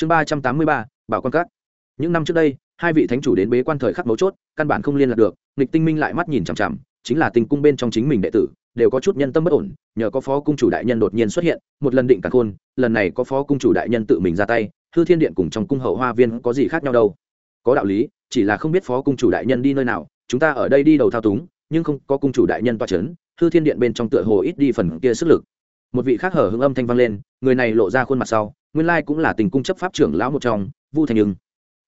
chương ba trăm tám mươi ba, bảo quan các. Những năm trước đây, hai vị thánh chủ đến bế quan thời khắc mấu chốt, căn bản không liên lạc được, nghịch tinh minh lại mắt nhìn chằm chằm, chính là tình cung bên trong chính mình đệ tử, đều có chút nhân tâm bất ổn, nhờ có phó cung chủ đại nhân đột nhiên xuất hiện, một lần định cả khôn, lần này có phó cung chủ đại nhân tự mình ra tay, hư thiên điện cùng trong cung hậu hoa viên có gì khác nhau đâu? Có đạo lý, chỉ là không biết phó cung chủ đại nhân đi nơi nào, chúng ta ở đây đi đầu thao túng, nhưng không có cung chủ đại nhân toa c h ấ n hư thiên điện bên trong tựa hồ ít đi phần kia sức lực. Một vị khác hở hưng âm thanh vang lên, người này lộ ra khuôn mặt sau nguyên lai cũng là tình cung chấp pháp trưởng lão một trong, vu thành nhưng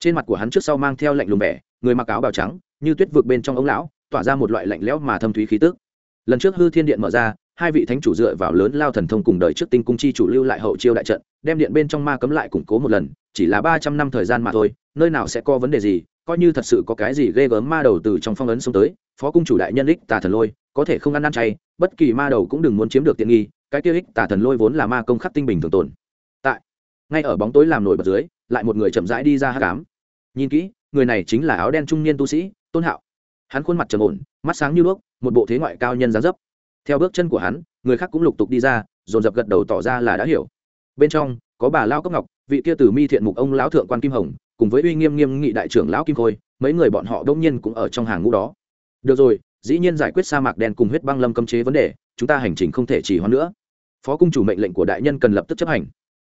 trên mặt của hắn trước sau mang theo lạnh lùng vẻ, người mặc áo bào trắng, như tuyết vượt bên trong ống lão, tỏa ra một loại lạnh lẽo mà thâm thúy khí tức. Lần trước hư thiên điện mở ra, hai vị thánh chủ dựa vào lớn lao thần thông cùng đời trước tinh cung chi chủ lưu lại hậu chiêu đại trận, đem điện bên trong ma cấm lại củng cố một lần, chỉ là ba trăm năm thời gian mà thôi, nơi nào sẽ có vấn đề gì, coi như thật sự có cái gì ghê gớm ma đầu từ trong phong ấn xông tới, phó cung chủ đại nhân ích tà thần lôi, có thể không ăn ăn chay, bất kỳ ma đầu cũng đừng muốn chiếm được tiện nghi, cái kia ích tà thần lôi vốn là ma công khắc tinh bình thường tồn ngay ở bóng tối làm nổi bật dưới, lại một người chậm rãi đi ra hát cám. Nhìn kỹ, người này chính là áo đen trung niên tu sĩ, tôn hạo. Hắn khuôn mặt trầm ổn, mắt sáng như đuốc, một bộ thế ngoại cao nhân dáng dấp. Theo bước chân của hắn, người khác cũng lục tục đi ra, dồn dập gật đầu tỏ ra là đã hiểu. Bên trong, có bà lao cốc ngọc, vị kia từ mi thiện mục ông lão thượng quan kim hồng, cùng với uy nghiêm nghiêm nghị đại trưởng lão kim khôi, mấy người bọn họ đông nhiên cũng ở trong hàng ngũ đó. Được rồi, dĩ nhiên giải quyết sa mạc đen cùng huyết băng lâm cấm chế vấn đề, chúng ta hành trình không thể trì hoãn nữa. Phó cung chủ mệnh lệnh của đại nhân cần lập tức chấp hành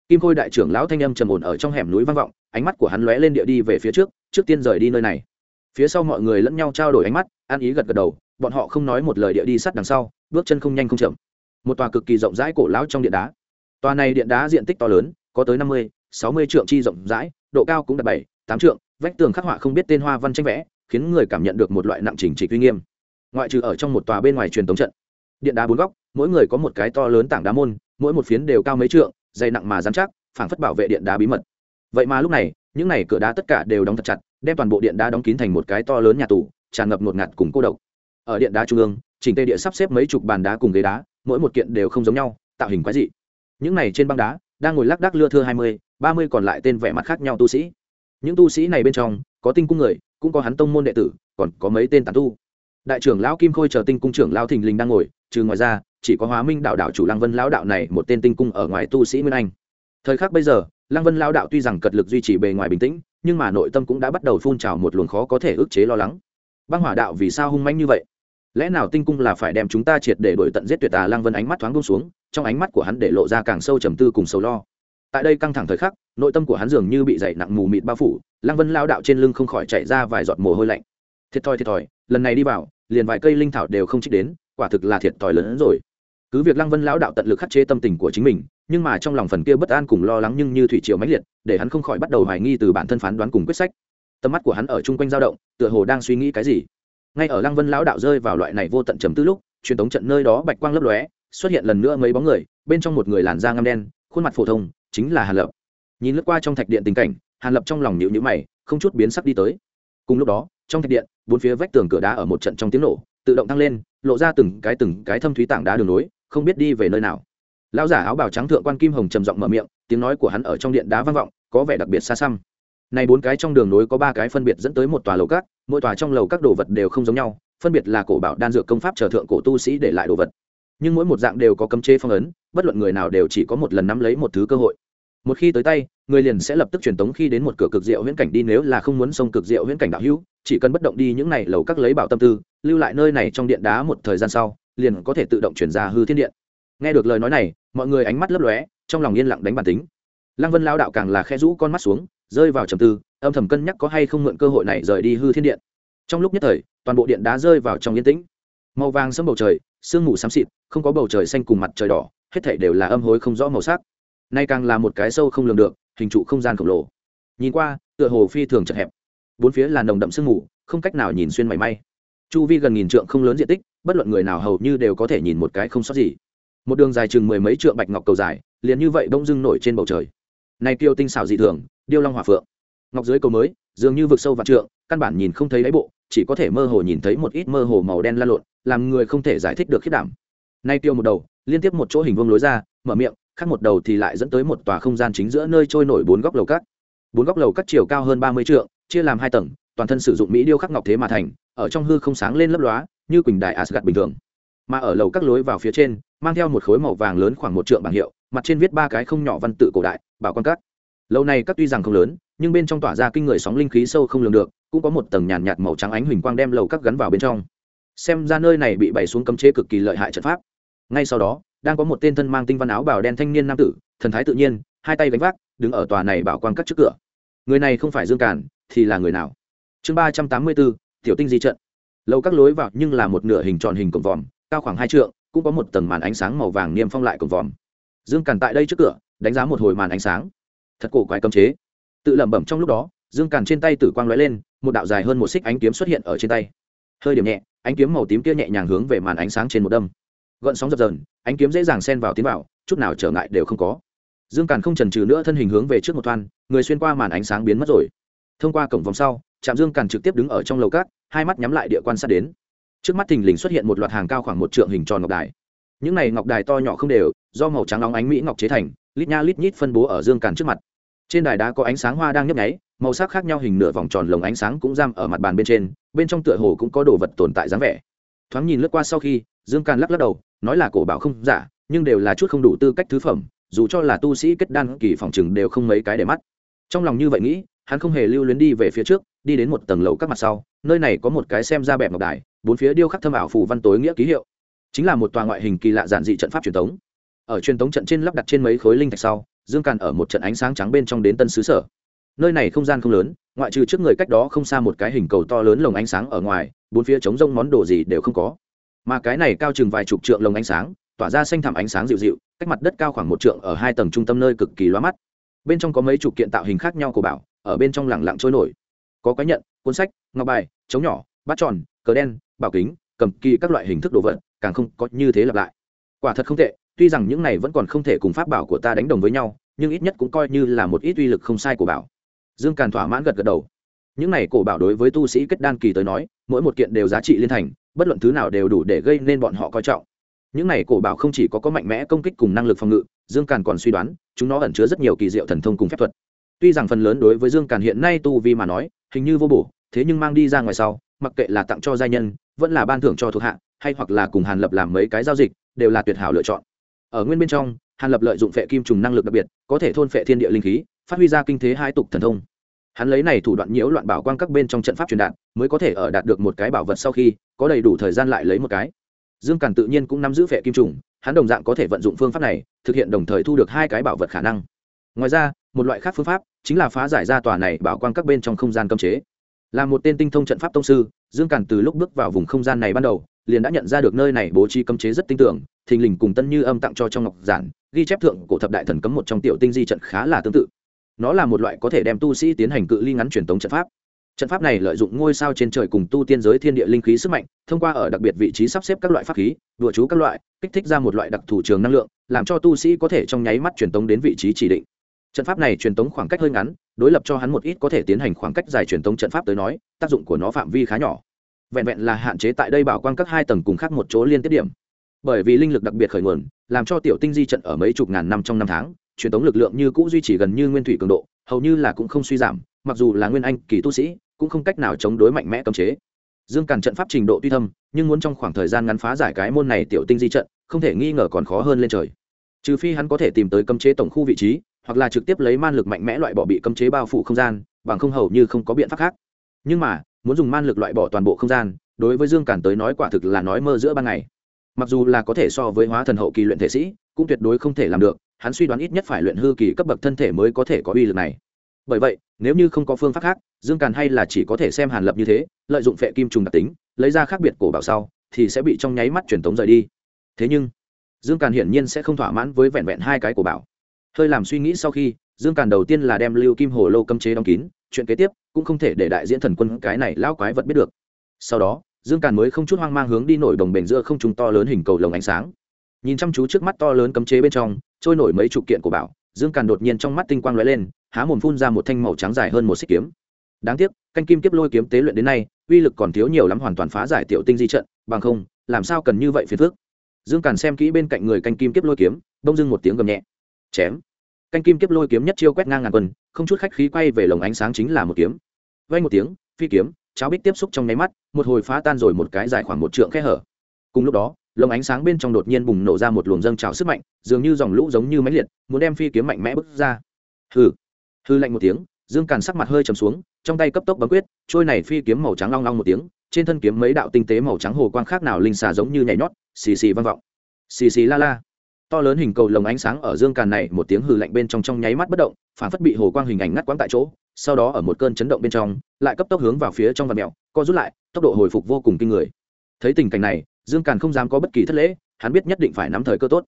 kim khôi đại trưởng lão thanh âm trầm ổn ở trong hẻm núi vang vọng, ánh mắt của hắn lóe lên địa đi về phía trước trước tiên rời đi nơi này. Phía sau mọi người lẫn nhau trao đổi ánh mắt, ăn ý gật gật đầu, bọn họ không nói một lời địa đi sát đằng sau, bước chân không nhanh không chậm. Một tòa cực kỳ rộng rãi cổ lão trong điện đá. Tòa này điện đá diện tích to lớn, có tới năm mươi, sáu mươi trượng chi rộng rãi, độ cao cũng đạt bảy, tám trượng, vách tường khắc họa không biết tên hoa văn tranh vẽ, khiến người cảm nhận được một loại nặng trình trịch uy nghiêm. Ngoại trừ ở trong một tòa bên ngoài truyền tống trận. Điện đá bốn góc, mỗi người có một cái to lớn tảng đá môn, mỗi một phiến đều cao mấy trượng dày nặng mà dán chắc, phảng phất bảo vệ điện đá bí mật. Vậy mà lúc này, những này cửa đá tất cả đều đóng thật chặt, đem toàn bộ điện đá đóng kín thành một cái to lớn nhà tù, tràn ngập ngột ngạt cùng cô độc. Ở điện đá trung ương, chỉnh tê địa sắp xếp mấy chục bàn đá cùng ghế đá, mỗi một kiện đều không giống nhau, tạo hình quái dị. Những này trên băng đá, đang ngồi lác đác lưa thưa hai mươi, ba mươi còn lại tên vẻ mặt khác nhau tu sĩ. Những tu sĩ này bên trong, có tinh cung người, cũng có hắn tông môn đệ tử, còn có mấy tên tàn tu. Đại trưởng lão kim khôi chờ tinh cung trưởng lão thình lình đang ngồi, trừ ngoài ra chỉ có hóa minh đạo đạo chủ lăng vân lão đạo này một tên tinh cung ở ngoài tu sĩ nguyên anh. Thời khắc bây giờ, lăng vân lão đạo tuy rằng cật lực duy trì bề ngoài bình tĩnh, nhưng mà nội tâm cũng đã bắt đầu phun trào một luồng khó có thể ức chế lo lắng. Băng hỏa đạo vì sao hung manh như vậy? Lẽ nào tinh cung là phải đem chúng ta triệt để đổi tận giết tuyệt tà lăng vân ánh mắt thoáng buông xuống, trong ánh mắt của hắn để lộ ra càng sâu trầm tư cùng sầu lo. Tại đây căng thẳng thời khắc, nội tâm của hắn dường như bị dày nặng mù mịt bao phủ, lăng vân lao đạo trên lưng không khỏi chạy ra vài giọt mồ hôi lạnh. Thiệt thòi thiệt thòi, lần này đi vào, liền vài cây linh thảo đều không trích đến, quả thực là thiệt thòi lớn hơn rồi cứ việc lăng vân lão đạo tận lực khắc chế tâm tình của chính mình, nhưng mà trong lòng phần kia bất an cùng lo lắng nhưng như thủy triều mãnh liệt, để hắn không khỏi bắt đầu hoài nghi từ bản thân phán đoán cùng quyết sách. Tầm mắt của hắn ở chung quanh dao động, tựa hồ đang suy nghĩ cái gì. Ngay ở lăng vân lão đạo rơi vào loại này vô tận trầm tư lúc, truyền thống trận nơi đó bạch quang lấp lóe, xuất hiện lần nữa mấy bóng người, bên trong một người làn da ngăm đen, khuôn mặt phổ thông, chính là hàn lập. Nhìn lướt qua trong thạch điện tình cảnh, hàn lập trong lòng nhịu nhữ mày, không chút biến sắc đi tới. Cùng lúc đó, trong thạch điện, bốn phía vách tường cửa đá ở một trận trong tiếng nổ, tự động tăng lên, lộ ra từng cái từng cái thâm thúy tảng đá đường nối không biết đi về nơi nào. Lão giả áo bào trắng thượng quan kim hồng trầm giọng mở miệng, tiếng nói của hắn ở trong điện đá vang vọng, có vẻ đặc biệt xa xăm. Này bốn cái trong đường nối có ba cái phân biệt dẫn tới một tòa lầu các, mỗi tòa trong lầu các đồ vật đều không giống nhau, phân biệt là cổ bảo đan dược công pháp trở thượng cổ tu sĩ để lại đồ vật. Nhưng mỗi một dạng đều có cấm chế phong ấn, bất luận người nào đều chỉ có một lần nắm lấy một thứ cơ hội. Một khi tới tay, người liền sẽ lập tức truyền tống khi đến một cửa cực diệu huyễn cảnh đi nếu là không muốn xông cực diệu huyễn cảnh đạo hữu, chỉ cần bất động đi những này lầu các lấy bảo tâm tư, lưu lại nơi này trong điện đá một thời gian sau liền có thể tự động chuyển ra hư thiên điện. Nghe được lời nói này, mọi người ánh mắt lấp lóe, trong lòng yên lặng đánh bản tính. Lăng vân lao đạo càng là khe rũ con mắt xuống, rơi vào trầm tư, âm thầm cân nhắc có hay không mượn cơ hội này rời đi hư thiên điện. Trong lúc nhất thời, toàn bộ điện đá rơi vào trong yên tĩnh. Màu vàng sẫm bầu trời, sương mù xám xịt, không có bầu trời xanh cùng mặt trời đỏ, hết thảy đều là âm hối không rõ màu sắc. Nay càng là một cái sâu không lường được, hình trụ không gian khổng lồ. Nhìn qua, tựa hồ phi thường chật hẹp. Bốn phía là nồng đậm sương mù, không cách nào nhìn xuyên mảy may. Chu vi gần nghìn trượng không lớn diện tích bất luận người nào hầu như đều có thể nhìn một cái không sót gì. Một đường dài chừng mười mấy trượng bạch ngọc cầu dài, liền như vậy bỗng dưng nổi trên bầu trời. Này kiêu tinh xảo dị thường, điêu long hỏa phượng. Ngọc dưới cầu mới, dường như vực sâu và trượng, căn bản nhìn không thấy đáy bộ, chỉ có thể mơ hồ nhìn thấy một ít mơ hồ màu đen lan lộn, làm người không thể giải thích được khiết đảm. Nay tiêu một đầu, liên tiếp một chỗ hình vuông lối ra, mở miệng, khác một đầu thì lại dẫn tới một tòa không gian chính giữa nơi trôi nổi bốn góc lầu cắt bốn góc lầu cắt chiều cao hơn ba mươi trượng, chia làm hai tầng, toàn thân sử dụng mỹ điêu khắc ngọc thế mà thành, ở trong hư không sáng lên lấp lóa như quỳnh đại asgad bình thường. Mà ở lầu các lối vào phía trên, mang theo một khối màu vàng lớn khoảng một trượng bảng hiệu, mặt trên viết ba cái không nhỏ văn tự cổ đại, bảo quan cắt. lâu này các tuy rằng không lớn, nhưng bên trong tỏa ra kinh người sóng linh khí sâu không lường được, cũng có một tầng nhàn nhạt màu trắng ánh huỳnh quang đem lầu các gắn vào bên trong. Xem ra nơi này bị bày xuống cấm chế cực kỳ lợi hại trận pháp. Ngay sau đó, đang có một tên thân mang tinh văn áo bào đen thanh niên nam tử, thần thái tự nhiên, hai tay gánh vác, đứng ở tòa này bảo quang cắt trước cửa. Người này không phải dương càn, thì là người nào? Chương ba trăm tám mươi bốn, tiểu tinh di trận lầu các lối vào nhưng là một nửa hình tròn hình cổng vòm, cao khoảng hai trượng, cũng có một tầng màn ánh sáng màu vàng niêm phong lại cổng vòm. Dương càn tại đây trước cửa, đánh giá một hồi màn ánh sáng. Thật cổ quái cấm chế. Tự lẩm bẩm trong lúc đó, dương càn trên tay tử quang lóe lên, một đạo dài hơn một xích ánh kiếm xuất hiện ở trên tay. Hơi điểm nhẹ, ánh kiếm màu tím kia nhẹ nhàng hướng về màn ánh sáng trên một đâm. Gợn sóng dập dờn, ánh kiếm dễ dàng xen vào tiến vào, chút nào trở ngại đều không có. Dương càn không trần trừ nữa thân hình hướng về trước một thoan, người xuyên qua màn ánh sáng biến mất rồi. Thông qua cổng vòng sau trạm dương càn trực tiếp đứng ở trong lầu cát, hai mắt nhắm lại địa quan sát đến. Trước mắt thình lình xuất hiện một loạt hàng cao khoảng một trượng hình tròn ngọc đài. Những này ngọc đài to nhỏ không đều, do màu trắng nóng ánh mỹ ngọc chế thành, lít nha lít nhít phân bố ở dương càn trước mặt. Trên đài đá có ánh sáng hoa đang nhấp nháy, màu sắc khác nhau hình nửa vòng tròn lồng ánh sáng cũng giam ở mặt bàn bên trên, bên trong tựa hồ cũng có đồ vật tồn tại dáng vẻ. Thoáng nhìn lướt qua sau khi, dương càn lắc lắc đầu, nói là cổ bảo không giả, nhưng đều là chút không đủ tư cách thứ phẩm, dù cho là tu sĩ kết đan kỳ phòng chừng đều không mấy cái để mắt. Trong lòng như vậy nghĩ hắn không hề lưu luyến đi về phía trước, đi đến một tầng lầu các mặt sau, nơi này có một cái xem ra bẹp ngọc đài, bốn phía điêu khắc thâm ảo phù văn tối nghĩa ký hiệu. Chính là một tòa ngoại hình kỳ lạ giản dị trận pháp truyền thống ở truyền thống trận trên lắp đặt trên mấy khối linh thạch sau, dương càn ở một trận ánh sáng trắng bên trong đến tân xứ sở. Nơi này không gian không lớn, ngoại trừ trước người cách đó không xa một cái hình cầu to lớn lồng ánh sáng ở ngoài, bốn phía trống rông món đồ gì đều không có. Mà cái này cao chừng vài chục trượng lồng ánh sáng, tỏa ra xanh thẳm ánh sáng dịu dịu, cách mặt đất cao khoảng một trượng ở hai tầng trung tâm nơi cực kỳ loa mắt. Bên trong có mấy chục kiện tạo hình khác nhau của bảo ở bên trong lẳng lặng trôi nổi. Có quái nhận, cuốn sách, ngọc bài chống nhỏ, bát tròn, cờ đen, bảo kính, cầm kỳ các loại hình thức đồ vật, càng không có như thế lặp lại. Quả thật không tệ, tuy rằng những này vẫn còn không thể cùng pháp bảo của ta đánh đồng với nhau, nhưng ít nhất cũng coi như là một ít uy lực không sai của bảo. Dương càn thỏa mãn gật gật đầu. Những này cổ bảo đối với tu sĩ kết đan kỳ tới nói, mỗi một kiện đều giá trị liên thành, bất luận thứ nào đều đủ để gây nên bọn họ coi trọng. Những này cổ bảo không chỉ có có mạnh mẽ công kích cùng năng lực phòng ngự, dương càn còn suy đoán, chúng nó ẩn chứa rất nhiều kỳ diệu thần thông cùng phép thuật tuy rằng phần lớn đối với dương càn hiện nay tu vi mà nói, hình như vô bổ, thế nhưng mang đi ra ngoài sau, mặc kệ là tặng cho gia nhân, vẫn là ban thưởng cho thuộc hạ, hay hoặc là cùng hàn lập làm mấy cái giao dịch, đều là tuyệt hảo lựa chọn. Ở nguyên bên trong, hàn lập lợi dụng phệ kim trùng năng lực đặc biệt, có thể thôn phệ thiên địa linh khí, phát huy ra kinh thế hai tục thần thông. Hắn lấy này thủ đoạn nhiễu loạn bảo quang các bên trong trận pháp truyền đạt, mới có thể ở đạt được một cái bảo vật sau khi, có đầy đủ thời gian lại lấy một cái. Dương càn tự nhiên cũng nắm giữ phệ kim trùng, hắn đồng dạng có thể vận dụng phương pháp này, thực hiện đồng thời thu được hai cái bảo vật khả năng. Ngoài ra một loại khác phương pháp, chính là phá giải ra tòa này bảo quang các bên trong không gian cấm chế. Là một tên tinh thông trận pháp tông sư, dương càn từ lúc bước vào vùng không gian này ban đầu, liền đã nhận ra được nơi này bố trí cấm chế rất tinh tưởng, thình lình cùng tân như âm tặng cho trong ngọc giản, ghi chép thượng cổ thập đại thần cấm một trong tiểu tinh di trận khá là tương tự. Nó là một loại có thể đem tu sĩ tiến hành cự ly ngắn truyền tống trận pháp. Trận pháp này lợi dụng ngôi sao trên trời cùng tu tiên giới thiên địa linh khí sức mạnh, thông qua ở đặc biệt vị trí sắp xếp các loại pháp khí đùa chú các loại, kích thích ra một loại đặc thủ trường năng lượng, làm cho tu sĩ có thể trong nháy mắt truyền tống đến vị trí chỉ định trận pháp này truyền tống khoảng cách hơi ngắn, đối lập cho hắn một ít có thể tiến hành khoảng cách dài truyền tống trận pháp tới nói, tác dụng của nó phạm vi khá nhỏ. Vẹn vẹn là hạn chế tại đây bảo quang các hai tầng cùng khác một chỗ liên tiếp điểm. Bởi vì linh lực đặc biệt khởi nguồn, làm cho tiểu tinh di trận ở mấy chục ngàn năm trong năm tháng, truyền tống lực lượng như cũ duy trì gần như nguyên thủy cường độ, hầu như là cũng không suy giảm, mặc dù là nguyên anh, kỳ tu sĩ, cũng không cách nào chống đối mạnh mẽ cấm chế. Dương càn trận pháp trình độ tuy thâm, nhưng muốn trong khoảng thời gian ngắn phá giải cái môn này tiểu tinh di trận, không thể nghi ngờ còn khó hơn lên trời. Trừ phi hắn có thể tìm tới cấm chế tổng khu vị trí hoặc là trực tiếp lấy man lực mạnh mẽ loại bỏ bị cấm chế bao phủ không gian, bằng không hầu như không có biện pháp khác. Nhưng mà, muốn dùng man lực loại bỏ toàn bộ không gian, đối với dương cản tới nói quả thực là nói mơ giữa ban ngày. Mặc dù là có thể so với hóa thần hậu kỳ luyện thể sĩ, cũng tuyệt đối không thể làm được, hắn suy đoán ít nhất phải luyện hư kỳ cấp bậc thân thể mới có thể có uy lực này. Bởi vậy, nếu như không có phương pháp khác, dương càn hay là chỉ có thể xem hàn lập như thế, lợi dụng phệ kim trùng đặc tính, lấy ra khác biệt cổ bảo sau, thì sẽ bị trong nháy mắt truyền tống rời đi. Thế nhưng, dương càn hiển nhiên sẽ không thỏa mãn với vẹn vẹn hai cái cổ bảo hơi làm suy nghĩ sau khi, dương càn đầu tiên là đem lưu kim hồ lô cấm chế đóng kín, chuyện kế tiếp cũng không thể để đại diễn thần quân cái này lao quái vật biết được. Sau đó, dương càn mới không chút hoang mang hướng đi nổi đồng bền giữa không trung to lớn hình cầu lồng ánh sáng. Nhìn chăm chú trước mắt to lớn cấm chế bên trong, trôi nổi mấy chục kiện của bảo, dương càn đột nhiên trong mắt tinh quang lóe lên, há mồm phun ra một thanh màu trắng dài hơn một xích kiếm. Đáng tiếc, canh kim kiếp lôi kiếm tế luyện đến nay, uy lực còn thiếu nhiều lắm hoàn toàn phá giải tiểu tinh di trận, bằng không, làm sao cần như vậy phiền phước dương càn xem kỹ bên cạnh người canh kim kiếp lôi kiếm đông dưng một tiếng gầm nhẹ. Chém canh kim kiếp lôi kiếm nhất chiêu quét ngang ngàn quân, không chút khách khí quay về lồng ánh sáng chính là một kiếm. Vay một tiếng, phi kiếm, cháo bích tiếp xúc trong nháy mắt, một hồi phá tan rồi một cái dài khoảng một trượng khe hở. Cùng lúc đó, lồng ánh sáng bên trong đột nhiên bùng nổ ra một luồng dâng trào sức mạnh, dường như dòng lũ giống như máy liệt, muốn đem phi kiếm mạnh mẽ bước ra. Hừ. Hư lạnh một tiếng, dương càn sắc mặt hơi trầm xuống, trong tay cấp tốc bấm quyết, trôi này phi kiếm màu trắng long long một tiếng, trên thân kiếm mấy đạo tinh tế màu trắng hồ quang khác nào linh xà giống như nhảy nhót, xì xì vang vọng. Xì xì la la to lớn hình cầu lồng ánh sáng ở dương càn này, một tiếng hư lạnh bên trong trong nháy mắt bất động, phản phất bị hồ quang hình ảnh ngắt quãng tại chỗ, sau đó ở một cơn chấn động bên trong, lại cấp tốc hướng vào phía trong và mẹo, co rút lại, tốc độ hồi phục vô cùng kinh người. Thấy tình cảnh này, dương càn không dám có bất kỳ thất lễ, hắn biết nhất định phải nắm thời cơ tốt.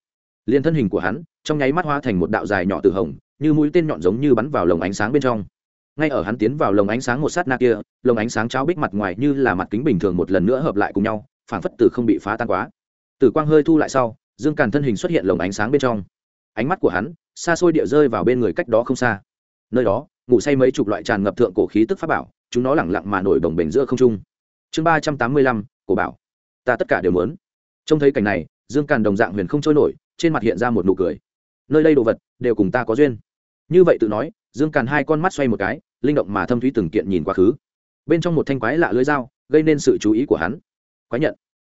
Liền thân hình của hắn, trong nháy mắt hoa thành một đạo dài nhỏ từ hồng, như mũi tên nhọn giống như bắn vào lồng ánh sáng bên trong. Ngay ở hắn tiến vào lồng ánh sáng một sát na kia, lồng ánh sáng cháo bích mặt ngoài như là mặt kính bình thường một lần nữa hợp lại cùng nhau phảng phất từ không bị phá tan quá. Tử quang hơi thu lại sau dương càn thân hình xuất hiện lồng ánh sáng bên trong. Ánh mắt của hắn xa xôi địa rơi vào bên người cách đó không xa. Nơi đó, ngủ say mấy chục loại tràn ngập thượng cổ khí tức pháp bảo, chúng nó lẳng lặng mà nổi bồng bềnh giữa không trung. Chương ba trăm tám mươi lăm, cổ bảo. Ta tất cả đều muốn. Trông thấy cảnh này, dương càn đồng dạng huyền không trôi nổi, trên mặt hiện ra một nụ cười. Nơi đây đồ vật, đều cùng ta có duyên. Như vậy tự nói, dương càn hai con mắt xoay một cái, linh động mà thâm thúy từng kiện nhìn quá khứ. Bên trong một thanh quái lạ lưới dao, gây nên sự chú ý của hắn. Quái nhận.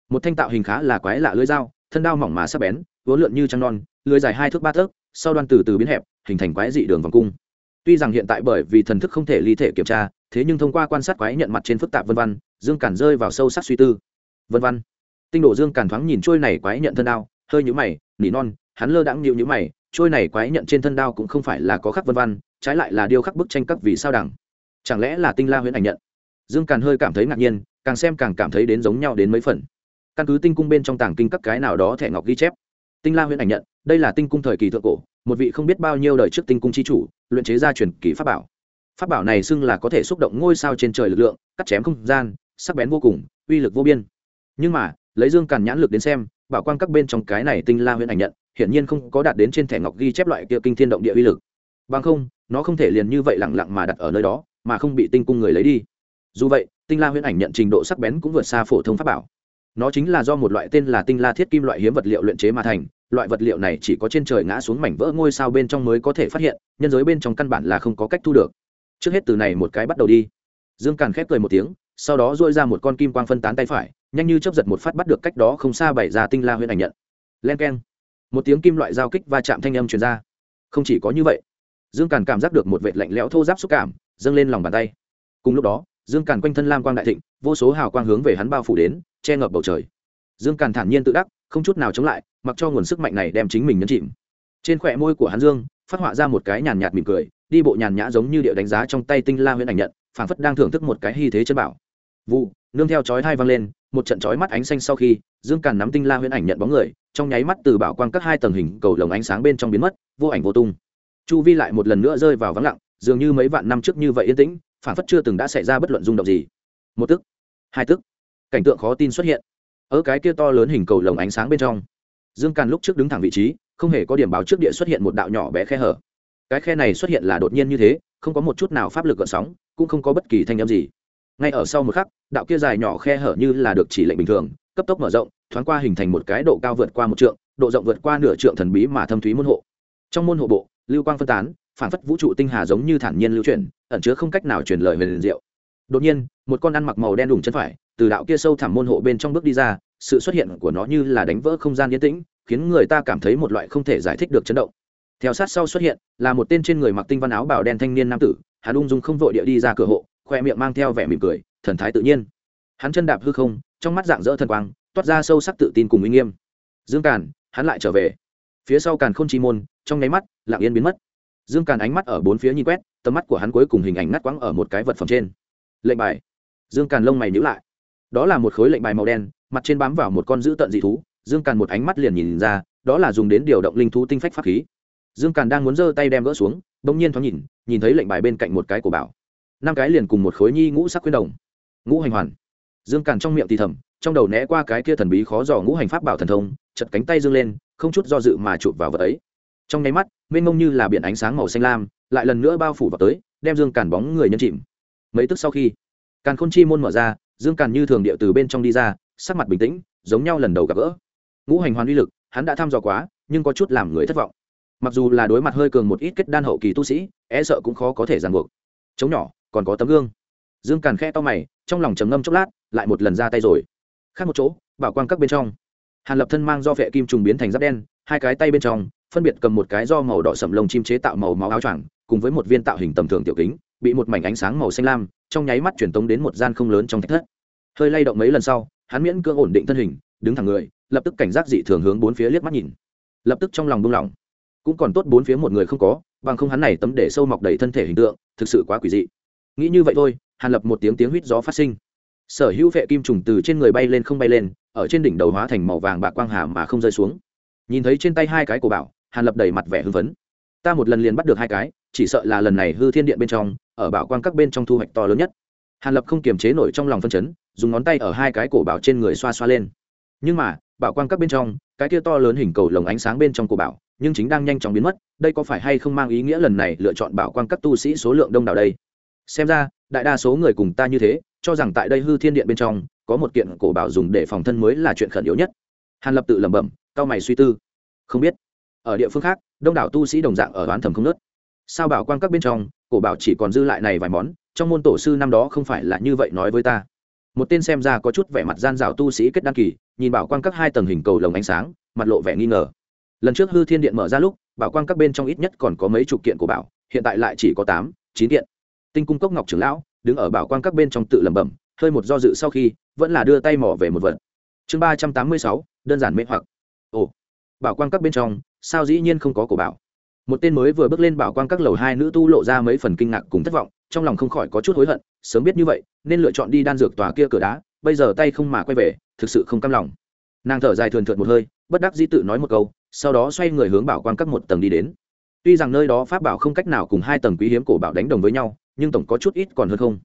Một thanh tạo hình khá là quái lạ lưới dao thân đao mỏng mà sắc bén, vốn lượn như trăng non, lưới dài hai thước ba thước, sau đoan từ từ biến hẹp, hình thành quái dị đường vòng cung. Tuy rằng hiện tại bởi vì thần thức không thể ly thể kiểm tra, thế nhưng thông qua quan sát quái nhận mặt trên phức tạp vân văn, dương cản rơi vào sâu sắc suy tư. Vân văn. Tinh độ dương cản thoáng nhìn trôi này quái nhận thân đao, hơi nhũ mày, nỉ non, hắn lơ đãng nhịu nhũ mày, trôi này quái nhận trên thân đao cũng không phải là có khắc vân văn, trái lại là điêu khắc bức tranh các vì sao đẳng. Chẳng lẽ là tinh la huyễn ảnh nhận? Dương càn hơi cảm thấy ngạc nhiên, càng xem càng cảm thấy đến giống nhau đến mấy phần căn cứ tinh cung bên trong tàng kinh các cái nào đó thẻ ngọc ghi chép. Tinh la huyễn ảnh nhận, đây là tinh cung thời kỳ thượng cổ, một vị không biết bao nhiêu đời trước tinh cung chi chủ, luyện chế ra truyền kỳ pháp bảo. Pháp bảo này xưng là có thể xúc động ngôi sao trên trời lực lượng, cắt chém không gian, sắc bén vô cùng, uy lực vô biên. Nhưng mà, lấy dương càn nhãn lực đến xem, bảo quang các bên trong cái này tinh la huyễn ảnh nhận, hiển nhiên không có đạt đến trên thẻ ngọc ghi chép loại kia kinh thiên động địa uy lực. Bằng không, nó không thể liền như vậy lẳng lặng mà đặt ở nơi đó, mà không bị tinh cung người lấy đi. Dù vậy, tinh la huyễn ảnh nhận trình độ sắc bén cũng vượt xa phổ thông pháp bảo nó chính là do một loại tên là tinh la thiết kim loại hiếm vật liệu luyện chế mà thành, loại vật liệu này chỉ có trên trời ngã xuống mảnh vỡ ngôi sao bên trong mới có thể phát hiện, nhân giới bên trong căn bản là không có cách thu được. Trước hết từ này một cái bắt đầu đi. Dương càn khép cười một tiếng, sau đó dôi ra một con kim quang phân tán tay phải, nhanh như chấp giật một phát bắt được cách đó không xa bày ra tinh la huyện ảnh nhận. Len k e n một tiếng kim loại giao kích va chạm thanh âm truyền ra. Không chỉ có như vậy, dương càn cảm giác được một vệt lạnh lẽo thô giáp xúc cảm, dâng lên lòng bàn tay. Cùng lúc đó, dương càn quanh thân lam quang đại thịnh, vô số hào quang hướng về hắn bao phủ đến che ngập bầu trời. Dương càn thản nhiên tự đắc, không chút nào chống lại, mặc cho nguồn sức mạnh này đem chính mình nhấn chìm. Trên khỏe môi của hắn dương, phát họa ra một cái nhàn nhạt mỉm cười, đi bộ nhàn nhã giống như điệu đánh giá trong tay tinh la huyễn ảnh nhận, phảng phất đang thưởng thức một cái hy thế chân bảo. Vụ, nương theo chói thai vang lên, một trận chói mắt ánh xanh sau khi, dương càn nắm tinh la huyễn ảnh nhận bóng người, trong nháy mắt từ bảo quang các hai tầng hình cầu lồng ánh sáng bên trong biến mất, vô ảnh vô tung. Chu vi lại một lần nữa rơi vào vắng lặng, dường như mấy vạn năm trước như vậy yên tĩnh phản phất chưa từng đã xảy ra bất luận rung động gì. Một tức, hai tức cảnh tượng khó tin xuất hiện. Ở cái kia to lớn hình cầu lồng ánh sáng bên trong, dương càn lúc trước đứng thẳng vị trí, không hề có điểm báo trước địa xuất hiện một đạo nhỏ bé khe hở. Cái khe này xuất hiện là đột nhiên như thế, không có một chút nào pháp lực gợn sóng, cũng không có bất kỳ thanh âm gì. Ngay ở sau một khắc, đạo kia dài nhỏ khe hở như là được chỉ lệnh bình thường, cấp tốc mở rộng, thoáng qua hình thành một cái độ cao vượt qua một trượng, độ rộng vượt qua nửa trượng thần bí mà thâm thúy môn hộ. Trong môn hộ bộ, lưu quang phân tán, phản phất vũ trụ tinh hà giống như thản nhiên lưu chuyển, ẩn chứa không cách nào truyền lời về liền diệu. Đột nhiên, một con ăn mặc màu đen đùng chân phải từ đạo kia sâu thẳm môn hộ bên trong bước đi ra, sự xuất hiện của nó như là đánh vỡ không gian yên tĩnh, khiến người ta cảm thấy một loại không thể giải thích được chấn động. Theo sát sau xuất hiện, là một tên trên người mặc tinh văn áo bào đen thanh niên nam tử, hắn ung dung không vội địa đi ra cửa hộ, khoe miệng mang theo vẻ mỉm cười, thần thái tự nhiên. Hắn chân đạp hư không, trong mắt dạng dỡ thần quang, toát ra sâu sắc tự tin cùng uy nghiêm. Dương càn, hắn lại trở về. Phía sau càn k h ô n chi môn, trong nháy mắt, lặng yên biến mất. Dương càn ánh mắt ở bốn phía nhìn quét, tầm mắt của hắn cuối cùng hình ảnh ngắt quãng ở một cái vật phẩm trên. Lệnh bài. Dương càn lông mày nhữ lại đó là một khối lệnh bài màu đen, mặt trên bám vào một con dữ tận dị thú, dương càn một ánh mắt liền nhìn ra, đó là dùng đến điều động linh thú tinh phách pháp khí. Dương càn đang muốn giơ tay đem gỡ xuống đ ỗ n g nhiên thoáng nhìn nhìn thấy lệnh bài bên cạnh một cái của bảo. Năm cái liền cùng một khối nhi ngũ sắc khuyên đồng. Ngũ hành hoàn. Dương càn trong miệng thì thầm, trong đầu né qua cái kia thần bí khó dò ngũ hành pháp bảo thần thông chật cánh tay dương lên, không chút do dự mà chụp vào vật ấy. Trong nháy mắt, mênh mông như là biển ánh sáng màu xanh lam, lại lần nữa bao phủ vào tới, đem dương càn bóng người nhân chìm. Mấy tức sau khi, càn khôn chi môn mở ra dương càn như thường địa từ bên trong đi ra, sắc mặt bình tĩnh, giống nhau lần đầu gặp gỡ. Ngũ hành hoàn uy lực, hắn đã thăm dò quá, nhưng có chút làm người thất vọng. Mặc dù là đối mặt hơi cường một ít kết đan hậu kỳ tu sĩ e sợ cũng khó có thể giàn buộc. Chống nhỏ, còn có tấm gương. Dương càn khe to mày, trong lòng trầm ngâm chốc lát, lại một lần ra tay rồi. Khác một chỗ, bảo quang các bên trong. Hàn lập thân mang do vệ kim trùng biến thành giáp đen, hai cái tay bên trong, phân biệt cầm một cái do màu đỏ sầm lông chim chế tạo màu máu áo choàng, cùng với một viên tạo hình tầm thường tiểu kính, bị một mảnh ánh sáng màu xanh lam, trong nháy mắt truyền tống đến một gian không lớn trong thạch thất hơi lay động mấy lần sau, hắn miễn cưỡng ổn định thân hình, đứng thẳng người, lập tức cảnh giác dị thường hướng bốn phía liếc mắt nhìn. Lập tức trong lòng buông lỏng. Cũng còn tốt bốn phía một người không có, bằng không hắn này tấm để sâu mọc đầy thân thể hình tượng, thực sự quá quỷ dị. Nghĩ như vậy thôi, hàn lập một tiếng tiếng huýt gió phát sinh. Sở hữu vệ kim trùng từ trên người bay lên không bay lên, ở trên đỉnh đầu hóa thành màu vàng bạc quang hà mà không rơi xuống. Nhìn thấy trên tay hai cái của bảo, hàn lập đầy mặt vẻ hưng phấn. Ta một lần liền bắt được hai cái, chỉ sợ là lần này hư thiên điện bên trong, ở bảo quang các bên trong thu hoạch to lớn nhất. Hàn lập không kiềm chế nổi trong lòng phân chấn dùng ngón tay ở hai cái cổ bảo trên người xoa xoa lên. Nhưng mà, bảo quang các bên trong, cái kia to lớn hình cầu lồng ánh sáng bên trong cổ bảo, nhưng chính đang nhanh chóng biến mất, đây có phải hay không mang ý nghĩa lần này lựa chọn bảo quang các tu sĩ số lượng đông đảo đây? Xem ra, đại đa số người cùng ta như thế, cho rằng tại đây hư thiên điện bên trong, có một kiện cổ bảo dùng để phòng thân mới là chuyện khẩn yếu nhất. Hàn lập tự lẩm bẩm cao mày suy tư. Không biết. Ở địa phương khác, đông đảo tu sĩ đồng dạng ở đoán thầm không nớt sao bảo quang các bên trong, cổ bảo chỉ còn dư lại này vài món, trong môn tổ sư năm đó không phải là như vậy nói với ta? Một tên xem ra có chút vẻ mặt gian rào tu sĩ kết đăng kỳ, nhìn bảo quang các hai tầng hình cầu lồng ánh sáng, mặt lộ vẻ nghi ngờ. Lần trước hư thiên điện mở ra lúc, bảo quang các bên trong ít nhất còn có mấy chục kiện của bảo, hiện tại lại chỉ có tám, chín kiện. Tinh cung cốc ngọc trưởng lão, đứng ở bảo quang các bên trong tự lẩm bẩm, hơi một do dự sau khi, vẫn là đưa tay mỏ về một vật. Chương ba trăm tám mươi sáu, đơn giản mê hoặc. Ồ, bảo quang các bên trong, sao dĩ nhiên không có cổ bảo? Một tên mới vừa bước lên bảo quang các lầu hai nữ tu lộ ra mấy phần kinh ngạc cùng thất vọng, trong lòng không khỏi có chút hối hận, sớm biết như vậy, nên lựa chọn đi đan dược tòa kia cửa đá, bây giờ tay không mà quay về, thực sự không cam lòng. Nàng thở dài thường thượt một hơi, bất đắc dĩ tự nói một câu, sau đó xoay người hướng bảo quang các một tầng đi đến. Tuy rằng nơi đó pháp bảo không cách nào cùng hai tầng quý hiếm cổ bảo đánh đồng với nhau, nhưng tổng có chút ít còn hơn không.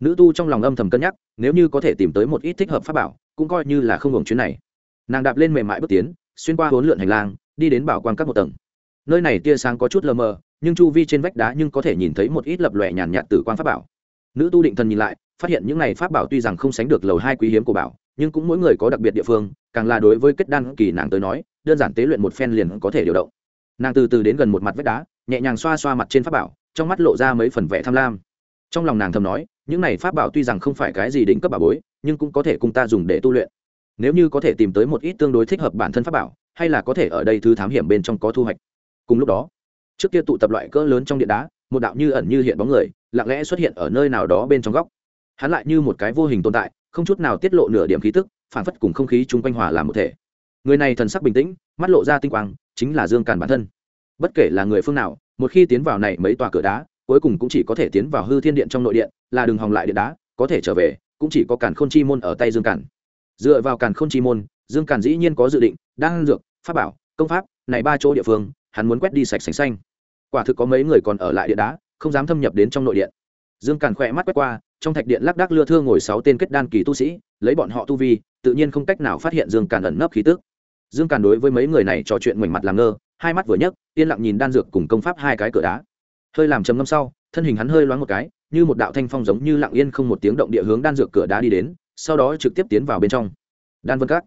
Nữ tu trong lòng âm thầm cân nhắc, nếu như có thể tìm tới một ít thích hợp pháp bảo, cũng coi như là không hưởng chuyến này. Nàng đạp lên mềm mại bước tiến, xuyên qua hỗn lượn hành lang, đi đến bảo quang các một tầng nơi này tia sáng có chút lờ mờ, nhưng chu vi trên vách đá nhưng có thể nhìn thấy một ít lập lòe nhàn nhạt từ quan pháp bảo. Nữ tu định thần nhìn lại, phát hiện những này pháp bảo tuy rằng không sánh được lầu hai quý hiếm của bảo, nhưng cũng mỗi người có đặc biệt địa phương, càng là đối với kết đan kỳ nàng tới nói, đơn giản tế luyện một phen liền có thể điều động. Nàng từ từ đến gần một mặt vách đá, nhẹ nhàng xoa xoa mặt trên pháp bảo, trong mắt lộ ra mấy phần vẻ tham lam. Trong lòng nàng thầm nói, những này pháp bảo tuy rằng không phải cái gì đỉnh cấp bảo bối, nhưng cũng có thể cùng ta dùng để tu luyện. Nếu như có thể tìm tới một ít tương đối thích hợp bản thân pháp bảo, hay là có thể ở đây thứ thám hiểm bên trong có thu hoạch cùng lúc đó, trước kia tụ tập loại cỡ lớn trong điện đá, một đạo như ẩn như hiện bóng người, lặng lẽ xuất hiện ở nơi nào đó bên trong góc. Hắn lại như một cái vô hình tồn tại, không chút nào tiết lộ nửa điểm khí tức, phản phất cùng không khí chung quanh hòa làm một thể. Người này thần sắc bình tĩnh, mắt lộ ra tinh quang, chính là dương càn bản thân. Bất kể là người phương nào, một khi tiến vào này mấy tòa cửa đá, cuối cùng cũng chỉ có thể tiến vào hư thiên điện trong nội điện, là đường hòng lại điện đá, có thể trở về, cũng chỉ có càn khôn chi môn ở tay dương càn. Dựa vào càn khôn chi môn, dương càn dĩ nhiên có dự định đang dược, pháp bảo, công pháp này ba chỗ địa phương, hắn muốn quét đi sạch sành xanh. Quả thực có mấy người còn ở lại điện đá, không dám thâm nhập đến trong nội điện. Dương càn khỏe mắt quét qua, trong thạch điện lác đác lưa thưa ngồi sáu tên kết đan kỳ tu sĩ, lấy bọn họ tu vi, tự nhiên không cách nào phát hiện dương càn ẩn nấp khí tức. Dương càn đối với mấy người này trò chuyện ngoảnh mặt làm ngơ, hai mắt vừa nhấc, yên lặng nhìn đan dược cùng công pháp hai cái cửa đá. Hơi làm trầm ngâm sau, thân hình hắn hơi loáng một cái, như một đạo thanh phong giống như lặng yên không một tiếng động địa hướng đan dược cửa đá đi đến, sau đó trực tiếp tiến vào bên trong. Đan vân các,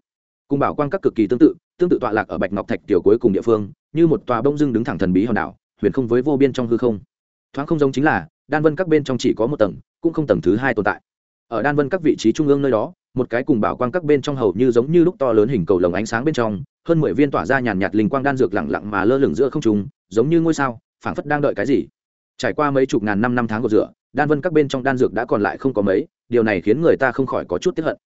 cùng bảo quang các cực kỳ tương tự tương tự tọa lạc ở bạch ngọc thạch tiểu cuối cùng địa phương, như một tòa bông dưng đứng thẳng thần bí hòn đảo, huyền không với vô biên trong hư không. Thoáng không giống chính là, đan vân các bên trong chỉ có một tầng, cũng không tầng thứ hai tồn tại. Ở đan vân các vị trí trung ương nơi đó, một cái cùng bảo quang các bên trong hầu như giống như lúc to lớn hình cầu lồng ánh sáng bên trong, hơn mười viên tỏa ra nhàn nhạt linh quang đan dược lẳng lặng mà lơ lửng giữa không trung, giống như ngôi sao, phảng phất đang đợi cái gì. Trải qua mấy chục ngàn năm năm tháng của rửa đan vân các bên trong đan dược đã còn lại không có mấy, điều này khiến người ta không khỏi có chút tiếp hận.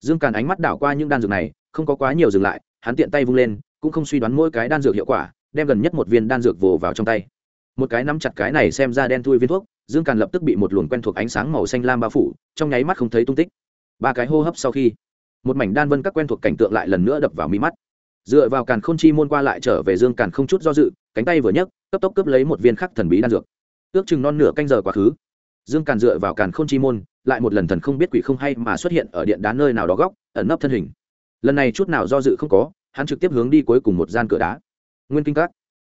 Dương càn ánh mắt đảo qua những đan dược này, không có quá nhiều dừng lại hắn tiện tay vung lên, cũng không suy đoán mỗi cái đan dược hiệu quả, đem gần nhất một viên đan dược vồ vào trong tay. Một cái nắm chặt cái này xem ra đen thui viên thuốc, dương càn lập tức bị một luồng quen thuộc ánh sáng màu xanh lam bao phủ, trong nháy mắt không thấy tung tích. Ba cái hô hấp sau khi, một mảnh đan vân các quen thuộc cảnh tượng lại lần nữa đập vào mi mắt. Dựa vào càn k h ô n chi môn qua lại trở về dương càn không chút do dự, cánh tay vừa nhấc, cấp tốc cướp lấy một viên khắc thần bí đan dược. Ước chừng non nửa canh giờ quá khứ, dương càn dựa vào càn k h ô n chi môn, lại một lần thần không biết quỷ không hay mà xuất hiện ở điện đá nơi nào đó góc, ẩn nấp thân hình lần này chút nào do dự không có, hắn trực tiếp hướng đi cuối cùng một gian cửa đá. Nguyên kinh các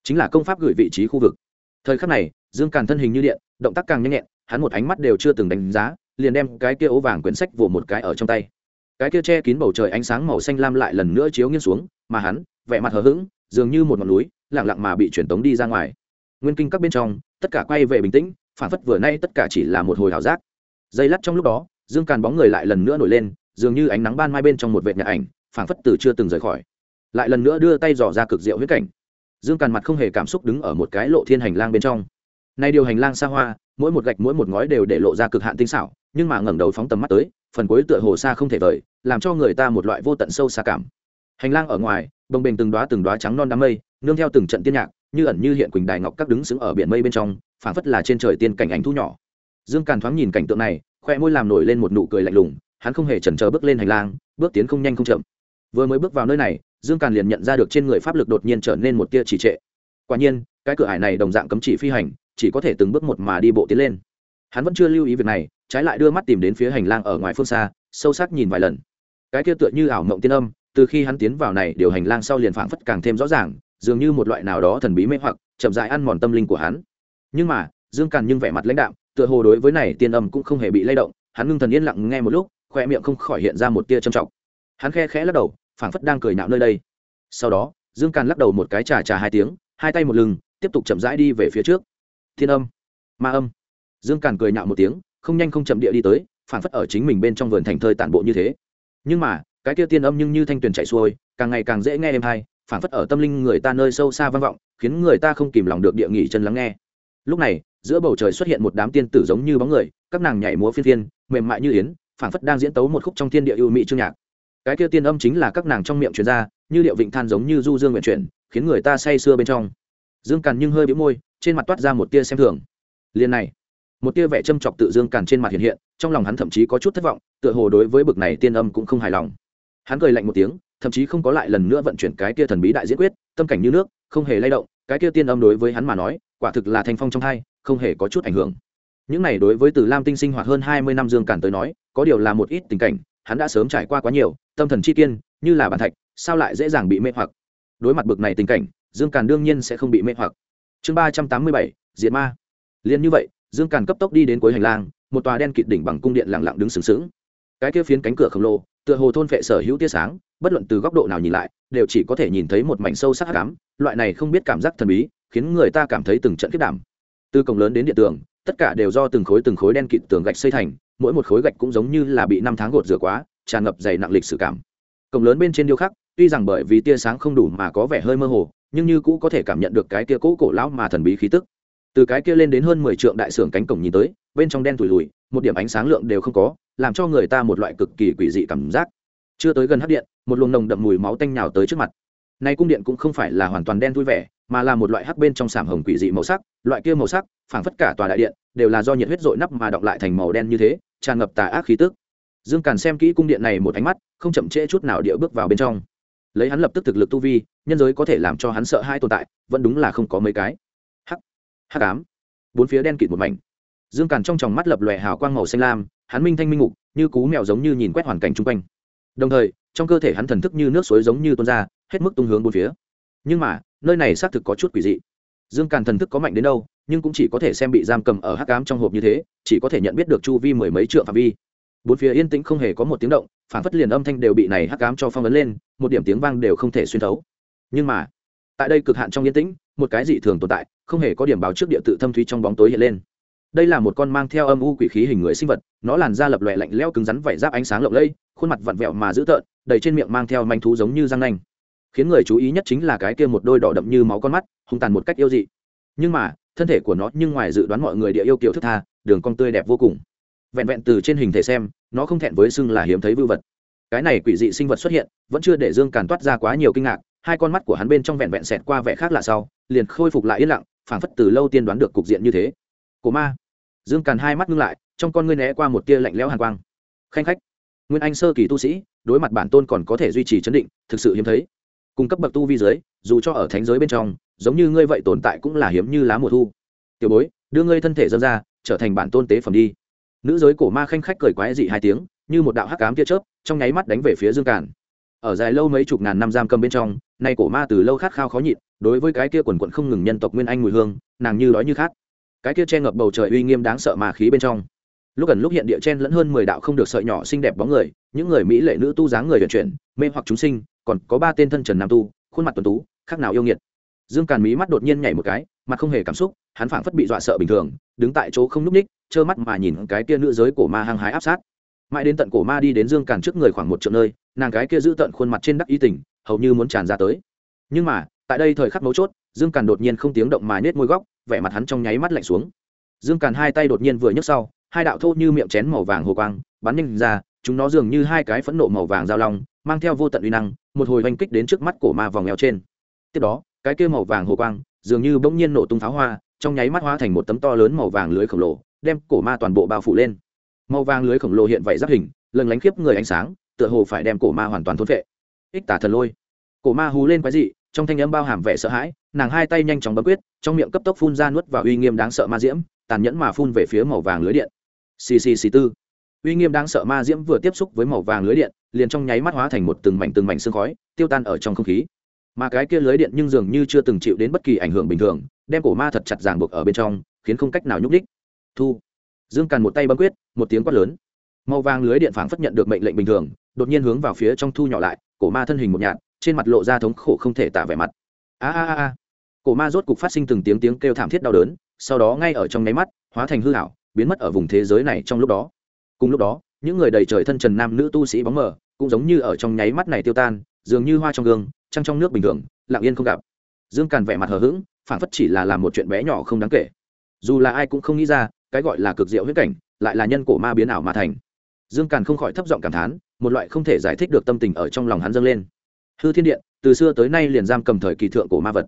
chính là công pháp gửi vị trí khu vực. Thời khắc này, dương càn thân hình như điện, động tác càng nhanh nhẹn, hắn một ánh mắt đều chưa từng đánh giá, liền đem cái kia ố vàng quyển sách vỗ một cái ở trong tay. Cái kia che kín bầu trời ánh sáng màu xanh lam lại lần nữa chiếu nghiêng xuống, mà hắn, vẻ mặt hờ hững, dường như một ngọn núi lẳng lặng mà bị truyền tống đi ra ngoài. Nguyên kinh các bên trong, tất cả quay về bình tĩnh, phản phất vừa nay tất cả chỉ là một hồi ảo giác. Dây lắt trong lúc đó, dương càn bóng người lại lần nữa nổi lên dường như ánh nắng ban mai bên trong một vệt nhà ảnh, phảng phất từ chưa từng rời khỏi. Lại lần nữa đưa tay dò ra cực diệu huyết cảnh. Dương càn mặt không hề cảm xúc đứng ở một cái lộ thiên hành lang bên trong. Nay điều hành lang xa hoa, mỗi một gạch mỗi một ngói đều để lộ ra cực hạn tinh xảo, nhưng mà ngẩng đầu phóng tầm mắt tới, phần cuối tựa hồ xa không thể vời, làm cho người ta một loại vô tận sâu xa cảm. Hành lang ở ngoài, bồng bềnh từng đoá từng đoá trắng non đám mây, nương theo từng trận tiên nhạc, như ẩn như hiện quỳnh đài ngọc các đứng sững ở biển mây bên trong, phảng phất là trên trời tiên cảnh ảnh thu nhỏ. Dương càn thoáng nhìn cảnh tượng này, khoe môi làm nổi lên một nụ cười lạnh lùng hắn không hề chần chờ bước lên hành lang, bước tiến không nhanh không chậm. Vừa mới bước vào nơi này, dương càn liền nhận ra được trên người pháp lực đột nhiên trở nên một tia trì trệ. Quả nhiên, cái cửa ải này đồng dạng cấm chỉ phi hành, chỉ có thể từng bước một mà đi bộ tiến lên. Hắn vẫn chưa lưu ý việc này, trái lại đưa mắt tìm đến phía hành lang ở ngoài phương xa, sâu sắc nhìn vài lần. Cái kia tựa như ảo mộng tiên âm, từ khi hắn tiến vào này, điều hành lang sau liền phảng phất càng thêm rõ ràng, dường như một loại nào đó thần bí mê hoặc, chậm dại ăn mòn tâm linh của hắn. Nhưng mà, dương càn nhưng vẻ mặt lãnh đạm, tựa hồ đối với này tiên âm cũng không hề bị lay động, hắn ngưng thần yên lặng nghe một lúc khoe miệng không khỏi hiện ra một tia trầm trọng. Hắn khe khẽ lắc đầu, phảng phất đang cười nạo nơi đây. Sau đó, dương càn lắc đầu một cái trà trà hai tiếng, hai tay một lưng, tiếp tục chậm rãi đi về phía trước. Thiên âm, ma âm. Dương càn cười nhạo một tiếng, không nhanh không chậm địa đi tới, phảng phất ở chính mình bên trong vườn thành thơi tản bộ như thế. Nhưng mà, cái kia tiên âm nhưng như thanh tuyền chạy xuôi, càng ngày càng dễ nghe êm hay phảng phất ở tâm linh người ta nơi sâu xa vang vọng, khiến người ta không kìm lòng được địa nghỉ chân lắng nghe. Lúc này, giữa bầu trời xuất hiện một đám tiên tử giống như bóng người, các nàng nhảy múa phiên phiên, mềm mại như yến phảng phất đang diễn tấu một khúc trong thiên địa ưu mỹ chương nhạc. Cái kia tiên âm chính là các nàng trong miệng truyền ra, như điệu vịnh than giống như du dương nguyện chuyển, khiến người ta say sưa bên trong. Dương càn nhưng hơi bĩu môi, trên mặt toát ra một tia xem thường. Liền này, một tia vẻ châm chọc tự dương càn trên mặt hiện hiện, trong lòng hắn thậm chí có chút thất vọng, tựa hồ đối với bực này tiên âm cũng không hài lòng. Hắn cười lạnh một tiếng, thậm chí không có lại lần nữa vận chuyển cái tia thần bí đại diễn quyết, tâm cảnh như nước, không hề lay động, cái tia tiên âm đối với hắn mà nói, quả thực là thanh phong trong hai, không hề có chút ảnh hưởng những này đối với từ lam tinh sinh hoạt hơn hai mươi năm dương Cản tới nói, có điều là một ít tình cảnh, hắn đã sớm trải qua quá nhiều, tâm thần chi kiên, như là bàn thạch, sao lại dễ dàng bị mê hoặc? Đối mặt bực này tình cảnh, dương càn đương nhiên sẽ không bị mê hoặc. Chương ba trăm tám mươi bảy diện ma. Liền như vậy, dương càn cấp tốc đi đến cuối hành lang, một tòa đen kịt đỉnh bằng cung điện lặng lặng đứng sừng sững. Cái kia phiến cánh cửa khổng lồ, tựa hồ thôn phệ sở hữu tia sáng, bất luận từ góc độ nào nhìn lại, đều chỉ có thể nhìn thấy một mảnh sâu sắc hắc ám. Loại này không biết cảm giác thần bí, khiến người ta cảm thấy từng trận kết đảm. Từ cổng lớn đến địa tường tất cả đều do từng khối từng khối đen kịt tường gạch xây thành, mỗi một khối gạch cũng giống như là bị năm tháng gột rửa quá, tràn ngập dày nặng lịch sử cảm. Cổng lớn bên trên điêu khắc, tuy rằng bởi vì tia sáng không đủ mà có vẻ hơi mơ hồ, nhưng như cũ có thể cảm nhận được cái kia cũ cổ lão mà thần bí khí tức. Từ cái kia lên đến hơn mười trượng đại sưởng cánh cổng nhìn tới, bên trong đen tối lùi, một điểm ánh sáng lượng đều không có, làm cho người ta một loại cực kỳ quỷ dị cảm giác. Chưa tới gần hấp điện, một luồng nồng đậm mùi máu tanh nhào tới trước mặt nay cung điện cũng không phải là hoàn toàn đen vui vẻ, mà là một loại hắc bên trong sảm hồng quỷ dị màu sắc. Loại kia màu sắc, phảng phất cả tòa đại điện, đều là do nhiệt huyết dội nắp mà đọng lại thành màu đen như thế, tràn ngập tà ác khí tức. Dương càn xem kỹ cung điện này một ánh mắt, không chậm trễ chút nào địa bước vào bên trong. Lấy hắn lập tức thực lực tu vi, nhân giới có thể làm cho hắn sợ hai tồn tại, vẫn đúng là không có mấy cái. Hắc hắc ám. Bốn phía đen kịt một mảnh. Dương càn trong tròng mắt lập lòe hào quang màu xanh lam, hắn minh thanh minh ngục, như cú mèo giống như nhìn quét hoàn cảnh chung quanh. Đồng thời, trong cơ thể hắn thần thức như nước suối giống như tuôn ra hết mức tung hướng bốn phía. Nhưng mà, nơi này xác thực có chút quỷ dị. Dương càn thần thức có mạnh đến đâu, nhưng cũng chỉ có thể xem bị giam cầm ở hắc ám trong hộp như thế, chỉ có thể nhận biết được chu vi mười mấy trượng phạm vi. Bốn phía yên tĩnh không hề có một tiếng động phản phất liền âm thanh đều bị này hắc ám cho phong ấn lên, một điểm tiếng vang đều không thể xuyên thấu. Nhưng mà, tại đây cực hạn trong yên tĩnh, một cái dị thường tồn tại, không hề có điểm báo trước địa tự thâm thúy trong bóng tối hiện lên. Đây là một con mang theo âm u quỷ khí hình người sinh vật, nó làn da lập lòe lạnh lẽo cứng rắn vảy giáp ánh sáng lộng lẫy, khuôn mặt vặn vẹo mà dữ tợn, đầy trên miệng mang theo manh thú giống như răng nanh khiến người chú ý nhất chính là cái kia một đôi đỏ đậm như máu con mắt, hung tàn một cách yêu dị. Nhưng mà, thân thể của nó nhưng ngoài dự đoán mọi người địa yêu kiểu thức tha, đường cong tươi đẹp vô cùng. Vẹn vẹn từ trên hình thể xem, nó không thẹn với xưng là hiếm thấy vưu vật. Cái này quỷ dị sinh vật xuất hiện, vẫn chưa để dương càn toát ra quá nhiều kinh ngạc, hai con mắt của hắn bên trong vẹn vẹn xẹt qua vẻ khác lạ sau, liền khôi phục lại yên lặng, phảng phất từ lâu tiên đoán được cục diện như thế. Cổ ma. Dương càn hai mắt ngưng lại, trong con ngươi né qua một tia lạnh lẽo hàn quang. Khanh khách. Nguyên anh sơ kỳ tu sĩ, đối mặt bản tôn còn có thể duy trì chấn định, thực sự hiếm thấy cung cấp bậc tu vi dưới, dù cho ở thánh giới bên trong giống như ngươi vậy tồn tại cũng là hiếm như lá mùa thu. Tiểu bối đưa ngươi thân thể dâng ra trở thành bản tôn tế phẩm đi. Nữ giới cổ ma khanh khách cười quái dị hai tiếng như một đạo hắc cám tia chớp trong nháy mắt đánh về phía dương càn. Ở dài lâu mấy chục ngàn năm giam cầm bên trong nay cổ ma từ lâu khát khao khó nhịn đối với cái kia quần quận không ngừng nhân tộc nguyên anh mùi hương nàng như đói như khát. Cái kia che ngập bầu trời uy nghiêm đáng sợ mà khí bên trong. Lúc gần lúc hiện địa chen lẫn hơn mười đạo không được sợi nhỏ xinh đẹp bóng người những người mỹ lệ nữ tu dáng người vận chuyển mê hoặc chúng sinh còn có ba tên thân trần nam tu, khuôn mặt tuần tú, khác nào yêu nghiệt. Dương càn mí mắt đột nhiên nhảy một cái, mặt không hề cảm xúc, hắn phảng phất bị dọa sợ bình thường, đứng tại chỗ không núp ních trơ mắt mà nhìn cái kia nữ giới cổ ma hăng hái áp sát. Mãi đến tận cổ ma đi đến dương càn trước người khoảng một triệu nơi, nàng cái kia giữ tận khuôn mặt trên đắc y tình, hầu như muốn tràn ra tới. Nhưng mà, tại đây thời khắc mấu chốt, dương càn đột nhiên không tiếng động mà nết môi góc, vẻ mặt hắn trong nháy mắt lạnh xuống. Dương càn hai tay đột nhiên vừa nhấc sau, hai đạo thô như miệng chén màu vàng hồ quang, bắn nhanh ra, chúng nó dường như hai cái phẫn nộ màu vàng giao long mang theo vô tận uy năng, một hồi oanh kích đến trước mắt cổ ma vòng eo trên. Tiếp đó, cái kia màu vàng hồ quang dường như bỗng nhiên nổ tung pháo hoa, trong nháy mắt hóa thành một tấm to lớn màu vàng lưới khổng lồ, đem cổ ma toàn bộ bao phủ lên. Màu vàng lưới khổng lồ hiện vậy giáp hình lần lánh khiếp người ánh sáng, tựa hồ phải đem cổ ma hoàn toàn thôn vệ ích tả thần lôi. Cổ ma hú lên quái dị, trong thanh âm bao hàm vẻ sợ hãi, nàng hai tay nhanh chóng bấm quyết, trong miệng cấp tốc phun ra nuốt và uy nghiêm đáng sợ ma diễm, tàn nhẫn mà phun về phía màu vàng lưới điện. Xì xì xì tư uy nghiêm đáng sợ ma diễm vừa tiếp xúc với màu vàng lưới điện, liền trong nháy mắt hóa thành một từng mảnh từng mảnh sương khói, tiêu tan ở trong không khí. Mà cái kia lưới điện nhưng dường như chưa từng chịu đến bất kỳ ảnh hưởng bình thường, đem cổ ma thật chặt ràng buộc ở bên trong, khiến không cách nào nhúc đích thu. Dương càn một tay bấm quyết, một tiếng quát lớn. Màu vàng lưới điện phảng phất nhận được mệnh lệnh bình thường, đột nhiên hướng vào phía trong thu nhỏ lại, cổ ma thân hình một nhạt, trên mặt lộ ra thống khổ không thể tả vẻ mặt. A a a cổ ma rốt cục phát sinh từng tiếng tiếng kêu thảm thiết đau đớn, sau đó ngay ở trong nháy mắt, hóa thành hư hảo biến mất ở vùng thế giới này trong lúc đó cùng lúc đó, những người đầy trời thân trần nam nữ tu sĩ bóng mờ, cũng giống như ở trong nháy mắt này tiêu tan, dường như hoa trong gương, trăng trong nước bình thường, lặng yên không gặp. Dương càn vẻ mặt hờ hững phản phất chỉ là làm một chuyện bé nhỏ không đáng kể. Dù là ai cũng không nghĩ ra, cái gọi là cực diệu huyết cảnh, lại là nhân cổ ma biến ảo mà thành. Dương càn không khỏi thấp giọng cảm thán, một loại không thể giải thích được tâm tình ở trong lòng hắn dâng lên. Hư thiên điện, từ xưa tới nay liền giam cầm thời kỳ thượng cổ ma vật.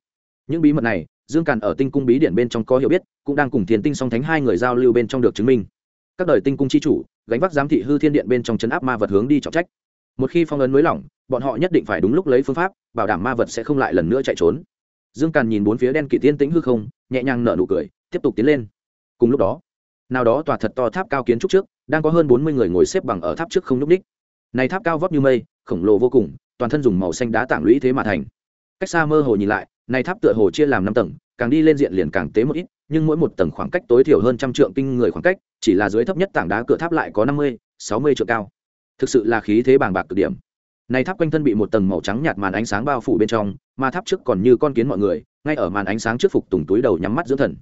Những bí mật này, dương càn ở tinh cung bí điện bên trong có hiểu biết, cũng đang cùng thiền tinh song thánh hai người giao lưu bên trong được chứng minh. Các đời tinh cung chi chủ gánh vác giám thị hư thiên điện bên trong chấn áp ma vật hướng đi trọng trách. Một khi phong ấn nới lỏng, bọn họ nhất định phải đúng lúc lấy phương pháp, bảo đảm ma vật sẽ không lại lần nữa chạy trốn. Dương càn nhìn bốn phía đen kỵ tiên tĩnh hư không, nhẹ nhàng nở nụ cười, tiếp tục tiến lên. Cùng lúc đó, nào đó tòa thật to tháp cao kiến trúc trước, đang có hơn bốn mươi người ngồi xếp bằng ở tháp trước không nhúc ních này tháp cao vóc như mây, khổng lồ vô cùng, toàn thân dùng màu xanh đá tảng lũy thế mà thành. Cách xa mơ hồ nhìn lại, này tháp tựa hồ chia làm năm tầng, càng đi lên diện liền càng tế một ít nhưng mỗi một tầng khoảng cách tối thiểu hơn trăm trượng kinh người khoảng cách, chỉ là dưới thấp nhất tảng đá cửa tháp lại có năm mươi, sáu mươi trượng cao. Thực sự là khí thế bàng bạc cực điểm. Này tháp quanh thân bị một tầng màu trắng nhạt màn ánh sáng bao phủ bên trong, mà tháp trước còn như con kiến mọi người, ngay ở màn ánh sáng trước phục tùng túi đầu nhắm mắt dưỡng thần.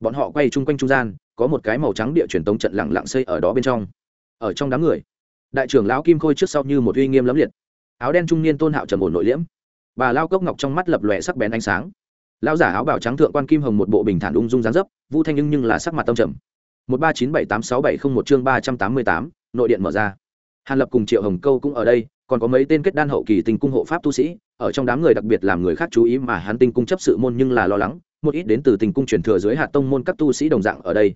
Bọn họ quay chung quanh trung gian, có một cái màu trắng địa truyền tống trận lặng lặng xây ở đó bên trong. Ở trong đám người, đại trưởng lão kim khôi trước sau như một uy nghiêm lẫm liệt. Áo đen trung niên tôn hạo trầm ổn nội liễm. Bà lao cốc ngọc trong mắt lập lòe sắc bén ánh sáng lão giả áo bào trắng thượng quan kim hồng một bộ bình thản ung dung dáng dấp, vu thanh nhưng nhưng là sắc mặt tâm trầm. Một ba chín bảy tám sáu bảy không một chương ba trăm tám mươi tám, nội điện mở ra. Hàn lập cùng triệu hồng câu cũng ở đây, còn có mấy tên kết đan hậu kỳ tinh cung hộ pháp tu sĩ, ở trong đám người đặc biệt làm người khác chú ý mà hắn tinh cung chấp sự môn nhưng là lo lắng, một ít đến từ tình cung truyền thừa dưới hạt tông môn các tu sĩ đồng dạng ở đây.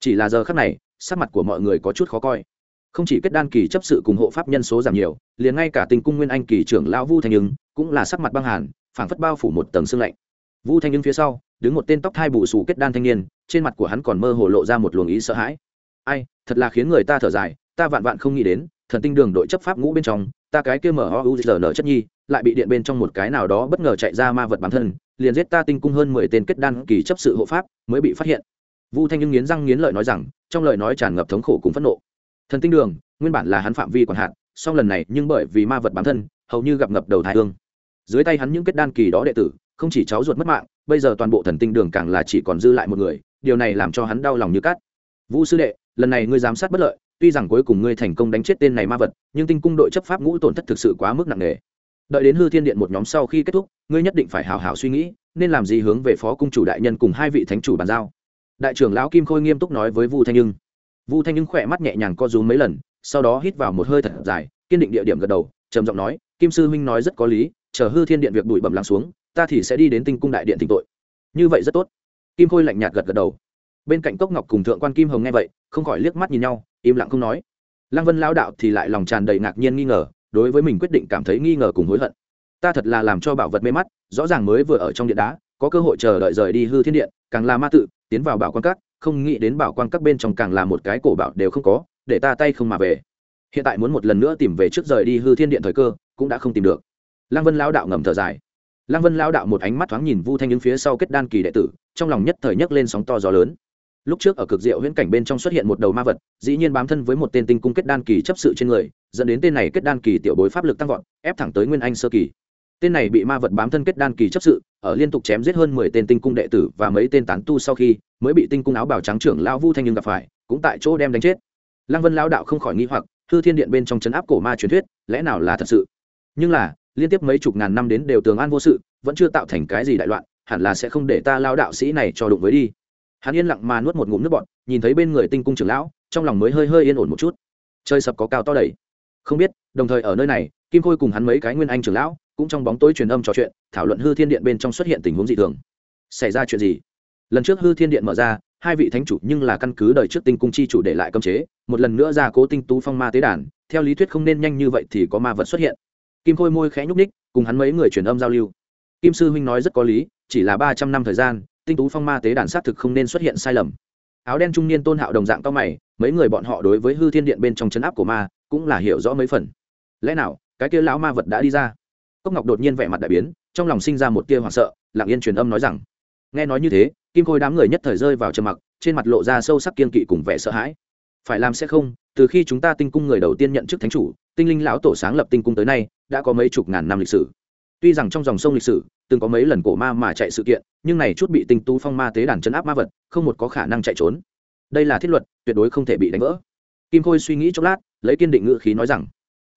Chỉ là giờ khắc này, sắc mặt của mọi người có chút khó coi. Không chỉ kết đan kỳ chấp sự cùng hộ pháp nhân số giảm nhiều, liền ngay cả tình cung nguyên anh kỳ trưởng lão vu thanh nhưng cũng là sắc mặt băng hàn, phảng phất bao phủ một tầng sương lạnh vu thanh nhưng phía sau, đứng một tên tóc thai bù xù kết đan thanh niên, trên mặt của hắn còn mơ hồ lộ ra một luồng ý sợ hãi. Ai, thật là khiến người ta thở dài, ta vạn vạn không nghĩ đến, thần tinh đường đội chấp pháp ngũ bên trong, ta cái kia mở o u nở chất nhi, lại bị điện bên trong một cái nào đó bất ngờ chạy ra ma vật bản thân, liền giết ta tinh cung hơn mười tên kết đan kỳ chấp sự hộ pháp, mới bị phát hiện. Vu thanh nhưng nghiến răng nghiến lợi nói rằng, trong lời nói tràn ngập thống khổ cùng phẫn nộ. Thần tinh đường, nguyên bản là hắn phạm vi còn hạn, song lần này nhưng bởi vì ma vật bản thân, hầu như gặp ngập đầu thái hương. Dưới tay hắn những kết đan kỳ đó đệ tử không chỉ cháu ruột mất mạng, bây giờ toàn bộ thần tinh đường càng là chỉ còn dư lại một người, điều này làm cho hắn đau lòng như cát. Vũ sư đệ, lần này ngươi giám sát bất lợi, tuy rằng cuối cùng ngươi thành công đánh chết tên này ma vật, nhưng tinh cung đội chấp pháp ngũ tổn thất thực sự quá mức nặng nề. Đợi đến hư thiên điện một nhóm sau khi kết thúc, ngươi nhất định phải hào hào suy nghĩ, nên làm gì hướng về phó cung chủ đại nhân cùng hai vị thánh chủ bàn giao. Đại trưởng lão kim khôi nghiêm túc nói với vu thanh nhưng vu thanh nhưng khỏe mắt nhẹ nhàng co rúm mấy lần, sau đó hít vào một hơi thật dài, kiên định địa điểm gật đầu, trầm giọng nói, kim sư huynh nói rất có lý, chờ hư thiên điện việc đuổi bẩm lắng xuống ta thì sẽ đi đến tinh cung đại điện thỉnh tội. Như vậy rất tốt. Kim khôi lạnh nhạt gật gật đầu. Bên cạnh cốc ngọc cùng thượng quan kim hồng nghe vậy, không khỏi liếc mắt nhìn nhau, im lặng không nói. Lăng vân lao đạo thì lại lòng tràn đầy ngạc nhiên nghi ngờ, đối với mình quyết định cảm thấy nghi ngờ cùng hối hận. Ta thật là làm cho bảo vật mê mắt, rõ ràng mới vừa ở trong điện đá, có cơ hội chờ đợi rời đi hư thiên điện, càng là ma tự, tiến vào bảo quan các, không nghĩ đến bảo quan các bên trong càng là một cái cổ bảo đều không có, để ta tay không mà về. Hiện tại muốn một lần nữa tìm về trước rời đi hư thiên điện thời cơ, cũng đã không tìm được. Lăng vân lao đạo ngầm thở dài lăng vân lao đạo một ánh mắt thoáng nhìn vu thanh những phía sau kết đan kỳ đệ tử, trong lòng nhất thời nhấc lên sóng to gió lớn. Lúc trước ở cực diệu huyễn cảnh bên trong xuất hiện một đầu ma vật, dĩ nhiên bám thân với một tên tinh cung kết đan kỳ chấp sự trên người, dẫn đến tên này kết đan kỳ tiểu bối pháp lực tăng vọt, ép thẳng tới nguyên anh sơ kỳ. Tên này bị ma vật bám thân kết đan kỳ chấp sự, ở liên tục chém giết hơn mười tên tinh cung đệ tử và mấy tên tán tu sau khi, mới bị tinh cung áo bảo trắng trưởng lao vu thanh nhưng gặp phải, cũng tại chỗ đem đánh chết. Lăng vân lao đạo không khỏi nghi hoặc, hư thiên điện bên trong chấn áp cổ ma truyền thuyết, lẽ nào là thật sự? Nhưng là liên tiếp mấy chục ngàn năm đến đều tường an vô sự, vẫn chưa tạo thành cái gì đại loạn, hẳn là sẽ không để ta lao đạo sĩ này cho đụng với đi. Hắn yên lặng mà nuốt một ngụm nước bọt, nhìn thấy bên người tinh cung trưởng lão, trong lòng mới hơi hơi yên ổn một chút. Chơi sập có cao to đầy. Không biết, đồng thời ở nơi này, kim khôi cùng hắn mấy cái nguyên anh trưởng lão, cũng trong bóng tối truyền âm trò chuyện, thảo luận hư thiên điện bên trong xuất hiện tình huống dị thường. Xảy ra chuyện gì? Lần trước hư thiên điện mở ra, hai vị thánh chủ nhưng là căn cứ đời trước tinh cung chi chủ để lại cấm chế, một lần nữa ra cố tinh tú phong ma tế đàn, theo lý thuyết không nên nhanh như vậy thì có ma vật xuất hiện kim khôi môi khẽ nhúc ních cùng hắn mấy người truyền âm giao lưu. Kim sư huynh nói rất có lý, chỉ là ba trăm năm thời gian, tinh tú phong ma tế đàn sát thực không nên xuất hiện sai lầm. Áo đen trung niên tôn hạo đồng dạng cao mày, mấy người bọn họ đối với hư thiên điện bên trong chấn áp của ma, cũng là hiểu rõ mấy phần. Lẽ nào, cái kia lão ma vật đã đi ra? Cốc ngọc đột nhiên vẻ mặt đại biến, trong lòng sinh ra một tia hoảng sợ, lặng yên truyền âm nói rằng, nghe nói như thế, kim khôi đám người nhất thời rơi vào trầm mặc, trên mặt lộ ra sâu sắc kiên kỵ cùng vẻ sợ hãi. Phải làm sẽ không, từ khi chúng ta tinh cung người đầu tiên nhận chức thánh chủ tinh linh lão tổ sáng lập tinh cung tới nay, đã có mấy chục ngàn năm lịch sử. Tuy rằng trong dòng sông lịch sử, từng có mấy lần cổ ma mà chạy sự kiện, nhưng này chút bị tinh tu phong ma tế đàn chấn áp ma vật, không một có khả năng chạy trốn. Đây là thiết luật, tuyệt đối không thể bị đánh vỡ. Kim khôi suy nghĩ chốc lát, lấy kiên định ngữ khí nói rằng,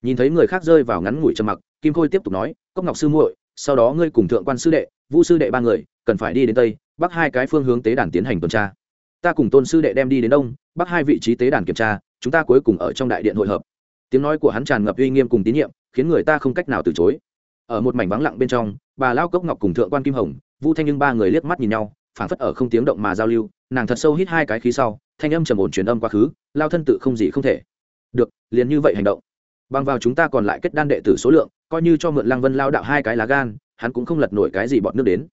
nhìn thấy người khác rơi vào ngắn ngủi trầm mặc, kim khôi tiếp tục nói, cốc ngọc sư muội, sau đó ngươi cùng thượng quan sư đệ vũ sư đệ ba người, cần phải đi đến tây, bắc hai cái phương hướng tế đàn tiến hành tuần tra. Ta cùng tôn sư đệ đem đi đến đông, bắc hai vị trí tế đàn kiểm tra, chúng ta cuối cùng ở trong đại điện hội hợp tiếng nói của hắn tràn ngập uy nghiêm cùng tín nhiệm, khiến người ta không cách nào từ chối. Ở một mảnh vắng lặng bên trong, bà lao cốc ngọc cùng thượng quan kim hồng, vu thanh nhưng ba người liếc mắt nhìn nhau, phảng phất ở không tiếng động mà giao lưu, nàng thật sâu hít hai cái khí sau, thanh âm trầm ổn truyền âm quá khứ, lao thân tự không gì không thể. Được, liền như vậy hành động. Bằng vào chúng ta còn lại kết đan đệ tử số lượng, coi như cho mượn lăng vân lao đạo hai cái lá gan, hắn cũng không lật nổi cái gì bọn nước đến.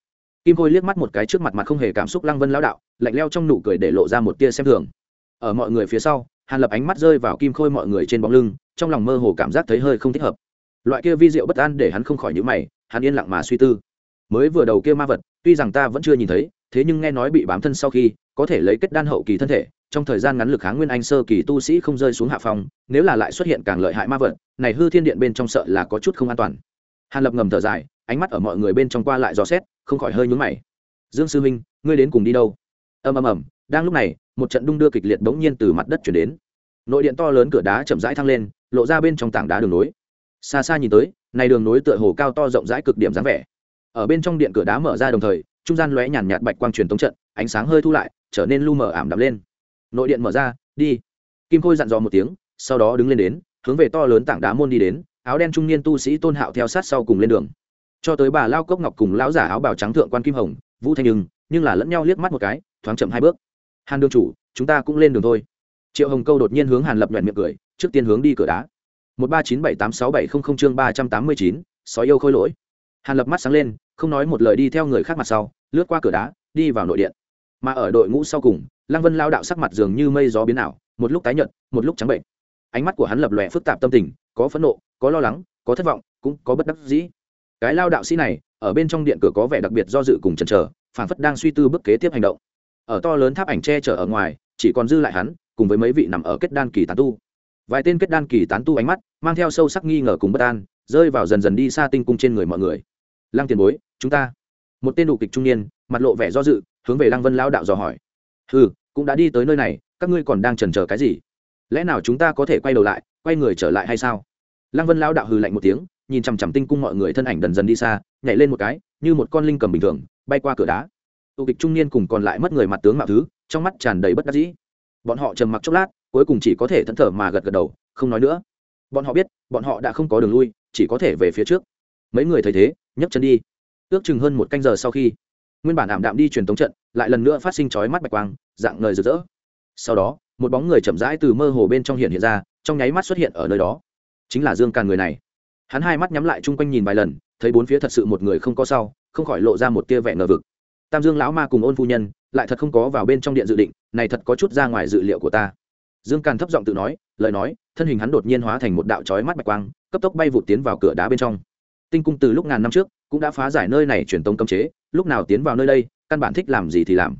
Kim khôi liếc mắt một cái trước mặt mặt không hề cảm xúc lăng vân lao đạo, lạnh leo trong nụ cười để lộ ra một tia xem thường. Ở mọi người phía sau hàn lập ánh mắt rơi vào kim khôi mọi người trên bóng lưng, trong lòng mơ hồ cảm giác thấy hơi không thích hợp. Loại kia vi diệu bất an để hắn không khỏi nhữ mày, hắn yên lặng mà suy tư. Mới vừa đầu kia ma vật, tuy rằng ta vẫn chưa nhìn thấy, thế nhưng nghe nói bị bám thân sau khi, có thể lấy kết đan hậu kỳ thân thể, trong thời gian ngắn lực kháng nguyên anh sơ kỳ tu sĩ không rơi xuống hạ phòng nếu là lại xuất hiện càng lợi hại ma vật, này hư thiên điện bên trong sợ là có chút không an toàn. Hàn lập ngầm thở dài, ánh mắt ở mọi người bên trong qua lại dò xét, không khỏi hơi nhún mày. Dương sư minh ngươi đến cùng đi đâu? Ầm ầm ầm đang lúc này, một trận đung đưa kịch liệt bỗng nhiên từ mặt đất chuyển đến. Nội điện to lớn cửa đá chậm rãi thăng lên, lộ ra bên trong tảng đá đường nối. Xa xa nhìn tới, này đường nối tựa hồ cao to rộng rãi cực điểm dáng vẻ. Ở bên trong điện cửa đá mở ra đồng thời, trung gian lóe nhàn nhạt bạch quang truyền tống trận, ánh sáng hơi thu lại, trở nên lu mờ ảm đạm lên. Nội điện mở ra, đi. Kim khôi dặn dò một tiếng, sau đó đứng lên đến, hướng về to lớn tảng đá môn đi đến, áo đen trung niên tu sĩ tôn hạo theo sát sau cùng lên đường. Cho tới bà lao cốc ngọc cùng lão giả áo bào trắng thượng quan kim hồng, vũ thanh nhưng nhưng là lẫn nhau liếc mắt một cái, thoáng chậm hai bước hàn đường chủ, chúng ta cũng lên đường thôi. Triệu hồng câu đột nhiên hướng hàn lập nhuận miệng cười, trước tiên hướng đi cửa đá. Một ba chín bảy tám sáu bảy không không chương ba trăm tám mươi chín, sói yêu khôi lỗi. Hàn lập mắt sáng lên, không nói một lời đi theo người khác mặt sau, lướt qua cửa đá, đi vào nội điện. Mà ở đội ngũ sau cùng, lăng vân lao đạo sắc mặt dường như mây gió biến ảo, một lúc tái nhợt, một lúc trắng bệnh. Ánh mắt của hắn lập lòe phức tạp tâm tình, có phẫn nộ, có lo lắng, có thất vọng, cũng có bất đắc dĩ. Cái lao đạo sĩ này, ở bên trong điện cửa có vẻ đặc biệt do dự cùng chần chờ phản phất đang suy tư bước kế tiếp hành động ở to lớn tháp ảnh che chở ở ngoài, chỉ còn dư lại hắn, cùng với mấy vị nằm ở kết đan kỳ tán tu. Vài tên kết đan kỳ tán tu ánh mắt mang theo sâu sắc nghi ngờ cùng bất an, rơi vào dần dần đi xa tinh cung trên người mọi người. Lăng tiền bối, chúng ta. Một tên đủ kịch trung niên, mặt lộ vẻ do dự, hướng về lăng vân lao đạo dò hỏi. Ừ cũng đã đi tới nơi này, các ngươi còn đang trần chờ cái gì? Lẽ nào chúng ta có thể quay đầu lại, quay người trở lại hay sao? Lăng vân lao đạo hừ lạnh một tiếng, nhìn chằm chằm tinh cung mọi người thân ảnh dần dần đi xa, nhảy lên một cái, như một con linh cầm bình thường, bay qua cửa đá tù kịch trung niên cùng còn lại mất người mặt tướng mạo thứ, trong mắt tràn đầy bất đắc dĩ. Bọn họ trầm mặc chốc lát, cuối cùng chỉ có thể thẫn thờ mà gật gật đầu, không nói nữa. Bọn họ biết, bọn họ đã không có đường lui, chỉ có thể về phía trước. Mấy người thấy thế, nhấc chân đi. Ước chừng hơn một canh giờ sau khi, nguyên bản ảm đạm đi truyền tống trận, lại lần nữa phát sinh chói mắt bạch quang, dạng ngời rực rỡ. Sau đó, một bóng người chậm rãi từ mơ hồ bên trong hiện hiện ra, trong nháy mắt xuất hiện ở nơi đó. Chính là dương càn người này. Hắn hai mắt nhắm lại chung quanh nhìn vài lần, thấy bốn phía thật sự một người không có sau, không khỏi lộ ra một tia vẻ ngờ vực tam dương lão ma cùng ôn phu nhân lại thật không có vào bên trong điện dự định, này thật có chút ra ngoài dự liệu của ta. Dương càn thấp giọng tự nói, lời nói, thân hình hắn đột nhiên hóa thành một đạo trói mắt bạch quang, cấp tốc bay vụt tiến vào cửa đá bên trong. Tinh cung từ lúc ngàn năm trước, cũng đã phá giải nơi này truyền tống cấm chế, lúc nào tiến vào nơi đây, căn bản thích làm gì thì làm.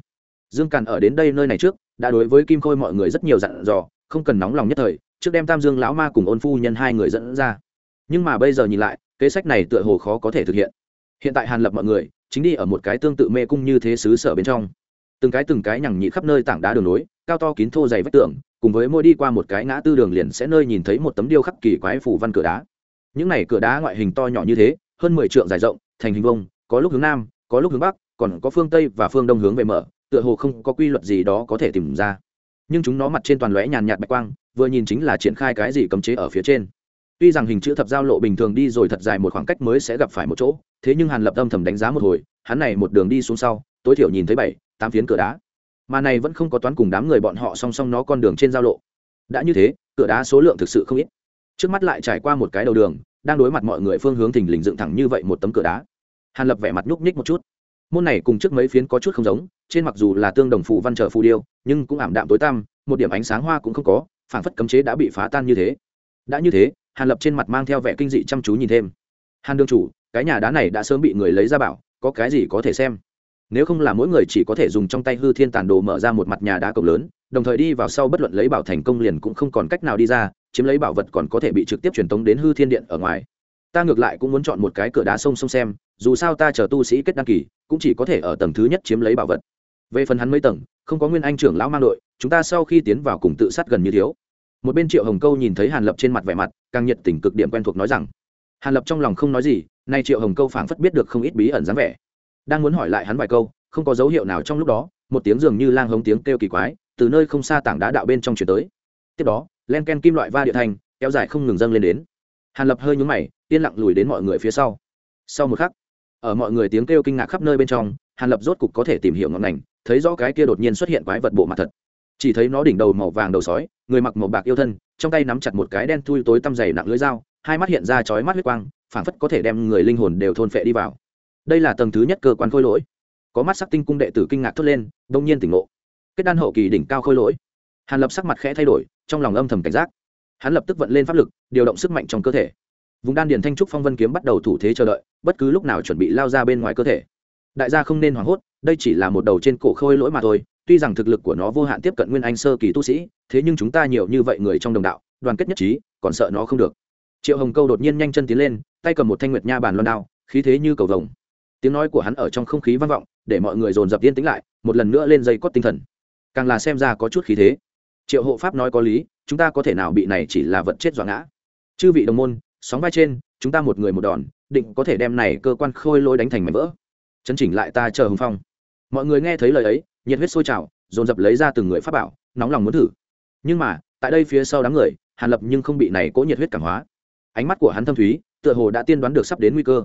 Dương càn ở đến đây nơi này trước, đã đối với kim khôi mọi người rất nhiều dặn dò, không cần nóng lòng nhất thời, trước đem tam dương lão ma cùng ôn phu nhân hai người dẫn ra. Nhưng mà bây giờ nhìn lại, kế sách này tựa hồ khó có thể thực hiện. Hiện tại hàn lập mọi người chính đi ở một cái tương tự mê cung như thế xứ sở bên trong. Từng cái từng cái nhằng nhị khắp nơi tảng đá đường nối, cao to kín thô dày vách tường, cùng với mỗi đi qua một cái ngã tư đường liền sẽ nơi nhìn thấy một tấm điêu khắc kỳ quái phủ văn cửa đá. Những này cửa đá ngoại hình to nhỏ như thế, hơn mười trượng dài rộng, thành hình vông có lúc hướng nam, có lúc hướng bắc, còn có phương tây và phương đông hướng về mở, tựa hồ không có quy luật gì đó có thể tìm ra. Nhưng chúng nó mặt trên toàn lóe nhàn nhạt bạch quang, vừa nhìn chính là triển khai cái gì cấm chế ở phía trên tuy rằng hình chữ thập giao lộ bình thường đi rồi thật dài một khoảng cách mới sẽ gặp phải một chỗ, thế nhưng hàn lập âm thầm đánh giá một hồi, hắn này một đường đi xuống sau, tối thiểu nhìn thấy bảy, tám phiến cửa đá. Mà này vẫn không có toán cùng đám người bọn họ song song nó con đường trên giao lộ. Đã như thế, cửa đá số lượng thực sự không ít. Trước mắt lại trải qua một cái đầu đường, đang đối mặt mọi người phương hướng thình lình dựng thẳng như vậy một tấm cửa đá. Hàn lập vẻ mặt nhúc nhích một chút. Môn này cùng trước mấy phiến có chút không giống, trên mặc dù là tương đồng phụ văn trợ phù điêu, nhưng cũng ảm đạm tối tăm, một điểm ánh sáng hoa cũng không có phản phất cấm chế đã bị phá tan như thế. Đã như thế hàn lập trên mặt mang theo vẻ kinh dị chăm chú nhìn thêm. Hàn đương chủ, cái nhà đá này đã sớm bị người lấy ra bảo, có cái gì có thể xem? Nếu không là mỗi người chỉ có thể dùng trong tay hư thiên tàn đồ mở ra một mặt nhà đá cổng lớn, đồng thời đi vào sau bất luận lấy bảo thành công liền cũng không còn cách nào đi ra, chiếm lấy bảo vật còn có thể bị trực tiếp truyền tống đến hư thiên điện ở ngoài. Ta ngược lại cũng muốn chọn một cái cửa đá sông sông xem, dù sao ta chờ tu sĩ kết đăng kỳ, cũng chỉ có thể ở tầng thứ nhất chiếm lấy bảo vật. Về phần hắn mấy tầng, không có nguyên anh trưởng lão mang đội, chúng ta sau khi tiến vào cùng tự sát gần như thiếu một bên triệu hồng câu nhìn thấy hàn lập trên mặt vẻ mặt càng nhiệt tình cực điểm quen thuộc nói rằng hàn lập trong lòng không nói gì nay triệu hồng câu phảng phất biết được không ít bí ẩn dáng vẻ đang muốn hỏi lại hắn vài câu không có dấu hiệu nào trong lúc đó một tiếng dường như lang hống tiếng kêu kỳ quái từ nơi không xa tảng đá đạo bên trong chuyển tới tiếp đó len ken kim loại va địa thành kéo dài không ngừng dâng lên đến hàn lập hơi nhúng mày yên lặng lùi đến mọi người phía sau sau một khắc ở mọi người tiếng kêu kinh ngạc khắp nơi bên trong hàn lập rốt cục có thể tìm hiểu ngọn ngành thấy rõ cái kia đột nhiên xuất hiện quái vật bộ mặt thật chỉ thấy nó đỉnh đầu màu vàng đầu sói, người mặc màu bạc yêu thân, trong tay nắm chặt một cái đen thui tối tăm dày nặng lưỡi dao, hai mắt hiện ra chói mắt huyết quang, phảng phất có thể đem người linh hồn đều thôn phệ đi vào. Đây là tầng thứ nhất cơ quan khôi lỗi. Có mắt sắc tinh cung đệ tử kinh ngạc thốt lên, đông nhiên tỉnh ngộ. Kết đan hậu kỳ đỉnh cao khôi lỗi. Hàn lập sắc mặt khẽ thay đổi, trong lòng âm thầm cảnh giác. Hắn lập tức vận lên pháp lực, điều động sức mạnh trong cơ thể. Vùng đan điền thanh trúc phong vân kiếm bắt đầu thủ thế chờ đợi, bất cứ lúc nào chuẩn bị lao ra bên ngoài cơ thể. Đại gia không nên hoảng hốt, đây chỉ là một đầu trên cổ khôi lỗi mà thôi tuy rằng thực lực của nó vô hạn tiếp cận nguyên anh sơ kỳ tu sĩ, thế nhưng chúng ta nhiều như vậy người trong đồng đạo, đoàn kết nhất trí, còn sợ nó không được. Triệu hồng câu đột nhiên nhanh chân tiến lên, tay cầm một thanh nguyệt nha bàn loan đao, khí thế như cầu vồng. Tiếng nói của hắn ở trong không khí vang vọng, để mọi người dồn dập yên tĩnh lại, một lần nữa lên dây cót tinh thần. Càng là xem ra có chút khí thế. Triệu hộ pháp nói có lý, chúng ta có thể nào bị này chỉ là vật chết dọa ngã. Chư vị đồng môn, sóng vai trên, chúng ta một người một đòn, định có thể đem này cơ quan khôi lôi đánh thành mảnh vỡ. Chấn chỉnh lại ta chờ hồng phong. Mọi người nghe thấy lời ấy nhiệt huyết sôi trào, dồn dập lấy ra từng người pháp bảo, nóng lòng muốn thử. Nhưng mà, tại đây phía sau đám người, hàn lập nhưng không bị này cố nhiệt huyết cảm hóa. Ánh mắt của hắn thâm thúy, tựa hồ đã tiên đoán được sắp đến nguy cơ.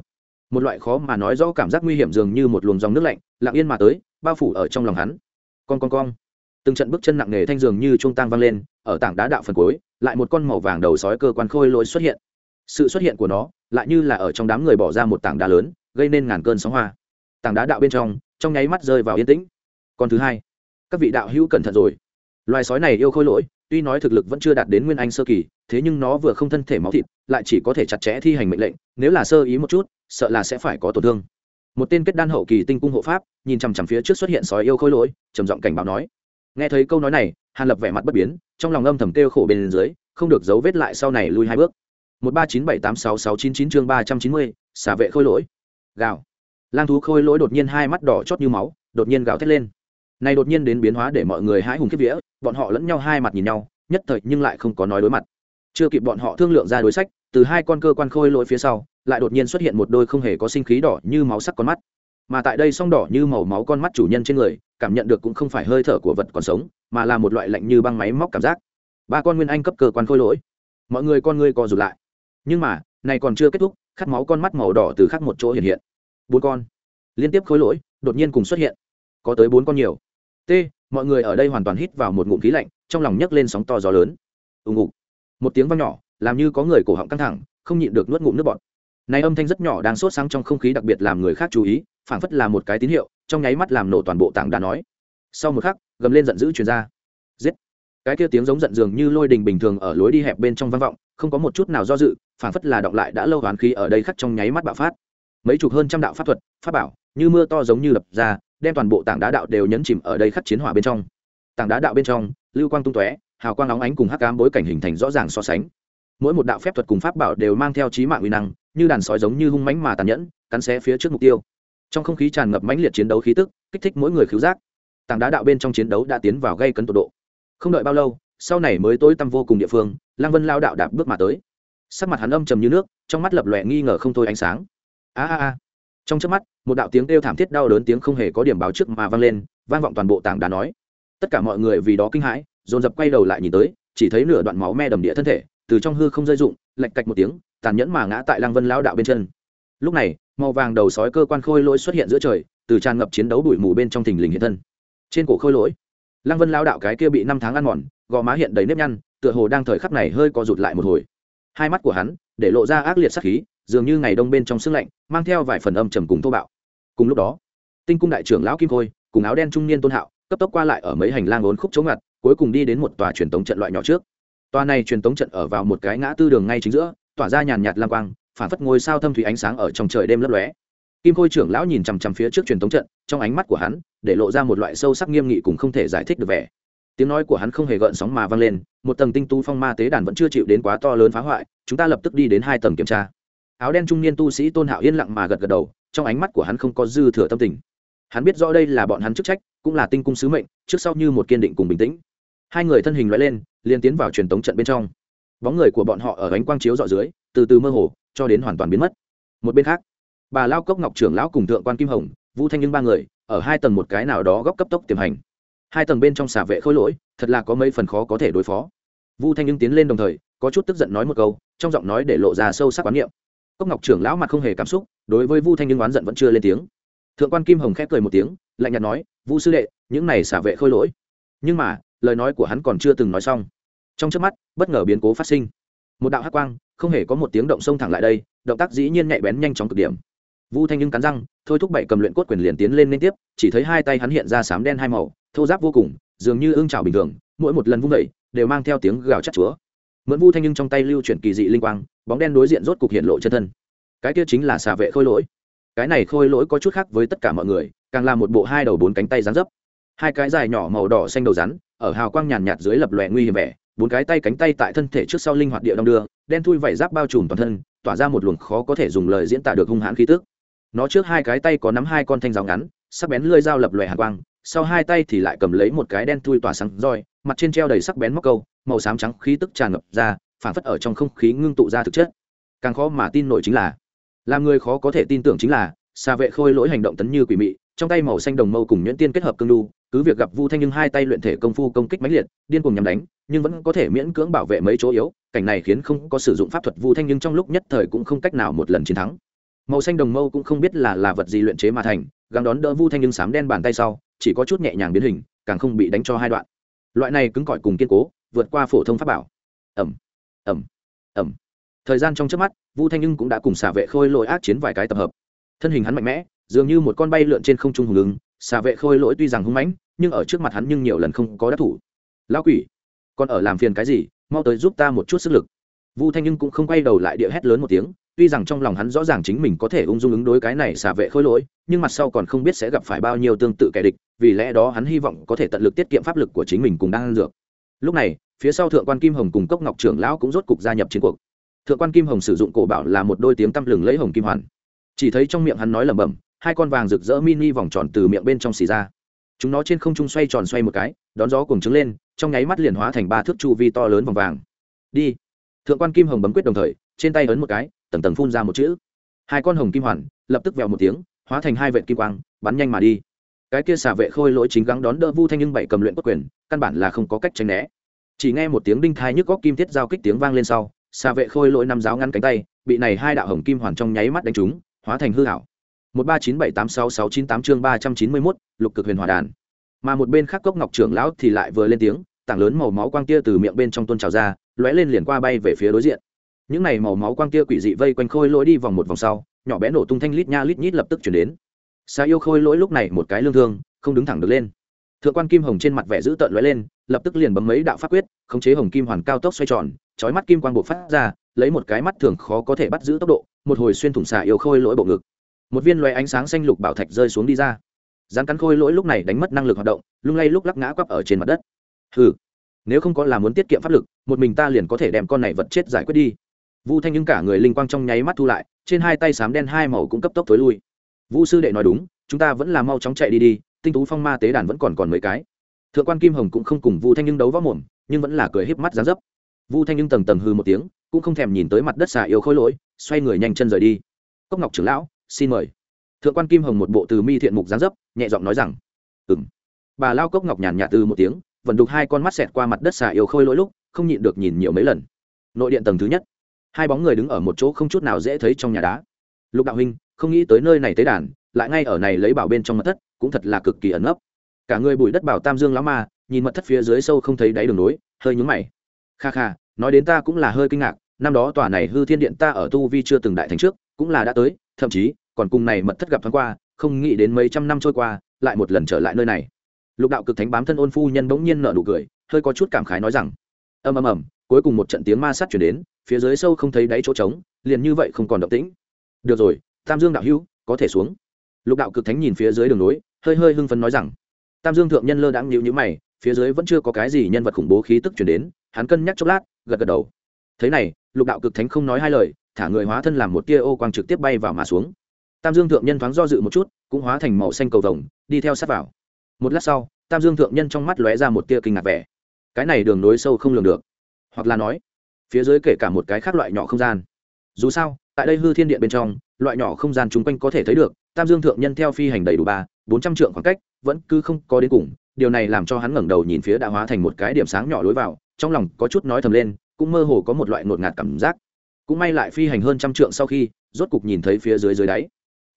Một loại khó mà nói rõ cảm giác nguy hiểm dường như một luồng dòng nước lạnh, lặng yên mà tới, bao phủ ở trong lòng hắn. Con con con từng trận bước chân nặng nề thanh dường như trung tang vang lên, ở tảng đá đạo phần cuối, lại một con màu vàng đầu sói cơ quan khôi lỗi xuất hiện. Sự xuất hiện của nó, lại như là ở trong đám người bỏ ra một tảng đá lớn, gây nên ngàn cơn sóng hoa. Tảng đá đạo bên trong trong nháy mắt rơi vào yên tĩnh con thứ hai. Các vị đạo hữu cẩn thận rồi. Loài sói này yêu khôi lỗi, tuy nói thực lực vẫn chưa đạt đến nguyên anh sơ kỳ, thế nhưng nó vừa không thân thể máu thịt, lại chỉ có thể chặt chẽ thi hành mệnh lệnh, nếu là sơ ý một chút, sợ là sẽ phải có tổn thương. Một tên kết đan hậu kỳ tinh cung hộ pháp, nhìn chằm chằm phía trước xuất hiện sói yêu khôi lỗi, trầm giọng cảnh báo nói. Nghe thấy câu nói này, hàn lập vẻ mặt bất biến, trong lòng âm thầm kêu khổ bên dưới, không được giấu vết lại sau này lui hai bước. Một ba chín bảy tám sáu sáu chín chín chương ba trăm chín mươi, xả vệ khôi lỗi. Gào. Lang thú khôi lỗi đột nhiên hai mắt đỏ chót như máu, đột nhiên gào thét lên này đột nhiên đến biến hóa để mọi người hãi hùng kiếp vía, bọn họ lẫn nhau hai mặt nhìn nhau, nhất thời nhưng lại không có nói đối mặt. Chưa kịp bọn họ thương lượng ra đối sách, từ hai con cơ quan khôi lỗi phía sau, lại đột nhiên xuất hiện một đôi không hề có sinh khí đỏ như máu sắc con mắt. Mà tại đây song đỏ như màu máu con mắt chủ nhân trên người, cảm nhận được cũng không phải hơi thở của vật còn sống, mà là một loại lạnh như băng máy móc cảm giác. Ba con nguyên anh cấp cơ quan khôi lỗi. Mọi người con ngươi co rụt lại. Nhưng mà, này còn chưa kết thúc, khát máu con mắt màu đỏ từ khắc một chỗ hiện hiện. Bốn con. Liên tiếp khôi lỗi, đột nhiên cùng xuất hiện. Có tới bốn con nhiều t, mọi người ở đây hoàn toàn hít vào một ngụm khí lạnh, trong lòng nhấc lên sóng to gió lớn. Ù ngục. Một tiếng vang nhỏ, làm như có người cổ họng căng thẳng, không nhịn được nuốt ngụm nước bọt. Này âm thanh rất nhỏ đang sốt sáng trong không khí đặc biệt làm người khác chú ý, phảng phất là một cái tín hiệu, trong nháy mắt làm nổ toàn bộ tảng đá nói. Sau một khắc, gầm lên giận dữ truyền ra. Giết. Cái kia tiếng giống giận dường như lôi đình bình thường ở lối đi hẹp bên trong vang vọng, không có một chút nào do dự, phảng phất là động lại đã lâu hoán khí ở đây khắc trong nháy mắt bạo phát. Mấy chục hơn trăm đạo pháp thuật, pháp bảo, như mưa to giống như lập ra đem toàn bộ tảng đá đạo đều nhấn chìm ở đây khắc chiến hỏa bên trong. Tảng đá đạo bên trong, lưu quang tung tóe, hào quang óng ánh cùng hắc ám bối cảnh hình thành rõ ràng so sánh. Mỗi một đạo phép thuật cùng pháp bảo đều mang theo trí mạng uy năng, như đàn sói giống như hung mãnh mà tàn nhẫn, cắn xé phía trước mục tiêu. Trong không khí tràn ngập mãnh liệt chiến đấu khí tức, kích thích mỗi người khiếu giác. Tảng đá đạo bên trong chiến đấu đã tiến vào gây cấn tột độ. Không đợi bao lâu, sau này mới tối tăm vô cùng địa phương lang vân lao đạo đạp bước mà tới. Sắc mặt hắn âm trầm như nước, trong mắt lập lòe nghi ngờ không thôi ánh sáng. A a a trong trước mắt, một đạo tiếng kêu thảm thiết đau đớn tiếng không hề có điểm báo trước mà vang lên, vang vọng toàn bộ tảng đá nói. Tất cả mọi người vì đó kinh hãi, dồn dập quay đầu lại nhìn tới, chỉ thấy nửa đoạn máu me đầm địa thân thể, từ trong hư không rơi rụng lạch cạch một tiếng, tàn nhẫn mà ngã tại lăng vân lao đạo bên chân. Lúc này, màu vàng đầu sói cơ quan khôi lỗi xuất hiện giữa trời, từ tràn ngập chiến đấu bụi mù bên trong thình lình hiện thân. Trên cổ khôi lỗi, lăng vân lao đạo cái kia bị năm tháng ăn mòn, gò má hiện đầy nếp nhăn, tựa hồ đang thời khắc này hơi co rụt lại một hồi. Hai mắt của hắn, để lộ ra ác liệt sắc khí dường như ngày đông bên trong sương lạnh, mang theo vài phần âm trầm cùng thô bạo. Cùng lúc đó, tinh cung đại trưởng lão kim khôi, cùng áo đen trung niên tôn hạo, cấp tốc qua lại ở mấy hành lang ốn khúc chống ngặt, cuối cùng đi đến một tòa truyền tống trận loại nhỏ trước. Tòa này truyền tống trận ở vào một cái ngã tư đường ngay chính giữa, tỏa ra nhàn nhạt lam quang, phản phất ngôi sao thâm thủy ánh sáng ở trong trời đêm lấp lóe. Kim khôi trưởng lão nhìn chằm chằm phía trước truyền tống trận, trong ánh mắt của hắn, để lộ ra một loại sâu sắc nghiêm nghị cùng không thể giải thích được vẻ. Tiếng nói của hắn không hề gợn sóng mà vang lên, một tầng tinh tu phong ma tế đàn vẫn chưa chịu đến quá to lớn phá hoại, chúng ta lập tức đi đến hai tầng kiểm tra áo đen trung niên tu sĩ tôn hạo yên lặng mà gật gật đầu, trong ánh mắt của hắn không có dư thừa tâm tình. Hắn biết rõ đây là bọn hắn chức trách, cũng là tinh cung sứ mệnh, trước sau như một kiên định cùng bình tĩnh. Hai người thân hình loại lên liên tiến vào truyền tống trận bên trong. Bóng người của bọn họ ở ánh quang chiếu dọ dưới, từ từ mơ hồ, cho đến hoàn toàn biến mất. Một bên khác, bà lao cốc ngọc trưởng lão cùng thượng quan kim hồng vũ thanh nhưng ba người, ở hai tầng một cái nào đó góc cấp tốc tiềm hành. Hai tầng bên trong xả vệ khôi lỗi, thật là có mấy phần khó có thể đối phó. Vu thanh nhưng tiến lên đồng thời, có chút tức giận nói một câu, trong giọng nói để lộ ra sâu sắc quán niệm cốc ngọc trưởng lão mặt không hề cảm xúc, đối với vu thanh nhưng oán giận vẫn chưa lên tiếng. Thượng quan kim hồng khép cười một tiếng, lạnh nhạt nói, vu sư đệ, những này xả vệ khôi lỗi. Nhưng mà, lời nói của hắn còn chưa từng nói xong. Trong trước mắt, bất ngờ biến cố phát sinh. Một đạo hát quang, không hề có một tiếng động xông thẳng lại đây, động tác dĩ nhiên nhạy bén nhanh chóng cực điểm. Vu thanh nhưng cắn răng, thôi thúc bậy cầm luyện cốt quyền liền tiến lên liên tiếp, chỉ thấy hai tay hắn hiện ra sám đen hai màu, thô giáp vô cùng, dường như ương trào bình thường, mỗi một lần vung đẩy đều mang theo tiếng gào chắc chúa mượn vu thanh nhưng trong tay lưu chuyển kỳ dị linh quang, bóng đen đối diện rốt cục hiện lộ chân thân. Cái kia chính là xà vệ khôi lỗi. Cái này khôi lỗi có chút khác với tất cả mọi người, càng là một bộ hai đầu bốn cánh tay rán dấp. Hai cái dài nhỏ màu đỏ xanh đầu rắn, ở hào quang nhàn nhạt dưới lập lòe nguy hiểm vẻ, bốn cái tay cánh tay tại thân thể trước sau linh hoạt địa đong đưa, đen thui vảy giáp bao trùm toàn thân, tỏa ra một luồng khó có thể dùng lời diễn tả được hung hãn khí tức. Nó trước hai cái tay có nắm hai con thanh rào ngắn, sắc bén lưỡi dao lập lòe hàn quang sau hai tay thì lại cầm lấy một cái đen thui tỏa sáng roi, mặt trên treo đầy sắc bén móc câu, màu xám trắng khí tức tràn ngập ra, phản phất ở trong không khí ngưng tụ ra thực chất. Càng khó mà tin nổi chính là, làm người khó có thể tin tưởng chính là xa vệ khôi lỗi hành động tấn như quỷ mị, trong tay màu xanh đồng mâu cùng nhuyễn tiên kết hợp cương lưu cứ việc gặp vu thanh nhưng hai tay luyện thể công phu công kích mãnh liệt, điên cùng nhằm đánh, nhưng vẫn có thể miễn cưỡng bảo vệ mấy chỗ yếu, cảnh này khiến không có sử dụng pháp thuật vu thanh nhưng trong lúc nhất thời cũng không cách nào một lần chiến thắng màu xanh đồng mâu cũng không biết là là vật gì luyện chế mà thành, gắng đón đỡ vu thanh nhưng sám đen bàn tay sau, chỉ có chút nhẹ nhàng biến hình, càng không bị đánh cho hai đoạn. Loại này cứng cỏi cùng kiên cố, vượt qua phổ thông pháp bảo. Ẩm ẩm ẩm thời gian trong trước mắt, vu thanh nhưng cũng đã cùng xả vệ khôi lỗi ác chiến vài cái tập hợp. Thân hình hắn mạnh mẽ, dường như một con bay lượn trên không trung hùng ứng xả vệ khôi lỗi tuy rằng hung mãnh, nhưng ở trước mặt hắn nhưng nhiều lần không có đắc thủ. Lão quỷ, còn ở làm phiền cái gì, mau tới giúp ta một chút sức lực. Vu thanh nhưng cũng không quay đầu lại địa hét lớn một tiếng tuy rằng trong lòng hắn rõ ràng chính mình có thể ung dung ứng đối cái này xả vệ khôi lỗi, nhưng mặt sau còn không biết sẽ gặp phải bao nhiêu tương tự kẻ địch, vì lẽ đó hắn hy vọng có thể tận lực tiết kiệm pháp lực của chính mình cùng đang ăn dược. Lúc này, phía sau thượng quan kim hồng cùng cốc ngọc trưởng lão cũng rốt cục gia nhập chiến cuộc. Thượng quan kim hồng sử dụng cổ bảo là một đôi tiếng tăm lừng lấy hồng kim hoàn. Chỉ thấy trong miệng hắn nói lẩm bẩm, hai con vàng rực rỡ mini vòng tròn từ miệng bên trong xì ra. Chúng nó trên không trung xoay tròn xoay một cái, đón gió cùng trứng lên, trong nháy mắt liền hóa thành ba thước chu vi to lớn vòng vàng. Đi. Thượng quan kim hồng bấm quyết đồng thời, trên tay ấn một cái tầng tầng phun ra một chữ. Hai con hồng kim hoàn lập tức vèo một tiếng, hóa thành hai vệ kim quang, bắn nhanh mà đi. Cái kia xả vệ khôi lỗi chính gắng đón đỡ vu thanh nhưng bảy cầm luyện bất quyền, căn bản là không có cách tránh né. Chỉ nghe một tiếng đinh thai nhức góc kim thiết giao kích tiếng vang lên sau, xà vệ khôi lỗi năm giáo ngăn cánh tay, bị này hai đạo hồng kim hoàn trong nháy mắt đánh trúng, hóa thành hư hảo một ba chín bảy tám sáu sáu chín tám chương ba trăm chín mươi mốt, lục cực huyền hòa đàn. Mà một bên khác cốc ngọc trưởng lão thì lại vừa lên tiếng, tảng lớn màu máu quang tia từ miệng bên trong tuôn trào ra, lóe lên liền qua bay về phía đối diện những này màu máu quang tia quỷ dị vây quanh khôi lỗi đi vòng một vòng sau, nhỏ bé nổ tung thanh lít nha lít nhít lập tức chuyển đến. Xa yêu khôi lỗi lúc này một cái lương thương, không đứng thẳng được lên. Thượng quan kim hồng trên mặt vẻ dữ tợn lóe lên, lập tức liền bấm mấy đạo pháp quyết, khống chế hồng kim hoàn cao tốc xoay tròn, chói mắt kim quang bộ phát ra, lấy một cái mắt thường khó có thể bắt giữ tốc độ, một hồi xuyên thủng xà yêu khôi lỗi bộ ngực. Một viên loé ánh sáng xanh lục bảo thạch rơi xuống đi ra. Rắn cắn khôi lỗi lúc này đánh mất năng lực hoạt động, lung lay lúc lắc ngã quắp ở trên mặt đất. Ừ nếu không có là muốn tiết kiệm pháp lực, một mình ta liền có thể đem con này vật chết giải quyết đi vu thanh những cả người linh quang trong nháy mắt thu lại, trên hai tay sám đen hai màu cũng cấp tốc thối lui. Vu sư đệ nói đúng, chúng ta vẫn là mau chóng chạy đi đi, tinh tú phong ma tế đàn vẫn còn còn mấy cái. Thượng quan kim hồng cũng không cùng vu thanh nhưng đấu võ mồm, nhưng vẫn là cười híp mắt ra dấp. Vu thanh nhưng tầng tầng hư một tiếng, cũng không thèm nhìn tới mặt đất xà yêu khôi lỗi, xoay người nhanh chân rời đi. Cốc ngọc trưởng lão, xin mời. Thượng quan kim hồng một bộ từ mi thiện mục gián dấp, nhẹ giọng nói rằng ừng bà lao cốc ngọc nhàn nhạt từ một tiếng, vẫn đục hai con mắt xẹt qua mặt đất xà yêu khôi lỗi lúc, không nhịn được nhìn nhiều mấy lần. Nội điện tầng thứ nhất hai bóng người đứng ở một chỗ không chút nào dễ thấy trong nhà đá. Lục đạo huynh, không nghĩ tới nơi này tế đàn, lại ngay ở này lấy bảo bên trong mật thất, cũng thật là cực kỳ ẩn ấp cả người bùi đất bảo tam dương lão ma, nhìn mật thất phía dưới sâu không thấy đáy đường núi, hơi nhúng mày. Kha kha, nói đến ta cũng là hơi kinh ngạc, năm đó tòa này hư thiên điện ta ở tu vi chưa từng đại thành trước, cũng là đã tới, thậm chí, còn cùng này mật thất gặp thoáng qua, không nghĩ đến mấy trăm năm trôi qua, lại một lần trở lại nơi này. Lục đạo cực thánh bám thân ôn phu nhân bỗng nhiên nở nụ cười, hơi có chút cảm khái nói rằng, ầm ầm ầm, cuối cùng một trận tiếng ma sát chuyển đến phía dưới sâu không thấy đáy chỗ trống, liền như vậy không còn động tĩnh. Được rồi, tam dương đạo hữu, có thể xuống. Lục đạo cực thánh nhìn phía dưới đường nối, hơi hơi hưng phấn nói rằng, tam dương thượng nhân lơ đãng nhịu nhữ mày, phía dưới vẫn chưa có cái gì nhân vật khủng bố khí tức chuyển đến, hắn cân nhắc chốc lát, gật gật đầu. Thế này, lục đạo cực thánh không nói hai lời, thả người hóa thân làm một tia ô quang trực tiếp bay vào mà xuống. Tam dương thượng nhân thoáng do dự một chút, cũng hóa thành màu xanh cầu vồng, đi theo sát vào. Một lát sau, tam dương thượng nhân trong mắt lóe ra một tia kinh ngạc vẻ. Cái này đường nối sâu không lường được. Hoặc là nói phía dưới kể cả một cái khác loại nhỏ không gian. Dù sao, tại đây hư thiên điện bên trong, loại nhỏ không gian chung quanh có thể thấy được, tam dương thượng nhân theo phi hành đầy đủ ba, bốn trăm trượng khoảng cách, vẫn cứ không có đến cùng, điều này làm cho hắn ngẩng đầu nhìn phía đã hóa thành một cái điểm sáng nhỏ lối vào, trong lòng có chút nói thầm lên, cũng mơ hồ có một loại ngột ngạt cảm giác. Cũng may lại phi hành hơn trăm trượng sau khi, rốt cục nhìn thấy phía dưới dưới đáy,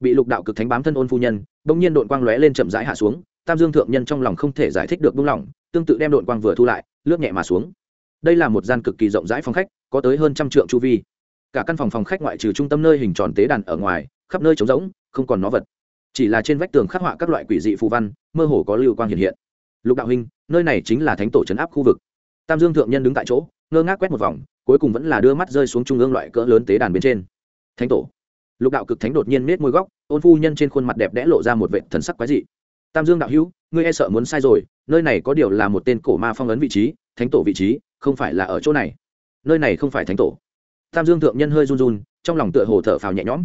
bị lục đạo cực thánh bám thân ôn phu nhân, bỗng nhiên đội quang lóe lên chậm rãi hạ xuống, tam dương thượng nhân trong lòng không thể giải thích được buông lỏng, tương tự đem đội quang vừa thu lại, lướt nhẹ mà xuống đây là một gian cực kỳ rộng rãi phòng khách, có tới hơn trăm trượng chu vi. Cả căn phòng phòng khách ngoại trừ trung tâm nơi hình tròn tế đàn ở ngoài, khắp nơi trống rỗng, không còn nó vật. Chỉ là trên vách tường khắc họa các loại quỷ dị phù văn, mơ hồ có lưu quang hiện hiện. Lục đạo huynh, nơi này chính là thánh tổ trấn áp khu vực. Tam dương thượng nhân đứng tại chỗ, ngơ ngác quét một vòng, cuối cùng vẫn là đưa mắt rơi xuống trung ương loại cỡ lớn tế đàn bên trên. Thánh tổ. Lục đạo cực thánh đột nhiên nết môi góc, ôn phu nhân trên khuôn mặt đẹp đẽ lộ ra một vệ thần sắc quái dị. Tam dương đạo hữu, ngươi e sợ muốn sai rồi, nơi này có điều là một tên cổ ma phong ấn vị trí, thánh tổ vị trí không phải là ở chỗ này. Nơi này không phải thánh tổ. Tam dương thượng nhân hơi run run, trong lòng tựa hồ thở phào nhẹ nhõm.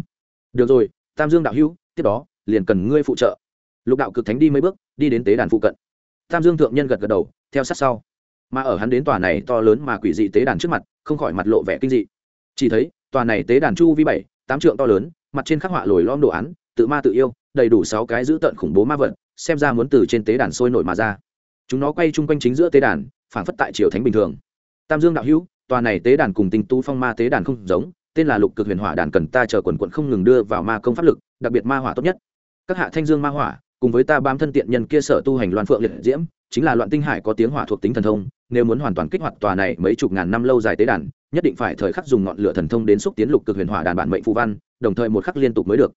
Được rồi, tam dương đạo hữu, tiếp đó, liền cần ngươi phụ trợ. Lục đạo cực thánh đi mấy bước, đi đến tế đàn phụ cận. Tam dương thượng nhân gật gật đầu, theo sát sau. Mà ở hắn đến tòa này to lớn mà quỷ dị tế đàn trước mặt, không khỏi mặt lộ vẻ kinh dị. Chỉ thấy, tòa này tế đàn chu vi bảy, tám trượng to lớn, mặt trên khắc họa lồi lom đồ án, tự ma tự yêu, đầy đủ sáu cái dữ tận khủng bố ma vật, xem ra muốn từ trên tế đàn sôi nổi mà ra. Chúng nó quay chung quanh chính giữa tế đàn phản phất tại triều thánh bình thường tam dương đạo hữu, tòa này tế đàn cùng tinh tú phong ma tế đàn không giống, tên là lục cực huyền hỏa đàn cần ta chờ quần quận không ngừng đưa vào ma công pháp lực, đặc biệt ma hỏa tốt nhất. Các hạ thanh dương ma hỏa, cùng với ta bám thân tiện nhân kia sở tu hành loan phượng liệt diễm, chính là loạn tinh hải có tiếng hỏa thuộc tính thần thông, nếu muốn hoàn toàn kích hoạt tòa này mấy chục ngàn năm lâu dài tế đàn, nhất định phải thời khắc dùng ngọn lửa thần thông đến xúc tiến lục cực huyền hỏa đàn bản mệnh phù văn, đồng thời một khắc liên tục mới được.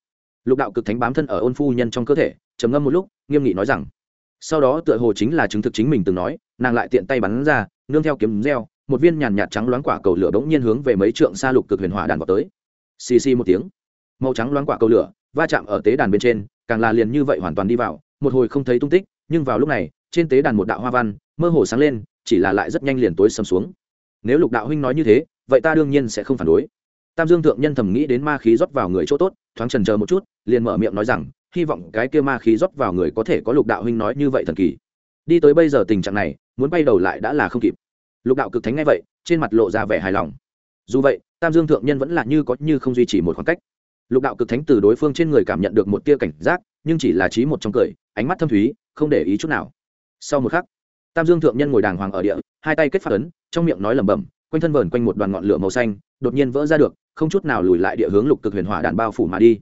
Lục đạo cực thánh bám thân ở ôn phu nhân trong cơ thể, trầm ngâm một lúc, nghiêm nghị nói rằng, sau đó tựa hồ chính là chứng thực chính mình từng nói, nàng lại tiện tay bắn ra, nương theo kiếm reo một viên nhàn nhạt trắng loáng quả cầu lửa bỗng nhiên hướng về mấy trượng xa lục cực huyền hỏa đàn vào tới. Xì xì một tiếng, màu trắng loáng quả cầu lửa va chạm ở tế đàn bên trên, càng là liền như vậy hoàn toàn đi vào, một hồi không thấy tung tích, nhưng vào lúc này, trên tế đàn một đạo hoa văn, mơ hồ sáng lên, chỉ là lại rất nhanh liền tối sầm xuống. Nếu lục đạo huynh nói như thế, vậy ta đương nhiên sẽ không phản đối. Tam dương thượng nhân thầm nghĩ đến ma khí rót vào người chỗ tốt, thoáng trần chờ một chút, liền mở miệng nói rằng, hy vọng cái kia ma khí rót vào người có thể có lục đạo huynh nói như vậy thần kỳ. Đi tới bây giờ tình trạng này, muốn bay đầu lại đã là không kịp lục đạo cực thánh ngay vậy, trên mặt lộ ra vẻ hài lòng. Dù vậy, tam dương thượng nhân vẫn là như có như không duy trì một khoảng cách. Lục đạo cực thánh từ đối phương trên người cảm nhận được một tia cảnh giác, nhưng chỉ là trí một trong cười, ánh mắt thâm thúy, không để ý chút nào. Sau một khắc, tam dương thượng nhân ngồi đàng hoàng ở địa, hai tay kết phát ấn, trong miệng nói lẩm bẩm, quanh thân vờn quanh một đoàn ngọn lửa màu xanh, đột nhiên vỡ ra được, không chút nào lùi lại địa hướng lục cực huyền hỏa đạn bao phủ mà đi.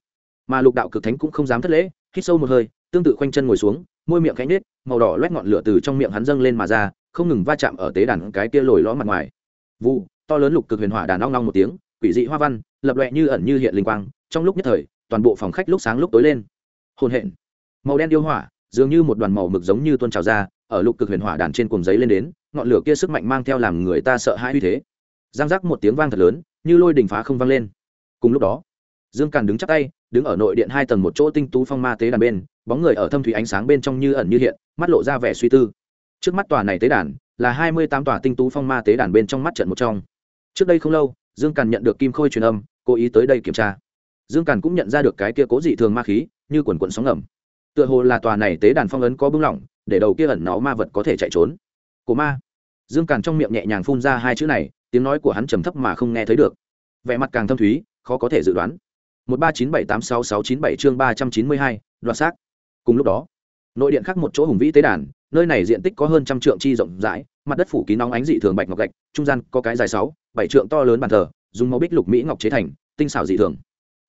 Mà lục đạo cực thánh cũng không dám thất lễ, hít sâu một hơi, tương tự khoanh chân ngồi xuống, môi miệng cánh nết màu đỏ loét ngọn lửa từ trong miệng hắn dâng lên mà ra không ngừng va chạm ở tế đàn cái kia lồi ló mặt ngoài. Vụ to lớn lục cực huyền hỏa đàn long long một tiếng, quỷ dị hoa văn, lập loẹ như ẩn như hiện linh quang, trong lúc nhất thời, toàn bộ phòng khách lúc sáng lúc tối lên. Hồn hện. Màu đen yêu hỏa, dường như một đoàn màu mực giống như tuôn trào ra, ở lục cực huyền hỏa đàn trên cuồng giấy lên đến, ngọn lửa kia sức mạnh mang theo làm người ta sợ hãi uy thế. Giang giác một tiếng vang thật lớn, như lôi đình phá không vang lên. Cùng lúc đó, dương càn đứng chắc tay, đứng ở nội điện hai tầng một chỗ tinh tú phong ma tế đàn bên, bóng người ở thâm thủy ánh sáng bên trong như ẩn như hiện, mắt lộ ra vẻ suy tư trước mắt tòa này tế đàn là hai mươi tám tòa tinh tú phong ma tế đàn bên trong mắt trận một trong. Trước đây không lâu, dương càn nhận được kim khôi truyền âm, cố ý tới đây kiểm tra. Dương càn cũng nhận ra được cái kia cố dị thường ma khí, như quần quận sóng ngầm. Tựa hồ là tòa này tế đàn phong ấn có bưng lỏng, để đầu kia ẩn nó ma vật có thể chạy trốn. Cổ ma. Dương càn trong miệng nhẹ nhàng phun ra hai chữ này, tiếng nói của hắn trầm thấp mà không nghe thấy được. Vẻ mặt càng thâm thúy, khó có thể dự đoán. một ba chín bảy tám sáu sáu chín bảy chương ba trăm chín mươi hai, đoạt xác. Cùng lúc đó nội điện khác một chỗ hùng vĩ tế đàn, nơi này diện tích có hơn trăm trượng chi rộng rãi, mặt đất phủ kín nóng ánh dị thường bạch ngọc gạch, trung gian có cái dài sáu, bảy trượng to lớn bàn thờ, dùng màu bích lục mỹ ngọc chế thành, tinh xảo dị thường.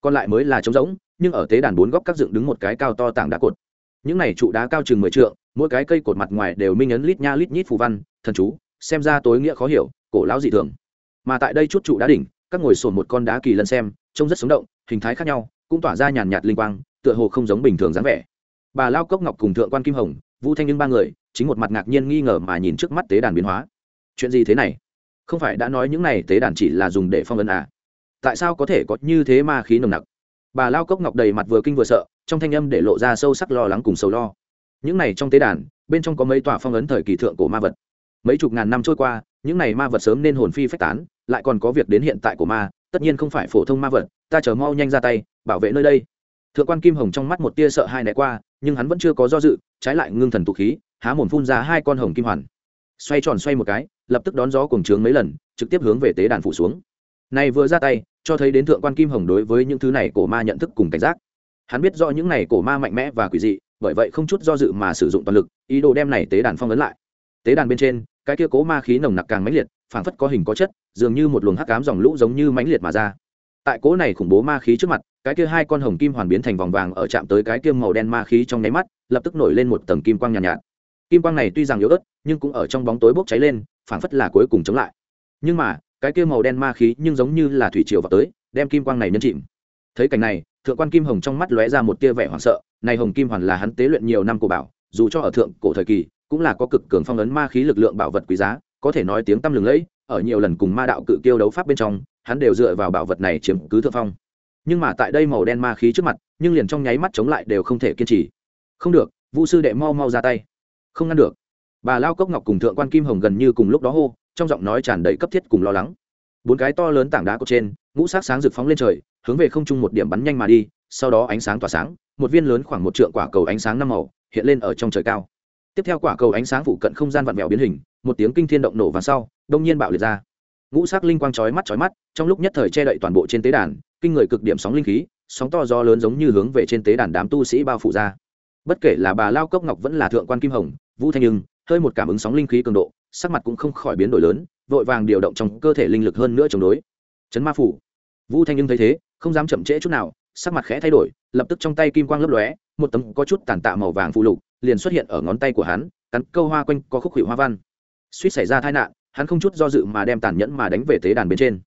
Còn lại mới là trống rỗng, nhưng ở tế đàn bốn góc các dựng đứng một cái cao to tảng đá cột. Những này trụ đá cao chừng mười trượng, mỗi cái cây cột mặt ngoài đều minh ấn lít nha lít nhít phù văn, thần chú, xem ra tối nghĩa khó hiểu, cổ lão dị thường. Mà tại đây chút trụ đá đỉnh, các ngồi sồn một con đá kỳ lân xem, trông rất sống động, hình thái khác nhau, cũng tỏa ra nhàn nhạt linh quang, tựa hồ không giống bình thường dáng vẻ bà lao cốc ngọc cùng thượng quan kim hồng vũ thanh nhưng ba người, chính một mặt ngạc nhiên nghi ngờ mà nhìn trước mắt tế đàn biến hóa. Chuyện gì thế này? Không phải đã nói những này tế đàn chỉ là dùng để phong ấn à? Tại sao có thể có như thế ma khí nồng nặc? Bà lao cốc ngọc đầy mặt vừa kinh vừa sợ, trong thanh âm để lộ ra sâu sắc lo lắng cùng sầu lo. Những này trong tế đàn, bên trong có mấy tòa phong ấn thời kỳ thượng cổ ma vật. Mấy chục ngàn năm trôi qua, những này ma vật sớm nên hồn phi phách tán, lại còn có việc đến hiện tại của ma, tất nhiên không phải phổ thông ma vật, ta chờ mau nhanh ra tay, bảo vệ nơi đây. Thượng quan kim hồng trong mắt một tia sợ hai né qua nhưng hắn vẫn chưa có do dự, trái lại ngưng thần tụ khí, há mồm phun ra hai con hồng kim hoàn. Xoay tròn xoay một cái, lập tức đón gió cùng trướng mấy lần, trực tiếp hướng về tế đàn phủ xuống. Này vừa ra tay, cho thấy đến thượng quan kim hồng đối với những thứ này cổ ma nhận thức cùng cảnh giác. Hắn biết rõ những này cổ ma mạnh mẽ và quỷ dị, bởi vậy không chút do dự mà sử dụng toàn lực, ý đồ đem này tế đàn phong ấn lại. Tế đàn bên trên, cái kia cố ma khí nồng nặc càng mãnh liệt, phảng phất có hình có chất, dường như một luồng hắc ám dòng lũ giống như mãnh liệt mà ra. Tại cố này khủng bố ma khí trước mặt cái kia hai con hồng kim hoàn biến thành vòng vàng ở chạm tới cái kia màu đen ma khí trong nháy mắt lập tức nổi lên một tầng kim quang nhàn nhạt, nhạt. Kim quang này tuy rằng yếu ớt nhưng cũng ở trong bóng tối bốc cháy lên phảng phất là cuối cùng chống lại. Nhưng mà cái kia màu đen ma khí nhưng giống như là thủy triều vào tới đem kim quang này nhân chìm. Thấy cảnh này thượng quan kim hồng trong mắt lóe ra một tia vẻ hoảng sợ này hồng kim hoàn là hắn tế luyện nhiều năm của bảo dù cho ở thượng cổ thời kỳ cũng là có cực cường phong ấn ma khí lực lượng bảo vật quý giá có thể nói tiếng tăm lừng lẫy ở nhiều lần cùng ma đạo cự kiêu đấu pháp bên trong hắn đều dựa vào bảo vật này chiếm cứ thượng phong nhưng mà tại đây màu đen ma khí trước mặt, nhưng liền trong nháy mắt chống lại đều không thể kiên trì. Không được vũ sư đệ mau mau ra tay. Không ngăn được. Bà lao cốc ngọc cùng thượng quan kim hồng gần như cùng lúc đó hô, trong giọng nói tràn đầy cấp thiết cùng lo lắng. Bốn cái to lớn tảng đá cột trên, ngũ sắc sáng rực phóng lên trời, hướng về không trung một điểm bắn nhanh mà đi, sau đó ánh sáng tỏa sáng, một viên lớn khoảng một trượng quả cầu ánh sáng năm màu, hiện lên ở trong trời cao. Tiếp theo quả cầu ánh sáng phụ cận không gian vặn vẹo biến hình, một tiếng kinh thiên động nổ và sau, đông nhiên bạo liệt ra ngũ sắc linh quang chói mắt chói mắt, trong lúc nhất thời che đậy toàn bộ trên tế đàn, kinh người cực điểm sóng linh khí, sóng to gió lớn giống như hướng về trên tế đàn đám tu sĩ bao phủ ra. Bất kể là bà lao cốc ngọc vẫn là thượng quan kim hồng vũ thanh nhưng hơi một cảm ứng sóng linh khí cường độ, sắc mặt cũng không khỏi biến đổi lớn, vội vàng điều động trong cơ thể linh lực hơn nữa chống đối. Chấn ma phủ. Vũ thanh nhưng thấy thế, không dám chậm trễ chút nào, sắc mặt khẽ thay đổi, lập tức trong tay kim quang lấp lóe, một tấm có chút tàn tạ màu vàng phụ lục, liền xuất hiện ở ngón tay của hắn, cắn câu hoa quanh có khúc hủy hoa văn. Suýt xảy ra tai nạn hắn không chút do dự mà đem tàn nhẫn mà đánh về tế đàn bên trên.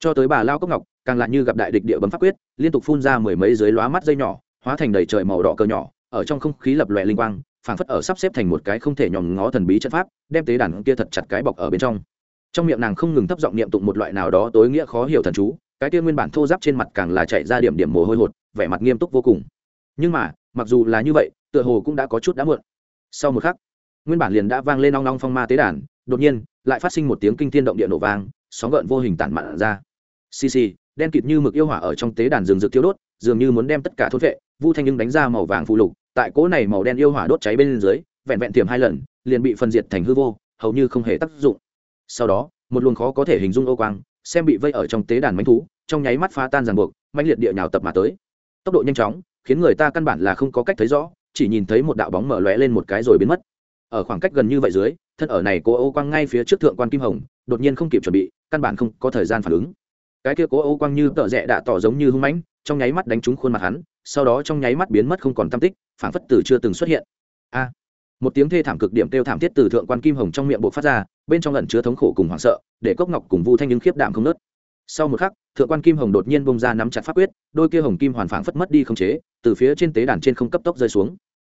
Cho tới bà lao cốc ngọc, càng lại như gặp đại địch địa bấm pháp quyết, liên tục phun ra mười mấy dưới lóa mắt dây nhỏ, hóa thành đầy trời màu đỏ cờ nhỏ, ở trong không khí lập lòe linh quang, phảng phất ở sắp xếp thành một cái không thể nhòm ngó thần bí chất pháp, đem tế đàn kia thật chặt cái bọc ở bên trong. Trong miệng nàng không ngừng thấp giọng niệm tụng một loại nào đó tối nghĩa khó hiểu thần chú, cái kia nguyên bản thô giáp trên mặt càng là chạy ra điểm điểm mồ hôi hột, vẻ mặt nghiêm túc vô cùng. Nhưng mà, mặc dù là như vậy, tựa hồ cũng đã có chút đã muộn. Sau một khắc, nguyên bản liền đã vang lên nong nong phong ma tế đàn đột nhiên, lại phát sinh một tiếng kinh thiên động địa nổ vang, sóng gợn vô hình tản mạn ra. Xì xì, đen kịt như mực yêu hỏa ở trong tế đàn rừng rực thiêu đốt, dường như muốn đem tất cả thốt vệ, vu thanh nhưng đánh ra màu vàng phụ lục, tại cỗ này màu đen yêu hỏa đốt cháy bên dưới, vẹn vẹn tiềm hai lần, liền bị phân diệt thành hư vô, hầu như không hề tác dụng. Sau đó, một luồng khó có thể hình dung ô quang, xem bị vây ở trong tế đàn mánh thú, trong nháy mắt phá tan ràng buộc, mãnh liệt địa nhào tập mà tới. Tốc độ nhanh chóng, khiến người ta căn bản là không có cách thấy rõ, chỉ nhìn thấy một đạo bóng mở lóe lên một cái rồi biến mất. Ở khoảng cách gần như vậy dưới thân ở này cố ô quang ngay phía trước thượng quan kim hồng, đột nhiên không kịp chuẩn bị, căn bản không có thời gian phản ứng. Cái kia cố ô quang như tợ rẽ đã tỏ giống như hung mãnh, trong nháy mắt đánh trúng khuôn mặt hắn, sau đó trong nháy mắt biến mất không còn tâm tích phản phất từ chưa từng xuất hiện. A! Một tiếng thê thảm cực điểm kêu thảm thiết từ thượng quan kim hồng trong miệng bộ phát ra, bên trong lần chứa thống khổ cùng hoảng sợ, để cốc ngọc cùng vu thanh nhưng khiếp đạm không nớt. Sau một khắc, thượng quan kim hồng đột nhiên bông ra nắm chặt pháp quyết, đôi kia hồng kim hoàn phảng phất mất đi không chế, từ phía trên tế đàn trên không cấp tốc rơi xuống.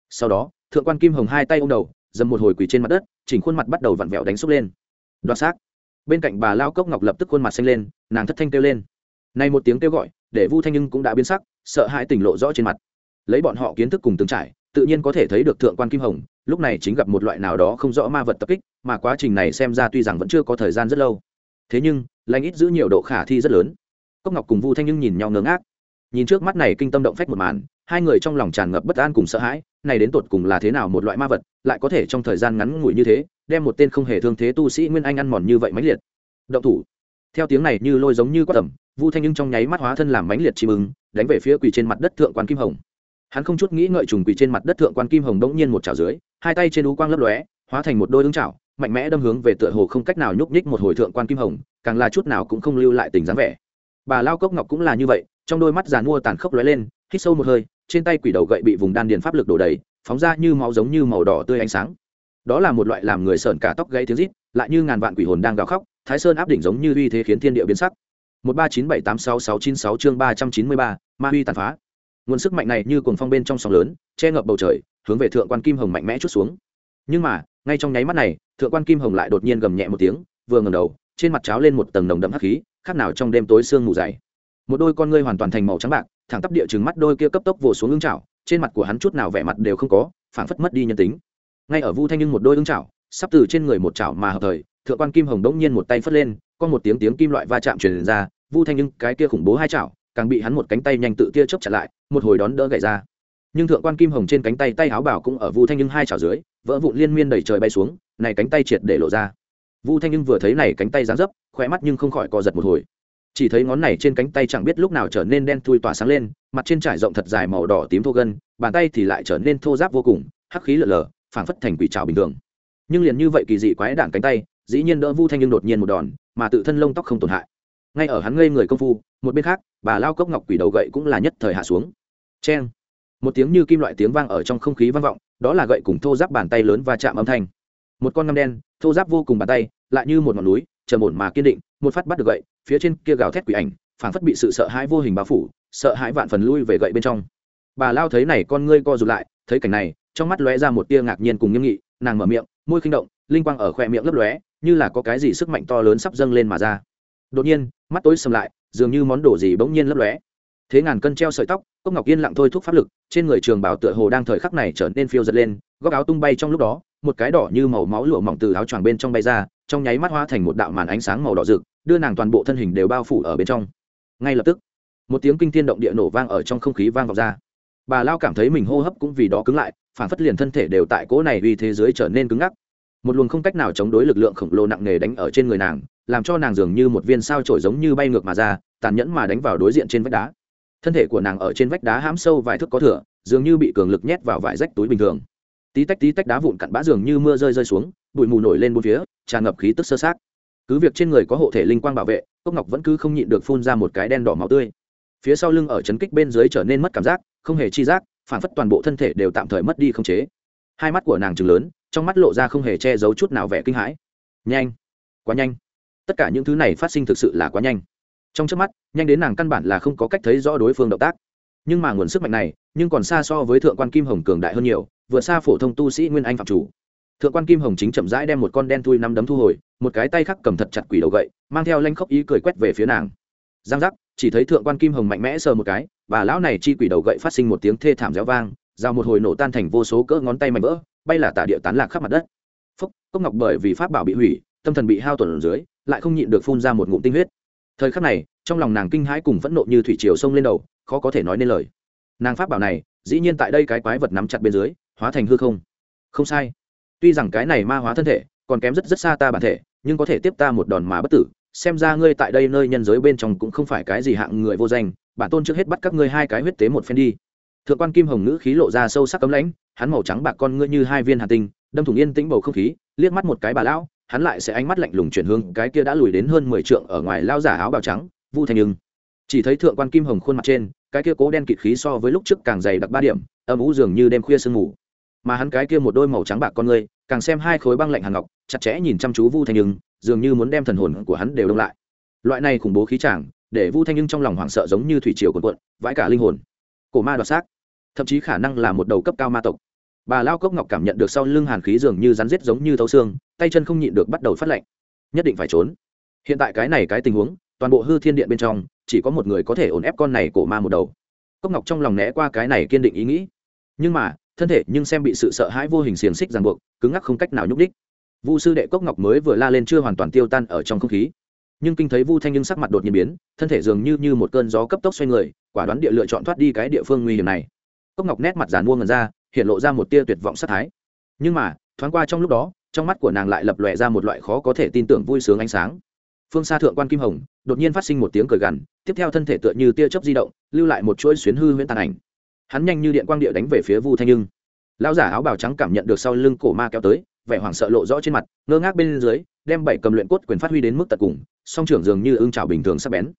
Sau đó, thượng quan kim hồng hai tay ô m đầu dầm một hồi quỳ trên mặt đất, chỉnh khuôn mặt bắt đầu vặn vẹo đánh xúc lên. Đoạt xác. Bên cạnh bà lao cốc ngọc lập tức khuôn mặt xanh lên, nàng thất thanh kêu lên. Này một tiếng kêu gọi, để vu thanh nhưng cũng đã biến sắc, sợ hãi tỉnh lộ rõ trên mặt. Lấy bọn họ kiến thức cùng từng trải, tự nhiên có thể thấy được thượng quan kim hồng, lúc này chính gặp một loại nào đó không rõ ma vật tập kích, mà quá trình này xem ra tuy rằng vẫn chưa có thời gian rất lâu. Thế nhưng lanh ít giữ nhiều độ khả thi rất lớn. Cốc ngọc cùng vu thanh nhưng nhìn nhau ngớ ngác. Nhìn trước mắt này kinh tâm động phách một màn, hai người trong lòng tràn ngập bất an cùng sợ hãi này đến tột cùng là thế nào một loại ma vật, lại có thể trong thời gian ngắn ngủi như thế, đem một tên không hề thương thế tu sĩ nguyên anh ăn mòn như vậy mãnh liệt. Động thủ. Theo tiếng này như lôi giống như quát tầm, vu thanh nhưng trong nháy mắt hóa thân làm mãnh liệt chim ứng đánh về phía quỳ trên mặt đất thượng quan kim hồng. Hắn không chút nghĩ ngợi trùng quỳ trên mặt đất thượng quan kim hồng đống nhiên một chảo dưới, hai tay trên ú quang lấp lóe, hóa thành một đôi ứng chảo, mạnh mẽ đâm hướng về tựa hồ không cách nào nhúc nhích một hồi thượng quan kim hồng, càng là chút nào cũng không lưu lại tình dáng vẻ. Bà lao cốc ngọc cũng là như vậy, trong đôi mắt giàn mua tàn khốc lóe lên, hít sâu một hơi trên tay quỷ đầu gậy bị vùng đan điền pháp lực đổ đầy, phóng ra như máu giống như màu đỏ tươi ánh sáng. Đó là một loại làm người sợn cả tóc gãy tiếng rít, lại như ngàn vạn quỷ hồn đang gào khóc, thái sơn áp đỉnh giống như uy thế khiến thiên địa biến sắc. Một ba chín bảy tám sáu sáu chín sáu chương ba trăm chín mươi ba, ma huy tàn phá. Nguồn sức mạnh này như cồn phong bên trong sóng lớn, che ngập bầu trời, hướng về thượng quan kim hồng mạnh mẽ chút xuống. Nhưng mà, ngay trong nháy mắt này, thượng quan kim hồng lại đột nhiên gầm nhẹ một tiếng, vừa ngầm đầu, trên mặt cháo lên một tầng nồng đậm hắc khí, khác nào trong đêm tối sương mù dày. Một đôi con ngươi hoàn toàn thành màu trắng bạc thẳng tắp địa chừng mắt đôi kia cấp tốc vồ xuống ưng chảo, trên mặt của hắn chút nào vẻ mặt đều không có, phảng phất mất đi nhân tính. Ngay ở vu thanh nhưng một đôi ưng chảo, sắp từ trên người một chảo mà hợp thời, thượng quan kim hồng đống nhiên một tay phất lên, có một tiếng tiếng kim loại va chạm truyền ra, vu thanh nhưng cái kia khủng bố hai chảo, càng bị hắn một cánh tay nhanh tự tia chớp chặt lại, một hồi đón đỡ gậy ra. Nhưng thượng quan kim hồng trên cánh tay tay áo bảo cũng ở vu thanh nhưng hai chảo dưới, vỡ vụn liên miên đầy trời bay xuống, này cánh tay triệt để lộ ra. Vu thanh nhưng vừa thấy này cánh tay giáng dấp khỏe mắt nhưng không khỏi co giật một hồi chỉ thấy ngón này trên cánh tay chẳng biết lúc nào trở nên đen thui tỏa sáng lên, mặt trên trải rộng thật dài màu đỏ tím thô gân, bàn tay thì lại trở nên thô giáp vô cùng, hắc khí lở lở phảng phất thành quỷ trào bình thường. Nhưng liền như vậy kỳ dị quái đản cánh tay, dĩ nhiên đỡ vu thanh nhưng đột nhiên một đòn, mà tự thân lông tóc không tổn hại. Ngay ở hắn ngây người công phu, một bên khác, bà lao cốc ngọc quỷ đầu gậy cũng là nhất thời hạ xuống. Cheng! Một tiếng như kim loại tiếng vang ở trong không khí vang vọng, đó là gậy cùng thô giáp bàn tay lớn và chạm âm thanh. Một con ngăm đen, thô giáp vô cùng bàn tay, lại như một ngọn núi, trầm ổn mà kiên định, một phát bắt được gậy phía trên kia gào thét quỷ ảnh, phảng phất bị sự sợ hãi vô hình bao phủ, sợ hãi vạn phần lui về gậy bên trong. Bà lao thấy này con ngươi co rụt lại, thấy cảnh này, trong mắt lóe ra một tia ngạc nhiên cùng nghiêm nghị, nàng mở miệng, môi khinh động, linh quang ở khoe miệng lấp lóe, như là có cái gì sức mạnh to lớn sắp dâng lên mà ra. Đột nhiên, mắt tối sầm lại, dường như món đồ gì bỗng nhiên lấp lóe. Thế ngàn cân treo sợi tóc, cốc ngọc yên lặng thôi thúc pháp lực, trên người trường bảo tựa hồ đang thời khắc này trở nên phiêu giật lên, góc áo tung bay trong lúc đó, một cái đỏ như màu máu lụa mỏng từ áo choàng bên trong bay ra, trong nháy mắt hóa thành một đạo màn ánh sáng màu đỏ rực đưa nàng toàn bộ thân hình đều bao phủ ở bên trong. Ngay lập tức, một tiếng kinh thiên động địa nổ vang ở trong không khí vang vọng ra. Bà lao cảm thấy mình hô hấp cũng vì đó cứng lại, phản phất liền thân thể đều tại cỗ này uy thế giới trở nên cứng ngắc. Một luồng không cách nào chống đối lực lượng khổng lồ nặng nề đánh ở trên người nàng, làm cho nàng dường như một viên sao trổi giống như bay ngược mà ra, tàn nhẫn mà đánh vào đối diện trên vách đá. Thân thể của nàng ở trên vách đá hãm sâu vài thước có thửa dường như bị cường lực nhét vào vải rách túi bình thường. Tí tách tí tách đá vụn cặn bã dường như mưa rơi rơi xuống, bụi mù nổi lên bốn phía, tràn ngập khí tức sơ sát cứ việc trên người có hộ thể linh quang bảo vệ, cốc ngọc vẫn cứ không nhịn được phun ra một cái đen đỏ máu tươi. Phía sau lưng ở chấn kích bên dưới trở nên mất cảm giác, không hề chi giác, phản phất toàn bộ thân thể đều tạm thời mất đi không chế. Hai mắt của nàng trừng lớn, trong mắt lộ ra không hề che giấu chút nào vẻ kinh hãi. Nhanh! Quá nhanh! Tất cả những thứ này phát sinh thực sự là quá nhanh. Trong trước mắt, nhanh đến nàng căn bản là không có cách thấy rõ đối phương động tác. Nhưng mà nguồn sức mạnh này, nhưng còn xa so với thượng quan kim hồng cường đại hơn nhiều, vượt xa phổ thông tu sĩ nguyên anh phạm chủ thượng quan kim hồng chính chậm rãi đem một con đen thui năm đấm thu hồi, một cái tay khắc cầm thật chặt quỷ đầu gậy, mang theo lanh khóc ý cười quét về phía nàng. Giang giác, chỉ thấy thượng quan kim hồng mạnh mẽ sờ một cái, và lão này chi quỷ đầu gậy phát sinh một tiếng thê thảm réo vang, giao một hồi nổ tan thành vô số cỡ ngón tay mạnh vỡ, bay là tả địa tán lạc khắp mặt đất. Phúc, cốc ngọc bởi vì pháp bảo bị hủy, tâm thần bị hao tổn ở dưới, lại không nhịn được phun ra một ngụm tinh huyết. Thời khắc này, trong lòng nàng kinh hãi cùng phẫn nộ như thủy triều sông lên đầu, khó có thể nói nên lời. Nàng pháp bảo này, dĩ nhiên tại đây cái quái vật nắm chặt bên dưới, hóa thành hư không. Không sai tuy rằng cái này ma hóa thân thể còn kém rất rất xa ta bản thể, nhưng có thể tiếp ta một đòn mà bất tử. Xem ra ngươi tại đây nơi nhân giới bên trong cũng không phải cái gì hạng người vô danh. Bản tôn trước hết bắt các ngươi hai cái huyết tế một phen đi. Thượng quan kim hồng ngữ khí lộ ra sâu sắc cấm lãnh, hắn màu trắng bạc con ngươi như hai viên hà tinh, đâm thủng yên tĩnh bầu không khí, liếc mắt một cái bà lão, hắn lại sẽ ánh mắt lạnh lùng chuyển hướng cái kia đã lùi đến hơn mười trượng ở ngoài lao giả áo bào trắng, vu thành nhưng chỉ thấy thượng quan kim hồng khuôn mặt trên, cái kia cố đen kịt khí so với lúc trước càng dày đặc ba điểm, âm ú dường như đêm khuya sương ngủ mà hắn cái kia một đôi màu trắng bạc con ngươi càng xem hai khối băng lạnh hàng ngọc, chặt chẽ nhìn chăm chú vu thanh nhưng dường như muốn đem thần hồn của hắn đều đông lại. Loại này khủng bố khí chàng, để vu thanh nhưng trong lòng hoảng sợ giống như thủy triều cuộn cuộn, vãi cả linh hồn. Cổ ma đoạt xác, thậm chí khả năng là một đầu cấp cao ma tộc. Bà lao cốc ngọc cảm nhận được sau lưng hàn khí dường như rắn rết giống như thấu xương, tay chân không nhịn được bắt đầu phát lạnh. Nhất định phải trốn. Hiện tại cái này cái tình huống, toàn bộ hư thiên điện bên trong, chỉ có một người có thể ổn ép con này cổ ma một đầu. Cốc ngọc trong lòng né qua cái này kiên định ý nghĩ. Nhưng mà thân thể nhưng xem bị sự sợ hãi vô hình xiềng xích ràng buộc, cứng ngắc không cách nào nhúc đích vu sư đệ cốc ngọc mới vừa la lên chưa hoàn toàn tiêu tan ở trong không khí. Nhưng kinh thấy vu thanh nhưng sắc mặt đột nhiên biến, thân thể dường như như một cơn gió cấp tốc xoay người, quả đoán địa lựa chọn thoát đi cái địa phương nguy hiểm này. Cốc ngọc nét mặt giàn mua ngần ra, hiện lộ ra một tia tuyệt vọng sát thái. Nhưng mà, thoáng qua trong lúc đó, trong mắt của nàng lại lập lòe ra một loại khó có thể tin tưởng vui sướng ánh sáng. Phương xa thượng quan kim hồng, đột nhiên phát sinh một tiếng cười gằn, tiếp theo thân thể tựa như tia chớp di động, lưu lại một chuỗi xuyến hư huyễn tàn ảnh hắn nhanh như điện quang địa đánh về phía vu thanh nhưng lão giả áo bào trắng cảm nhận được sau lưng cổ ma kéo tới, vẻ hoảng sợ lộ rõ trên mặt, ngơ ngác bên dưới, đem bảy cầm luyện cốt quyền phát huy đến mức tận cùng, song trưởng dường như ưng trào bình thường sắp bén.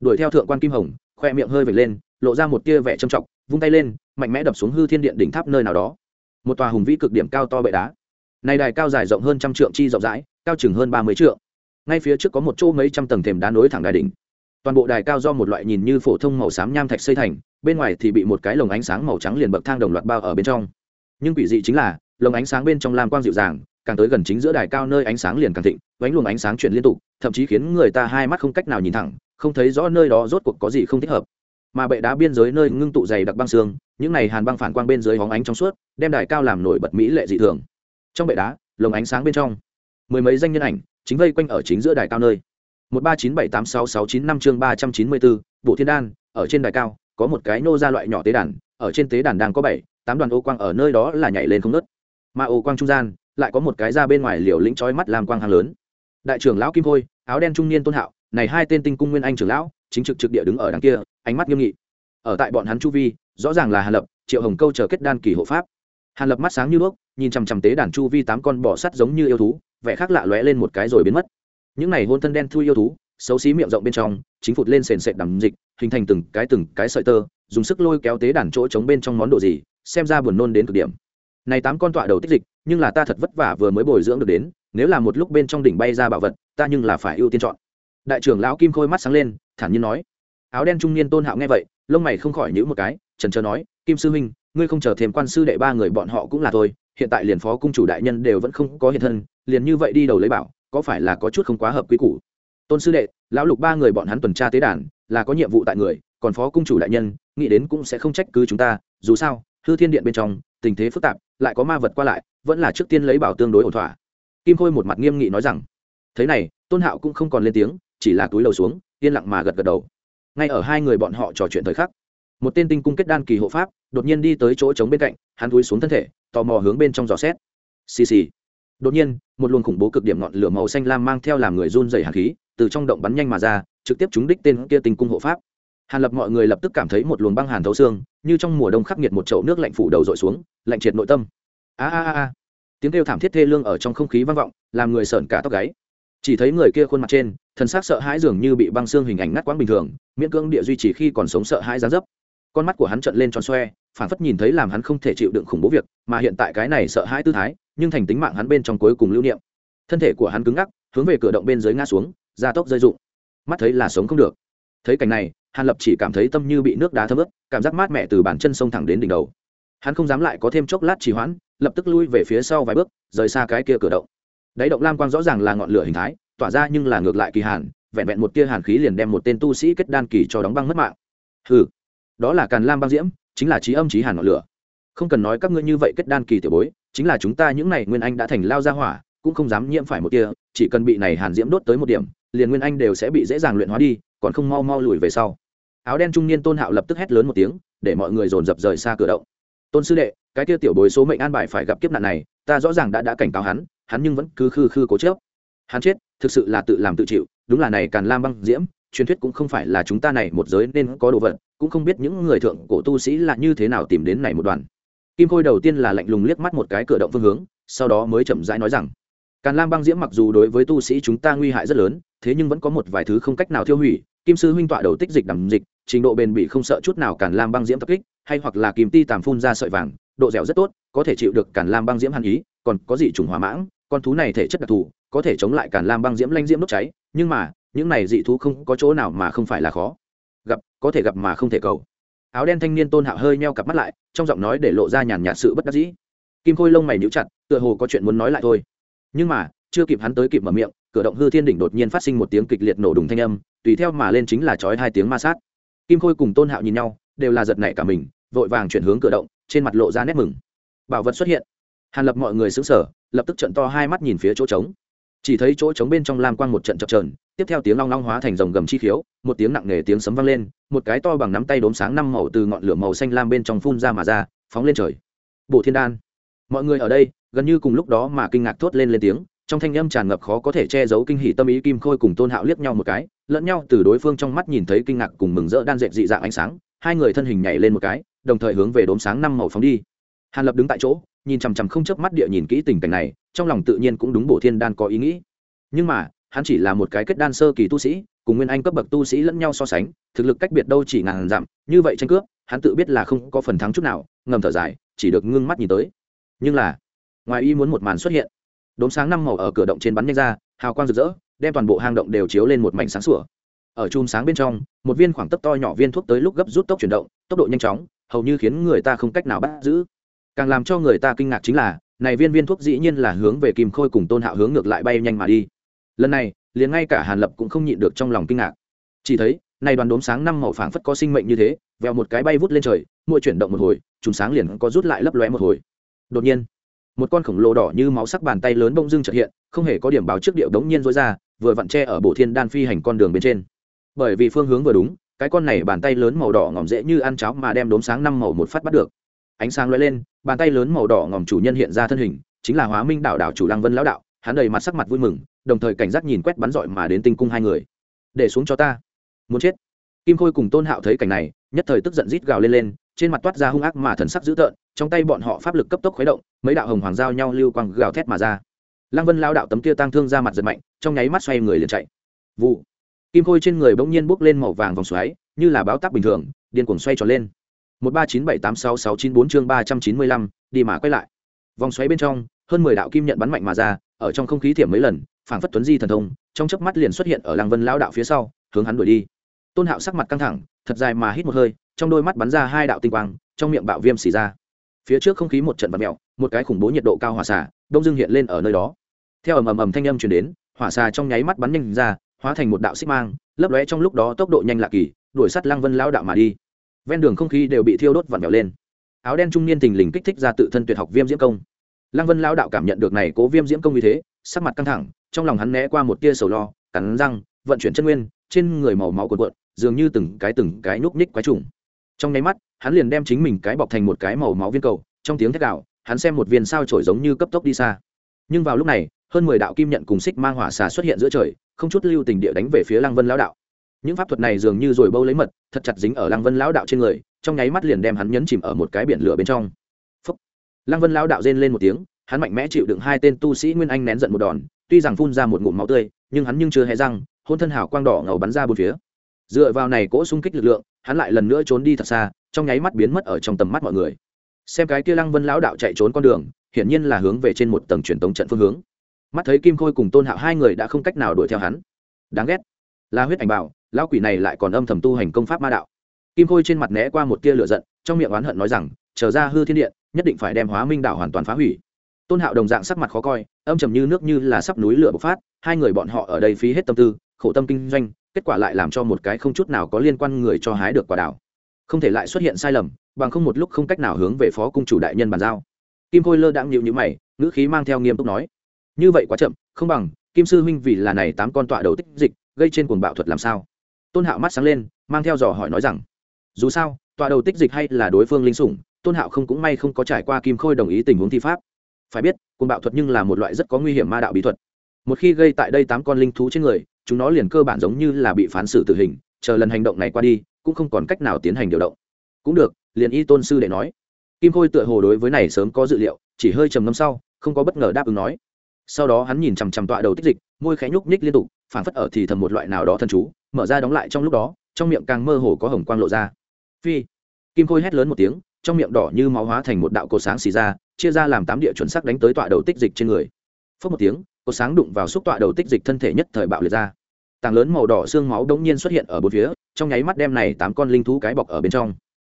Đuổi theo thượng quan kim hồng, khoe miệng hơi vệt lên, lộ ra một tia vẻ trầm trọng, vung tay lên, mạnh mẽ đập xuống hư thiên điện đỉnh tháp nơi nào đó. Một tòa hùng vĩ cực điểm cao to bệ đá. Này đài cao dài rộng hơn trăm trượng chi rộng rãi, cao chừng hơn ba mươi trượng. Ngay phía trước có một chỗ mấy trăm tầng thềm đá nối thẳng đài đỉnh toàn bộ đài cao do một loại nhìn như phổ thông màu xám nham thạch xây thành, bên ngoài thì bị một cái lồng ánh sáng màu trắng liền bậc thang đồng loạt bao ở bên trong. Nhưng quỷ dị chính là, lồng ánh sáng bên trong lam quang dịu dàng, càng tới gần chính giữa đài cao nơi ánh sáng liền càng thịnh vánh luồng ánh sáng chuyển liên tục, thậm chí khiến người ta hai mắt không cách nào nhìn thẳng, không thấy rõ nơi đó rốt cuộc có gì không thích hợp. Mà bệ đá biên giới nơi ngưng tụ dày đặc băng xương, những này hàn băng phản quang bên dưới hóng ánh trong suốt, đem đài cao làm nổi bật mỹ lệ dị thường. Trong bệ đá, lồng ánh sáng bên trong, mười mấy danh nhân ảnh chính vây quanh ở chính giữa đài cao nơi một ba chín bảy tám sáu sáu chín năm chương ba trăm chín mươi bốn, bộ thiên đan, ở trên đài cao, có một cái nô ra loại nhỏ tế đàn, ở trên tế đàn đang có bảy, tám đoàn ô quang ở nơi đó là nhảy lên không nớt mà ô quang trung gian, lại có một cái ra bên ngoài liều lĩnh trói mắt làm quang hàng lớn. Đại trưởng lão kim khôi, áo đen trung niên tôn hạo, này hai tên tinh cung nguyên anh trưởng lão, chính trực trực địa đứng ở đằng kia, ánh mắt nghiêm nghị. Ở tại bọn hắn chu vi, rõ ràng là hàn lập, triệu hồng câu chờ kết đan kỳ hộ pháp. Hàn lập mắt sáng như đuốc nhìn chằm chằm tế đàn chu vi tám con bò sắt giống như yêu thú, vẻ khác lạ lóe lên một cái rồi biến mất những này hôn thân đen thui yêu thú, xấu xí miệng rộng bên trong, chính phụt lên sền sệt đầm dịch, hình thành từng cái từng cái sợi tơ, dùng sức lôi kéo tế đàn chỗ trống bên trong món đồ gì, xem ra buồn nôn đến cực điểm. Này tám con tọa đầu tích dịch, nhưng là ta thật vất vả vừa mới bồi dưỡng được đến, nếu là một lúc bên trong đỉnh bay ra bảo vật, ta nhưng là phải ưu tiên chọn. Đại trưởng lão kim khôi mắt sáng lên, thản nhiên nói. Áo đen trung niên tôn hạo nghe vậy, lông mày không khỏi nhữ một cái, trần trờ nói, kim sư huynh, ngươi không chờ thêm quan sư đệ ba người bọn họ cũng là thôi, hiện tại liền phó cung chủ đại nhân đều vẫn không có hiện thân, liền như vậy đi đầu lấy bảo có phải là có chút không quá hợp quy củ? Tôn sư đệ, lão lục ba người bọn hắn tuần tra tế đàn, là có nhiệm vụ tại người, còn phó cung chủ đại nhân, nghĩ đến cũng sẽ không trách cứ chúng ta, dù sao, hư thiên điện bên trong, tình thế phức tạp, lại có ma vật qua lại, vẫn là trước tiên lấy bảo tương đối ổn thỏa. Kim khôi một mặt nghiêm nghị nói rằng, thế này, tôn hạo cũng không còn lên tiếng, chỉ là túi lầu xuống, yên lặng mà gật gật đầu. Ngay ở hai người bọn họ trò chuyện thời khắc, một tên tinh cung kết đan kỳ hộ pháp, đột nhiên đi tới chỗ trống bên cạnh, hắn túi xuống thân thể, tò mò hướng bên trong giò xét. Xì xì đột nhiên, một luồng khủng bố cực điểm ngọn lửa màu xanh lam mang theo làm người run dày hạt khí, từ trong động bắn nhanh mà ra, trực tiếp trúng đích tên kia tình cung hộ pháp. Hàn lập mọi người lập tức cảm thấy một luồng băng hàn thấu xương, như trong mùa đông khắc nghiệt một chậu nước lạnh phủ đầu dội xuống, lạnh triệt nội tâm. A a a tiếng kêu thảm thiết thê lương ở trong không khí vang vọng, làm người sợn cả tóc gáy. Chỉ thấy người kia khuôn mặt trên thân xác sợ hãi dường như bị băng xương hình ảnh ngắt quãng bình thường, miễn cưỡng địa duy trì khi còn sống sợ hãi gián dấp. Con mắt của hắn trợn lên tròn xoe, phản phất nhìn thấy làm hắn không thể chịu đựng khủng bố việc, mà hiện tại cái này sợ hãi tư thái nhưng thành tính mạng hắn bên trong cuối cùng lưu niệm. Thân thể của hắn cứng ngắc, hướng về cửa động bên dưới ngã xuống, gia tốc rơi rụng. Mắt thấy là sống không được. Thấy cảnh này, hàn lập chỉ cảm thấy tâm như bị nước đá thấm ướt, cảm giác mát mẻ từ bàn chân sông thẳng đến đỉnh đầu. Hắn không dám lại có thêm chốc lát trì hoãn, lập tức lui về phía sau vài bước, rời xa cái kia cửa động. Đáy động lam quang rõ ràng là ngọn lửa hình thái, tỏa ra nhưng là ngược lại kỳ hàn, vẹn vẹn một tia hàn khí liền đem một tên tu sĩ kết đan kỳ cho đóng băng mất mạng. Hừ, đó là càn lam băng diễm, chính là trí âm trí hàn ngọn lửa. Không cần nói các ngươi như vậy kết đan kỳ tiểu bối chính là chúng ta những này nguyên anh đã thành lao ra hỏa, cũng không dám nhiễm phải một tia chỉ cần bị này hàn diễm đốt tới một điểm, liền nguyên anh đều sẽ bị dễ dàng luyện hóa đi, còn không mau mau lùi về sau. Áo đen trung niên tôn hạo lập tức hét lớn một tiếng, để mọi người dồn dập rời xa cửa động. Tôn sư đệ, cái tia tiểu bối số mệnh an bài phải gặp kiếp nạn này, ta rõ ràng đã đã cảnh cáo hắn hắn nhưng vẫn cứ khư khư cố chớp hắn chết, thực sự là tự làm tự chịu, đúng là này càn lam băng diễm, truyền thuyết cũng không phải là chúng ta này một giới nên có đồ vật, cũng không biết những người thượng cổ tu sĩ là như thế nào tìm đến này một đoàn kim khôi đầu tiên là lạnh lùng liếc mắt một cái cửa động phương hướng, sau đó mới chậm rãi nói rằng, càn lam băng diễm mặc dù đối với tu sĩ chúng ta nguy hại rất lớn, thế nhưng vẫn có một vài thứ không cách nào tiêu hủy, kim sư huynh tọa đầu tích dịch đầm dịch, trình độ bền bỉ không sợ chút nào càn lam băng diễm tập kích, hay hoặc là kim ti tàm phun ra sợi vàng, độ dẻo rất tốt, có thể chịu được càn lam băng diễm hàn ý, còn có dị trùng hỏa mãng, con thú này thể chất đặc thù, có thể chống lại càn lam băng diễm lanh diễm đốt cháy, nhưng mà, những này dị thú không có chỗ nào mà không phải là khó. Gặp, có thể gặp mà không thể cầu áo đen thanh niên tôn hạo hơi meo cặp mắt lại, trong giọng nói để lộ ra nhàn nhạt sự bất đắc dĩ. Kim khôi lông mày níu chặt, tựa hồ có chuyện muốn nói lại thôi. Nhưng mà, chưa kịp hắn tới kịp mở miệng, cửa động hư thiên đỉnh đột nhiên phát sinh một tiếng kịch liệt nổ đùng thanh âm, tùy theo mà lên chính là chói hai tiếng ma sát. Kim khôi cùng tôn hạo nhìn nhau, đều là giật nảy cả mình, vội vàng chuyển hướng cửa động, trên mặt lộ ra nét mừng. Bảo vật xuất hiện. Hàn lập mọi người xứng sở lập tức trận to hai mắt nhìn phía chỗ trống chỉ thấy chỗ trống bên trong lam quang một trận chập trờn tiếp theo tiếng long long hóa thành dòng gầm chi khiếu, một tiếng nặng nề tiếng sấm vang lên, một cái to bằng nắm tay đốm sáng năm màu từ ngọn lửa màu xanh lam bên trong phun ra mà ra, phóng lên trời. Bộ thiên đan, mọi người ở đây, gần như cùng lúc đó mà kinh ngạc thốt lên lên tiếng, trong thanh âm tràn ngập khó có thể che giấu kinh hỉ tâm ý kim khôi cùng tôn hạo liếc nhau một cái, lẫn nhau từ đối phương trong mắt nhìn thấy kinh ngạc cùng mừng rỡ đan dệt dị dạng ánh sáng, hai người thân hình nhảy lên một cái, đồng thời hướng về đốm sáng năm màu phóng đi. Hàn lập đứng tại chỗ, nhìn chằm chằm không chớp mắt địa nhìn kỹ tình cảnh này trong lòng tự nhiên cũng đúng bổ thiên đan có ý nghĩ. Nhưng mà, hắn chỉ là một cái kết đan sơ kỳ tu sĩ, cùng nguyên anh cấp bậc tu sĩ lẫn nhau so sánh, thực lực cách biệt đâu chỉ ngàn dặm, như vậy tranh cướp, hắn tự biết là không có phần thắng chút nào, ngầm thở dài, chỉ được ngưng mắt nhìn tới. Nhưng là, ngoài y muốn một màn xuất hiện. Đốm sáng năm màu ở cửa động trên bắn nhanh ra, hào quang rực rỡ, đem toàn bộ hang động đều chiếu lên một mảnh sáng sủa. Ở chùm sáng bên trong, một viên khoảng tấp to nhỏ viên thuốc tới lúc gấp rút tốc chuyển động, tốc độ nhanh chóng, hầu như khiến người ta không cách nào bắt giữ. Càng làm cho người ta kinh ngạc chính là này viên viên thuốc dĩ nhiên là hướng về kim khôi cùng tôn hạo hướng ngược lại bay nhanh mà đi. Lần này, liền ngay cả hàn lập cũng không nhịn được trong lòng kinh ngạc. Chỉ thấy, này đoàn đốm sáng năm màu phảng phất có sinh mệnh như thế, vèo một cái bay vút lên trời, mỗi chuyển động một hồi chúng sáng liền có rút lại lấp lóe một hồi. Đột nhiên, một con khổng lồ đỏ như máu sắc bàn tay lớn bông dưng chợt hiện, không hề có điểm báo trước điệu đống nhiên rối ra, vừa vặn che ở bộ thiên đan phi hành con đường bên trên. Bởi vì phương hướng vừa đúng, cái con này bàn tay lớn màu đỏ ngỏm dễ như ăn cháo mà đem đốm sáng năm màu một phát bắt được ánh sáng lóe lên, bàn tay lớn màu đỏ ngỏm chủ nhân hiện ra thân hình, chính là hóa minh đảo đảo chủ lăng vân lão đạo, hắn đầy mặt sắc mặt vui mừng, đồng thời cảnh giác nhìn quét bắn rọi mà đến tinh cung hai người. Để xuống cho ta. Muốn chết. Kim khôi cùng tôn hạo thấy cảnh này, nhất thời tức giận rít gào lên lên, trên mặt toát ra hung ác mà thần sắc dữ tợn, trong tay bọn họ pháp lực cấp tốc khuấy động, mấy đạo hồng hoàng giao nhau lưu quang gào thét mà ra. Lăng vân lao đạo tấm kia tăng thương ra mặt giật mạnh, trong nháy mắt xoay người liền chạy. Vụ. Kim khôi trên người bỗng nhiên bốc lên màu vàng vòng xoáy, như là báo tắc bình thường, điên cuồng xoay tròn lên một ba chín bảy tám sáu sáu chín bốn chương ba trăm chín mươi lăm, đi mà quay lại. Vòng xoáy bên trong, hơn mười đạo kim nhận bắn mạnh mà ra, ở trong không khí thiểm mấy lần, phảng phất tuấn di thần thông, trong chớp mắt liền xuất hiện ở lăng vân lao đạo phía sau, hướng hắn đuổi đi. Tôn hạo sắc mặt căng thẳng, thật dài mà hít một hơi, trong đôi mắt bắn ra hai đạo tinh quang, trong miệng bạo viêm xì ra. Phía trước không khí một trận vật mẹo một cái khủng bố nhiệt độ cao hỏa xả đông dương hiện lên ở nơi đó. Theo ầm ầm ầm thanh âm truyền đến, hỏa xà trong nháy mắt bắn nhanh ra, hóa thành một đạo xích mang, lấp lóe trong lúc đó tốc độ nhanh lạ kỳ, đuổi sát lăng vân lao đạo mà đi ven đường không khí đều bị thiêu đốt vặn vẹo lên. Áo đen trung niên tình lình kích thích ra tự thân tuyệt học viêm diễm công. Lăng vân lao đạo cảm nhận được này cố viêm diễm công như thế, sắc mặt căng thẳng, trong lòng hắn né qua một tia sầu lo, cắn răng, vận chuyển chân nguyên, trên người màu máu cuộn cuộn, dường như từng cái từng cái núp ních quái trùng. Trong nháy mắt, hắn liền đem chính mình cái bọc thành một cái màu máu viên cầu, trong tiếng thét đạo hắn xem một viên sao trổi giống như cấp tốc đi xa. Nhưng vào lúc này, hơn mười đạo kim nhận cùng xích mang hỏa xà xuất hiện giữa trời, không chút lưu tình địa đánh về phía lăng vân lão đạo những pháp thuật này dường như rồi bâu lấy mật, thật chặt dính ở lăng vân lão đạo trên người, trong nháy mắt liền đem hắn nhấn chìm ở một cái biển lửa bên trong. Phúc. lăng vân lão đạo rên lên một tiếng, hắn mạnh mẽ chịu đựng hai tên tu sĩ nguyên anh nén giận một đòn, tuy rằng phun ra một ngụm máu tươi, nhưng hắn nhưng chưa hề răng, hôn thân hảo quang đỏ ngầu bắn ra bốn phía. Dựa vào này cỗ xung kích lực lượng, hắn lại lần nữa trốn đi thật xa, trong nháy mắt biến mất ở trong tầm mắt mọi người. Xem cái kia lăng vân lão đạo chạy trốn con đường, hiển nhiên là hướng về trên một tầng truyền tống trận phương hướng. Mắt thấy kim khôi cùng tôn hạo hai người đã không cách nào đuổi theo hắn. Đáng ghét. Là huyết ảnh bảo lão quỷ này lại còn âm thầm tu hành công pháp ma đạo. Kim khôi trên mặt né qua một tia lửa giận, trong miệng oán hận nói rằng trở ra hư thiên điện, nhất định phải đem hóa minh đạo hoàn toàn phá hủy. Tôn hạo đồng dạng sắc mặt khó coi, âm trầm như nước như là sắp núi lửa bộc phát, hai người bọn họ ở đây phí hết tâm tư, khổ tâm kinh doanh, kết quả lại làm cho một cái không chút nào có liên quan người cho hái được quả đảo không thể lại xuất hiện sai lầm, bằng không một lúc không cách nào hướng về phó cung chủ đại nhân bàn giao. Kim khôi lơ đãng nhịu nhữ mày, ngữ khí mang theo nghiêm túc nói, như vậy quá chậm, không bằng, kim sư huynh vì là này tám con tọa đầu tích dịch, gây trên cuồng bạo thuật làm sao? Tôn hạo mắt sáng lên, mang theo dò hỏi nói rằng, dù sao, tọa đầu tích dịch hay là đối phương linh sủng, tôn hạo không cũng may không có trải qua kim khôi đồng ý tình huống thi pháp. Phải biết, cuồng bạo thuật nhưng là một loại rất có nguy hiểm ma đạo bí thuật. Một khi gây tại đây tám con linh thú trên người, chúng nó liền cơ bản giống như là bị phán xử tử hình, chờ lần hành động này qua đi, cũng không còn cách nào tiến hành điều động. Cũng được, liền y tôn sư để nói. Kim khôi tựa hồ đối với này sớm có dự liệu, chỉ hơi trầm ngâm sau, không có bất ngờ đáp ứng nói. Sau đó hắn nhìn chằm chằm tọa đầu tích dịch, môi khẽ nhúc nhích liên tục phản phất ở thì thầm một loại nào đó thần chú mở ra đóng lại trong lúc đó, trong miệng càng mơ hồ có hồng quang lộ ra. Phi. Kim khôi hét lớn một tiếng, trong miệng đỏ như máu hóa thành một đạo cột sáng xì ra, chia ra làm tám địa chuẩn sắc đánh tới tọa đầu tích dịch trên người. Phớt một tiếng, cột sáng đụng vào xúc tọa đầu tích dịch thân thể nhất thời bạo liệt ra. Tàng lớn màu đỏ xương máu đống nhiên xuất hiện ở bốn phía, trong nháy mắt đem này tám con linh thú cái bọc ở bên trong.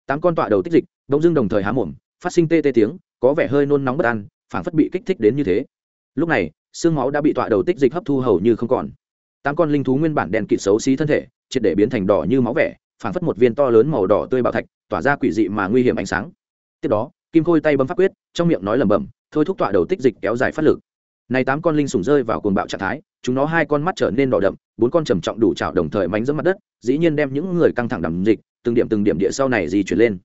Tám con tọa đầu tích dịch đống dưng đồng thời há mồm, phát sinh tê tê tiếng, có vẻ hơi nôn nóng bất an, phảng phất bị kích thích đến như thế. Lúc này, xương máu đã bị tọa đầu tích dịch hấp thu hầu như không còn tám con linh thú nguyên bản đèn kịt xấu xí thân thể, triệt để biến thành đỏ như máu vẻ, phảng phất một viên to lớn màu đỏ tươi bảo thạch, tỏa ra quỷ dị mà nguy hiểm ánh sáng. Tiếp đó, kim khôi tay bấm pháp quyết, trong miệng nói lẩm bẩm, thôi thúc tọa đầu tích dịch kéo dài phát lực. Này tám con linh sủng rơi vào cuồng bạo trạng thái, chúng nó hai con mắt trở nên đỏ đậm, bốn con trầm trọng đủ trào đồng thời mánh dẫm mặt đất, dĩ nhiên đem những người căng thẳng đầm dịch, từng điểm từng điểm địa sau này di chuyển lên.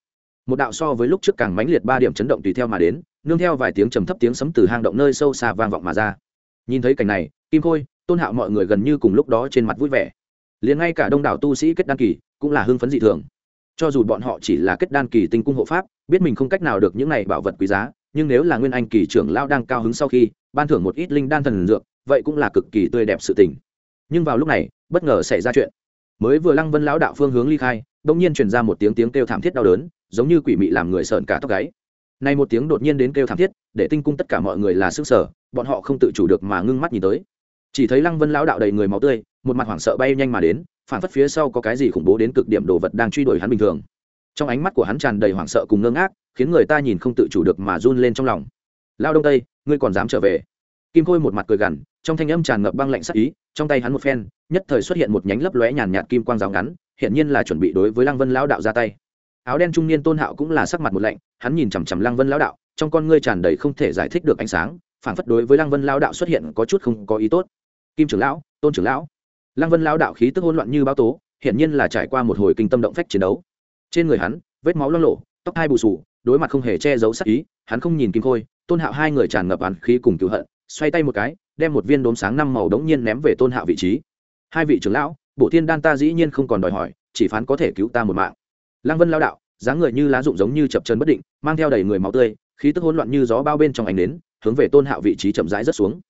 Một đạo so với lúc trước càng mãnh liệt ba điểm chấn động tùy theo mà đến, nương theo vài tiếng trầm thấp tiếng sấm từ hang động nơi sâu xa vang vọng mà ra. Nhìn thấy cảnh này, kim khôi tôn hạo mọi người gần như cùng lúc đó trên mặt vui vẻ. Liền ngay cả đông đảo tu sĩ kết đan kỳ cũng là hưng phấn dị thường. Cho dù bọn họ chỉ là kết đan kỳ tinh cung hộ pháp, biết mình không cách nào được những này bảo vật quý giá, nhưng nếu là nguyên anh kỳ trưởng lao đang cao hứng sau khi ban thưởng một ít linh đan thần dược, vậy cũng là cực kỳ tươi đẹp sự tình. Nhưng vào lúc này, bất ngờ xảy ra chuyện. Mới vừa lăng vân lão đạo phương hướng ly khai, bỗng nhiên truyền ra một tiếng tiếng kêu thảm thiết đau đớn, giống như quỷ mị làm người sợn cả tóc gáy. Nay một tiếng đột nhiên đến kêu thảm thiết, để tinh cung tất cả mọi người là sức sở bọn họ không tự chủ được mà ngưng mắt nhìn tới chỉ thấy lăng vân lão đạo đầy người máu tươi, một mặt hoảng sợ bay nhanh mà đến, phản phất phía sau có cái gì khủng bố đến cực điểm đồ vật đang truy đuổi hắn bình thường. Trong ánh mắt của hắn tràn đầy hoảng sợ cùng ngơ ngác, khiến người ta nhìn không tự chủ được mà run lên trong lòng. Lao đông tây, ngươi còn dám trở về? Kim khôi một mặt cười gằn, trong thanh âm tràn ngập băng lạnh sắc ý, trong tay hắn một phen, nhất thời xuất hiện một nhánh lấp lóe nhàn nhạt kim quang rào ngắn hiện nhiên là chuẩn bị đối với lăng vân lão đạo ra tay. Áo đen trung niên tôn hạo cũng là sắc mặt một lạnh, hắn nhìn chằm chằm lăng vân lão đạo, trong con ngươi tràn đầy không thể giải thích được ánh sáng, phản phất đối với lăng vân lão đạo xuất hiện có chút không có ý tốt kim trưởng lão, tôn trưởng lão. Lăng vân lão đạo khí tức hỗn loạn như bao tố hiện nhiên là trải qua một hồi kinh tâm động phách chiến đấu. Trên người hắn, vết máu lo lộ, tóc hai bù sù đối mặt không hề che giấu sắc ý, hắn không nhìn kim khôi, tôn hạo hai người tràn ngập án khí cùng cựu hận, xoay tay một cái, đem một viên đốm sáng năm màu đống nhiên ném về tôn hạo vị trí. Hai vị trưởng lão bộ thiên đan ta dĩ nhiên không còn đòi hỏi, chỉ phán có thể cứu ta một mạng. Lăng vân lao đạo, dáng người như lá rụng giống như chập chân bất định, mang theo đầy người máu tươi, khí tức hỗn loạn như gió bao bên trong ánh đến hướng về tôn hạo vị trí chậm rãi rất xuống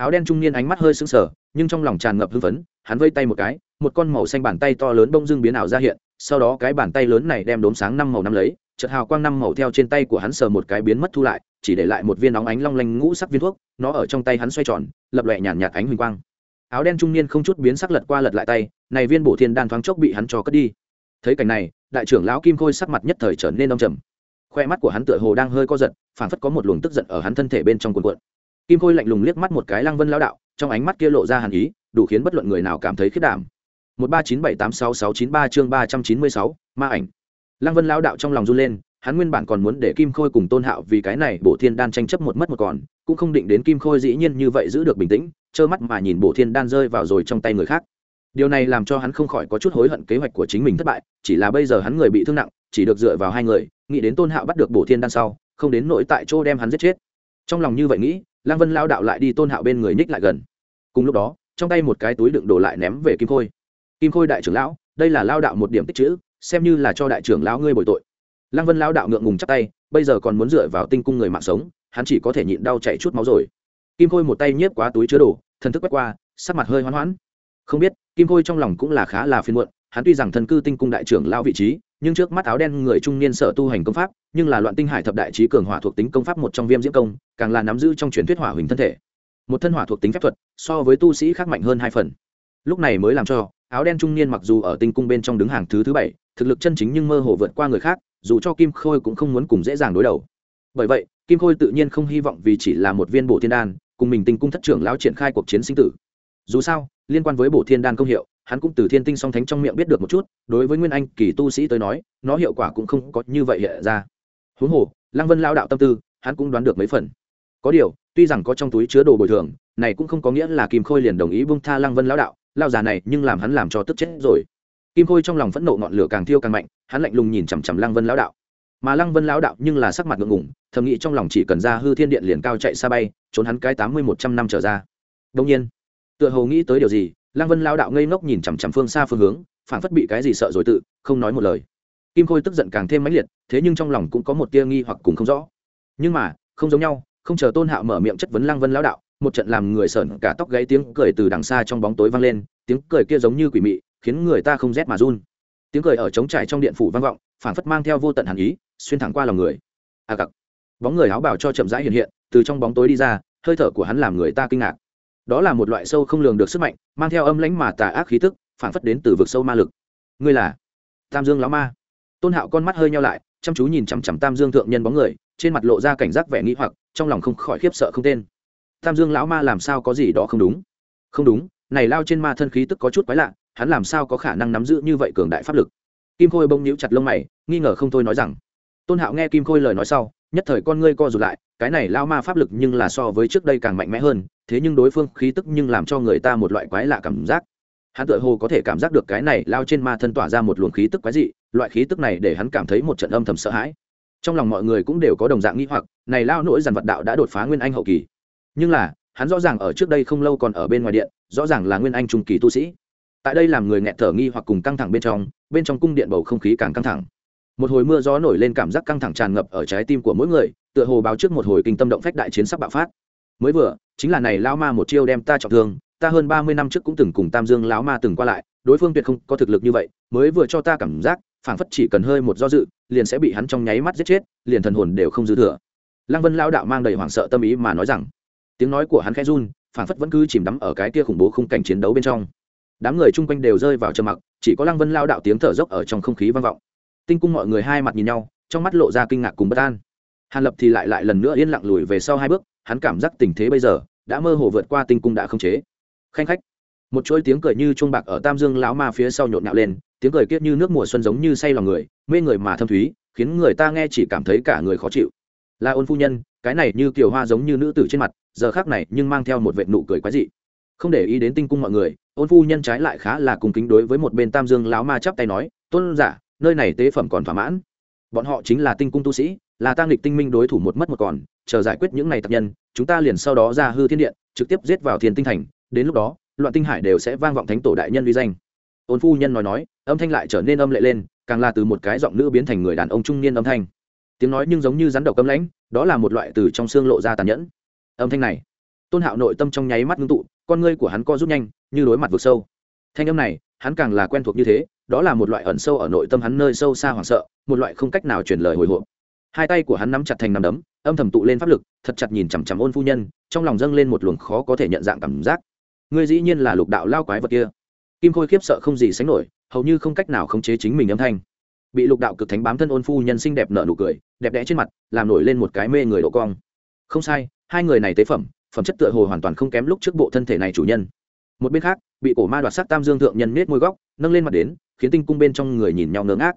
áo đen trung niên ánh mắt hơi sững sờ, nhưng trong lòng tràn ngập hưng phấn, hắn vây tay một cái, một con màu xanh bàn tay to lớn bông dưng biến ảo ra hiện, sau đó cái bàn tay lớn này đem đốm sáng năm màu năm lấy, chợt hào quang năm màu theo trên tay của hắn sờ một cái biến mất thu lại, chỉ để lại một viên óng ánh long lanh ngũ sắc viên thuốc, nó ở trong tay hắn xoay tròn, lập lòe nhàn nhạt ánh huỳnh quang. Áo đen trung niên không chút biến sắc lật qua lật lại tay, này viên bổ thiên đan thoáng chốc bị hắn cho cất đi. Thấy cảnh này, đại trưởng lão kim khôi sắc mặt nhất thời trở nên đông trầm. Khoe mắt của hắn tựa hồ đang hơi co giật, phảng phất có một luồng tức giận ở hắn thân thể bên trong cuộn cuộn kim khôi lạnh lùng liếc mắt một cái lăng vân lão đạo, trong ánh mắt kia lộ ra hàn ý, đủ khiến bất luận người nào cảm thấy khiết đảm. Một ba chín bảy tám sáu sáu chín ba chương ba trăm chín mươi sáu, ma ảnh. Lăng vân lão đạo trong lòng run lên, hắn nguyên bản còn muốn để kim khôi cùng tôn hạo vì cái này Bộ thiên đan tranh chấp một mất một còn, cũng không định đến kim khôi dĩ nhiên như vậy giữ được bình tĩnh, trơ mắt mà nhìn Bộ thiên đan rơi vào rồi trong tay người khác. Điều này làm cho hắn không khỏi có chút hối hận kế hoạch của chính mình thất bại, chỉ là bây giờ hắn người bị thương nặng, chỉ được dựa vào hai người, nghĩ đến tôn hạo bắt được Bộ thiên đan sau, không đến nỗi tại chỗ đem hắn giết chết. Trong lòng như vậy nghĩ lăng vân lao đạo lại đi tôn hạo bên người nhích lại gần. Cùng lúc đó, trong tay một cái túi đựng đồ lại ném về kim khôi. Kim khôi đại trưởng lão, đây là lao đạo một điểm tích chữ, xem như là cho đại trưởng lão ngươi bồi tội. Lăng vân lao đạo ngượng ngùng chắc tay, bây giờ còn muốn dựa vào tinh cung người mạng sống, hắn chỉ có thể nhịn đau chạy chút máu rồi. Kim khôi một tay nhiếp quá túi chứa đồ, thần thức quét qua, sắc mặt hơi hoán hoãn. Không biết, kim khôi trong lòng cũng là khá là phiên muộn, hắn tuy rằng thần cư tinh cung đại trưởng lao vị trí nhưng trước mắt áo đen người trung niên sở tu hành công pháp, nhưng là loạn tinh hải thập đại trí cường hỏa thuộc tính công pháp một trong viêm diễm công, càng là nắm giữ trong truyền thuyết hỏa huỳnh thân thể. Một thân hỏa thuộc tính phép thuật, so với tu sĩ khác mạnh hơn hai phần. Lúc này mới làm cho, áo đen trung niên mặc dù ở tinh cung bên trong đứng hàng thứ thứ bảy, thực lực chân chính nhưng mơ hồ vượt qua người khác, dù cho kim khôi cũng không muốn cùng dễ dàng đối đầu. Bởi vậy, kim khôi tự nhiên không hy vọng vì chỉ là một viên bộ thiên đan, cùng mình tinh cung thất trưởng lão triển khai cuộc chiến sinh tử. Dù sao, liên quan với bộ thiên đan công hiệu hắn cũng từ thiên tinh song thánh trong miệng biết được một chút, đối với nguyên anh kỳ tu sĩ tới nói, nó hiệu quả cũng không có như vậy hiện ra. Huống hồ, lăng vân lao đạo tâm tư, hắn cũng đoán được mấy phần. Có điều, tuy rằng có trong túi chứa đồ bồi thường, này cũng không có nghĩa là kim khôi liền đồng ý bung tha lăng vân lao đạo lao già này nhưng làm hắn làm cho tức chết rồi. Kim khôi trong lòng phẫn nộ ngọn lửa càng thiêu càng mạnh, hắn lạnh lùng nhìn chằm chằm lăng vân lão đạo. Mà lăng vân lão đạo nhưng là sắc mặt ngượng ngủng thầm nghĩ trong lòng chỉ cần ra hư thiên điện liền cao chạy xa bay, trốn hắn cái tám mươi một trăm năm trở ra. Đông nhiên, tựa hồ nghĩ tới điều gì lăng vân lão đạo ngây ngốc nhìn chằm chằm phương xa phương hướng phản phất bị cái gì sợ rồi tự, không nói một lời. Kim khôi tức giận càng thêm mãnh liệt, thế nhưng trong lòng cũng có một tia nghi hoặc cùng không rõ. Nhưng mà, không giống nhau, không chờ tôn hạo mở miệng chất vấn lăng vân lão đạo, một trận làm người sởn cả tóc gáy tiếng cười từ đằng xa trong bóng tối vang lên, tiếng cười kia giống như quỷ mị, khiến người ta không rét mà run. Tiếng cười ở trống trải trong điện phủ vang vọng phản phất mang theo vô tận hàn ý, xuyên thẳng qua lòng người. A à cặc. Bóng người áo bảo cho chậm rãi hiện hiện, từ trong bóng tối đi ra, hơi thở của hắn làm người ta kinh ngạc đó là một loại sâu không lường được sức mạnh, mang theo âm lãnh mà tà ác khí tức, phản phất đến từ vực sâu ma lực. Ngươi là tam dương lão ma. Tôn hạo con mắt hơi nhau lại, chăm chú nhìn chằm chằm tam dương thượng nhân bóng người, trên mặt lộ ra cảnh giác vẻ nghĩ hoặc, trong lòng không khỏi khiếp sợ không tên. Tam dương lão ma làm sao có gì đó không đúng? Không đúng, này lao trên ma thân khí tức có chút quái lạ, hắn làm sao có khả năng nắm giữ như vậy cường đại pháp lực? Kim khôi bông nhíu chặt lông mày, nghi ngờ không thôi nói rằng. Tôn hạo nghe kim khôi lời nói sau, nhất thời con ngươi co rụt lại cái này lao ma pháp lực nhưng là so với trước đây càng mạnh mẽ hơn, thế nhưng đối phương khí tức nhưng làm cho người ta một loại quái lạ cảm giác. Hắn tự hồ có thể cảm giác được cái này lao trên ma thân tỏa ra một luồng khí tức quái dị, loại khí tức này để hắn cảm thấy một trận âm thầm sợ hãi. Trong lòng mọi người cũng đều có đồng dạng nghĩ hoặc, này lao nỗi dằn vật đạo đã đột phá nguyên anh hậu kỳ. Nhưng là, hắn rõ ràng ở trước đây không lâu còn ở bên ngoài điện, rõ ràng là nguyên anh trung kỳ tu sĩ. Tại đây làm người nghẹt thở nghi hoặc cùng căng thẳng bên trong bên trong cung điện bầu không khí càng căng thẳng. Một hồi mưa gió nổi lên cảm giác căng thẳng tràn ngập ở trái tim của mỗi người tựa hồ báo trước một hồi kinh tâm động phách đại chiến sắp bạo phát. Mới vừa, chính là này lão ma một chiêu đem ta trọng thương, ta hơn ba mươi năm trước cũng từng cùng tam dương lão ma từng qua lại, đối phương tuyệt không có thực lực như vậy, mới vừa cho ta cảm giác, phảng phất chỉ cần hơi một do dự, liền sẽ bị hắn trong nháy mắt giết chết, liền thần hồn đều không dư thừa. Lăng vân lão đạo mang đầy hoảng sợ tâm ý mà nói rằng, tiếng nói của hắn khẽ run, phảng phất vẫn cứ chìm đắm ở cái kia khủng bố khung cảnh chiến đấu bên trong. Đám người chung quanh đều rơi vào trầm mặc, chỉ có lăng vân lao đạo tiếng thở dốc ở trong không khí vang vọng. Tinh cung mọi người hai mặt nhìn nhau, trong mắt lộ ra kinh ngạc cùng bất an hàn lập thì lại lại lần nữa yên lặng lùi về sau hai bước, hắn cảm giác tình thế bây giờ đã mơ hồ vượt qua tinh cung đã không chế. Khanh khách. Một chuỗi tiếng cười như chuông bạc ở tam dương lão ma phía sau nhộn nhạo lên, tiếng cười kiết như nước mùa xuân giống như say lòng người, mê người mà thâm thúy, khiến người ta nghe chỉ cảm thấy cả người khó chịu. La ôn phu nhân, cái này như kiều hoa giống như nữ tử trên mặt, giờ khác này nhưng mang theo một vệt nụ cười quái dị. Không để ý đến tinh cung mọi người, ôn phu nhân trái lại khá là cùng kính đối với một bên tam dương lão ma chắp tay nói, tôn giả, nơi này tế phẩm còn thỏa mãn. Bọn họ chính là tinh cung tu sĩ là tăng nghịch tinh minh đối thủ một mất một còn, chờ giải quyết những này tập nhân, chúng ta liền sau đó ra hư thiên điện, trực tiếp giết vào thiên tinh thành, đến lúc đó, loạn tinh hải đều sẽ vang vọng thánh tổ đại nhân uy danh. Ôn phu nhân nói nói, âm thanh lại trở nên âm lệ lên, càng là từ một cái giọng nữ biến thành người đàn ông trung niên âm thanh. Tiếng nói nhưng giống như rắn độc cấm lãnh, đó là một loại từ trong xương lộ ra tàn nhẫn. Âm thanh này, tôn hạo nội tâm trong nháy mắt ngưng tụ, con ngươi của hắn co rút nhanh, như đối mặt vực sâu. Thanh âm này, hắn càng là quen thuộc như thế, đó là một loại ẩn sâu ở nội tâm hắn nơi sâu xa hoảng sợ, một loại không cách nào truyền lời hồi hộp hai tay của hắn nắm chặt thành nắm đấm, âm thầm tụ lên pháp lực, thật chặt nhìn chằm chằm ôn phu nhân, trong lòng dâng lên một luồng khó có thể nhận dạng cảm giác. Ngươi dĩ nhiên là lục đạo lao quái vật kia. Kim khôi khiếp sợ không gì sánh nổi, hầu như không cách nào khống chế chính mình âm thanh. Bị lục đạo cực thánh bám thân ôn phu nhân xinh đẹp nở nụ cười, đẹp đẽ trên mặt, làm nổi lên một cái mê người độ cong. Không sai, hai người này tế phẩm phẩm chất tựa hồ hoàn toàn không kém lúc trước bộ thân thể này chủ nhân. Một bên khác, bị cổ ma đoạt sắc tam dương thượng nhân nết môi góc, nâng lên mặt đến, khiến tinh cung bên trong người nhìn nhau ngớ ngác.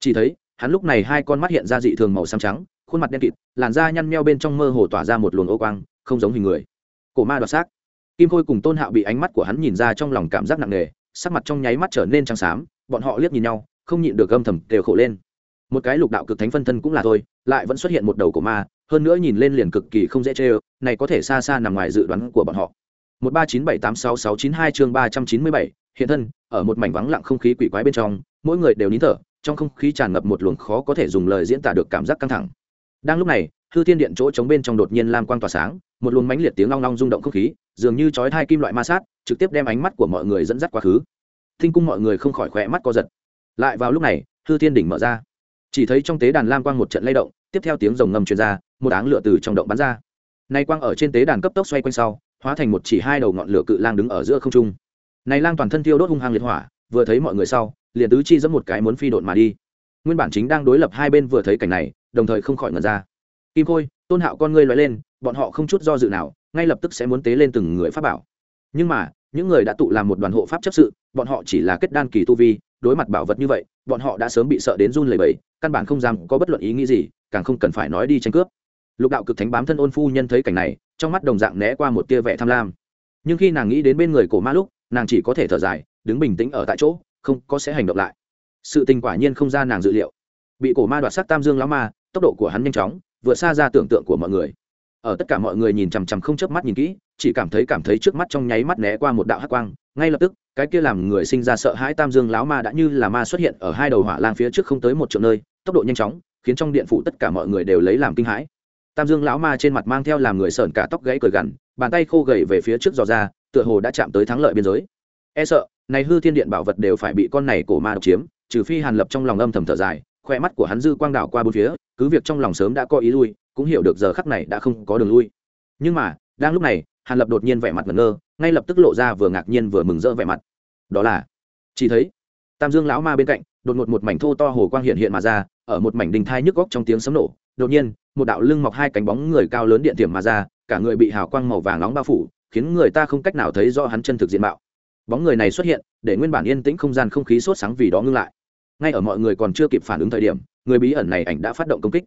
Chỉ thấy hắn lúc này hai con mắt hiện ra dị thường màu xám trắng, khuôn mặt đen kịt, làn da nhăn meo bên trong mơ hồ tỏa ra một luồng ô quang, không giống hình người. Cổ ma đoạt xác. Kim khôi cùng tôn hạo bị ánh mắt của hắn nhìn ra trong lòng cảm giác nặng nề, sắc mặt trong nháy mắt trở nên trắng xám, bọn họ liếc nhìn nhau, không nhịn được âm thầm đều khổ lên. Một cái lục đạo cực thánh phân thân cũng là thôi, lại vẫn xuất hiện một đầu cổ ma, hơn nữa nhìn lên liền cực kỳ không dễ chê ơ này có thể xa xa nằm ngoài dự đoán của bọn họ. Một ba chín bảy tám sáu sáu chín hai chương ba trăm chín mươi bảy, hiện thân, ở một mảnh vắng lặng không khí quỷ quái bên trong, mỗi người đều nín thở trong không khí tràn ngập một luồng khó có thể dùng lời diễn tả được cảm giác căng thẳng. Đang lúc này, hư thiên điện chỗ trống bên trong đột nhiên lam quang tỏa sáng, một luồng mãnh liệt tiếng long long rung động không khí, dường như chói hai kim loại ma sát, trực tiếp đem ánh mắt của mọi người dẫn dắt quá khứ. Thinh cung mọi người không khỏi khỏe mắt co giật. Lại vào lúc này, hư thiên đỉnh mở ra. Chỉ thấy trong tế đàn lam quang một trận lay động, tiếp theo tiếng rồng ngầm truyền ra, một áng lửa từ trong động bắn ra. Nay quang ở trên tế đàn cấp tốc xoay quanh sau, hóa thành một chỉ hai đầu ngọn lửa cự lang đứng ở giữa không trung. Này lang toàn thân thiêu đốt hung hăng liệt hỏa vừa thấy mọi người sau, liền tứ chi dẫn một cái muốn phi độn mà đi. Nguyên bản chính đang đối lập hai bên vừa thấy cảnh này, đồng thời không khỏi ngẩn ra. Kim khôi, tôn hạo con ngươi loại lên, bọn họ không chút do dự nào, ngay lập tức sẽ muốn tế lên từng người pháp bảo. Nhưng mà, những người đã tụ làm một đoàn hộ pháp chấp sự, bọn họ chỉ là kết đan kỳ tu vi, đối mặt bảo vật như vậy, bọn họ đã sớm bị sợ đến run lẩy bẩy, căn bản không dám có bất luận ý nghĩ gì, càng không cần phải nói đi tranh cướp. Lục đạo cực thánh bám thân ôn phu nhân thấy cảnh này, trong mắt đồng dạng né qua một tia vẻ tham lam. Nhưng khi nàng nghĩ đến bên người cổ ma lúc, nàng chỉ có thể thở dài đứng bình tĩnh ở tại chỗ, không có sẽ hành động lại. Sự tình quả nhiên không ra nàng dự liệu. Bị cổ ma đoạt sắc tam dương lão ma, tốc độ của hắn nhanh chóng, vượt xa ra tưởng tượng của mọi người. Ở tất cả mọi người nhìn chằm chằm không chớp mắt nhìn kỹ, chỉ cảm thấy cảm thấy trước mắt trong nháy mắt né qua một đạo hắc quang, ngay lập tức, cái kia làm người sinh ra sợ hãi tam dương lão ma đã như là ma xuất hiện ở hai đầu hỏa lang phía trước không tới một triệu nơi, tốc độ nhanh chóng, khiến trong điện phủ tất cả mọi người đều lấy làm kinh hãi. Tam dương lão ma trên mặt mang theo làm người sởn cả tóc gãy cởi gằn, bàn tay khô gầy về phía trước dò ra, tựa hồ đã chạm tới thắng lợi biên giới. E sợ này hư thiên điện bảo vật đều phải bị con này cổ ma độc chiếm, trừ phi hàn lập trong lòng âm thầm thở dài, khoe mắt của hắn dư quang đảo qua bốn phía, cứ việc trong lòng sớm đã có ý lui, cũng hiểu được giờ khắc này đã không có đường lui. Nhưng mà, đang lúc này, hàn lập đột nhiên vẻ mặt ngẩn ngơ, ngay lập tức lộ ra vừa ngạc nhiên vừa mừng rỡ vẻ mặt. Đó là, chỉ thấy, tam dương lão ma bên cạnh, đột ngột một mảnh thô to hồ quang hiện hiện mà ra, ở một mảnh đình thai nhức góc trong tiếng sấm nổ, đột nhiên, một đạo lưng mọc hai cánh bóng người cao lớn điện tiềm mà ra, cả người bị hào quang màu vàng nóng bao phủ, khiến người ta không cách nào thấy rõ hắn chân thực diện mạo bóng người này xuất hiện, để nguyên bản yên tĩnh không gian không khí sốt sáng vì đó ngưng lại. Ngay ở mọi người còn chưa kịp phản ứng thời điểm, người bí ẩn này ảnh đã phát động công kích.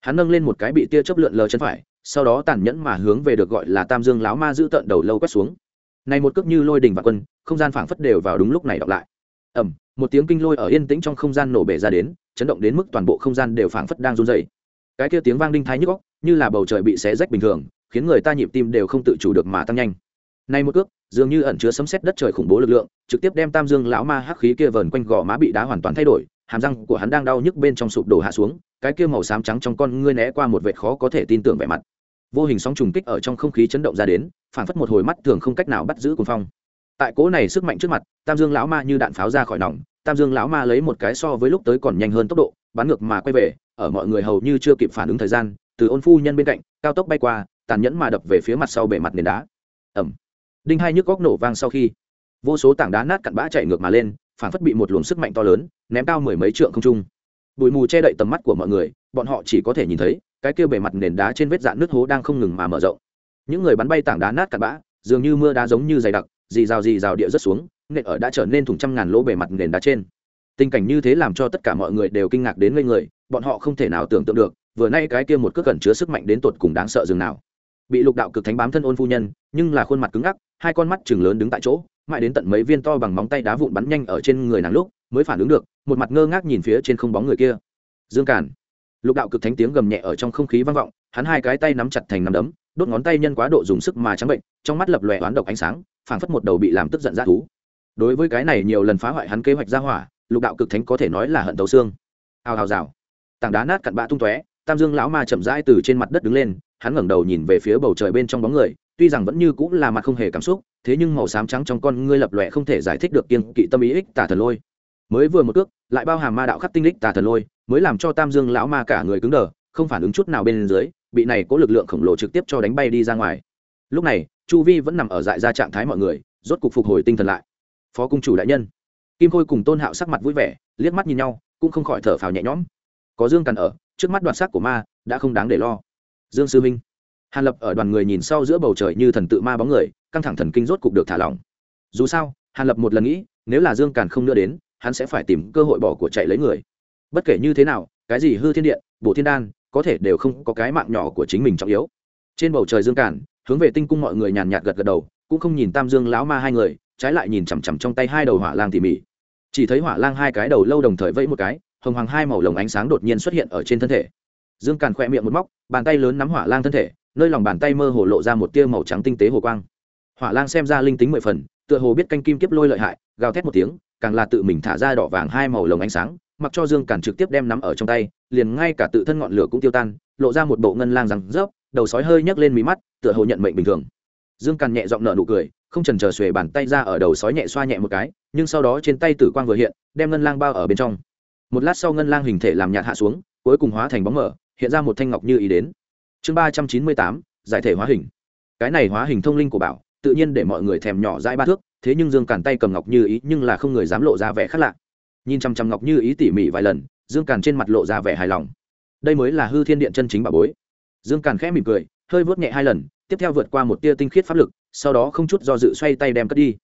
Hắn nâng lên một cái bị tia chớp lượn lờ chân phải, sau đó tàn nhẫn mà hướng về được gọi là tam dương lão ma giữ tợn đầu lâu quét xuống. Này một cước như lôi đình và quân, không gian phảng phất đều vào đúng lúc này đọc lại. Ẩm một tiếng kinh lôi ở yên tĩnh trong không gian nổ bể ra đến, chấn động đến mức toàn bộ không gian đều phảng phất đang run dày cái kia tiếng vang đinh thái nhức góc như là bầu trời bị xé rách bình thường, khiến người ta nhịp tim đều không tự chủ được mà tăng nhanh nay một cước, dường như ẩn chứa sấm sét đất trời khủng bố lực lượng, trực tiếp đem tam dương lão ma hắc khí kia vờn quanh gò má bị đá hoàn toàn thay đổi, hàm răng của hắn đang đau nhức bên trong sụp đổ hạ xuống, cái kia màu xám trắng trong con ngươi né qua một vệt khó có thể tin tưởng vẻ mặt. Vô hình sóng trùng kích ở trong không khí chấn động ra đến phản phất một hồi mắt thường không cách nào bắt giữ cuồng phong. Tại cỗ này sức mạnh trước mặt, tam dương lão ma như đạn pháo ra khỏi nòng, tam dương lão ma lấy một cái so với lúc tới còn nhanh hơn tốc độ, bắn ngược mà quay về, ở mọi người hầu như chưa kịp phản ứng thời gian, từ ôn phu nhân bên cạnh, cao tốc bay qua, tàn nhẫn mà đập về phía mặt sau bề mặt nền đá. Ẩm đinh hai nhức góc nổ vang sau khi vô số tảng đá nát cặn bã chạy ngược mà lên phản phất bị một luồng sức mạnh to lớn, ném cao mười mấy trượng không trung. Bụi mù che đậy tầm mắt của mọi người, bọn họ chỉ có thể nhìn thấy, cái kia bề mặt nền đá trên vết dạn nước hố đang không ngừng mà mở rộng. Những người bắn bay tảng đá nát cặn bã, dường như mưa đá giống như dày đặc dì rào dì rào địa rất xuống, nện ở đã trở nên thùng trăm ngàn lỗ bề mặt nền đá trên. Tình cảnh như thế làm cho tất cả mọi người đều kinh ngạc đến ngây người, bọn họ không thể nào tưởng tượng được, vừa nay cái kia một cước cẩn chứa sức mạnh đến tột cùng đáng sợ dường nào bị lục đạo cực thánh bám thân ôn phu nhân, nhưng là khuôn mặt cứng ngắc, hai con mắt chừng lớn đứng tại chỗ, mãi đến tận mấy viên to bằng móng tay đá vụn bắn nhanh ở trên người nàng lúc, mới phản ứng được, một mặt ngơ ngác nhìn phía trên không bóng người kia. Dương cản lục đạo cực thánh tiếng gầm nhẹ ở trong không khí vang vọng, hắn hai cái tay nắm chặt thành nắm đấm, đốt ngón tay nhân quá độ dùng sức mà trắng bệnh, trong mắt lập lòe oán độc ánh sáng, phảng phất một đầu bị làm tức giận ra thú. Đối với cái này nhiều lần phá hoại hắn kế hoạch ra hỏa, lục đạo cực thánh có thể nói là hận tấu xương. Hào hào rào. Tảng đá nát cặn bã tung tóe tam dương lão ma chậm rãi từ trên mặt đất đứng lên, hắn ngẩng đầu nhìn về phía bầu trời bên trong bóng người, tuy rằng vẫn như cũng là mặt không hề cảm xúc, thế nhưng màu xám trắng trong con ngươi lập lòe không thể giải thích được kiên kỵ tâm ý ích tà thần lôi. Mới vừa một cước, lại bao hàm ma đạo khắc tinh ích tà thần lôi, mới làm cho tam dương lão ma cả người cứng đờ, không phản ứng chút nào bên dưới, bị này có lực lượng khổng lồ trực tiếp cho đánh bay đi ra ngoài. Lúc này, chu vi vẫn nằm ở dại ra trạng thái mọi người, rốt cục phục hồi tinh thần lại. Phó cung chủ đại nhân. Kim khôi cùng tôn hạo sắc mặt vui vẻ, liếc mắt nhìn nhau, cũng không khỏi thở phào nhẹ nhõm. Có dương càn ở trước mắt đoạt sắc của ma đã không đáng để lo. Dương sư minh, hàn lập ở đoàn người nhìn sau giữa bầu trời như thần tự ma bóng người, căng thẳng thần kinh rốt cục được thả lỏng. Dù sao, hàn lập một lần nghĩ, nếu là dương càn không nữa đến, hắn sẽ phải tìm cơ hội bỏ của chạy lấy người. Bất kể như thế nào, cái gì hư thiên điện, bộ thiên đan, có thể đều không có cái mạng nhỏ của chính mình trọng yếu. Trên bầu trời dương càn, hướng về tinh cung mọi người nhàn nhạt gật gật đầu, cũng không nhìn tam dương lão ma hai người, trái lại nhìn chằm chằm trong tay hai đầu hỏa lang tỉ mỉ. Chỉ thấy hỏa lang hai cái đầu lâu đồng thời vẫy một cái hồng hoàng hai màu lồng ánh sáng đột nhiên xuất hiện ở trên thân thể. Dương càn khỏe miệng một móc, bàn tay lớn nắm hỏa lang thân thể, nơi lòng bàn tay mơ hồ lộ ra một tia màu trắng tinh tế hồ quang. Hỏa lang xem ra linh tính mười phần, tựa hồ biết canh kim kiếp lôi lợi hại, gào thét một tiếng, càng là tự mình thả ra đỏ vàng hai màu lồng ánh sáng, mặc cho dương càn trực tiếp đem nắm ở trong tay, liền ngay cả tự thân ngọn lửa cũng tiêu tan, lộ ra một bộ ngân lang rằng rớp, đầu sói hơi nhấc lên mí mắt, tựa hồ nhận mệnh bình thường. Dương càn nhẹ giọng nở nụ cười, không trần chờ xuề bàn tay ra ở đầu sói nhẹ xoa nhẹ một cái, nhưng sau đó trên tay tử quang vừa hiện, đem ngân lang bao ở bên trong một lát sau ngân lang hình thể làm nhạt hạ xuống, cuối cùng hóa thành bóng mở hiện ra một thanh ngọc như ý đến. Chương ba trăm chín mươi tám, giải thể hóa hình. Cái này hóa hình thông linh của bảo, tự nhiên để mọi người thèm nhỏ dãi ba thước, thế nhưng dương càn tay cầm ngọc như ý nhưng là không người dám lộ ra vẻ khác lạ. Nhìn chăm chăm ngọc như ý tỉ mỉ vài lần, dương càn trên mặt lộ ra vẻ hài lòng. Đây mới là hư thiên điện chân chính bà bối. Dương càn khẽ mỉm cười, hơi vớt nhẹ hai lần, tiếp theo vượt qua một tia tinh khiết pháp lực, sau đó không chút do dự xoay tay đem cất đi.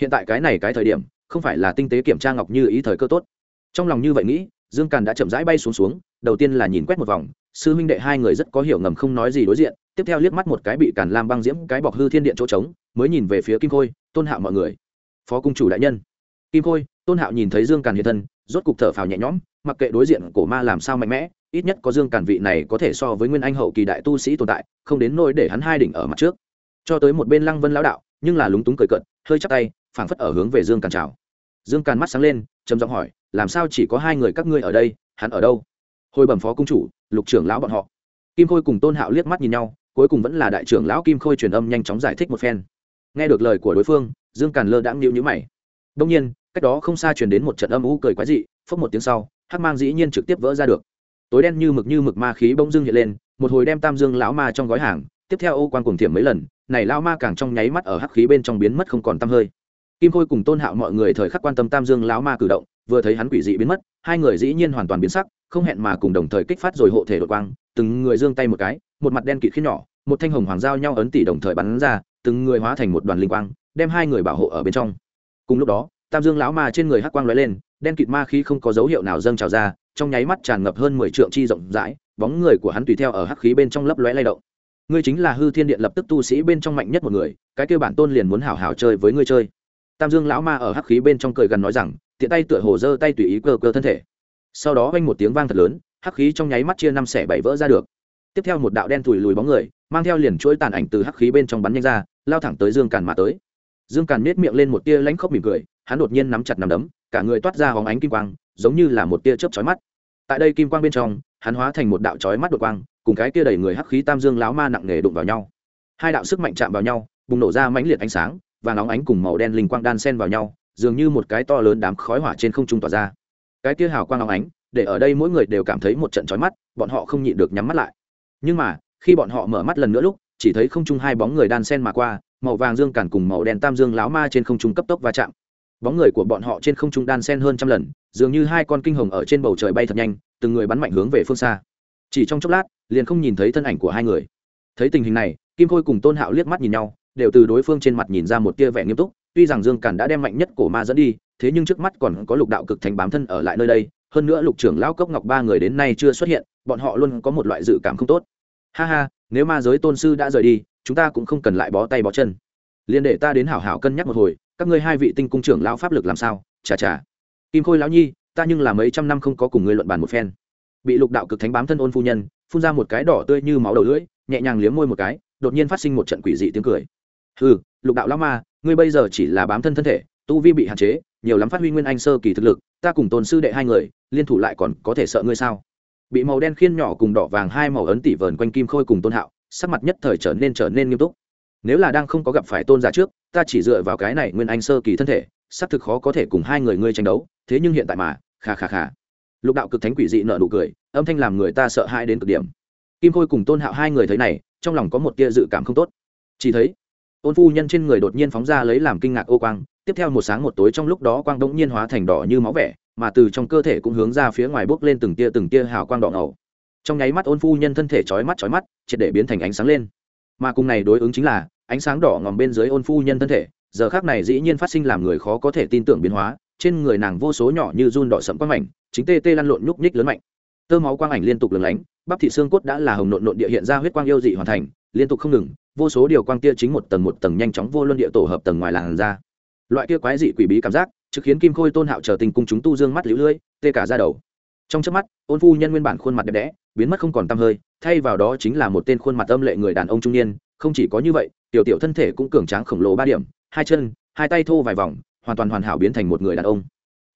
Hiện tại cái này cái thời điểm, không phải là tinh tế kiểm tra ngọc như ý thời cơ tốt trong lòng như vậy nghĩ, dương càn đã chậm rãi bay xuống xuống, đầu tiên là nhìn quét một vòng, sư huynh đệ hai người rất có hiểu ngầm không nói gì đối diện, tiếp theo liếc mắt một cái bị càn lam băng diễm cái bọc hư thiên điện chỗ trống, mới nhìn về phía kim khôi, tôn hạo mọi người. Phó cung chủ đại nhân. Kim khôi, tôn hạo nhìn thấy dương càn hiện thân, rốt cục thở phào nhẹ nhõm, mặc kệ đối diện cổ ma làm sao mạnh mẽ, ít nhất có dương càn vị này có thể so với nguyên anh hậu kỳ đại tu sĩ tồn tại, không đến nôi để hắn hai đỉnh ở mặt trước. Cho tới một bên lăng vân lão đạo, nhưng là lúng túng cười cận hơi chắc tay, phảng phất ở hướng về dương càn chào. Dương càn mắt sáng lên trầm giọng hỏi, làm sao chỉ có hai người các ngươi ở đây, hắn ở đâu? Hồi bẩm phó công chủ, lục trưởng lão bọn họ. Kim khôi cùng tôn hạo liếc mắt nhìn nhau, cuối cùng vẫn là đại trưởng lão kim khôi truyền âm nhanh chóng giải thích một phen. Nghe được lời của đối phương, dương càn lơ đãng nhịu nhữ mày. Đông nhiên, cách đó không xa truyền đến một trận âm u cười quái dị, phốc một tiếng sau, hắc mang dĩ nhiên trực tiếp vỡ ra được. Tối đen như mực như mực ma khí bỗng dưng hiện lên, một hồi đem tam dương lão ma trong gói hàng, tiếp theo ô quan cùng thiểm mấy lần, này lao ma càng trong nháy mắt ở hắc khí bên trong biến mất không còn tăm hơi kim khôi cùng tôn hạo mọi người thời khắc quan tâm tam dương lão ma cử động, vừa thấy hắn quỷ dị biến mất, hai người dĩ nhiên hoàn toàn biến sắc, không hẹn mà cùng đồng thời kích phát rồi hộ thể đội quang, từng người giương tay một cái, một mặt đen kịt khiến nhỏ, một thanh hồng hoàng giao nhau ấn tỷ đồng thời bắn ra, từng người hóa thành một đoàn linh quang, đem hai người bảo hộ ở bên trong. Cùng lúc đó, tam dương lão ma trên người hắc quang lóe lên, đen kịt ma khí không có dấu hiệu nào dâng trào ra, trong nháy mắt tràn ngập hơn mười trượng chi rộng rãi, bóng người của hắn tùy theo ở hắc khí bên trong lấp lóe lay động. Ngươi chính là hư thiên điện lập tức tu sĩ bên trong mạnh nhất một người, cái kêu bản tôn liền muốn hảo hảo chơi với ngươi chơi tam dương lão ma ở hắc khí bên trong cười gần nói rằng, tiện tay tựa hồ giơ tay tùy ý cơ cơ thân thể. Sau đó vang một tiếng vang thật lớn, hắc khí trong nháy mắt chia năm xẻ bảy vỡ ra được. Tiếp theo một đạo đen thùi lùi bóng người, mang theo liền chuỗi tàn ảnh từ hắc khí bên trong bắn nhanh ra, lao thẳng tới dương càn mà tới. Dương càn nết miệng lên một tia lãnh khốc mỉm cười, hắn đột nhiên nắm chặt nằm đấm, cả người toát ra hóng ánh kim quang, giống như là một tia chớp chói mắt. Tại đây kim quang bên trong, hắn hóa thành một đạo chói mắt đột quang, cùng cái tia đẩy người hắc khí tam dương láo ma nặng nề đụng vào nhau. Hai đạo sức mạnh chạm vào nhau, bùng nổ ra mãnh liệt ánh sáng và nóng ánh cùng màu đen linh quang đan sen vào nhau, dường như một cái to lớn đám khói hỏa trên không trung tỏa ra. Cái kia hào quang nóng ánh, để ở đây mỗi người đều cảm thấy một trận chói mắt, bọn họ không nhịn được nhắm mắt lại. Nhưng mà, khi bọn họ mở mắt lần nữa lúc, chỉ thấy không trung hai bóng người đan sen mà qua, màu vàng dương cản cùng màu đen tam dương láo ma trên không trung cấp tốc va chạm. Bóng người của bọn họ trên không trung đan sen hơn trăm lần, dường như hai con kinh hồng ở trên bầu trời bay thật nhanh, từng người bắn mạnh hướng về phương xa. Chỉ trong chốc lát, liền không nhìn thấy thân ảnh của hai người. Thấy tình hình này, kim khôi cùng tôn hạo liếc mắt nhìn nhau đều từ đối phương trên mặt nhìn ra một tia vẻ nghiêm túc, tuy rằng dương càn đã đem mạnh nhất cổ ma dẫn đi, thế nhưng trước mắt còn có lục đạo cực thành bám thân ở lại nơi đây, hơn nữa lục trưởng lão cốc ngọc ba người đến nay chưa xuất hiện, bọn họ luôn có một loại dự cảm không tốt. Ha ha, nếu ma giới tôn sư đã rời đi, chúng ta cũng không cần lại bó tay bó chân. Liền để ta đến hảo hảo cân nhắc một hồi, các ngươi hai vị tinh cung trưởng lão pháp lực làm sao? Chà chà. Kim khôi lão nhi, ta nhưng là mấy trăm năm không có cùng ngươi luận bàn một phen. Bị lục đạo cực thánh bám thân ôn phu nhân, phun ra một cái đỏ tươi như máu đầu lưỡi, nhẹ nhàng liếm môi một cái, đột nhiên phát sinh một trận quỷ dị tiếng cười ừ lục đạo lão ma, ngươi bây giờ chỉ là bám thân thân thể, tu vi bị hạn chế, nhiều lắm phát huy nguyên anh sơ kỳ thực lực, ta cùng tôn sư đệ hai người, liên thủ lại còn có thể sợ ngươi sao? Bị màu đen khiên nhỏ cùng đỏ vàng hai màu ấn tỉ vờn quanh kim khôi cùng tôn hạo, sắc mặt nhất thời trở nên trở nên nghiêm túc. Nếu là đang không có gặp phải tôn giả trước, ta chỉ dựa vào cái này nguyên anh sơ kỳ thân thể, xác thực khó có thể cùng hai người ngươi tranh đấu, thế nhưng hiện tại mà khà khà khà lục đạo cực thánh quỷ dị nợ nụ cười, âm thanh làm người ta sợ hãi đến cực điểm. Kim khôi cùng tôn hạo hai người thấy này, trong lòng có một tia dự cảm không tốt. Chỉ thấy ôn phu nhân trên người đột nhiên phóng ra lấy làm kinh ngạc ô quang, tiếp theo một sáng một tối trong lúc đó quang đ ỗ n g nhiên hóa thành đỏ như máu vẻ, mà từ trong cơ thể cũng hướng ra phía ngoài bốc lên từng tia từng tia hào quang đỏ ngầu. Trong nháy mắt ôn phu nhân thân thể trói mắt trói mắt, triệt để biến thành ánh sáng lên. Mà cùng này đối ứng chính là, ánh sáng đỏ ngòm bên dưới ôn phu nhân thân thể, giờ khác này dĩ nhiên phát sinh làm người khó có thể tin tưởng biến hóa, trên người nàng vô số nhỏ như run đỏ sẫm quang mảnh chính tê tê lăn lộn nhúc nhích lớn mạnh. Tơ máu quang ảnh liên tục lừng lánh, bắp thị xương cốt đã là hồng nộn nộn địa hiện ra huyết quang yêu dị hoàn thành, liên tục không ngừng vô số điều quang kia chính một tầng một tầng nhanh chóng vô luân địa tổ hợp tầng ngoài làn ra. Loại kia quái dị quỷ bí cảm giác, trực khiến kim khôi tôn hạo chờ tình cung chúng tu dương mắt lũ lưỡi tê cả ra đầu. Trong chớp mắt, ôn phu nhân nguyên bản khuôn mặt đẹp đẽ, biến mất không còn tăm hơi, thay vào đó chính là một tên khuôn mặt âm lệ người đàn ông trung niên, không chỉ có như vậy, tiểu tiểu thân thể cũng cường tráng khổng lồ ba điểm, hai chân, hai tay thô vài vòng, hoàn toàn hoàn hảo biến thành một người đàn ông.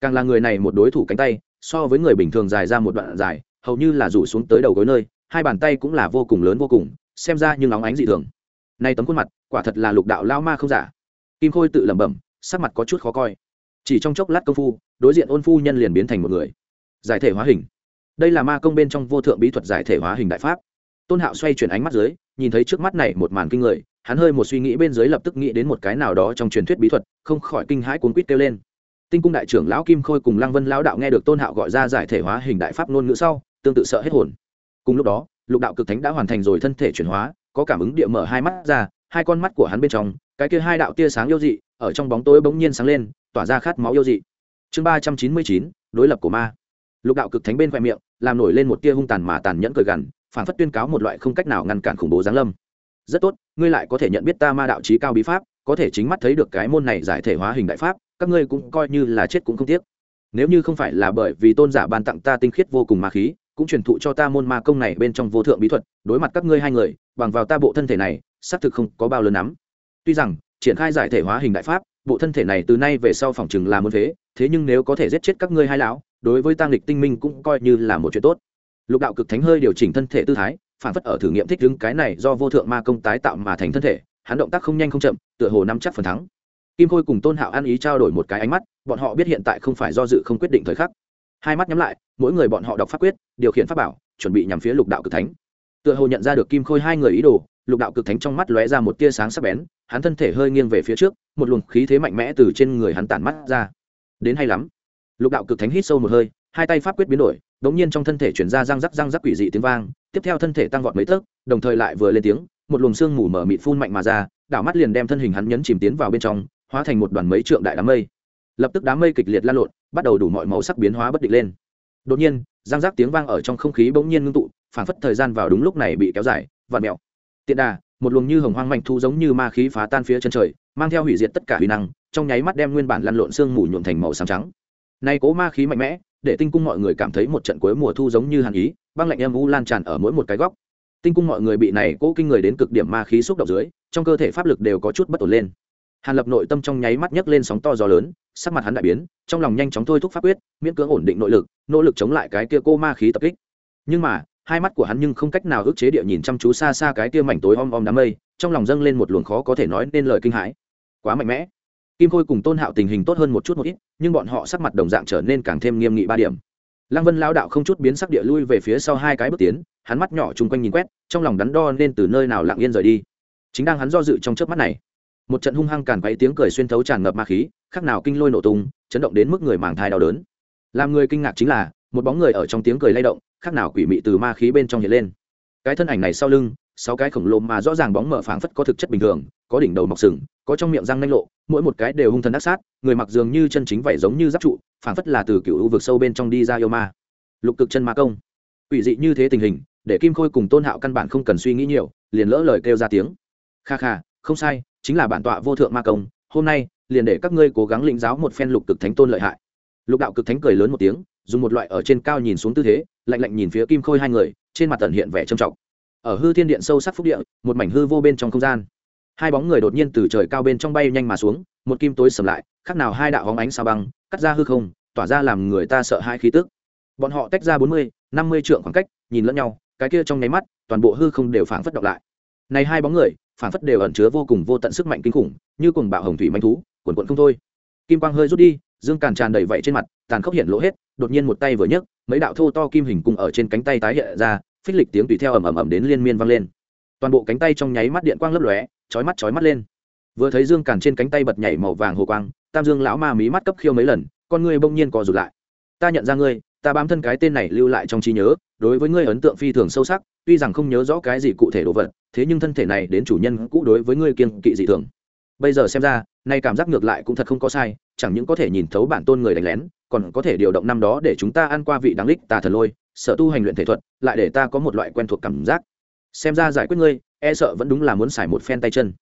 Càng là người này một đối thủ cánh tay, so với người bình thường dài ra một đoạn dài, hầu như là rủ xuống tới đầu gối nơi, hai bàn tay cũng là vô cùng lớn vô cùng, xem ra nhưng nóng ánh dị thường nay tấm khuôn mặt, quả thật là lục đạo lao ma không giả. Kim khôi tự lẩm bẩm, sắc mặt có chút khó coi. Chỉ trong chốc lát công phu, đối diện ôn phu nhân liền biến thành một người. Giải thể hóa hình. Đây là ma công bên trong vô thượng bí thuật giải thể hóa hình đại pháp. Tôn hạo xoay chuyển ánh mắt dưới, nhìn thấy trước mắt này một màn kinh người, hắn hơi một suy nghĩ bên dưới lập tức nghĩ đến một cái nào đó trong truyền thuyết bí thuật, không khỏi kinh hãi cuốn quýt kêu lên. Tinh cung đại trưởng lão kim khôi cùng lăng vân lão đạo nghe được tôn hạo gọi ra giải thể hóa hình đại pháp ngôn ngữ sau, tương tự sợ hết hồn. Cùng lúc đó, lục đạo cực thánh đã hoàn thành rồi thân thể chuyển hóa có cảm ứng địa mở hai mắt ra, hai con mắt của hắn bên trong, cái kia hai đạo tia sáng yêu dị, ở trong bóng tối bỗng nhiên sáng lên, tỏa ra khát máu yêu dị. Chương ba trăm chín mươi chín, đối lập của ma. Lục đạo cực thánh bên khoe miệng, làm nổi lên một tia hung tàn mà tàn nhẫn cười gằn, phản phất tuyên cáo một loại không cách nào ngăn cản khủng bố giáng lâm. Rất tốt, ngươi lại có thể nhận biết ta ma đạo trí cao bí pháp, có thể chính mắt thấy được cái môn này giải thể hóa hình đại pháp, các ngươi cũng coi như là chết cũng không tiếc. Nếu như không phải là bởi vì tôn giả ban tặng ta tinh khiết vô cùng ma khí cũng truyền thụ cho ta môn ma công này bên trong vô thượng bí thuật, đối mặt các ngươi hai người, bằng vào ta bộ thân thể này, xác thực không có bao lớn lắm. Tuy rằng, triển khai giải thể hóa hình đại pháp, bộ thân thể này từ nay về sau phòng chừng là muốn thế thế nhưng nếu có thể giết chết các ngươi hai lão, đối với tăng lịch tinh minh cũng coi như là một chuyện tốt. Lục đạo cực thánh hơi điều chỉnh thân thể tư thái, phản phất ở thử nghiệm thích đứng cái này do vô thượng ma công tái tạo mà thành thân thể, hắn động tác không nhanh không chậm, tựa hồ nắm chắc phần thắng. Kim khôi cùng tôn hạo ăn ý trao đổi một cái ánh mắt, bọn họ biết hiện tại không phải do dự không quyết định thời khắc hai mắt nhắm lại, mỗi người bọn họ đọc pháp quyết, điều khiển pháp bảo, chuẩn bị nhằm phía lục đạo cực thánh. Tựa hồ nhận ra được kim khôi hai người ý đồ, lục đạo cực thánh trong mắt lóe ra một tia sáng sắc bén, hắn thân thể hơi nghiêng về phía trước, một luồng khí thế mạnh mẽ từ trên người hắn tản mắt ra. Đến hay lắm. Lục đạo cực thánh hít sâu một hơi, hai tay pháp quyết biến đổi đ ỗ n g nhiên trong thân thể chuyển ra răng rắc răng rắc quỷ dị tiếng vang, tiếp theo thân thể tăng vọt mấy tấc, đồng thời lại vừa lên tiếng, một luồng sương mù mở mịt phun mạnh mà ra đảo mắt liền đem thân hình hắn nhấn chìm tiến vào bên trong, hóa thành một đoàn mấy trượng đại đám mây. Lập tức đám mây kịch liệt lan lộn bắt đầu đủ mọi màu sắc biến hóa bất định lên. Đột nhiên giang giác tiếng vang ở trong không khí bỗng nhiên ngưng tụ phản phất thời gian vào đúng lúc này bị kéo dài vạt mẹo tiện đà, một luồng như hồng hoang mạnh thu giống như ma khí phá tan phía chân trời, mang theo hủy diệt tất cả huy năng, trong nháy mắt đem nguyên bản lăn lộn sương mù nhuộm thành màu xám trắng. Nay cố ma khí mạnh mẽ, để tinh cung mọi người cảm thấy một trận cuối mùa thu giống như hàn ý, băng lạnh âm u lan tràn ở mỗi một cái góc. Tinh cung mọi người bị này cố kinh người đến cực điểm ma khí xúc động dưới, trong cơ thể pháp lực đều có chút bất ổn lên hàn lập nội tâm trong nháy mắt nhấc lên sóng to gió lớn, sắc mặt hắn đại biến, trong lòng nhanh chóng thôi thúc pháp quyết, miễn cưỡng ổn định nội lực, nỗ lực chống lại cái kia cô ma khí tập kích. Nhưng mà, hai mắt của hắn nhưng không cách nào ức chế địa nhìn chăm chú xa xa cái kia mảnh tối om om đám mây, trong lòng dâng lên một luồng khó có thể nói nên lời kinh hãi. Quá mạnh mẽ. Kim khôi cùng tôn hạo tình hình tốt hơn một chút một ít, nhưng bọn họ sắc mặt đồng dạng trở nên càng thêm nghiêm nghị ba điểm. Lăng vân lao đạo không chút biến sắc địa lui về phía sau hai cái bước tiến, hắn mắt nhỏ chung quanh nhìn quét, trong lòng đắn đo nên từ nơi nào lặng yên rời đi. Chính đang hắn do dự trong chớp mắt này một trận hung hăng càn quấy tiếng cười xuyên thấu tràn ngập ma khí khác nào kinh lôi nổ tung, chấn động đến mức người màng thai đau đớn. Làm người kinh ngạc chính là, một bóng người ở trong tiếng cười lay động khác nào quỷ mị từ ma khí bên trong hiện lên. Cái thân ảnh này sau lưng, sáu cái khổng lồ mà rõ ràng bóng mở phảng phất có thực chất bình thường, có đỉnh đầu mọc sừng, có trong miệng răng nanh lộ, mỗi một cái đều hung thần ác sát, người mặc dường như chân chính vảy giống như giáp trụ, phảng phất là từ cựu vực sâu bên trong đi ra yêu ma. Lục cực chân ma công. Quỷ dị như thế tình hình, để kim khôi cùng tôn hạo căn bản không cần suy nghĩ nhiều, liền lỡ lời kêu ra tiếng. Kha kha, không sai chính là bản tọa vô thượng ma công, hôm nay, liền để các ngươi cố gắng lĩnh giáo một phen lục cực thánh tôn lợi hại. Lục đạo cực thánh cười lớn một tiếng, dùng một loại ở trên cao nhìn xuống tư thế, lạnh lạnh nhìn phía kim khôi hai người, trên mặt tần hiện vẻ trầm trọng. Ở hư thiên điện sâu sắc phúc địa, một mảnh hư vô bên trong không gian. Hai bóng người đột nhiên từ trời cao bên trong bay nhanh mà xuống, một kim tối sầm lại, khác nào hai đạo hóng ánh sao băng, cắt ra hư không, tỏa ra làm người ta sợ hai khí tức. Bọn họ tách ra bốn mươi, năm mươi trượng khoảng cách, nhìn lẫn nhau, cái kia trong nháy mắt, toàn bộ hư không đều phảng phất động lại. Này hai bóng người phảng phất đều ẩn chứa vô cùng vô tận sức mạnh kinh khủng, như cùng bạo hồng thủy manh thú quần quận không thôi. Kim quang hơi rút đi, dương càn tràn đầy vậy trên mặt, tàn khốc hiện lỗ hết, đột nhiên một tay vừa nhấc, mấy đạo thô to kim hình cùng ở trên cánh tay tái hiện ra, phích lịch tiếng tùy theo ầm ầm ầm đến liên miên vang lên. Toàn bộ cánh tay trong nháy mắt điện quang lấp lóe, chói mắt chói mắt lên. Vừa thấy dương càn trên cánh tay bật nhảy màu vàng hồ quang, tam dương lão ma mí mắt cấp khiêu mấy lần, con ngươi bỗng nhiên co rụt lại. Ta nhận ra ngươi, ta bám thân cái tên này lưu lại trong trí nhớ, đối với ngươi ấn tượng phi thường sâu sắc, tuy rằng không nhớ rõ cái gì cụ thể đồ vật thế nhưng thân thể này đến chủ nhân cũ đối với ngươi kiên kỵ dị thường. Bây giờ xem ra, nay cảm giác ngược lại cũng thật không có sai, chẳng những có thể nhìn thấu bản tôn người đánh lén, còn có thể điều động năm đó để chúng ta ăn qua vị đáng lích tà thần lôi sở tu hành luyện thể thuật, lại để ta có một loại quen thuộc cảm giác. Xem ra giải quyết ngươi e sợ vẫn đúng là muốn xài một phen tay chân.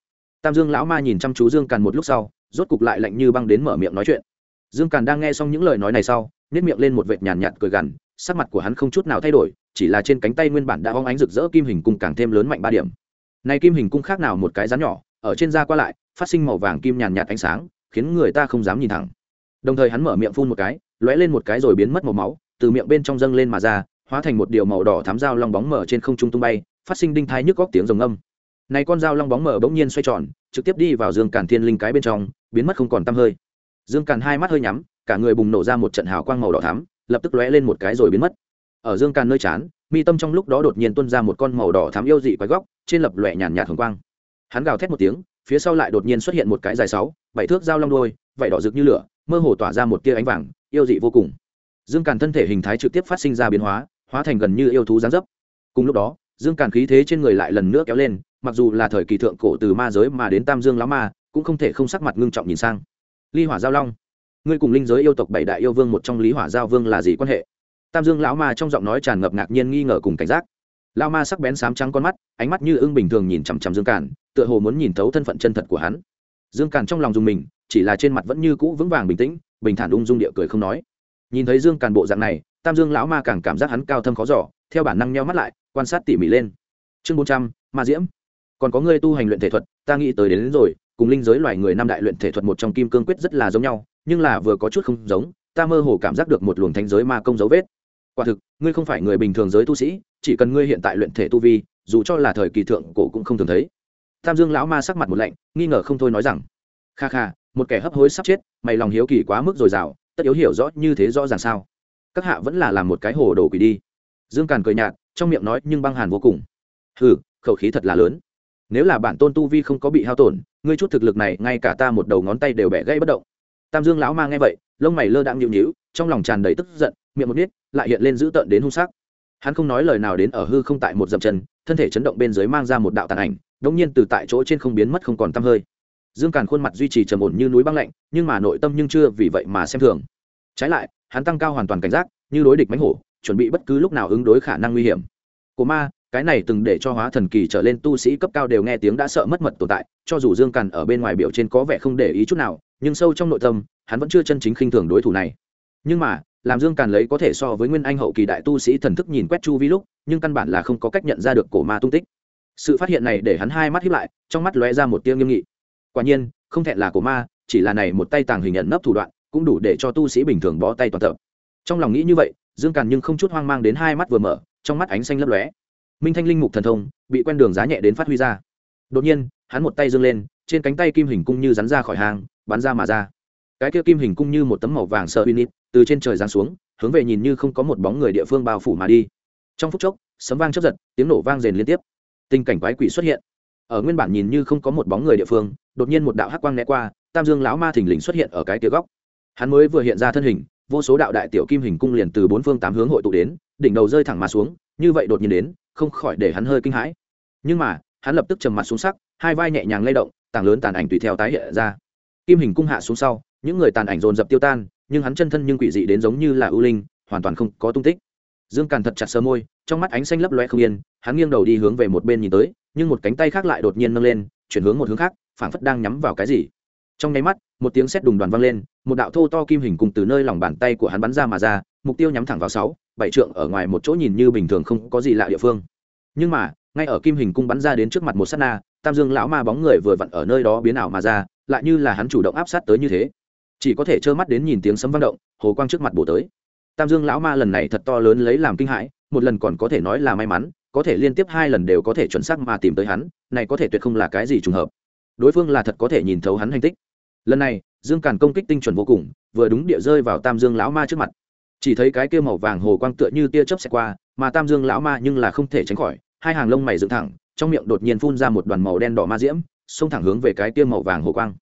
Tam dương lão ma nhìn chăm chú dương càn một lúc sau, rốt cục lại lạnh như băng đến mở miệng nói chuyện. Dương càn đang nghe xong những lời nói này sau nếp miệng lên một vệt nhàn nhạt cười gằn, sắc mặt của hắn không chút nào thay đổi, chỉ là trên cánh tay nguyên bản đã hóng ánh rực rỡ kim hình cung càng thêm lớn mạnh ba điểm này kim hình cung khác nào một cái rắn nhỏ, ở trên da qua lại, phát sinh màu vàng kim nhàn nhạt ánh sáng, khiến người ta không dám nhìn thẳng. Đồng thời hắn mở miệng phun một cái, lóe lên một cái rồi biến mất màu máu, từ miệng bên trong dâng lên mà ra, hóa thành một điều màu đỏ thám dao long bóng mở trên không trung tung bay, phát sinh đinh thai nhức góc tiếng rồng âm này con dao long bóng mở bỗng nhiên xoay tròn, trực tiếp đi vào dương càn thiên linh cái bên trong, biến mất không còn tăm hơi. Dương càn hai mắt hơi nhắm, cả người bùng nổ ra một trận hào quang màu đỏ thắm, lập tức lóe lên một cái rồi biến mất. Ở dương càn nơi chán mi tâm trong lúc đó đột nhiên tuôn ra một con màu đỏ thắm yêu dị quái góc, trên lập lòe nhàn nhạt hồng quang. Hắn gào thét một tiếng, phía sau lại đột nhiên xuất hiện một cái dài sáu, bảy thước dao long đôi vậy đỏ rực như lửa, mơ hồ tỏa ra một tia ánh vàng, yêu dị vô cùng. Dương càn thân thể hình thái trực tiếp phát sinh ra biến hóa hóa thành gần như yêu thú gián dấp. Cùng lúc đó, dương càn khí thế trên người lại lần nữa kéo lên, mặc dù là thời kỳ thượng cổ từ ma giới mà đến tam dương lão ma, cũng không thể không sắc mặt ngưng trọng nhìn sang. Ly hỏa giao long, ngươi cùng linh giới yêu tộc bảy đại yêu vương một trong lý hỏa giao vương là gì quan hệ? Tam dương lão ma trong giọng nói tràn ngập ngạc nhiên nghi ngờ cùng cảnh giác. Lão ma sắc bén sám trắng con mắt ánh mắt như ưng bình thường nhìn chằm chằm dương càn tựa hồ muốn nhìn thấu thân phận chân thật của hắn. Dương càn trong lòng dùng mình chỉ là trên mặt vẫn như cũ vững vàng bình tĩnh bình thản ung dung địa cười không nói. Nhìn thấy dương càn bộ dạng này tam dương lão ma càng cảm giác hắn cao thâm khó giỏ theo bản năng nheo mắt lại quan sát tỉ mỉ lên. Chương bốn trăm ma diễm. Còn có người tu hành luyện thể thuật ta nghĩ tới đến, đến rồi cùng linh giới loài người năm đại luyện thể thuật một trong kim cương quyết rất là giống nhau nhưng là vừa có chút không giống ta mơ hồ cảm giác được một luồng thanh giới ma công dấu vết quả thực, ngươi không phải người bình thường giới tu sĩ, chỉ cần ngươi hiện tại luyện thể tu vi, dù cho là thời kỳ thượng cổ cũng không thường thấy. Tam dương lão ma sắc mặt một lạnh, nghi ngờ không thôi nói rằng, kha kha, một kẻ hấp hối sắp chết, mày lòng hiếu kỳ quá mức dồi dào, tất yếu hiểu rõ như thế rõ ràng sao? Các hạ vẫn là làm một cái hồ đồ quỷ đi. Dương càn cười nhạt, trong miệng nói nhưng băng hàn vô cùng. Hừ, khẩu khí thật là lớn. Nếu là bản tôn tu vi không có bị hao tổn, ngươi chút thực lực này ngay cả ta một đầu ngón tay đều bẻ gãy bất động. Tam dương lão ma nghe vậy, lông mày lơ đãng nhịu nhịu trong lòng tràn đầy tức giận, miệng một nít lại hiện lên dữ tợn đến hung sắc. Hắn không nói lời nào đến ở hư không tại một dậm chân, thân thể chấn động bên dưới mang ra một đạo tàn ảnh, đống nhiên từ tại chỗ trên không biến mất không còn tăm hơi. Dương càn khuôn mặt duy trì trầm ổn như núi băng lạnh, nhưng mà nội tâm nhưng chưa vì vậy mà xem thường. Trái lại, hắn tăng cao hoàn toàn cảnh giác, như đối địch mánh hổ, chuẩn bị bất cứ lúc nào ứng đối khả năng nguy hiểm. Cổ ma, cái này từng để cho hóa thần kỳ trở lên tu sĩ cấp cao đều nghe tiếng đã sợ mất mật tồn tại, cho dù dương càn ở bên ngoài biểu trên có vẻ không để ý chút nào, nhưng sâu trong nội tâm, hắn vẫn chưa chân chính khinh thường đối thủ này. Nhưng mà làm dương càn lấy có thể so với nguyên anh hậu kỳ đại tu sĩ thần thức nhìn quét chu vi lúc, nhưng căn bản là không có cách nhận ra được cổ ma tung tích. Sự phát hiện này để hắn hai mắt hiếp lại, trong mắt lóe ra một tiêu nghiêm nghị. Quả nhiên, không thẹn là cổ ma, chỉ là này một tay tàng hình nhận nấp thủ đoạn, cũng đủ để cho tu sĩ bình thường bó tay toàn tập. Trong lòng nghĩ như vậy, dương càn nhưng không chút hoang mang đến hai mắt vừa mở, trong mắt ánh xanh lấp lóe. Minh thanh linh mục thần thông bị quen đường giá nhẹ đến phát huy ra. Đột nhiên, hắn một tay dương lên, trên cánh tay kim hình cung như rắn ra khỏi hàng bắn ra mà ra cái kia kim hình cung như một tấm màu vàng sợ uy nít, từ trên trời giáng xuống, hướng về nhìn như không có một bóng người địa phương bao phủ mà đi. Trong phút chốc, sấm vang chấp giật, tiếng nổ vang rền liên tiếp. Tình cảnh quái quỷ xuất hiện. Ở nguyên bản nhìn như không có một bóng người địa phương, đột nhiên một đạo hắc quang né qua, tam dương lão ma thình lình xuất hiện ở cái kia góc. Hắn mới vừa hiện ra thân hình, vô số đạo đại tiểu kim hình cung liền từ bốn phương tám hướng hội tụ đến, đỉnh đầu rơi thẳng mà xuống, như vậy đột nhiên đến, không khỏi để hắn hơi kinh hãi. Nhưng mà, hắn lập tức trầm mặt xuống sắc, hai vai nhẹ nhàng lay động, tảng lớn tàn ảnh tùy theo tái hiện ra. Kim hình cung hạ xuống sau những người tàn ảnh dồn dập tiêu tan, nhưng hắn chân thân nhưng quỷ dị đến giống như là ưu linh, hoàn toàn không có tung tích. Dương càn thật chặt sơ môi, trong mắt ánh xanh lấp loe không yên, hắn nghiêng đầu đi hướng về một bên nhìn tới, nhưng một cánh tay khác lại đột nhiên nâng lên, chuyển hướng một hướng khác, phảng phất đang nhắm vào cái gì. Trong nháy mắt, một tiếng sét đùng đoàn vang lên, một đạo thô to kim hình cùng từ nơi lòng bàn tay của hắn bắn ra mà ra, mục tiêu nhắm thẳng vào sáu, bảy trượng ở ngoài một chỗ nhìn như bình thường không có gì lạ địa phương. Nhưng mà, ngay ở kim hình cung bắn ra đến trước mặt một sát na, tam dương lão ma bóng người vừa vặn ở nơi đó biến ảo mà ra, lại như là hắn chủ động áp sát tới như thế chỉ có thể trơ mắt đến nhìn tiếng sấm vang động, hồ quang trước mặt bổ tới. Tam dương lão ma lần này thật to lớn lấy làm kinh hãi, một lần còn có thể nói là may mắn, có thể liên tiếp hai lần đều có thể chuẩn xác mà tìm tới hắn, này có thể tuyệt không là cái gì trùng hợp. Đối phương là thật có thể nhìn thấu hắn hành tích. Lần này, dương càn công kích tinh chuẩn vô cùng, vừa đúng địa rơi vào tam dương lão ma trước mặt. Chỉ thấy cái kia màu vàng hồ quang tựa như tia chớp xẹt qua, mà tam dương lão ma nhưng là không thể tránh khỏi, hai hàng lông mày dựng thẳng, trong miệng đột nhiên phun ra một đoàn màu đen đỏ ma diễm, xông thẳng hướng về cái kia màu vàng hồ quang.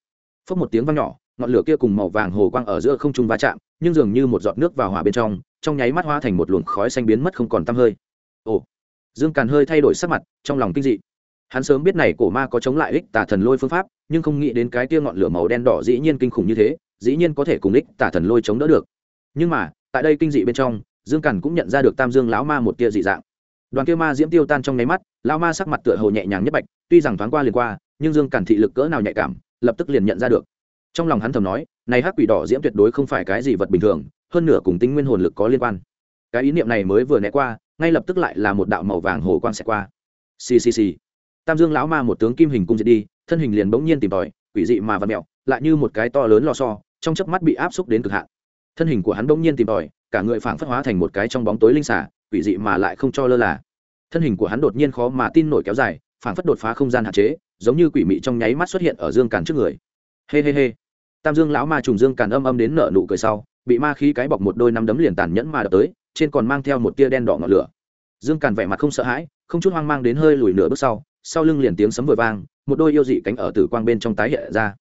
Phốc một tiếng vang nhỏ ngọn lửa kia cùng màu vàng hồ quang ở giữa không trung va chạm, nhưng dường như một giọt nước vào hỏa bên trong trong nháy mắt hoa thành một luồng khói xanh biến mất không còn tăm hơi. Ồ! Dương càn hơi thay đổi sắc mặt, trong lòng kinh dị. Hắn sớm biết này cổ ma có chống lại ích tà thần lôi phương pháp, nhưng không nghĩ đến cái kia ngọn lửa màu đen đỏ dĩ nhiên kinh khủng như thế, dĩ nhiên có thể cùng ích tà thần lôi chống đỡ được. Nhưng mà, tại đây kinh dị bên trong, dương càn cũng nhận ra được tam dương lão ma một tia dị dạng. Đoàn kia ma diễm tiêu tan trong nháy mắt, lão ma sắc mặt tựa hồ nhẹ nhàng nhất bạch, tuy rằng thoáng qua liền qua, nhưng dương càn thị lực cỡ nào nhạy cảm, lập tức liền nhận ra được trong lòng hắn thầm nói này hắc quỷ đỏ diễm tuyệt đối không phải cái gì vật bình thường hơn nửa cùng tinh nguyên hồn lực có liên quan. Cái ý niệm này mới vừa né qua ngay lập tức lại là một đạo màu vàng hồ quang xẹt qua. Ccc tam dương lão ma một tướng kim hình cung diệt đi thân hình liền bỗng nhiên tìm tòi quỷ dị mà văn mẹo lại như một cái to lớn lò so, trong chớp mắt bị áp xúc đến cực hạn. Thân hình của hắn bỗng nhiên tìm tòi cả người phảng phất hóa thành một cái trong bóng tối linh xả quỷ dị mà lại không cho lơ là. Thân hình của hắn đột nhiên khó mà tin nổi kéo dài phảng phất đột phá không gian hạn chế giống như quỷ mị trong nháy mắt xuất hiện ở dương càn trước người hê、hey、hê、hey、hê、hey. tam dương lão ma trùng dương càn âm âm đến nở nụ cười sau, bị ma khí cái bọc một đôi năm đấm liền tàn nhẫn mà đập tới, trên còn mang theo một tia đen đỏ ngọn lửa. Dương càn vẻ mặt không sợ hãi, không chút hoang mang đến hơi lùi nửa bước sau sau lưng liền tiếng sấm vội vang, một đôi yêu dị cánh ở tử quang bên trong tái hiện ra.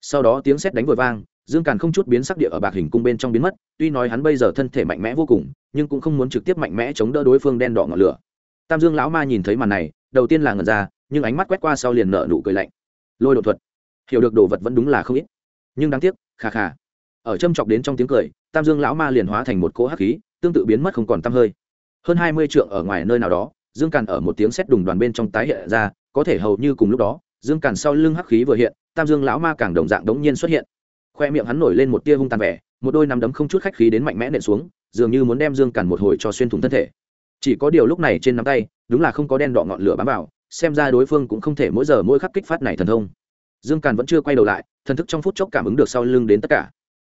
Sau đó tiếng sét đánh vội vang, dương càn không chút biến sắc địa ở bạc hình cung bên trong biến mất, tuy nói hắn bây giờ thân thể mạnh mẽ vô cùng, nhưng cũng không muốn trực tiếp mạnh mẽ chống đỡ đối phương đen đỏ ngọn lửa. Tam dương lão ma nhìn thấy màn này, đầu tiên là ngần ra, nhưng ánh mắt quét qua sau liền nở nụ cười lạnh. Lôi đột thuật hiểu được đồ vật vẫn đúng là không ít. Nhưng đáng tiếc khà khà ở châm chọc đến trong tiếng cười, tam dương lão ma liền hóa thành một cỗ hắc khí, tương tự biến mất không còn t hơi. Hơn hai mươi trượng ở ngoài nơi nào đó, dương càn ở một tiếng xét đùng đoàn bên trong tái hiện ra, có thể hầu như cùng lúc đó, dương càn sau lưng hắc khí vừa hiện, tam dương lão ma càng đồng dạng đống nhiên xuất hiện. Khoe miệng hắn nổi lên một tia hung tàn vẻ, một đôi nắm đấm không chút khách khí đến mạnh mẽ nện xuống, dường như muốn đem dương càn một hồi cho xuyên thủng thân thể. Chỉ có điều lúc này trên nắm tay, đúng là không có đen đỏ ngọn lửa bám vào, xem ra đối phương cũng không thể mỗi giờ mỗi khắc kích phát này thần thông dương càn vẫn chưa quay đầu lại, thần thức trong phút chốc cảm ứng được sau lưng đến tất cả.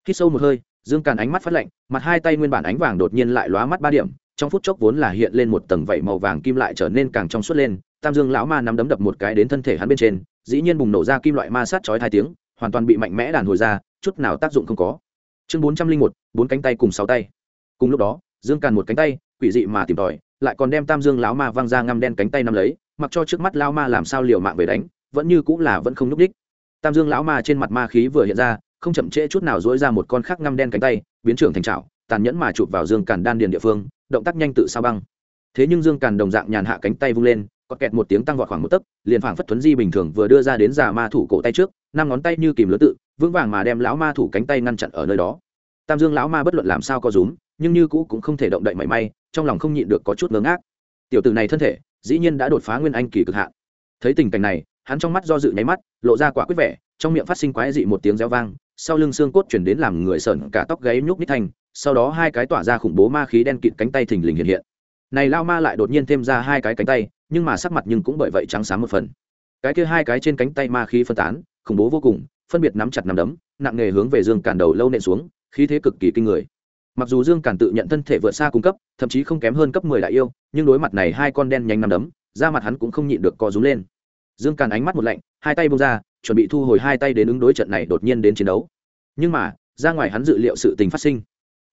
Khi sâu một hơi, dương càn ánh mắt phát lạnh, mặt hai tay nguyên bản ánh vàng đột nhiên lại lóa mắt ba điểm, trong phút chốc vốn là hiện lên một tầng vảy màu vàng kim lại trở nên càng trong suốt lên, tam dương lão ma nắm đấm đập một cái đến thân thể hắn bên trên, dĩ nhiên bùng nổ ra kim loại ma sát chói hai tiếng, hoàn toàn bị mạnh mẽ đàn hồi ra, chút nào tác dụng không có. Chương bốn trăm linh một, bốn cánh tay cùng sáu tay. Cùng lúc đó, dương càn một cánh tay, quỷ dị mà tìm tòi, lại còn đem tam dương lão ma văng ra ngăm đen cánh tay nắm lấy, mặc cho trước mắt lão ma làm sao liều mạng về đánh vẫn như cũng là vẫn không nhúc đích tam dương lão ma trên mặt ma khí vừa hiện ra, không chậm trễ chút nào dỗi ra một con khác ngăm đen cánh tay, biến trưởng thành trào tàn nhẫn mà chụp vào dương càn đan điền địa phương, động tác nhanh tự sao băng. Thế nhưng dương càn đồng dạng nhàn hạ cánh tay vung lên, có kẹt một tiếng tăng vọt khoảng một tấc, liền phảng phất thuấn di bình thường vừa đưa ra đến già ma thủ cổ tay trước, năm ngón tay như kìm lứa tự, vững vàng mà đem lão ma thủ cánh tay ngăn chặn ở nơi đó. Tam dương lão ma bất luận làm sao có rúm, nhưng như cũ cũng không thể động đậy mảy may, trong lòng không nhịn được có chút ngớ ngác. Tiểu tử này thân thể, dĩ nhiên đã đột phá nguyên anh kỳ cực hạn. Thấy tình cảnh này hắn trong mắt do dự nháy mắt, lộ ra quả quyết vẻ, trong miệng phát sinh quái dị một tiếng reo vang, sau lưng xương cốt chuyển đến làm người sởn, cả tóc gáy nhúc nhích thành, sau đó hai cái tỏa ra khủng bố ma khí đen kịt cánh tay thình lình hiện hiện. Này lao ma lại đột nhiên thêm ra hai cái cánh tay, nhưng mà sắc mặt nhưng cũng bởi vậy trắng sáng một phần. Cái kia hai cái trên cánh tay ma khí phân tán, khủng bố vô cùng, phân biệt nắm chặt nắm đấm, nặng nghề hướng về dương cản đầu lâu nện xuống, khí thế cực kỳ kinh người. Mặc dù dương cản tự nhận thân thể vượt xa cung cấp, thậm chí không kém hơn cấp mười đại yêu, nhưng đối mặt này hai con đen nhanh nắm đấm, da mặt hắn cũng không nhịn được co rúm lên dương càn ánh mắt một lạnh, hai tay bông ra, chuẩn bị thu hồi hai tay đến ứng đối trận này đột nhiên đến chiến đấu. Nhưng mà, ra ngoài hắn dự liệu sự tình phát sinh.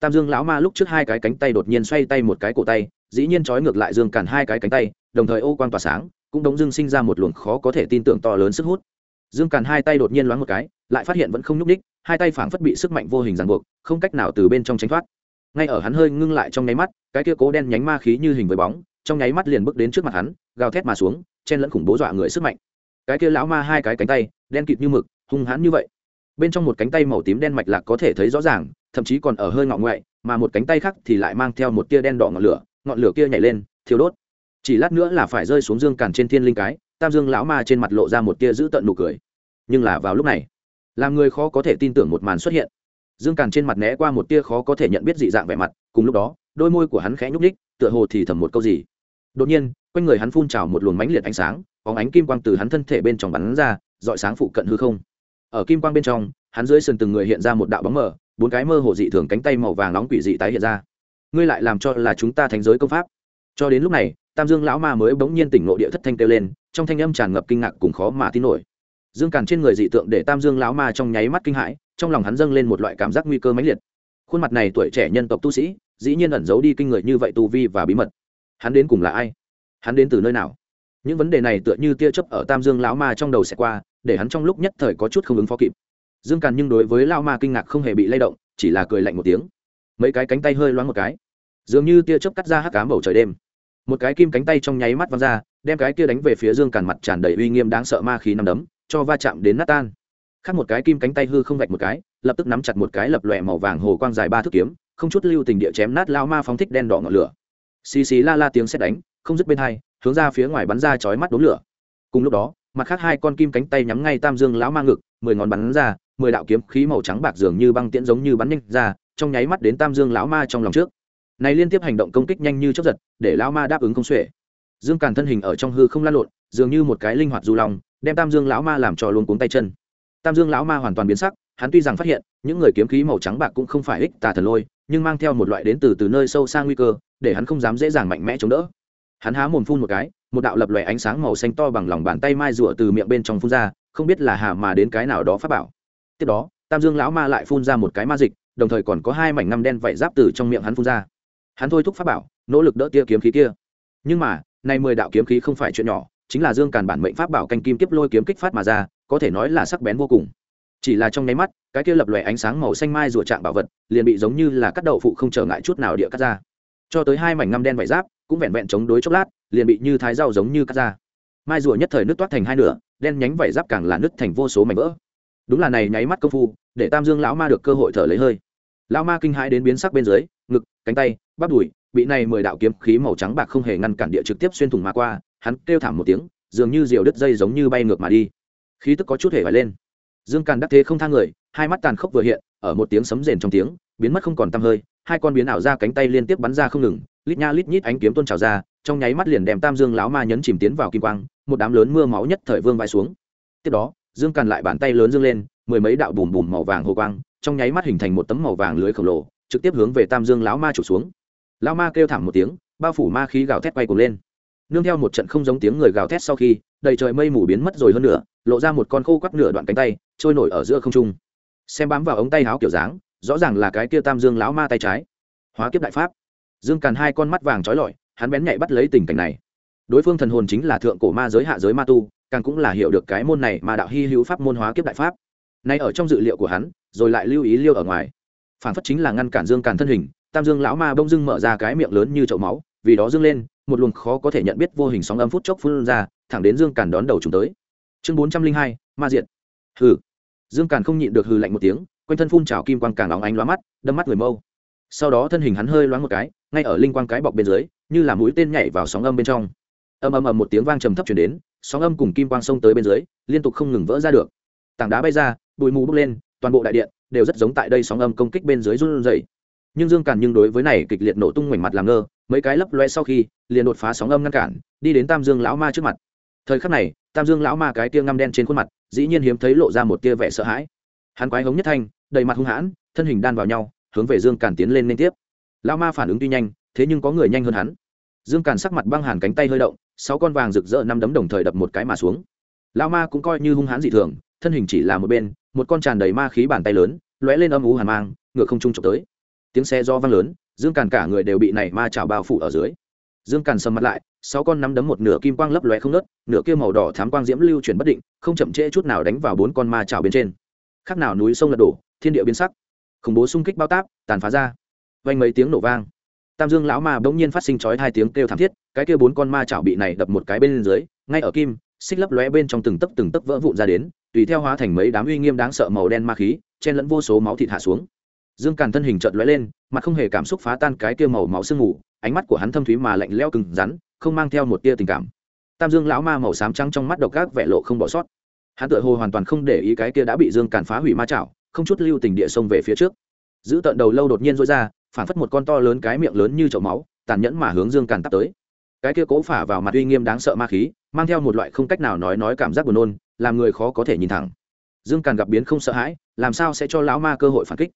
Tam dương lão ma lúc trước hai cái cánh tay đột nhiên xoay tay một cái cổ tay, dĩ nhiên trói ngược lại dương càn hai cái cánh tay, đồng thời ô quan tỏa sáng, cũng đống dương sinh ra một luồng khó có thể tin tưởng to lớn sức hút. Dương càn hai tay đột nhiên loáng một cái, lại phát hiện vẫn không nhúc ních hai tay phảng phất bị sức mạnh vô hình ràng buộc, không cách nào từ bên trong tránh thoát. Ngay ở hắn hơi ngưng lại trong nháy mắt, cái kia cố đen nhánh ma khí như hình với bóng trong nháy mắt liền bước đến trước mặt hắn, gào thét mà xuống, chen lẫn khủng bố dọa người sức mạnh. Cái kia lão ma hai cái cánh tay, đen kịt như mực, hung hãn như vậy. Bên trong một cánh tay màu tím đen mạch lạc có thể thấy rõ ràng, thậm chí còn ở hơi ngọn ngoại, mà một cánh tay khác thì lại mang theo một tia đen đỏ ngọn lửa ngọn lửa kia nhảy lên, thiêu đốt. Chỉ lát nữa là phải rơi xuống dương càn trên thiên linh cái, tam dương lão ma trên mặt lộ ra một tia giữ tận nụ cười. Nhưng là vào lúc này, làm người khó có thể tin tưởng một màn xuất hiện. Dương càn trên mặt né qua một tia khó có thể nhận biết dị dạng vẻ mặt, cùng lúc đó, đôi môi của hắn khẽ nhúc ních tựa hồ thì thầm một câu gì đột nhiên, quanh người hắn phun trào một luồng mãnh liệt ánh sáng có ánh kim quang từ hắn thân thể bên trong bắn ra, dọi sáng phụ cận hư không. Ở kim quang bên trong, hắn dưới sườn từng người hiện ra một đạo bóng mờ, bốn cái mơ hồ dị thường cánh tay màu vàng nóng quỷ dị tái hiện ra. Ngươi lại làm cho là chúng ta thành giới công pháp. Cho đến lúc này, tam dương lão ma mới bỗng nhiên tỉnh ngộ địa thất thanh kêu lên, trong thanh âm tràn ngập kinh ngạc cùng khó mà tin nổi. Dương càn trên người dị tượng để tam dương lão ma trong nháy mắt kinh hãi, trong lòng hắn dâng lên một loại cảm giác nguy cơ mãnh liệt. Khuôn mặt này tuổi trẻ nhân tộc tu sĩ, dĩ nhiên ẩn giấu đi kinh người như vậy tu vi và bí mật hắn đến cùng là ai? Hắn đến từ nơi nào? Những vấn đề này tựa như tia chớp ở tam dương lão ma trong đầu sẽ qua, để hắn trong lúc nhất thời có chút không ứng phó kịp. Dương càn nhưng đối với lão ma kinh ngạc không hề bị lay động, chỉ là cười lạnh một tiếng. Mấy cái cánh tay hơi loáng một cái, dường như tia chớp cắt ra hắc cám bầu trời đêm. Một cái kim cánh tay trong nháy mắt văng ra, đem cái kia đánh về phía dương càn mặt tràn đầy uy nghiêm đáng sợ ma khí nằm đấm, cho va chạm đến nát tan. Khác một cái kim cánh tay hư không vạch một cái, lập tức nắm chặt một cái lập lòe màu vàng hồ quang dài ba thước kiếm, không chút lưu tình địa chém nát lao ma phóng thích đen đỏ ngọn lửa xì xì la la tiếng xét đánh, không dứt bên hai, hướng ra phía ngoài bắn ra chói mắt đốm lửa. Cùng lúc đó, mặt khác hai con kim cánh tay nhắm ngay tam dương lão ma ngực, mười ngón bắn ra, mười đạo kiếm khí màu trắng bạc dường như băng tiễn giống như bắn nhanh ra, trong nháy mắt đến tam dương lão ma trong lòng trước. Này liên tiếp hành động công kích nhanh như chớp giật, để lão ma đáp ứng không xuể. Dương càn thân hình ở trong hư không lan lộn, dường như một cái linh hoạt du lòng, đem tam dương lão ma làm trò luôn cuống tay chân. Tam dương lão ma hoàn toàn biến sắc, hắn tuy rằng phát hiện, những người kiếm khí màu trắng bạc cũng không phải ích tà thần lôi nhưng mang theo một loại đến từ từ nơi sâu xa nguy cơ, để hắn không dám dễ dàng mạnh mẽ chống đỡ. Hắn há mồm phun một cái, một đạo lập lòe ánh sáng màu xanh to bằng lòng bàn tay mai rùa từ miệng bên trong phun ra, không biết là hà mà đến cái nào đó phát bảo. Tiếp đó, tam dương lão ma lại phun ra một cái ma dịch, đồng thời còn có hai mảnh ngăm đen vảy giáp từ trong miệng hắn phun ra. Hắn thôi thúc pháp bảo, nỗ lực đỡ tia kiếm khí kia. Nhưng mà, nay mười đạo kiếm khí không phải chuyện nhỏ, chính là dương càn bản mệnh pháp bảo canh kim kiếp lôi kiếm kích phát mà ra, có thể nói là sắc bén vô cùng chỉ là trong nháy mắt, cái kia lập lòe ánh sáng màu xanh mai rùa trạng bảo vật, liền bị giống như là cắt đậu phụ không trở ngại chút nào địa cắt ra. Cho tới hai mảnh ngăm đen vải giáp, cũng vẹn vẹn chống đối chốc lát, liền bị như thái rau giống như cắt ra. Mai rùa nhất thời nước toát thành hai nửa, đen nhánh vải giáp càng là nứt thành vô số mảnh vỡ. Đúng là này nháy mắt công phu, để tam dương lão ma được cơ hội thở lấy hơi. Lão ma kinh hãi đến biến sắc bên dưới, ngực, cánh tay, bắp đùi, bị này mười đạo kiếm khí màu trắng bạc không hề ngăn cản địa trực tiếp xuyên thủng mà qua, hắn kêu thảm một tiếng, dường như diều đứt dây giống như bay ngược mà đi. Khí tức có chút hề vải lên dương càn đắc thế không thang người, hai mắt tàn khốc vừa hiện, ở một tiếng sấm rền trong tiếng, biến mất không còn tăm hơi, hai con biến ảo ra cánh tay liên tiếp bắn ra không ngừng, lít nha lít nhít ánh kiếm tôn trào ra, trong nháy mắt liền đem tam dương lão ma nhấn chìm tiến vào kim quang, một đám lớn mưa máu nhất thời vương vai xuống. Tiếp đó, dương càn lại bàn tay lớn dương lên, mười mấy đạo bùm bùm màu vàng hồ quang, trong nháy mắt hình thành một tấm màu vàng lưới khổng lồ, trực tiếp hướng về tam dương lão ma chủ xuống. Lão ma kêu thảm một tiếng, bao phủ ma khí gào thét quay cuồng lên nương theo một trận không giống tiếng người gào thét sau khi, đầy trời mây mù biến mất rồi hơn nữa lộ ra một con khô quắt nửa đoạn cánh tay, trôi nổi ở giữa không trung. Xem bám vào ống tay áo kiểu dáng, rõ ràng là cái kia tam dương lão ma tay trái. Hóa kiếp đại pháp. Dương càn hai con mắt vàng trói lọi, hắn bén nhạy bắt lấy tình cảnh này. Đối phương thần hồn chính là thượng cổ ma giới, hạ giới ma tu, càng cũng là hiểu được cái môn này mà đạo hy hữu pháp môn hóa kiếp đại pháp. Nay ở trong dự liệu của hắn, rồi lại lưu ý liêu ở ngoài. Phản phất chính là ngăn cản dương càn thân hình, tam dương lão ma bông dưng mở ra cái miệng lớn như chậu máu vì đó dương lên, một luồng khó có thể nhận biết vô hình sóng âm phút chốc phun ra, thẳng đến dương càn đón đầu chúng tới. Chương bốn trăm linh hai, ma diện hừ. Dương càn không nhịn được hừ lạnh một tiếng, quanh thân phun trào kim quang càng óng ánh lóa mắt, đâm mắt người mâu. Sau đó thân hình hắn hơi loáng một cái, ngay ở linh quang cái bọc bên dưới, như là mũi tên nhảy vào sóng âm bên trong. Âm âm ầm một tiếng vang trầm thấp chuyển đến, sóng âm cùng kim quang xông tới bên dưới, liên tục không ngừng vỡ ra được. Tảng đá bay ra, bụi mù bốc lên, toàn bộ đại điện đều rất giống tại đây sóng âm công kích bên dưới run rẩy nhưng dương càn nhưng đối với này kịch liệt nổ tung ngoảnh mặt làm ngơ, mấy cái lấp loe sau khi, liền đột phá sóng âm ngăn cản, đi đến tam dương lão ma trước mặt. Thời khắc này, tam dương lão ma cái tia ngăm đen trên khuôn mặt, dĩ nhiên hiếm thấy lộ ra một tia vẻ sợ hãi. Hắn quái hống nhất thanh, đầy mặt hung hãn, thân hình đan vào nhau, hướng về dương càn tiến lên liên tiếp. Lão ma phản ứng tuy nhanh, thế nhưng có người nhanh hơn hắn. Dương càn sắc mặt băng hàn cánh tay hơi động, sáu con vàng rực rỡ năm đấm đồng thời đập một cái mà xuống. Lão ma cũng coi như hung hãn dị thường, thân hình chỉ là một bên, một con tràn đầy ma khí bàn tay lớn, lóe lên âm ú hàn mang, ngựa không trung trộm tới tiếng xe do vang lớn, dương càn cả người đều bị này ma chảo bao phủ ở dưới. Dương càn sầm mặt lại, sáu con nắm đấm một nửa kim quang lấp lóe không nớt nửa kia màu đỏ thám quang diễm lưu chuyển bất định, không chậm trễ chút nào đánh vào bốn con ma chảo bên trên. Khác nào núi sông lật đổ, thiên địa biến sắc. Khủng bố xung kích bao táp, tàn phá ra. Vang mấy tiếng nổ vang. Tam dương lão ma bỗng nhiên phát sinh chói hai tiếng kêu thảm thiết, cái kia bốn con ma chảo bị này đập một cái bên dưới, ngay ở kim, xích lấp lóe bên trong từng tấc từng tấc vỡ vụn ra đến, tùy theo hóa thành mấy đám uy nghiêm đáng sợ màu đen ma khí, chen lẫn vô số máu thịt hạ xuống dương càn thân hình chợt lóe lên, mặt không hề cảm xúc phá tan cái kia màu máu sương mù, ánh mắt của hắn thâm thúy mà lạnh lẽo cứng rắn, không mang theo một tia tình cảm. Tam dương lão ma màu xám trắng trong mắt độc ác vẻ lộ không bỏ sót. Hắn tựa hồ hoàn toàn không để ý cái kia đã bị dương càn phá hủy ma chảo, không chút lưu tình địa sông về phía trước. Giữ tận đầu lâu đột nhiên rối ra, phản phất một con to lớn cái miệng lớn như chậu máu, tàn nhẫn mà hướng dương càn tắt tới. Cái kia cố phả vào mặt uy nghiêm đáng sợ ma khí, mang theo một loại không cách nào nói nói cảm giác buồn nôn, làm người khó có thể nhìn thẳng. Dương càn gặp biến không sợ hãi, làm sao sẽ cho lão ma cơ hội phản kích?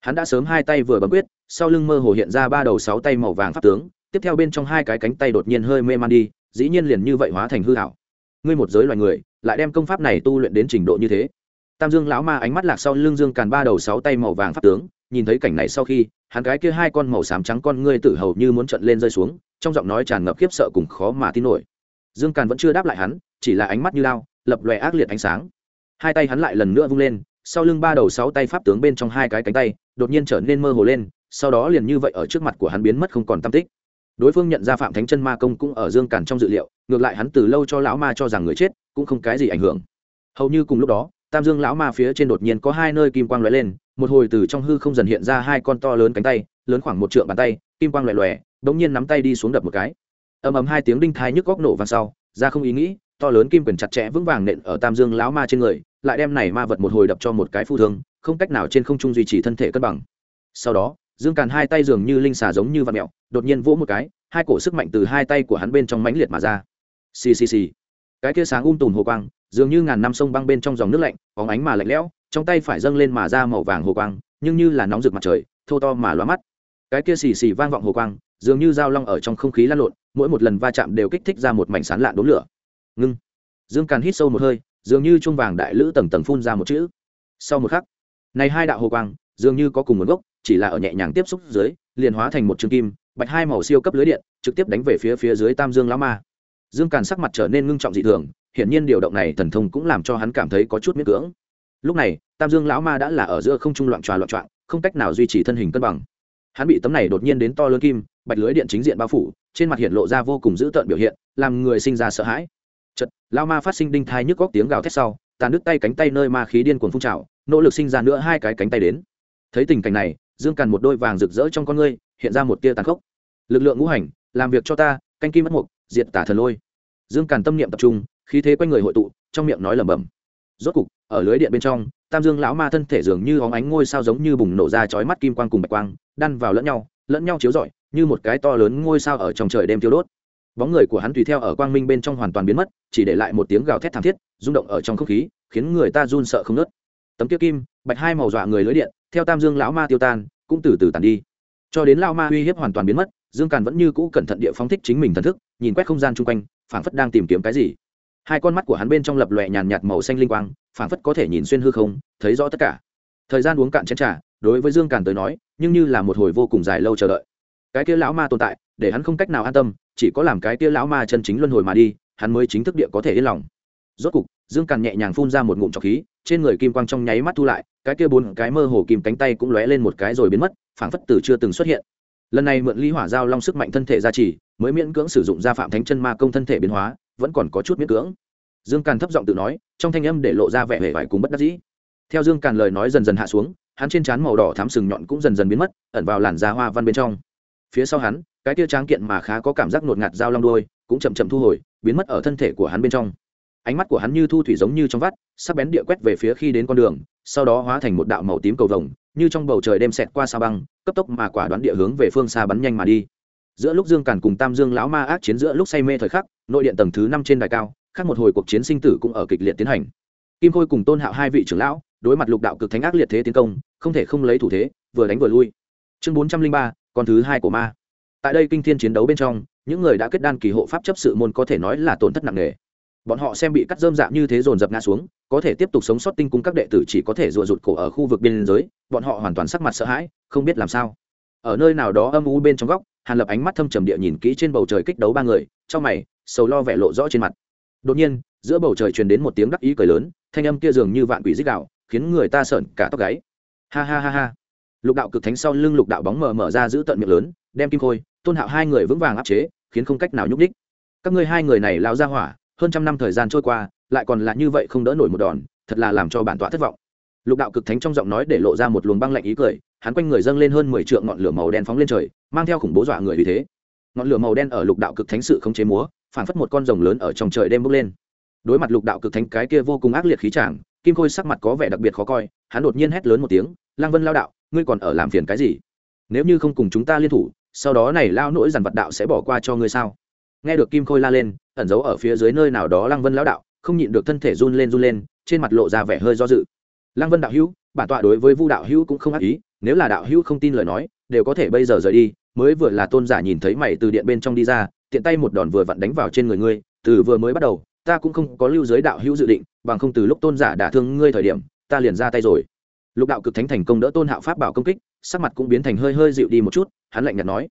Hắn đã sớm hai tay vừa bấm quyết, sau lưng mơ hồ hiện ra ba đầu sáu tay màu vàng pháp tướng, tiếp theo bên trong hai cái cánh tay đột nhiên hơi mê man đi, dĩ nhiên liền như vậy hóa thành hư hảo ngươi một giới loài người, lại đem công pháp này tu luyện đến trình độ như thế. Tam dương lão ma ánh mắt lạc sau lưng dương càn ba đầu sáu tay màu vàng pháp tướng, nhìn thấy cảnh này sau khi, hắn cái kia hai con màu xám trắng con ngươi tử hầu như muốn trận lên rơi xuống, trong giọng nói tràn ngập khiếp sợ cùng khó mà tin nổi. Dương càn vẫn chưa đáp lại hắn, chỉ là ánh mắt như lao, lập lòe ác liệt ánh sáng. Hai tay hắn lại lần nữa vung lên, sau lưng ba đầu sáu tay pháp tướng bên trong hai cái cánh tay đột nhiên trở nên mơ hồ lên, sau đó liền như vậy ở trước mặt của hắn biến mất không còn tam tích. Đối phương nhận ra phạm thánh chân ma công cũng ở dương càn trong dự liệu, ngược lại hắn từ lâu cho lão ma cho rằng người chết cũng không cái gì ảnh hưởng. Hầu như cùng lúc đó, tam dương lão ma phía trên đột nhiên có hai nơi kim quang lóe lên, một hồi từ trong hư không dần hiện ra hai con to lớn cánh tay, lớn khoảng một trượng bàn tay, kim quang loẹ loẹ đ ỗ n g nhiên nắm tay đi xuống đập một cái. Ầm ầm hai tiếng đinh thai nhức góc nổ vang sau, ra không ý nghĩ, to lớn kim quyền chặt chẽ vững vàng nện ở tam dương lão ma trên người, lại đem này ma vật một hồi đập cho một cái phu thương không cách nào trên không trung duy trì thân thể cân bằng. Sau đó, dương càn hai tay dường như linh xà giống như vật mẹo đột nhiên vỗ một cái, hai cổ sức mạnh từ hai tay của hắn bên trong mãnh liệt mà ra. Xì xì xì. Cái kia sáng um tùm hồ quang, dường như ngàn năm sông băng bên trong dòng nước lạnh, bóng ánh mà lạnh lẽo, trong tay phải dâng lên mà ra màu vàng hồ quang, nhưng như là nóng rực mặt trời, thô to mà lóa mắt. Cái kia xì xì vang vọng hồ quang, dường như dao long ở trong không khí lan lộn, mỗi một lần va chạm đều kích thích ra một mảnh sán lạ đốn lửa. Ngưng. Dương càn hít sâu một hơi, dường như chuông vàng đại lữ tầng tầng phun ra một chữ. Sau một khắc này hai đạo hồ quang, dường như có cùng nguồn gốc, chỉ là ở nhẹ nhàng tiếp xúc dưới, liền hóa thành một trường kim, bạch hai màu siêu cấp lưới điện, trực tiếp đánh về phía phía dưới tam dương lão ma. Dương càn sắc mặt trở nên ngưng trọng dị thường, hiển nhiên điều động này thần thông cũng làm cho hắn cảm thấy có chút miễn cưỡng. Lúc này, tam dương lão ma đã là ở giữa không trung loạn tròa loạn trọn, không cách nào duy trì thân hình cân bằng. Hắn bị tấm này đột nhiên đến to lớn kim, bạch lưới điện chính diện bao phủ, trên mặt hiện lộ ra vô cùng dữ tợn biểu hiện, làm người sinh ra sợ hãi. Chật lao ma phát sinh đinh thai nhức góc tiếng gào thét sau, tàn đứt tay cánh tay nơi ma khí điên cuồng phun trào nỗ lực sinh ra nữa hai cái cánh tay đến. Thấy tình cảnh này, dương càn một đôi vàng rực rỡ trong con ngươi, hiện ra một tia tàn khốc. Lực lượng ngũ hành, làm việc cho ta, canh kim mất mục, diệt tả thần lôi. Dương càn tâm niệm tập trung, khí thế quanh người hội tụ, trong miệng nói lẩm bẩm. Rốt cục, ở lưới điện bên trong, tam dương lão ma thân thể dường như óng ánh ngôi sao giống như bùng nổ ra chói mắt kim quang cùng bạch quang, đan vào lẫn nhau lẫn nhau chiếu rọi, như một cái to lớn ngôi sao ở trong trời đêm thiêu đốt. Bóng người của hắn tùy theo ở quang minh bên trong hoàn toàn biến mất, chỉ để lại một tiếng gào thét thảm thiết, rung động ở trong không khí, khiến người ta run sợ không nớt tấm kia kim, bạch hai màu dọa người lưới điện, theo tam dương lão ma tiêu tan, cũng từ từ tàn đi. Cho đến lão ma uy hiếp hoàn toàn biến mất, dương càn vẫn như cũ cẩn thận địa phóng thích chính mình thần thức, nhìn quét không gian chung quanh, phảng phất đang tìm kiếm cái gì. Hai con mắt của hắn bên trong lập lòe nhàn nhạt màu xanh linh quang, phảng phất có thể nhìn xuyên hư không, thấy rõ tất cả. Thời gian uống cạn chén trà, đối với dương càn tới nói, nhưng như là một hồi vô cùng dài lâu chờ đợi. Cái kia lão ma tồn tại, để hắn không cách nào an tâm, chỉ có làm cái kia lão ma chân chính luân hồi mà đi, hắn mới chính thức địa có thể yên lòng. Rốt cục dương càn nhẹ nhàng phun ra một ngụm trọc khí, trên người kim quang trong nháy mắt thu lại, cái kia bốn cái mơ hồ kim cánh tay cũng lóe lên một cái rồi biến mất, phảng phất từ chưa từng xuất hiện. Lần này mượn ly hỏa giao long sức mạnh thân thể gia trì, mới miễn cưỡng sử dụng gia phạm thánh chân ma công thân thể biến hóa, vẫn còn có chút miễn cưỡng. Dương càn thấp giọng tự nói, trong thanh âm để lộ ra vẻ vẻ vải cùng bất đắc dĩ. Theo dương càn lời nói dần dần hạ xuống, hắn trên trán màu đỏ thám sừng nhọn cũng dần dần biến mất, ẩn vào làn da hoa văn bên trong. Phía sau hắn, cái tia tráng kiện mà khá có cảm giác ngột ngạt dao long đôi cũng chậm chậm thu hồi, biến mất ở thân thể của hắn bên trong ánh mắt của hắn như thu thủy giống như trong vắt, sắc bén địa quét về phía khi đến con đường, sau đó hóa thành một đạo màu tím cầu vồng, như trong bầu trời đem xẹt qua sa băng, cấp tốc mà quả đoán địa hướng về phương xa bắn nhanh mà đi. Giữa lúc dương càn cùng tam dương lão ma ác chiến giữa lúc say mê thời khắc, nội điện tầng thứ năm trên đài cao, khác một hồi cuộc chiến sinh tử cũng ở kịch liệt tiến hành. Kim khôi cùng tôn hạo hai vị trưởng lão, đối mặt lục đạo cực thánh ác liệt thế tiến công, không thể không lấy thủ thế, vừa đánh vừa lui. Chương bốn trăm linh ba, con thứ hai của ma. Tại đây kinh thiên chiến đấu bên trong, những người đã kết đan kỳ hộ pháp chấp sự môn có thể nói là tổn thất nặng nề bọn họ xem bị cắt dơm dạng như thế dồn dập ngã xuống, có thể tiếp tục sống sót tinh cung các đệ tử chỉ có thể rùa rụt cổ ở khu vực biên giới, bọn họ hoàn toàn sắc mặt sợ hãi, không biết làm sao. Ở nơi nào đó âm u bên trong góc, hàn lập ánh mắt thâm trầm địa nhìn kỹ trên bầu trời kích đấu ba người, trong mày, sầu lo vẻ lộ rõ trên mặt. Đột nhiên, giữa bầu trời truyền đến một tiếng đắc ý cười lớn, thanh âm kia dường như vạn quỷ dích đạo, khiến người ta sợn cả tóc gáy. Ha ha ha ha. Lục đạo cực thánh sau lưng lục đạo bóng mờ mở ra giữ tận miệng lớn, đem kim khôi, tôn hạo hai người vững vàng áp chế, khiến không cách nào nhúc đích các ngươi hai người này lao ra hỏa hơn trăm năm thời gian trôi qua, lại còn là như vậy không đỡ nổi một đòn, thật là làm cho bản tọa thất vọng. Lục đạo cực thánh trong giọng nói để lộ ra một luồng băng lạnh ý cười, hắn quanh người dâng lên hơn mười trượng ngọn lửa màu đen phóng lên trời, mang theo khủng bố dọa người vì thế. Ngọn lửa màu đen ở lục đạo cực thánh sự không chế múa phản phất một con rồng lớn ở trong trời đêm bốc lên. Đối mặt lục đạo cực thánh cái kia vô cùng ác liệt khí tràng kim khôi sắc mặt có vẻ đặc biệt khó coi, hắn đột nhiên hét lớn một tiếng, lang vân lao đạo, ngươi còn ở làm phiền cái gì? Nếu như không cùng chúng ta liên thủ, sau đó này lao nỗi dằn vật đạo sẽ bỏ qua cho ngươi sao? Nghe được kim khôi la lên ẩn giấu ở phía dưới nơi nào đó lăng vân lão đạo, không nhịn được thân thể run lên run lên, trên mặt lộ ra vẻ hơi do dự. Lăng vân đạo hữu, bản tọa đối với vu đạo hữu cũng không ác ý, nếu là đạo hữu không tin lời nói, đều có thể bây giờ rời đi, mới vừa là tôn giả nhìn thấy mày từ điện bên trong đi ra, tiện tay một đòn vừa vặn đánh vào trên người ngươi, từ vừa mới bắt đầu, ta cũng không có lưu giới đạo hữu dự định, bằng không từ lúc tôn giả đả thương ngươi thời điểm, ta liền ra tay rồi. Lục đạo cực thánh thành công đỡ tôn hạo pháp bảo công kích, sắc mặt cũng biến thành hơi hơi dịu đi một chút, hắn lạnh nhạt nói.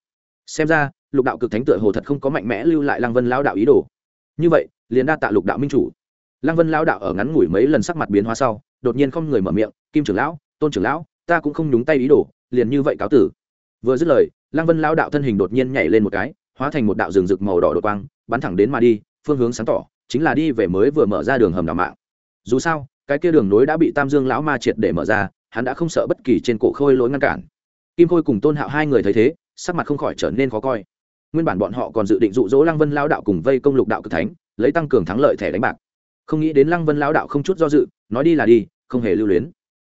Xem ra, lục đạo cực thánh tựa hồ thật không có mạnh mẽ lưu lại lăng vân lao đạo ý đồ như vậy, liền đa tạ lục đạo minh chủ. Lăng vân lao đạo ở ngắn ngủi mấy lần sắc mặt biến hóa sau, đột nhiên không người mở miệng, kim trưởng lão, tôn trưởng lão, ta cũng không nhúng tay ý đồ, liền như vậy cáo tử. Vừa dứt lời, lăng vân lao đạo thân hình đột nhiên nhảy lên một cái, hóa thành một đạo rừng rực màu đỏ đột quang, bắn thẳng đến mà đi, phương hướng sáng tỏ, chính là đi về mới vừa mở ra đường hầm đào mạng. Dù sao, cái kia đường nối đã bị tam dương lão ma triệt để mở ra, hắn đã không sợ bất kỳ trên cổ khôi lối ngăn cản. Kim khôi cùng tôn hạo hai người thấy thế, sắc mặt không khỏi trở nên khó coi nguyên bản bọn họ còn dự định dụ dỗ lăng vân lao đạo cùng vây công lục đạo cực thánh, lấy tăng cường thắng lợi thẻ đánh bạc. Không nghĩ đến lăng vân lao đạo không chút do dự, nói đi là đi, không hề lưu luyến.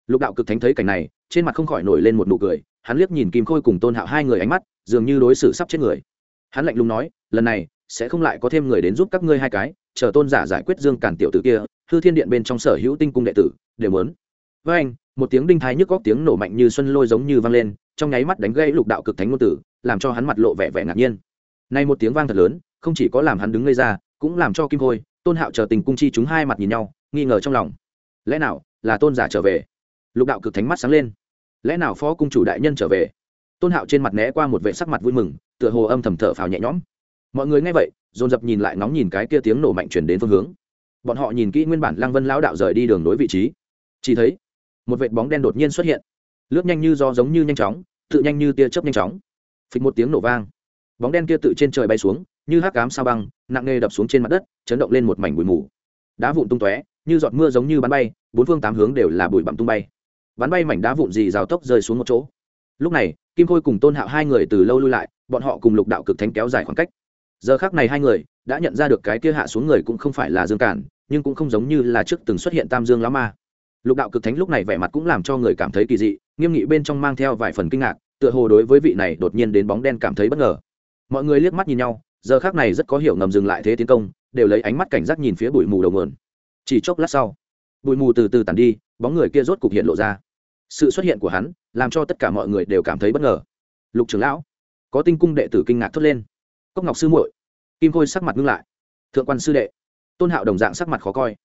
Lục đạo cực thánh thấy cảnh này, trên mặt không khỏi nổi lên một nụ cười, hắn liếc nhìn kim khôi cùng tôn hạo hai người ánh mắt, dường như đối xử sắp chết người. Hắn lạnh lùng nói, lần này, sẽ không lại có thêm người đến giúp các ngươi hai cái, chờ tôn giả giải quyết dương cản tiểu tử kia, hư thiên điện bên trong sở hữu tinh cung đệ tử, đều muốn. Với anh, một tiếng đinh thái nhức góc tiếng nổ mạnh như xuân lôi giống như vang lên, trong nháy mắt đánh gây lục đạo cực thánh ngôn tử, làm cho hắn mặt lộ vẻ vẻ ngạc nhiên nay một tiếng vang thật lớn, không chỉ có làm hắn đứng ngây ra, cũng làm cho kim khôi, tôn hạo chờ tình cung chi chúng hai mặt nhìn nhau, nghi ngờ trong lòng. Lẽ nào, là tôn giả trở về? Lục đạo cực thánh mắt sáng lên. Lẽ nào phó cung chủ đại nhân trở về? Tôn hạo trên mặt né qua một vẻ sắc mặt vui mừng, tựa hồ âm thầm thở phào nhẹ nhõm. Mọi người nghe vậy, dồn dập nhìn lại nóng nhìn cái kia tiếng nổ mạnh truyền đến phương hướng. Bọn họ nhìn kỹ nguyên bản lăng vân lão đạo rời đi đường nối vị trí. Chỉ thấy, một vệt bóng đen đột nhiên xuất hiện. Lướt nhanh như gió giống như nhanh chóng, tự nhanh như tia chớp nhanh chóng. Phịch một tiếng nổ vang bóng đen kia tự trên trời bay xuống, như hắc cám sao băng, nặng nề đập xuống trên mặt đất, chấn động lên một mảnh bụi mù. Đá vụn tung tóe, như giọt mưa giống như bắn bay, bốn phương tám hướng đều là bụi bặm tung bay. Bắn bay mảnh đá vụn gì rào tốc rơi xuống một chỗ. Lúc này, kim khôi cùng tôn hạo hai người từ lâu lui lại, bọn họ cùng lục đạo cực thánh kéo dài khoảng cách. Giờ khác này hai người đã nhận ra được cái kia hạ xuống người cũng không phải là dương cản, nhưng cũng không giống như là trước từng xuất hiện tam dương lão ma. Lục đạo cực thánh lúc này vẻ mặt cũng làm cho người cảm thấy kỳ dị, nghiêm nghị bên trong mang theo vài phần kinh ngạc, tựa hồ đối với vị này đột nhiên đến bóng đen cảm thấy bất ngờ mọi người liếc mắt nhìn nhau, giờ khác này rất có hiểu ngầm dừng lại thế tiến công, đều lấy ánh mắt cảnh giác nhìn phía bụi mù đầu nguồn. Chỉ chốc lát sau, bụi mù từ từ tàn đi, bóng người kia rốt cục hiện lộ ra. Sự xuất hiện của hắn, làm cho tất cả mọi người đều cảm thấy bất ngờ. Lục trưởng lão, có tinh cung đệ tử kinh ngạc thốt lên. Cốc ngọc sư muội, kim khôi sắc mặt ngưng lại. Thượng quan sư đệ, tôn hạo đồng dạng sắc mặt khó coi.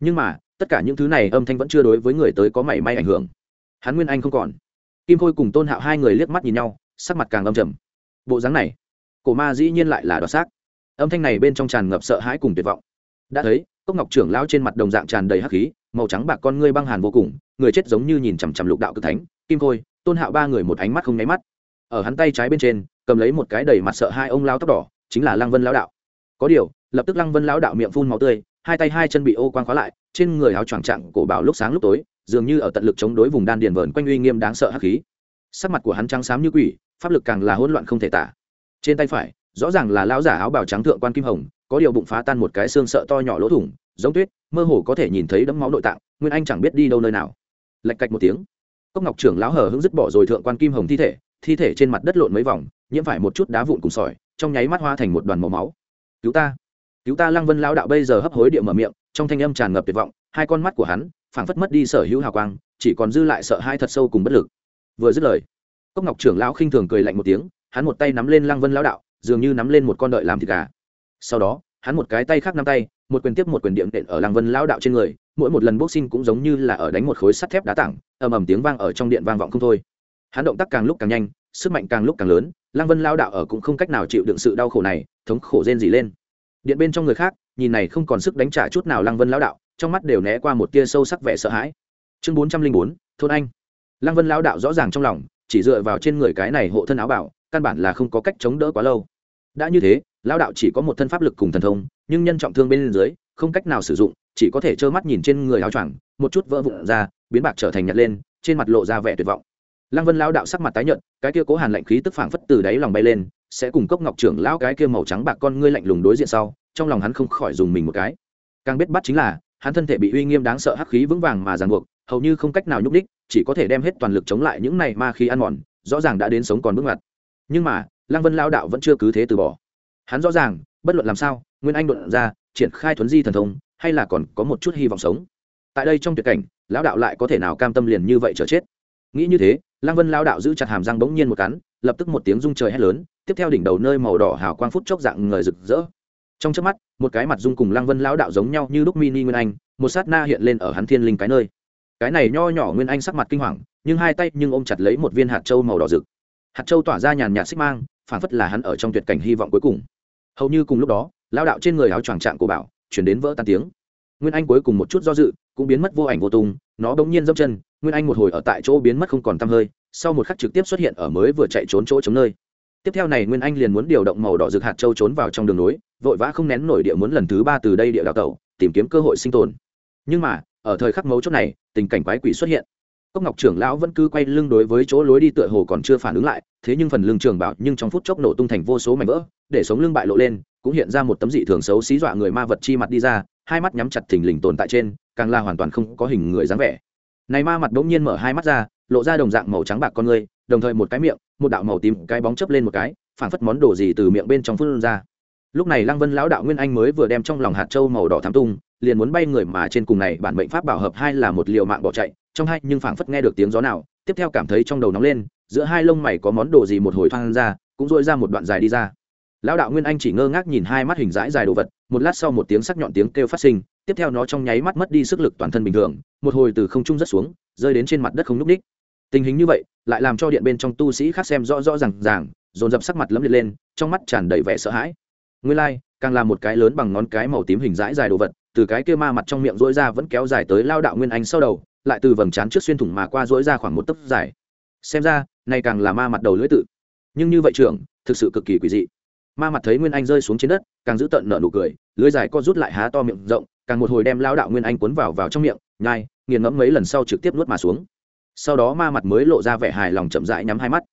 Nhưng mà, tất cả những thứ này âm thanh vẫn chưa đối với người tới có mảy may ảnh hưởng. Hắn nguyên anh không còn. Kim khôi cùng tôn hạo hai người liếc mắt nhìn nhau, sắc mặt càng âm trầm. Bộ dáng này cổ ma dĩ nhiên lại là đoạt xác. Âm thanh này bên trong tràn ngập sợ hãi cùng tuyệt vọng. Đã thấy, cốc ngọc trưởng lão trên mặt đồng dạng tràn đầy hắc khí, màu trắng bạc con ngươi băng hàn vô cùng, người chết giống như nhìn chằm chằm lục đạo cực thánh, kim khôi, tôn hạo ba người một ánh mắt không nháy mắt. Ở hắn tay trái bên trên, cầm lấy một cái đầy mặt sợ hai ông lao tóc đỏ, chính là lăng vân lão đạo. Có điều, lập tức lăng vân lão đạo miệng phun máu tươi, hai tay hai chân bị ô quang khóa lại, trên người áo choàng trạng cổ bảo lúc sáng lúc tối, dường như ở tận lực chống đối vùng đan điền vờn quanh uy nghiêm đáng sợ hắc khí. Sắc mặt của hắn trắng xám như quỷ, pháp lực càng là hỗn loạn không thể tả trên tay phải, rõ ràng là lão giả áo bào trắng thượng quan kim hồng, có điều bụng phá tan một cái xương sợ to nhỏ lỗ thủng, giống tuyết, mơ hồ có thể nhìn thấy đấm máu nội tạng, nguyên anh chẳng biết đi đâu nơi nào. Lạch cạch một tiếng, cốc ngọc trưởng lão hờ hững dứt bỏ rồi thượng quan kim hồng thi thể thi thể trên mặt đất lộn mấy vòng, nhiễm phải một chút đá vụn cùng sỏi, trong nháy mắt hoa thành một đoàn màu máu. Cứu ta! Cứu ta! Lăng vân lão đạo bây giờ hấp hối địa mở miệng, trong thanh âm tràn ngập tuyệt vọng, hai con mắt của hắn phảng phất mất đi sở hữu hào quang, chỉ còn dư lại sợ hai thật sâu cùng bất lực. Vừa dứt lời, cốc ngọc trưởng lão khinh thường cười lạnh một tiếng hắn một tay nắm lên lăng vân lão đạo, dường như nắm lên một con đợi làm thịt gà. Sau đó, hắn một cái tay khác nắm tay, một quyền tiếp một quyền điện đệm ở lăng vân lão đạo trên người, mỗi một lần boxing cũng giống như là ở đánh một khối sắt thép đá tảng, ầm ầm tiếng vang ở trong điện vang vọng không thôi. Hắn động tác càng lúc càng nhanh, sức mạnh càng lúc càng lớn, lăng vân lão đạo ở cũng không cách nào chịu đựng sự đau khổ này, thống khổ rên dỉ lên. Điện bên trong người khác, nhìn này không còn sức đánh trả chút nào lăng vân lão đạo, trong mắt đều né qua một tia sâu sắc vẻ sợ hãi. Chương bốn trăm linh bốn, thôn anh. Lăng vân lão đạo rõ ràng trong lòng, chỉ dựa vào trên người cái này hộ thân áo bảo căn bản là không có cách chống đỡ quá lâu. Đã như thế, lão đạo chỉ có một thân pháp lực cùng thần thông, nhưng nhân trọng thương bên dưới, không cách nào sử dụng, chỉ có thể trơ mắt nhìn trên người áo choàng, một chút vỡ vụn ra, biến bạc trở thành nhặt lên, trên mặt lộ ra vẻ tuyệt vọng. Lăng vân lão đạo sắc mặt tái nhợt, cái kia cố hàn lạnh khí tức phảng phất từ đáy lòng bay lên, sẽ cùng cốc ngọc trưởng lão cái kia màu trắng bạc con ngươi lạnh lùng đối diện sau, trong lòng hắn không khỏi dùng mình một cái. Càng biết bắt chính là, hắn thân thể bị uy nghiêm đáng sợ hắc khí vững vàng mà ràng buộc, hầu như không cách nào nhúc đích chỉ có thể đem hết toàn lực chống lại những này ma khí ăn mòn, rõ ràng đã đến sống còn bước ngoặt nhưng mà, lăng vân lao đạo vẫn chưa cứ thế từ bỏ. Hắn rõ ràng, bất luận làm sao, nguyên anh luận ra, triển khai thuấn di thần thông, hay là còn có một chút hy vọng sống. Tại đây trong tuyệt cảnh, lão đạo lại có thể nào cam tâm liền như vậy chờ chết? Nghĩ như thế, lăng vân lao đạo giữ chặt hàm răng bỗng nhiên một cắn, lập tức một tiếng rung trời hét lớn, tiếp theo đỉnh đầu nơi màu đỏ hào quang phút chốc dạng người rực rỡ. Trong chớp mắt, một cái mặt dung cùng lăng vân lão đạo giống nhau như lúc mini nguyên anh, một sát na hiện lên ở hắn thiên linh cái nơi. Cái này nho nhỏ nguyên anh sắc mặt kinh hoàng, nhưng hai tay nhưng ôm chặt lấy một viên hạt châu màu đỏ rực hạt châu tỏa ra nhàn nhạt xích mang phản phất là hắn ở trong tuyệt cảnh hy vọng cuối cùng. Hầu như cùng lúc đó lao đạo trên người áo choàng trạng của bảo chuyển đến vỡ tan tiếng. Nguyên anh cuối cùng một chút do dự, cũng biến mất vô ảnh vô tung, nó bỗng nhiên dâm chân, nguyên anh một hồi ở tại chỗ biến mất không còn t hơi, sau một khắc trực tiếp xuất hiện ở mới vừa chạy trốn chỗ chống nơi. Tiếp theo này nguyên anh liền muốn điều động màu đỏ rực hạt châu trốn vào trong đường nối, vội vã không nén nổi địa muốn lần thứ ba từ đây địa đào tẩu, tìm kiếm cơ hội sinh tồn. Nhưng mà, ở thời khắc mấu chốt này, tình cảnh quái quỷ xuất hiện cốc ngọc trưởng lão vẫn cứ quay lưng đối với chỗ lối đi tựa hồ còn chưa phản ứng lại, thế nhưng phần lưng trường bảo nhưng trong phút chốc nổ tung thành vô số mảnh vỡ, để sống lưng bại lộ lên, cũng hiện ra một tấm dị thường xấu xí dọa người ma vật chi mặt đi ra, hai mắt nhắm chặt thình lình tồn tại trên, càng là hoàn toàn không có hình người dáng vẻ. Này ma mặt bỗng nhiên mở hai mắt ra, lộ ra đồng dạng màu trắng bạc con người, đồng thời một cái miệng, một đạo màu tím cái bóng chớp lên một cái, phảng phất món đồ gì từ miệng bên trong phun ra. Lúc này lăng vân lão đạo nguyên anh mới vừa đem trong lòng hạt châu màu đỏ thắm tung liền muốn bay người mà trên cùng này bản mệnh pháp bảo hợp hai là một liều mạng bỏ chạy trong hai nhưng phảng phất nghe được tiếng gió nào tiếp theo cảm thấy trong đầu nóng lên giữa hai lông mày có món đồ gì một hồi thoang ra cũng dội ra một đoạn dài đi ra. Lão đạo nguyên anh chỉ ngơ ngác nhìn hai mắt hình dãi dài đồ vật một lát sau một tiếng sắc nhọn tiếng kêu phát sinh tiếp theo nó trong nháy mắt mất đi sức lực toàn thân bình thường một hồi từ không trung rất xuống rơi đến trên mặt đất không n ú c ních. Tình hình như vậy lại làm cho điện bên trong tu sĩ khác xem rõ rõ r à n g ràng dồn dập sắc mặt lấm liệt lên trong mắt tràn đầy vẻ sợ hãi. Nguyên lai、like, càng là một cái lớn bằng ngón cái màu tím hình dãi dài đồ vật từ cái kia ma mặt trong miệng rỗi ra vẫn kéo dài tới lao đạo nguyên anh sau đầu, lại từ vầng trán trước xuyên thủng mà qua rỗi ra khoảng một tấc dài. Xem ra này càng là ma mặt đầu lưỡi tự. Nhưng như vậy trưởng, thực sự cực kỳ quỷ dị. Ma mặt thấy nguyên anh rơi xuống trên đất, càng giữ tận nợ nụ cười, lưới dài co rút lại há to miệng rộng, càng một hồi đem lao đạo nguyên anh cuốn vào vào trong miệng, nhai, nghiền ngẫm mấy lần sau trực tiếp nuốt mà xuống. Sau đó ma mặt mới lộ ra vẻ hài lòng chậm rãi nhắm hai mắt.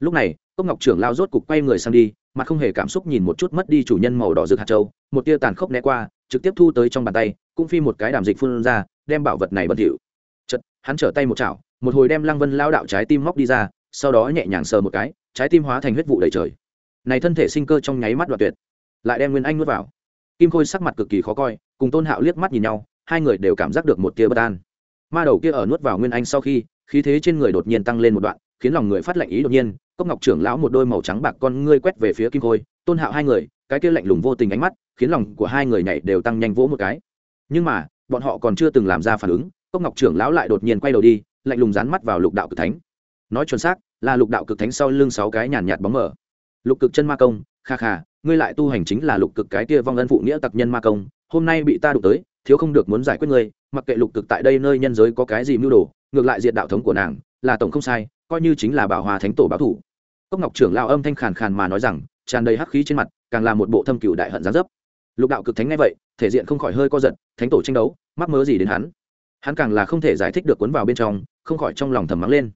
Lúc này, cốc ngọc trưởng lao rốt cục quay người sang đi, mặt không hề cảm xúc nhìn một chút mất đi chủ nhân màu đỏ rực hạt châu, một tia tàn khốc né qua trực tiếp thu tới trong bàn tay, cũng phi một cái đàm dịch phun ra, đem bảo vật này bẩn thỉu. Chật hắn trở tay một chảo, một hồi đem lăng vân lao đạo trái tim móc đi ra, sau đó nhẹ nhàng sờ một cái, trái tim hóa thành huyết vụ đầy trời. Này thân thể sinh cơ trong nháy mắt đoạn tuyệt, lại đem nguyên anh nuốt vào. Kim khôi sắc mặt cực kỳ khó coi, cùng tôn hạo liếc mắt nhìn nhau, hai người đều cảm giác được một tia bất an. Ma đầu kia ở nuốt vào nguyên anh sau khi, khí thế trên người đột nhiên tăng lên một đoạn, khiến lòng người phát lạnh ý đột nhiên, cốc ngọc trưởng lão một đôi màu trắng bạc con ngươi quét về phía kim khôi, tôn hạo hai người, cái kia lạnh lùng vô tình ánh mắt khiến lòng của hai người nhảy đều tăng nhanh vỗ một cái. Nhưng mà, bọn họ còn chưa từng làm ra phản ứng, cốc ngọc trưởng lão lại đột nhiên quay đầu đi, lạnh lùng dán mắt vào lục đạo cực thánh. Nói chuẩn xác, là lục đạo cực thánh sau lưng sáu cái nhàn nhạt bóng mở lục cực chân ma công, kha kha, ngươi lại tu hành chính là lục cực cái kia vong ân phụ nghĩa tặc nhân ma công, hôm nay bị ta đụng tới, thiếu không được muốn giải quyết ngươi, mặc kệ lục cực tại đây nơi nhân giới có cái gì mưu đồ, ngược lại diện đạo thống của nàng, là tổng không sai, coi như chính là bảo hòa thánh tổ báo thủ. Cốc ngọc trưởng lao âm thanh khàn khàn mà nói rằng, tràn đầy hắc khí trên mặt, càng là một bộ thâm cựu đại hận gián dấp lục đạo cực thánh ngay vậy, thể diện không khỏi hơi co giật, thánh tổ tranh đấu, mắc mớ gì đến hắn? Hắn càng là không thể giải thích được cuốn vào bên trong, không khỏi trong lòng thầm mắng lên.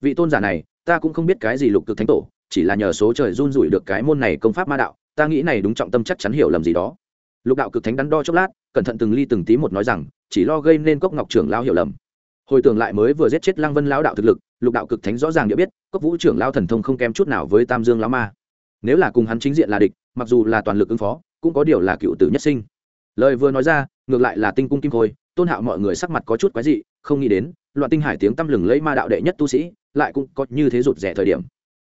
Vị tôn giả này, ta cũng không biết cái gì lục cực thánh tổ, chỉ là nhờ số trời run rủi được cái môn này công pháp ma đạo, ta nghĩ này đúng trọng tâm chắc chắn hiểu lầm gì đó. Lục đạo cực thánh đắn đo chốc lát, cẩn thận từng ly từng tí một nói rằng, chỉ lo gây nên cốc ngọc trưởng lao hiểu lầm. Hồi tưởng lại mới vừa giết chết lăng vân lao đạo thực lực, lục đạo cực thánh rõ ràng đã biết, cốc vũ trưởng lao thần thông không kém chút nào với tam dương lao ma. Nếu là cùng hắn chính diện là địch, mặc dù là toàn lực ứng phó cũng có điều là cựu tử nhất sinh. Lời vừa nói ra, ngược lại là tinh cung kim khôi, tôn hạo mọi người sắc mặt có chút quái dị, không nghĩ đến, loạn tinh hải tiếng tăm lừng lấy ma đạo đệ nhất tu sĩ, lại cũng có như thế rụt rẻ thời điểm.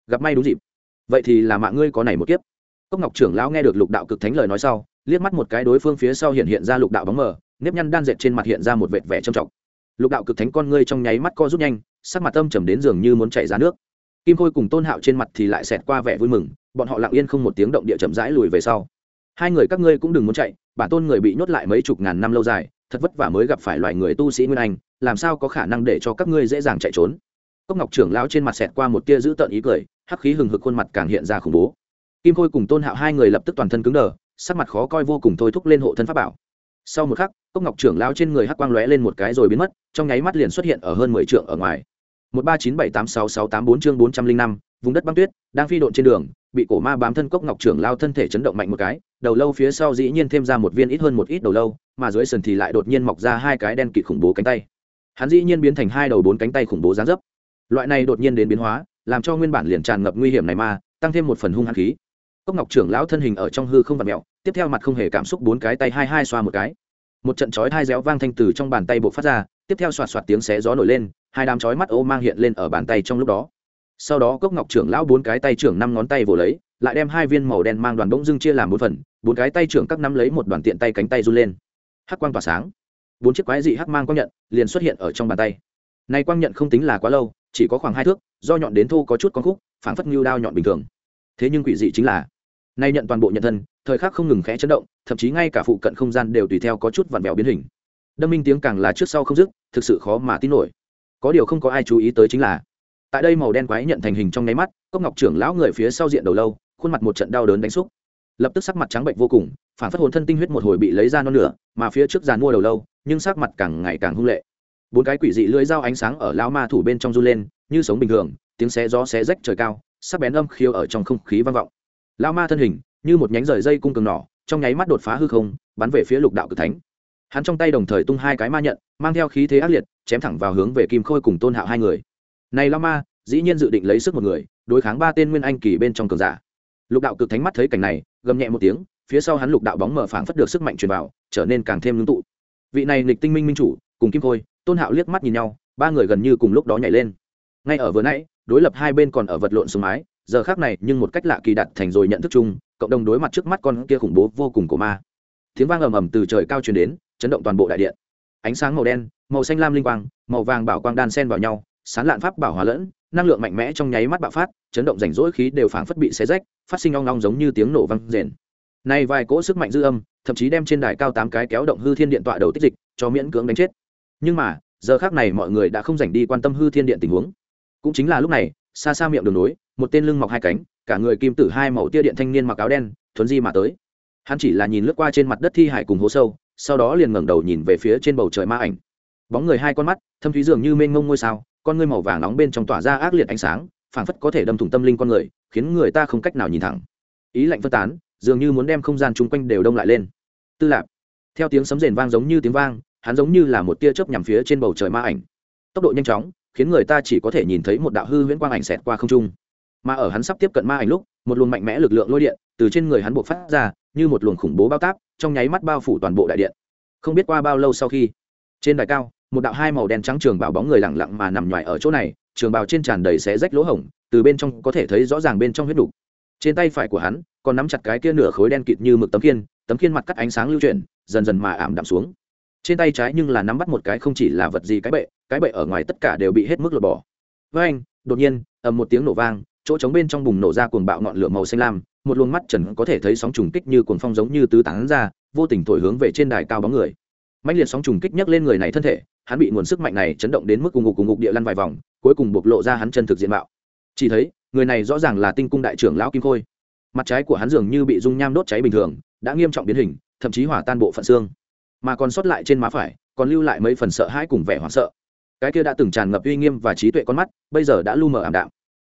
Gặp may đúng dịp. Vậy thì là mạng ngươi có này một kiếp. Cốc ngọc trưởng lão nghe được lục đạo cực thánh lời nói sau, liếc mắt một cái đối phương phía sau hiện hiện ra lục đạo bóng mờ, nếp nhăn đan dệt trên mặt hiện ra một vệt vẻ trầm trọng. Lục đạo cực thánh con ngươi trong nháy mắt co rút nhanh, sắc mặt âm trầm đến dường như muốn chảy ra nước. Kim khôi cùng tôn hạo trên mặt thì lại xẹt qua vẻ vui mừng, bọn họ lặng yên không một tiếng động địa chậm rãi lùi về sau hai người các ngươi cũng đừng muốn chạy, bản tôn người bị nhốt lại mấy chục ngàn năm lâu dài, thật vất vả mới gặp phải loài người tu sĩ nguyên anh, làm sao có khả năng để cho các ngươi dễ dàng chạy trốn? Cốc ngọc trưởng lão trên mặt xẹt qua một tia dữ tợn ý cười, hắc khí hừng hực khuôn mặt càng hiện ra khủng bố. Kim khôi cùng tôn hạo hai người lập tức toàn thân cứng đờ, sắc mặt khó coi vô cùng thôi thúc lên hộ thân pháp bảo. Sau một khắc, cốc ngọc trưởng lão trên người hắc quang lóe lên một cái rồi biến mất, trong nháy mắt liền xuất hiện ở hơn mười trượng ở ngoài. Một ba chín bảy tám sáu sáu tám bốn chương bốn trăm linh năm vùng đất băng tuyết, đang phi độn trên đường, bị cổ ma bám thân cốc ngọc trưởng lao thân thể chấn động mạnh một cái, đầu lâu phía sau dĩ nhiên thêm ra một viên ít hơn một ít đầu lâu, mà dưới sườn thì lại đột nhiên mọc ra hai cái đen kịt khủng bố cánh tay. Hắn dĩ nhiên biến thành hai đầu bốn cánh tay khủng bố gián dấp. Loại này đột nhiên đến biến hóa, làm cho nguyên bản liền tràn ngập nguy hiểm này mà, tăng thêm một phần hung hăng khí. Cốc ngọc trưởng lão thân hình ở trong hư không vặt mẹo tiếp theo mặt không hề cảm xúc bốn cái tay hai hai xoa một cái. Một trận chói hai réo vang thanh từ trong bàn tay buộc phát ra, tiếp theo xoạt xoạt tiếng xé gió nổi lên, hai đám chói mắt ô mang hiện lên ở bàn tay trong lúc đó sau đó cốc ngọc trưởng lão bốn cái tay trưởng năm ngón tay vồ lấy, lại đem hai viên màu đen mang đoàn bỗng dưng chia làm bốn phần, bốn cái tay trưởng các năm lấy một đoàn tiện tay cánh tay run lên. Hắc quang tỏa sáng. Bốn chiếc quái dị hắc mang quang nhận liền xuất hiện ở trong bàn tay. Này quang nhận không tính là quá lâu, chỉ có khoảng hai thước, do nhọn đến thô có chút con khúc, phảng phất như đao nhọn bình thường. Thế nhưng quỷ dị chính là, nay nhận toàn bộ nhận thân, thời khắc không ngừng khẽ chấn động, thậm chí ngay cả phụ cận không gian đều tùy theo có chút vặn vẹo biến hình. Đâm minh tiếng càng là trước sau không dứt, thực sự khó mà tin nổi. Có điều không có ai chú ý tới chính là tại đây màu đen quái nhận thành hình trong nháy mắt, cốc ngọc trưởng lão người phía sau diện đầu lâu, khuôn mặt một trận đau đớn đánh xúc. Lập tức sắc mặt trắng bệnh vô cùng, phản phất hồn thân tinh huyết một hồi bị lấy ra non nửa, mà phía trước giàn mua đầu lâu, nhưng sắc mặt càng ngày càng hung lệ. Bốn cái quỷ dị lưỡi dao ánh sáng ở lão ma thủ bên trong run lên, như sống bình thường, tiếng xé gió xé rách trời cao, sắc bén âm khiêu ở trong không khí vang vọng. Lão ma thân hình, như một nhánh rời dây cung cường nỏ, trong nháy mắt đột phá hư không, bắn về phía lục đạo cực thánh. Hắn trong tay đồng thời tung hai cái ma nhận, mang theo khí thế ác liệt, chém thẳng vào hướng về kim khôi cùng tôn hạo hai người này lão ma, dĩ nhiên dự định lấy sức một người, đối kháng ba tên nguyên anh kỳ bên trong cường giả. Lục đạo cực thánh mắt thấy cảnh này, gầm nhẹ một tiếng, phía sau hắn lục đạo bóng mở phảng phất được sức mạnh truyền vào, trở nên càng thêm ngưng tụ. Vị này nghịch tinh minh minh chủ, cùng kim khôi, tôn hạo liếc mắt nhìn nhau, ba người gần như cùng lúc đó nhảy lên. Ngay ở vừa nãy, đối lập hai bên còn ở vật lộn xuống mái giờ khác này nhưng một cách lạ kỳ đặt thành rồi nhận thức chung, cộng đồng đối mặt trước mắt con kia khủng bố vô cùng của ma. Tiếng vang ầm ầm từ trời cao truyền đến, chấn động toàn bộ đại điện. Ánh sáng màu đen, màu xanh lam linh quang, màu vàng bảo quang đan sen vào nhau sán lạn pháp bảo hòa lẫn, năng lượng mạnh mẽ trong nháy mắt bạo phát, chấn động rảnh rỗi khí đều phảng phất bị xé rách, phát sinh long long giống như tiếng nổ vang rền. Nay vài cỗ sức mạnh dư âm, thậm chí đem trên đài cao tám cái kéo động hư thiên điện tọa đầu tích dịch, cho miễn cưỡng đánh chết. Nhưng mà, giờ khác này mọi người đã không dành đi quan tâm hư thiên điện tình huống. Cũng chính là lúc này, xa xa miệng đường núi một tên lưng mọc hai cánh, cả người kim tử hai màu tia điện thanh niên mặc áo đen, thuấn di mà tới. Hắn chỉ là nhìn lướt qua trên mặt đất thi hải cùng hố sâu, sau đó liền ngẩng đầu nhìn về phía trên bầu trời ma ảnh. Bóng người hai con mắt, thâm thúy dường như mênh mông ngôi sao con ngươi màu vàng nóng bên trong tỏa ra ác liệt ánh sáng, phảng phất có thể đâm thủng tâm linh con người, khiến người ta không cách nào nhìn thẳng. Ý lạnh phân tán, dường như muốn đem không gian chung quanh đều đông lại lên. Tư lạp, theo tiếng sấm rền vang giống như tiếng vang, hắn giống như là một tia chớp nhằm phía trên bầu trời ma ảnh. Tốc độ nhanh chóng, khiến người ta chỉ có thể nhìn thấy một đạo hư huyễn quang ảnh xẹt qua không trung. Mà ở hắn sắp tiếp cận ma ảnh lúc, một luồng mạnh mẽ lực lượng lôi điện từ trên người hắn buộc phát ra, như một luồng khủng bố bao táp, trong nháy mắt bao phủ toàn bộ đại điện. Không biết qua bao lâu sau khi, trên đài cao một đạo hai màu đen trắng trường bảo bóng người lặng lặng mà nằm ngoài ở chỗ này, trường bào trên tràn đầy xé rách lỗ hổng, từ bên trong có thể thấy rõ ràng bên trong huyết đục. Trên tay phải của hắn còn nắm chặt cái kia nửa khối đen kịt như mực tấm khiên tấm khiên mặt cắt ánh sáng lưu chuyển, dần dần mà ảm đạm xuống. Trên tay trái nhưng là nắm bắt một cái không chỉ là vật gì cái bệ cái bệ ở ngoài tất cả đều bị hết mức lột bỏ. Với anh, đột nhiên, ầm một tiếng nổ vang, chỗ trống bên trong bùng nổ ra cuồng bạo ngọn lửa màu xanh lam, một luồng mắt trần có thể thấy sóng trùng kích như cuồng phong giống như tứ tán ra, vô tình thổi hướng về trên đài cao bóng người. Mạnh liệt sóng trùng kích nhấc lên người này thân thể hắn bị nguồn sức mạnh này chấn động đến mức cùng ngục cùng ngục địa lăn vài vòng, cuối cùng bộc lộ ra hắn chân thực diện mạo. Chỉ thấy, người này rõ ràng là tinh cung đại trưởng lão kim khôi. Mặt trái của hắn dường như bị dung nham đốt cháy bình thường, đã nghiêm trọng biến hình, thậm chí hỏa tan bộ phận xương. Mà còn sót lại trên má phải, còn lưu lại mấy phần sợ hãi cùng vẻ hoảng sợ. Cái kia đã từng tràn ngập uy nghiêm và trí tuệ con mắt, bây giờ đã lu mờ ảm đạm.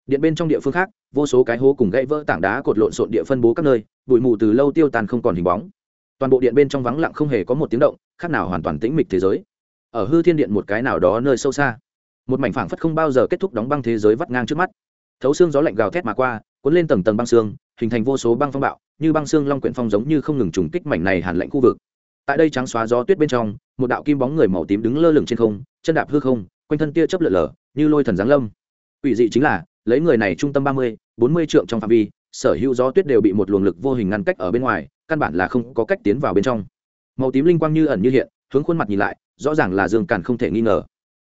Điện bên trong địa phương khác, vô số cái hố cùng gãy vỡ tảng đá cột lộn xộn địa phân bố các nơi, bụi mù từ lâu tiêu tàn không còn hình bóng. Toàn bộ điện bên trong vắng lặng không hề có một tiếng động, khác nào hoàn toàn tĩnh mịch thế giới ở hư thiên điện một cái nào đó nơi sâu xa. Một mảnh phảng phất không bao giờ kết thúc đóng băng thế giới vắt ngang trước mắt. Thấu xương gió lạnh gào thét mà qua, cuốn lên tầng tầng băng xương, hình thành vô số băng phong bạo, như băng xương long quyển phong giống như không ngừng trùng kích mảnh này hàn lạnh khu vực. Tại đây trắng xóa gió tuyết bên trong, một đạo kim bóng người màu tím đứng lơ lửng trên không, chân đạp hư không, quanh thân tia chớp lượn lờ như lôi thần giáng lâm. Ủy dị chính là, lấy người này trung tâm ba mươi, bốn mươi trượng trong phạm vi, sở hữu gió tuyết đều bị một luồng lực vô hình ngăn cách ở bên ngoài, căn bản là không có cách tiến vào bên trong. Màu tím linh quang như ẩn như hiện, hướng khuôn mặt nhìn lại rõ ràng là dương càn không thể nghi ngờ.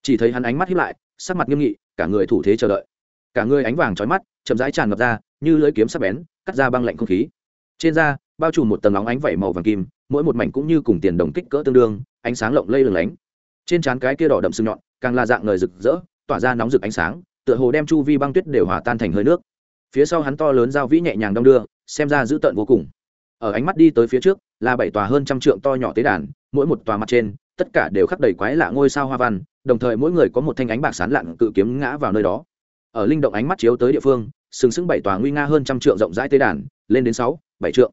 Chỉ thấy hắn ánh mắt hiếp lại, sắc mặt nghiêm nghị, cả người thủ thế chờ đợi. Cả người ánh vàng trói mắt, chậm rãi tràn ngập ra, như lưỡi kiếm sắc bén, cắt ra băng lạnh không khí. Trên da, bao trùm một tầng nóng ánh vẩy màu vàng kim, mỗi một mảnh cũng như cùng tiền đồng kích cỡ tương đương, ánh sáng lộng lây lừng lánh. Trên trán cái kia đỏ đậm sưng nhọn, càng là dạng ngời rực rỡ, tỏa ra nóng rực ánh sáng, tựa hồ đem chu vi băng tuyết đều hòa tan thành hơi nước. Phía sau hắn to lớn dao vĩ nhẹ nhàng đong đưa, xem ra dữ tợn vô cùng. Ở ánh mắt đi tới phía trước, là bảy tòa hơn trăm trượng to nhỏ tế đàn, mỗi một tòa mặt trên tất cả đều khắc đầy quái lạ ngôi sao hoa văn, đồng thời mỗi người có một thanh ánh bạc sán lặn cự kiếm ngã vào nơi đó. Ở linh động ánh mắt chiếu tới địa phương, sừng sững bảy tòa nguy nga hơn trăm trượng rộng rãi tế đàn, lên đến sáu, bảy trượng.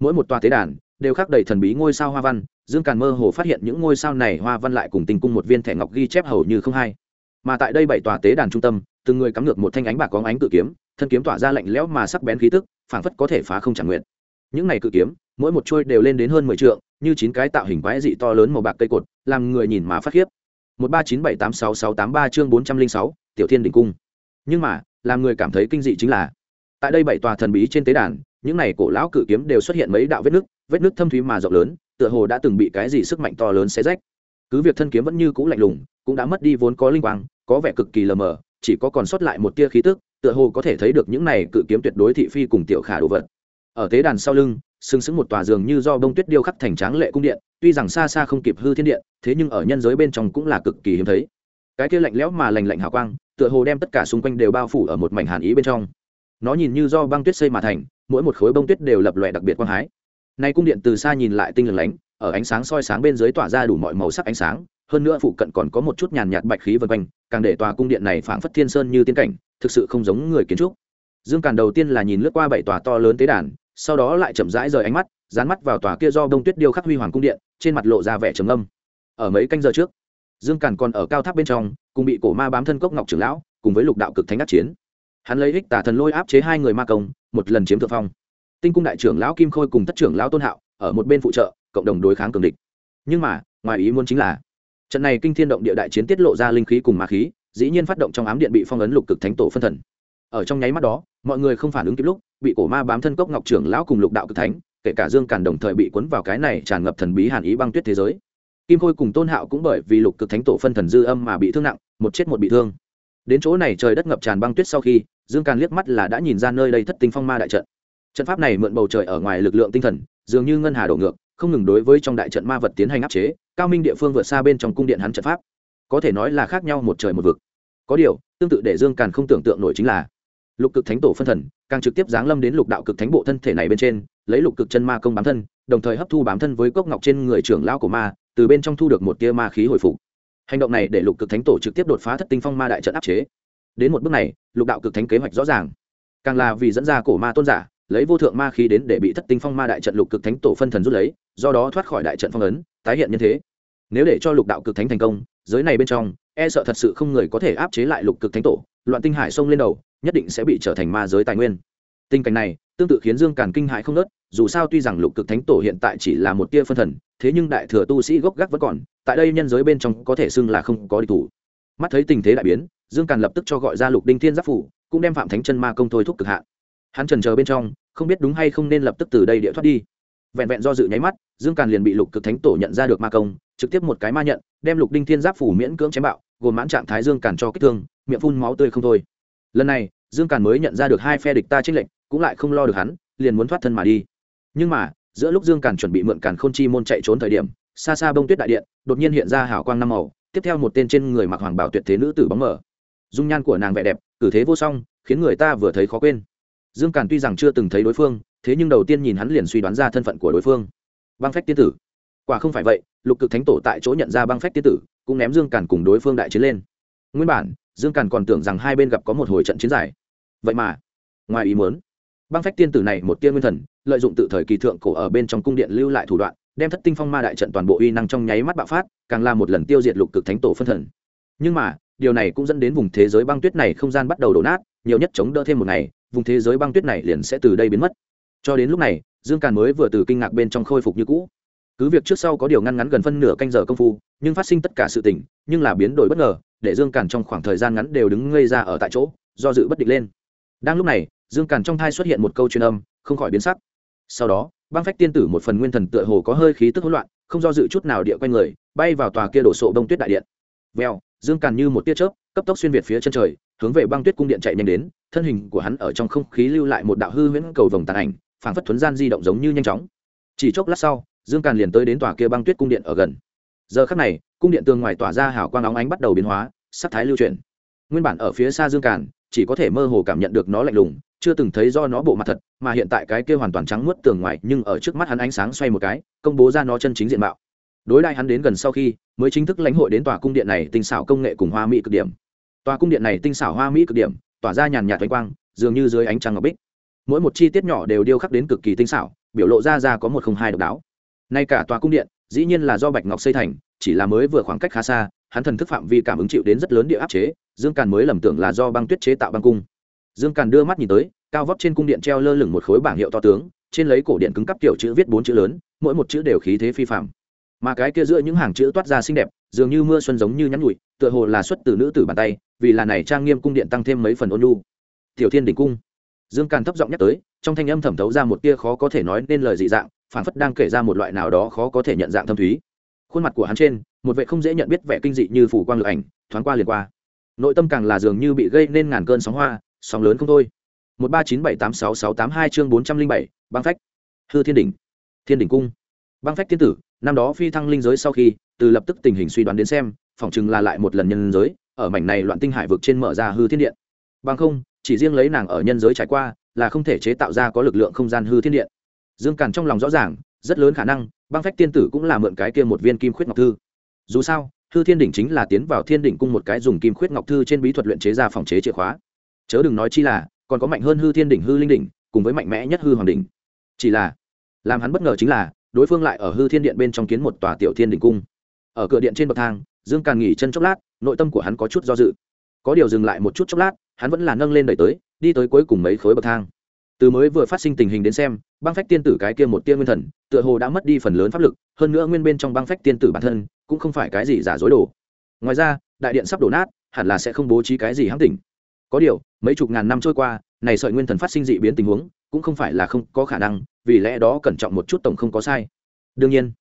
Mỗi một tòa tế đàn đều khắc đầy thần bí ngôi sao hoa văn, dương càn mơ hồ phát hiện những ngôi sao này hoa văn lại cùng tình cung một viên thẻ ngọc ghi chép hầu như không hay mà tại đây bảy tòa tế đàn trung tâm, từng người cắm ngược một thanh ánh bạc có ánh cự kiếm, thân kiếm tỏa ra lạnh lẽo mà sắc bén khí tức, phảng phất có thể phá không chẳng nguyện. Những này cự kiếm, mỗi một trôi đều lên đến hơn mười trượng như chín cái tạo hình quái dị to lớn màu bạc cây cột, làm người nhìn mà phát khiếp. Một ba chín bảy tám sáu sáu tám ba chương bốn trăm linh sáu, tiểu thiên đình cung. Nhưng mà, làm người cảm thấy kinh dị chính là, tại đây bảy tòa thần bí trên tế đàn, những này cổ lão cự kiếm đều xuất hiện mấy đạo vết nứt vết nứt thâm thúy mà rộng lớn, tựa hồ đã từng bị cái gì sức mạnh to lớn xé rách. Cứ việc thân kiếm vẫn như cũ lạnh lùng, cũng đã mất đi vốn có linh quang, có vẻ cực kỳ lờ mờ, chỉ có còn sót lại một tia khí tức, tựa hồ có thể thấy được những này cự kiếm tuyệt đối thị phi cùng tiểu khả đồ vật. Ở tế đàn sau lưng sừng sững một tòa giường như do bông tuyết điêu khắc thành tráng lệ cung điện, tuy rằng xa xa không kịp hư thiên điện, thế nhưng ở nhân giới bên trong cũng là cực kỳ hiếm thấy. Cái kia lạnh lẽo mà lành lạnh hào quang, tựa hồ đem tất cả xung quanh đều bao phủ ở một mảnh hàn ý bên trong. Nó nhìn như do băng tuyết xây mà thành, mỗi một khối bông tuyết đều lập lòe đặc biệt quang hái. Nay cung điện từ xa nhìn lại tinh lừng lánh, ở ánh sáng soi sáng bên dưới tỏa ra đủ mọi màu sắc ánh sáng, hơn nữa phụ cận còn có một chút nhàn nhạt bạch khí vân quanh, càng để tòa cung điện này phảng phất thiên sơn như tiên cảnh, thực sự không giống người kiến trúc. Dương càn đầu tiên là nhìn lướt qua bảy tòa to lớn tế đàn sau đó lại chậm rãi rời ánh mắt, dán mắt vào tòa kia do đông tuyết điêu khắc huy hoàng cung điện, trên mặt lộ ra vẻ trầm âm ở mấy canh giờ trước, dương càn còn ở cao tháp bên trong, cùng bị cổ ma bám thân cốc ngọc trưởng lão, cùng với lục đạo cực thánh đắc chiến. Hắn lấy ích tả thần lôi áp chế hai người ma công, một lần chiếm thượng phong. Tinh cung đại trưởng lão kim khôi cùng thất trưởng lão tôn hạo, ở một bên phụ trợ, cộng đồng đối kháng cường địch. Nhưng mà, ngoài ý muốn chính là, trận này kinh thiên động địa đại chiến tiết lộ ra linh khí cùng ma khí, dĩ nhiên phát động trong ám điện bị phong ấn lục cực thánh tổ phân thần ở trong nháy mắt đó, mọi người không phản ứng kịp lúc, bị cổ ma bám thân cốc ngọc trưởng lão cùng lục đạo cực thánh, kể cả dương càn đồng thời bị cuốn vào cái này tràn ngập thần bí hàn ý băng tuyết thế giới. Kim khôi cùng tôn hạo cũng bởi vì lục cực thánh tổ phân thần dư âm mà bị thương nặng, một chết một bị thương. Đến chỗ này trời đất ngập tràn băng tuyết sau khi, dương càn liếc mắt là đã nhìn ra nơi đây thất tinh phong ma đại trận. Trận pháp này mượn bầu trời ở ngoài lực lượng tinh thần, dường như ngân hà đổ ngược, không ngừng đối với trong đại trận ma vật tiến hành áp chế, cao minh địa phương vượt xa bên trong cung điện hắn trận pháp. Có thể nói là khác nhau một trời một vực. Có điều, tương tự để dương càn không tưởng tượng nổi chính là lục cực thánh tổ phân thần, càng trực tiếp giáng lâm đến lục đạo cực thánh bộ thân thể này bên trên, lấy lục cực chân ma công bám thân, đồng thời hấp thu bám thân với cốc ngọc trên người trưởng lão của ma, từ bên trong thu được một tia ma khí hồi phục. Hành động này để lục cực thánh tổ trực tiếp đột phá thất tinh phong ma đại trận áp chế. Đến một bước này, lục đạo cực thánh kế hoạch rõ ràng. Càng là vì dẫn ra cổ ma tôn giả, lấy vô thượng ma khí đến để bị thất tinh phong ma đại trận lục cực thánh tổ phân thần rút lấy, do đó thoát khỏi đại trận phong ấn, tái hiện như thế. Nếu để cho lục đạo cực thánh thành công, giới này bên trong e sợ thật sự không người có thể áp chế lại lục cực thánh tổ loạn tinh hải xông lên đầu, nhất định sẽ bị trở thành ma giới tài nguyên. Tình cảnh này, tương tự khiến dương càn kinh hại không nớt dù sao tuy rằng lục cực thánh tổ hiện tại chỉ là một tia phân thần, thế nhưng đại thừa tu sĩ gốc gác vẫn còn, tại đây nhân giới bên trong có thể xưng là không có địch thủ. Mắt thấy tình thế đại biến, dương càn lập tức cho gọi ra lục đinh thiên giáp phủ, cũng đem phạm thánh chân ma công thôi thúc cực hạn. Hắn trần chờ bên trong, không biết đúng hay không nên lập tức từ đây địa thoát đi. Vẹn vẹn do dự nháy mắt, dương càn liền bị lục cực thánh tổ nhận ra được ma công, trực tiếp một cái ma nhận, đem lục đinh thiên giáp phủ miễn cưỡng chém bạo, gồm mãn trạng thái dương càn cho kích thương miệng phun máu tươi không thôi. Lần này, dương càn mới nhận ra được hai phe địch ta trích lệnh cũng lại không lo được hắn, liền muốn thoát thân mà đi. Nhưng mà, giữa lúc dương càn chuẩn bị mượn càn k h ô n chi môn chạy trốn thời điểm, xa xa bông tuyết đại điện, đột nhiên hiện ra hảo quang năm màu, tiếp theo một tên trên người mặc hoàng bảo tuyệt thế nữ tử bóng mở dung nhan của nàng vẻ đẹp, cử thế vô song, khiến người ta vừa thấy khó quên. Dương càn tuy rằng chưa từng thấy đối phương, thế nhưng đầu tiên nhìn hắn liền suy đoán ra thân phận của đối phương. Băng phách tiên tử. Quả không phải vậy, lục cực thánh tổ tại chỗ nhận ra băng phách tiên tử, cũng ném dương càn cùng đối phương đại chiến lên. Nguyên bản dương càn còn tưởng rằng hai bên gặp có một hồi trận chiến dài. Vậy mà, ngoài ý muốn, băng phách tiên tử này một tiên nguyên thần, lợi dụng tự thời kỳ thượng cổ ở bên trong cung điện lưu lại thủ đoạn, đem thất tinh phong ma đại trận toàn bộ uy năng trong nháy mắt bạo phát, càng là một lần tiêu diệt lục cực thánh tổ phân thần. Nhưng mà, điều này cũng dẫn đến vùng thế giới băng tuyết này không gian bắt đầu đổ nát, nhiều nhất chống đỡ thêm một ngày, vùng thế giới băng tuyết này liền sẽ từ đây biến mất. Cho đến lúc này, dương càn mới vừa từ kinh ngạc bên trong khôi phục như cũ. Cứ việc trước sau có điều ngăn ngắn gần phân nửa canh giờ công phu, nhưng phát sinh tất cả sự tình, nhưng là biến đổi bất ngờ để dương càn trong khoảng thời gian ngắn đều đứng ngây ra ở tại chỗ, do dự bất định lên. Đang lúc này, dương càn trong thai xuất hiện một câu truyền âm, không khỏi biến sắc. Sau đó, băng phách tiên tử một phần nguyên thần tựa hồ có hơi khí tức hỗn loạn, không do dự chút nào địa quanh người, bay vào tòa kia đổ sộ đông tuyết đại điện. Vèo, dương càn như một tia chớp, cấp tốc xuyên việt phía chân trời, hướng về băng tuyết cung điện chạy nhanh đến, thân hình của hắn ở trong không khí lưu lại một đạo hư huyễn cầu vồng tàn ảnh, phảng phất thuấn gian di động giống như nhanh chóng. Chỉ chốc lát sau, dương càn liền tới đến tòa kia băng tuyết cung điện ở gần. Giờ khắc này, cung điện tường ngoài tỏa ra hào quang óng ánh bắt đầu biến hóa sắc thái lưu truyền, nguyên bản ở phía xa dương càn chỉ có thể mơ hồ cảm nhận được nó lạnh lùng chưa từng thấy do nó bộ mặt thật mà hiện tại cái kia hoàn toàn trắng muốt tường ngoài nhưng ở trước mắt hắn ánh sáng xoay một cái công bố ra nó chân chính diện mạo. Đối đại hắn đến gần sau khi mới chính thức lãnh hội đến tòa cung điện này tinh xảo công nghệ cùng hoa mỹ cực điểm. Tòa cung điện này tinh xảo hoa mỹ cực điểm tỏa ra nhàn nhạt ánh quang dường như dưới ánh trăng ngọc bích. Mỗi một chi tiết nhỏ đều điêu khắc đến cực kỳ tinh xảo biểu lộ ra ra có một không hai độc đáo. Nay cả tòa cung điện dĩ nhiên là do bạch ngọc xây thành chỉ là mới vừa khoảng cách khá xa hắn thần thức phạm vi cảm ứng chịu đến rất lớn địa áp chế, dương càn mới lầm tưởng là do băng tuyết chế tạo băng cung. Dương càn đưa mắt nhìn tới, cao vóc trên cung điện treo lơ lửng một khối bảng hiệu to tướng, trên lấy cổ điện cứng cắp kiểu chữ viết bốn chữ lớn, mỗi một chữ đều khí thế phi phạm mà cái kia giữa những hàng chữ toát ra xinh đẹp, dường như mưa xuân giống như nhắn nhụi tựa hồ là xuất từ nữ tử bàn tay, vì là này trang nghiêm cung điện tăng thêm mấy phần ôn nhu. Tiểu thiên đình cung. Dương càn thấp giọng nhắc tới, trong thanh âm thẩm thấu ra một tia khó có thể nói nên lời dị dạng phản phất đang kể ra một loại nào đó khó có thể nhận dạng thâm thúy khuôn mặt của hắn trên, một vệ không dễ nhận biết vẻ kinh dị như phủ quang lực ảnh, thoáng qua liền qua. Nội tâm càng là dường như bị gây nên ngàn cơn sóng hoa, sóng lớn không thôi. một ba chín bảy tám sáu sáu tám hai chương bốn trăm linh bảy, băng phách. Hư thiên đỉnh. Thiên đỉnh cung. Băng phách thiên tử, năm đó phi thăng linh giới sau khi, từ lập tức tình hình suy đoán đến xem, phỏng chừng là lại một lần nhân giới, ở mảnh này loạn tinh hải vực trên mở ra hư thiên điện. Bằng không, chỉ riêng lấy nàng ở nhân giới trải qua, là không thể chế tạo ra có lực lượng không gian hư thiên điện. Dương càn trong lòng rõ ràng rất lớn khả năng, băng phách tiên tử cũng là mượn cái kia một viên kim khuyết ngọc thư. Dù sao, hư thiên đỉnh chính là tiến vào thiên đỉnh cung một cái dùng kim khuyết ngọc thư trên bí thuật luyện chế ra phòng chế chìa khóa. Chớ đừng nói chi là, còn có mạnh hơn hư thiên đỉnh, hư linh đỉnh, cùng với mạnh mẽ nhất hư hoàng đỉnh. Chỉ là, làm hắn bất ngờ chính là, đối phương lại ở hư thiên điện bên trong kiến một tòa tiểu thiên đỉnh cung. Ở cửa điện trên bậc thang, dương càn nghỉ chân chốc lát, nội tâm của hắn có chút do dự. Có điều dừng lại một chút chốc lát, hắn vẫn là nâng lên đẩy tới, đi tới cuối cùng mấy khối bậc thang từ mới vừa phát sinh tình hình đến xem, băng phách tiên tử cái kia một tia nguyên thần, tựa hồ đã mất đi phần lớn pháp lực, hơn nữa nguyên bên trong băng phách tiên tử bản thân, cũng không phải cái gì giả dối đồ. Ngoài ra, đại điện sắp đổ nát, hẳn là sẽ không bố trí cái gì hãm tỉnh. Có điều, mấy chục ngàn năm trôi qua, này sợi nguyên thần phát sinh dị biến tình huống, cũng không phải là không có khả năng, vì lẽ đó cẩn trọng một chút tổng không có sai. Đương nhiên,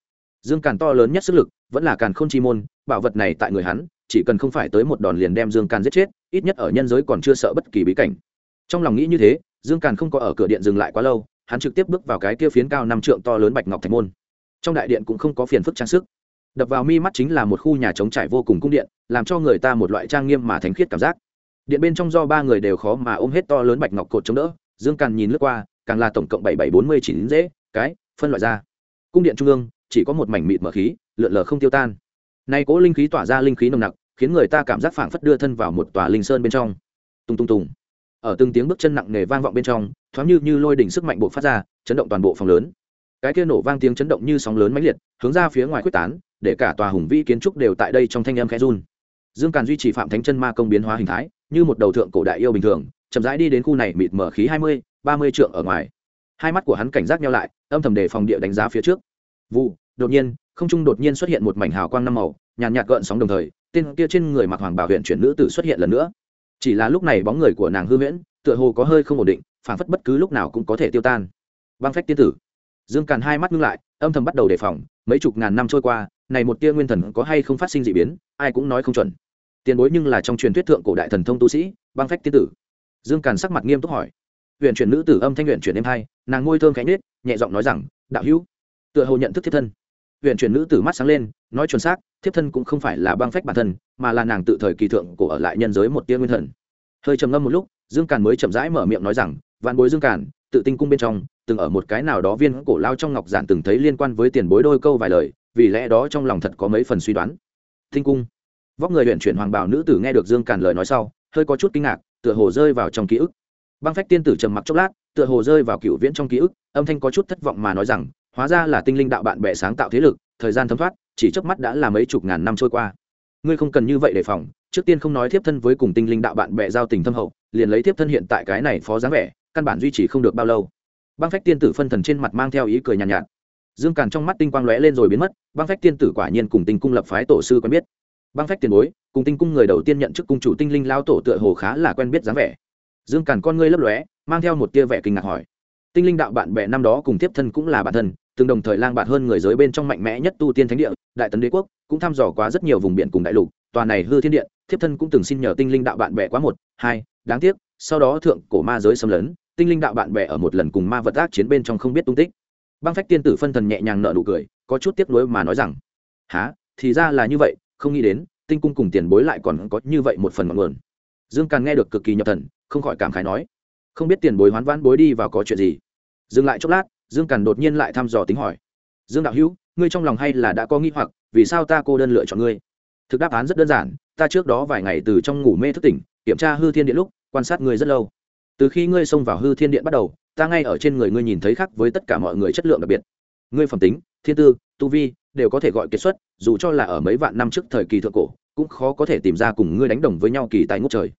dương càn to lớn nhất sức lực vẫn là càn k h ô n chi môn, bảo vật này tại người hắn, chỉ cần không phải tới một đòn liền đem dương càn giết chết, ít nhất ở nhân giới còn chưa sợ bất kỳ bí cảnh. Trong lòng nghĩ như thế dương càn không có ở cửa điện dừng lại quá lâu, hắn trực tiếp bước vào cái kia phiến cao năm trượng to lớn bạch ngọc thạch môn. Trong đại điện cũng không có phiền phức trang sức. Đập vào mi mắt chính là một khu nhà trống trải vô cùng cung điện, làm cho người ta một loại trang nghiêm mà thánh khiết cảm giác. Điện bên trong do ba người đều khó mà ôm hết to lớn bạch ngọc cột chống đỡ, dương càn nhìn lướt qua, càng là tổng cộng bảy bảy bốn mươi chín dễ, cái, phân loại ra. Cung điện trung ương, chỉ có một mảnh mịt mở khí, lượn lờ không tiêu tan. Nay cố linh khí tỏa ra linh khí nồng nặc, khiến người ta cảm giác phảng phất đưa thân vào một tòa linh sơn bên trong. Tung tung tùng ở từng tiếng bước chân nặng nề vang vọng bên trong, thoáng như như lôi đỉnh sức mạnh bộ phát ra, chấn động toàn bộ phòng lớn. Cái kia nổ vang tiếng chấn động như sóng lớn mãnh liệt, hướng ra phía ngoài quyết tán, để cả tòa hùng vĩ kiến trúc đều tại đây trong thanh âm khẽ run. Dương càn duy trì phạm thánh chân ma công biến hóa hình thái, như một đầu thượng cổ đại yêu bình thường, chậm rãi đi đến khu này mịt mở khí hai mươi, ba mươi trượng ở ngoài. Hai mắt của hắn cảnh giác nhau lại, âm thầm đề phòng địa đánh giá phía trước. Vụ đột nhiên, không trung đột nhiên xuất hiện một mảnh hào quang năm màu, nhàn nhạt gợn sóng đồng thời, tên kia trên người mặc hoàng bảo huyện chuyển nữ tử xuất hiện lần nữa chỉ là lúc này bóng người của nàng hư huyễn, tựa hồ có hơi không ổn định, phản phất bất cứ lúc nào cũng có thể tiêu tan. Băng phách tiên tử. Dương càn hai mắt ngưng lại, âm thầm bắt đầu đề phòng, mấy chục ngàn năm trôi qua, này một tia nguyên thần có hay không phát sinh d ị biến, ai cũng nói không chuẩn. Tiền bối nhưng là trong truyền thuyết thượng cổ đại thần thông tu sĩ, băng phách tiên tử. Dương càn sắc mặt nghiêm túc hỏi. Huyện chuyển nữ tử âm thanh huyện chuyển em hai, nàng ngôi thơm khánh nết nhẹ giọng nói rằng, đạo hữu. Tựa hồ nhận thức thiết thân huyện chuyển nữ tử mắt sáng lên, nói chuẩn xác, thiếp thân cũng không phải là băng phách bản thân, mà là nàng tự thời kỳ thượng cổ ở lại nhân giới một tia nguyên thần. Hơi trầm ngâm một lúc, dương càn mới chậm rãi mở miệng nói rằng, vạn bối dương càn, tự tinh cung bên trong, từng ở một cái nào đó viên cổ lao trong ngọc giản từng thấy liên quan với tiền bối đôi câu vài lời, vì lẽ đó trong lòng thật có mấy phần suy đoán. Tinh cung. Vóc người huyện chuyển hoàng bảo nữ tử nghe được dương càn lời nói sau, hơi có chút kinh ngạc, tựa hồ rơi vào trong ký ức. Băng phách tiên tử trầm mặc chốc lát, tựa hồ rơi vào cựu viễn trong ký ức, âm thanh có chút thất vọng mà nói rằng hóa ra là tinh linh đạo bạn bè sáng tạo thế lực thời gian thấm thoát chỉ trước mắt đã là mấy chục ngàn năm trôi qua. Ngươi không cần như vậy đề phòng trước tiên không nói tiếp thân với cùng tinh linh đạo bạn bè giao tình thâm hậu liền lấy tiếp thân hiện tại cái này phó dáng vẻ căn bản duy trì không được bao lâu. Băng phách tiên tử phân thần trên mặt mang theo ý cười nhàn nhạt, nhạt. Dương càn trong mắt tinh quang lóe lên rồi biến mất băng phách tiên tử quả nhiên cùng tinh cung lập phái tổ sư quen biết. Băng phách tiền bối cùng tinh cung người đầu tiên nhận chức cung chủ tinh linh lao tổ tựa hồ khá là quen biết dáng vẻ. Dương càn con ngươi lấp lóe mang theo một tia vẻ kinh ngạc hỏi. Tinh linh đạo bạn bè năm đó cùng tiếp thân cũng là bản thân từng đồng thời lang bạn hơn người giới bên trong mạnh mẽ nhất tu tiên thánh địa, đại tấn đế quốc, cũng thăm dò quá rất nhiều vùng biển cùng đại lục, tòa này hư thiên điện, thiếp thân cũng từng xin nhờ tinh linh đạo bạn bè quá một, hai, đáng tiếc, sau đó thượng cổ ma giới xâm lấn, tinh linh đạo bạn bè ở một lần cùng ma vật ác chiến bên trong không biết tung tích. Băng phách tiên tử phân thần nhẹ nhàng nợ nụ cười, có chút tiếc nuối mà nói rằng há thì ra là như vậy, không nghĩ đến, tinh cung cùng tiền bối lại còn có như vậy một phần ngọn nguồn. Dương càng nghe được cực kỳ nhập thần, không khỏi cảm khái nói, không biết tiền bối hoán vãn bối đi vào có chuyện gì? Dừng lại chốc lát dương càn đột nhiên lại thăm dò tính hỏi. Dương đạo hữu ngươi trong lòng hay là đã có nghi hoặc vì sao ta cô đơn lựa chọn ngươi? Thực đáp án rất đơn giản ta trước đó vài ngày từ trong ngủ mê thức tỉnh kiểm tra hư thiên điện lúc quan sát ngươi rất lâu. Từ khi ngươi xông vào hư thiên điện bắt đầu ta ngay ở trên người ngươi nhìn thấy khác với tất cả mọi người chất lượng đặc biệt. Ngươi phẩm tính thiên tư tu vi đều có thể gọi kết xuất dù cho là ở mấy vạn năm trước thời kỳ thượng cổ cũng khó có thể tìm ra cùng ngươi đánh đồng với nhau kỳ tài ngốc trời.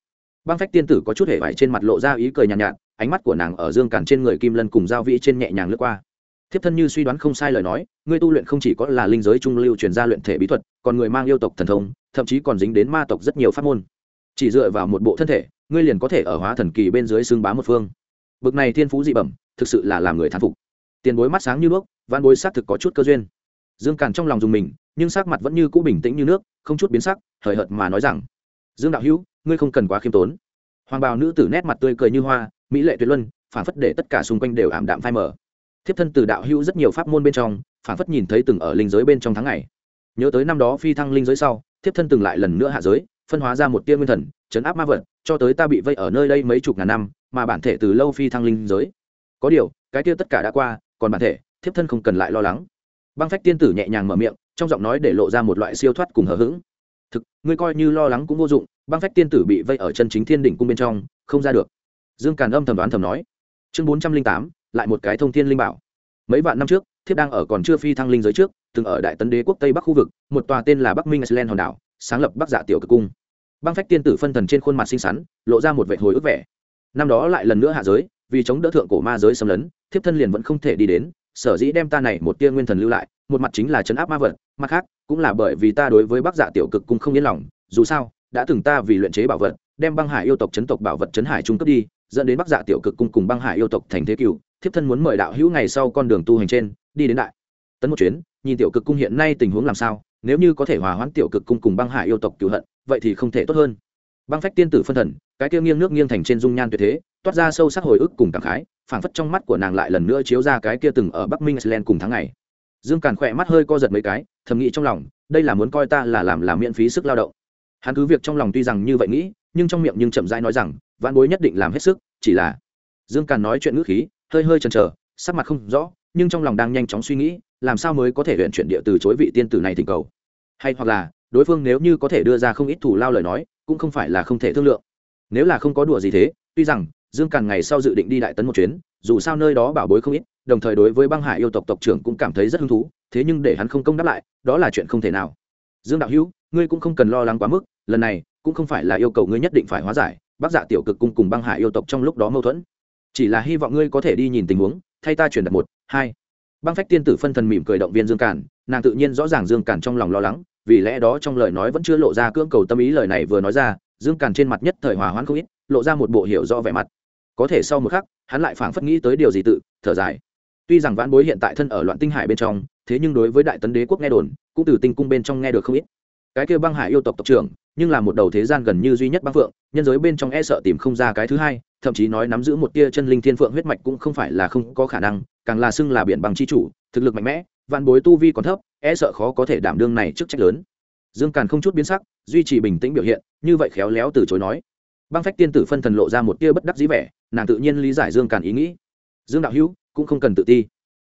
Băng phách tiên tử có chút hề vải trên mặt lộ ra ý cười nhàn nhạt, nhạt ánh mắt của nàng ở dương càn trên người kim lân cùng giao vĩ trên nhẹ nhàng lướt qua. Thiếp thân như suy đoán không sai lời nói, ngươi tu luyện không chỉ có là linh giới trung lưu truyền ra luyện thể bí thuật, còn người mang yêu tộc thần thông, thậm chí còn dính đến ma tộc rất nhiều pháp môn. Chỉ dựa vào một bộ thân thể, ngươi liền có thể ở hóa thần kỳ bên dưới xương bá một phương. Bực này thiên phú dị bẩm, thực sự là làm người thán phục. Tiền bối mắt sáng như nước văn bối xác thực có chút cơ duyên. Dương càn trong lòng dùng mình, nhưng sắc mặt vẫn như cũ bình tĩnh như nước, không chút biến sắc, hời hợt mà nói rằng, dương đạo hữu, ngươi không cần quá khiêm tốn. Hoàng bào nữ tử nét mặt tươi cười như hoa mỹ lệ tuyệt luân phản phất để tất cả xung quanh đều ảm đạm phai mờ. Thiếp thân từ đạo hữu rất nhiều pháp môn bên trong phản phất nhìn thấy từng ở linh giới bên trong tháng ngày. Nhớ tới năm đó phi thăng linh giới sau, thiếp thân từng lại lần nữa hạ giới, phân hóa ra một tia nguyên thần, chấn áp ma vật, cho tới ta bị vây ở nơi đây mấy chục ngàn năm, mà bản thể từ lâu phi thăng linh giới. Có điều, cái tia tất cả đã qua, còn bản thể, thiếp thân không cần lại lo lắng. Băng phách tiên tử nhẹ nhàng mở miệng, trong giọng nói để lộ ra một loại siêu thoát cùng hờ hững. Thực, ngươi coi như lo lắng cũng vô dụng, băng phách tiên tử bị vây ở chân chính thiên đỉnh cung bên trong, không ra được dương càn âm thầm đoán thầm nói. Chương bốn trăm linh tám, lại một cái thông thiên linh bảo. Mấy vạn năm trước, thiếp đang ở còn chưa phi thăng linh giới trước, từng ở đại tấn đế quốc tây bắc khu vực, một tòa tên là bắc minh iceland hòn đảo, sáng lập bắc dạ tiểu cực cung. Băng phách tiên tử phân thần trên khuôn mặt xinh xắn, lộ ra một vệ hồi ức vẻ. Năm đó lại lần nữa hạ giới, vì chống đỡ thượng cổ ma giới xâm lấn, thiếp thân liền vẫn không thể đi đến, sở dĩ đem ta này một tia nguyên thần lưu lại, một mặt chính là chấn áp ma vật, mặt khác, cũng là bởi vì ta đối với bắc dạ tiểu cực cung không yên lòng, dù sao, đã từng ta vì luyện chế bảo vật, đem băng hải yêu tộc chấn tộc bảo vật chấn hải trung cấp đi dẫn đến bắc dạ tiểu cực cung cùng băng hải yêu tộc thành thế cựu, thiếp thân muốn mời đạo hữu ngày sau con đường tu hành trên, đi đến đại. Tấn một chuyến, nhìn tiểu cực cung hiện nay tình huống làm sao, nếu như có thể hòa hoãn tiểu cực cung cùng băng hải yêu tộc cựu hận, vậy thì không thể tốt hơn. Băng phách tiên tử phân thần, cái kia nghiêng nước nghiêng thành trên dung nhan tuyệt thế, toát ra sâu sắc hồi ức cùng cảm khái, phảng phất trong mắt của nàng lại lần nữa chiếu ra cái kia từng ở bắc minh iceland cùng tháng ngày. Dương càn khỏe mắt hơi co giật mấy cái, thầm nghĩ trong lòng, đây là muốn coi ta là làm làm miễn phí sức lao động. Hắn cứ việc trong lòng tuy rằng như vậy nghĩ, nhưng trong miệng nhưng chậm rãi nói rằng vạn bối nhất định làm hết sức, chỉ là dương càn nói chuyện ngữ khí, hơi hơi chần chờ, sắc mặt không rõ, nhưng trong lòng đang nhanh chóng suy nghĩ, làm sao mới có thể luyện chuyển địa từ chối vị tiên tử này thỉnh cầu. Hay hoặc là, đối phương nếu như có thể đưa ra không ít thủ lao lời nói, cũng không phải là không thể thương lượng. Nếu là không có đùa gì thế, tuy rằng, dương càn ngày sau dự định đi đại tấn một chuyến, dù sao nơi đó bảo bối không ít, đồng thời đối với băng hải yêu tộc tộc trưởng cũng cảm thấy rất hứng thú, thế nhưng để hắn không công đáp lại, đó là chuyện không thể nào. Dương đạo hữu, ngươi cũng không cần lo lắng quá mức, lần này, cũng không phải là yêu cầu ngươi nhất định phải hóa giải bác dạ tiểu cực cung cùng băng hải yêu tộc trong lúc đó mâu thuẫn. Chỉ là hy vọng ngươi có thể đi nhìn tình huống, thay ta chuyển đặt một, hai. Băng phách tiên tử phân thần mỉm cười động viên dương cản, nàng tự nhiên rõ ràng dương cản trong lòng lo lắng, vì lẽ đó trong lời nói vẫn chưa lộ ra cưỡng cầu tâm ý lời này vừa nói ra, dương cản trên mặt nhất thời hòa hoãn không ít, lộ ra một bộ hiểu rõ vẻ mặt. Có thể sau một khắc, hắn lại phảng phất nghĩ tới điều gì tự, thở dài. Tuy rằng vãn bối hiện tại thân ở loạn tinh hải bên trong, thế nhưng đối với đại tấn đế quốc nghe đồn, cũng từ tinh cung bên trong nghe được không ít. Cái kia băng hải yêu tộc tộc trưởng nhưng là một đầu thế gian gần như duy nhất băng phượng, nhân giới bên trong e sợ tìm không ra cái thứ hai, thậm chí nói nắm giữ một tia chân linh thiên phượng huyết mạch cũng không phải là không có khả năng, càng là xưng là biển bằng chi chủ, thực lực mạnh mẽ, vạn bối tu vi còn thấp e sợ khó có thể đảm đương này trước trách lớn. Dương càn không chút biến sắc, duy trì bình tĩnh biểu hiện, như vậy khéo léo từ chối nói. Băng phách tiên tử phân thần lộ ra một tia bất đắc dĩ vẻ, nàng tự nhiên lý giải dương càn ý nghĩ. Dương đạo hữu, cũng không cần tự ti.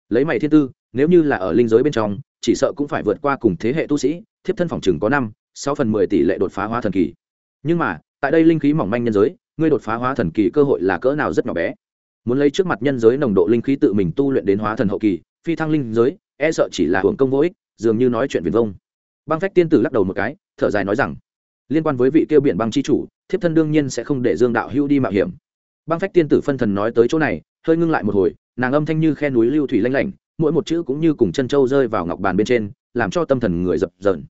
Lấy mày thiên tư, nếu như là ở linh giới bên trong, chỉ sợ cũng phải vượt qua cùng thế hệ tu sĩ, thiếp thân phòng chừng có năm sáu phần mười tỷ lệ đột phá hóa thần kỳ. Nhưng mà, tại đây linh khí mỏng manh nhân giới, ngươi đột phá hóa thần kỳ cơ hội là cỡ nào rất nhỏ bé. Muốn lấy trước mặt nhân giới nồng độ linh khí tự mình tu luyện đến hóa thần hậu kỳ, phi thăng linh giới e sợ chỉ là hưởng công vô ích, dường như nói chuyện viền vông. Băng phách tiên tử lắc đầu một cái, thở dài nói rằng, liên quan với vị kêu biển băng chi chủ, thiếp thân đương nhiên sẽ không để dương đạo hữu đi mạo hiểm. Băng phách tiên tử phân thần nói tới chỗ này, hơi ngưng lại một hồi, nàng âm thanh như khe núi lưu thủy lanh lảnh, mỗi một chữ cũng như cùng chân trâu rơi vào ngọc bàn bên trên, làm cho tâm thần người dập dờn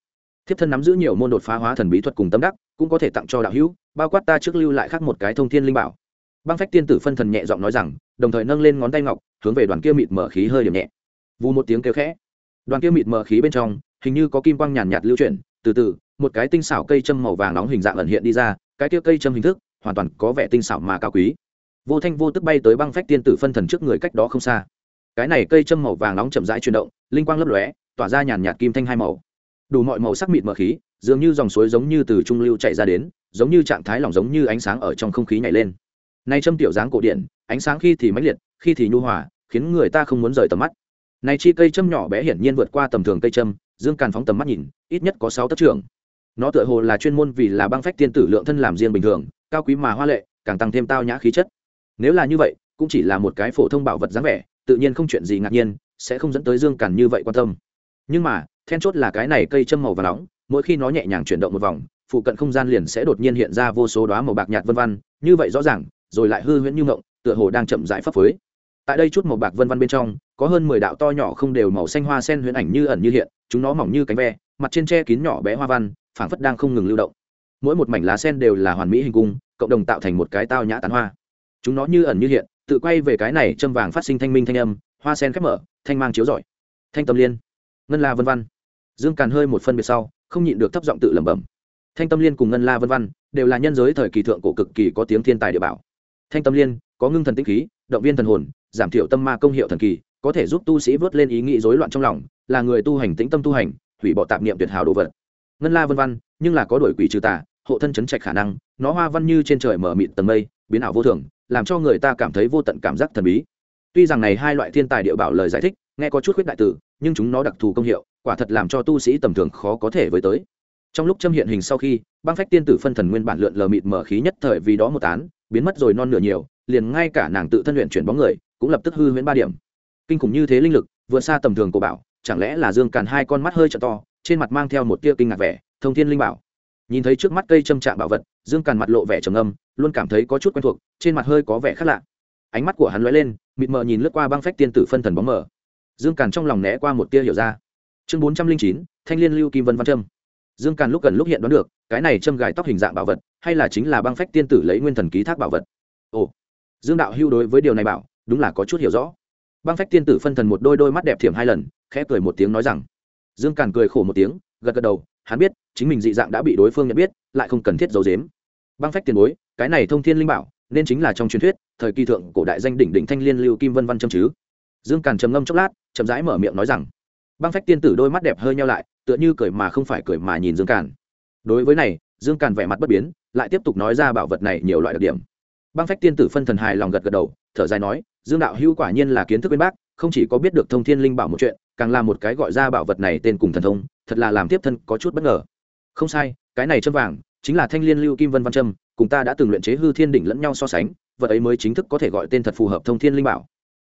thiếp thân nắm giữ nhiều môn đột phá hóa thần bí thuật cùng tâm đắc, cũng có thể tặng cho đạo hữu, bao quát ta trước lưu lại khác một cái thông thiên linh bảo. Băng phách tiên tử phân thần nhẹ giọng nói rằng, đồng thời nâng lên ngón tay ngọc, hướng về đoàn kia mịt mở khí hơi điểm nhẹ. Vù một tiếng kêu khẽ. Đoàn kia mịt mở khí bên trong, hình như có kim quang nhàn nhạt lưu chuyển, từ từ, một cái tinh xảo cây châm màu vàng nóng hình dạng ẩn hiện đi ra, cái kia cây châm hình thức, hoàn toàn có vẻ tinh xảo mà cao quý. Vô thanh vô tức bay tới băng phách tiên tử phân thần trước người cách đó không xa. Cái này cây châm màu vàng nóng chậm rãi chuyển động, linh quang lấp lóe, tỏa ra nhàn nhạt kim thanh hai màu đủ mọi màu sắc mịt mờ khí, dường như dòng suối giống như từ trung lưu chạy ra đến, giống như trạng thái lỏng giống như ánh sáng ở trong không khí nhảy lên. Nay châm tiểu dáng cổ điển, ánh sáng khi thì mãnh liệt, khi thì nhu hòa, khiến người ta không muốn rời tầm mắt. Này chi cây châm nhỏ bé hiển nhiên vượt qua tầm thường cây châm, dương càn phóng tầm mắt nhìn, ít nhất có sáu tấc trường nó tựa hồ là chuyên môn vì là băng phách tiên tử lượng thân làm riêng bình thường, cao quý mà hoa lệ, càng tăng thêm tao nhã khí chất. Nếu là như vậy, cũng chỉ là một cái phổ thông bảo vật dáng vẻ, tự nhiên không chuyện gì ngạc nhiên, sẽ không dẫn tới dương càn như vậy quan tâm. Nhưng mà then chốt là cái này cây châm màu và nóng, mỗi khi nó nhẹ nhàng chuyển động một vòng, phụ cận không gian liền sẽ đột nhiên hiện ra vô số đoá màu bạc nhạt vân văn như vậy rõ ràng, rồi lại hư huyễn như ngộng tựa hồ đang chậm rãi phấp phới. Tại đây chút màu bạc vân văn bên trong, có hơn mười đạo to nhỏ không đều màu xanh hoa sen huyễn ảnh như ẩn như hiện, chúng nó mỏng như cánh ve, mặt trên tre kín nhỏ bé hoa văn, phảng phất đang không ngừng lưu động. Mỗi một mảnh lá sen đều là hoàn mỹ hình cung, cộng đồng tạo thành một cái tao nhã tán hoa. Chúng nó như ẩn như hiện, tự quay về cái này châm vàng phát sinh thanh minh thanh âm, hoa sen khép mở, thanh mang chiếu rọi. Thanh tâm liên. Ngân la vân văn dương càn hơi một phân biệt sau, không nhịn được thấp giọng tự lẩm bẩm. Thanh tâm liên cùng ngân la vân văn đều là nhân giới thời kỳ thượng cổ cực kỳ có tiếng thiên tài địa bảo. Thanh tâm liên, có ngưng thần tinh khí, động viên thần hồn, giảm thiểu tâm ma công hiệu thần kỳ, có thể giúp tu sĩ vớt lên ý nghĩ rối loạn trong lòng, là người tu hành tĩnh tâm tu hành, hủy bỏ tạp niệm tuyệt hảo đồ vật. Ngân la vân văn nhưng là có đổi quỷ trừ tà, hộ thân chấn trạch khả năng, nó hoa văn như trên trời mở mịt tầng mây, biến ảo vô thường, làm cho người ta cảm thấy vô tận cảm giác thần bí. Tuy rằng này hai loại thiên tài địa bảo lời giải thích, nghe có chút khuyết đại tử, nhưng chúng nó đặc thù công hiệu quả thật làm cho tu sĩ tầm thường khó có thể với tới. Trong lúc châm hiện hình sau khi, băng phách tiên tử phân thần nguyên bản lượn lờ mịt mở khí nhất thời vì đó một tán, biến mất rồi non nửa nhiều, liền ngay cả nàng tự thân luyện chuyển bóng người, cũng lập tức hư huyễn ba điểm. Kinh khủng như thế linh lực, vượt xa tầm thường của bảo, chẳng lẽ là dương càn hai con mắt hơi t to, trên mặt mang theo một tia kinh ngạc vẻ, thông thiên linh bảo. Nhìn thấy trước mắt cây châm chạm bảo vật, dương càn mặt lộ vẻ trầm âm luôn cảm thấy có chút quen thuộc, trên mặt hơi có vẻ khác lạ. Ánh mắt của hắn lóe lên, mịt mờ nhìn lướt qua băng phách tiên tử phân thần bóng mờ. Dương càn trong lòng né qua một tia hiểu ra chương bốn trăm linh chín, thanh liên lưu kim vân văn trâm. Dương càn lúc gần lúc hiện đoán được, cái này châm gài tóc hình dạng bảo vật, hay là chính là băng phách tiên tử lấy nguyên thần ký thác bảo vật. Ồ, dương đạo hưu đối với điều này bảo, đúng là có chút hiểu rõ. Băng phách tiên tử phân thần một đôi đôi mắt đẹp thiểm hai lần, khẽ cười một tiếng nói rằng. Dương càn cười khổ một tiếng, gật gật đầu, hắn biết, chính mình dị dạng đã bị đối phương nhận biết, lại không cần thiết giấu dếm băng phách tiền bối, cái này thông thiên linh bảo, nên chính là trong truyền thuyết, thời kỳ thượng cổ đại danh đỉnh đỉnh thanh liên lưu kim vân văn châm chứ. Dương càn trầm ngâm chốc lát, chậm rãi mở miệng nói rằng băng phách tiên tử đôi mắt đẹp hơi nhau lại, tựa như cười mà không phải cười mà nhìn dương càn. Đối với này, dương càn vẻ mặt bất biến, lại tiếp tục nói ra bảo vật này nhiều loại đặc điểm. Băng phách tiên tử phân thần hài lòng gật gật đầu, thở dài nói, dương đạo hữu quả nhiên là kiến thức bên bác, không chỉ có biết được thông thiên linh bảo một chuyện, càng là một cái gọi ra bảo vật này tên cùng thần thông, thật là làm tiếp thân có chút bất ngờ. Không sai, cái này châm vàng, chính là thanh liên lưu kim vân văn trâm cùng ta đã từng luyện chế hư thiên đỉnh lẫn nhau so sánh, vật ấy mới chính thức có thể gọi tên thật phù hợp thông thiên linh bảo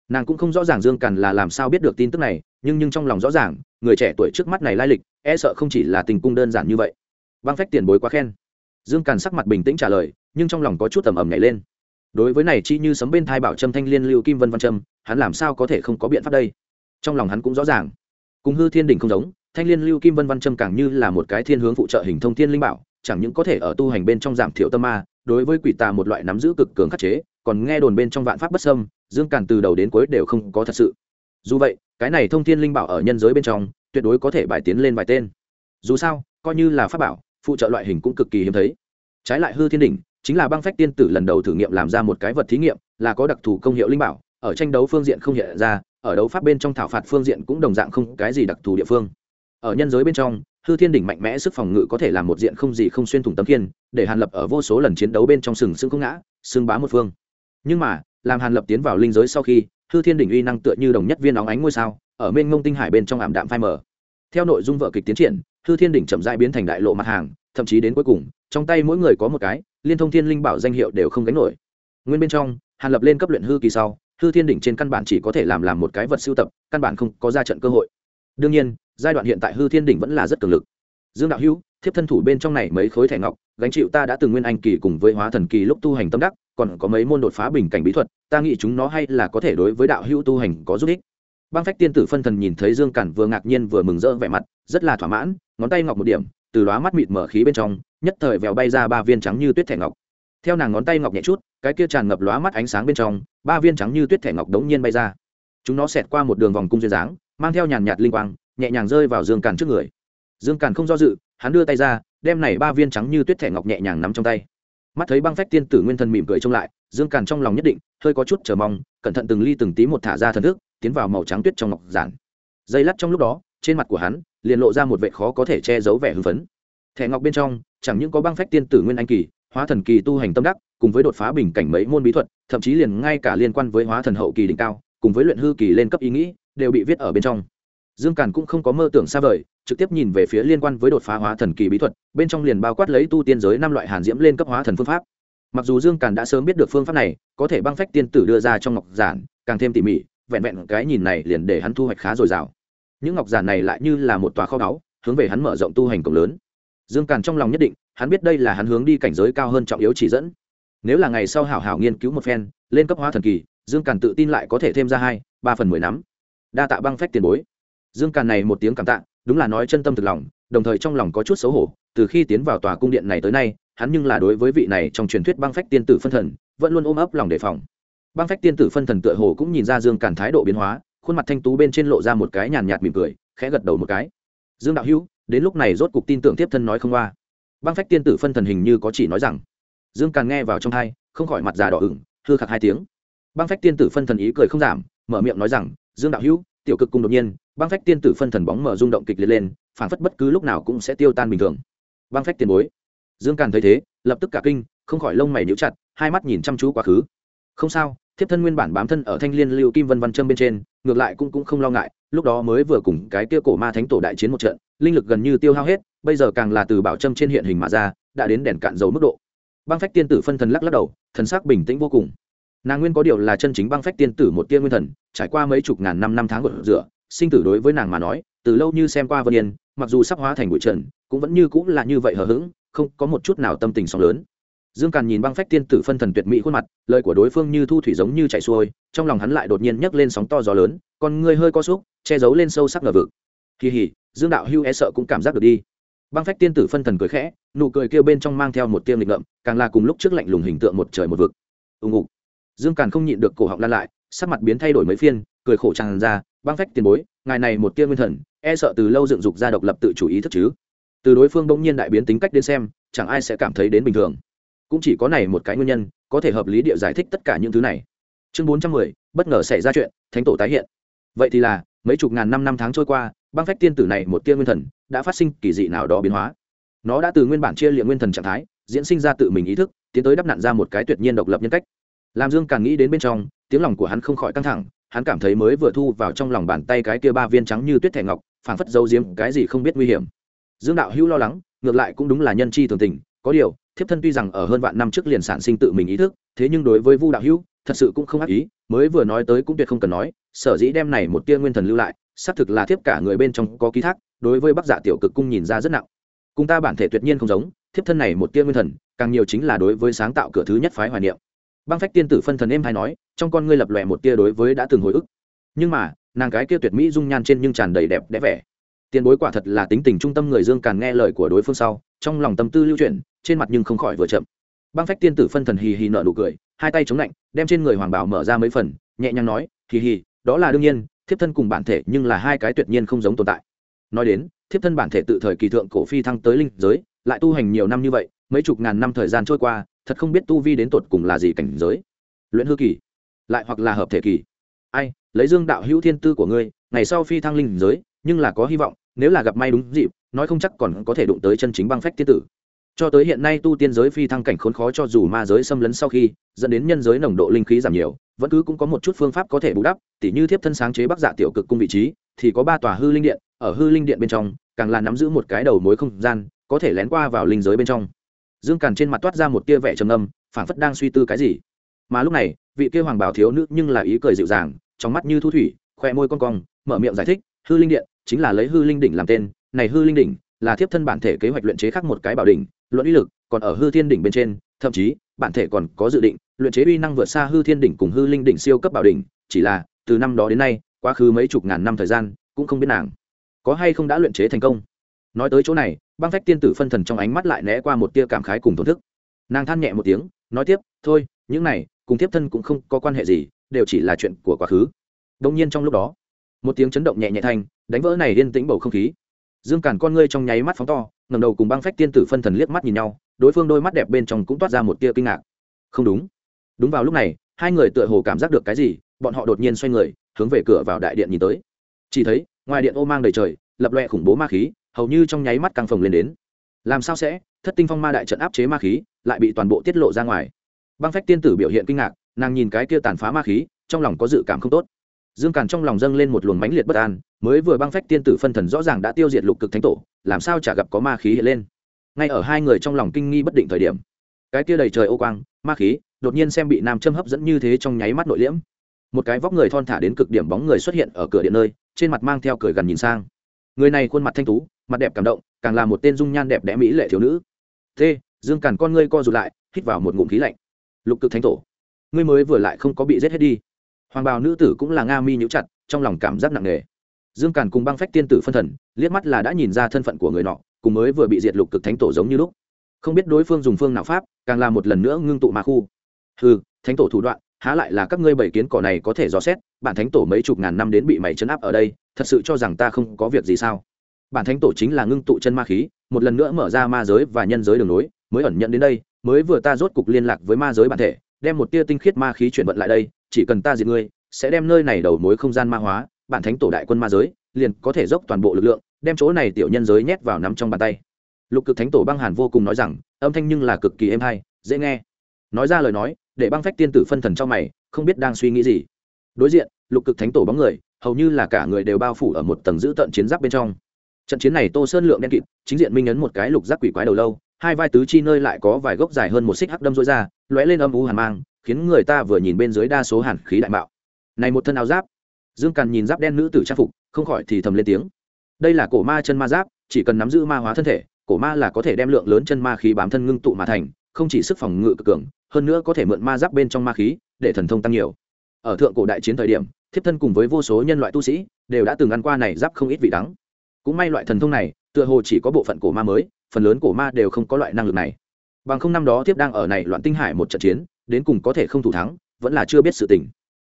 nàng cũng không rõ ràng dương càn là làm sao biết được tin tức này, nhưng nhưng trong lòng rõ ràng, người trẻ tuổi trước mắt này lai lịch e sợ không chỉ là tình cung đơn giản như vậy. Băng phách tiền bối quá khen. Dương càn sắc mặt bình tĩnh trả lời, nhưng trong lòng có chút tầm ầm nhảy lên. Đối với này chi như sấm bên thai bảo trâm thanh liên lưu kim vân văn trâm, hắn làm sao có thể không có biện pháp đây? Trong lòng hắn cũng rõ ràng. Cùng hư thiên đỉnh không giống, thanh liên lưu kim vân văn trâm càng như là một cái thiên hướng phụ trợ hình thông thiên linh bảo, chẳng những có thể ở tu hành bên trong giảm thiểu tâm ma, đối với quỷ tà một loại nắm giữ cực cường khắc chế, còn nghe đồn bên trong vạn pháp bất sâm dương càn từ đầu đến cuối đều không có thật sự. Dù vậy, cái này thông thiên linh bảo ở nhân giới bên trong, tuyệt đối có thể bài tiến lên vài tên. Dù sao, coi như là pháp bảo, phụ trợ loại hình cũng cực kỳ hiếm thấy. Trái lại hư thiên đỉnh, chính là băng phách tiên tử lần đầu thử nghiệm làm ra một cái vật thí nghiệm, là có đặc thù công hiệu linh bảo, ở tranh đấu phương diện không hiện ra, ở đấu pháp bên trong thảo phạt phương diện cũng đồng dạng không cái gì đặc thù địa phương. Ở nhân giới bên trong, hư thiên đỉnh mạnh mẽ sức phòng ngự có thể làm một diện không gì không xuyên thủng tấm kiên để hàn lập ở vô số lần chiến đấu bên trong sừng sững không ngã sưng bá một phương. Nhưng mà làm hàn lập tiến vào linh giới sau khi, hư thiên đỉnh uy năng tựa như đồng nhất viên óng ánh ngôi sao, ở mênh mông tinh hải bên trong ảm đạm phai mờ. Theo nội dung vợ kịch tiến triển, hư thiên đỉnh chậm rãi biến thành đại lộ mặt hàng, thậm chí đến cuối cùng, trong tay mỗi người có một cái, liên thông thiên linh bảo danh hiệu đều không gánh nổi. Nguyên bên trong, hàn lập lên cấp luyện hư kỳ sau, hư thiên đỉnh trên căn bản chỉ có thể làm làm một cái vật sưu tập, căn bản không có ra trận cơ hội. Đương nhiên, giai đoạn hiện tại hư thiên đỉnh vẫn là rất cường lực. Dương đạo hữu, thiếp thân thủ bên trong này mấy khối thẻ ngọc, gánh chịu ta đã từng nguyên anh kỳ cùng với hóa thần kỳ lúc tu hành tâm đắc còn có mấy môn đột phá bình cảnh bí thuật, ta nghĩ chúng nó hay là có thể đối với đạo hữu tu hành có giúp ích. Băng phách tiên tử phân thần nhìn thấy dương cản vừa ngạc nhiên vừa mừng rỡ vẻ mặt, rất là thỏa mãn, ngón tay ngọc một điểm, từ lóa mắt mịt mở khí bên trong, nhất thời vèo bay ra ba viên trắng như tuyết thẻ ngọc. Theo nàng ngón tay ngọc nhẹ chút, cái kia tràn ngập lóa mắt ánh sáng bên trong, ba viên trắng như tuyết thẻ ngọc đống nhiên bay ra. Chúng nó xẹt qua một đường vòng cung duyên dáng, mang theo nhàn nhạt linh quang, nhẹ nhàng rơi vào dương càn trước người. Dương càn không do dự, hắn đưa tay ra, đem này ba viên trắng như tuyết thẻ ngọc nhẹ nhàng nắm trong tay mắt thấy băng phách tiên tử nguyên thần mỉm cười trông lại, dương càn trong lòng nhất định, hơi có chút chờ mong, cẩn thận từng ly từng tí một thả ra thần thức, tiến vào màu trắng tuyết trong ngọc giản. Dây lắt trong lúc đó, trên mặt của hắn, liền lộ ra một vệ khó có thể che giấu vẻ hưng phấn. Thẻ ngọc bên trong, chẳng những có băng phách tiên tử nguyên anh kỳ, hóa thần kỳ tu hành tâm đắc, cùng với đột phá bình cảnh mấy môn bí thuật, thậm chí liền ngay cả liên quan với hóa thần hậu kỳ đỉnh cao, cùng với luyện hư kỳ lên cấp ý nghĩ, đều bị viết ở bên trong. Dương càn cũng không có mơ tưởng xa vời trực tiếp nhìn về phía liên quan với đột phá hóa thần kỳ bí thuật, bên trong liền bao quát lấy tu tiên giới năm loại hàn diễm lên cấp hóa thần phương pháp. Mặc dù dương càn đã sớm biết được phương pháp này, có thể băng phách tiên tử đưa ra trong ngọc giản, càng thêm tỉ mỉ, vẹn vẹn cái nhìn này liền để hắn thu hoạch khá dồi dào. Những ngọc giản này lại như là một tòa kho báu, hướng về hắn mở rộng tu hành cộng lớn. Dương càn trong lòng nhất định, hắn biết đây là hắn hướng đi cảnh giới cao hơn trọng yếu chỉ dẫn. Nếu là ngày sau hảo hảo nghiên cứu một phen, lên cấp hóa thần kỳ, dương càn tự tin lại có thể thêm ra hai, ba phần mười nắm đa tạ băng phách tiền bối. Dương càn này một tiếng cảm tạ đúng là nói chân tâm thực lòng, đồng thời trong lòng có chút xấu hổ, từ khi tiến vào tòa cung điện này tới nay, hắn nhưng là đối với vị này trong truyền thuyết băng phách tiên tử phân thần, vẫn luôn ôm ấp lòng đề phòng. Băng phách tiên tử phân thần tựa hồ cũng nhìn ra dương càn thái độ biến hóa, khuôn mặt thanh tú bên trên lộ ra một cái nhàn nhạt mỉm cười, khẽ gật đầu một cái. Dương đạo hữu, đến lúc này rốt cục tin tưởng tiếp thân nói không qua. Băng phách tiên tử phân thần hình như có chỉ nói rằng. Dương càn nghe vào trong thai không khỏi mặt già đỏ ửng, hư khạc hai tiếng. Băng phách tiên tử phân thần ý cười không giảm, mở miệng nói rằng, dương đạo hữu tiểu cực cung đột nhiên, băng phách tiên tử phân thần bóng mở rung động kịch liệt lên phản phất bất cứ lúc nào cũng sẽ tiêu tan bình thường. Băng phách tiền bối. Dương càn thấy thế, lập tức cả kinh, không khỏi lông mày níu chặt, hai mắt nhìn chăm chú quá khứ. Không sao, thiếp thân nguyên bản bám thân ở thanh liên lưu kim vân văn trâm bên trên, ngược lại cũng cũng không lo ngại, lúc đó mới vừa cùng cái kia cổ ma thánh tổ đại chiến một trận, linh lực gần như tiêu hao hết, bây giờ càng là từ bảo trâm trên hiện hình mà ra, đã đến đèn cạn dầu mức độ. Băng phách tiên tử phân thần lắc lắc đầu, thần sắc bình tĩnh vô cùng nàng nguyên có điều là chân chính băng phách tiên tử một tiên nguyên thần, trải qua mấy chục ngàn năm năm tháng gột rửa, sinh tử đối với nàng mà nói, từ lâu như xem qua vân yên, mặc dù sắp hóa thành bụi trần, cũng vẫn như cũng là như vậy hờ hững, không có một chút nào tâm tình sóng lớn. Dương càn nhìn băng phách tiên tử phân thần tuyệt mỹ khuôn mặt, lời của đối phương như thu thủy giống như chạy xuôi, trong lòng hắn lại đột nhiên nhấc lên sóng to gió lớn còn người hơi co xúc che giấu lên sâu sắc ngờ vực. Kỳ hỉ, dương đạo hưu e sợ cũng cảm giác được đi. Băng phách tiên tử phân thần cười khẽ, nụ cười kêu bên trong mang theo một tiêm lịch ngậm càng là cùng lúc trước lạnh lùng hình tượng một trời một vực. Ưng ục dương càn không nhịn được cổ họng lan lại, sắc mặt biến thay đổi mấy phiên, cười khổ tràn ra, băng phách tiền bối, ngài này một tiêm nguyên thần e sợ từ lâu dựng dục ra độc lập tự chủ ý thức chứ? Từ đối phương bỗng nhiên đại biến tính cách đến xem, chẳng ai sẽ cảm thấy đến bình thường. Cũng chỉ có này một cái nguyên nhân, có thể hợp lý địa giải thích tất cả những thứ này. Chương bốn trăm mười, bất ngờ xảy ra chuyện, thánh tổ tái hiện. Vậy thì là, mấy chục ngàn năm năm tháng trôi qua, băng phách tiên tử này một tia nguyên thần, đã phát sinh kỳ dị nào đó biến hóa. Nó đã từ nguyên bản chia liệm nguyên thần trạng thái, diễn sinh ra tự mình ý thức, tiến tới đắp nặn ra một cái tuyệt nhiên độc lập nhân cách làm dương càng nghĩ đến bên trong, tiếng lòng của hắn không khỏi căng thẳng, hắn cảm thấy mới vừa thu vào trong lòng bàn tay cái kia ba viên trắng như tuyết thẻ ngọc, phảng phất giấu diếm cái gì không biết nguy hiểm. Dương đạo hữu lo lắng, ngược lại cũng đúng là nhân chi thường tình, có điều, thiếp thân tuy rằng ở hơn vạn năm trước liền sản sinh tự mình ý thức, thế nhưng đối với vu đạo hữu, thật sự cũng không ác ý, mới vừa nói tới cũng tuyệt không cần nói, sở dĩ đem này một tia nguyên thần lưu lại, xác thực là thiếp cả người bên trong có ký thác, đối với bắc giả dạ tiểu cực cung nhìn ra rất nặng. Cùng ta bản thể tuyệt nhiên không giống, thiếp thân này một tia nguyên thần, càng nhiều chính là đối với sáng tạo cửa thứ nhất phái hoài niệm băng phách tiên tử phân thần êm hay nói, trong con ngươi lập lòe một tia đối với đã từng hồi ức. Nhưng mà, nàng cái kia tuyệt mỹ dung nhan trên nhưng tràn đầy đẹp đẽ vẻ. Tiền bối quả thật là tính tình trung tâm người dương càng nghe lời của đối phương sau, trong lòng tâm tư lưu chuyển, trên mặt nhưng không khỏi vừa chậm. Băng phách tiên tử phân thần hì hì nở nụ cười, hai tay chống lạnh, đem trên người hoàng bảo mở ra mấy phần, nhẹ nhàng nói, hì hì, đó là đương nhiên, thiếp thân cùng bản thể nhưng là hai cái tuyệt nhiên không giống tồn tại. Nói đến, thiếp thân bản thể tự thời kỳ thượng cổ phi thăng tới linh giới, lại tu hành nhiều năm như vậy, mấy chục ngàn năm thời gian trôi qua thật không biết tu vi đến tột cùng là gì cảnh giới. Luyện hư kỳ, lại hoặc là hợp thể kỳ. Ai, lấy dương đạo hữu thiên tư của ngươi, ngày sau phi thăng linh giới, nhưng là có hy vọng, nếu là gặp may đúng dịp, nói không chắc còn có thể đụng tới chân chính băng phách tiên tử. Cho tới hiện nay tu tiên giới phi thăng cảnh khốn khó cho dù ma giới xâm lấn sau khi, dẫn đến nhân giới nồng độ linh khí giảm nhiều, vẫn cứ cũng có một chút phương pháp có thể bù đắp, tỉ như thiếp thân sáng chế bắc dạ tiểu cực cung vị trí, thì có ba tòa hư linh điện, ở hư linh điện bên trong, càng là nắm giữ một cái đầu mối không gian, có thể lén qua vào linh giới bên trong dương càn trên mặt toát ra một tia vẻ trầm âm phảng phất đang suy tư cái gì. Mà lúc này, vị kia hoàng bảo thiếu nữ nhưng là ý cười dịu dàng, trong mắt như thu thủy, khoe môi con cong, mở miệng giải thích, hư linh điện chính là lấy hư linh đỉnh làm tên, này hư linh đỉnh là thiếp thân bản thể kế hoạch luyện chế khác một cái bảo đỉnh, luận uy lực còn ở hư thiên đỉnh bên trên, thậm chí, bản thể còn có dự định luyện chế uy năng vượt xa hư thiên đỉnh cùng hư linh đỉnh siêu cấp bảo đỉnh, chỉ là, từ năm đó đến nay, quá khứ mấy chục ngàn năm thời gian, cũng không biết nàng có hay không đã luyện chế thành công. Nói tới chỗ này băng phách tiên tử phân thần trong ánh mắt lại né qua một tia cảm khái cùng thổn thức. Nàng than nhẹ một tiếng, nói tiếp, thôi, những này, cùng tiếp thân cũng không có quan hệ gì, đều chỉ là chuyện của quá khứ. Đông nhiên trong lúc đó, một tiếng chấn động nhẹ nhẹ thanh đánh vỡ này yên tĩnh bầu không khí. Dương cản con ngươi trong nháy mắt phóng to ngầm đầu cùng băng phách tiên tử phân thần liếc mắt nhìn nhau, đối phương đôi mắt đẹp bên trong cũng toát ra một tia kinh ngạc. Không đúng. Đúng vào lúc này, hai người tựa hồ cảm giác được cái gì, bọn họ đột nhiên xoay người, hướng về cửa vào đại điện nhìn tới. Chỉ thấy, ngoài điện ô mang đầy trời, lập loẹ khủng bố ma khí hầu như trong nháy mắt căng phồng lên đến. Làm sao sẽ? Thất tinh phong ma đại trận áp chế ma khí, lại bị toàn bộ tiết lộ ra ngoài. Băng phách tiên tử biểu hiện kinh ngạc, nàng nhìn cái kia tàn phá ma khí, trong lòng có dự cảm không tốt. Dương càn trong lòng dâng lên một luồng mãnh liệt bất an, mới vừa băng phách tiên tử phân thần rõ ràng đã tiêu diệt lục cực thánh tổ, làm sao chả gặp có ma khí hiện lên? Ngay ở hai người trong lòng kinh nghi bất định thời điểm, cái kia đầy trời ô quang, ma khí, đột nhiên xem bị nam châm hấp dẫn như thế trong nháy mắt nội liễm. Một cái vóc người thon thả đến cực điểm bóng người xuất hiện ở cửa điện nơi, trên mặt mang theo cười gần nhìn sang. Người này khuôn mặt thanh tú mặt đẹp cảm động, càng là một tên dung nhan đẹp đẽ mỹ lệ thiếu nữ. T, dương càn con ngươi co rụt lại, hít vào một ngụm khí lạnh. Lục cực thánh tổ, ngươi mới vừa lại không có bị giết hết đi. Hoàng bào nữ tử cũng là nga mi nhũ chặt, trong lòng cảm giác nặng nề. Dương càn cùng băng phách tiên tử phân thần, liếc mắt là đã nhìn ra thân phận của người nọ, cùng mới vừa bị diệt lục cực thánh tổ giống như lúc. Không biết đối phương dùng phương nào pháp, càng là một lần nữa ngưng tụ ma khu. Ừ thánh tổ thủ đoạn, há lại là các ngươi bảy kiến cỏ này có thể dò xét, bản thánh tổ mấy chục ngàn năm đến bị mày chấn áp ở đây, thật sự cho rằng ta không có việc gì sao? Bản thánh tổ chính là ngưng tụ chân ma khí, một lần nữa mở ra ma giới và nhân giới đường nối, mới ẩn nhận đến đây, mới vừa ta rốt cục liên lạc với ma giới bản thể, đem một tia tinh khiết ma khí chuyển vận lại đây, chỉ cần ta diệt ngươi, sẽ đem nơi này đầu mối không gian ma hóa, bản thánh tổ đại quân ma giới, liền có thể dốc toàn bộ lực lượng, đem chỗ này tiểu nhân giới nhét vào nắm trong bàn tay. Lục cực thánh tổ băng hàn vô cùng nói rằng, âm thanh nhưng là cực kỳ êm hay, dễ nghe. Nói ra lời nói, để băng phách tiên tử phân thần trong mày, không biết đang suy nghĩ gì. Đối diện, lục cực thánh tổ bóng người, hầu như là cả người đều bao phủ ở một tầng giữ tận chiến giáp bên trong trận chiến này tô sơn lượng đen kịt, chính diện minh ấn một cái lục giác quỷ quái đầu lâu, hai vai tứ chi nơi lại có vài gốc dài hơn một xích hắc đâm rối ra, lóe lên âm u hàn mang, khiến người ta vừa nhìn bên dưới đa số hàn khí đại mạo. Này một thân áo giáp, dương càn nhìn giáp đen nữ tử trang phục, không khỏi thì thầm lên tiếng. Đây là cổ ma chân ma giáp, chỉ cần nắm giữ ma hóa thân thể, cổ ma là có thể đem lượng lớn chân ma khí bám thân ngưng tụ mà thành, không chỉ sức phòng ngự cực cường, hơn nữa có thể mượn ma giáp bên trong ma khí để thần thông tăng nhiều. Ở thượng cổ đại chiến thời điểm, thiếp thân cùng với vô số nhân loại tu sĩ đều đã từng ăn qua này giáp không ít vị đắng cũng may loại thần thông này, tựa hồ chỉ có bộ phận cổ ma mới, phần lớn cổ ma đều không có loại năng lực này. Bằng không năm đó tiếp đang ở này loạn tinh hải một trận chiến, đến cùng có thể không thủ thắng, vẫn là chưa biết sự tình.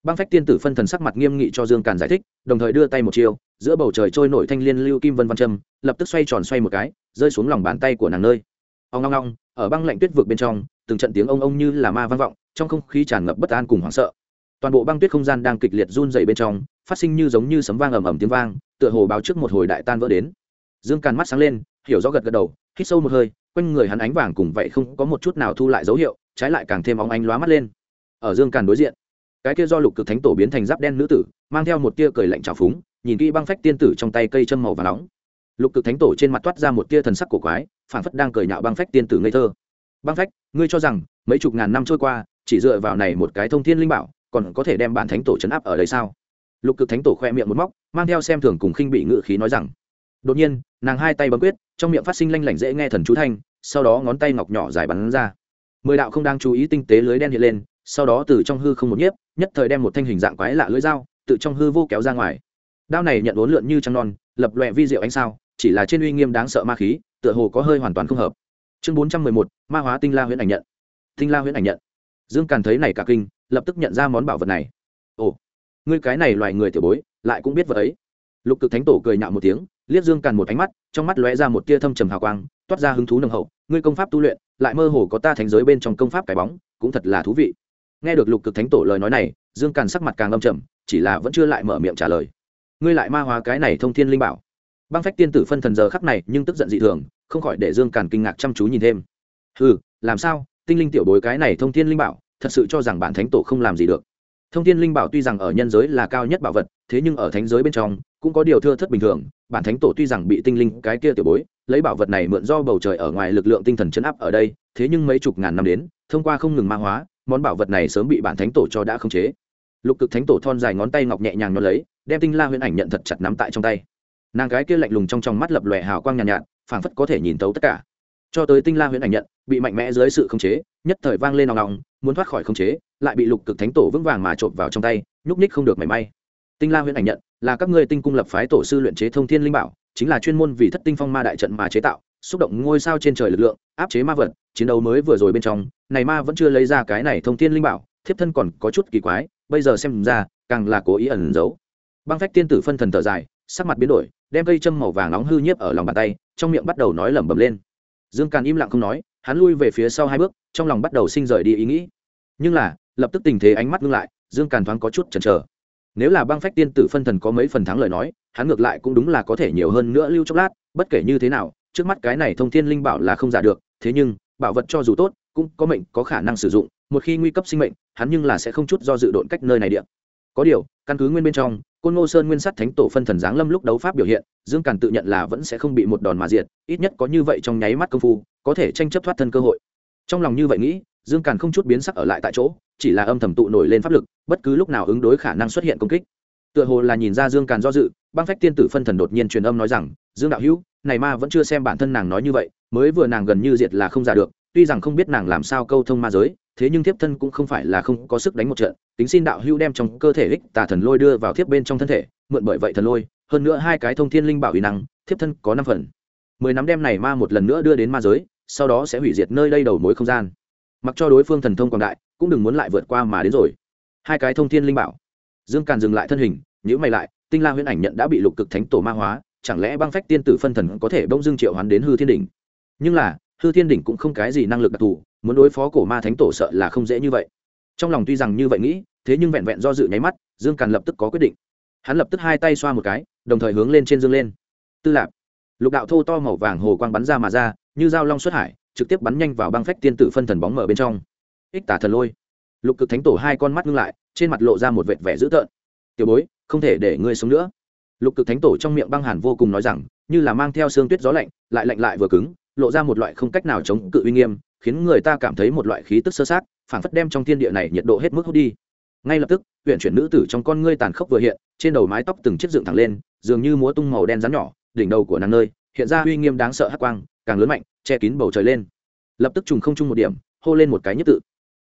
Băng phách tiên tử phân thần sắc mặt nghiêm nghị cho dương càn giải thích, đồng thời đưa tay một chiêu, giữa bầu trời trôi nổi thanh liên lưu kim vân văn trâm lập tức xoay tròn xoay một cái, rơi xuống lòng bàn tay của nàng nơi. Ông ngong ngong ở băng lạnh tuyết vực bên trong, từng trận tiếng ông ông như là ma vang vọng, trong không khí tràn ngập bất an cùng hoảng sợ. Toàn bộ băng tuyết không gian đang kịch liệt run dày bên trong, phát sinh như giống như sấm vang ầm ầm tiếng vang tựa hồ báo trước một hồi đại tan vỡ đến. Dương càn mắt sáng lên, hiểu rõ gật gật đầu, hít sâu một hơi, quanh người hắn ánh vàng cùng vậy không có một chút nào thu lại dấu hiệu, trái lại càng thêm óng ánh lóa mắt lên. Ở dương càn đối diện, cái kia do lục cực thánh tổ biến thành giáp đen nữ tử, mang theo một tia cười lạnh trào phúng, nhìn kỹ băng phách tiên tử trong tay cây châm màu và nóng. Lục cực thánh tổ trên mặt toát ra một tia thần sắc cổ quái phản phất đang cười nhạo băng phách tiên tử ngây thơ. Băng phách, ngươi cho rằng mấy chục ngàn năm trôi qua, chỉ dựa vào này một cái thông thiên linh bảo, còn có thể đem bản thánh tổ chấn áp ở đây sao? Lục cực thánh tổ khoe miệng một móc, mang theo xem thường cùng khinh bị ngự khí nói rằng, đột nhiên, nàng hai tay bấm quyết, trong miệng phát sinh lanh lảnh dễ nghe thần chú thanh, sau đó ngón tay ngọc nhỏ dài bắn ra. Mười đạo không đang chú ý tinh tế lưới đen hiện lên, sau đó từ trong hư không một nhiếp, nhất thời đem một thanh hình dạng quái lạ lưỡi dao, tự trong hư vô kéo ra ngoài. Đao này nhận uốn lượn như trăng non, lập loẹ vi diệu ánh sao, chỉ là trên uy nghiêm đáng sợ ma khí, tựa hồ có hơi hoàn toàn không hợp. Chương bốn trăm mười một, ma hóa tinh la huyễn ảnh nhận. Tinh la huyễn ảnh nhận. Dương càn thấy này cả kinh, lập tức nhận ra món bảo vật này. Ồ ngươi cái này loài người tiểu bối, lại cũng biết vợ ấy. Lục cực thánh tổ cười nhạo một tiếng, liếc dương càn một ánh mắt, trong mắt lóe ra một tia thâm trầm hào quang, toát ra hứng thú nồng hậu, ngươi công pháp tu luyện, lại mơ hồ có ta thành giới bên trong công pháp cái bóng, cũng thật là thú vị. Nghe được lục cực thánh tổ lời nói này, dương càn sắc mặt càng âm trầm, chỉ là vẫn chưa lại mở miệng trả lời. Ngươi lại ma hóa cái này thông thiên linh bảo. Băng phách tiên tử phân thần giờ khắc này nhưng tức giận dị thường, không khỏi để dương càn kinh ngạc chăm chú nhìn thêm. Ừ làm sao? Tinh linh tiểu bối cái này thông thiên linh bảo, thật sự cho rằng bản thánh tổ không làm gì được thông thiên linh bảo tuy rằng ở nhân giới là cao nhất bảo vật thế nhưng ở thánh giới bên trong cũng có điều thưa thất bình thường. Bản thánh tổ tuy rằng bị tinh linh cái kia tiểu bối lấy bảo vật này mượn do bầu trời ở ngoài lực lượng tinh thần chấn áp ở đây thế nhưng mấy chục ngàn năm đến thông qua không ngừng ma hóa món bảo vật này sớm bị bản thánh tổ cho đã khống chế. Lục cực thánh tổ thon dài ngón tay ngọc nhẹ nhàng nhón lấy đem tinh la huyễn ảnh nhận thật chặt nắm tại trong tay. Nàng cái kia lạnh lùng trong trong mắt lập lòe hào quang nhàn nhạt, nhạt phảng phất có thể nhìn tấu tất cả. Cho tới tinh la huyễn ảnh nhận bị mạnh mẽ dưới sự khống chế nhất thời vang lên nòng nòng muốn thoát khỏi khống chế lại bị lục cực thánh tổ vững vàng mà trộm vào trong tay, nhúc ních không được mảy may. Tinh la huyễn ảnh nhận, là các ngươi tinh cung lập phái tổ sư luyện chế thông thiên linh bảo, chính là chuyên môn vì thất tinh phong ma đại trận mà chế tạo, xúc động ngôi sao trên trời lực lượng, áp chế ma vật, chiến đấu mới vừa rồi bên trong, này ma vẫn chưa lấy ra cái này thông thiên linh bảo, thiếp thân còn có chút kỳ quái, bây giờ xem ra, càng là cố ý ẩn giấu. Băng phách tiên tử phân thần thở dài, sắc mặt biến đổi, đem cây châm màu vàng nóng hư nhiếp ở lòng bàn tay, trong miệng bắt đầu nói lẩm bẩm lên. Dương càn im lặng không nói, hắn lui về phía sau hai bước, trong lòng bắt đầu sinh rời đi ý nghĩ. Nhưng là lập tức tình thế ánh mắt ngưng lại, dương càn thoáng có chút chần chờ. Nếu là băng phách tiên tử phân thần có mấy phần thắng lời nói, hắn ngược lại cũng đúng là có thể nhiều hơn nữa lưu chốc lát, bất kể như thế nào, trước mắt cái này thông thiên linh bảo là không giả được, thế nhưng, bảo vật cho dù tốt, cũng có mệnh, có khả năng sử dụng, một khi nguy cấp sinh mệnh, hắn nhưng là sẽ không chút do dự độn cách nơi này điện có điều, căn cứ nguyên bên trong, côn ngô sơn nguyên sắt thánh tổ phân thần giáng lâm lúc đấu pháp biểu hiện, dương càn tự nhận là vẫn sẽ không bị một đòn mà diệt, ít nhất có như vậy trong nháy mắt công phu, có thể tranh chấp thoát thân cơ hội. Trong lòng như vậy nghĩ dương càn không chút biến sắc ở lại tại chỗ, chỉ là âm thầm tụ nổi lên pháp lực, bất cứ lúc nào ứng đối khả năng xuất hiện công kích. Tựa hồ là nhìn ra dương càn do dự, băng phách tiên tử phân thần đột nhiên truyền âm nói rằng, dương đạo hữu, này ma vẫn chưa xem bản thân nàng nói như vậy, mới vừa nàng gần như diệt là không giả được, tuy rằng không biết nàng làm sao câu thông ma giới, thế nhưng thiếp thân cũng không phải là không có sức đánh một trận tính xin đạo hữu đem trong cơ thể ích tà thần lôi đưa vào thiếp bên trong thân thể, mượn bởi vậy thần lôi, hơn nữa hai cái thông thiên linh bảo uy năng, thiếp thân có năm phần. Mười năm đem này ma một lần nữa đưa đến ma giới, sau đó sẽ hủy diệt nơi đây đầu mối không gian mặc cho đối phương thần thông quảng đại, cũng đừng muốn lại vượt qua mà đến rồi. Hai cái thông thiên linh bảo. Dương càn dừng lại thân hình nhữ mày lại, tinh la huyễn ảnh nhận đã bị lục cực thánh tổ ma hóa, chẳng lẽ băng phách tiên tử phân thần có thể bông dương triệu hoán đến hư thiên đỉnh? Nhưng là, hư thiên đỉnh cũng không cái gì năng lực đặc thù, muốn đối phó cổ ma thánh tổ sợ là không dễ như vậy. Trong lòng tuy rằng như vậy nghĩ, thế nhưng vẹn vẹn do dự nháy mắt, dương càn lập tức có quyết định. Hắn lập tức hai tay xoa một cái, đồng thời hướng lên trên dương lên. Tư lạp. Lục đạo thô to màu vàng hồ quang bắn ra mà ra, như dao long xuất hải trực tiếp bắn nhanh vào băng phách tiên tử phân thần bóng mở bên trong. Ích tả thần lôi. Lục cực thánh tổ hai con mắt ngưng lại, trên mặt lộ ra một vệt vẻ dữ tợn. Tiểu bối, không thể để ngươi sống nữa. Lục cực thánh tổ trong miệng băng hàn vô cùng nói rằng, như là mang theo xương tuyết gió lạnh, lại lạnh lại vừa cứng, lộ ra một loại không cách nào chống cự uy nghiêm, khiến người ta cảm thấy một loại khí tức sơ sát, phảng phất đem trong thiên địa này nhiệt độ hết mức hút đi. Ngay lập tức huyện chuyển nữ tử trong con ngươi tàn khốc vừa hiện, trên đầu mái tóc từng chiếc dựng thẳng lên, dường như múa tung màu đen rắn nhỏ, đỉnh đầu của nàng nơi, hiện ra uy nghiêm đáng sợ hắc quang càng lớn mạnh, che kín bầu trời lên. Lập tức trùng không chung một điểm, hô lên một cái nhất tự.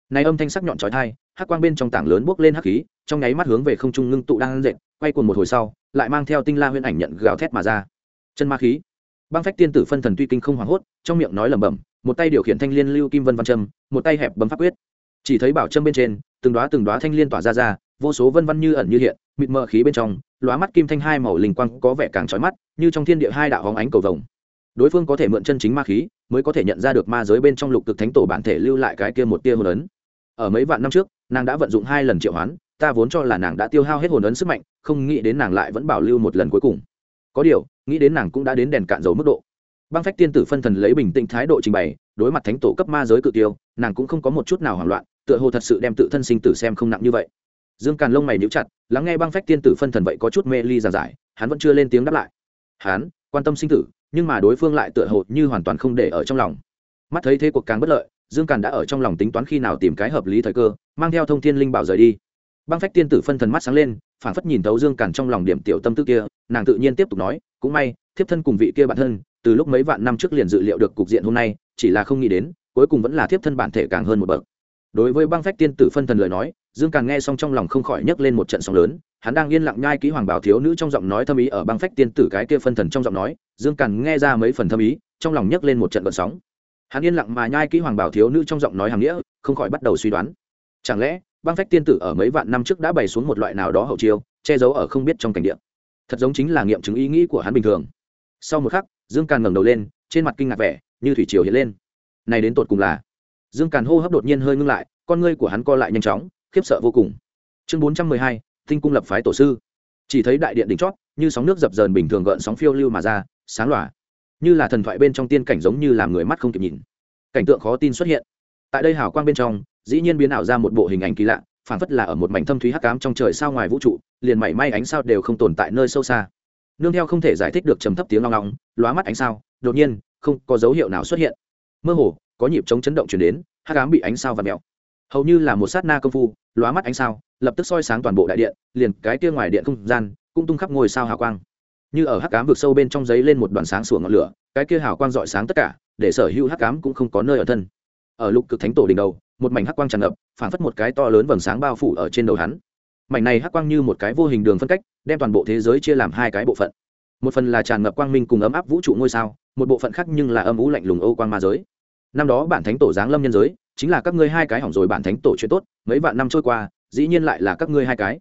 Này âm thanh sắc nhọn trói thai hắc quang bên trong tảng lớn bốc lên hắc khí, trong nháy mắt hướng về không trung ngưng tụ đang dệt, quay cuồng một hồi sau, lại mang theo tinh la huyễn ảnh nhận gào thét mà ra. Chân ma khí. Băng phách tiên tử phân thần tuy kinh không hoảng hốt, trong miệng nói lẩm bẩm, một tay điều khiển thanh liên lưu kim vân văn trâm một tay hẹp bấm pháp quyết. Chỉ thấy bảo trâm bên trên, từng đóa từng đóa thanh liên tỏa ra ra, vô số vân văn như ẩn như hiện, mịt mờ khí bên trong, lóa mắt kim thanh hai màu linh quang có vẻ càng trói mắt, như trong thiên địa hai đạo hóng ánh cầu vồng đối phương có thể mượn chân chính ma khí, mới có thể nhận ra được ma giới bên trong lục cực thánh tổ bản thể lưu lại cái kia một tia hồn ấn. Ở mấy vạn năm trước, nàng đã vận dụng hai lần triệu hoán, ta vốn cho là nàng đã tiêu hao hết hồn ấn sức mạnh, không nghĩ đến nàng lại vẫn bảo lưu một lần cuối cùng. Có điều, nghĩ đến nàng cũng đã đến đèn cạn dầu mức độ. Băng phách tiên tử phân thần lấy bình tĩnh thái độ trình bày, đối mặt thánh tổ cấp ma giới cự tiêu, nàng cũng không có một chút nào hoảng loạn, tựa hồ thật sự đem tự thân sinh tử xem không nặng như vậy. Dương càn lông mày níu chặt, lắng nghe băng phách tiên tử phân thần vậy có chút mê ly giàn giải, hắn vẫn chưa lên tiếng đáp lại. Hắn, quan tâm sinh tử nhưng mà đối phương lại tựa hồ như hoàn toàn không để ở trong lòng. Mắt thấy thế cuộc càng bất lợi, dương càn đã ở trong lòng tính toán khi nào tìm cái hợp lý thời cơ, mang theo thông thiên linh bảo rời đi. Băng phách tiên tử phân thần mắt sáng lên phản phất nhìn thấu dương càn trong lòng điểm tiểu tâm tư kia, nàng tự nhiên tiếp tục nói, cũng may, thiếp thân cùng vị kia bản thân, từ lúc mấy vạn năm trước liền dự liệu được cục diện hôm nay, chỉ là không nghĩ đến, cuối cùng vẫn là thiếp thân bản thể càng hơn một bậc. Đối với băng phách tiên tử phân thần lời nói dương Càn nghe xong trong lòng không khỏi nhấc lên một trận sóng lớn, hắn đang yên lặng nhai ký hoàng bảo thiếu nữ trong giọng nói thâm ý ở băng phách tiên tử cái kia phân thần trong giọng nói, dương Càn nghe ra mấy phần thâm ý, trong lòng nhấc lên một trận vận sóng. Hắn yên lặng mà nhai ký hoàng bảo thiếu nữ trong giọng nói hàng nghĩa, không khỏi bắt đầu suy đoán. Chẳng lẽ, băng phách tiên tử ở mấy vạn năm trước đã bày xuống một loại nào đó hậu chiêu, che giấu ở không biết trong cảnh địa? Thật giống chính là nghiệm chứng ý nghĩ của hắn bình thường. Sau một khắc, dương càn ngẩng đầu lên, trên mặt kinh ngạc vẻ, như thủy triều hiện lên. Này đến tột cùng là? Dương càn hô hấp đột nhiên hơi ngưng lại, con ngươi của hắn co lại nhanh chóng khiếp sợ vô cùng. Chương bốn trăm mười hai, tinh cung lập phái tổ sư. Chỉ thấy đại điện đỉnh chót, như sóng nước dập dờn bình thường gợn sóng phiêu lưu mà ra, sáng lòa. Như là thần thoại bên trong tiên cảnh giống như làm người mắt không kịp nhìn. Cảnh tượng khó tin xuất hiện. Tại đây hào quang bên trong, dĩ nhiên biến ảo ra một bộ hình ảnh kỳ lạ phản phất là ở một mảnh thâm thúy hắc cám trong trời sao ngoài vũ trụ, liền mảy may ánh sao đều không tồn tại nơi sâu xa. Nương theo không thể giải thích được trầm thấp tiếng long long lóa mắt ánh sao, đột nhiên, không có dấu hiệu nào xuất hiện. Mơ hồ, có nhịp chống chấn động chuyển đến, hắc ám bị ánh sao và mèo hầu như là một sát na công phu, lóa mắt ánh sao, lập tức soi sáng toàn bộ đại điện, liền cái kia ngoài điện không gian, cũng tung khắp ngôi sao hào quang. Như ở hắc cám vực sâu bên trong giấy lên một đoàn sáng sủa ngọn lửa, cái kia hào quang rọi sáng tất cả, để sở hữu hắc cám cũng không có nơi ở thân. Ở lục cực thánh tổ đỉnh đầu, một mảnh hắc quang tràn ngập, phảng phất một cái to lớn vầng sáng bao phủ ở trên đầu hắn. Mảnh này hắc quang như một cái vô hình đường phân cách, đem toàn bộ thế giới chia làm hai cái bộ phận. Một phần là tràn ngập quang minh cùng ấm áp vũ trụ ngôi sao, một bộ phận khác nhưng là âm ú lạnh lùng âu quang ma giới. Năm đó bản thánh tổ giáng lâm nhân giới chính là các ngươi hai cái hỏng rồi bản thánh tổ chuyện tốt, mấy vạn năm trôi qua, dĩ nhiên lại là các ngươi hai cái.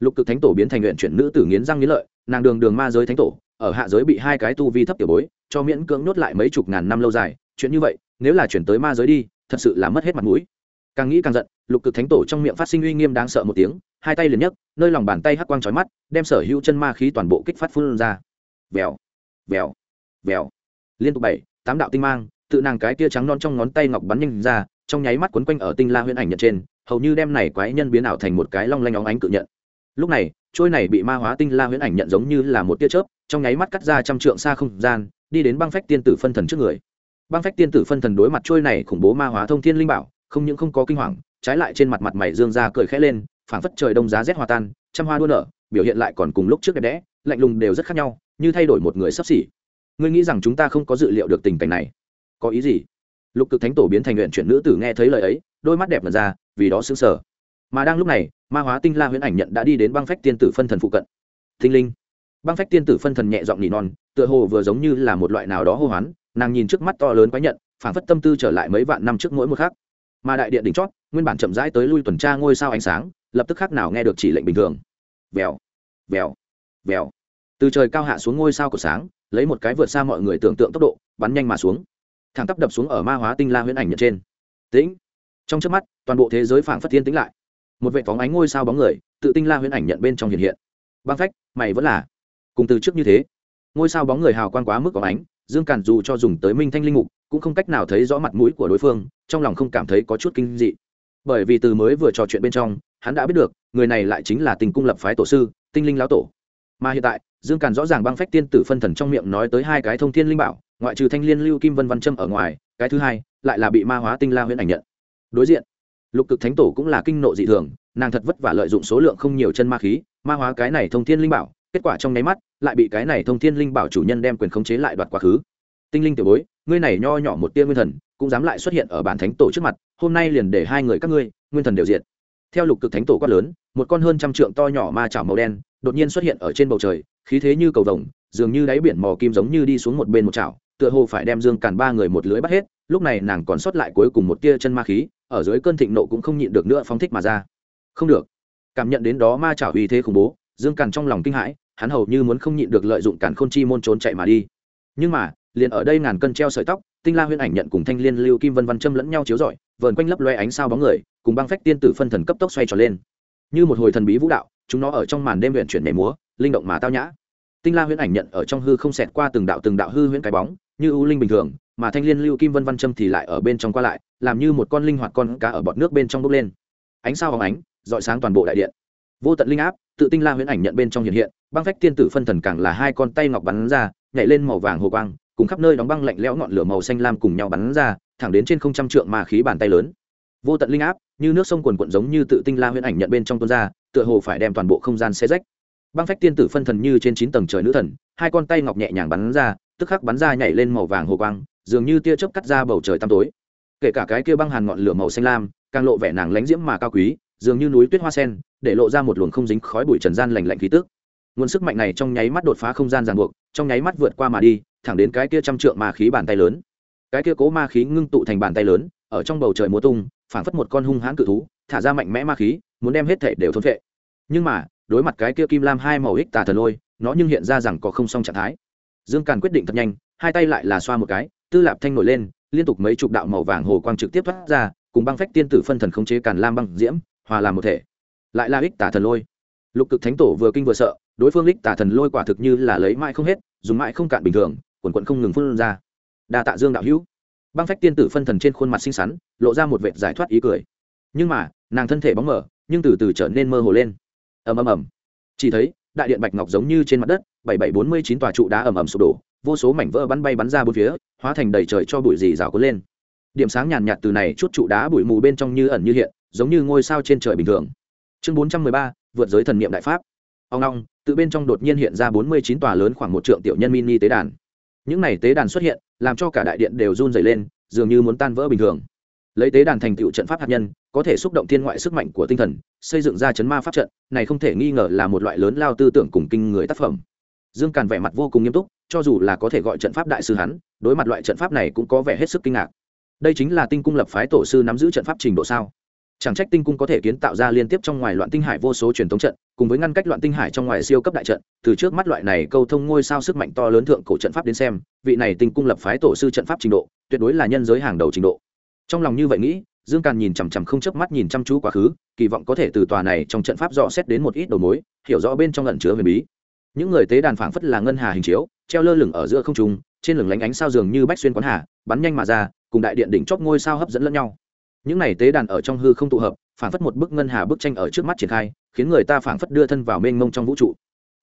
Lục cực thánh tổ biến thành nguyện chuyển nữ tử nghiến răng nghiến lợi, nàng đường đường ma giới thánh tổ, ở hạ giới bị hai cái tu vi thấp tiểu bối, cho miễn cưỡng nhốt lại mấy chục ngàn năm lâu dài, chuyện như vậy, nếu là chuyển tới ma giới đi, thật sự là mất hết mặt mũi. Càng nghĩ càng giận, lục cực thánh tổ trong miệng phát sinh uy nghiêm đáng sợ một tiếng, hai tay liền nhấc, nơi lòng bàn tay hắc quang trói mắt, đem sở hữu chân ma khí toàn bộ kích phát phun ra. Vèo vèo vèo. Liên tục bảy, tám đạo tinh mang, tự nàng cái tia trắng non trong ngón tay ngọc bắn nhanh ra trong nháy mắt quấn quanh ở tinh la huyễn ảnh nhận trên, hầu như đem này quái nhân biến ảo thành một cái long lanh óng ánh cự nhận. Lúc này, trôi này bị ma hóa tinh la huyễn ảnh nhận giống như là một tia chớp, trong nháy mắt cắt ra trăm trượng xa không gian, đi đến băng phách tiên tử phân thần trước người. Băng phách tiên tử phân thần đối mặt trôi này khủng bố ma hóa thông thiên linh bảo, không những không có kinh hoàng, trái lại trên mặt mặt mày dương ra cười khẽ lên, phảng phất trời đông giá rét hòa tan, trăm hoa đua nở, biểu hiện lại còn cùng lúc trước đẹp đẽ, lạnh lùng đều rất khác nhau, như thay đổi một người sắp xỉ. Ngươi nghĩ rằng chúng ta không có dự liệu được tình cảnh này? Có ý gì? Lục cực thánh tổ biến thành nguyện chuyển nữ tử nghe thấy lời ấy, đôi mắt đẹp mật ra, vì đó xứng sở mà đang lúc này, ma hóa tinh la huyễn ảnh nhận đã đi đến băng phách tiên tử phân thần phụ cận. Thinh linh. Băng phách tiên tử phân thần nhẹ giọng nỉ non, tựa hồ vừa giống như là một loại nào đó hô hoán, nàng nhìn trước mắt to lớn quái nhận, phảng phất tâm tư trở lại mấy vạn năm trước mỗi một khắc. Mà đại điện đỉnh chót, nguyên bản chậm rãi tới lui tuần tra ngôi sao ánh sáng, lập tức khác nào nghe được chỉ lệnh bình thường. Vèo vèo vèo. Từ trời cao hạ xuống ngôi sao của sáng, lấy một cái vượt xa mọi người tưởng tượng tốc độ, bắn nhanh mà xuống thẳng tắp đập xuống ở ma hóa tinh la huyễn ảnh nhận trên. Tĩnh. Trong trước mắt, toàn bộ thế giới phảng phất thiên tĩnh lại. Một vệ phóng ánh ngôi sao bóng người, tự tinh la huyễn ảnh nhận bên trong hiện hiện. Băng phách, mày vẫn là. Cùng từ trước như thế, ngôi sao bóng người hào quang quá mức có ánh, dương càn dù cho dùng tới minh thanh linh mục, cũng không cách nào thấy rõ mặt mũi của đối phương, trong lòng không cảm thấy có chút kinh dị. Bởi vì từ mới vừa trò chuyện bên trong, hắn đã biết được, người này lại chính là tình cung lập phái tổ sư, tinh linh lão tổ. Mà hiện tại, dương càn rõ ràng băng phách tiên tử phân thần trong miệng nói tới hai cái thông thiên linh bảo ngoại trừ thanh liên lưu kim vân văn trâm ở ngoài, cái thứ hai lại là bị ma hóa tinh la huyễn ảnh nhận. Đối diện, lục cực thánh tổ cũng là kinh nộ dị thường, nàng thật vất vả lợi dụng số lượng không nhiều chân ma khí, ma hóa cái này thông thiên linh bảo, kết quả trong nháy mắt lại bị cái này thông thiên linh bảo chủ nhân đem quyền khống chế lại đoạt quá khứ. Tinh linh tiểu bối, ngươi này nho nhỏ một tia nguyên thần, cũng dám lại xuất hiện ở bản thánh tổ trước mặt, hôm nay liền để hai người các ngươi, nguyên thần đều diện theo lục cực thánh tổ quát lớn, một con hơn trăm trượng to nhỏ ma chảo màu đen đột nhiên xuất hiện ở trên bầu trời, khí thế như cầu vồng, dường như đáy biển mò kim giống như đi xuống một bên một chảo tựa hồ phải đem dương càn ba người một lưới bắt hết, lúc này nàng còn sót lại cuối cùng một tia chân ma khí, ở dưới cơn thịnh nộ cũng không nhịn được nữa phóng thích mà ra. Không được. Cảm nhận đến đó ma chảo uy thế khủng bố, dương càn trong lòng kinh hãi, hắn hầu như muốn không nhịn được lợi dụng càn khôn chi môn trốn chạy mà đi. Nhưng mà, liền ở đây ngàn cân treo sợi tóc, tinh la huyễn ảnh nhận cùng thanh liên lưu kim vân văn châm lẫn nhau chiếu rọi, vờn quanh lấp loe ánh sao bóng người, cùng băng phách tiên tử phân thần cấp tốc xoay tròn lên. Như một hồi thần bí vũ đạo, chúng nó ở trong màn đêm luyện chuyển nhảy múa, linh động mà tao nhã. Tinh la huyễn ảnh nhận ở trong hư không xẹt qua từng đạo từng đạo hư huyễn cái bóng như ưu linh bình thường, mà thanh liên lưu kim vân văn châm thì lại ở bên trong qua lại, làm như một con linh hoạt con cá ở bọt nước bên trong bốc lên. Ánh sao hóng ánh dọi sáng toàn bộ đại điện. Vô tận linh áp, tự tinh la huyễn ảnh nhận bên trong hiện hiện, băng phách tiên tử phân thần càng là hai con tay ngọc bắn ra, nhảy lên màu vàng hồ quang, cùng khắp nơi đóng băng lạnh lẽo ngọn lửa màu xanh lam cùng nhau bắn ra, thẳng đến trên không trăm trượng mà khí bàn tay lớn. Vô tận linh áp, như nước sông quần quận giống như tự tinh la huyễn ảnh nhận bên trong tuôn ra, tựa hồ phải đem toàn bộ không gian xe rách. Băng phách tiên tử phân thần như trên chín tầng trời nữ thần, hai con tay ngọc nhẹ nhàng bắn ra tức khắc bắn ra nhảy lên màu vàng hồ quang, dường như tia chớp cắt ra bầu trời tăm tối. Kể cả cái kia băng hàn ngọn lửa màu xanh lam, càng lộ vẻ nàng lánh diễm mà cao quý, dường như núi tuyết hoa sen, để lộ ra một luồng không dính khói bụi trần gian lành lạnh khí tức. Nguồn sức mạnh này trong nháy mắt đột phá không gian ràng buộc, trong nháy mắt vượt qua mà đi, thẳng đến cái kia trăm trượng ma khí bàn tay lớn. Cái kia cố ma khí ngưng tụ thành bàn tay lớn, ở trong bầu trời múa tung, phảng phất một con hung hãn cự thú, thả ra mạnh mẽ ma khí, muốn đem hết thể đều thôn vệ nhưng mà, đối mặt cái kia kim lam hai màu ích tà thần lôi, nó nhưng hiện ra rằng có không xong trạng thái dương càn quyết định thật nhanh, hai tay lại là xoa một cái, tư lạp thanh nổi lên, liên tục mấy chục đạo màu vàng hồ quang trực tiếp thoát ra, cùng băng phách tiên tử phân thần khống chế càn lam băng diễm, hòa làm một thể. Lại là ích tả thần lôi. Lục cực thánh tổ vừa kinh vừa sợ, đối phương ích tả thần lôi quả thực như là lấy mãi không hết, dùng mãi không cạn bình thường, quần quận không ngừng phun ra. Đa tạ dương đạo hữu. Băng phách tiên tử phân thần trên khuôn mặt xinh xắn, lộ ra một vệt giải thoát ý cười. Nhưng mà, nàng thân thể bóng mở nhưng từ từ trở nên mơ hồ lên. Ầm ầm ầm. Chỉ thấy đại điện bạch ngọc giống như trên mặt đất, bảy bảy bốn mươi chín tòa trụ đá ầm ầm sụp đổ, vô số mảnh vỡ bắn bay bắn ra bốn phía, hóa thành đầy trời cho bụi dì rào cuốn lên. Điểm sáng nhàn nhạt từ này chút trụ đá bụi mù bên trong như ẩn như hiện, giống như ngôi sao trên trời bình thường. Chương bốn trăm mười ba, vượt giới thần niệm đại pháp. Ông long tự bên trong đột nhiên hiện ra bốn mươi chín tòa lớn khoảng một trượng tiểu nhân mini tế đàn. Những này tế đàn xuất hiện, làm cho cả đại điện đều run dày lên, dường như muốn tan vỡ bình thường lấy tế đàn thành tựu trận pháp hạt nhân, có thể xúc động thiên ngoại sức mạnh của tinh thần, xây dựng ra chấn ma pháp trận, này không thể nghi ngờ là một loại lớn lao tư tưởng cùng kinh người tác phẩm. Dương càn vẻ mặt vô cùng nghiêm túc, cho dù là có thể gọi trận pháp đại sư hắn, đối mặt loại trận pháp này cũng có vẻ hết sức kinh ngạc. Đây chính là tinh cung lập phái tổ sư nắm giữ trận pháp trình độ sao? Chẳng trách tinh cung có thể kiến tạo ra liên tiếp trong ngoài loạn tinh hải vô số truyền thống trận, cùng với ngăn cách loạn tinh hải trong ngoài siêu cấp đại trận, từ trước mắt loại này câu thông ngôi sao sức mạnh to lớn thượng cổ trận pháp đến xem, vị này tinh cung lập phái tổ sư trận pháp trình độ, tuyệt đối là nhân giới hàng đầu trình độ trong lòng như vậy nghĩ, dương càn nhìn chằm chằm không chớp mắt nhìn chăm chú quá khứ, kỳ vọng có thể từ tòa này trong trận pháp dò xét đến một ít đầu mối, hiểu rõ bên trong lẩn chứa huyền bí. Những người tế đàn phảng phất là ngân hà hình chiếu, treo lơ lửng ở giữa không trung, trên lửng lánh ánh sao dường như bách xuyên quán hà, bắn nhanh mà ra, cùng đại điện đỉnh chóp ngôi sao hấp dẫn lẫn nhau. Những này tế đàn ở trong hư không tụ hợp, phảng phất một bức ngân hà bức tranh ở trước mắt triển khai, khiến người ta phảng phất đưa thân vào mênh mông trong vũ trụ.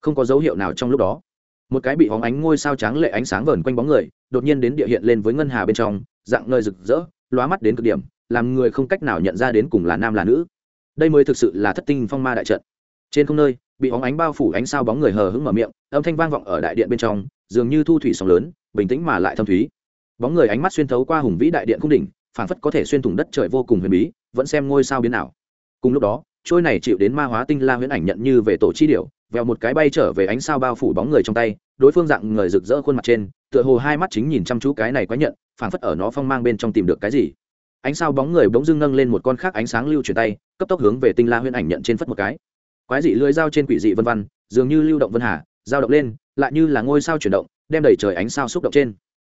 Không có dấu hiệu nào trong lúc đó, một cái bị hóng ánh ngôi sao trắng lệ ánh sáng vờn quanh bóng người, đột nhiên đến địa hiện lên với ngân hà bên trong, dạng ngời rực rỡ lóa mắt đến cực điểm làm người không cách nào nhận ra đến cùng là nam là nữ. Đây mới thực sự là thất tinh phong ma đại trận. Trên không nơi bị óng ánh bao phủ ánh sao bóng người hờ hững mở miệng âm thanh vang vọng ở đại điện bên trong dường như thu thủy sóng lớn bình tĩnh mà lại thâm thúy. Bóng người ánh mắt xuyên thấu qua hùng vĩ đại điện cung đỉnh phảng phất có thể xuyên thủng đất trời vô cùng huyền bí vẫn xem ngôi sao biến nào cùng lúc đó trôi này chịu đến ma hóa tinh la huyễn ảnh nhận như về tổ chi điểu, vèo một cái bay trở về ánh sao bao phủ bóng người trong tay đối phương dạng người rực rỡ khuôn mặt trên tựa hồ hai mắt chính nhìn chăm chú cái này quái nhận, phảng phất ở nó phong mang bên trong tìm được cái gì. Ánh sao bóng người bỗng dưng nâng lên một con khác ánh sáng lưu chuyển tay, cấp tốc hướng về tinh la huyễn ảnh nhận trên phất một cái. Quái dị lưới dao trên quỷ dị vân văn dường như lưu động vân hà, dao động lên, lại như là ngôi sao chuyển động, đem đầy trời ánh sao xúc động trên.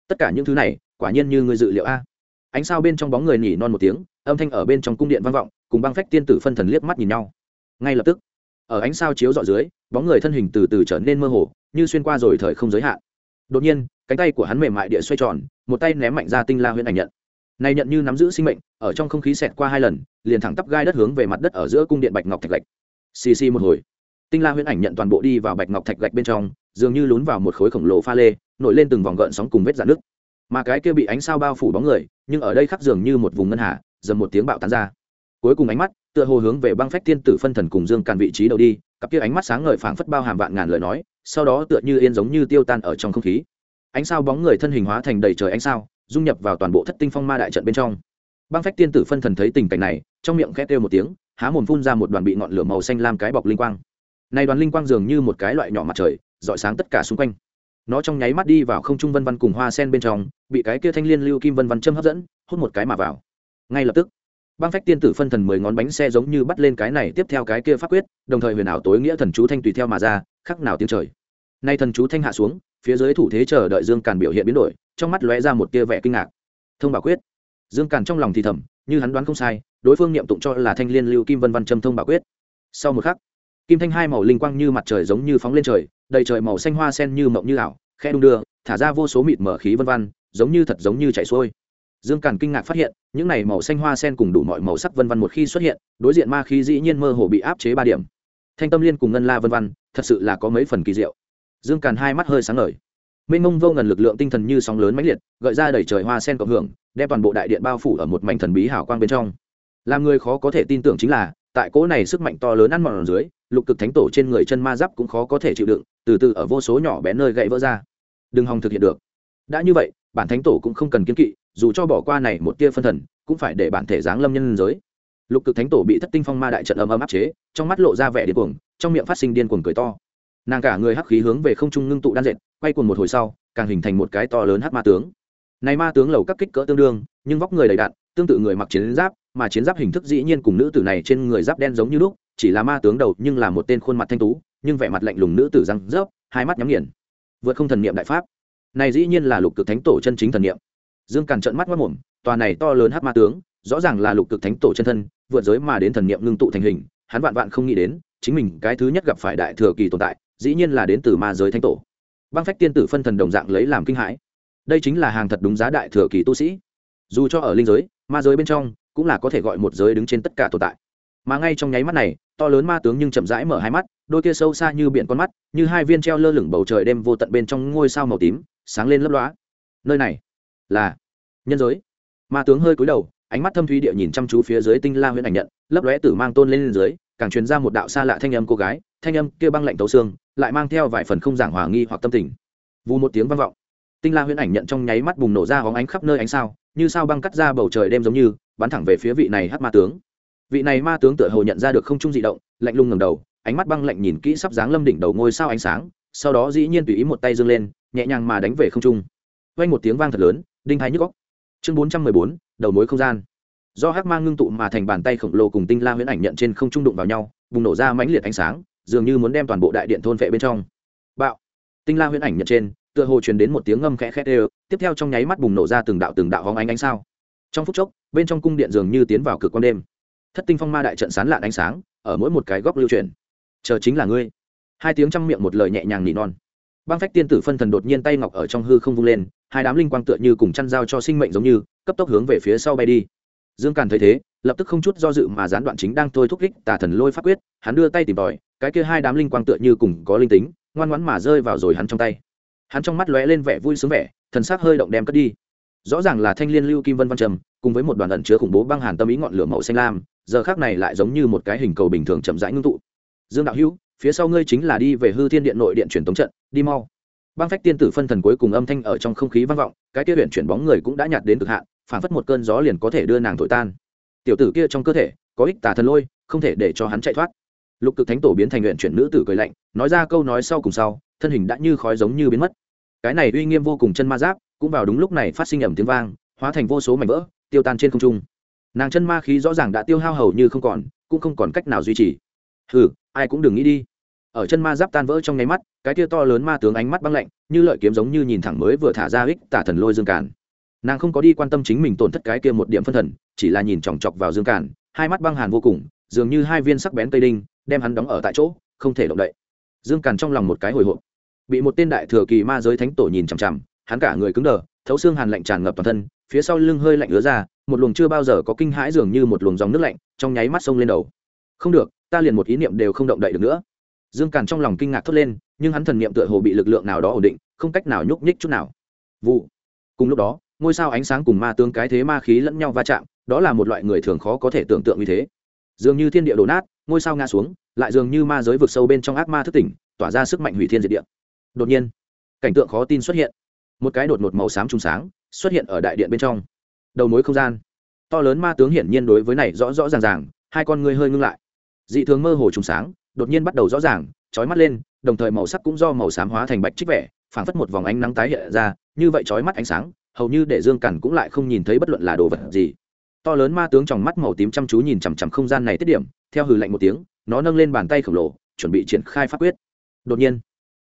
Tất cả những thứ này, quả nhiên như người dự liệu a. Ánh sao bên trong bóng người nhỉ non một tiếng, âm thanh ở bên trong cung điện vang vọng, cùng băng phách tiên tử phân thần liếc mắt nhìn nhau. Ngay lập tức, ở ánh sao chiếu dọ dưới, bóng người thân hình từ từ trở nên mơ hồ, như xuyên qua rồi thời không giới hạn. Đột nhiên cánh tay của hắn mềm mại địa xoay tròn, một tay ném mạnh ra tinh la huyễn ảnh nhận. Này nhận như nắm giữ sinh mệnh, ở trong không khí xẹt qua hai lần, liền thẳng tắp gai đất hướng về mặt đất ở giữa cung điện bạch ngọc thạch lạch xì xì một hồi, tinh la huyễn ảnh nhận toàn bộ đi vào bạch ngọc thạch gạch bên trong, dường như lún vào một khối khổng lồ pha lê, nổi lên từng vòng gợn sóng cùng vết dạn nước mà cái kia bị ánh sao bao phủ bóng người, nhưng ở đây khắc dường như một vùng ngân hà, dầm một tiếng bạo tán ra. Cuối cùng ánh mắt, tựa hồ hướng về băng phách tiên tử phân thần cùng dương càn vị trí đầu đi, cặp kia ánh mắt sáng ngời phảng phất bao hàm vạn ngàn lời nói, sau đó tựa như yên giống như tiêu tan ở trong không khí ánh sao bóng người thân hình hóa thành đầy trời ánh sao, dung nhập vào toàn bộ thất tinh phong ma đại trận bên trong. Băng phách tiên tử phân thần thấy tình cảnh này, trong miệng khét kêu một tiếng, há mồm phun ra một đoàn bị ngọn lửa màu xanh lam cái bọc linh quang. Này đoàn linh quang dường như một cái loại nhỏ mặt trời, rọi sáng tất cả xung quanh. Nó trong nháy mắt đi vào không trung vân văn cùng hoa sen bên trong, bị cái kia thanh liên lưu kim vân văn châm hấp dẫn, hút một cái mà vào. Ngay lập tức, băng phách tiên tử phân thần mười ngón bánh xe giống như bắt lên cái này tiếp theo cái kia pháp quyết, đồng thời huyền ảo tối nghĩa thần chú thanh tùy theo mà ra, khắc nào tiếng trời. Nay thần chú thanh hạ xuống phía dưới thủ thế chờ đợi dương càn biểu hiện biến đổi, trong mắt lóe ra một tia vẻ kinh ngạc. Thông bảo quyết. Dương càn trong lòng thì thầm, như hắn đoán không sai, đối phương niệm tụng cho là thanh liên lưu kim vân văn châm thông bảo quyết. Sau một khắc, kim thanh hai màu linh quang như mặt trời giống như phóng lên trời, đầy trời màu xanh hoa sen như mộng như ảo, khe đung đưa, thả ra vô số mịt mở khí vân văn, giống như thật giống như chảy xuôi. Dương càn kinh ngạc phát hiện, những này màu xanh hoa sen cùng đủ mọi màu sắc vân văn một khi xuất hiện, đối diện ma khí dĩ nhiên mơ hồ bị áp chế ba điểm. Thanh tâm liên cùng ngân la vân văn, thật sự là có mấy phần kỳ diệu dương càn hai mắt hơi sáng ngời. Mênh mông vô ngần lực lượng tinh thần như sóng lớn mãnh liệt, gợi ra đẩy trời hoa sen cộng hưởng, đem toàn bộ đại điện bao phủ ở một mảnh thần bí hảo quang bên trong. Làm người khó có thể tin tưởng chính là, tại cỗ này sức mạnh to lớn ăn mòn ở dưới, lục cực thánh tổ trên người chân ma giáp cũng khó có thể chịu đựng, từ từ ở vô số nhỏ bé nơi gãy vỡ ra. Đừng hòng thực hiện được. Đã như vậy, bản thánh tổ cũng không cần kiên kỵ, dù cho bỏ qua này một tia phân thần, cũng phải để bản thể giáng lâm nhân giới. Lục cực thánh tổ bị thất tinh phong ma đại trận ầm ầm áp chế, trong mắt lộ ra vẻ điên cuồng, trong miệng phát sinh điên cuồng cười to nàng cả người hắc khí hướng về không trung ngưng tụ đan dệt, quay cuồng một hồi sau, càng hình thành một cái to lớn hắc ma tướng. Này ma tướng lầu các kích cỡ tương đương, nhưng vóc người đầy đặn, tương tự người mặc chiến giáp, mà chiến giáp hình thức dĩ nhiên cùng nữ tử này trên người giáp đen giống như lúc, chỉ là ma tướng đầu nhưng là một tên khuôn mặt thanh tú, nhưng vẻ mặt lạnh lùng nữ tử răng rớp, hai mắt nhắm nghiền. Vượt không thần niệm đại pháp. Này dĩ nhiên là lục cực thánh tổ chân chính thần niệm. Dương càn trợn mắt mất mồm, tòa này to lớn hắc ma tướng, rõ ràng là lục cực thánh tổ chân thân, vượt giới mà đến thần niệm ngưng tụ thành hình, hắn vạn vạn không nghĩ đến, chính mình cái thứ nhất gặp phải đại thừa kỳ tồn tại dĩ nhiên là đến từ ma giới thánh tổ. Băng phách tiên tử phân thần đồng dạng lấy làm kinh hãi. Đây chính là hàng thật đúng giá đại thừa kỳ tu sĩ. Dù cho ở linh giới, ma giới bên trong, cũng là có thể gọi một giới đứng trên tất cả tồn tại. Mà ngay trong nháy mắt này, to lớn ma tướng nhưng chậm rãi mở hai mắt, đôi kia sâu xa như biển con mắt, như hai viên treo lơ lửng bầu trời đêm vô tận bên trong ngôi sao màu tím, sáng lên lấp lóa. Nơi này là nhân giới. Ma tướng hơi cúi đầu, ánh mắt thâm thúy địa nhìn chăm chú phía dưới tinh la huyễn ảnh nhận, lấp lóe tử mang tôn lên dưới càng truyền ra một đạo xa lạ thanh âm cô gái, thanh âm kia băng lạnh tấu xương, lại mang theo vài phần không giảng hòa nghi hoặc tâm tình. Vù một tiếng vang vọng. Tinh la huyễn ảnh nhận trong nháy mắt bùng nổ ra hóng ánh khắp nơi ánh sao, như sao băng cắt ra bầu trời đêm giống như, bắn thẳng về phía vị này hát ma tướng. Vị này ma tướng tựa hồ nhận ra được không trung dị động, lạnh lùng ngầm đầu, ánh mắt băng lạnh nhìn kỹ sắp dáng lâm đỉnh đầu ngôi sao ánh sáng, sau đó dĩ nhiên tùy ý một tay dâng lên, nhẹ nhàng mà đánh về không trung. Vang một tiếng vang thật lớn, đinh thái nhức góc chương bốn trăm mười bốn, đầu mối không gian do hắc mang ngưng tụ mà thành bàn tay khổng lồ cùng tinh la huyễn ảnh nhận trên không trung đụng vào nhau, bùng nổ ra mãnh liệt ánh sáng, dường như muốn đem toàn bộ đại điện thôn vệ bên trong. Bạo! Tinh la huyễn ảnh nhận trên, tựa hồ truyền đến một tiếng ngâm khẽ khẽ đều tiếp theo trong nháy mắt bùng nổ ra từng đạo từng đạo hóng ánh ánh sao. Trong phút chốc, bên trong cung điện dường như tiến vào cực quan đêm. Thất tinh phong ma đại trận sán lạn ánh sáng, ở mỗi một cái góc lưu truyền chờ chính là ngươi. Hai tiếng trong miệng một lời nhẹ nhàng nỉ non. Băng phách tiên tử phân thần đột nhiên tay ngọc ở trong hư không vung lên, hai đám linh quang tựa như cùng chăn dao cho sinh mệnh giống như, cấp tốc hướng về phía sau bay đi dương càn thấy thế, lập tức không chút do dự mà gián đoạn chính đang thôi thúc kích tà thần lôi pháp quyết, hắn đưa tay tìm tòi, cái kia hai đám linh quang tựa như cùng có linh tính, ngoan ngoãn mà rơi vào rồi hắn trong tay. Hắn trong mắt lóe lên vẻ vui sướng vẻ, thần sắc hơi động đem cất đi. Rõ ràng là thanh liên lưu kim vân văn trầm, cùng với một đoàn ẩn chứa khủng bố băng hàn tâm ý ngọn lửa màu xanh lam, giờ khác này lại giống như một cái hình cầu bình thường chậm rãi ngưng tụ. Dương đạo hữu, phía sau ngươi chính là đi về hư thiên điện nội điện truyền tống trận, đi mau. Băng phách tiên tử phân thần cuối cùng âm thanh ở trong không khí vang vọng, cái kia huyện chuyển bóng người cũng đã nhạt đến cực hạn phản phất một cơn gió liền có thể đưa nàng thổi tan. Tiểu tử kia trong cơ thể, có ích tà thần lôi, không thể để cho hắn chạy thoát. Lục cực thánh tổ biến thành nguyện chuyển nữ tử cười lạnh, nói ra câu nói sau cùng sau, thân hình đã như khói giống như biến mất. Cái này uy nghiêm vô cùng chân ma giáp, cũng vào đúng lúc này phát sinh ẩm tiếng vang, hóa thành vô số mảnh vỡ, tiêu tan trên không trung. Nàng chân ma khí rõ ràng đã tiêu hao hầu như không còn, cũng không còn cách nào duy trì. Hừ, ai cũng đừng nghĩ đi. Ở chân ma giáp tan vỡ trong nháy mắt, cái tia to lớn ma tướng ánh mắt băng lạnh, như lợi kiếm giống như nhìn thẳng mới vừa thả ra ích tả thần lôi dương cản nàng không có đi quan tâm chính mình tổn thất cái kia một điểm phân thần, chỉ là nhìn chòng chọc vào dương cản hai mắt băng hàn vô cùng, dường như hai viên sắc bén cây đinh, đem hắn đóng ở tại chỗ, không thể động đậy. Dương cản trong lòng một cái hồi hộp. Bị một tên đại thừa kỳ ma giới thánh tổ nhìn chằm chằm, hắn cả người cứng đờ, thấu xương hàn lạnh tràn ngập toàn thân, phía sau lưng hơi lạnh ứa ra, một luồng chưa bao giờ có kinh hãi dường như một luồng dòng nước lạnh, trong nháy mắt sông lên đầu. Không được, ta liền một ý niệm đều không động đậy được nữa. Dương càn trong lòng kinh ngạc thốt lên, nhưng hắn thần niệm tựa hồ bị lực lượng nào đó ổn định, không cách nào nhúc nhích chút nào. Vụ. Cùng lúc đó ngôi sao ánh sáng cùng ma tướng cái thế ma khí lẫn nhau va chạm, đó là một loại người thường khó có thể tưởng tượng như thế. Dường như thiên địa đổ nát, ngôi sao ngã xuống, lại dường như ma giới vực sâu bên trong ác ma thức tỉnh, tỏa ra sức mạnh hủy thiên diệt địa. Đột nhiên, cảnh tượng khó tin xuất hiện. Một cái đột ngột màu xám trùng sáng xuất hiện ở đại điện bên trong. Đầu mối không gian. To lớn ma tướng hiển nhiên đối với này rõ rõ ràng ràng, hai con ngươi hơi ngưng lại. Dị thường mơ hồ trùng sáng, đột nhiên bắt đầu rõ ràng trói mắt lên, đồng thời màu sắc cũng do màu xám hóa thành bạch trích vẻ, phảng phất một vòng ánh nắng tái hiện ra, như vậy trói mắt ánh sáng hầu như để dương cẩn cũng lại không nhìn thấy bất luận là đồ vật gì. To lớn ma tướng trong mắt màu tím chăm chú nhìn chằm chằm không gian này tiết điểm, theo hừ lạnh một tiếng, nó nâng lên bàn tay khổng lồ, chuẩn bị triển khai pháp quyết. Đột nhiên,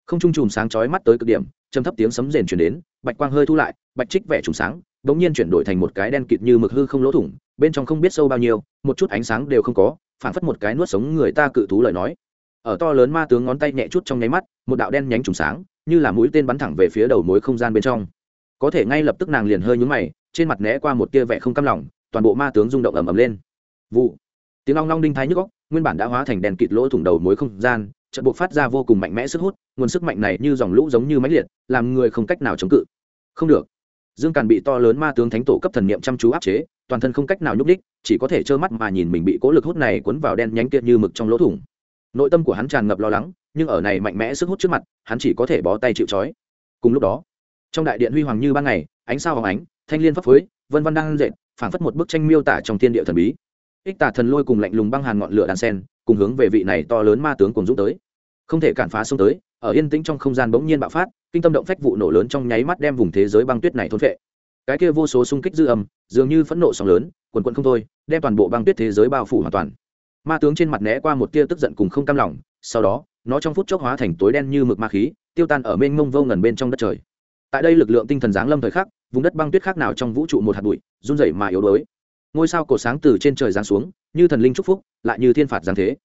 không trung chùm sáng chói mắt tới cực điểm, trầm thấp tiếng sấm rền chuyển đến, bạch quang hơi thu lại, bạch trích vẻ chùm sáng bỗng nhiên chuyển đổi thành một cái đen kịt như mực hư không lỗ thủng, bên trong không biết sâu bao nhiêu, một chút ánh sáng đều không có phản phất một cái nuốt sống người ta cự thú lời nói. Ở to lớn ma tướng ngón tay nhẹ chút trong nháy mắt, một đạo đen nhánh trùng sáng, như là mũi tên bắn thẳng về phía đầu mối không gian bên trong có thể ngay lập tức nàng liền hơi nhúng mày, trên mặt né qua một tia vẻ không cam lòng, toàn bộ ma tướng rung động ầm ầm lên. Vụ. Tiếng long long đinh thái nhức góc nguyên bản đã hóa thành đèn kịt lỗ thủng đầu mối không gian, chợt buộc phát ra vô cùng mạnh mẽ sức hút, nguồn sức mạnh này như dòng lũ giống như máy liệt, làm người không cách nào chống cự. Không được. Dương càn bị to lớn ma tướng thánh tổ cấp thần niệm chăm chú áp chế, toàn thân không cách nào nhúc đích chỉ có thể trơ mắt mà nhìn mình bị cố lực hút này cuốn vào đen nhánh kia như mực trong lỗ thủng. Nội tâm của hắn tràn ngập lo lắng, nhưng ở này mạnh mẽ sức hút trước mặt, hắn chỉ có thể bó tay chịu trói. Cùng lúc đó trong đại điện huy hoàng như ban ngày, ánh sao hóng ánh, thanh liên phấp phới, vân văn đang dệt, phảng phất một bức tranh miêu tả trong thiên địa thần bí. Ích tà thần lôi cùng lạnh lùng băng hàn ngọn lửa đàn sen, cùng hướng về vị này to lớn ma tướng cùng dũng tới. Không thể cản phá xông tới, ở yên tĩnh trong không gian bỗng nhiên bạo phát, kinh tâm động phách vụ nổ lớn trong nháy mắt đem vùng thế giới băng tuyết này thôn vệ cái kia vô số xung kích dư âm, dường như phẫn nộ sóng lớn, quần quận không thôi, đem toàn bộ băng tuyết thế giới bao phủ hoàn toàn. Ma tướng trên mặt né qua một tia tức giận cùng không cam lòng, sau đó, nó trong phút chốc hóa thành tối đen như mực ma khí, tiêu tan ở mênh mông vô ngần bên trong đất trời tại đây lực lượng tinh thần giáng lâm thời khắc, vùng đất băng tuyết khác nào trong vũ trụ một hạt bụi, run rẩy mà yếu đuối. Ngôi sao cổ sáng từ trên trời giáng xuống, như thần linh chúc phúc, lại như thiên phạt giáng thế.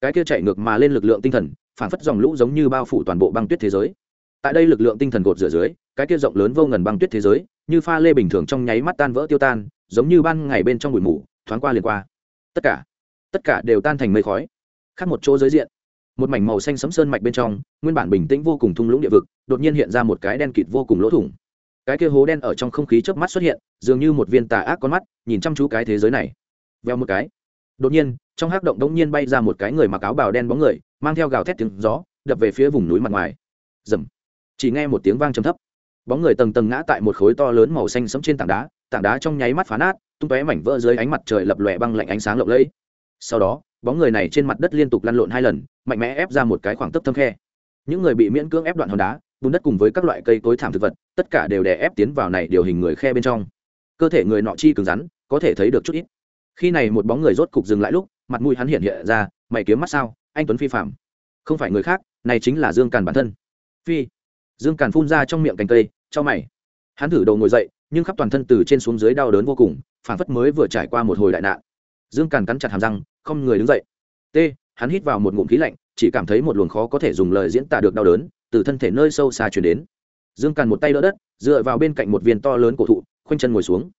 Cái kia chạy ngược mà lên lực lượng tinh thần phản phất dòng lũ giống như bao phủ toàn bộ băng tuyết thế giới. Tại đây lực lượng tinh thần gột rửa dưới, cái kia rộng lớn vô ngần băng tuyết thế giới, như pha lê bình thường trong nháy mắt tan vỡ tiêu tan, giống như ban ngày bên trong bụi mù, thoáng qua liền qua. Tất cả tất cả đều tan thành mây khói. Khác một chỗ giới diện một mảnh màu xanh sấm sơn mạch bên trong, nguyên bản bình tĩnh vô cùng thung lũng địa vực, đột nhiên hiện ra một cái đen kịt vô cùng lỗ thủng. Cái kia hố đen ở trong không khí chớp mắt xuất hiện, dường như một viên tà ác con mắt, nhìn chăm chú cái thế giới này. Veo một cái. Đột nhiên, trong hắc động đống nhiên bay ra một cái người mặc áo bào đen bóng người, mang theo gào thét tiếng gió, đập về phía vùng núi mặt ngoài. Dầm chỉ nghe một tiếng vang trầm thấp. Bóng người tầng tầng ngã tại một khối to lớn màu xanh sẫm trên tảng đá tảng đá trong nháy mắt phá nát, tung tóe mảnh vỡ dưới ánh mặt trời lập lòe băng lạnh ánh sáng lộng lẫy. Sau đó bóng người này trên mặt đất liên tục lăn lộn hai lần, mạnh mẽ ép ra một cái khoảng tấp thâm khe. Những người bị miễn cưỡng ép đoạn hòn đá, bùn đất cùng với các loại cây cối thảm thực vật, tất cả đều đè ép tiến vào này điều hình người khe bên trong. Cơ thể người nọ chi cứng rắn, có thể thấy được chút ít. Khi này một bóng người rốt cục dừng lại lúc, mặt mũi hắn hiện hiện ra, mày kiếm mắt sao, anh tuấn phi phạm. Không phải người khác, này chính là dương càn bản thân. Phi. Dương càn phun ra trong miệng cành cây, cho mày. Hắn thử đầu ngồi dậy, nhưng khắp toàn thân từ trên xuống dưới đau đớn vô cùng, phản phất mới vừa trải qua một hồi đại nạn dương càn cắn chặt hàm răng, không người đứng dậy. T, hắn hít vào một ngụm khí lạnh, chỉ cảm thấy một luồng khó có thể dùng lời diễn tả được đau đớn từ thân thể nơi sâu xa chuyển đến. Dương càn một tay đỡ đất, dựa vào bên cạnh một viên to lớn cổ thụ, khoanh chân ngồi xuống.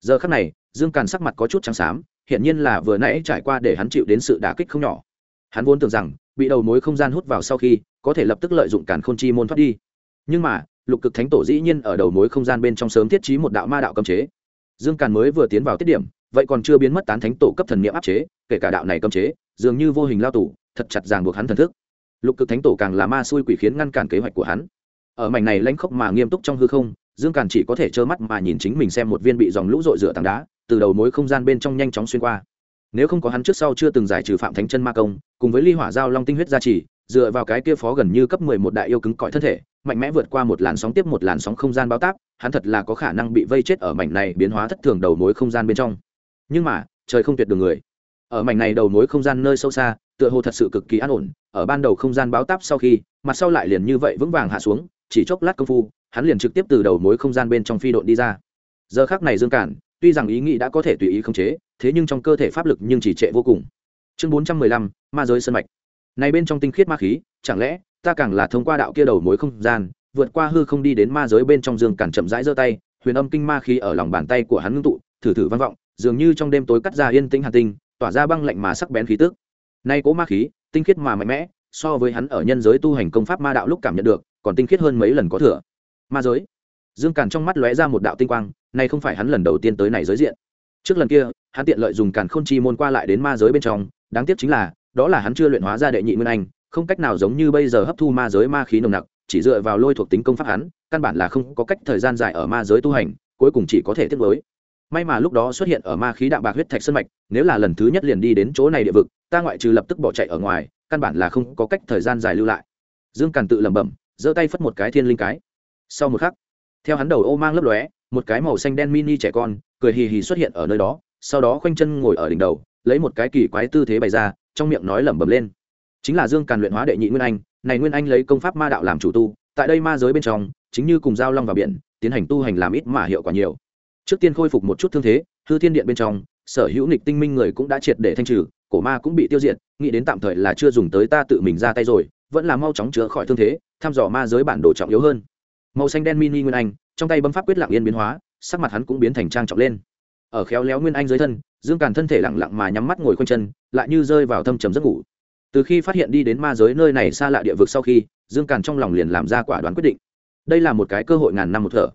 Giờ khắc này, dương càn sắc mặt có chút trắng xám, hiển nhiên là vừa nãy trải qua để hắn chịu đến sự đả kích không nhỏ. Hắn vốn tưởng rằng, bị đầu mối không gian hút vào sau khi, có thể lập tức lợi dụng càn khôn chi môn thoát đi. Nhưng mà, lục cực thánh tổ dĩ nhiên ở đầu mối không gian bên trong sớm thiết trí một đạo ma đạo cấm chế. Dương càn mới vừa tiến vào tiết điểm vậy còn chưa biến mất tán thánh tổ cấp thần niệm áp chế, kể cả đạo này cấm chế, dường như vô hình lao tù, thật chặt ràng buộc hắn thần thức. Lục cực thánh tổ càng là ma xui quỷ khiến ngăn cản kế hoạch của hắn. Ở mảnh này lãnh khốc mà nghiêm túc trong hư không, dương càn chỉ có thể trơ mắt mà nhìn chính mình xem một viên bị dòng lũ rội rửa tảng đá, từ đầu mối không gian bên trong nhanh chóng xuyên qua. Nếu không có hắn trước sau chưa từng giải trừ phạm thánh chân ma công, cùng với ly hỏa giao long tinh huyết gia trì, dựa vào cái kia phó gần như cấp mười một đại yêu cứng cỏi thân thể, mạnh mẽ vượt qua một làn sóng tiếp một làn sóng không gian bao táp, hắn thật là có khả năng bị vây chết ở mảnh này biến hóa thất thường đầu mối không gian bên trong nhưng mà, trời không tuyệt đường người. Ở mảnh này đầu mối không gian nơi sâu xa, tựa hồ thật sự cực kỳ an ổn. Ở ban đầu không gian báo táp sau khi, mặt sau lại liền như vậy vững vàng hạ xuống, chỉ chốc lát công phu, hắn liền trực tiếp từ đầu mối không gian bên trong phi độn đi ra. Giờ khác này dương cản, tuy rằng ý nghĩ đã có thể tùy ý khống chế, thế nhưng trong cơ thể pháp lực nhưng chỉ trệ vô cùng. Chương bốn trăm mười lăm, ma giới sân mạch. Này bên trong tinh khiết ma khí, chẳng lẽ ta càng là thông qua đạo kia đầu mối không gian, vượt qua hư không đi đến ma giới bên trong dương cản chậm rãi giơ tay, huyền âm kinh ma khí ở lòng bàn tay của hắn ngưng tụ, thử thử vang vọng dường như trong đêm tối cắt ra yên tĩnh hạt tinh, tỏa ra băng lạnh mà sắc bén khí tức. Nay cố ma khí, tinh khiết mà mạnh mẽ, so với hắn ở nhân giới tu hành công pháp ma đạo lúc cảm nhận được, còn tinh khiết hơn mấy lần có thừa. Ma giới. Dương càn trong mắt lóe ra một đạo tinh quang, nay không phải hắn lần đầu tiên tới này giới diện. Trước lần kia, hắn tiện lợi dùng càn khôn chi môn qua lại đến ma giới bên trong, đáng tiếc chính là, đó là hắn chưa luyện hóa ra đệ nhị nguyên anh, không cách nào giống như bây giờ hấp thu ma giới ma khí nồng nặc, chỉ dựa vào lôi thuộc tính công pháp hắn, căn bản là không có cách thời gian dài ở ma giới tu hành, cuối cùng chỉ có thể tiếp với may mà lúc đó xuất hiện ở ma khí đạm bạc huyết thạch sân mạch, nếu là lần thứ nhất liền đi đến chỗ này địa vực, ta ngoại trừ lập tức bỏ chạy ở ngoài, căn bản là không có cách thời gian dài lưu lại. Dương càn tự lẩm bẩm, giơ tay phất một cái thiên linh cái. Sau một khắc, theo hắn đầu ô mang lấp lóe, một cái màu xanh đen mini trẻ con, cười hì hì xuất hiện ở nơi đó, sau đó khoanh chân ngồi ở đỉnh đầu, lấy một cái kỳ quái tư thế bày ra, trong miệng nói lẩm bẩm lên. Chính là dương càn luyện hóa đệ nhị nguyên anh, này nguyên anh lấy công pháp ma đạo làm chủ tu, tại đây ma giới bên trong, chính như cùng giao long vào biển, tiến hành tu hành làm ít mà hiệu quả nhiều trước tiên khôi phục một chút thương thế, hư thiên điện bên trong, sở hữu nghịch tinh minh người cũng đã triệt để thanh trừ, cổ ma cũng bị tiêu diệt, nghĩ đến tạm thời là chưa dùng tới ta tự mình ra tay rồi, vẫn là mau chóng chữa khỏi thương thế thăm dò ma giới bản đồ trọng yếu hơn. Màu xanh đen mini nguyên anh, trong tay bấm pháp quyết lặng yên biến hóa, sắc mặt hắn cũng biến thành trang trọng lên. Ở khéo léo nguyên anh dưới thân, dương càn thân thể lặng lặng mà nhắm mắt ngồi khoanh chân, lại như rơi vào thâm trầm giấc ngủ. Từ khi phát hiện đi đến ma giới nơi này xa lạ địa vực sau khi, dương càn trong lòng liền làm ra quả đoán quyết định. Đây là một cái cơ hội ngàn năm một thở.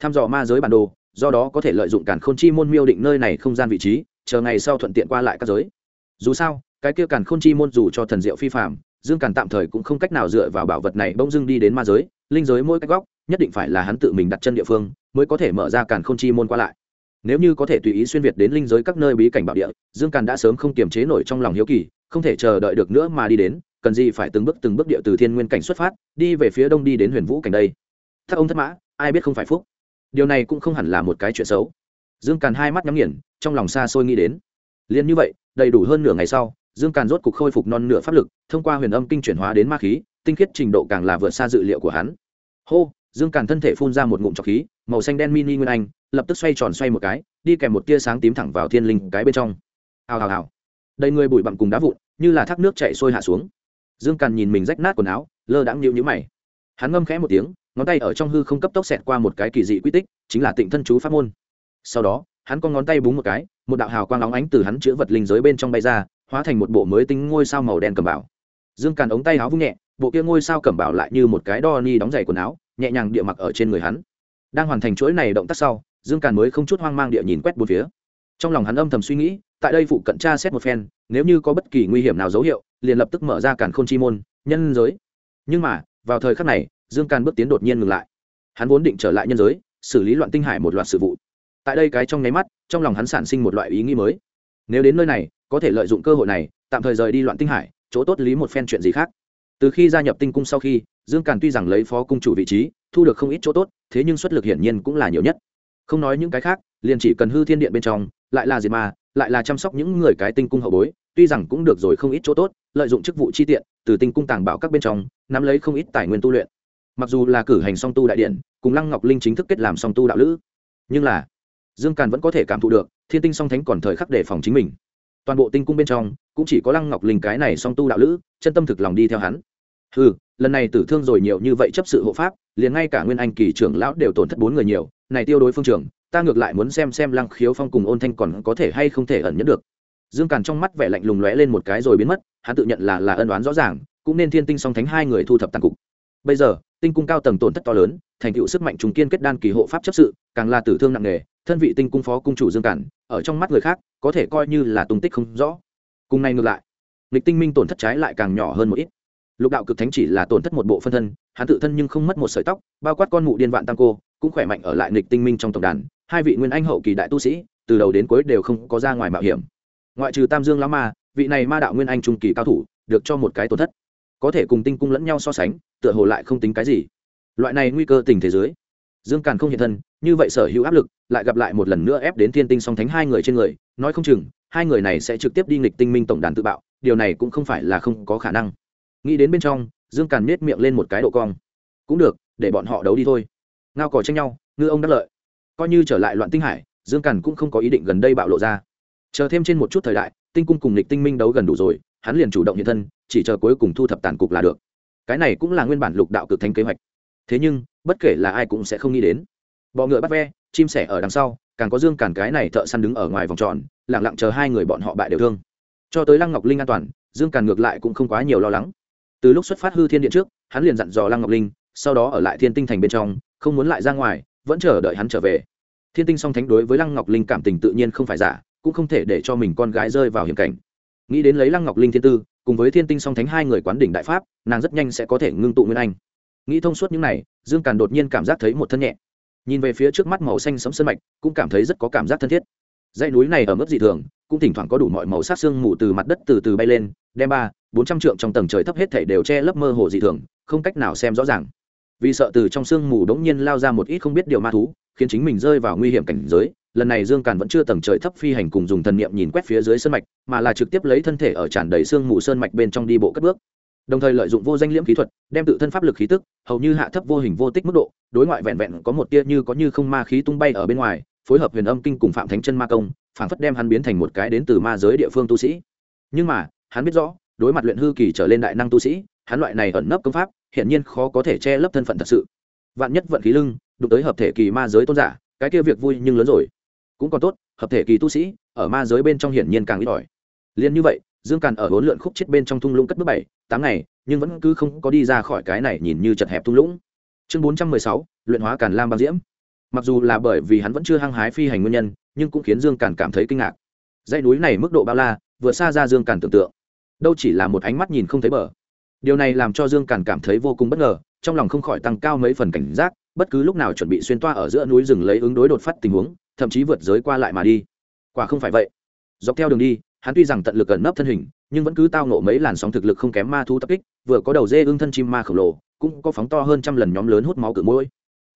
Thăm dò ma giới bản đồ do đó có thể lợi dụng càn khôn chi môn miêu định nơi này không gian vị trí, chờ ngày sau thuận tiện qua lại các giới. Dù sao, cái kia càn khôn chi môn dù cho thần diệu phi phạm dương càn tạm thời cũng không cách nào dựa vào bảo vật này bỗng dưng đi đến ma giới, linh giới mỗi cách góc, nhất định phải là hắn tự mình đặt chân địa phương, mới có thể mở ra càn khôn chi môn qua lại. Nếu như có thể tùy ý xuyên việt đến linh giới các nơi bí cảnh bảo địa, dương càn đã sớm không kiềm chế nổi trong lòng hiếu kỳ, không thể chờ đợi được nữa mà đi đến, cần gì phải từng bước từng bước địa từ thiên nguyên cảnh xuất phát, đi về phía đông đi đến huyền vũ cảnh đây. Thác ông thất mã, ai biết không phải phúc? Điều này cũng không hẳn là một cái chuyện xấu. Dương càn hai mắt nhắm nghiền, trong lòng xa xôi nghĩ đến. Liền như vậy, đầy đủ hơn nửa ngày sau, dương càn rốt cục khôi phục non nửa pháp lực, thông qua huyền âm kinh chuyển hóa đến ma khí, tinh khiết trình độ càng là vượt xa dự liệu của hắn. Hô, dương càn thân thể phun ra một ngụm trọc khí, màu xanh đen mini nguyên anh, lập tức xoay tròn xoay một cái, đi kèm một tia sáng tím thẳng vào thiên linh cái bên trong. Hào hào hào. Đầy người bụi bặm cùng đá vụn, như là thác nước chạy sôi hạ xuống. Dương càn nhìn mình rách nát quần áo, lơ đãng nhịu nhữ mày. Hắn ngâm khẽ một tiếng ngón tay ở trong hư không cấp tốc xẹt qua một cái kỳ dị quy tích, chính là tịnh thân chú pháp môn. Sau đó, hắn con ngón tay búng một cái, một đạo hào quang óng ánh từ hắn chữa vật linh giới bên trong bay ra, hóa thành một bộ mới tinh ngôi sao màu đen cầm bảo. Dương càn ống tay áo vung nhẹ, bộ kia ngôi sao cầm bảo lại như một cái đo ni đóng giày quần áo, nhẹ nhàng địa mặc ở trên người hắn. Đang hoàn thành chuỗi này động tác sau, dương càn mới không chút hoang mang địa nhìn quét bốn phía. Trong lòng hắn âm thầm suy nghĩ, tại đây phụ cận tra xét một phen, nếu như có bất kỳ nguy hiểm nào dấu hiệu, liền lập tức mở ra càn k h ô n chi môn, nhân giới. Nhưng mà, vào thời khắc này dương càn bước tiến đột nhiên ngừng lại. Hắn vốn định trở lại nhân giới, xử lý loạn tinh hải một loạt sự vụ. Tại đây cái trong nháy mắt, trong lòng hắn sản sinh một loại ý nghĩ mới. Nếu đến nơi này, có thể lợi dụng cơ hội này, tạm thời rời đi loạn tinh hải, chỗ tốt lý một phen chuyện gì khác. Từ khi gia nhập tinh cung sau khi, dương càn tuy rằng lấy phó cung chủ vị trí, thu được không ít chỗ tốt, thế nhưng xuất lực hiển nhiên cũng là nhiều nhất. Không nói những cái khác, liền chỉ cần hư thiên điện bên trong, lại là diệt mà lại là chăm sóc những người cái tinh cung hậu bối, tuy rằng cũng được rồi không ít chỗ tốt, lợi dụng chức vụ chi tiện, từ tinh cung tàng bảo các bên trong, nắm lấy không ít tài nguyên tu luyện mặc dù là cử hành song tu đại điện, cùng lăng ngọc linh chính thức kết làm song tu đạo lữ, nhưng là, dương càn vẫn có thể cảm thụ được, thiên tinh song thánh còn thời khắc đề phòng chính mình. Toàn bộ tinh cung bên trong, cũng chỉ có lăng ngọc linh cái này song tu đạo lữ, chân tâm thực lòng đi theo hắn. Ừ lần này tử thương rồi nhiều như vậy chấp sự hộ pháp, liền ngay cả nguyên anh kỳ trưởng lão đều tổn thất bốn người nhiều, này tiêu đối phương trưởng, ta ngược lại muốn xem xem lăng khiếu phong cùng ôn thanh còn có thể hay không thể ẩn nhất được. Dương càn trong mắt vẻ lạnh lùng lóe lên một cái rồi biến mất, hắn tự nhận là là ân đoán rõ ràng, cũng nên thiên tinh song thánh hai người thu thập tàn cục. Bây giờ tinh cung cao tầng tổn thất to lớn, thành tựu sức mạnh trùng kiên kết đan kỳ hộ pháp chấp sự, càng là tử thương nặng nề, thân vị tinh cung phó cung chủ dương cản, ở trong mắt người khác, có thể coi như là tung tích không rõ. Cùng này ngược lại lịch tinh minh tổn thất trái lại càng nhỏ hơn một ít. Lục đạo cực thánh chỉ là tổn thất một bộ phân thân, hắn tự thân nhưng không mất một sợi tóc, bao quát con mụ điên vạn tăng cô, cũng khỏe mạnh ở lại nghịch tinh minh trong tổng đàn, hai vị nguyên anh hậu kỳ đại tu sĩ, từ đầu đến cuối đều không có ra ngoài mạo hiểm. Ngoại trừ tam dương lão ma, vị này ma đạo nguyên anh trung kỳ cao thủ, được cho một cái tổn thất có thể cùng tinh cung lẫn nhau so sánh, tựa hồ lại không tính cái gì. Loại này nguy cơ tình thế giới. Dương càn không hiện thân, như vậy sở hữu áp lực, lại gặp lại một lần nữa ép đến thiên tinh song thánh hai người trên người, nói không chừng, hai người này sẽ trực tiếp đi nghịch tinh minh tổng đàn tự bạo, điều này cũng không phải là không có khả năng. Nghĩ đến bên trong, dương càn nết miệng lên một cái độ cong. Cũng được, để bọn họ đấu đi thôi. Ngao cò tranh nhau, ngư ông đắc lợi. Coi như trở lại loạn tinh hải, dương càn cũng không có ý định gần đây bạo lộ ra. Chờ thêm trên một chút thời đại, tinh cung cùng lịch tinh minh đấu gần đủ rồi hắn liền chủ động hiện thân, chỉ chờ cuối cùng thu thập tàn cục là được. Cái này cũng là nguyên bản lục đạo cực thanh kế hoạch. Thế nhưng, bất kể là ai cũng sẽ không nghĩ đến. Bọ ngựa bắt ve, chim sẻ ở đằng sau, càng có dương càn cái này thợ săn đứng ở ngoài vòng tròn lẳng lặng chờ hai người bọn họ bại đều thương. Cho tới lăng ngọc linh an toàn, dương càn ngược lại cũng không quá nhiều lo lắng. Từ lúc xuất phát hư thiên điện trước, hắn liền dặn dò lăng ngọc linh, sau đó ở lại thiên tinh thành bên trong, không muốn lại ra ngoài, vẫn chờ đợi hắn trở về. Thiên tinh song thánh đối với lăng ngọc linh cảm tình tự nhiên không phải giả, cũng không thể để cho mình con gái rơi vào hiểm cảnh nghĩ đến lấy lăng ngọc linh thiên tư, cùng với thiên tinh song thánh hai người quán đỉnh đại pháp, nàng rất nhanh sẽ có thể ngưng tụ nguyên anh. Nghĩ thông suốt những này, dương càn đột nhiên cảm giác thấy một thân nhẹ. Nhìn về phía trước mắt màu xanh sấm sơn mạch, cũng cảm thấy rất có cảm giác thân thiết. Dãy núi này ở mức dị thường, cũng thỉnh thoảng có đủ mọi màu sắc sương mù từ mặt đất từ từ bay lên, đem ba, bốn trăm trượng trong tầng trời thấp hết thể đều che lấp mơ hồ dị thường, không cách nào xem rõ ràng. Vì sợ từ trong sương mù đống nhiên lao ra một ít không biết điều ma thú, khiến chính mình rơi vào nguy hiểm cảnh giới lần này dương càn vẫn chưa tầng trời thấp phi hành cùng dùng thần niệm nhìn quét phía dưới sơn mạch, mà là trực tiếp lấy thân thể ở tràn đầy sương mù sơn mạch bên trong đi bộ cất bước. Đồng thời lợi dụng vô danh liễm khí thuật, đem tự thân pháp lực khí tức, hầu như hạ thấp vô hình vô tích mức độ, đối ngoại vẹn vẹn có một tia như có như không ma khí tung bay ở bên ngoài, phối hợp huyền âm kinh cùng phạm thánh chân ma công, phản phất đem hắn biến thành một cái đến từ ma giới địa phương tu sĩ. Nhưng mà, hắn biết rõ, đối mặt luyện hư kỳ trở lên đại năng tu sĩ, hắn loại này ẩn nấp công pháp, hiển nhiên khó có thể che lấp thân phận thật sự. Vạn nhất vận khí lưng, đụng tới hợp thể kỳ ma giới tôn giả, cái kia việc vui nhưng lớn rồi cũng còn tốt, hợp thể kỳ tu sĩ, ở ma giới bên trong hiển nhiên càng ít ỏi. Liền như vậy, dương càn ở bốn lượn khúc chết bên trong thung lũng cất bước bảy, tám ngày, nhưng vẫn cứ không có đi ra khỏi cái này nhìn như chật hẹp thung lũng. Chương bốn trăm mười sáu, luyện hóa càn lam băng diễm. Mặc dù là bởi vì hắn vẫn chưa hăng hái phi hành nguyên nhân, nhưng cũng khiến dương càn cảm thấy kinh ngạc. Dãy núi này mức độ bao la, vượt xa ra dương càn tưởng tượng. Đâu chỉ là một ánh mắt nhìn không thấy bờ. Điều này làm cho dương càn cảm thấy vô cùng bất ngờ, trong lòng không khỏi tăng cao mấy phần cảnh giác, bất cứ lúc nào chuẩn bị xuyên toa ở giữa núi rừng lấy ứng đối đột phát tình huống thậm chí vượt giới qua lại mà đi. Quả không phải vậy. Dọc theo đường đi, hắn tuy rằng tận lực gần nấp thân hình, nhưng vẫn cứ tao nộ mấy làn sóng thực lực không kém ma thu tập kích, vừa có đầu dê ưng thân chim ma khổng lồ, cũng có phóng to hơn trăm lần nhóm lớn hút máu cự mũi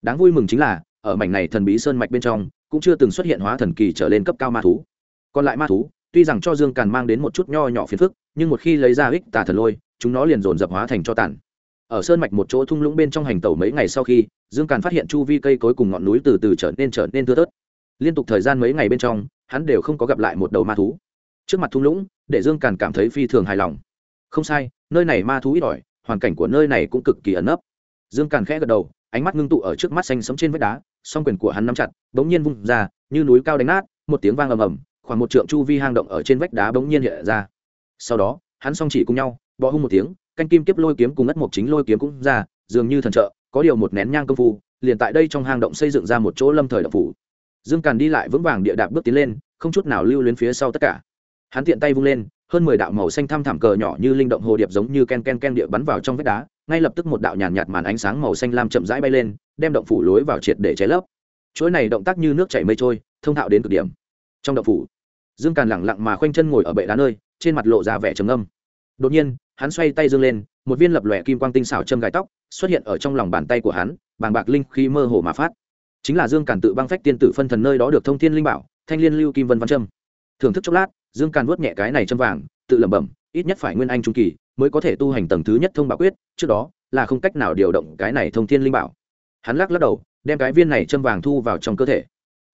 đáng vui mừng chính là, ở mảnh này thần bí sơn mạch bên trong, cũng chưa từng xuất hiện hóa thần kỳ trở lên cấp cao ma thú. Còn lại ma thú, tuy rằng cho dương càn mang đến một chút nho nhỏ phiền phức, nhưng một khi lấy ra ích tà thần lôi, chúng nó liền dồn dập hóa thành cho tàn. Ở sơn mạch một chỗ thung lũng bên trong hành tẩu mấy ngày sau khi, dương càn phát hiện chu vi cây cối cùng ngọn núi từ từ trở nên trở nên thưa thớt liên tục thời gian mấy ngày bên trong, hắn đều không có gặp lại một đầu ma thú. Trước mặt thung lũng, để dương càn cảm thấy phi thường hài lòng. Không sai, nơi này ma thú ít ỏi, hoàn cảnh của nơi này cũng cực kỳ ẩn nấp. Dương càn khẽ gật đầu, ánh mắt ngưng tụ ở trước mắt xanh sống trên vách đá, song quyền của hắn nắm chặt, bỗng nhiên vung ra, như núi cao đánh nát, một tiếng vang ầm ầm, khoảng một trượng chu vi hang động ở trên vách đá bỗng nhiên hiện ra. Sau đó, hắn song chỉ cùng nhau, bọ hung một tiếng, canh kim kiếp lôi kiếm cùng ngất mộc chính lôi kiếm cũng ra, dường như thần trợ, có điều một nén nhang công phu, liền tại đây trong hang động xây dựng ra một chỗ lâm thời động phủ dương càn đi lại vững vàng địa đạp bước tiến lên không chút nào lưu luyến phía sau tất cả. Hắn tiện tay vung lên hơn mười đạo màu xanh thăm thảm cờ nhỏ như linh động hồ điệp giống như ken ken ken địa bắn vào trong vách đá ngay lập tức một đạo nhàn nhạt, màn ánh sáng màu xanh lam chậm rãi bay lên đem động phủ lối vào triệt để cháy lấp. Chuỗi này động tác như nước chảy mây trôi thông thạo đến cực điểm. Trong động phủ dương càn lẳng lặng mà khoanh chân ngồi ở bệ đá nơi trên mặt lộ ra vẻ trầm âm đột nhiên hắn xoay tay dương lên một viên lập lòe kim quang tinh xảo châm gai tóc xuất hiện ở trong lòng bàn tay của hắn bàng bạc linh khí mơ hồ mà phát chính là dương càn tự băng phách tiên tử phân thần nơi đó được thông thiên linh bảo, thanh liên lưu kim vân văn trâm thưởng thức chốc lát, dương càn vuốt nhẹ cái này châm vàng, tự lẩm bẩm, ít nhất phải nguyên anh trung kỳ, mới có thể tu hành tầng thứ nhất thông bảo quyết, trước đó, là không cách nào điều động cái này thông thiên linh bảo. Hắn lắc lắc đầu, đem cái viên này châm vàng thu vào trong cơ thể.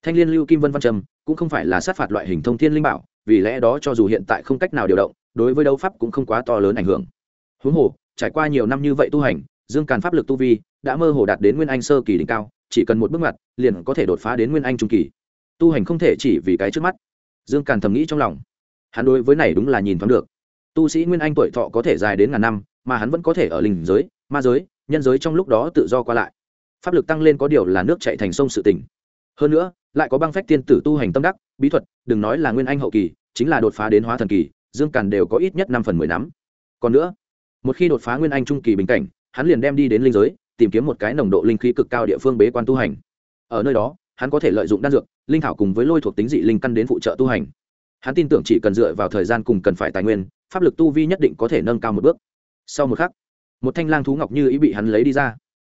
Thanh liên lưu kim vân văn trâm cũng không phải là sát phạt loại hình thông thiên linh bảo, vì lẽ đó cho dù hiện tại không cách nào điều động, đối với đấu pháp cũng không quá to lớn ảnh hưởng. Huống hồ, trải qua nhiều năm như vậy tu hành dương càn pháp lực tu vi đã mơ hồ đạt đến nguyên anh sơ kỳ đỉnh cao, chỉ cần một bước ngoặt, liền có thể đột phá đến nguyên anh trung kỳ. Tu hành không thể chỉ vì cái trước mắt. Dương càn thầm nghĩ trong lòng. Hắn đối với này đúng là nhìn thoáng được. Tu sĩ nguyên anh tuổi thọ có thể dài đến ngàn năm, mà hắn vẫn có thể ở linh giới, ma giới, nhân giới trong lúc đó tự do qua lại. Pháp lực tăng lên có điều là nước chạy thành sông sự tỉnh hơn nữa, lại có băng phách tiên tử tu hành tâm đắc, bí thuật, đừng nói là nguyên anh hậu kỳ, chính là đột phá đến hóa thần kỳ, dương càn đều có ít nhất năm phần mười nắm còn nữa, một khi đột phá nguyên anh trung kỳ bình cảnh hắn liền đem đi đến linh giới, tìm kiếm một cái nồng độ linh khí cực cao địa phương bế quan tu hành. Ở nơi đó, hắn có thể lợi dụng đan dược, linh thảo cùng với lôi thuộc tính dị linh căn đến phụ trợ tu hành. Hắn tin tưởng chỉ cần dựa vào thời gian cùng cần phải tài nguyên, pháp lực tu vi nhất định có thể nâng cao một bước. Sau một khắc, một thanh lang thú ngọc như ý bị hắn lấy đi ra.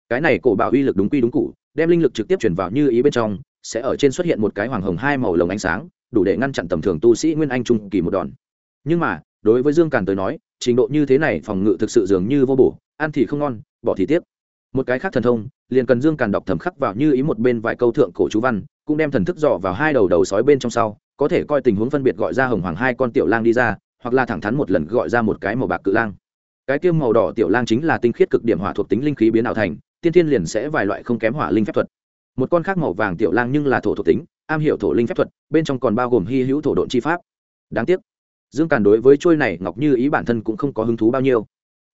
Cái này cổ bảo uy lực đúng quy đúng cụ, đem linh lực trực tiếp chuyển vào như ý bên trong, sẽ ở trên xuất hiện một cái hoàng hồng hai màu lồng ánh sáng, đủ để ngăn chặn tầm thường tu sĩ nguyên anh trung kỳ một đòn. Nhưng mà, đối với dương càn tới nói, trình độ như thế này phòng ngự thực sự dường như vô bổ ăn thì không ngon, bỏ thì tiếp. một cái khác thần thông, liền cần dương càn đọc thầm khắc vào như ý một bên vài câu thượng cổ chú văn, cũng đem thần thức dò vào hai đầu đầu sói bên trong sau, có thể coi tình huống phân biệt gọi ra hồng hoàng hai con tiểu lang đi ra, hoặc là thẳng thắn một lần gọi ra một cái màu bạc cự lang. Cái tiêm màu đỏ tiểu lang chính là tinh khiết cực điểm hỏa thuộc tính linh khí biến ảo thành, tiên thiên liền sẽ vài loại không kém hỏa linh phép thuật. Một con khác màu vàng tiểu lang nhưng là thổ thuộc tính, am hiểu thổ linh phép thuật, bên trong còn bao gồm hy hữu thổ độn chi pháp. Đáng tiếc, dương càn đối với trôi này ngọc như ý bản thân cũng không có hứng thú bao nhiêu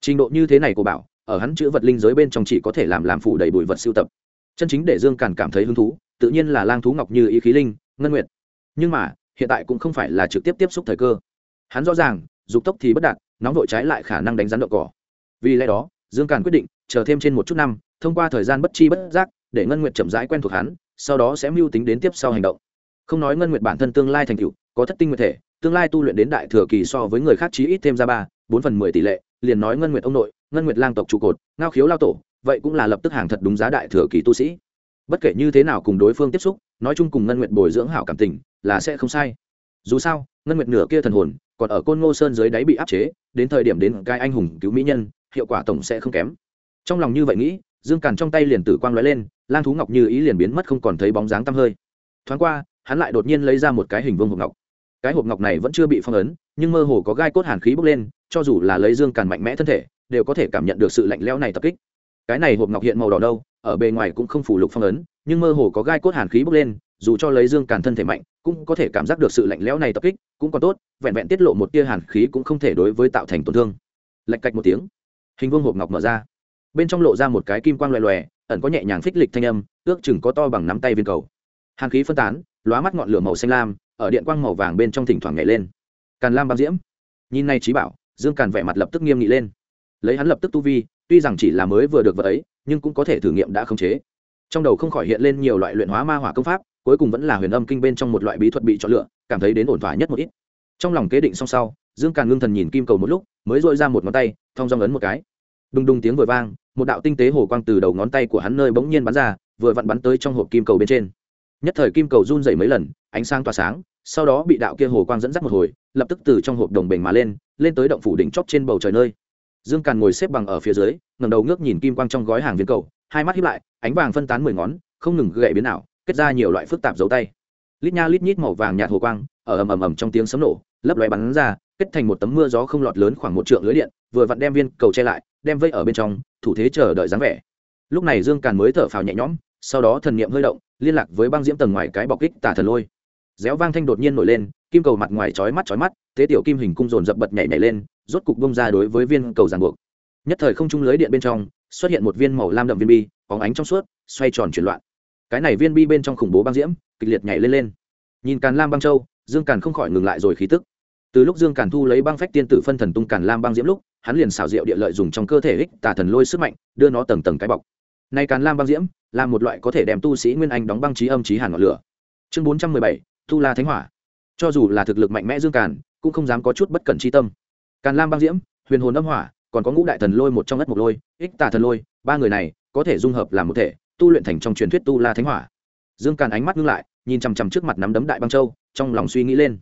trình độ như thế này của bảo, ở hắn chữ vật linh giới bên trong chỉ có thể làm làm phủ đầy bụi vật siêu tập. Chân chính để dương càn cảm thấy hứng thú, tự nhiên là lang thú ngọc như ý khí linh, ngân nguyệt. Nhưng mà, hiện tại cũng không phải là trực tiếp tiếp xúc thời cơ. Hắn rõ ràng, dục tốc thì bất đạt, nóng vội trái lại khả năng đánh rắn đậu cỏ. Vì lẽ đó, dương càn quyết định, chờ thêm trên một chút năm, thông qua thời gian bất chi bất giác, để ngân nguyệt chậm rãi quen thuộc hắn, sau đó sẽ mưu tính đến tiếp sau hành động. Không nói ngân nguyệt bản thân tương lai thành tựu, có thất tinh nguyệt thể, tương lai tu luyện đến đại thừa kỳ so với người khác chí ít thêm ra ba, bốn phần mười tỷ lệ liền nói ngân nguyệt ông nội, ngân nguyệt lang tộc trụ cột, ngao khiếu lao tổ, vậy cũng là lập tức hàng thật đúng giá đại thừa kỳ tu sĩ. Bất kể như thế nào cùng đối phương tiếp xúc, nói chung cùng ngân nguyệt bồi dưỡng hảo cảm tình, là sẽ không sai. Dù sao, ngân nguyệt nửa kia thần hồn, còn ở côn ngô sơn dưới đáy bị áp chế, đến thời điểm đến cai anh hùng cứu mỹ nhân, hiệu quả tổng sẽ không kém. Trong lòng như vậy nghĩ, dương càn trong tay liền tử quang lóe lên, lang thú ngọc như ý liền biến mất không còn thấy bóng dáng tăm hơi. Thoáng qua, hắn lại đột nhiên lấy ra một cái hình vương hộp ngọc. Cái hộp ngọc này vẫn chưa bị phong ấn, nhưng mơ hồ có gai cốt hàn khí bốc lên cho dù là lấy dương càn mạnh mẽ thân thể, đều có thể cảm nhận được sự lạnh lẽo này tập kích. Cái này hộp ngọc hiện màu đỏ đâu, ở bề ngoài cũng không phủ lục phong ấn, nhưng mơ hồ có gai cốt hàn khí bốc lên, dù cho lấy dương càn thân thể mạnh, cũng có thể cảm giác được sự lạnh lẽo này tập kích, cũng còn tốt, vẹn vẹn tiết lộ một tia hàn khí cũng không thể đối với tạo thành tổn thương. Lạch cạch một tiếng, hình vương hộp ngọc mở ra. Bên trong lộ ra một cái kim quang loè loè, ẩn có nhẹ nhàng phích lịch thanh âm, ước chừng có to bằng nắm tay viên cầu. Hàn khí phân tán, lóa mắt ngọn lửa màu xanh lam, ở điện quang màu vàng bên trong thỉnh thoảng nhảy lên. Càn lam băng diễm. Nhìn này trí bảo dương càn vẻ mặt lập tức nghiêm nghị lên. Lấy hắn lập tức tu vi, tuy rằng chỉ là mới vừa được vật ấy, nhưng cũng có thể thử nghiệm đã khống chế. Trong đầu không khỏi hiện lên nhiều loại luyện hóa ma hỏa công pháp, cuối cùng vẫn là huyền âm kinh bên trong một loại bí thuật bị chọn lựa, cảm thấy đến ổn thỏa nhất một ít. Trong lòng kế định xong sau, dương càn ngưng thần nhìn kim cầu một lúc, mới dội ra một ngón tay, thong dong ấn một cái. Đùng đùng tiếng vội vang, một đạo tinh tế hồ quang từ đầu ngón tay của hắn nơi bỗng nhiên bắn ra, vừa vặn bắn tới trong hộp kim cầu bên trên. Nhất thời kim cầu run dày mấy lần, ánh sáng tỏa sáng, sau đó bị đạo kia hồ quang dẫn dắt một hồi lập tức từ trong hộp đồng bình mà lên lên tới động phủ đỉnh chóp trên bầu trời nơi. Dương càn ngồi xếp bằng ở phía dưới ngầm đầu ngước nhìn kim quang trong gói hàng viên cầu, hai mắt hiếp lại, ánh vàng phân tán mười ngón, không ngừng gậy biến ảo, kết ra nhiều loại phức tạp dấu tay. Lít nha lít nhít màu vàng nhạt hồ quang, ở ầm ầm ầm trong tiếng sấm nổ, lấp lóe bắn ra, kết thành một tấm mưa gió không lọt lớn khoảng một trượng lưới điện, vừa vặn đem viên cầu che lại, đem vây ở bên trong, thủ thế chờ đợi dáng vẻ. Lúc này dương càn mới thở phào nhẹ nhõm, sau đó thần niệm hơi động, liên lạc với băng diễm tầng ngoài cái bọc kích tả thần lôi. Réo vang thanh đột nhiên nổi lên kim cầu mặt ngoài chói mắt chói mắt Thế tiểu kim hình cung dồn dập bật nhảy nhảy lên, rốt cục bông ra đối với viên cầu giằng buộc. Nhất thời không trung lưới điện bên trong, xuất hiện một viên màu lam đậm viên bi, bóng ánh trong suốt, xoay tròn chuyển loạn. Cái này viên bi bên trong khủng bố băng diễm, kịch liệt nhảy lên lên. Nhìn càn lam băng châu, dương càn không khỏi ngừng lại rồi khí tức. Từ lúc dương càn thu lấy băng phách tiên tử phân thần tung càn lam băng diễm lúc, hắn liền xảo diệu địa lợi dùng trong cơ thể ích tà thần lôi sức mạnh, đưa nó tầng tầng cái bọc. Nay càn lam băng diễm, là một loại có thể đem tu sĩ nguyên anh đóng băng trí âm trí hàn ngọn lửa. Chương bốn trăm mười bảy tu la thánh hỏa cho dù là thực lực mạnh mẽ dương càn, cũng không dám có chút bất cẩn chi tâm. Càn lam băng diễm, huyền hồn âm hỏa, còn có ngũ đại thần lôi một trong đất mục lôi, ích tà thần lôi, ba người này có thể dung hợp làm một thể, tu luyện thành trong truyền thuyết tu la thánh hỏa. Dương càn ánh mắt ngưng lại, nhìn chằm chằm trước mặt nắm đấm đại băng châu, trong lòng suy nghĩ lên.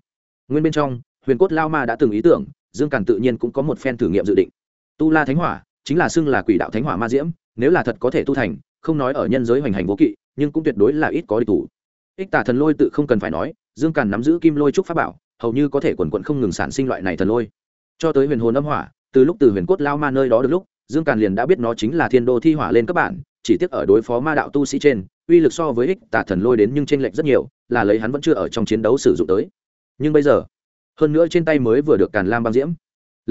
Nguyên bên trong, huyền cốt lao ma đã từng ý tưởng, dương càn tự nhiên cũng có một phen thử nghiệm dự định. Tu la thánh hỏa chính là xưng là quỷ đạo thánh hỏa ma diễm, nếu là thật có thể tu thành, không nói ở nhân giới hoành hành vô kỵ, nhưng cũng tuyệt đối là ít có địch thủ. Ích tà thần lôi tự không cần phải nói dương càn nắm giữ kim lôi trúc pháp bảo, hầu như có thể quần quận không ngừng sản sinh loại này thần lôi. Cho tới huyền hồn âm hỏa, từ lúc từ huyền cốt lao ma nơi đó được lúc, dương càn liền đã biết nó chính là thiên đô thi hỏa lên các bạn, chỉ tiếc ở đối phó ma đạo tu sĩ trên, uy lực so với ích tả thần lôi đến nhưng t r ê n lệch rất nhiều, là lấy hắn vẫn chưa ở trong chiến đấu sử dụng tới. Nhưng bây giờ, hơn nữa trên tay mới vừa được càn lam băng diễm.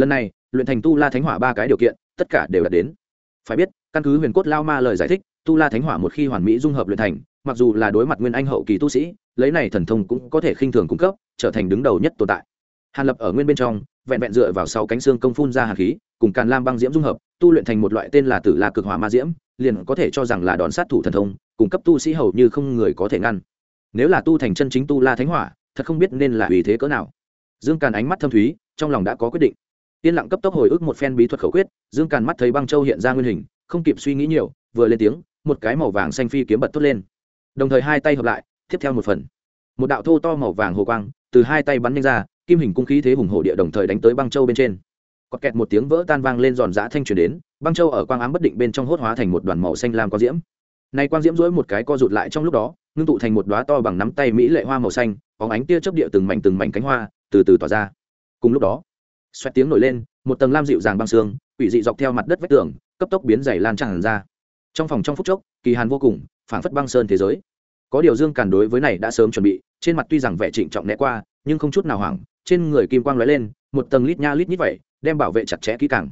Lần này, luyện thành tu la thánh hỏa ba cái điều kiện, tất cả đều đạt đến. Phải biết, căn cứ huyền cốt lao ma lời giải thích, tu la thánh hỏa một khi hoàn mỹ dung hợp luyện thành, mặc dù là đối mặt nguyên anh hậu kỳ tu sĩ lấy này thần thông cũng có thể khinh thường cung cấp, trở thành đứng đầu nhất tồn tại. Hàn lập ở nguyên bên trong, vẹn vẹn dựa vào sau cánh xương công phun ra hàn khí, cùng càn lam băng diễm dung hợp, tu luyện thành một loại tên là tử la cực hỏa ma diễm, liền có thể cho rằng là đòn sát thủ thần thông, cung cấp tu sĩ hầu như không người có thể ngăn. Nếu là tu thành chân chính tu la thánh hỏa, thật không biết nên là vì thế cỡ nào. Dương càn ánh mắt thâm thúy, trong lòng đã có quyết định. Yên lặng cấp tốc hồi ức một phen bí thuật khẩu quyết, dương càn mắt thấy băng châu hiện ra nguyên hình, không kịp suy nghĩ nhiều, vừa lên tiếng, một cái màu vàng xanh phi kiếm bật tốt lên. Đồng thời hai tay hợp lại tiếp theo một phần. Một đạo thô to màu vàng hồ quang từ hai tay bắn nhanh ra, kim hình cung khí thế hùng hổ địa đồng thời đánh tới băng châu bên trên. Có kẹt một tiếng vỡ tan vang lên giòn giã thanh truyền đến, băng châu ở quang ám bất định bên trong hốt hóa thành một đoàn màu xanh lam quang diễm. Nay quang diễm dỗi một cái co rụt lại trong lúc đó, ngưng tụ thành một đoá to bằng nắm tay mỹ lệ hoa màu xanh có ánh tia chớp địa từng mảnh từng mảnh cánh hoa từ từ tỏa ra. Cùng lúc đó, xoẹt tiếng nổi lên, một tầng lam dịu dàng băng xương quỷ dị dọc theo mặt đất vách tường, cấp tốc biến dày lan tràn ra. Trong phòng trong phút chốc, kỳ hàn vô cùng, phảng phất băng sơn thế giới có điều dương càn đối với này đã sớm chuẩn bị, trên mặt tuy rằng vẻ trịnh trọng né qua, nhưng không chút nào hoảng, trên người kim quang lóe lên, một tầng lít nha lít nhít vậy, đem bảo vệ chặt chẽ kỹ càng.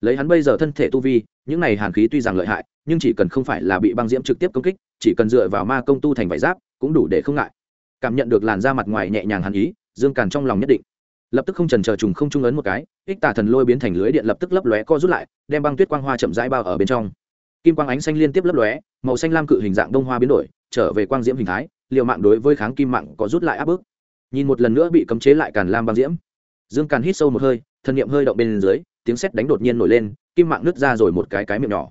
Lấy hắn bây giờ thân thể tu vi, những này hàn khí tuy rằng lợi hại, nhưng chỉ cần không phải là bị băng diễm trực tiếp công kích, chỉ cần dựa vào ma công tu thành vải giáp, cũng đủ để không ngại. Cảm nhận được làn da mặt ngoài nhẹ nhàng hàn ý, dương càn trong lòng nhất định. Lập tức không trần chờ trùng không trung ấn một cái, ích tà thần lôi biến thành lưới điện lập tức lấp lóe co rút lại, đem băng tuyết quang hoa chậm rãi bao ở bên trong. Kim quang ánh xanh liên tiếp lấp lóe, màu xanh lam cự hình dạng đông hoa biến đổi trở về quang diễm hình thái liệu mạng đối với kháng kim mạng có rút lại áp bức. Nhìn một lần nữa bị cấm chế lại càn lam băng diễm. Dương càn hít sâu một hơi thân niệm hơi động bên dưới, tiếng sét đánh đột nhiên nổi lên, kim mạng nứt ra rồi một cái cái miệng nhỏ.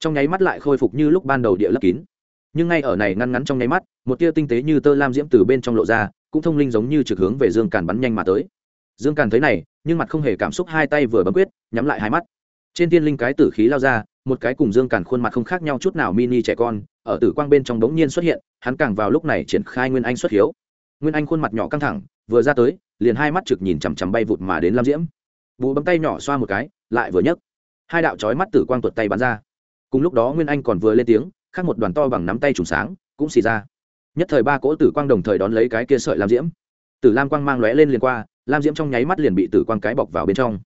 Trong nháy mắt lại khôi phục như lúc ban đầu địa lấp kín. Nhưng ngay ở này ngăn ngắn trong nháy mắt, một tia tinh tế như tơ lam diễm từ bên trong lộ ra, cũng thông linh giống như trực hướng về dương càn bắn nhanh mà tới. Dương càn thấy này, nhưng mặt không hề cảm xúc hai tay vừa bấm quyết, nhắm lại hai mắt. Trên tiên linh cái tử khí lao ra một cái cùng dương càn khuôn mặt không khác nhau chút nào mini trẻ con, ở tử quang bên trong đống nhiên xuất hiện, hắn càng vào lúc này triển khai nguyên anh xuất hiếu. Nguyên anh khuôn mặt nhỏ căng thẳng, vừa ra tới, liền hai mắt trực nhìn chằm chằm bay vụt mà đến lam diễm. Bù bấm tay nhỏ xoa một cái, lại vừa nhấc. Hai đạo chói mắt tử quang tuột tay bắn ra. Cùng lúc đó nguyên anh còn vừa lên tiếng, khác một đoàn to bằng nắm tay trùng sáng, cũng xì ra. Nhất thời ba cỗ tử quang đồng thời đón lấy cái kia sợi lam diễm. Tử lam quang mang lóe lên liền qua, lam diễm trong nháy mắt liền bị tử quang cái bọc vào bên trong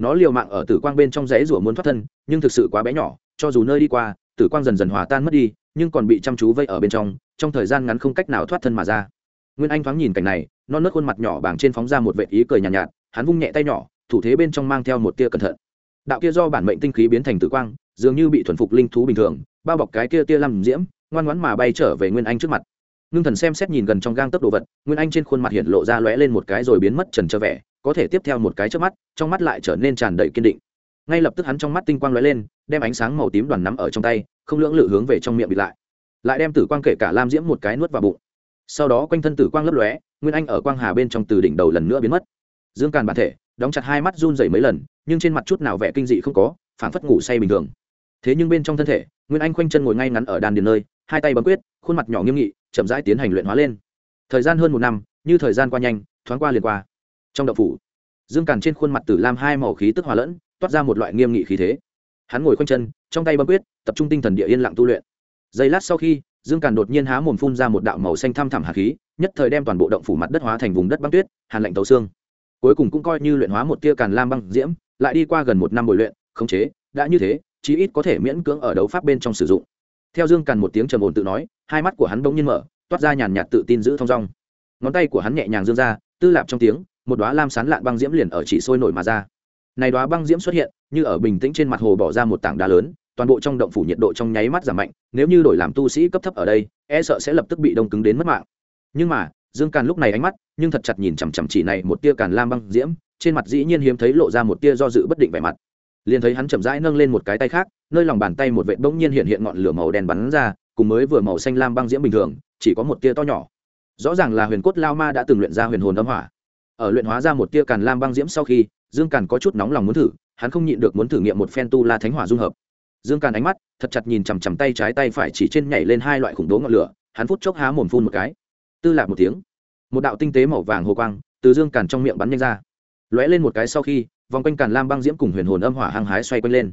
nó liều mạng ở tử quang bên trong rẽ rủa muốn thoát thân nhưng thực sự quá bé nhỏ cho dù nơi đi qua tử quang dần dần hòa tan mất đi nhưng còn bị chăm chú vây ở bên trong trong thời gian ngắn không cách nào thoát thân mà ra. Nguyên anh thoáng nhìn cảnh này non nớt khuôn mặt nhỏ bảng trên phóng ra một vệ ý cười nhàn nhạt, nhạt hắn vung nhẹ tay nhỏ thủ thế bên trong mang theo một tia cẩn thận. Đạo kia do bản mệnh tinh khí biến thành tử quang dường như bị thuần phục linh thú bình thường bao bọc cái kia tia làm diễm ngoan ngoãn mà bay trở về nguyên anh trước mặt. Ngưng thần xem xét nhìn gần trong gang tấc đồ vật nguyên anh trên khuôn mặt hiện lộ ra lóe lên một cái rồi biến mất trần trơ vẻ có thể tiếp theo một cái trước mắt, trong mắt lại trở nên tràn đầy kiên định. Ngay lập tức hắn trong mắt tinh quang lóe lên, đem ánh sáng màu tím đoàn nắm ở trong tay, không lưỡng lự hướng về trong miệng bịt lại. Lại đem tử quang kể cả lam diễm một cái nuốt vào bụng. Sau đó quanh thân tử quang lấp lóe, nguyên anh ở quang hà bên trong từ đỉnh đầu lần nữa biến mất. Dương càn bản thể, đóng chặt hai mắt run dày mấy lần, nhưng trên mặt chút nào vẻ kinh dị không có phản phất ngủ say bình thường. Thế nhưng bên trong thân thể, nguyên anh khoanh chân ngồi ngay ngắn ở đàn điền nơi, hai tay bấm quyết, khuôn mặt nhỏ nghiêm nghị, chậm rãi tiến hành luyện hóa lên. Thời gian hơn một năm, như thời gian qua nhanh, thoáng qua liền qua trong đậu phủ, dương càn trên khuôn mặt tử lam hai màu khí tức hòa lẫn, toát ra một loại nghiêm nghị khí thế. Hắn ngồi khoanh chân, trong tay bấm quyết, tập trung tinh thần địa yên lặng tu luyện. Giây lát sau khi, dương càn đột nhiên há mồm phun ra một đạo màu xanh thăm thẳm hạt khí, nhất thời đem toàn bộ động phủ mặt đất hóa thành vùng đất băng tuyết, hàn lạnh tấu xương. Cuối cùng cũng coi như luyện hóa một tia càn lam băng diễm, lại đi qua gần một năm bồi luyện, khống chế, đã như thế, chí ít có thể miễn cưỡng ở đấu pháp bên trong sử dụng. Theo dương càn một tiếng trầm ổn tự nói, hai mắt của hắn bỗng nhiên mở, toát ra nhàn nhạt tự tin giữ thong dong. Ngón tay của hắn nhẹ nhàng dương ra tư lạp trong tiếng, một đoá lam sán lạn băng diễm liền ở chỉ sôi nổi mà ra. Này đoá băng diễm xuất hiện, như ở bình tĩnh trên mặt hồ bỏ ra một tảng đá lớn, toàn bộ trong động phủ nhiệt độ trong nháy mắt giảm mạnh, nếu như đổi làm tu sĩ cấp thấp ở đây e sợ sẽ lập tức bị đông cứng đến mất mạng. Nhưng mà, dương càn lúc này ánh mắt, nhưng thật chặt nhìn chằm chằm chỉ này một tia càn lam băng diễm, trên mặt dĩ nhiên hiếm thấy lộ ra một tia do dự bất định vẻ mặt. Liền thấy hắn chậm rãi nâng lên một cái tay khác, nơi lòng bàn tay một vệ bỗng nhiên hiện hiện ngọn lửa màu đen bắn ra, cùng mới vừa màu xanh lam băng diễm bình thường, chỉ có một tia to nhỏ rõ ràng là huyền cốt lao ma đã từng luyện ra huyền hồn âm hỏa. Ở luyện hóa ra một tia càn lam băng diễm sau khi, dương càn có chút nóng lòng muốn thử, hắn không nhịn được muốn thử nghiệm một phen tu la thánh hỏa dung hợp. Dương càn ánh mắt thật chặt nhìn chằm chằm tay trái tay phải chỉ trên nhảy lên hai loại khủng bố ngọn lửa, hắn phút chốc há mồm phun một cái. Tư lạc một tiếng, một đạo tinh tế màu vàng hồ quang từ dương càn trong miệng bắn nhanh ra. Lóe lên một cái sau khi, vòng quanh càn lam băng diễm cùng huyền hồn âm hỏa hăng hái xoay quanh lên.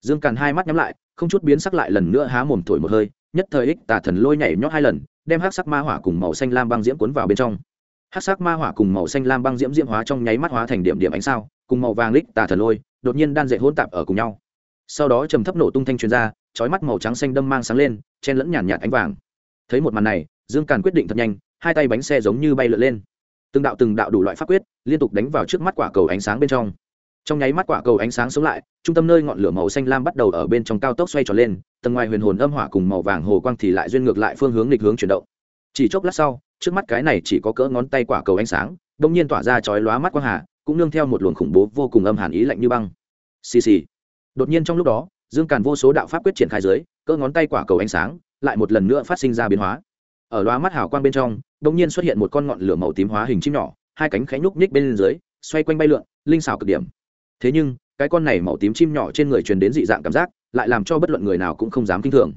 Dương càn hai mắt nhắm lại, không chút biến sắc lại lần nữa há mồm thổi một hơi, nhất thời ích tà thần lôi nhảy nhót hai lần đem hát sắc ma hỏa cùng màu xanh lam băng diễm cuốn vào bên trong. Hát sắc ma hỏa cùng màu xanh lam băng diễm diễm hóa trong nháy mắt hóa thành điểm điểm ánh sao, cùng màu vàng lích tà thần lôi, đột nhiên đan dệt hỗn tạp ở cùng nhau. Sau đó trầm thấp nổ tung thanh truyền ra, chói mắt màu trắng xanh đâm mang sáng lên, chen lẫn nhàn nhạt ánh vàng. Thấy một màn này, dương càn quyết định thật nhanh, hai tay bánh xe giống như bay lượn lên. Từng đạo từng đạo đủ loại pháp quyết, liên tục đánh vào trước mắt quả cầu ánh sáng bên trong. Trong nháy mắt quả cầu ánh sáng sống lại trung tâm nơi ngọn lửa màu xanh lam bắt đầu ở bên trong cao tốc xoay tròn lên, tầng ngoài huyền hồn âm hỏa cùng màu vàng hồ quang thì lại duyên ngược lại phương hướng nghịch hướng chuyển động. Chỉ chốc lát sau, trước mắt cái này chỉ có cỡ ngón tay quả cầu ánh sáng đông nhiên tỏa ra chói lóa mắt quang hà, cũng nương theo một luồng khủng bố vô cùng âm hàn ý lạnh như băng. Xì xì. Đột nhiên trong lúc đó, dương càn vô số đạo pháp quyết triển khai dưới, cỡ ngón tay quả cầu ánh sáng lại một lần nữa phát sinh ra biến hóa. Ở loa mắt hào quang bên trong đ ỗ n g nhiên xuất hiện một con ngọn lửa màu tím hóa hình chim nhỏ, hai cánh khẽ nhúc nhích bên dưới, xoay quanh bay lượn, linh xào cực điểm. Thế nhưng cái con này màu tím chim nhỏ trên người truyền đến dị dạng cảm giác, lại làm cho bất luận người nào cũng không dám kinh thường.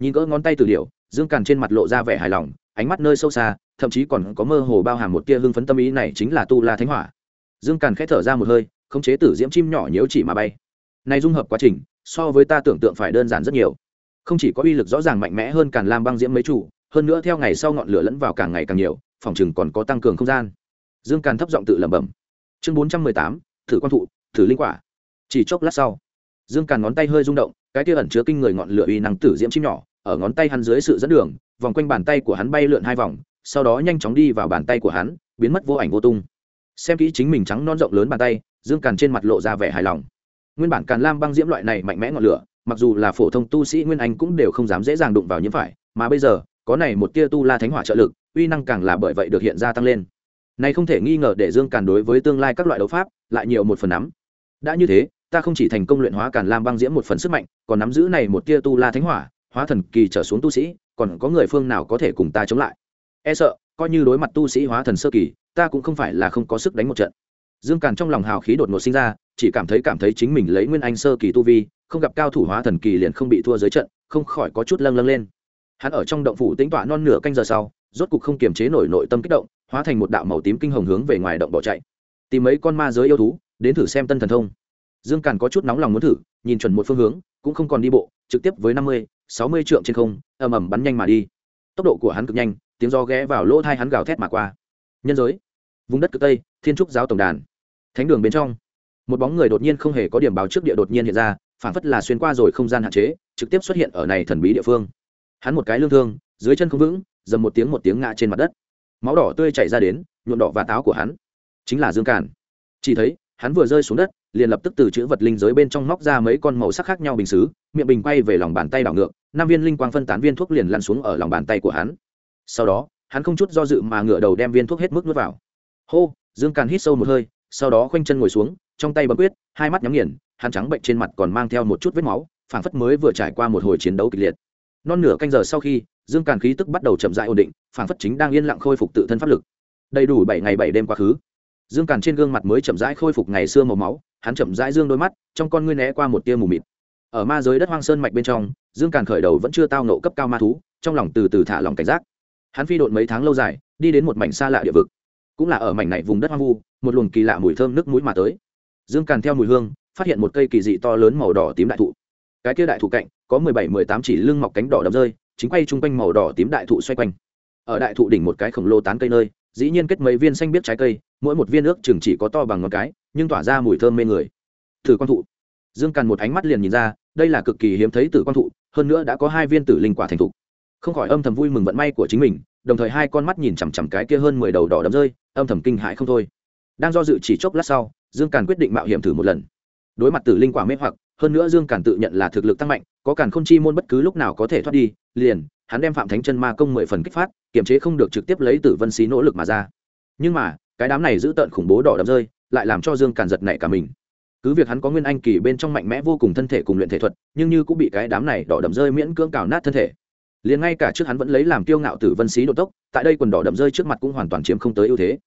Nhìn cỡ ngón tay từ điệu dương càn trên mặt lộ ra vẻ hài lòng, ánh mắt nơi sâu xa, thậm chí còn có mơ hồ bao hàm một tia hưng phấn tâm ý này chính là tu la thánh hỏa. Dương càn khẽ thở ra một hơi, khống chế tử diễm chim nhỏ nhếu chỉ mà bay. Này dung hợp quá trình, so với ta tưởng tượng phải đơn giản rất nhiều. Không chỉ có uy lực rõ ràng mạnh mẽ hơn càn lam băng diễm mấy chủ, hơn nữa theo ngày sau ngọn lửa lẫn vào càng ngày càng nhiều, phòng chừng còn có tăng cường không gian. Dương càn thấp giọng tự lẩm bẩm. Chương bốn trăm mười tám, thử quan thụ, thử linh quả chỉ chốc lát sau, dương càn ngón tay hơi rung động, cái kia ẩn chứa kinh người ngọn lửa uy năng tử diễm chim nhỏ, ở ngón tay hắn dưới sự dẫn đường, vòng quanh bàn tay của hắn bay lượn hai vòng, sau đó nhanh chóng đi vào bàn tay của hắn, biến mất vô ảnh vô tung. Xem kỹ chính mình trắng non rộng lớn bàn tay, dương càn trên mặt lộ ra vẻ hài lòng. Nguyên bản càn lam băng diễm loại này mạnh mẽ ngọn lửa, mặc dù là phổ thông tu sĩ nguyên anh cũng đều không dám dễ dàng đụng vào nhiễm phải, mà bây giờ, có này một tia tu la thánh hỏa trợ lực, uy năng càng là bởi vậy được hiện ra tăng lên. Này không thể nghi ngờ để dương càn đối với tương lai các loại đấu pháp, lại nhiều một phần nắm. Đã như thế ta không chỉ thành công luyện hóa càn lam băng diễm một phần sức mạnh, còn nắm giữ này một tia tu la thánh hỏa, hóa thần kỳ trở xuống tu sĩ, còn có người phương nào có thể cùng ta chống lại? E sợ, coi như đối mặt tu sĩ hóa thần sơ kỳ, ta cũng không phải là không có sức đánh một trận. Dương càn trong lòng hào khí đột ngột sinh ra, chỉ cảm thấy cảm thấy chính mình lấy nguyên anh sơ kỳ tu vi, không gặp cao thủ hóa thần kỳ liền không bị thua dưới trận, không khỏi có chút lâng lâng lên. Hắn ở trong động phủ tính tọa non nửa canh giờ sau, rốt cục không kiềm chế nổi nội tâm kích động, hóa thành một đạo màu tím kinh hồng hướng về ngoài động bỏ chạy. Tìm mấy con ma giới yêu thú, đến thử xem tân thần thông dương càn có chút nóng lòng muốn thử, nhìn chuẩn một phương hướng, cũng không còn đi bộ, trực tiếp với năm mươi, sáu mươi trượng trên không, ầm ầm bắn nhanh mà đi. Tốc độ của hắn cực nhanh, tiếng do ghé vào lỗ thai hắn gào thét mà qua. Nhân giới, vùng đất cực tây, thiên trúc giáo tổng đàn. Thánh đường bên trong, một bóng người đột nhiên không hề có điểm báo trước địa đột nhiên hiện ra, phản phất là xuyên qua rồi không gian hạn chế, trực tiếp xuất hiện ở này thần bí địa phương. Hắn một cái lương thương, dưới chân không vững, dầm một tiếng một tiếng ngã trên mặt đất. Máu đỏ tươi chảy ra đến, nhuộm đỏ và táo của hắn. Chính là dương càn. Chỉ thấy hắn vừa rơi xuống đất, liền lập tức từ chữ vật linh giới bên trong móc ra mấy con màu sắc khác nhau bình xứ, miệng bình quay về lòng bàn tay đảo ngược, năm viên linh quang phân tán viên thuốc liền lăn xuống ở lòng bàn tay của hắn. Sau đó, hắn không chút do dự mà ngửa đầu đem viên thuốc hết mức nuốt vào. Hô, dương càn hít sâu một hơi, sau đó khoanh chân ngồi xuống, trong tay bấm quyết, hai mắt nhắm nghiền, hắn trắng bệnh trên mặt còn mang theo một chút vết máu, phảng phất mới vừa trải qua một hồi chiến đấu kịch liệt. Non nửa canh giờ sau khi, dương càn khí tức bắt đầu chậm dại ổn định, phảng phất chính đang yên lặng khôi phục tự thân pháp lực. Đầy đủ bảy ngày bảy đêm quá khứ dương càn trên gương mặt mới chậm rãi khôi phục ngày xưa màu máu, hắn chậm rãi dương đôi mắt, trong con ngươi né qua một tia mù mịt. Ở ma giới đất hoang sơn mạch bên trong, dương càn khởi đầu vẫn chưa tao nộ cấp cao ma thú, trong lòng từ từ thả lòng cảnh giác. Hắn phi độn mấy tháng lâu dài, đi đến một mảnh xa lạ địa vực. Cũng là ở mảnh này vùng đất hoang vu, một luồng kỳ lạ mùi thơm nước mũi mà tới. Dương càn theo mùi hương, phát hiện một cây kỳ dị to lớn màu đỏ tím đại thụ. Cái kia đại thụ cạnh, có mười bảy, mười tám chỉ lưng mọc cánh đỏ đập rơi, chính quay chung quanh màu đỏ tím đại thụ xoay quanh. Ở đại thụ đỉnh một cái khổng lồ tán cây nơi, dĩ nhiên kết mấy viên xanh biết trái cây mỗi một viên ước chừng chỉ có to bằng ngón cái, nhưng tỏa ra mùi thơm mê người. Thử quan thụ. Dương càn một ánh mắt liền nhìn ra, đây là cực kỳ hiếm thấy tử quan thụ, hơn nữa đã có hai viên tử linh quả thành thục. Không khỏi âm thầm vui mừng vận may của chính mình, đồng thời hai con mắt nhìn chằm chằm cái kia hơn mười đầu đỏ đấm rơi, âm thầm kinh hãi không thôi. Đang do dự chỉ chốc lát sau, dương càn quyết định mạo hiểm thử một lần. Đối mặt tử linh quả mê hoặc, hơn nữa dương càn tự nhận là thực lực tăng mạnh, có càn không chi môn bất cứ lúc nào có thể thoát đi, liền, hắn đem phạm thánh chân ma công mười phần kích phát, kiềm chế không được trực tiếp lấy tử vân xí nỗ lực mà ra. Nhưng mà cái đám này giữ tợn khủng bố đỏ đậm rơi, lại làm cho dương càn giật nảy cả mình. Cứ việc hắn có nguyên anh kỳ bên trong mạnh mẽ vô cùng thân thể cùng luyện thể thuật, nhưng như cũng bị cái đám này đỏ đậm rơi miễn cưỡng cào nát thân thể. Liền ngay cả trước hắn vẫn lấy làm kiêu ngạo tử vân xí độ tốc, tại đây quần đỏ đậm rơi trước mặt cũng hoàn toàn chiếm không tới ưu thế.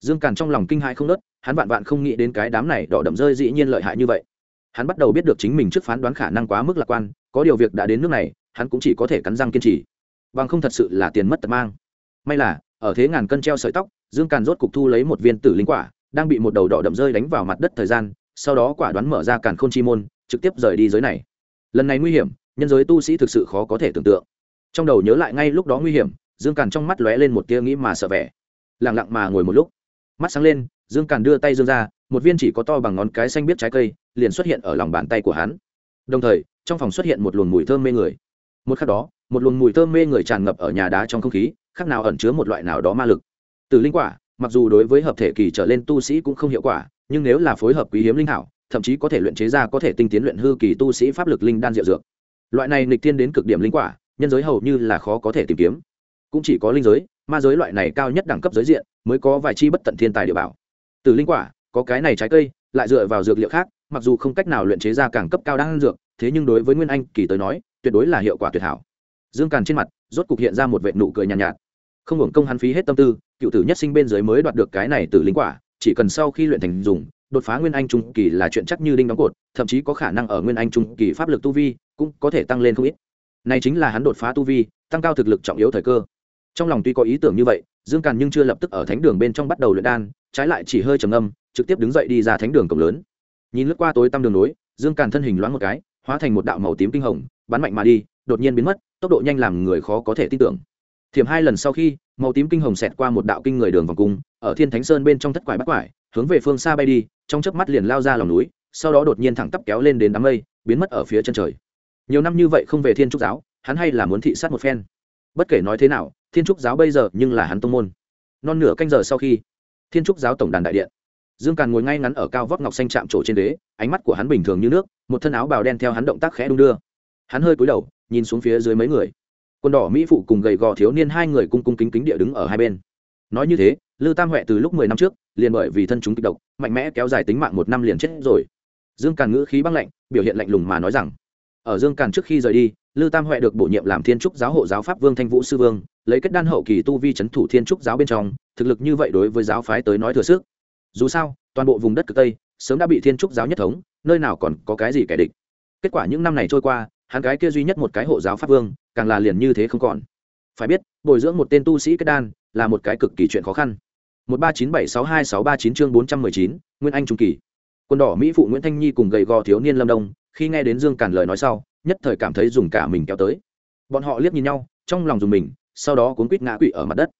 Dương càn trong lòng kinh hãi không nớt hắn vạn vạn không nghĩ đến cái đám này đỏ đậm rơi dĩ nhiên lợi hại như vậy. Hắn bắt đầu biết được chính mình trước phán đoán khả năng quá mức lạc quan, có điều việc đã đến nước này, hắn cũng chỉ có thể cắn răng kiên trì. Bằng không thật sự là tiền mất tật mang. May là, ở thế ngàn cân treo sợi tóc dương càn rốt cục thu lấy một viên tử linh quả, đang bị một đầu đỏ đậm rơi đánh vào mặt đất thời gian, sau đó quả đoán mở ra càn khôn chi môn, trực tiếp rời đi giới này. Lần này nguy hiểm, nhân giới tu sĩ thực sự khó có thể tưởng tượng. Trong đầu nhớ lại ngay lúc đó nguy hiểm, dương càn trong mắt lóe lên một tia nghĩ mà sợ vẻ. Lẳng lặng mà ngồi một lúc. Mắt sáng lên, dương càn đưa tay dương ra, một viên chỉ có to bằng ngón cái xanh biết trái cây, liền xuất hiện ở lòng bàn tay của hắn. Đồng thời, trong phòng xuất hiện một luồng mùi thơm mê người. Một khắc đó, một luồng mùi thơm mê người tràn ngập ở nhà đá trong không khí, khác nào ẩn chứa một loại nào đó ma lực từ linh quả mặc dù đối với hợp thể kỳ trở lên tu sĩ cũng không hiệu quả nhưng nếu là phối hợp quý hiếm linh hảo thậm chí có thể luyện chế ra có thể tinh tiến luyện hư kỳ tu sĩ pháp lực linh đan diệu dược. Loại này nghịch tiên đến cực điểm linh quả nhân giới hầu như là khó có thể tìm kiếm. Cũng chỉ có linh giới ma giới loại này cao nhất đẳng cấp giới diện mới có vài chi bất tận thiên tài địa bảo. Từ linh quả có cái này trái cây lại dựa vào dược liệu khác mặc dù không cách nào luyện chế ra càng cấp cao đan dược thế nhưng đối với nguyên anh kỳ tới nói tuyệt đối là hiệu quả tuyệt hảo. Dương càn trên mặt rốt cục hiện ra một vệt nụ cười nhàn nhạt, nhạt không hưởng công hắn phí hết tâm tư, cựu tử nhất sinh bên dưới mới đoạt được cái này từ linh quả, chỉ cần sau khi luyện thành dùng, đột phá nguyên anh trung kỳ là chuyện chắc như đinh đóng cột, thậm chí có khả năng ở nguyên anh trung kỳ pháp lực tu vi cũng có thể tăng lên không ít. Này chính là hắn đột phá tu vi, tăng cao thực lực trọng yếu thời cơ. Trong lòng tuy có ý tưởng như vậy, dương càn nhưng chưa lập tức ở thánh đường bên trong bắt đầu luyện đan, trái lại chỉ hơi trầm âm trực tiếp đứng dậy đi ra thánh đường cổng lớn. Nhìn lướt qua tối tăm đường nối, dương càn thân hình loáng một cái, hóa thành một đạo màu tím kinh hồng, bắn mạnh mà đi, đột nhiên biến mất, tốc độ nhanh làm người khó có thể tin tưởng thiểm hai lần sau khi, màu tím kinh hồng xẹt qua một đạo kinh người đường vòng cung, ở thiên thánh sơn bên trong thất quải bắt quải, hướng về phương xa bay đi, trong chớp mắt liền lao ra lòng núi, sau đó đột nhiên thẳng tắp kéo lên đến đám mây, biến mất ở phía chân trời. Nhiều năm như vậy không về thiên trúc giáo, hắn hay là muốn thị sát một phen. Bất kể nói thế nào, thiên trúc giáo bây giờ nhưng là hắn tông môn. Non nửa canh giờ sau khi, thiên trúc giáo tổng đàn đại điện. Dương càn ngồi ngay ngắn ở cao vóc ngọc xanh chạm trổ trên đế ánh mắt của hắn bình thường như nước, một thân áo bào đen theo hắn động tác khẽ đung đưa. Hắn hơi cúi đầu, nhìn xuống phía dưới mấy người quân đỏ mỹ phụ cùng gầy gò thiếu niên hai người cung cung kính kính địa đứng ở hai bên. Nói như thế lư tam huệ từ lúc mười năm trước, liền bởi vì thân chúng kịch độc, mạnh mẽ kéo dài tính mạng một năm liền chết rồi. Dương càn ngữ khí băng lạnh, biểu hiện lạnh lùng mà nói rằng, ở dương càn trước khi rời đi lư tam huệ được bổ nhiệm làm thiên trúc giáo hộ giáo pháp vương thanh vũ sư vương, lấy kết đan hậu kỳ tu vi c h ấ n thủ thiên trúc giáo bên trong, thực lực như vậy đối với giáo phái tới nói thừa sức. Dù sao, toàn bộ vùng đất cực tây, sớm đã bị thiên trúc giáo nhất thống, nơi nào còn có cái gì kẻ địch. Kết quả những năm này trôi qua, hắn cái kia duy nhất một cái hộ giáo pháp vương càng là liền như thế không còn. Phải biết, bồi dưỡng một tên tu sĩ kết đan là một cái cực kỳ chuyện khó khăn. Một ba chín bảy sáu hai sáu ba chín chương bốn trăm mười chín, nguyên anh trung kỳ. Quân đỏ mỹ phụ nguyễn thanh nhi cùng gầy gò thiếu niên lâm đông, khi nghe đến dương càn lời nói sau, nhất thời cảm thấy dùng cả mình kéo tới. Bọn họ liếc nhìn nhau, trong lòng dùng mình, sau đó cuốn quýt ngã quỵ ở mặt đất.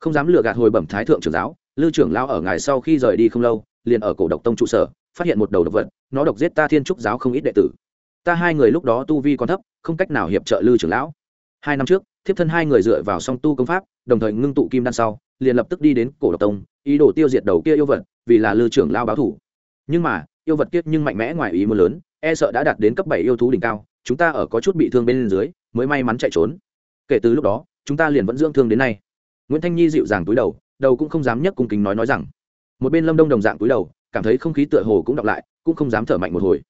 Không dám lừa gạt hồi bẩm thái thượng trưởng giáo, lư trưởng lao ở ngài sau khi rời đi không lâu, liền ở cổ độc tông trụ sở, phát hiện một đầu độc vật, nó độc giết ta thiên trúc giáo không ít đệ tử. Ta hai người lúc đó tu vi còn thấp, không cách nào hiệp trợ lư trưởng lão hai năm trước, thiếp thân hai người dựa vào song tu công pháp, đồng thời ngưng tụ kim đan sau, liền lập tức đi đến cổ độc tông, ý đồ tiêu diệt đầu kia yêu vật, vì là lư trưởng lao báo thủ. Nhưng mà, yêu vật kiết nhưng mạnh mẽ ngoài ý muốn lớn e sợ đã đạt đến cấp bảy yêu thú đỉnh cao, chúng ta ở có chút bị thương bên dưới, mới may mắn chạy trốn. Kể từ lúc đó, chúng ta liền vẫn dưỡng thương đến nay. Nguyễn thanh nhi dịu dàng túi đầu đầu cũng không dám nhấc cung kính nói nói rằng, một bên lâm đông đồng dạng túi đầu, cảm thấy không khí tựa hồ cũng đọc lại, cũng không dám thở mạnh một hồi.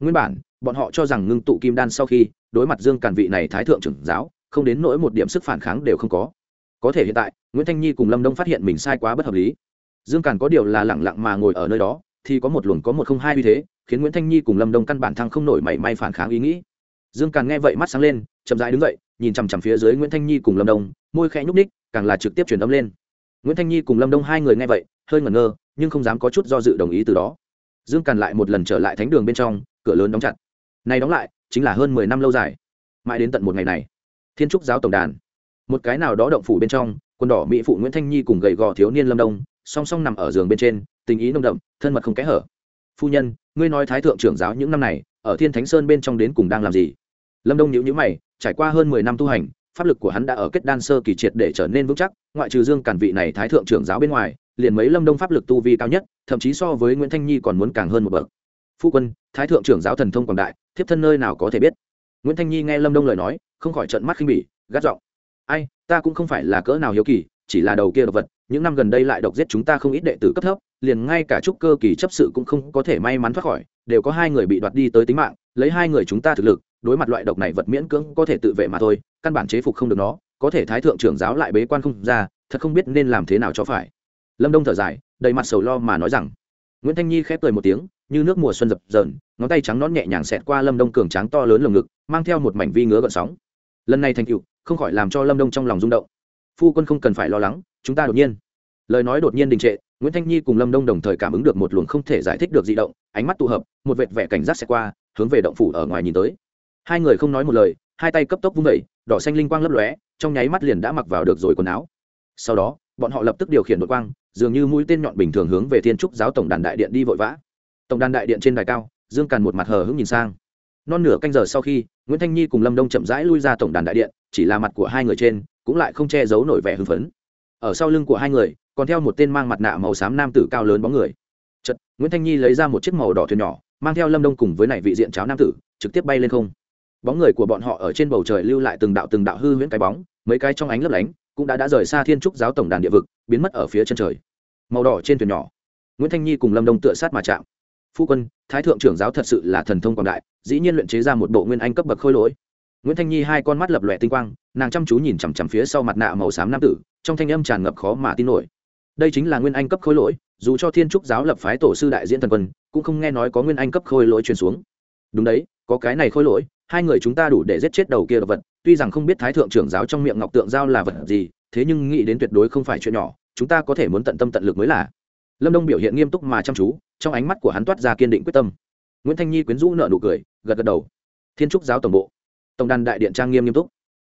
Nguyên bản, bọn họ cho rằng ngưng tụ kim đan sau khi đối mặt dương càn vị này thái thượng trưởng giáo không đến nỗi một điểm sức phản kháng đều không có. Có thể hiện tại, nguyễn thanh nhi cùng lâm đông phát hiện mình sai quá bất hợp lý. Dương càn có điều là lẳng lặng mà ngồi ở nơi đó, thì có một luồng có một không hai uy thế, khiến nguyễn thanh nhi cùng lâm đông căn bản thăng không nổi mảy may phản kháng ý nghĩ. Dương càn nghe vậy mắt sáng lên, chậm rãi đứng dậy, nhìn chằm chằm phía dưới nguyễn thanh nhi cùng lâm đông, môi khẽ nhúc ních càng là trực tiếp truyền âm lên. Nguyễn thanh nhi cùng lâm đông hai người nghe vậy, hơi ngẩn ngơ, nhưng không dám có chút do dự đồng ý từ đó. Dương càn lại một lần trở lại thánh đường bên trong, cửa lớn đóng chặt. Này đóng lại, chính là hơn mười năm lâu dài. Mãi đến tận một ngày này thiên trúc giáo tổng đàn. Một cái nào đó động phủ bên trong quân đỏ mỹ phụ nguyễn thanh nhi cùng gầy gò thiếu niên lâm đông, song song nằm ở giường bên trên, tình ý nông đậm, thân mật không kẽ hở. Phu nhân, ngươi nói thái thượng trưởng giáo những năm này, ở thiên thánh sơn bên trong đến cùng đang làm gì? Lâm đông nhữ nhữ mày, trải qua hơn mười năm tu hành, pháp lực của hắn đã ở kết đan sơ kỳ triệt để trở nên vững chắc, ngoại trừ dương cản vị này thái thượng trưởng giáo bên ngoài, liền mấy lâm đông pháp lực tu vi cao nhất, thậm chí so với nguyễn thanh nhi còn muốn càng hơn một bậc. Phu quân, thái thượng trưởng giáo thần thông quảng đại, thiếp thân nơi nào có thể biết? Nguyễn thanh nhi nghe lâm đông lời nói, không khỏi trận mắt khinh bỉ, gắt giọng. Ai, ta cũng không phải là cỡ nào hiếu kỳ, chỉ là đầu kia độc vật, những năm gần đây lại độc giết chúng ta không ít đệ tử cấp thấp, liền ngay cả trúc cơ kỳ chấp sự cũng không có thể may mắn thoát khỏi, đều có hai người bị đoạt đi tới tính mạng, lấy hai người chúng ta thực lực, đối mặt loại độc này vật miễn cưỡng có thể tự vệ mà thôi, căn bản chế phục không được nó, có thể thái thượng trưởng giáo lại bế quan không ra, thật không biết nên làm thế nào cho phải. Lâm đông thở dài, đầy mặt sầu lo mà nói rằng nguyễn thanh nhi khép cười một tiếng, như nước mùa xuân dập dờn, ngón tay trắng nón nhẹ nhàng xẹt qua lâm đông cường tráng to lớn lồng ngực, mang theo một mảnh vi ngứa gợn sóng. Lần này thành cựu không khỏi làm cho lâm đông trong lòng rung động. Phu quân không cần phải lo lắng, chúng ta đột nhiên. Lời nói đột nhiên đình trệ, nguyễn thanh nhi cùng lâm đông đồng thời cảm ứng được một luồng không thể giải thích được di động, ánh mắt tụ hợp, một vệt vẻ cảnh giác xẹt qua, hướng về động phủ ở ngoài nhìn tới. Hai người không nói một lời, hai tay cấp tốc vung vẩy đỏ xanh linh quang lấp lóe, trong nháy mắt liền đã mặc vào được rồi quần áo. Sau đó, bọn họ lập tức điều khiển đội quang dường như mũi tên nhọn bình thường hướng về thiên trúc giáo tổng đàn đại điện đi vội vã. Tổng đàn đại điện trên đài cao, dương càn một mặt hờ hững nhìn sang. Non nửa canh giờ sau khi, nguyễn thanh nhi cùng lâm đông chậm rãi lui ra tổng đàn đại điện, chỉ là mặt của hai người trên, cũng lại không che giấu nổi vẻ hưng phấn. Ở sau lưng của hai người, còn theo một tên mang mặt nạ màu xám nam tử cao lớn bóng người. Chật nguyễn thanh nhi lấy ra một chiếc màu đỏ thuyền nhỏ, mang theo lâm đông cùng với này vị diện cháo nam tử, trực tiếp bay lên không. Bóng người của bọn họ ở trên bầu trời lưu lại từng đạo từng đạo hư huyễn cái bóng, mấy cái trong ánh lấp lánh, cũng đã đã rời xa thiên trúc giáo tổng đàn địa vực, biến mất ở phía chân trời màu đỏ trên thuyền nhỏ. Nguyễn thanh nhi cùng lâm đông tựa sát mà chạm. Phu quân, thái thượng trưởng giáo thật sự là thần thông quảng đại, dĩ nhiên luyện chế ra một bộ nguyên anh cấp bậc khôi lỗi. Nguyễn thanh nhi hai con mắt lập lòe tinh quang, nàng chăm chú nhìn chằm chằm phía sau mặt nạ màu xám nam tử, trong thanh âm tràn ngập khó mà tin nổi. Đây chính là nguyên anh cấp khôi lỗi, dù cho thiên trúc giáo lập phái tổ sư đại diễn thần quân, cũng không nghe nói có nguyên anh cấp khôi lỗi truyền xuống. Đúng đấy, có cái này khôi lỗi, hai người chúng ta đủ để giết chết đầu kia vật, tuy rằng không biết thái thượng trưởng giáo trong miệng ngọc tượng giao là vật gì, thế nhưng nghĩ đến tuyệt đối không phải chuyện nhỏ chúng ta có thể muốn tận tâm tận lực mới là. Lâm đông biểu hiện nghiêm túc mà chăm chú, trong ánh mắt của hắn toát ra kiên định quyết tâm. Nguyễn thanh nhi quyến rũ nợ nụ cười, gật gật đầu. Thiên trúc giáo tổng bộ. Tổng đàn đại điện trang nghiêm nghiêm túc.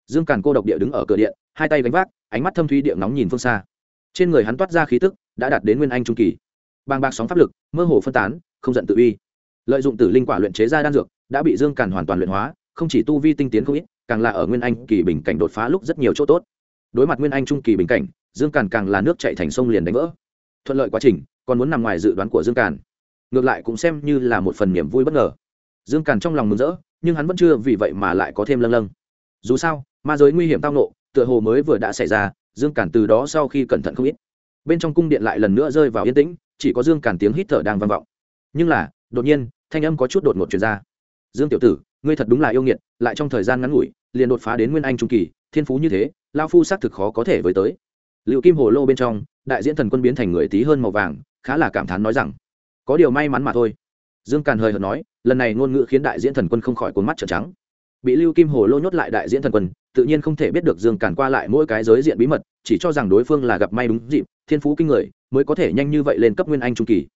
Dương càn cô độc địa đứng ở cửa điện, hai tay gánh vác, ánh mắt thâm thuy điện nóng nhìn phương xa. Trên người hắn toát ra khí tức, đã đạt đến nguyên anh trung kỳ. Bàng bạc sóng pháp lực, mơ hồ phân tán, không giận tự uy. Lợi dụng tử linh quả luyện chế ra đan dược, đã bị dương càn hoàn toàn luyện hóa, không chỉ tu vi tinh tiến không ít, càng là ở nguyên anh kỳ bình cảnh đột phá lúc rất nhiều chỗ tốt. Đối mặt nguyên anh trung kỳ bình cảnh dương càn càng là nước chạy thành sông liền đánh vỡ. Thuận lợi quá trình, còn muốn nằm ngoài dự đoán của dương càn. Ngược lại cũng xem như là một phần niềm vui bất ngờ. Dương càn trong lòng mừng rỡ, nhưng hắn vẫn chưa vì vậy mà lại có thêm lâng lâng. Dù sao, ma giới nguy hiểm tao nộ tựa hồ mới vừa đã xảy ra, dương càn từ đó sau khi cẩn thận không ít. Bên trong cung điện lại lần nữa rơi vào yên tĩnh, chỉ có dương càn tiếng hít thở đang vang vọng. Nhưng là, đột nhiên, thanh âm có chút đột ngột chuyển ra. Dương tiểu tử, ngươi thật đúng là yêu nghiệt, lại trong thời gian ngắn ngủi, liền đột phá đến nguyên anh trung kỳ, thiên phú như thế lao phu xác thực khó có thể với tới liệu kim hồ lô bên trong, đại diễn thần quân biến thành người tí hơn màu vàng, khá là cảm thán nói rằng, có điều may mắn mà thôi. Dương càn hời hợt nói, lần này ngôn ngữ khiến đại diễn thần quân không khỏi cuốn mắt trợn trắng. Bị lưu kim hồ lô nhốt lại đại diễn thần quân, tự nhiên không thể biết được dương càn qua lại mỗi cái giới diện bí mật, chỉ cho rằng đối phương là gặp may đúng dịp, thiên phú kinh người, mới có thể nhanh như vậy lên cấp nguyên anh trung kỳ.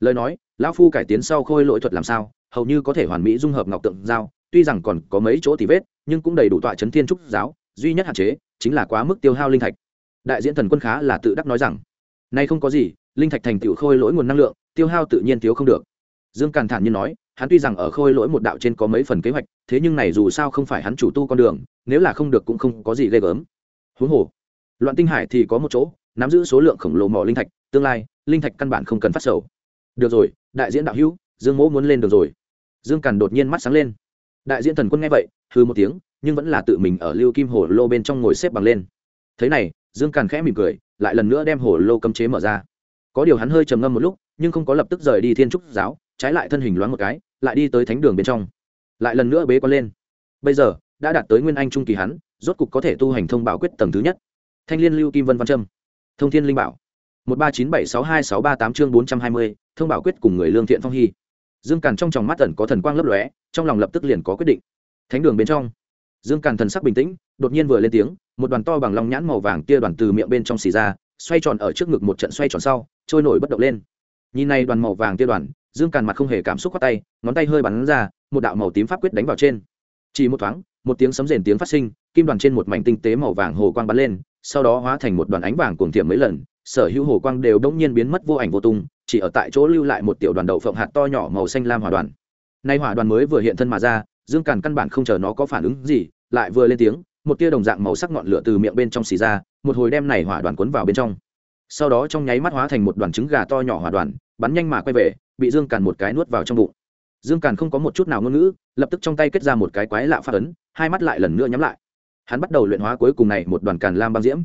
Lời nói, lão phu cải tiến sau khôi lỗi thuật làm sao, hầu như có thể hoàn mỹ dung hợp ngọc tượng giao, tuy rằng còn có mấy chỗ tì vết, nhưng cũng đầy đủ tọa chấn thiên trúc giáo, duy nhất hạn chế chính là quá mức tiêu hao linh thạch đại diễn thần quân khá là tự đắc nói rằng, nay không có gì, linh thạch thành tựu khôi lỗi nguồn năng lượng, tiêu hao tự nhiên thiếu không được. Dương càn thản nhiên nói, hắn tuy rằng ở khôi lỗi một đạo trên có mấy phần kế hoạch, thế nhưng này dù sao không phải hắn chủ tu con đường, nếu là không được cũng không có gì ghê gớm. Huống hồ, loạn tinh hải thì có một chỗ, nắm giữ số lượng khổng lồ mỏ linh thạch, tương lai, linh thạch căn bản không cần phát sầu. Được rồi, đại diễn đạo hữu, dương mỗ muốn lên được rồi. Dương càn đột nhiên mắt sáng lên. Đại diễn thần quân nghe vậy hư một tiếng, nhưng vẫn là tự mình ở lưu kim hồ lô bên trong ngồi xếp bằng lên. Thế này dương càn khẽ mỉm cười, lại lần nữa đem hồ lô cấm chế mở ra. Có điều hắn hơi trầm ngâm một lúc, nhưng không có lập tức rời đi thiên trúc giáo, trái lại thân hình loáng một cái, lại đi tới thánh đường bên trong. Lại lần nữa bế con lên. Bây giờ, đã đạt tới nguyên anh trung kỳ hắn, rốt cục có thể tu hành thông bảo quyết tầng thứ nhất. Thanh liên lưu kim vân văn trâm. Thông thiên linh bảo. Một ba chín bảy sáu hai sáu ba tám chương bốn trăm hai mươi, thông bảo quyết cùng người lương thiện phong hy. Dương càn trong tròng mắt tần có thần quang lấp lóe, trong lòng lập tức liền có quyết định. Thánh đường bên trong dương càn thần sắc bình tĩnh, đột nhiên vừa lên tiếng, một đoàn to bằng lòng nhãn màu vàng tia đoàn từ miệng bên trong xì ra, xoay tròn ở trước ngực một trận xoay tròn sau, trôi nổi bất động lên. Nhìn này đoàn màu vàng tia đoàn, dương càn mặt không hề cảm xúc khoát tay, ngón tay hơi bắn ra, một đạo màu tím pháp quyết đánh vào trên. Chỉ một thoáng, một tiếng sấm rền tiếng phát sinh, kim đoàn trên một mảnh tinh tế màu vàng hồ quang bắn lên, sau đó hóa thành một đoàn ánh vàng cuồng tiệm mấy lần, sở hữu hồ quang đều đống nhiên biến mất vô ảnh vô tung, chỉ ở tại chỗ lưu lại một tiểu đoàn đậu phộng hạt to nhỏ màu xanh lam hỏa đoàn. Nay hỏa đoàn mới vừa hiện thân mà ra dương càn căn bản không chờ nó có phản ứng gì, lại vừa lên tiếng, một tia đồng dạng màu sắc ngọn lửa từ miệng bên trong xì ra, một hồi đem này hỏa đoàn cuốn vào bên trong. Sau đó trong nháy mắt hóa thành một đoàn trứng gà to nhỏ hỏa đoàn, bắn nhanh mà quay về, bị dương càn một cái nuốt vào trong bụng. Dương càn không có một chút nào ngôn ngữ, lập tức trong tay kết ra một cái quái lạ phát ấn, hai mắt lại lần nữa nhắm lại. Hắn bắt đầu luyện hóa cuối cùng này một đoàn càn lam băng diễm.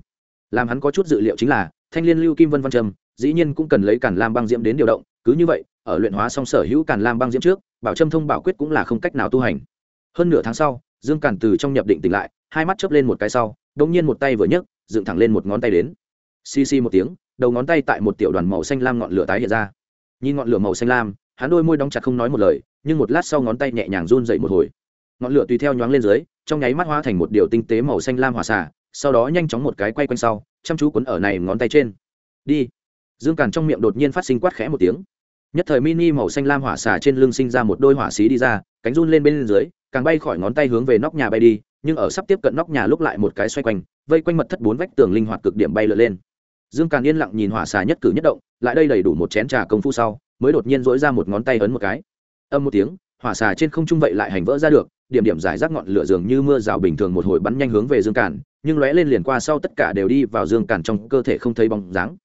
Làm hắn có chút dự liệu chính là, thanh liên lưu kim vân văn trầm dĩ nhiên cũng cần lấy càn lam băng diễm đến điều động, cứ như vậy ở luyện hóa xong sở hữu càn lam băng diễm trước, bảo trâm thông bảo quyết cũng là không cách nào tu hành. Hơn nửa tháng sau, dương càn từ trong nhập định tỉnh lại, hai mắt chớp lên một cái sau, đột nhiên một tay vừa nhấc, dựng thẳng lên một ngón tay đến. Xì xì một tiếng, đầu ngón tay tại một tiểu đoàn màu xanh lam ngọn lửa tái hiện ra. Nhìn ngọn lửa màu xanh lam, hắn đôi môi đóng chặt không nói một lời, nhưng một lát sau ngón tay nhẹ nhàng run dậy một hồi. Ngọn lửa tùy theo nhoáng lên dưới, trong nháy mắt hóa thành một điều tinh tế màu xanh lam hòa xả sau đó nhanh chóng một cái quay quanh sau, chăm chú quấn ở này ngón tay trên. Đi. Dương càn trong miệng đột nhiên phát sinh quát khẽ một tiếng nhất thời mini màu xanh lam hỏa xà trên lưng sinh ra một đôi hỏa xí đi ra, cánh run lên bên dưới, càng bay khỏi ngón tay hướng về nóc nhà bay đi, nhưng ở sắp tiếp cận nóc nhà lúc lại một cái xoay quanh, vây quanh mật thất bốn vách tường linh hoạt cực điểm bay lượn lên. Dương càn yên lặng nhìn hỏa xà nhất cử nhất động, lại đây đầy đủ một chén trà công phu sau, mới đột nhiên dỗi ra một ngón tay ấn một cái. Âm một tiếng, hỏa xà trên không trung vậy lại hành vỡ ra được, điểm điểm giải rác ngọn lửa dường như mưa rào bình thường một hồi bắn nhanh hướng về dương càn, nhưng lóe lên liền qua sau tất cả đều đi vào dương càn trong cơ thể không thấy bóng dáng.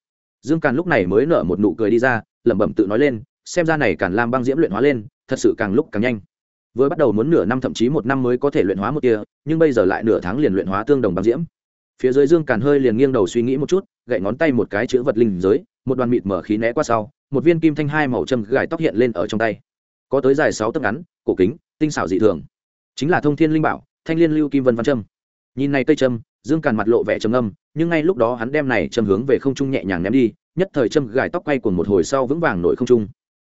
Dương càn lúc này mới nở một nụ cười đi ra lẩm bẩm tự nói lên, xem ra này càn lam băng diễm luyện hóa lên, thật sự càng lúc càng nhanh. Vừa bắt đầu muốn nửa năm thậm chí một năm mới có thể luyện hóa một tia, nhưng bây giờ lại nửa tháng liền luyện hóa tương đồng băng diễm. Phía dưới dương càn hơi liền nghiêng đầu suy nghĩ một chút, gậy ngón tay một cái chữ vật linh giới, một đoàn mịt mở khí né qua sau, một viên kim thanh hai màu châm gài tóc hiện lên ở trong tay. Có tới dài sáu tấc ngắn, cổ kính, tinh xảo dị thường. Chính là thông thiên linh bảo, thanh liên lưu kim vân văn trâm nhìn này cây trâm dương càn mặt lộ vẻ trầm âm nhưng ngay lúc đó hắn đem này trầm hướng về không trung nhẹ nhàng ném đi nhất thời châm gài tóc quay cuồng một hồi sau vững vàng nổi không trung.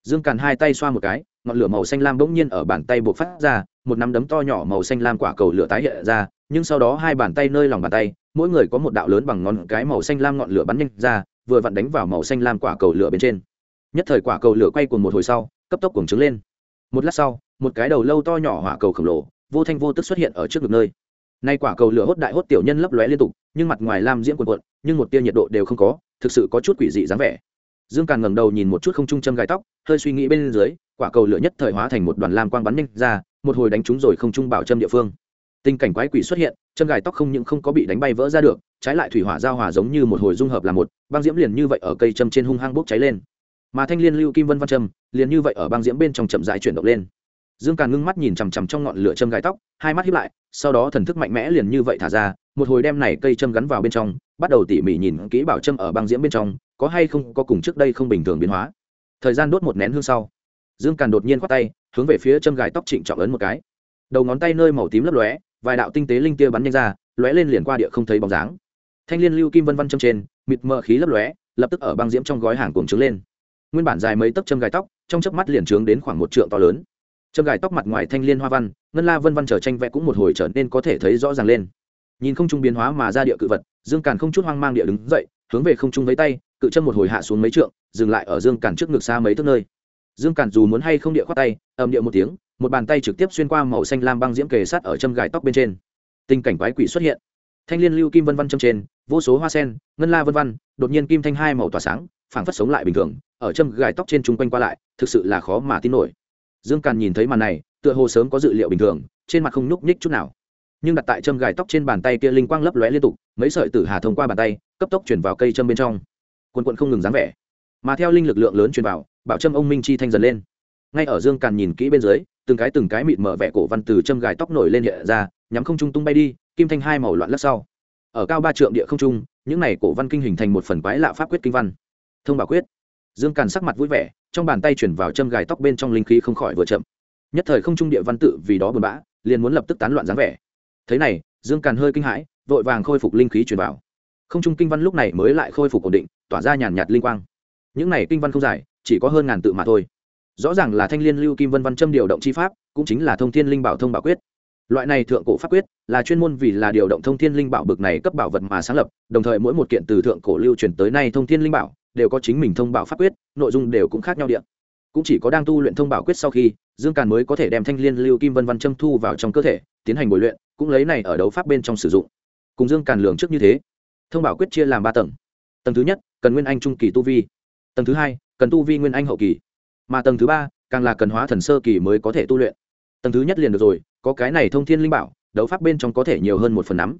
Dương càn hai tay xoa một cái, ngọn lửa màu xanh lam bỗng nhiên ở bàn tay buộc phát ra, một nắm đấm to nhỏ màu xanh lam quả cầu lửa tái hiện ra, nhưng sau đó hai bàn tay nơi lòng bàn tay, mỗi người có một đạo lớn bằng ngón cái màu xanh lam ngọn lửa bắn nhanh ra, vừa vặn đánh vào màu xanh lam quả cầu lửa bên trên. Nhất thời quả cầu lửa quay cuồng một hồi sau, cấp tốc cuồng trứng lên. Một lát sau, một cái đầu lâu to nhỏ hỏa cầu khổng lồ, vô thanh vô tức xuất hiện ở trước ngực nơi nay quả cầu lửa hốt đại hốt tiểu nhân lấp lóe liên tục, nhưng mặt ngoài lam diễm quần quận nhưng một tia nhiệt độ đều không có, thực sự có chút quỷ dị dáng vẻ. Dương càn ngẩng đầu nhìn một chút không trung châm gai tóc, hơi suy nghĩ bên dưới, quả cầu lửa nhất thời hóa thành một đoàn lam quang bắn nhanh ra, một hồi đánh trúng rồi không trung bảo châm địa phương. Tình cảnh quái quỷ xuất hiện, châm gài tóc không những không có bị đánh bay vỡ ra được, trái lại thủy hỏa giao hòa giống như một hồi dung hợp là một, băng diễm liền như vậy ở cây châm trên hung hăng bốc cháy lên. Mà thanh liên lưu kim vân văn châm, liền như vậy ở băng diễm bên trong chậm rãi chuyển động lên dương càn ngưng mắt nhìn chằm chằm trong ngọn lửa châm gài tóc, hai mắt hiếp lại, sau đó thần thức mạnh mẽ liền như vậy thả ra, một hồi đem này cây châm gắn vào bên trong, bắt đầu tỉ mỉ nhìn kỹ bảo châm ở băng diễm bên trong, có hay không, có cùng trước đây không bình thường biến hóa. Thời gian đốt một nén hương sau, dương càn đột nhiên khoát tay, hướng về phía châm gài tóc trịnh trọng ấn một cái. Đầu ngón tay nơi màu tím lấp lóe, vài đạo tinh tế linh tia bắn nhanh ra, lóe lên liền qua địa không thấy bóng dáng. Thanh liên lưu kim vân văn châm trên, mịt mờ khí lấp lóe, lập tức ở băng diễm trong gói hàng cuồng trướng lên. Nguyên bản dài mấy tấc châm gài tóc, trong chớp mắt liền trướng đến khoảng một trượng to lớn châm gài tóc mặt ngoài thanh liên hoa văn, ngân la vân văn trở tranh vẽ cũng một hồi trở nên có thể thấy rõ ràng lên. Nhìn không trung biến hóa mà ra địa cự vật, dương càn không chút hoang mang địa đứng dậy, hướng về không trung với tay, cự chân một hồi hạ xuống mấy trượng, dừng lại ở dương càn trước ngực xa mấy thước nơi. Dương càn dù muốn hay không địa khoát tay, ầm địa một tiếng, một bàn tay trực tiếp xuyên qua màu xanh lam băng diễm kề sát ở châm gài tóc bên trên. Tình cảnh quái quỷ xuất hiện. Thanh liên lưu kim vân văn châm trên, vô số hoa sen, ngân la vân văn đột nhiên kim thanh hai màu tỏa sáng, phảng phất sống lại bình thường, ở châm gài tóc trên chung quanh qua lại, thực sự là khó mà tin nổi dương càn nhìn thấy màn này, tựa hồ sớm có dự liệu bình thường, trên mặt không nhúc nhích chút nào. Nhưng đặt tại châm gài tóc trên bàn tay kia linh quang lấp lóe liên tục, mấy sợi tử hà thông qua bàn tay, cấp tốc chuyển vào cây châm bên trong. Quần quận không ngừng dáng vẻ. Mà theo linh lực lượng lớn truyền vào, bảo châm ông minh chi thanh dần lên. Ngay ở dương càn nhìn kỹ bên dưới, từng cái từng cái mịt mở vẻ cổ văn từ châm gài tóc nổi lên hiện ra, nhắm không trung tung bay đi, kim thanh hai màu loạn lắc sau. Ở cao ba trượng địa không trung, những này cổ văn kinh hình thành một phần quái lạ pháp quyết kinh văn. Thông bảo quyết. Dương càn sắc mặt vui vẻ trong bàn tay chuyển vào châm gài tóc bên trong linh khí không khỏi vừa chậm. Nhất thời không trung địa văn tự vì đó buồn bã, liền muốn lập tức tán loạn dáng vẻ. Thế này, dương càn hơi kinh hãi, vội vàng khôi phục linh khí truyền vào. Không trung kinh văn lúc này mới lại khôi phục ổn định, tỏa ra nhàn nhạt linh quang. Những này kinh văn không dài, chỉ có hơn ngàn tự mà thôi. Rõ ràng là thanh liên lưu kim vân văn châm điều động chi pháp, cũng chính là thông thiên linh bảo thông bảo quyết. Loại này thượng cổ pháp quyết, là chuyên môn vì là điều động thông thiên linh bảo bực này cấp bảo vật mà sáng lập, đồng thời mỗi một kiện từ thượng cổ lưu truyền tới nay thông thiên linh bảo đều có chính mình thông bảo pháp quyết, nội dung đều cũng khác nhau điện cũng chỉ có đang tu luyện thông bảo quyết sau khi, dương càn mới có thể đem thanh liên lưu kim vân văn châm thu vào trong cơ thể, tiến hành bồi luyện, cũng lấy này ở đấu pháp bên trong sử dụng. Cùng dương càn lường trước như thế, thông bảo quyết chia làm ba tầng. Tầng thứ nhất, cần nguyên anh trung kỳ tu vi. Tầng thứ hai, cần tu vi nguyên anh hậu kỳ. Mà tầng thứ ba, càng là cần hóa thần sơ kỳ mới có thể tu luyện. Tầng thứ nhất liền được rồi, có cái này thông thiên linh bảo, đấu pháp bên trong có thể nhiều hơn một phần nắm.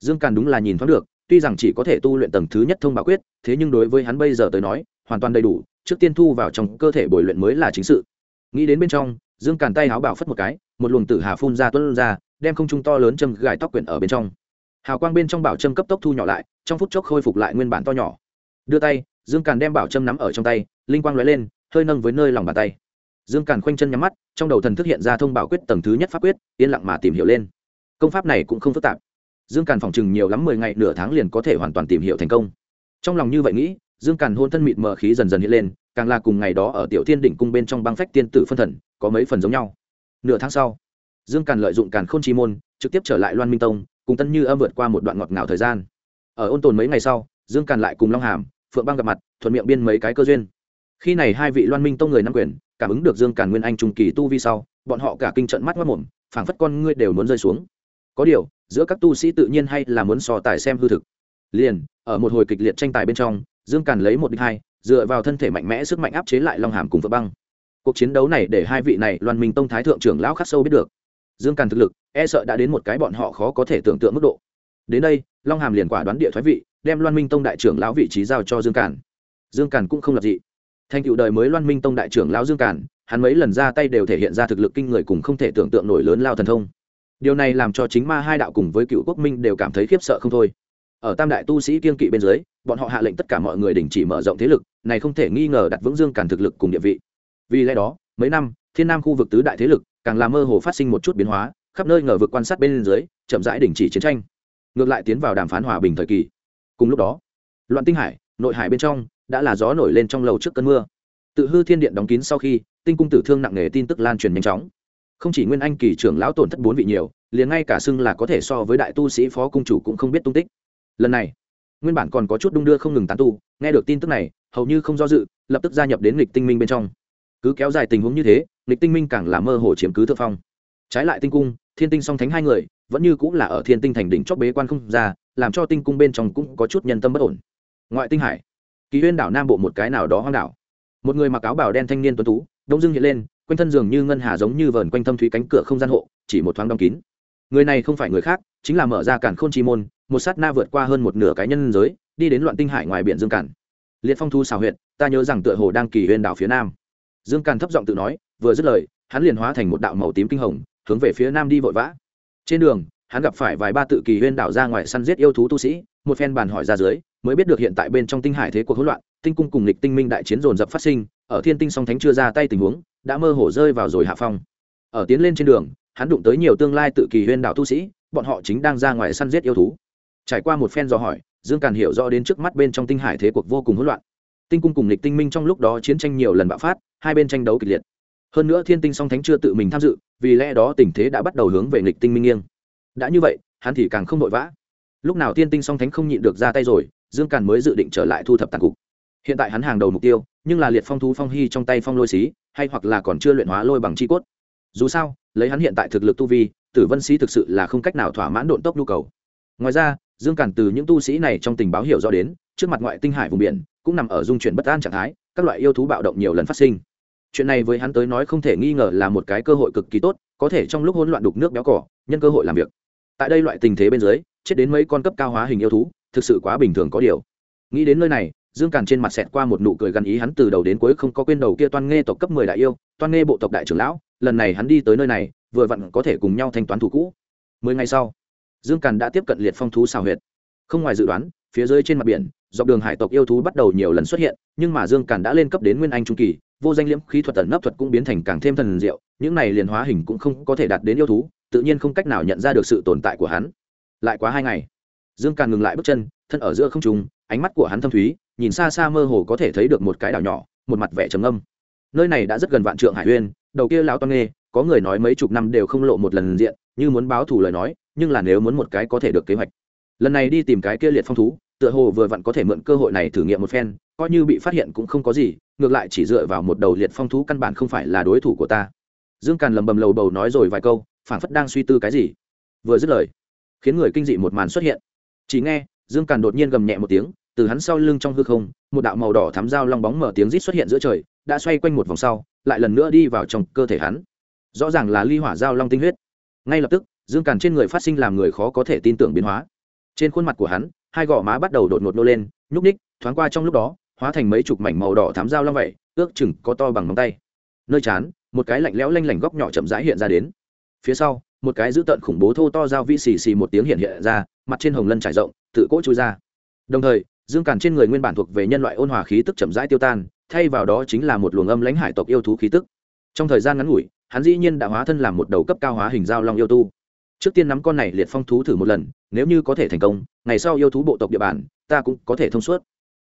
Dương càn đúng là nhìn thoáng được tuy rằng chỉ có thể tu luyện tầng thứ nhất thông bảo quyết, thế nhưng đối với hắn bây giờ tới nói, hoàn toàn đầy đủ, trước tiên thu vào trong cơ thể bồi luyện mới là chính sự. Nghĩ đến bên trong, dương càn tay háo bảo phất một cái, một luồng tử hà phun ra tuân ra, đem không trung to lớn châm gài tóc quyển ở bên trong. Hào quang bên trong bảo châm cấp tốc thu nhỏ lại, trong phút chốc khôi phục lại nguyên bản to nhỏ. Đưa tay, dương càn đem bảo châm nắm ở trong tay, linh quang lóe lên, hơi nâng với nơi lòng bàn tay. Dương càn khoanh chân nhắm mắt, trong đầu thần thức hiện ra thông bảo quyết tầng thứ nhất pháp quyết, yên lặng mà tìm hiểu lên. Công pháp này cũng không phức tạp dương càn phòng chừng nhiều lắm mười ngày, nửa tháng liền có thể hoàn toàn tìm hiểu thành công. Trong lòng như vậy nghĩ, dương càn hôn thân mịt mờ khí dần dần hiện lên, càng là cùng ngày đó ở tiểu thiên đỉnh cung bên trong băng phách tiên tử phân thần, có mấy phần giống nhau. Nửa tháng sau, dương càn lợi dụng càn k h ô n chi môn, trực tiếp trở lại loan minh tông, cùng tân như âm vượt qua một đoạn ngọt ngào thời gian. Ở ôn tồn mấy ngày sau, dương càn lại cùng long hàm, phượng băng gặp mặt, thuận miệng biên mấy cái cơ duyên. Khi này hai vị loan minh tông người nắm quyền, cảm ứng được dương càn nguyên anh trung kỳ tu vi sau, bọn họ cả kinh trận mắt mất mồm phảng phất con ngươi đều muốn rơi xuống. Có điều giữa các tu sĩ tự nhiên hay là muốn so tài xem hư thực. Liền, ở một hồi kịch liệt tranh tài bên trong, dương càn lấy một đích hai, dựa vào thân thể mạnh mẽ sức mạnh áp chế lại long hàm cùng vợ băng. Cuộc chiến đấu này để hai vị này loan minh tông thái thượng trưởng lão khắc sâu biết được. Dương càn thực lực e sợ đã đến một cái bọn họ khó có thể tưởng tượng mức độ. Đến đây, long hàm liền quả đoán địa thoái vị, đem loan minh tông đại trưởng lão vị trí giao cho dương càn. Dương càn cũng không lập dị. Thành cựu đời mới loan minh tông đại trưởng lão dương càn, hắn mấy lần ra tay đều thể hiện ra thực lực kinh người cùng không thể tưởng tượng nổi lớn lao thần thông điều này làm cho chính ma hai đạo cùng với cựu quốc minh đều cảm thấy khiếp sợ không thôi. Ở tam đại tu sĩ kiên kỵ bên dưới, bọn họ hạ lệnh tất cả mọi người đình chỉ mở rộng thế lực, này không thể nghi ngờ đặt vững dương càn thực lực cùng địa vị. Vì lẽ đó, mấy năm, thiên nam khu vực tứ đại thế lực càng làm mơ hồ phát sinh một chút biến hóa, khắp nơi ngờ vực quan sát bên dưới, chậm rãi đình chỉ chiến tranh. Ngược lại tiến vào đàm phán hòa bình thời kỳ. Cùng lúc đó, loạn tinh hải, nội hải bên trong đã là gió nổi lên trong lầu trước cơn mưa. Tự hư thiên điện đóng kín sau khi, tinh cung tử thương nặng nề tin tức lan truyền nhanh chóng không chỉ nguyên anh kỳ trưởng lão tổn thất bốn vị nhiều, liền ngay cả xưng là có thể so với đại tu sĩ phó cung chủ cũng không biết tung tích. Lần này, nguyên bản còn có chút đung đưa không ngừng tán tu, nghe được tin tức này, hầu như không do dự, lập tức gia nhập đến lịch tinh minh bên trong. Cứ kéo dài tình huống như thế lịch tinh minh càng là mơ hồ chiếm cứ thượng phong. Trái lại tinh cung, thiên tinh song thánh hai người, vẫn như cũng là ở thiên tinh thành đỉnh chót bế quan không ra, làm cho tinh cung bên trong cũng có chút nhân tâm bất ổn. Ngoại tinh hải, kỳ huyên đảo nam bộ một cái nào đó hoang đảo. Một người mặc áo bảo đen thanh niên tuấn tú, đông dương hiện lên quanh thân dường như ngân hà giống như vờn quanh thâm thúy cánh cửa không gian hộ, chỉ một thoáng đóng kín. Người này không phải người khác, chính là mở ra cản khôn chi môn, một sát na vượt qua hơn một nửa cái nhân giới, đi đến loạn tinh hải ngoài biển dương cản liệt phong thu xào huyện ta nhớ rằng tựa hồ đang kỳ huyền đảo phía nam. Dương càn thấp giọng tự nói, vừa dứt lời, hắn liền hóa thành một đạo màu tím kinh hồng, hướng về phía nam đi vội vã. Trên đường, hắn gặp phải vài ba tự kỳ huyên đảo ra ngoài săn giết yêu thú tu sĩ, một phen bàn hỏi ra dưới, mới biết được hiện tại bên trong tinh hải thế cuộc hỗn loạn tinh cung cùng lịch tinh minh đại chiến dồn dập phát sinh, ở thiên tinh song thánh chưa ra tay tình huống, đã mơ hồ rơi vào rồi hạ phong. Ở tiến lên trên đường, hắn đụng tới nhiều tương lai tự kỳ huyên đạo tu sĩ, bọn họ chính đang ra ngoài săn giết yêu thú. Trải qua một phen dò hỏi, dương càn hiểu rõ đến trước mắt bên trong tinh hải thế cuộc vô cùng hỗn loạn. Tinh cung cùng lịch tinh minh trong lúc đó chiến tranh nhiều lần bạo phát, hai bên tranh đấu kịch liệt. Hơn nữa thiên tinh song thánh chưa tự mình tham dự, vì lẽ đó tình thế đã bắt đầu hướng về lịch tinh minh nghiêng. Đã như vậy, hắn thì càng không vội vã. Lúc nào thiên tinh song thánh không nhịn được ra tay rồi, dương càn mới dự định trở lại thu thập tàn cục hiện tại hắn hàng đầu mục tiêu, nhưng là liệt phong thú phong hy trong tay phong lôi xí, hay hoặc là còn chưa luyện hóa lôi bằng chi cốt. Dù sao, lấy hắn hiện tại thực lực tu vi, tử vân sĩ thực sự là không cách nào thỏa mãn độn tốc nhu cầu. Ngoài ra, dương cản từ những tu sĩ này trong tình báo hiểu rõ đến, trước mặt ngoại tinh hải vùng biển, cũng nằm ở dung chuyển bất an trạng thái, các loại yêu thú bạo động nhiều lần phát sinh. Chuyện này với hắn tới nói không thể nghi ngờ là một cái cơ hội cực kỳ tốt, có thể trong lúc hỗn loạn đục nước béo cỏ, nhân cơ hội làm việc. Tại đây loại tình thế bên dưới, chết đến mấy con cấp cao hóa hình yêu thú, thực sự quá bình thường có điều. Nghĩ đến nơi này dương càn trên mặt xẹt qua một nụ cười gần ý hắn từ đầu đến cuối không có quên đầu kia toan nghe tộc cấp mười đại yêu, toan nghe bộ tộc đại trưởng lão, lần này hắn đi tới nơi này, vừa vặn có thể cùng nhau thanh toán thủ cũ. Mười ngày sau, dương càn đã tiếp cận liệt phong thú xào huyệt. Không ngoài dự đoán, phía dưới trên mặt biển, dọc đường hải tộc yêu thú bắt đầu nhiều lần xuất hiện, nhưng mà dương càn đã lên cấp đến nguyên anh trung kỳ, vô danh liễm khí thuật tẩn nấp thuật cũng biến thành càng thêm thần diệu, những này liền hóa hình cũng không có thể đạt đến yêu thú, tự nhiên không cách nào nhận ra được sự tồn tại của hắn. Lại quá hai ngày, dương càn ngừng lại bước chân, thân ở giữa không trung, ánh mắt của hắn thâm thúy nhìn xa xa mơ hồ có thể thấy được một cái đảo nhỏ, một mặt vẻ trầm âm nơi này đã rất gần vạn trượng hải uyên, đầu kia lão toan nghê, có người nói mấy chục năm đều không lộ một lần diện, như muốn báo thù lời nói, nhưng là nếu muốn một cái có thể được kế hoạch. Lần này đi tìm cái kia liệt phong thú, tựa hồ vừa vặn có thể mượn cơ hội này thử nghiệm một phen, coi như bị phát hiện cũng không có gì, ngược lại chỉ dựa vào một đầu liệt phong thú căn bản không phải là đối thủ của ta. Dương càn lầm bầm lầu bầu nói rồi vài câu, phảng phất đang suy tư cái gì. Vừa dứt lời, khiến người kinh dị một màn xuất hiện. Chỉ nghe, dương càn đột nhiên gầm nhẹ một tiếng từ hắn sau lưng trong hư không, một đạo màu đỏ thắm dao long bóng mở tiếng rít xuất hiện giữa trời, đã xoay quanh một vòng sau, lại lần nữa đi vào trong cơ thể hắn. Rõ ràng là ly hỏa dao long tinh huyết. Ngay lập tức, dương càn trên người phát sinh làm người khó có thể tin tưởng biến hóa. Trên khuôn mặt của hắn, hai gò má bắt đầu đột ngột nô lên, nhúc ních thoáng qua trong lúc đó, hóa thành mấy chục mảnh màu đỏ thám dao long vậy, ước chừng có to bằng ngón tay. Nơi chán, một cái lạnh lẽo lanh lảnh góc nhỏ chậm rãi hiện ra đến. Phía sau, một cái dữ tợn khủng bố thô to dao vĩ xì xì một tiếng hiện hiện ra, mặt trên hồng lân trải rộng, tự cỗ chui ra. Đồng thời dương càn trên người nguyên bản thuộc về nhân loại ôn hòa khí tức chậm rãi tiêu tan, thay vào đó chính là một luồng âm lãnh hải tộc yêu thú khí tức. Trong thời gian ngắn ngủi, hắn dĩ nhiên đã hóa thân làm một đầu cấp cao hóa hình giao long yêu tu. Trước tiên nắm con này liệt phong thú thử một lần, nếu như có thể thành công, ngày sau yêu thú bộ tộc địa bàn, ta cũng có thể thông suốt.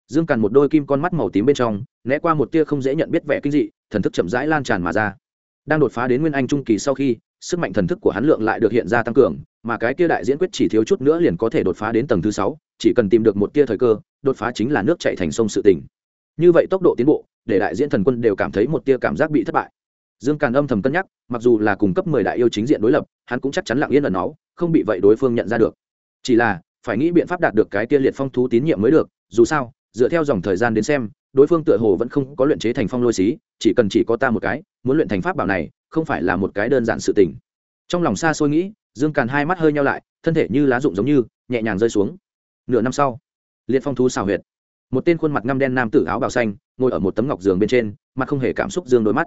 Dương càn một đôi kim con mắt màu tím bên trong, né qua một tia không dễ nhận biết vẻ kinh dị, thần thức chậm rãi lan tràn mà ra. Đang đột phá đến nguyên anh trung kỳ sau khi, sức mạnh thần thức của hắn lượng lại được hiện ra tăng cường, mà cái kia đại diễn quyết chỉ thiếu chút nữa liền có thể đột phá đến tầng thứ sáu chỉ cần tìm được một tia thời cơ, đột phá chính là nước chạy thành sông sự tình. như vậy tốc độ tiến bộ, để đại diễn thần quân đều cảm thấy một tia cảm giác bị thất bại. Dương càn âm thầm cân nhắc, mặc dù là cùng cấp mười đại yêu chính diện đối lập, hắn cũng chắc chắn lặng yên ẩn náu, không bị vậy đối phương nhận ra được. Chỉ là, phải nghĩ biện pháp đạt được cái tia liệt phong thú tín nhiệm mới được, dù sao, dựa theo dòng thời gian đến xem, đối phương tựa hồ vẫn không có luyện chế thành phong lôi xí, chỉ cần chỉ có ta một cái, muốn luyện thành pháp bảo này, không phải là một cái đơn giản sự tình. Trong lòng xa xôi nghĩ, dương càn hai mắt hơi nhau lại, thân thể như lá rụng giống như, nhẹ nhàng rơi xuống nửa năm sau, liệt phong thú xào huyệt. Một tên khuôn mặt ngăm đen nam tử áo bào xanh, ngồi ở một tấm ngọc giường bên trên, mặt không hề cảm xúc dương đôi mắt.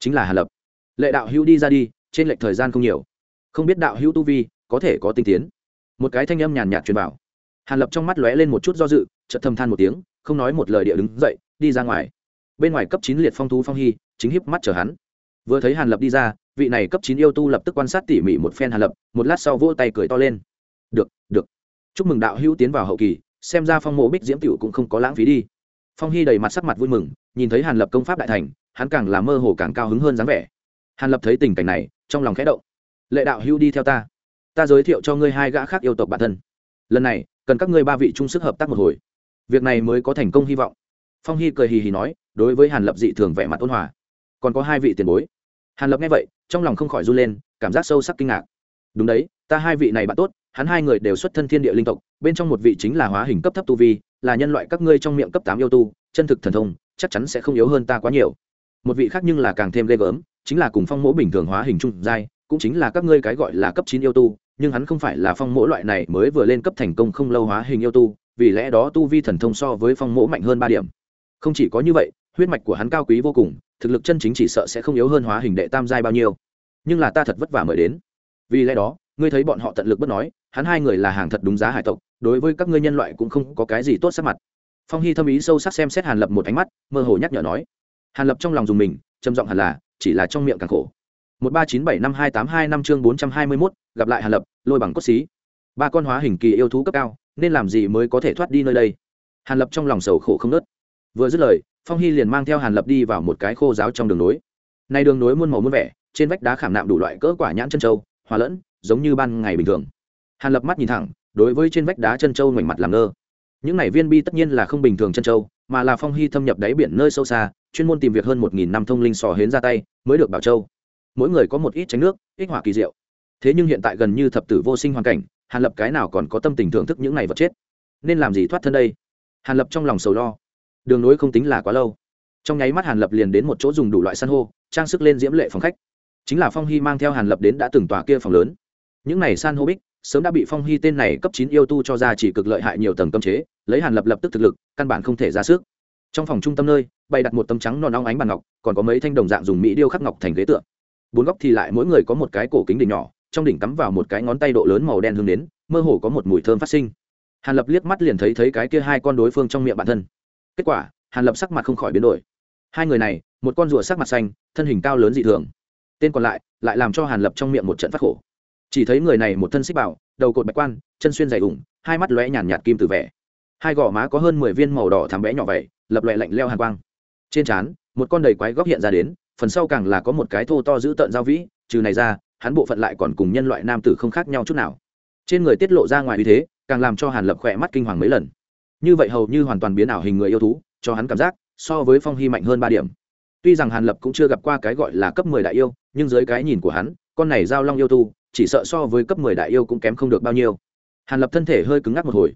Chính là hà lập. Lệ đạo hữu đi ra đi, trên lệch thời gian không nhiều. Không biết đạo hữu tu vi, có thể có tinh tiến. Một cái thanh âm nhàn nhạt truyền vào. Hàn lập trong mắt lóe lên một chút do dự, chợt thầm than một tiếng, không nói một lời địa đứng dậy, đi ra ngoài. Bên ngoài cấp chín liệt phong thú phong hy, chính hiếp mắt chờ hắn. Vừa thấy hàn lập đi ra, vị này cấp chín yêu tu lập tức quan sát tỉ mỉ một phen hàn lập, một lát sau vỗ tay cười to lên. Được được chúc mừng đạo hữu tiến vào hậu kỳ, xem ra phong mộ bích diễm tiểu cũng không có lãng phí đi. Phong hy đầy mặt sắc mặt vui mừng, nhìn thấy hàn lập công pháp đại thành, hắn càng là mơ hồ càng cao hứng hơn dáng vẻ. Hàn lập thấy tình cảnh này, trong lòng khẽ động. Lệ đạo hữu đi theo ta. Ta giới thiệu cho ngươi hai gã khác yêu tộc bản thân. Lần này, cần các ngươi ba vị chung sức hợp tác một hồi. Việc này mới có thành công hy vọng. Phong hy cười hì hì nói, đối với hàn lập dị thường vẻ mặt ôn hòa. Còn có hai vị tiền bối. Hàn lập nghe vậy, trong lòng không khỏi run lên, cảm giác sâu sắc kinh ngạc. Đúng đấy, ta hai vị này bạn tốt hắn hai người đều xuất thân thiên địa linh tộc, bên trong một vị chính là hóa hình cấp thấp tu vi, là nhân loại các ngươi trong miệng cấp tám yêu tu, chân thực thần thông, chắc chắn sẽ không yếu hơn ta quá nhiều. Một vị khác nhưng là càng thêm ghê gớm, chính là cùng phong mỗ bình thường hóa hình trung giai, cũng chính là các ngươi cái gọi là cấp chín yêu tu, nhưng hắn không phải là phong mỗ loại này mới vừa lên cấp thành công không lâu hóa hình yêu tu, vì lẽ đó tu vi thần thông so với phong mỗ mạnh hơn ba điểm. Không chỉ có như vậy, huyết mạch của hắn cao quý vô cùng, thực lực chân chính chỉ sợ sẽ không yếu hơn hóa hình đệ tam giai bao nhiêu. Nhưng là ta thật vất vả mời đến. Vì lẽ đó ngươi thấy bọn họ tận lực bất nói, hắn hai người là hàng thật đúng giá hải tộc, đối với các ngươi nhân loại cũng không có cái gì tốt sắc mặt. Phong hy thâm ý sâu sắc xem xét hàn lập một ánh mắt, mơ hồ nhắc nhở nói. Hàn lập trong lòng dùng mình, trầm giọng hẳn là, chỉ là trong miệng càng khổ. Một ba chín bảy năm hai tám hai năm chương bốn trăm hai mươi mốt, gặp lại hàn lập, lôi bằng cốt xí. Ba con hóa hình kỳ yêu thú cấp cao, nên làm gì mới có thể thoát đi nơi đây? Hàn lập trong lòng sầu khổ không nớt vừa dứt lời, phong hy liền mang theo hàn lập đi vào một cái khô giáo trong đường nối. Nay đường nối muôn màu muôn vẻ, trên vách đá khảm nạm đủ loại cỡ quả nhãn chân trâu hòa lẫn giống như ban ngày bình thường. Hàn lập mắt nhìn thẳng đối với trên vách đá chân châu ngoảnh mặt làm ngơ. Những này viên bi tất nhiên là không bình thường chân châu, mà là phong hy thâm nhập đáy biển nơi sâu xa chuyên môn tìm việc hơn một nghìn năm thông linh sò hến ra tay mới được bảo châu. Mỗi người có một ít tránh nước ích hỏa kỳ diệu. Thế nhưng hiện tại gần như thập tử vô sinh hoàn cảnh hàn lập cái nào còn có tâm tình thưởng thức những này vật chết? Nên làm gì thoát thân đây? Hàn lập trong lòng sầu lo. Đường nối không tính là quá lâu. Trong nháy mắt hàn lập liền đến một chỗ dùng đủ loại san hô trang sức lên diễm lệ phòng khách. Chính là phong hy mang theo hàn lập đến đã từng tòa kia phòng lớn những này san hô bích, sớm đã bị phong hy tên này cấp chín yêu tu cho ra chỉ cực lợi hại nhiều tầng cơm chế, lấy hàn lập lập tức thực lực, căn bản không thể ra sức. Trong phòng trung tâm nơi, bày đặt một tấm trắng non óng ánh bàn ngọc, còn có mấy thanh đồng dạng dùng mỹ điêu khắc ngọc thành ghế tựa. Bốn góc thì lại mỗi người có một cái cổ kính đỉnh nhỏ, trong đỉnh cắm vào một cái ngón tay độ lớn màu đen hương đến, mơ hồ có một mùi thơm phát sinh. Hàn lập liếc mắt liền thấy thấy cái kia hai con đối phương trong miệng bản thân. Kết quả, hàn lập sắc mặt không khỏi biến đổi. Hai người này, một con rùa sắc mặt xanh, thân hình cao lớn dị thường. Tên còn lại lại làm cho hàn lập trong miệng một trận phát khổ chỉ thấy người này một thân xích bảo, đầu cột bạch quan, chân xuyên dày ủng, hai mắt lóe nhàn nhạt kim từ vẻ. Hai gò má có hơn mười viên màu đỏ thắm bé nhỏ vậy, lập loẹ lạnh leo hàn quang. Trên trán, một con đầy quái góc hiện ra đến, phần sau càng là có một cái thô to giữ tợn giao vĩ, trừ này ra, hắn bộ phận lại còn cùng nhân loại nam tử không khác nhau chút nào. Trên người tiết lộ ra ngoài như thế, càng làm cho hàn lập khỏe mắt kinh hoàng mấy lần. Như vậy hầu như hoàn toàn biến ảo hình người yêu thú, cho hắn cảm giác, so với phong hy mạnh hơn ba điểm. Tuy rằng hàn lập cũng chưa gặp qua cái gọi là cấp mười đại yêu, nhưng dưới cái nhìn của hắn, con này giao long yêu tu chỉ sợ so với cấp mười đại yêu cũng kém không được bao nhiêu. Hàn lập thân thể hơi cứng ngắc một hồi.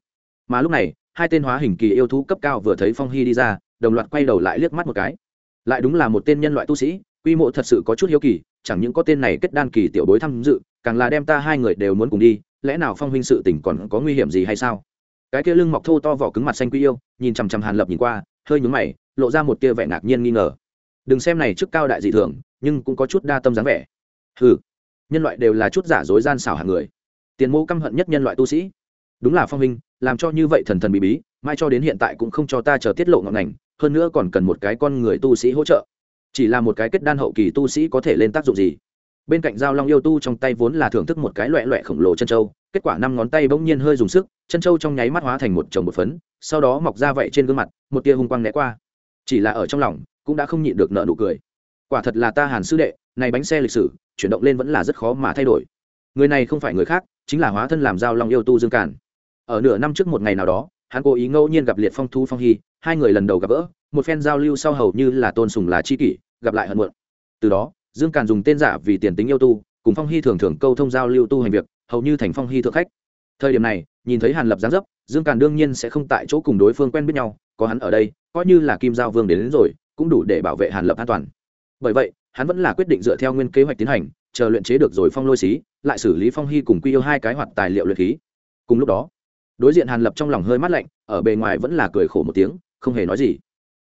Mà lúc này, hai tên hóa hình kỳ yêu thú cấp cao vừa thấy phong hy đi ra, đồng loạt quay đầu lại liếc mắt một cái. Lại đúng là một tên nhân loại tu sĩ, quy mộ thật sự có chút hiếu kỳ, chẳng những có tên này kết đan kỳ tiểu bối tham dự, càng là đem ta hai người đều muốn cùng đi, lẽ nào phong huynh sự tình còn có nguy hiểm gì hay sao? Cái kia lưng mọc thô to vỏ cứng mặt xanh quy yêu, nhìn chằm chằm hàn lập nhìn qua, hơi nhướng mày, lộ ra một tia vẻ ngạc nhiên nghi ngờ. Đừng xem này trước cao đại dị thường, nhưng cũng có chút đa tâm dáng vẻ. Hừ nhân loại đều là chút giả dối gian xảo hàng người. Tiền mô căm hận nhất nhân loại tu sĩ. Đúng là phong minh, làm cho như vậy thần thần bí bí, mai cho đến hiện tại cũng không cho ta chờ tiết lộ ngọn ngành, hơn nữa còn cần một cái con người tu sĩ hỗ trợ. Chỉ là một cái kết đan hậu kỳ tu sĩ có thể lên tác dụng gì? Bên cạnh dao long yêu tu trong tay vốn là thưởng thức một cái loẹ loẹ khổng lồ chân trâu, kết quả năm ngón tay bỗng nhiên hơi dùng sức, chân trâu trong nháy mắt hóa thành một chồng một phấn, sau đó mọc ra vậy trên gương mặt, một tia hung quang né qua. Chỉ là ở trong lòng, cũng đã không nhịn được nợ nụ cười. Quả thật là ta hàn sư đệ này bánh xe lịch sử chuyển động lên vẫn là rất khó mà thay đổi. Người này không phải người khác chính là hóa thân làm giao long yêu tu dương càn. Ở nửa năm trước một ngày nào đó hắn cố ý ngẫu nhiên gặp liệt phong thu phong hy hai người lần đầu gặp gỡ một phen giao lưu sau hầu như là tôn sùng là chi kỷ gặp lại hận muộn. Từ đó dương càn dùng tên giả vì tiền tính yêu tu cùng phong hy thường thường câu thông giao lưu tu hành việc hầu như thành phong hy thượng khách. Thời điểm này nhìn thấy hàn lập giáng dấp dương càn đương nhiên sẽ không tại chỗ cùng đối phương quen biết nhau có hắn ở đây coi như là kim giao vương đến, đến rồi cũng đủ để bảo vệ hàn lập an toàn. Bởi vậy hắn vẫn là quyết định dựa theo nguyên kế hoạch tiến hành, chờ luyện chế được rồi phong lôi xí, lại xử lý phong hy cùng quy yêu hai cái hoạt tài liệu luyện khí. Cùng lúc đó, đối diện hàn lập trong lòng hơi mát lạnh, ở bề ngoài vẫn là cười khổ một tiếng, không hề nói gì.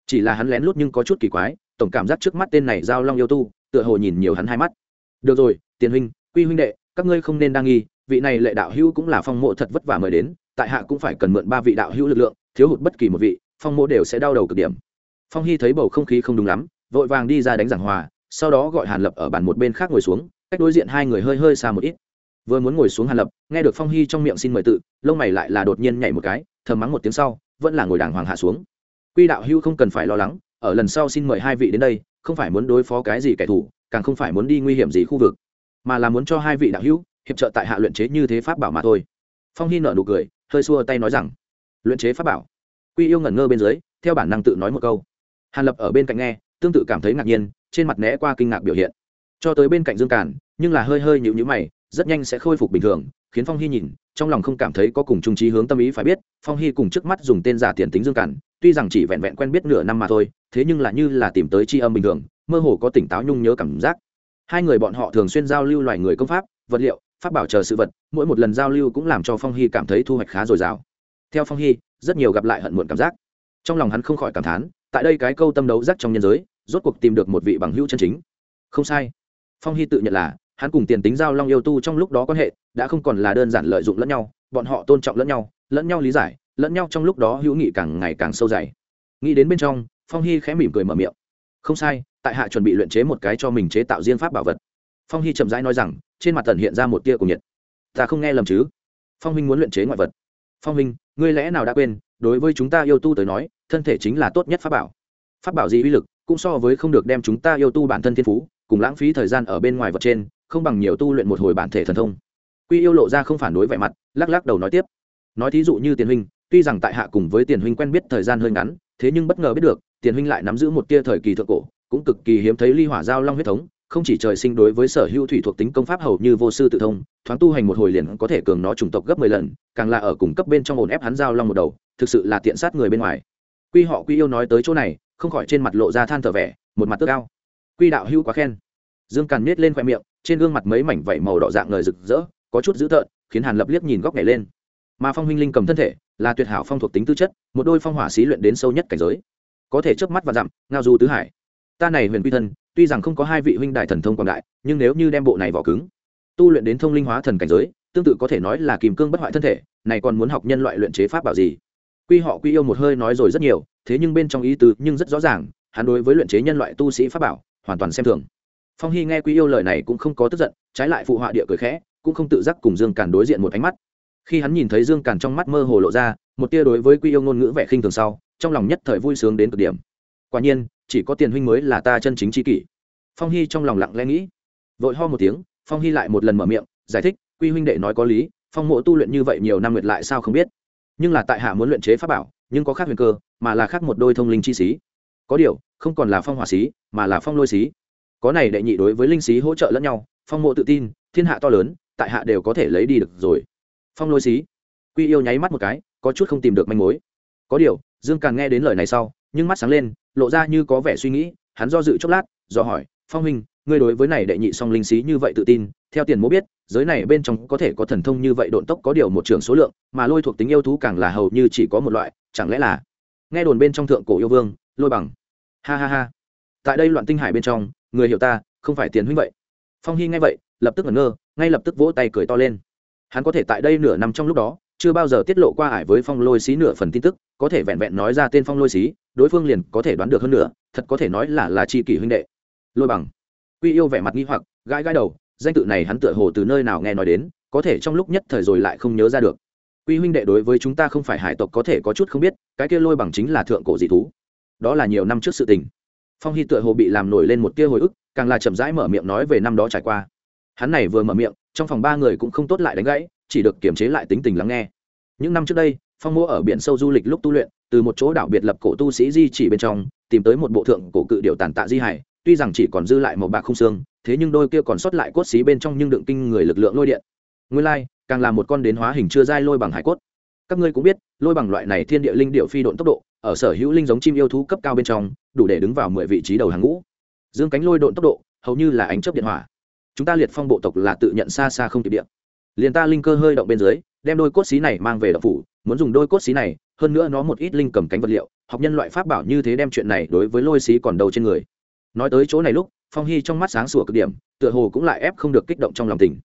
Chỉ là hắn lén lút nhưng có chút kỳ quái, tổng cảm giác trước mắt tên này giao long yêu tu, tựa hồ nhìn nhiều hắn hai mắt. Được rồi, tiền huynh, quy huynh đệ, các ngươi không nên đa nghi, vị này lệ đạo hữu cũng là phong mộ thật vất vả mời đến, tại hạ cũng phải cần mượn ba vị đạo hữu lực lượng, thiếu hụt bất kỳ một vị, phong mộ đều sẽ đau đầu cực điểm. Phong hy thấy bầu không khí không đúng lắm, vội vàng đi ra đánh giảng hòa sau đó gọi hàn lập ở bàn một bên khác ngồi xuống, cách đối diện hai người hơi hơi xa một ít. Vừa muốn ngồi xuống hàn lập, nghe được phong hy trong miệng xin mời tự, lông mày lại là đột nhiên nhảy một cái, thầm mắng một tiếng sau, vẫn là ngồi đàng hoàng hạ xuống. Quy đạo hưu không cần phải lo lắng, ở lần sau xin mời hai vị đến đây, không phải muốn đối phó cái gì kẻ thù, càng không phải muốn đi nguy hiểm gì khu vực, mà là muốn cho hai vị đạo hữu hiệp trợ tại hạ luyện chế như thế pháp bảo mà thôi. Phong hy nợ nụ cười, hơi xua tay nói rằng, luyện chế pháp bảo? Quy yêu ngẩn ngơ bên dưới, theo bản năng tự nói một câu. Hàn lập ở bên cạnh nghe, tương tự cảm thấy ngạc nhiên trên mặt né qua kinh ngạc biểu hiện. Cho tới bên cạnh dương cản nhưng là hơi hơi nhịu nhữ mày, rất nhanh sẽ khôi phục bình thường, khiến phong hy nhìn, trong lòng không cảm thấy có cùng trung trí hướng tâm ý phải biết, phong hy cùng trước mắt dùng tên giả tiền tính dương cản tuy rằng chỉ vẹn vẹn quen biết nửa năm mà thôi, thế nhưng là như là tìm tới tri âm bình thường, mơ hồ có tỉnh táo nhung nhớ cảm giác. Hai người bọn họ thường xuyên giao lưu loài người công pháp, vật liệu, pháp bảo chờ sự vật, mỗi một lần giao lưu cũng làm cho phong hy cảm thấy thu hoạch khá dồi dào. Theo phong hy, rất nhiều gặp lại hận muộn cảm giác. Trong lòng hắn không khỏi cảm thán, tại đây cái câu tâm đấu rắc trong nhân giới rốt cuộc tìm được một vị bằng hữu chân chính. Không sai. Phong hy tự nhận là, hắn cùng tiền tính giao long yêu tu trong lúc đó quan hệ, đã không còn là đơn giản lợi dụng lẫn nhau, bọn họ tôn trọng lẫn nhau lẫn nhau lý giải, lẫn nhau trong lúc đó hữu nghị càng ngày càng sâu dày. Nghĩ đến bên trong, phong hy khẽ mỉm cười mở miệng. Không sai, tại hạ chuẩn bị luyện chế một cái cho mình chế tạo riêng pháp bảo vật. Phong hy chậm rãi nói rằng, trên mặt tần hiện ra một tia của nhiệt. Ta không nghe lầm chứ? Phong huynh muốn luyện chế ngoại vật. Phong huynh, ngươi lẽ nào đã quên, đối với chúng ta yêu tu tới nói, thân thể chính là tốt nhất pháp bảo pháp bảo gì uy lực, cũng so với không được đem chúng ta yêu tu bản thân thiên phú, cùng lãng phí thời gian ở bên ngoài vật trên, không bằng nhiều tu luyện một hồi bản thể thần thông. Quy yêu lộ ra không phản đối vẻ mặt, lắc lắc đầu nói tiếp. Nói thí dụ như tiền huynh, tuy rằng tại hạ cùng với tiền huynh quen biết thời gian hơi ngắn, thế nhưng bất ngờ biết được, tiền huynh lại nắm giữ một tia thời kỳ thượng cổ, cũng cực kỳ hiếm thấy ly hỏa giao long huyết thống, không chỉ trời sinh đối với sở hữu thủy thuộc tính công pháp hầu như vô sư tự thông, thoáng tu hành một hồi liền có thể cường nó chủng tộc gấp mười lần, càng là ở cùng cấp bên trong ổn ép hắn giao long một đầu, thực sự là tiện sát người bên ngoài. Quy họ quy yêu nói tới chỗ này không khỏi trên mặt lộ ra than thở vẻ, một mặt tước cao quy đạo hữu quá khen. Dương càn miết lên khoe miệng, trên gương mặt mấy mảnh vảy màu đỏ dạng ngời rực rỡ, có chút dữ tợn, khiến hàn lập liếc nhìn góc này lên. Mà phong huynh linh cầm thân thể, là tuyệt hảo phong thuộc tính tư chất, một đôi phong hỏa xí luyện đến sâu nhất cảnh giới. Có thể chớp mắt và dặm, ngao du tứ hải. Ta này huyền quy thân tuy rằng không có hai vị huynh đại thần thông quảng đại, nhưng nếu như đem bộ này vỏ cứng, tu luyện đến thông linh hóa thần cảnh giới, tương tự có thể nói là kìm cương bất hoại thân thể, này còn muốn học nhân loại luyện chế pháp bảo gì? Quy họ quy yêu một hơi nói rồi rất nhiều, thế nhưng bên trong ý tứ nhưng rất rõ ràng, hắn đối với luyện chế nhân loại tu sĩ pháp bảo, hoàn toàn xem thường. Phong hy nghe quy yêu lời này cũng không có tức giận, trái lại phụ họa địa cười khẽ, cũng không tự giác cùng dương càn đối diện một ánh mắt. Khi hắn nhìn thấy dương càn trong mắt mơ hồ lộ ra, một tia đối với quy yêu ngôn ngữ vẻ khinh thường sau, trong lòng nhất thời vui sướng đến cực điểm. Quả nhiên, chỉ có tiền huynh mới là ta chân chính chi kỷ. Phong hy trong lòng lặng lẽ nghĩ. Vội ho một tiếng, phong hy lại một lần mở miệng, giải thích, quy huynh đệ nói có lý, phong mộ tu luyện như vậy nhiều năm nguyệt lại sao không biết? Nhưng là tại hạ muốn luyện chế pháp bảo, nhưng có khác huyền cơ, mà là khác một đôi thông linh chi xí có điều, không còn là phong hỏa xí mà là phong lôi xí có này đệ nhị đối với linh xí hỗ trợ lẫn nhau, phong mộ tự tin, thiên hạ to lớn, tại hạ đều có thể lấy đi được rồi. Phong lôi xí quy yêu nháy mắt một cái, có chút không tìm được manh mối. Có điều, dương càng nghe đến lời này sau, nhưng mắt sáng lên, lộ ra như có vẻ suy nghĩ, hắn do dự chốc lát, do hỏi, phong huynh, ngươi đối với này đệ nhị song linh sĩ như vậy tự tin, theo tiền mô biết giới này bên trong có thể có thần thông như vậy độn tốc có điều một trường số lượng, mà lôi thuộc tính yêu thú càng là hầu như chỉ có một loại, chẳng lẽ là nghe đồn bên trong thượng cổ yêu vương, lôi bằng. Ha ha ha. Tại đây loạn tinh hải bên trong, người hiểu ta, không phải tiền huynh vậy. Phong hy nghe vậy, lập tức ngẩn ngơ, ngay lập tức vỗ tay cười to lên. Hắn có thể tại đây nửa năm trong lúc đó, chưa bao giờ tiết lộ qua ải với phong lôi xí nửa phần tin tức, có thể vẹn vẹn nói ra tên phong lôi xí, đối phương liền có thể đoán được hơn nữa, thật có thể nói là là chi kỷ huynh đệ. Lôi bằng. Quy yêu vẻ mặt nghi hoặc, gãi gãi đầu danh tự này hắn tựa hồ từ nơi nào nghe nói đến, có thể trong lúc nhất thời rồi lại không nhớ ra được. Quy huynh đệ đối với chúng ta không phải hải tộc có thể có chút không biết, cái kia lôi bằng chính là thượng cổ dị thú. Đó là nhiều năm trước sự tình. Phong hy tựa hồ bị làm nổi lên một tia hồi ức, càng là chậm rãi mở miệng nói về năm đó trải qua. Hắn này vừa mở miệng, trong phòng ba người cũng không tốt lại đánh gãy, chỉ được kiềm chế lại tính tình lắng nghe. Những năm trước đây, phong mua ở biển sâu du lịch lúc tu luyện, từ một chỗ đảo biệt lập cổ tu sĩ di chỉ bên trong, tìm tới một bộ thượng cổ cự điệu tàn tạ di hải tuy rằng chỉ còn dư lại một bạc không xương, thế nhưng đôi kia còn sót lại cốt xí bên trong nhưng đựng kinh người lực lượng lôi điện. Nguyên lai, càng là một con đến hóa hình chưa dai lôi bằng hải cốt. Các ngươi cũng biết, lôi bằng loại này thiên địa linh điệu phi độn tốc độ, ở sở hữu linh giống chim yêu thú cấp cao bên trong, đủ để đứng vào mười vị trí đầu hàng ngũ. Dương cánh lôi độn tốc độ, hầu như là ánh chớp điện hỏa. Chúng ta liệt phong bộ tộc là tự nhận xa xa không kịp điện liền ta linh cơ hơi động bên dưới, đem đôi cốt xí này mang về đậu phủ, muốn dùng đôi cốt xí này, hơn nữa nó một ít linh cầm cánh vật liệu, học nhân loại pháp bảo như thế đem chuyện này đối với lôi xí còn đầu trên người nói tới chỗ này lúc, phong hy trong mắt sáng sủa cực điểm, tựa hồ cũng lại ép không được kích động trong lòng tình.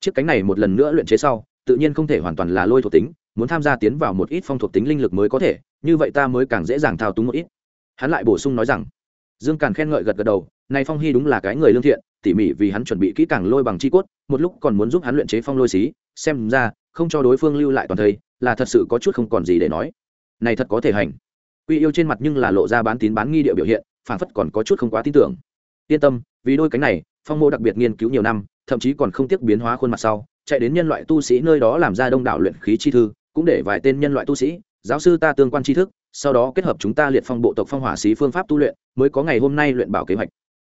Chiếc cánh này một lần nữa luyện chế sau, tự nhiên không thể hoàn toàn là lôi thuộc tính, muốn tham gia tiến vào một ít phong thuộc tính linh lực mới có thể, như vậy ta mới càng dễ dàng thao túng một ít. Hắn lại bổ sung nói rằng, dương càn khen ngợi gật gật đầu, này phong hy đúng là cái người lương thiện, tỉ mỉ vì hắn chuẩn bị kỹ càng lôi bằng chi cốt, một lúc còn muốn giúp hắn luyện chế phong lôi xí, xem ra, không cho đối phương lưu lại toàn thây là thật sự có chút không còn gì để nói. Này thật có thể hành quy yêu trên mặt nhưng là lộ ra bán tín bán nghi địa biểu hiện phản phất còn có chút không quá tin tưởng. Yên tâm, vì đôi cánh này, phong mô đặc biệt nghiên cứu nhiều năm, thậm chí còn không tiếc biến hóa khuôn mặt sau, chạy đến nhân loại tu sĩ nơi đó làm ra đông đảo luyện khí chi thư, cũng để vài tên nhân loại tu sĩ, giáo sư ta tương quan tri thức, sau đó kết hợp chúng ta liệt phong bộ tộc phong hỏa sĩ phương pháp tu luyện, mới có ngày hôm nay luyện bảo kế hoạch.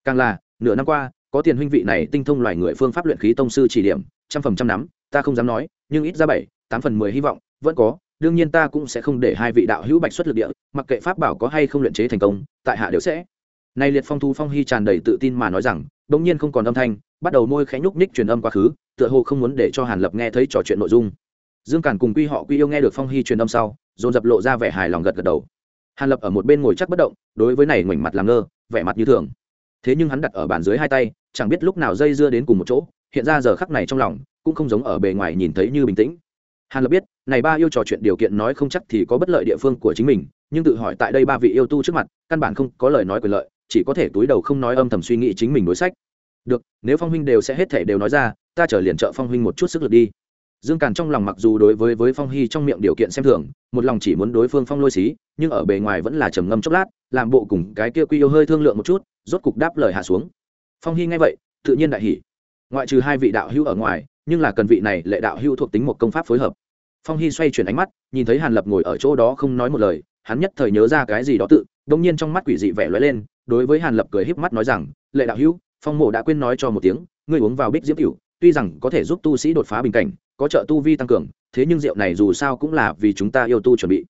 Càng là, nửa năm qua, có tiền huynh vị này tinh thông loài người phương pháp luyện khí tông sư chỉ điểm, trăm phần trăm nắm, ta không dám nói, nhưng ít ra bảy, tám phần mười hy vọng, vẫn có đương nhiên ta cũng sẽ không để hai vị đạo hữu bạch xuất lực địa, mặc kệ pháp bảo có hay không luyện chế thành công, tại hạ đều sẽ. Nay liệt phong thu phong hy tràn đầy tự tin mà nói rằng, bỗng nhiên không còn âm thanh, bắt đầu môi khẽ nhúc ních truyền âm quá khứ, tựa hồ không muốn để cho hàn lập nghe thấy trò chuyện nội dung. Dương càn cùng quy họ quy yêu nghe được phong hy truyền âm sau, dồn dập lộ ra vẻ hài lòng gật gật đầu. Hàn lập ở một bên ngồi chắc bất động, đối với này ngoảnh mặt làm ngơ, vẻ mặt như thường. Thế nhưng hắn đặt ở bàn dưới hai tay, chẳng biết lúc nào dây dưa đến cùng một chỗ, hiện ra giờ khắc này trong lòng, cũng không giống ở bề ngoài nhìn thấy như bình tĩnh hàn lập biết, này ba yêu trò chuyện điều kiện nói không chắc thì có bất lợi địa phương của chính mình, nhưng tự hỏi tại đây ba vị yêu tu trước mặt, căn bản không có lời nói quyền lợi, chỉ có thể túi đầu không nói âm thầm suy nghĩ chính mình đối sách. Được, nếu phong huynh đều sẽ hết thể đều nói ra, ta trở liền trợ phong huynh một chút sức lực đi. Dương càn trong lòng mặc dù đối với với phong hy trong miệng điều kiện xem thường, một lòng chỉ muốn đối phương phong lôi xí, nhưng ở bề ngoài vẫn là trầm ngâm chốc lát, làm bộ cùng cái kia quy yêu hơi thương lượng một chút, rốt cục đáp lời hạ xuống. Phong hy nghe vậy, tự nhiên đại hỉ. Ngoại trừ hai vị đạo hữu ở ngoài, nhưng là cần vị này lệ đạo hữu thuộc tính một công pháp phối hợp phong hy xoay chuyển ánh mắt, nhìn thấy hàn lập ngồi ở chỗ đó không nói một lời, hắn nhất thời nhớ ra cái gì đó tự, đông nhiên trong mắt quỷ dị vẻ lóe lên, đối với hàn lập cười híp mắt nói rằng, lệ đạo hữu, phong mộ đã quên nói cho một tiếng, ngươi uống vào bích diễm cửu, tuy rằng có thể giúp tu sĩ đột phá bình cảnh, có trợ tu vi tăng cường, thế nhưng rượu này dù sao cũng là vì chúng ta yêu tu chuẩn bị.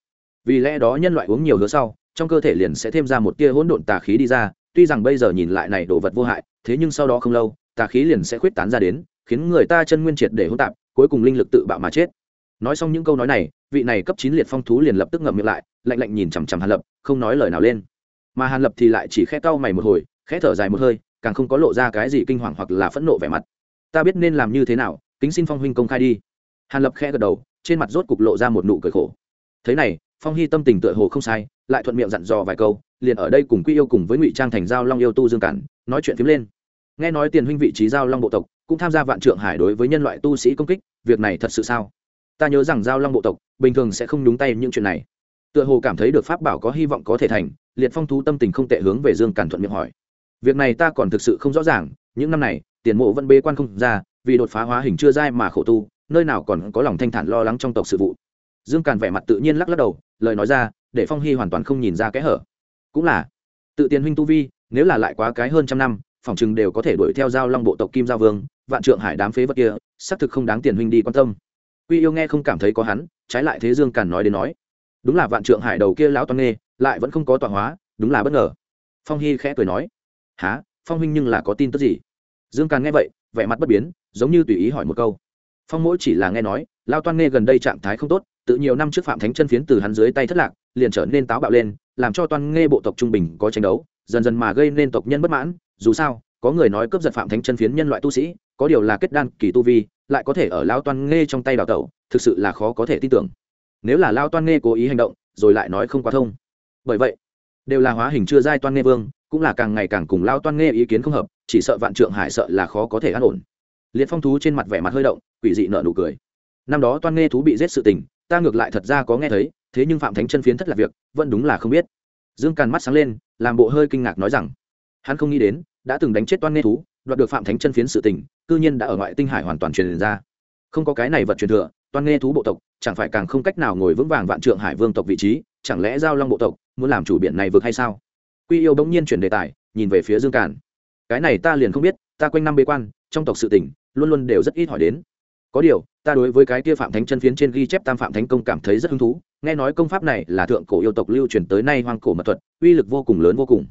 Vì lẽ đó nhân loại uống nhiều hứa sau, trong cơ thể liền sẽ thêm ra một tia hỗn độn tà khí đi ra, tuy rằng bây giờ nhìn lại này đồ vật vô hại, thế nhưng sau đó không lâu, tà khí liền sẽ khuyết tán ra đến, khiến người ta chân nguyên triệt để hỗn tạp, cuối cùng linh lực tự bạo mà chết nói xong những câu nói này, vị này cấp chín liệt phong thú liền lập tức ngậm miệng lại, lạnh lạnh nhìn chằm chằm hàn lập, không nói lời nào lên. Mà hàn lập thì lại chỉ khẽ cau mày một hồi, khẽ thở dài một hơi, càng không có lộ ra cái gì kinh hoàng hoặc là phẫn nộ vẻ mặt. Ta biết nên làm như thế nào, kính xin phong huynh công khai đi. Hàn lập khẽ gật đầu, trên mặt rốt cục lộ ra một nụ cười khổ. Thế này, phong hy tâm tình tựa hồ không sai, lại thuận miệng dặn dò vài câu, liền ở đây cùng quy yêu cùng với ngụy trang thành giao long yêu tu dương cản, nói chuyện phím lên. Nghe nói tiền huynh vị trí giao long bộ tộc, cũng tham gia vạn trượng hải đối với nhân loại tu sĩ công kích, việc này thật sự sao? Ta nhớ rằng giao long bộ tộc, bình thường sẽ không đúng tay những chuyện này. Tựa hồ cảm thấy được pháp bảo có hy vọng có thể thành, liệt phong thú tâm tình không tệ hướng về dương Càn thuận miệng hỏi. Việc này ta còn thực sự không rõ ràng, những năm này, tiền mộ vẫn bê quan không ra, vì đột phá hóa hình chưa dai mà khổ tu, nơi nào còn có lòng thanh thản lo lắng trong tộc sự vụ. Dương càn vẻ mặt tự nhiên lắc lắc đầu, lời nói ra, để phong hy hoàn toàn không nhìn ra kẽ hở. Cũng là, tự tiền huynh tu vi, nếu là lại quá cái hơn trăm năm, phòng chừng đều có thể đuổi theo giao long bộ tộc kim giao vương, vạn trượng hải đám phế vật kia, xác thực không đáng tiền huynh đi quan tâm quy yêu nghe không cảm thấy có hắn, trái lại thế dương càn nói đến nói. Đúng là vạn trượng hải đầu kia lão toan nghê, lại vẫn không có tọa hóa, đúng là bất ngờ. Phong hy khẽ cười nói. Há phong huynh nhưng là có tin tức gì? Dương càn nghe vậy, vẻ mặt bất biến, giống như tùy ý hỏi một câu. Phong mỗi chỉ là nghe nói lao toan nghe gần đây trạng thái không tốt, tự nhiều năm trước phạm thánh chân phiến từ hắn dưới tay thất lạc, liền trở nên táo bạo lên, làm cho toan nghe bộ tộc trung bình có tranh đấu, dần dần mà gây nên tộc nhân bất mãn. Dù sao, có người nói cướp giật phạm thánh chân phiến nhân loại tu sĩ, có điều là kết đan kỳ tu vi lại có thể ở lao toan nghe trong tay đào tẩu, thực sự là khó có thể tin tưởng. Nếu là lao toan nghe cố ý hành động, rồi lại nói không quá thông. Bởi vậy, đều là hóa hình chưa giai toan nghe vương, cũng là càng ngày càng cùng lao toan nghe ý kiến không hợp, chỉ sợ vạn trượng hải sợ là khó có thể an ổn. Liệt phong thú trên mặt vẻ mặt hơi động, quỷ dị nợ nụ cười. Năm đó toan nghe thú bị giết sự tình, ta ngược lại thật ra có nghe thấy, thế nhưng phạm thánh chân phiến thất là việc, vẫn đúng là không biết. Dương càn mắt sáng lên, làm bộ hơi kinh ngạc nói rằng, hắn không nghĩ đến, đã từng đánh chết toan nghe thú đoạt được phạm thánh chân phiến sự tình cư nhiên đã ở ngoại tinh hải hoàn toàn truyền ra. Không có cái này vật truyền thừa toàn nghe thú bộ tộc chẳng phải càng không cách nào ngồi vững vàng vạn trượng hải vương tộc vị trí chẳng lẽ giao long bộ tộc muốn làm chủ biển này vực hay sao? Quy yêu bỗng nhiên chuyển đề tài nhìn về phía dương Cản, cái này ta liền không biết ta quanh năm bế quan trong tộc sự tỉnh luôn luôn đều rất ít hỏi đến. Có điều ta đối với cái kia phạm thánh chân phiến trên ghi chép tam phạm thánh công cảm thấy rất hứng thú nghe nói công pháp này là thượng cổ yêu tộc lưu truyền tới nay hoang cổ mật thuật uy lực vô cùng lớn vô cùng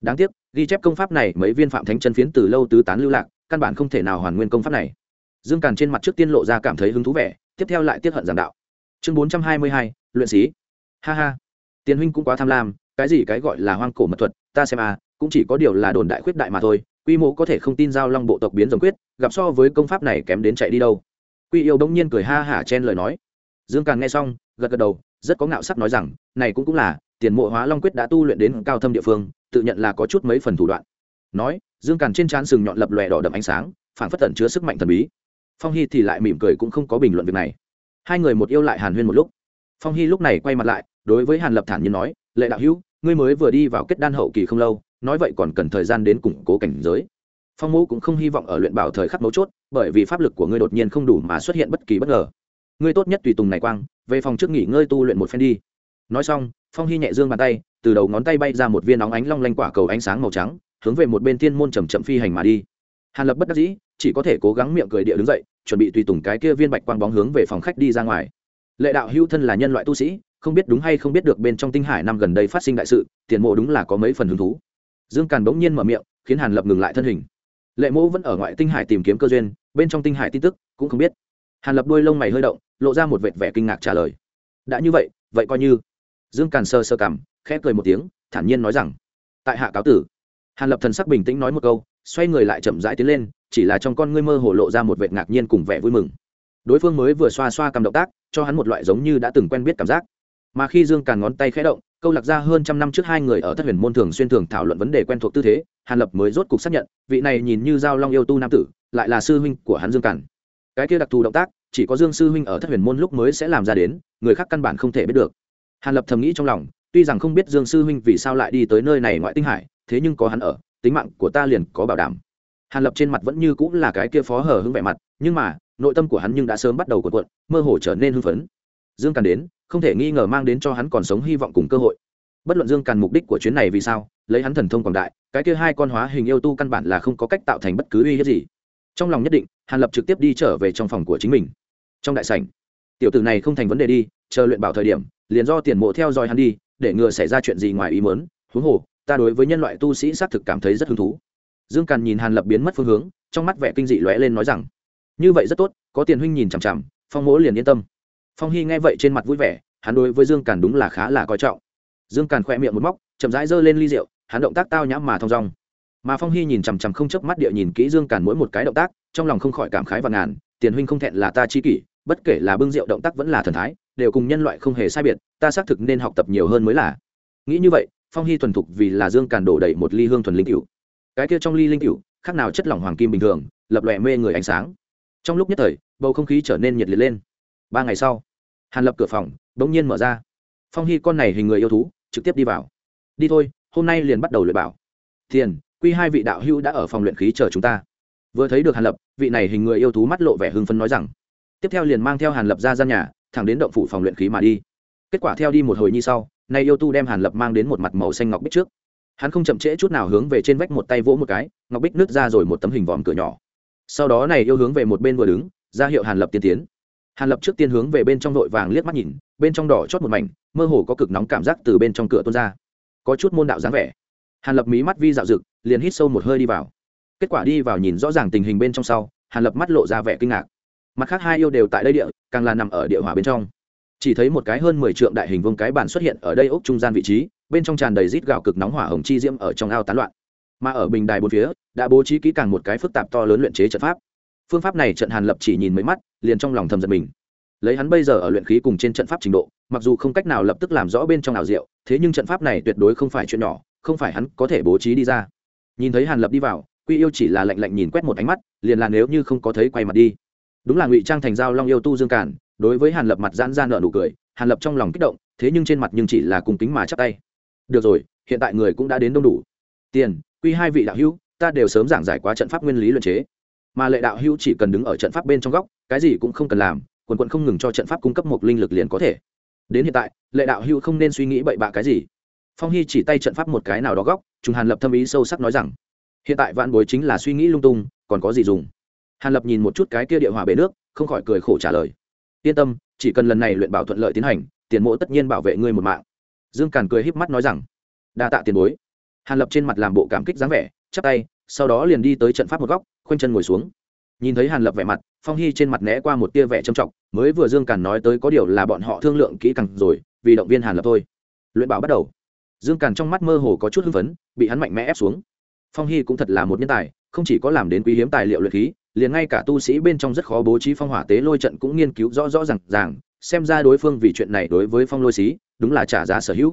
đáng tiếc, ghi chép công pháp này, mấy viên phạm thánh chân phiến từ lâu tứ tán lưu lạc, căn bản không thể nào hoàn nguyên công pháp này. Dương càn trên mặt trước tiên lộ ra cảm thấy hứng thú vẻ, tiếp theo lại tiếp hận giảng đạo. Chương bốn trăm hai mươi hai, luyện sĩ. Ha ha. Tiền huynh cũng quá tham lam, cái gì cái gọi là hoang cổ mật thuật, ta xem à cũng chỉ có điều là đồn đại khuyết đại mà thôi, quy mô có thể không tin giao long bộ tộc biến giống quyết, gặp so với công pháp này kém đến chạy đi đâu. Quy yêu đông nhiên cười ha hả chen lời nói. Dương càn nghe xong, gật gật đầu, rất có ngạo sắc nói rằng, này cũng cũng là, tiền mộ hóa long quyết đã tu luyện đến cao thâm địa phương tự nhận là có chút mấy phần thủ đoạn. Nói, dương càn trên trán sừng nhọn lập lòe đỏ đậm ánh sáng phản phất tẩn chứa sức mạnh thần bí. Phong hy thì lại mỉm cười cũng không có bình luận việc này. Hai người một yêu lại hàn huyên một lúc. Phong hy lúc này quay mặt lại, đối với hàn lập thản nhiên nói, lệ đạo hữu, ngươi mới vừa đi vào kết đan hậu kỳ không lâu, nói vậy còn cần thời gian đến củng cố cảnh giới. Phong mẫu cũng không hy vọng ở luyện bảo thời khắc mấu chốt, bởi vì pháp lực của ngươi đột nhiên không đủ mà xuất hiện bất kỳ bất ngờ. Ngươi tốt nhất tùy tùng này quang, về phòng trước nghỉ ngơi tu luyện một phen đi. Nói xong, phong hy nhẹ dương bàn tay từ đầu ngón tay bay ra một viên óng ánh long lanh quả cầu ánh sáng màu trắng, hướng về một bên thiên môn chầm chậm phi hành mà đi. Hàn lập bất đắc dĩ, chỉ có thể cố gắng miệng cười địa đứng dậy, chuẩn bị tùy tùng cái kia viên bạch quang bóng hướng về phòng khách đi ra ngoài. Lệ đạo hữu thân là nhân loại tu sĩ, không biết đúng hay không biết được bên trong tinh hải năm gần đây phát sinh đại sự, tiền mộ đúng là có mấy phần hứng thú. Dương càn bỗng nhiên mở miệng, khiến hàn lập ngừng lại thân hình. Lệ mộ vẫn ở ngoại tinh hải tìm kiếm cơ duyên, bên trong tinh hải tin tức cũng không biết. Hàn lập đuôi lông mày hơi động, lộ ra một vệt vẻ kinh ngạc trả lời. Đã như vậy vậy coi như dương càn sơ sơ cảm, khẽ cười một tiếng, thản nhiên nói rằng, tại hạ cáo tử. Hàn lập thần sắc bình tĩnh nói một câu, xoay người lại chậm rãi tiến lên, chỉ là trong con ngươi mơ hồ lộ ra một vệt ngạc nhiên cùng vẻ vui mừng. Đối phương mới vừa xoa xoa cầm động tác, cho hắn một loại giống như đã từng quen biết cảm giác. Mà khi dương càn ngón tay khẽ động, câu lạc ra hơn trăm năm trước hai người ở thất huyền môn thường xuyên thường thảo luận vấn đề quen thuộc tư thế, hàn lập mới rốt cục xác nhận, vị này nhìn như giao long yêu tu nam tử, lại là sư huynh của hắn dương càn. Cái kia đặc thù động tác, chỉ có dương sư huynh ở thất huyền môn lúc mới sẽ làm ra đến, người khác căn bản không thể biết được hàn lập thầm nghĩ trong lòng, tuy rằng không biết dương sư huynh vì sao lại đi tới nơi này ngoại tinh hải, thế nhưng có hắn ở, tính mạng của ta liền có bảo đảm. Hàn lập trên mặt vẫn như cũng là cái kia phó hở hứng vẻ mặt, nhưng mà, nội tâm của hắn nhưng đã sớm bắt đầu cuộn cuộn, mơ hồ trở nên hưng phấn. Dương càn đến, không thể nghi ngờ mang đến cho hắn còn sống hy vọng cùng cơ hội. Bất luận dương càn mục đích của chuyến này vì sao, lấy hắn thần thông quảng đại, cái kia hai con hóa hình yêu tu căn bản là không có cách tạo thành bất cứ uy hiếp gì. Trong lòng nhất định, hàn lập trực tiếp đi trở về trong phòng của chính mình. Trong đại sảnh, tiểu tử này không thành vấn đề đi, chờ luyện bảo thời điểm liền do tiền mộ theo dõi hắn đi, để ngừa xảy ra chuyện gì ngoài ý muốn. Huống hồ, ta đối với nhân loại tu sĩ xác thực cảm thấy rất hứng thú. Dương càn nhìn hàn lập biến mất phương hướng, trong mắt vẻ kinh dị lóe lên nói rằng, như vậy rất tốt, có tiền huynh nhìn chằm chằm, phong mỗ liền yên tâm. Phong hy nghe vậy trên mặt vui vẻ, hắn đối với dương càn đúng là khá là coi trọng. Dương càn khỏe miệng một móc, chậm rãi giơ lên ly rượu, hắn động tác tao nhãm mà thong dong. Mà phong hy nhìn chằm chằm không chớp mắt địa nhìn kỹ dương càn mỗi một cái động tác, trong lòng không khỏi cảm khái và ngàn, tiền huynh không thẹn là ta chi kỷ, bất kể là bưng rượu động tác vẫn là thần thái đều cùng nhân loại không hề sai biệt, ta xác thực nên học tập nhiều hơn mới là. Nghĩ như vậy, phong hy thuần thục vì là dương càn đổ đầy một ly hương thuần linh cựu cái kia trong ly linh cựu khác nào chất lỏng hoàng kim bình thường, lập lòe mê người ánh sáng. Trong lúc nhất thời, bầu không khí trở nên nhiệt liệt lên. Ba ngày sau, hàn lập cửa phòng đ ỗ n g nhiên mở ra. Phong hy con này hình người yêu thú, trực tiếp đi vào. Đi thôi, hôm nay liền bắt đầu luyện bảo. Thiền, quy hai vị đạo hữu đã ở phòng luyện khí chờ chúng ta. Vừa thấy được hàn lập, vị này hình người yêu thú mắt lộ vẻ hưng phấn nói rằng. Tiếp theo liền mang theo hàn lập ra gian nhà thẳng đến động phủ phòng luyện khí mà đi. Kết quả theo đi một hồi như sau, nay yêu tu đem hàn lập mang đến một mặt màu xanh ngọc bích trước. Hắn không chậm trễ chút nào hướng về trên vách một tay vỗ một cái, ngọc bích nứt ra rồi một tấm hình vòm cửa nhỏ. Sau đó này yêu hướng về một bên vừa đứng, ra hiệu hàn lập tiên tiến. Hàn lập trước tiên hướng về bên trong vội vàng liếc mắt nhìn, bên trong đỏ chót một mảnh, mơ hồ có cực nóng cảm giác từ bên trong cửa tuôn ra. Có chút môn đạo dáng vẻ. Hàn lập mí mắt vi dạo rực liền hít sâu một hơi đi vào. Kết quả đi vào nhìn rõ ràng tình hình bên trong sau, hàn lập mắt lộ ra vẻ kinh ngạc. Mặt khác hai yêu đều tại đây địa càng là nằm ở địa hỏa bên trong. Chỉ thấy một cái hơn mười trượng đại hình vương cái bàn xuất hiện ở đây ốc trung gian vị trí, bên trong tràn đầy rít gạo cực nóng hỏa hồng chi diễm ở trong ao tán loạn. Mà ở bình đài bốn phía, đã bố trí kỹ càng một cái phức tạp to lớn luyện chế trận pháp. Phương pháp này trận hàn lập chỉ nhìn mấy mắt, liền trong lòng thầm giật mình. Lấy hắn bây giờ ở luyện khí cùng trên trận pháp trình độ, mặc dù không cách nào lập tức làm rõ bên trong ảo diệu, thế nhưng trận pháp này tuyệt đối không phải chuyện nhỏ, không phải hắn có thể bố trí đi ra. Nhìn thấy hàn lập đi vào, quy yêu chỉ là lạnh lạnh nhìn quét một ánh mắt, liền là nếu như không có thấy quay mặt đi đúng là ngụy trang thành giao long yêu tu dương cản đối với hàn lập mặt giãn ra nợ nụ cười, hàn lập trong lòng kích động, thế nhưng trên mặt nhưng chỉ là cùng kính mà chắp tay. Được rồi, hiện tại người cũng đã đến đông đủ. Tiền, quy hai vị đạo hữu, ta đều sớm giảng giải quá trận pháp nguyên lý luận chế. Mà lệ đạo hữu chỉ cần đứng ở trận pháp bên trong góc, cái gì cũng không cần làm, quần quận không ngừng cho trận pháp cung cấp một linh lực liền có thể. Đến hiện tại, lệ đạo hữu không nên suy nghĩ bậy bạ cái gì. Phong hy chỉ tay trận pháp một cái nào đó góc chúng hàn lập thâm ý sâu sắc nói rằng, hiện tại vạn bối chính là suy nghĩ lung tung, còn có gì dùng? Hàn lập nhìn một chút cái kia địa hòa bể nước, không khỏi cười khổ trả lời. Yên tâm, chỉ cần lần này luyện bảo thuận lợi tiến hành, tiền mộ tất nhiên bảo vệ ngươi một mạng. Dương càn cười híp mắt nói rằng, đa tạ tiền bối. Hàn lập trên mặt làm bộ cảm kích dáng vẻ, chắp tay, sau đó liền đi tới trận pháp một góc, khoanh chân ngồi xuống. Nhìn thấy hàn lập vẻ mặt, phong hy trên mặt né qua một tia vẻ trầm trọng, mới vừa dương càn nói tới có điều là bọn họ thương lượng kỹ càng rồi, vì động viên hàn lập thôi. Luyện bảo bắt đầu. Dương càn trong mắt mơ hồ có chút hưng phấn, bị hắn mạnh mẽ ép xuống. Phong hy cũng thật là một nhân tài, không chỉ có làm đến quý hiếm tài liệu luyện khí liền ngay cả tu sĩ bên trong rất khó bố trí phong hỏa tế lôi trận cũng nghiên cứu rõ rõ r à n g ràng, xem ra đối phương vì chuyện này đối với phong lôi xí, đúng là trả giá sở hữu.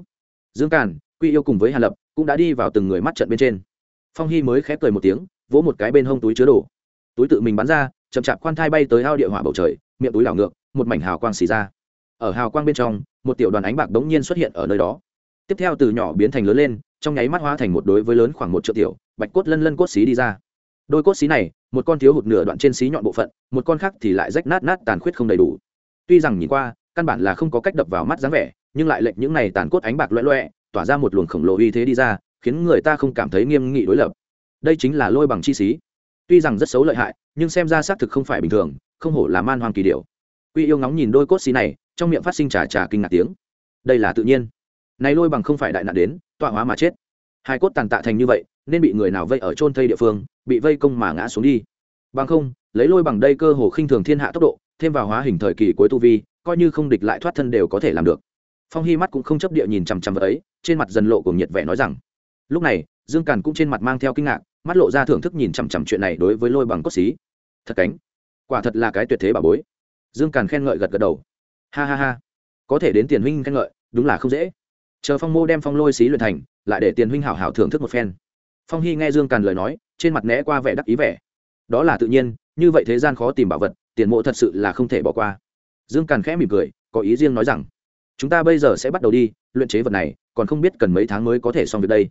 Dương càn, quy yêu cùng với hàn lập cũng đã đi vào từng người mắt trận bên trên. Phong hy mới khép cười một tiếng, vỗ một cái bên hông túi chứa đồ. Túi tự mình bắn ra, chậm chạp khoan thai bay tới ao địa hỏa bầu trời, miệng túi đảo ngược, một mảnh hào quang xì ra. Ở hào quang bên trong, một tiểu đoàn ánh bạc đống nhiên xuất hiện ở nơi đó. Tiếp theo từ nhỏ biến thành lớn lên, trong nháy mắt hóa thành một đối với lớn khoảng một triệu tiểu, bạch cốt lân lân cốt xí đi ra đôi cốt xí này, một con thiếu hụt nửa đoạn trên xí nhọn bộ phận, một con khác thì lại rách nát nát tàn khuyết không đầy đủ. Tuy rằng nhìn qua, căn bản là không có cách đập vào mắt dáng vẻ, nhưng lại lệnh những này tàn cốt ánh bạc loẹ loẹ, tỏa ra một luồng khổng lồ uy thế đi ra, khiến người ta không cảm thấy nghiêm nghị đối lập. Đây chính là lôi bằng chi xí. Tuy rằng rất xấu lợi hại, nhưng xem ra xác thực không phải bình thường, không hổ là man hoàng kỳ điệu quy yêu ngóng nhìn đôi cốt xí này, trong miệng phát sinh trà trà kinh ngạc tiếng. Đây là tự nhiên. Này lôi bằng không phải đại nạn đến, tọa hóa mà chết. Hai cốt tàn tạ thành như vậy, nên bị người nào vây ở trôn thây địa phương bị vây công mà ngã xuống đi. Bằng không, lấy lôi bằng đây cơ hồ khinh thường thiên hạ tốc độ, thêm vào hóa hình thời kỳ cuối tu vi, coi như không địch lại thoát thân đều có thể làm được. Phong hy mắt cũng không chấp địa nhìn chằm chằm vào ấy, trên mặt dần lộ cùng nhiệt vẻ nói rằng, lúc này, dương càn cũng trên mặt mang theo kinh ngạc, mắt lộ ra thưởng thức nhìn chằm chằm chuyện này đối với lôi bằng cốt xí. Thật cánh, quả thật là cái tuyệt thế bà bối. Dương càn khen ngợi gật gật đầu. Ha ha ha, có thể đến tiền huynh khen ngợi, đúng là không dễ. Chờ phong mô đem phong lôi xí luyện thành, lại để tiền huynh hảo hảo thưởng thức một phen phong hy nghe dương càn lời nói, trên mặt né qua vẻ đắc ý vẻ. Đó là tự nhiên, như vậy thế gian khó tìm bảo vật, tiền mộ thật sự là không thể bỏ qua. Dương càn khẽ mỉm cười, có ý riêng nói rằng, chúng ta bây giờ sẽ bắt đầu đi, luyện chế vật này, còn không biết cần mấy tháng mới có thể xong việc đây.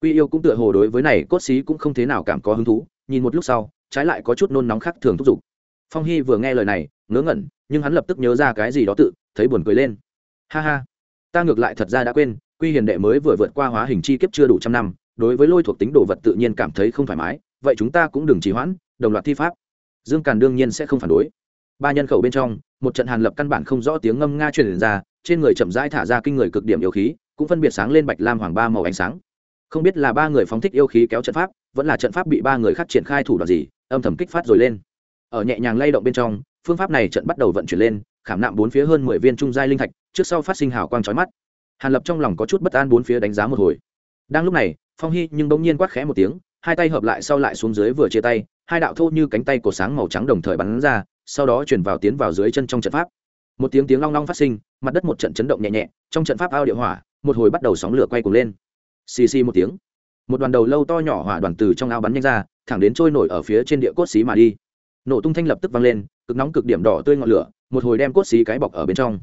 Quy yêu cũng tựa hồ đối với này cốt xí cũng không thế nào cảm có hứng thú, nhìn một lúc sau, trái lại có chút nôn nóng khác thường thúc giục. Phong hy vừa nghe lời này, ngớ ngẩn, nhưng hắn lập tức nhớ ra cái gì đó tự, thấy buồn cười lên. Ha ha, ta ngược lại thật ra đã quên, quy hiền đệ mới vừa vượt qua hóa hình chi kiếp chưa đủ trăm năm đối với lôi thuộc tính đồ vật tự nhiên cảm thấy không thoải mái, vậy chúng ta cũng đừng trì hoãn, đồng loạt thi pháp. Dương càn đương nhiên sẽ không phản đối. Ba nhân khẩu bên trong, một trận hàn lập căn bản không rõ tiếng ngâm nga truyền ra, trên người chậm rãi thả ra kinh người cực điểm yêu khí, cũng phân biệt sáng lên bạch lam hoàng ba màu ánh sáng. Không biết là ba người phóng thích yêu khí kéo trận pháp, vẫn là trận pháp bị ba người khác triển khai thủ đoạn gì, âm thầm kích phát rồi lên. Ở nhẹ nhàng lay động bên trong, phương pháp này trận bắt đầu vận chuyển lên, khảm nạm bốn phía hơn mười viên trung giai linh thạch, trước sau phát sinh hào quang trói mắt. Hàn lập trong lòng có chút bất an bốn phía đánh giá một hồi. Đang lúc này phong hy nhưng bỗng nhiên quát khẽ một tiếng, hai tay hợp lại sau lại xuống dưới vừa chia tay, hai đạo thô như cánh tay của sáng màu trắng đồng thời bắn ra, sau đó chuyển vào tiến vào dưới chân trong trận pháp. Một tiếng tiếng long long phát sinh, mặt đất một trận chấn động nhẹ nhẹ, trong trận pháp ao địa hỏa, một hồi bắt đầu sóng lửa quay cuồng lên. Xì xì một tiếng, một đoàn đầu lâu to nhỏ hỏa đoàn từ trong ao bắn nhanh ra, thẳng đến trôi nổi ở phía trên địa cốt xí mà đi. Nổ tung thanh lập tức vang lên, cực nóng cực điểm đỏ tươi ngọn lửa, một hồi đem cốt xí cái bọc ở bên trong.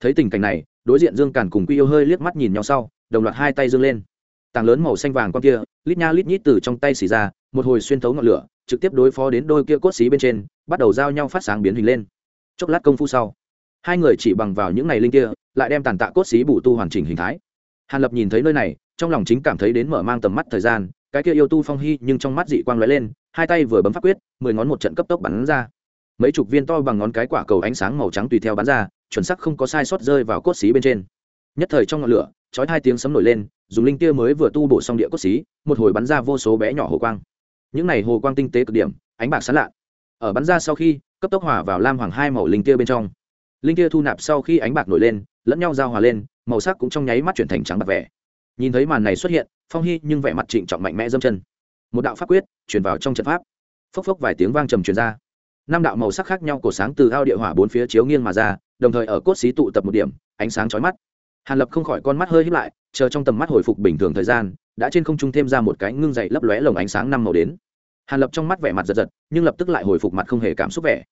Thấy tình cảnh này, đối diện dương càn cùng quy yêu hơi liếc mắt nhìn nhau sau, đồng loạt hai tay dương lên tàng lớn màu xanh vàng con kia, lít nha lít nhít từ trong tay xì ra, một hồi xuyên thấu ngọn lửa, trực tiếp đối phó đến đôi kia cốt xí bên trên, bắt đầu giao nhau phát sáng biến hình lên. Chốc lát công phu sau, hai người chỉ bằng vào những ngày linh kia, lại đem tàn tạ cốt xí bù tu hoàn chỉnh hình thái. Hàn lập nhìn thấy nơi này, trong lòng chính cảm thấy đến mở mang tầm mắt thời gian, cái kia yêu tu phong hy nhưng trong mắt dị quang lóe lên, hai tay vừa bấm phát quyết, mười ngón một trận cấp tốc bắn ra. Mấy chục viên to bằng ngón cái quả cầu ánh sáng màu trắng tùy theo bắn ra, chuẩn sắc không có sai sót rơi vào cốt xí bên trên. Nhất thời trong ngọn lửa, chói hai tiếng sấm nổi lên dùng linh tia mới vừa tu bổ xong địa cốt xí, một hồi bắn ra vô số bé nhỏ hồ quang. Những này hồ quang tinh tế cực điểm, ánh bạc sán lạ. Ở bắn ra sau khi, cấp tốc hòa vào lam hoàng hai màu linh tia bên trong. Linh tia thu nạp sau khi ánh bạc nổi lên, lẫn nhau giao hòa lên, màu sắc cũng trong nháy mắt chuyển thành trắng bạc vẻ. Nhìn thấy màn này xuất hiện, phong hy nhưng vẻ mặt trịnh trọng mạnh mẽ dâm chân. Một đạo pháp quyết chuyển vào trong trận pháp. Phốc phốc vài tiếng vang trầm truyền ra. Năm đạo màu sắc khác nhau cổ sáng từ ao địa hỏa bốn phía chiếu nghiêng mà ra, đồng thời ở cốt xí tụ tập một điểm, ánh sáng chói mắt. Hàn lập không khỏi con mắt hơi hít lại chờ trong tầm mắt hồi phục bình thường thời gian, đã trên không trung thêm ra một cái ngưng dậy lấp lóe lồng ánh sáng năm màu đến. Hàn lập trong mắt vẻ mặt giật giật, nhưng lập tức lại hồi phục mặt không hề cảm xúc vẻ.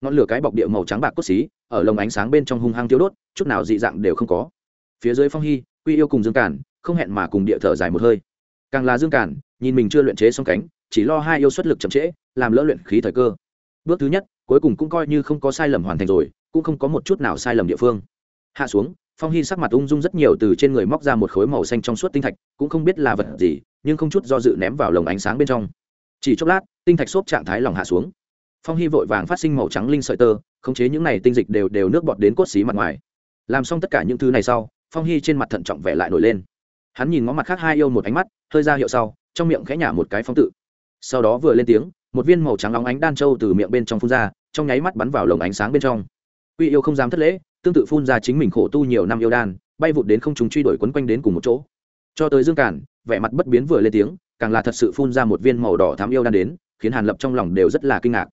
Ngọn lửa cái bọc địa màu trắng bạc cốt xí, ở lồng ánh sáng bên trong hung hăng tiêu đốt, chút nào dị dạng đều không có. Phía dưới phong hy, quy yêu cùng dương cản, không hẹn mà cùng địa thở dài một hơi. Càng là dương cản, nhìn mình chưa luyện chế xong cánh, chỉ lo hai yêu xuất lực chậm trễ, làm lỡ luyện khí thời cơ. Bước thứ nhất, cuối cùng cũng coi như không có sai lầm hoàn thành rồi, cũng không có một chút nào sai lầm địa phương. Hạ xuống phong hy sắc mặt ung dung rất nhiều từ trên người móc ra một khối màu xanh trong suốt tinh thạch, cũng không biết là vật gì, nhưng không chút do dự ném vào lồng ánh sáng bên trong. Chỉ chốc lát, tinh thạch xốp trạng thái lòng hạ xuống. Phong hy vội vàng phát sinh màu trắng linh sợi tơ, khống chế những này tinh dịch đều đều nước bọt đến cốt xí mặt ngoài. Làm xong tất cả những thứ này sau, phong hy trên mặt thận trọng vẻ lại nổi lên. Hắn nhìn ngó mặt khác hai yêu một ánh mắt, hơi ra hiệu sau, trong miệng khẽ nhả một cái phong tự. Sau đó vừa lên tiếng, một viên màu trắng óng ánh đan trâu từ miệng bên trong phun ra, trong nháy mắt bắn vào lồng ánh sáng bên trong. Quy yêu không dám thất lễ tương tự phun ra chính mình khổ tu nhiều năm yêu đan, bay vụt đến không chúng truy đuổi quấn quanh đến cùng một chỗ. Cho tới dương cản, vẻ mặt bất biến vừa lên tiếng, càng là thật sự phun ra một viên màu đỏ thám yêu đan đến, khiến hàn lập trong lòng đều rất là kinh ngạc.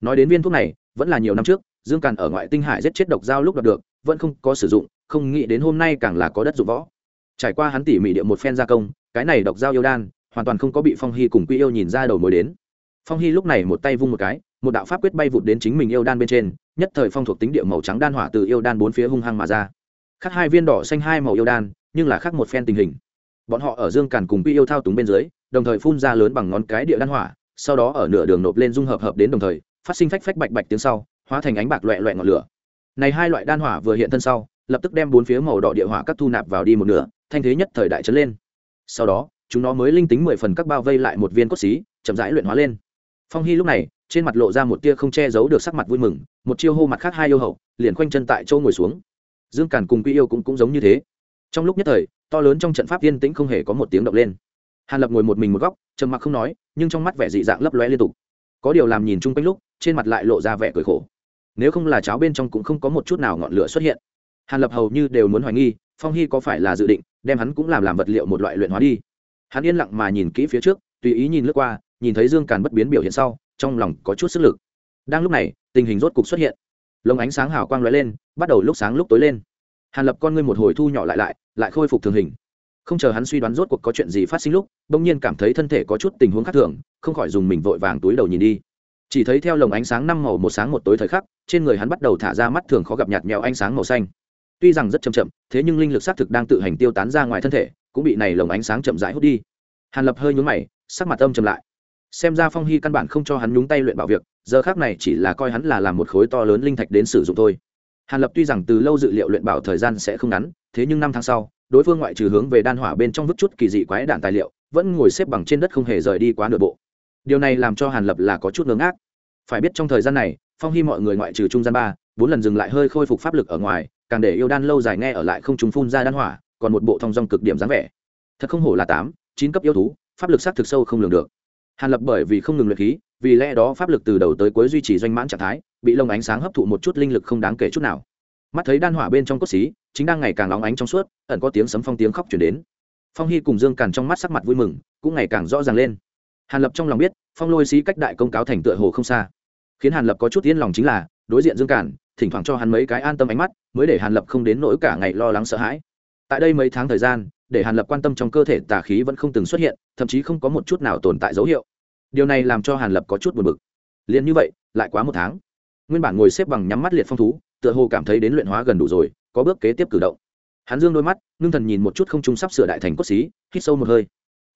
Nói đến viên thuốc này, vẫn là nhiều năm trước, dương càn ở ngoại tinh hải giết chết độc dao lúc đoạt được, vẫn không có sử dụng, không nghĩ đến hôm nay càng là có đất dụng võ. Trải qua hắn tỉ mỉ địa một phen gia công, cái này độc dao yêu đan, hoàn toàn không có bị phong hy cùng quy yêu nhìn ra đầu mối đến. Phong hy lúc này một tay vung một cái, một đạo pháp quyết bay vụt đến chính mình yêu đan bên trên nhất thời phong thuộc tính địa màu trắng đan hỏa từ yêu đan bốn phía hung hăng mà ra. Khác hai viên đỏ xanh hai màu yêu đan, nhưng là khác một phen tình hình. Bọn họ ở dương càn cùng quy yêu thao túng bên dưới, đồng thời phun ra lớn bằng ngón cái địa đan hỏa, sau đó ở nửa đường nộp lên dung hợp hợp đến đồng thời, phát sinh phách phách bạch bạch tiếng sau, hóa thành ánh bạc loẹ loẹ ngọn lửa. Này hai loại đan hỏa vừa hiện thân sau, lập tức đem bốn phía màu đỏ địa hỏa các thu nạp vào đi một nửa, thanh thế nhất thời đại trấn lên. Sau đó, chúng nó mới linh tính mười phần các bao vây lại một viên cốt xí, chậm rãi luyện hóa lên. Phong hy lúc này trên mặt lộ ra một tia không che giấu được sắc mặt vui mừng một chiêu hô mặt khác hai yêu hậu liền khoanh chân tại châu ngồi xuống. Dương càn cùng quy yêu cũng, cũng giống như thế. Trong lúc nhất thời to lớn trong trận pháp yên tĩnh không hề có một tiếng động lên. Hàn lập ngồi một mình một góc trầm mặc không nói nhưng trong mắt vẻ dị dạng lấp lóe liên tục. Có điều làm nhìn chung quanh lúc trên mặt lại lộ ra vẻ cười khổ. Nếu không là cháo bên trong cũng không có một chút nào ngọn lửa xuất hiện. Hàn lập hầu như đều muốn hoài nghi phong hy có phải là dự định đem hắn cũng làm làm vật liệu một loại luyện hóa đi. Hắn yên lặng mà nhìn kỹ phía trước tùy ý nhìn lướt qua nhìn thấy dương càn bất biến biểu hiện sau trong lòng có chút sức lực. Đang lúc này, tình hình rốt cục xuất hiện. Lồng ánh sáng hào quang lóe lên, bắt đầu lúc sáng lúc tối lên. Hàn lập con ngươi một hồi thu nhỏ lại lại lại khôi phục thường hình. Không chờ hắn suy đoán rốt cuộc có chuyện gì phát sinh lúc, bỗng nhiên cảm thấy thân thể có chút tình huống khác thường, không khỏi dùng mình vội vàng túi đầu nhìn đi. Chỉ thấy theo lồng ánh sáng năm màu một sáng một tối thời khắc, trên người hắn bắt đầu thả ra mắt thường khó gặp nhạt nhẽo ánh sáng màu xanh. Tuy rằng rất chậm chậm, thế nhưng linh lực xác thực đang tự hành tiêu tán ra ngoài thân thể, cũng bị này lồng ánh sáng chậm rãi hút đi. Hàn lập hơi nhún mày, sắc mặt âm chậm lại xem ra phong hy căn bản không cho hắn nhúng tay luyện bảo việc, giờ khác này chỉ là coi hắn là làm một khối to lớn linh thạch đến sử dụng thôi. Hàn lập tuy rằng từ lâu dự liệu luyện bảo thời gian sẽ không ngắn, thế nhưng năm tháng sau, đối phương ngoại trừ hướng về đan hỏa bên trong vứt chút kỳ dị quái đạn tài liệu, vẫn ngồi xếp bằng trên đất không hề rời đi quá nửa bộ. Điều này làm cho hàn lập là có chút ngớ ngác. Phải biết trong thời gian này, phong hy mọi người ngoại trừ trung gian ba, bốn lần dừng lại hơi khôi phục pháp lực ở ngoài, càng để yêu đan lâu dài nghe ở lại không trùng phun ra đan hỏa, còn một bộ thong dong cực điểm dáng vẻ. Thật không hổ là tám, chín cấp yêu thú, pháp lực sắc thực sâu không lường được hàn lập bởi vì không ngừng luyện khí, vì lẽ đó pháp lực từ đầu tới cuối duy trì doanh mãn trạng thái, bị lông ánh sáng hấp thụ một chút linh lực không đáng kể chút nào. Mắt thấy đan hỏa bên trong cốt xí, chính đang ngày càng nóng ánh trong suốt, ẩn có tiếng sấm phong tiếng khóc chuyển đến. Phong hy cùng dương càn trong mắt sắc mặt vui mừng, cũng ngày càng rõ ràng lên. Hàn lập trong lòng biết, phong lôi xí cách đại công cáo thành tựa hồ không xa. Khiến hàn lập có chút yên lòng chính là, đối diện dương càn, thỉnh thoảng cho hắn mấy cái an tâm ánh mắt, mới để hàn lập không đến nỗi cả ngày lo lắng sợ hãi. Tại đây mấy tháng thời gian để hàn lập quan tâm trong cơ thể tà khí vẫn không từng xuất hiện, thậm chí không có một chút nào tồn tại dấu hiệu. Điều này làm cho hàn lập có chút buồn bực. Liền như vậy, lại quá một tháng. Nguyên bản ngồi xếp bằng nhắm mắt liệt phong thú, tựa hồ cảm thấy đến luyện hóa gần đủ rồi, có bước kế tiếp cử động. Hắn dương đôi mắt, ngưng thần nhìn một chút không trung sắp sửa đại thành cốt xí, hít sâu một hơi.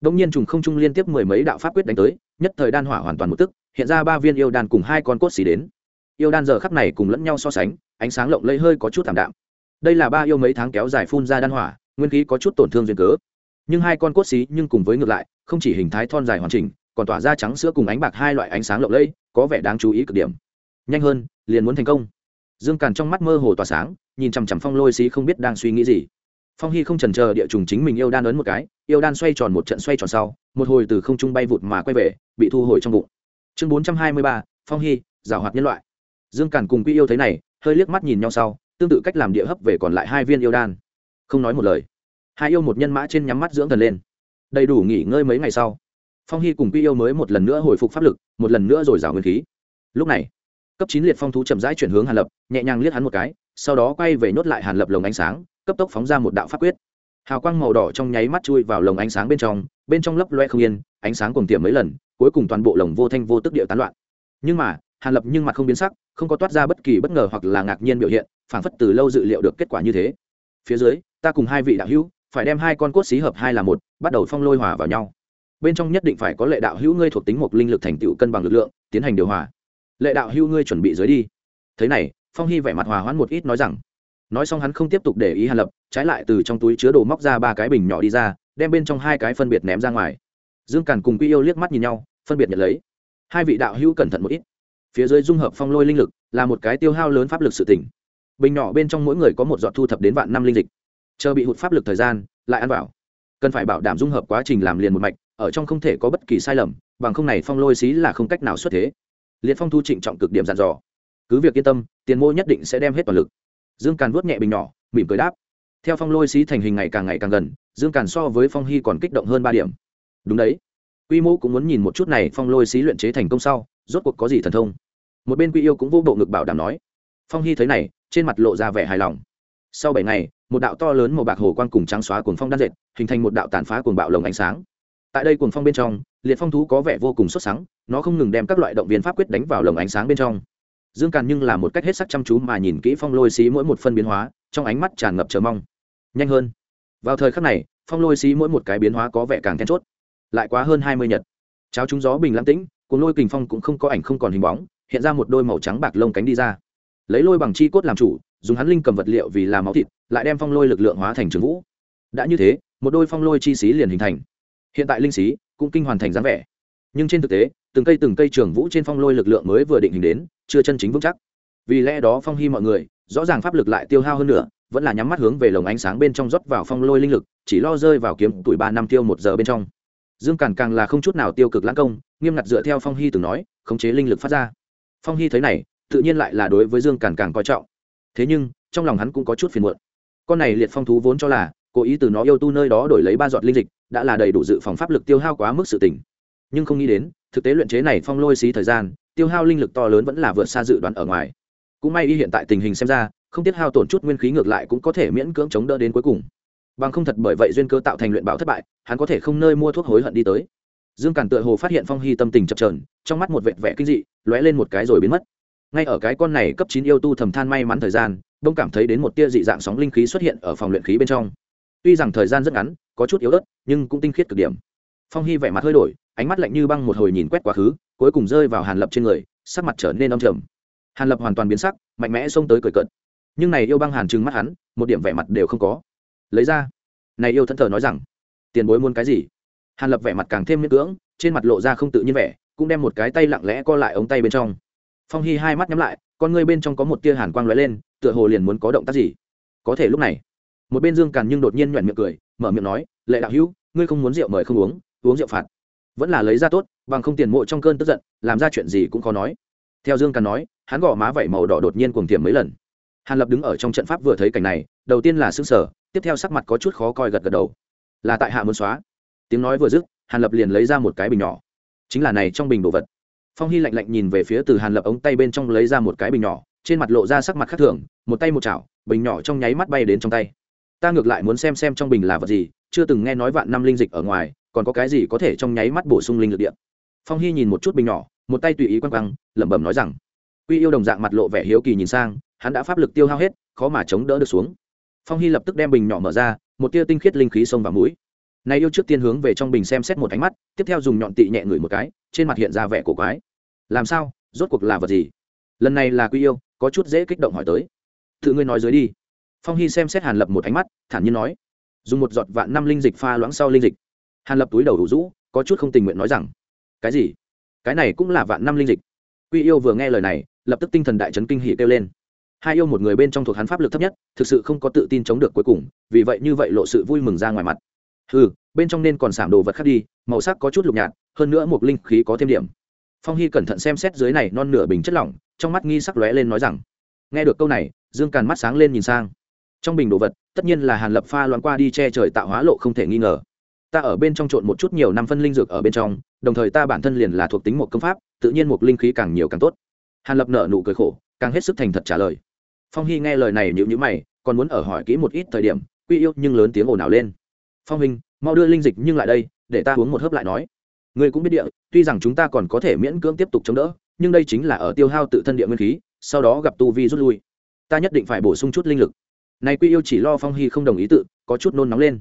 Đông nhiên trùng không trung liên tiếp mười mấy đạo pháp quyết đánh tới, nhất thời đan hỏa hoàn toàn một tức, hiện ra ba viên yêu đan cùng hai con cốt xí đến. Yêu đan giờ khắp này cùng lẫn nhau so sánh, ánh sáng lộng lẫy hơi có chút thảm đạm. Đây là ba yêu mấy tháng kéo dài phun ra đan hỏa nguyên khí có chút tổn thương duyên cớ. Nhưng hai con cốt xí nhưng cùng với ngược lại, không chỉ hình thái thon dài hoàn chỉnh, còn tỏa ra trắng sữa cùng ánh bạc hai loại ánh sáng lộng lẫy, có vẻ đáng chú ý cực điểm. Nhanh hơn, liền muốn thành công. Dương càn trong mắt mơ hồ tỏa sáng, nhìn chằm chằm phong lôi xí không biết đang suy nghĩ gì. Phong hy không trần chờ địa trùng chính mình yêu đan ấn một cái, yêu đan xoay tròn một trận xoay tròn sau, một hồi từ không trung bay vụt mà quay về, bị thu hồi trong bụng. Chương bốn trăm hai mươi ba, phong hy, giảo hoạt nhân loại. Dương càn cùng quy yêu thấy này, hơi liếc mắt nhìn nhau sau, tương tự cách làm địa hấp về còn lại hai viên yêu đan. Không nói một lời hai yêu một nhân mã trên nhắm mắt dưỡng thần lên. Đầy đủ nghỉ ngơi mấy ngày sau, phong hy cùng quy yêu mới một lần nữa hồi phục pháp lực, một lần nữa rồi rào nguyên khí. Lúc này, cấp chín liệt phong thú chậm rãi chuyển hướng hàn lập, nhẹ nhàng liếc hắn một cái, sau đó quay về nhốt lại hàn lập lồng ánh sáng, cấp tốc phóng ra một đạo pháp quyết. Hào quang màu đỏ trong nháy mắt chui vào lồng ánh sáng bên trong bên trong lấp loe không yên, ánh sáng cùng tiệm mấy lần, cuối cùng toàn bộ lồng vô thanh vô tức địa tán loạn. Nhưng mà, hàn lập nhưng mặt không biến sắc, không có toát ra bất kỳ bất ngờ hoặc là ngạc nhiên biểu hiện, phảng phất từ lâu dự liệu được kết quả như thế. Phía dưới, ta cùng hai vị đạo hữu phải đem hai con cốt xí hợp hai là một, bắt đầu phong lôi hòa vào nhau. Bên trong nhất định phải có lệ đạo hữu ngươi thuộc tính một linh lực thành tựu cân bằng lực lượng, tiến hành điều hòa. Lệ đạo hữu ngươi chuẩn bị dưới đi. Thế này, phong hy vẻ mặt hòa hoãn một ít nói rằng, nói xong hắn không tiếp tục để ý hàn lập, trái lại từ trong túi chứa đồ móc ra ba cái bình nhỏ đi ra, đem bên trong hai cái phân biệt ném ra ngoài. Dương càn cùng quy yêu liếc mắt nhìn nhau, phân biệt nhận lấy. Hai vị đạo hữu cẩn thận một ít. Phía dưới dung hợp phong lôi linh lực, là một cái tiêu hao lớn pháp lực sự tỉnh. Bình nhỏ bên trong mỗi người có một giọt thu thập đến vạn năm linh dịch chờ bị hụt pháp lực thời gian, lại ăn vào. Cần phải bảo đảm dung hợp quá trình làm liền một mạch, ở trong không thể có bất kỳ sai lầm, bằng không này phong lôi xí là không cách nào xuất thế. Liệt phong thu trịnh trọng cực điểm dặn dò. Cứ việc yên tâm, tiền mô nhất định sẽ đem hết toàn lực. Dương càn vuốt nhẹ bình nhỏ, mỉm cười đáp. Theo phong lôi xí thành hình ngày càng ngày càng gần, dương càn so với phong hy còn kích động hơn ba điểm. Đúng đấy. Quy mô cũng muốn nhìn một chút này phong lôi xí luyện chế thành công sau, rốt cuộc có gì thần thông. Một bên quy yêu cũng vô bộ ngực bảo đảm nói. Phong hy thấy này, trên mặt lộ ra vẻ hài lòng. Sau bảy ngày một đạo to lớn màu bạc hồ quang cùng trắng xóa cuồng phong đan dệt, hình thành một đạo tàn phá cuồng bạo lồng ánh sáng. Tại đây cuồng phong bên trong, liệt phong thú có vẻ vô cùng xuất sáng nó không ngừng đem các loại động viên pháp quyết đánh vào lồng ánh sáng bên trong. Dương càn nhưng là một cách hết sắc chăm chú mà nhìn kỹ phong lôi xí mỗi một phân biến hóa, trong ánh mắt tràn ngập chờ mong. Nhanh hơn. Vào thời khắc này, phong lôi xí mỗi một cái biến hóa có vẻ càng then chốt. Lại quá hơn hai mươi nhật. Cháo trúng gió bình lãng tĩnh, cuồng lôi kình phong cũng không có ảnh không còn hình bóng, hiện ra một đôi màu trắng bạc lông cánh đi ra. Lấy lôi bằng chi cốt làm chủ, dùng hắn linh cầm vật liệu vì làm máu thịt lại đem phong lôi lực lượng hóa thành trường vũ. Đã như thế, một đôi phong lôi chi xí liền hình thành. Hiện tại linh xí cũng kinh hoàn thành dáng vẻ. Nhưng trên thực tế, từng cây từng cây trường vũ trên phong lôi lực lượng mới vừa định hình đến, chưa chân chính vững chắc. Vì lẽ đó phong hy mọi người, rõ ràng pháp lực lại tiêu hao hơn nữa, vẫn là nhắm mắt hướng về lồng ánh sáng bên trong rót vào phong lôi linh lực, chỉ lo rơi vào kiếm tuổi ba năm tiêu một giờ bên trong. Dương càn càng là không chút nào tiêu cực lãng công, nghiêm ngặt dựa theo phong hy từng nói, khống chế linh lực phát ra. Phong hy thấy này, tự nhiên lại là đối với dương càn càng coi trọng. Thế nhưng, trong lòng hắn cũng có chút phiền muộn con này liệt phong thú vốn cho là, cố ý từ nó yêu tu nơi đó đổi lấy ba giọt linh dịch, đã là đầy đủ dự phòng pháp lực tiêu hao quá mức sự tỉnh nhưng không nghĩ đến, thực tế luyện chế này phong lôi xí thời gian, tiêu hao linh lực to lớn vẫn là vượt xa dự đoán ở ngoài. Cũng may y hiện tại tình hình xem ra, không tiết hao tổn chút nguyên khí ngược lại cũng có thể miễn cưỡng chống đỡ đến cuối cùng. Bằng không thật bởi vậy duyên cơ tạo thành luyện bảo thất bại, hắn có thể không nơi mua thuốc hối hận đi tới. Dương cản tựa hồ phát hiện phong hy tâm tình chập trờn trong mắt một vệt vẻ kinh dị, lóe lên một cái rồi biến mất. Ngay ở cái con này cấp chín yêu tu thầm than may mắn thời gian đông cảm thấy đến một tia dị dạng sóng linh khí xuất hiện ở phòng luyện khí bên trong. Tuy rằng thời gian rất ngắn, có chút yếu ớt, nhưng cũng tinh khiết cực điểm. Phong hy vẻ mặt hơi đổi, ánh mắt lạnh như băng một hồi nhìn quét quá khứ, cuối cùng rơi vào hàn lập trên người, sắc mặt trở nên âm trầm. Hàn lập hoàn toàn biến sắc, mạnh mẽ xông tới cười cận nhưng này yêu băng hàn trừng mắt hắn, một điểm vẻ mặt đều không có. Lấy ra. Này yêu thân thờ nói rằng, tiền bối muốn cái gì? Hàn lập vẻ mặt càng thêm miễn cưỡng, trên mặt lộ ra không tự nhiên vẻ, cũng đem một cái tay lặng lẽ co lại ống tay bên trong phong hy hai mắt nhắm lại, con ngươi bên trong có một tia hàn quang lóe lên, tựa hồ liền muốn có động tác gì. Có thể lúc này, một bên dương càn nhưng đột nhiên nhoẹn miệng cười, mở miệng nói, lệ đạo hữu, ngươi không muốn rượu mời không uống uống rượu phạt. Vẫn là lấy ra tốt, bằng không tiền mộ trong cơn tức giận, làm ra chuyện gì cũng khó nói. Theo dương càn nói, hắn gõ má vẩy màu đỏ đột nhiên cuồng tiềm mấy lần. Hàn lập đứng ở trong trận pháp vừa thấy cảnh này, đầu tiên là xương sở tiếp theo sắc mặt có chút khó coi gật gật đầu. Là tại hạ muốn xóa. Tiếng nói vừa dứt, hàn lập liền lấy ra một cái bình nhỏ. Chính là này trong bình đồ vật phong hy lạnh lạnh nhìn về phía từ hàn lập ống tay bên trong lấy ra một cái bình nhỏ, trên mặt lộ ra sắc mặt khác thường, một tay một chảo, bình nhỏ trong nháy mắt bay đến trong tay. Ta ngược lại muốn xem xem trong bình là vật gì, chưa từng nghe nói vạn năm linh dịch ở ngoài, còn có cái gì có thể trong nháy mắt bổ sung linh lực điện. Phong hy nhìn một chút bình nhỏ, một tay tùy ý quăng quăng, lẩm bẩm nói rằng, quy yêu đồng dạng mặt lộ vẻ hiếu kỳ nhìn sang, hắn đã pháp lực tiêu hao hết, khó mà chống đỡ được xuống. Phong hy lập tức đem bình nhỏ mở ra, một tia tinh khiết linh khí xông vào mũi này yêu trước tiên hướng về trong bình xem xét một ánh mắt, tiếp theo dùng nhọn tị nhẹ ngửi một cái, trên mặt hiện ra vẻ cổ quái. Làm sao? Rốt cuộc là vật gì? Lần này là quy yêu, có chút dễ kích động hỏi tới. Tự ngươi nói dưới đi. Phong hy xem xét hàn lập một ánh mắt, thản nhiên nói. Dùng một giọt vạn năm linh dịch pha loãng sau linh dịch. Hàn lập túi đầu đủ rũ, có chút không tình nguyện nói rằng, cái gì? Cái này cũng là vạn năm linh dịch. Quy yêu vừa nghe lời này, lập tức tinh thần đại trấn kinh hỉ kêu lên. Hai yêu một người bên trong thuộc hắn pháp lực thấp nhất, thực sự không có tự tin chống được cuối cùng, vì vậy như vậy lộ sự vui mừng ra ngoài mặt ừ bên trong nên còn sảm đồ vật khác đi, màu sắc có chút lục nhạt, hơn nữa một linh khí có thêm điểm. Phong hy cẩn thận xem xét dưới này non nửa bình chất lỏng, trong mắt nghi sắc lóe lên nói rằng, nghe được câu này, dương càn mắt sáng lên nhìn sang. Trong bình đồ vật, tất nhiên là hàn lập pha loạn qua đi che trời tạo hóa lộ không thể nghi ngờ. Ta ở bên trong trộn một chút nhiều năm phân linh dược ở bên trong, đồng thời ta bản thân liền là thuộc tính một công pháp, tự nhiên một linh khí càng nhiều càng tốt. Hàn lập nợ nụ cười khổ, càng hết sức thành thật trả lời. Phong hy nghe lời này nhịu nhữ mày, còn muốn ở hỏi kỹ một ít thời điểm, quy yêu nhưng lớn tiếng ồn ào lên phong hình, mau đưa linh dịch nhưng lại đây, để ta uống một hớp lại nói. Ngươi cũng biết địa, tuy rằng chúng ta còn có thể miễn cưỡng tiếp tục chống đỡ, nhưng đây chính là ở tiêu hao tự thân địa nguyên khí, sau đó gặp tu vi rút lui. Ta nhất định phải bổ sung chút linh lực. Này quy yêu chỉ lo phong hy không đồng ý tự, có chút nôn nóng lên.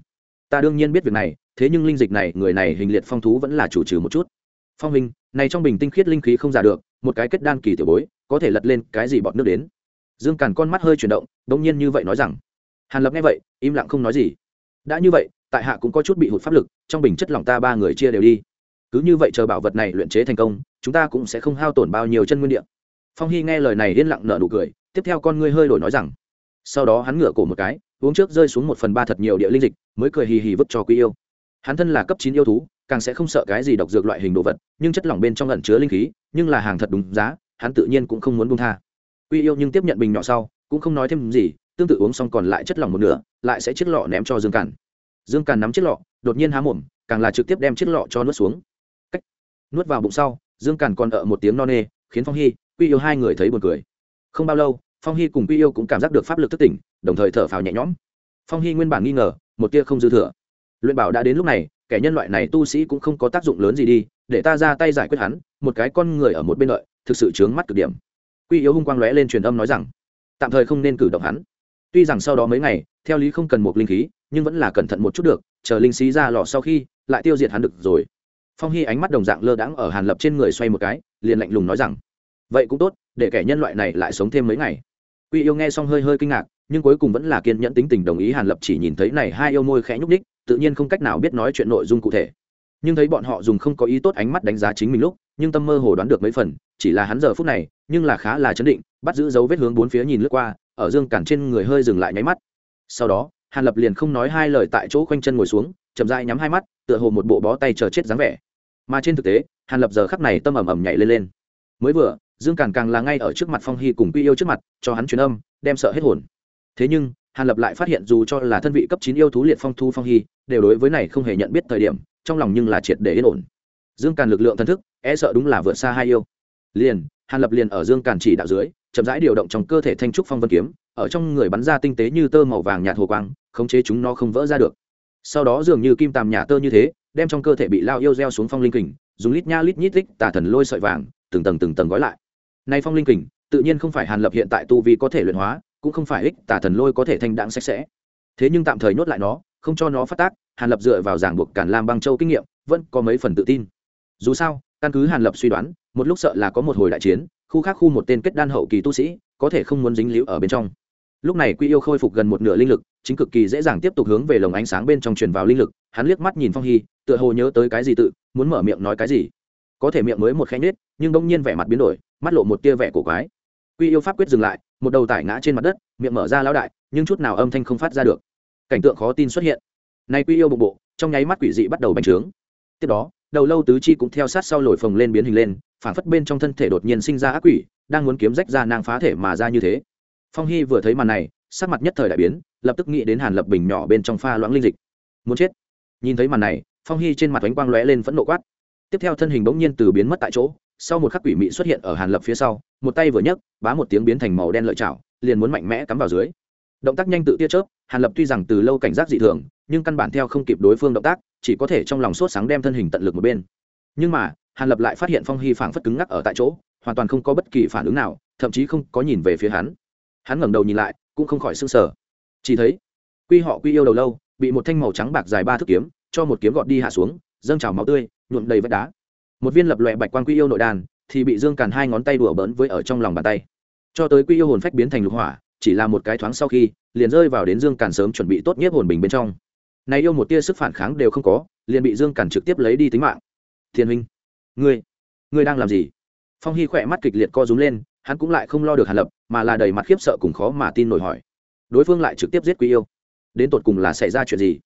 Ta đương nhiên biết việc này, thế nhưng linh dịch này, người này hình liệt phong thú vẫn là chủ trừ một chút. Phong hình, này trong bình tinh khiết linh khí không giả được, một cái kết đan kỳ tiểu bối, có thể lật lên cái gì bọn nước đến. Dương càn con mắt hơi chuyển động đ nhiên như vậy nói rằng. Hàn lập nghe vậy, im lặng không nói gì. Đã như vậy tại hạ cũng có chút bị hụt pháp lực, trong bình chất lỏng ta ba người chia đều đi. Cứ như vậy chờ bảo vật này luyện chế thành công, chúng ta cũng sẽ không hao tổn bao nhiêu chân nguyên địa. Phong hy nghe lời này yên lặng nở nụ cười, tiếp theo con ngươi hơi đổi nói rằng, sau đó hắn ngửa cổ một cái, uống trước rơi xuống một phần ba thật nhiều địa linh dịch, mới cười hì hì vứt cho quý yêu. Hắn thân là cấp chín yêu thú, càng sẽ không sợ cái gì độc dược loại hình đồ vật, nhưng chất lỏng bên trong lẩn chứa linh khí, nhưng là hàng thật đúng giá, hắn tự nhiên cũng không muốn buông tha. Quy yêu nhưng tiếp nhận bình nhỏ sau, cũng không nói thêm gì, tương tự uống xong còn lại chất lỏng một nửa, lại sẽ chiếc lọ ném cho dương cản dương càn nắm chiếc lọ đột nhiên há mồm càng là trực tiếp đem chiếc lọ cho nuốt xuống. Cách. Nuốt vào bụng sau dương càn còn ở một tiếng no nê khiến phong hy quy yêu hai người thấy buồn cười. Không bao lâu phong hy cùng quy yêu cũng cảm giác được pháp lực thức tỉnh đồng thời thở phào nhẹ nhõm. Phong hy nguyên bản nghi ngờ một tia không dư thừa. Luyện bảo đã đến lúc này kẻ nhân loại này tu sĩ cũng không có tác dụng lớn gì đi để ta ra tay giải quyết hắn một cái con người ở một bên lợi, thực sự chướng mắt cực điểm. Quy yếu hung quang lóe lên truyền âm nói rằng tạm thời không nên cử động hắn. Tuy rằng sau đó mấy ngày theo lý không cần một linh khí, nhưng vẫn là cẩn thận một chút được, chờ linh xí ra lò sau khi, lại tiêu diệt hắn được rồi. Phong hy ánh mắt đồng dạng lơ đãng ở hàn lập trên người xoay một cái, liền lạnh lùng nói rằng, vậy cũng tốt, để kẻ nhân loại này lại sống thêm mấy ngày. Quy yêu nghe xong hơi hơi kinh ngạc, nhưng cuối cùng vẫn là kiên nhẫn tính tình đồng ý hàn lập chỉ nhìn thấy này hai yêu môi khẽ nhúc ních tự nhiên không cách nào biết nói chuyện nội dung cụ thể. Nhưng thấy bọn họ dùng không có ý tốt ánh mắt đánh giá chính mình lúc, nhưng tâm mơ hồ đoán được mấy phần, chỉ là hắn giờ phút này, nhưng là khá là chấn định, bắt giữ dấu vết hướng bốn phía nhìn lướt qua, ở dương cản trên người hơi dừng lại nháy mắt sau đó, hàn lập liền không nói hai lời tại chỗ khoanh chân ngồi xuống, chậm dai nhắm hai mắt, tựa hồ một bộ bó tay chờ chết dáng vẻ. Mà trên thực tế, hàn lập giờ khắc này tâm ầm ầm nhảy lên lên. Mới vừa, dương càn càng là ngay ở trước mặt phong hy cùng quy yêu trước mặt, cho hắn truyền âm, đem sợ hết hồn. Thế nhưng, hàn lập lại phát hiện dù cho là thân vị cấp chín yêu thú liệt phong thu phong hy, đều đối với này không hề nhận biết thời điểm, trong lòng nhưng là triệt để yên ổn. Dương càn lực lượng thân thức e sợ đúng là vượt xa hai yêu. Liền, hàn lập liền ở dương càn chỉ đạo dưới, chậm rãi điều động trong cơ thể thanh trúc phong vân kiếm ở trong người bắn ra tinh tế như tơ màu vàng nhạt hồ quang, khống chế chúng nó không vỡ ra được. Sau đó dường như kim tàm nhà tơ như thế, đem trong cơ thể bị lao yêu gieo xuống phong linh kình, dùng lít nha lít nhít tích tà thần lôi sợi vàng, từng tầng từng tầng gói lại. Nay phong linh kình, tự nhiên không phải hàn lập hiện tại tu vi có thể luyện hóa, cũng không phải ích tà thần lôi có thể thanh đãng sạch sẽ. Thế nhưng tạm thời nhốt lại nó, không cho nó phát tác, hàn lập dựa vào giảng buộc cản lam băng châu kinh nghiệm, vẫn có mấy phần tự tin. Dù sao, căn cứ hàn lập suy đoán, một lúc sợ là có một hồi đại chiến, khu khác khu một tên kết đan hậu kỳ tu sĩ, có thể không muốn dính líu ở bên trong lúc này quy yêu khôi phục gần một nửa linh lực, chính cực kỳ dễ dàng tiếp tục hướng về lồng ánh sáng bên trong truyền vào linh lực. Hắn liếc mắt nhìn phong hy, tựa hồ nhớ tới cái gì tự, muốn mở miệng nói cái gì. Có thể miệng mới một khen nết nhưng đông nhiên vẻ mặt biến đổi, mắt lộ một tia vẻ cổ quái. Quy yêu pháp quyết dừng lại, một đầu tải ngã trên mặt đất, miệng mở ra lão đại, nhưng chút nào âm thanh không phát ra được. Cảnh tượng khó tin xuất hiện. Nay quy yêu bộ bộ, trong nháy mắt quỷ dị bắt đầu bành trướng. Tiếp đó, đầu lâu tứ chi cũng theo sát sau lồi phồng lên biến hình lên phản phất bên trong thân thể đột nhiên sinh ra ác quỷ, đang muốn kiếm rách ra nàng phá thể mà ra như thế phong hy vừa thấy màn này, sắc mặt nhất thời đại biến, lập tức nghĩ đến hàn lập bình nhỏ bên trong pha loãng linh dịch. Muốn chết. Nhìn thấy màn này, phong hy trên mặt ánh quang lóe lên phẫn nộ quát. Tiếp theo thân hình bỗng nhiên từ biến mất tại chỗ, sau một khắc quỷ mị xuất hiện ở hàn lập phía sau, một tay vừa nhấc, bá một tiếng biến thành màu đen lợi chảo, liền muốn mạnh mẽ cắm vào dưới. Động tác nhanh tự tia chớp, hàn lập tuy rằng từ lâu cảnh giác dị thường, nhưng căn bản theo không kịp đối phương động tác, chỉ có thể trong lòng sốt sáng đem thân hình tận lực một bên. Nhưng mà, hàn lập lại phát hiện phong hy phảng phất cứng ngắc ở tại chỗ, hoàn toàn không có bất kỳ phản ứng nào, thậm chí không có nhìn về phía hắn hắn ngẩng đầu nhìn lại, cũng không khỏi sưng sờ. Chỉ thấy, quy họ quy yêu đầu lâu, bị một thanh màu trắng bạc dài ba thước kiếm, cho một kiếm gọt đi hạ xuống, dâng trào máu tươi, nhuộm đầy vách đá. Một viên lập loẹ bạch quan quy yêu nội đàn, thì bị dương càn hai ngón tay đùa bỡn với ở trong lòng bàn tay. Cho tới quy yêu hồn phách biến thành lục hỏa, chỉ là một cái thoáng sau khi, liền rơi vào đến dương càn sớm chuẩn bị tốt nhất hồn bình bên trong. Này yêu một tia sức phản kháng đều không có, liền bị dương càn trực tiếp lấy đi tính mạng. Thiên huynh, ngươi ngươi đang làm gì? Phong hy khỏe mắt kịch liệt co rúm lên, hắn cũng lại không lo được hàn lập mà là đầy mặt khiếp sợ cùng khó mà tin nổi hỏi. Đối phương lại trực tiếp giết quý yêu. Đến tột cùng là xảy ra chuyện gì?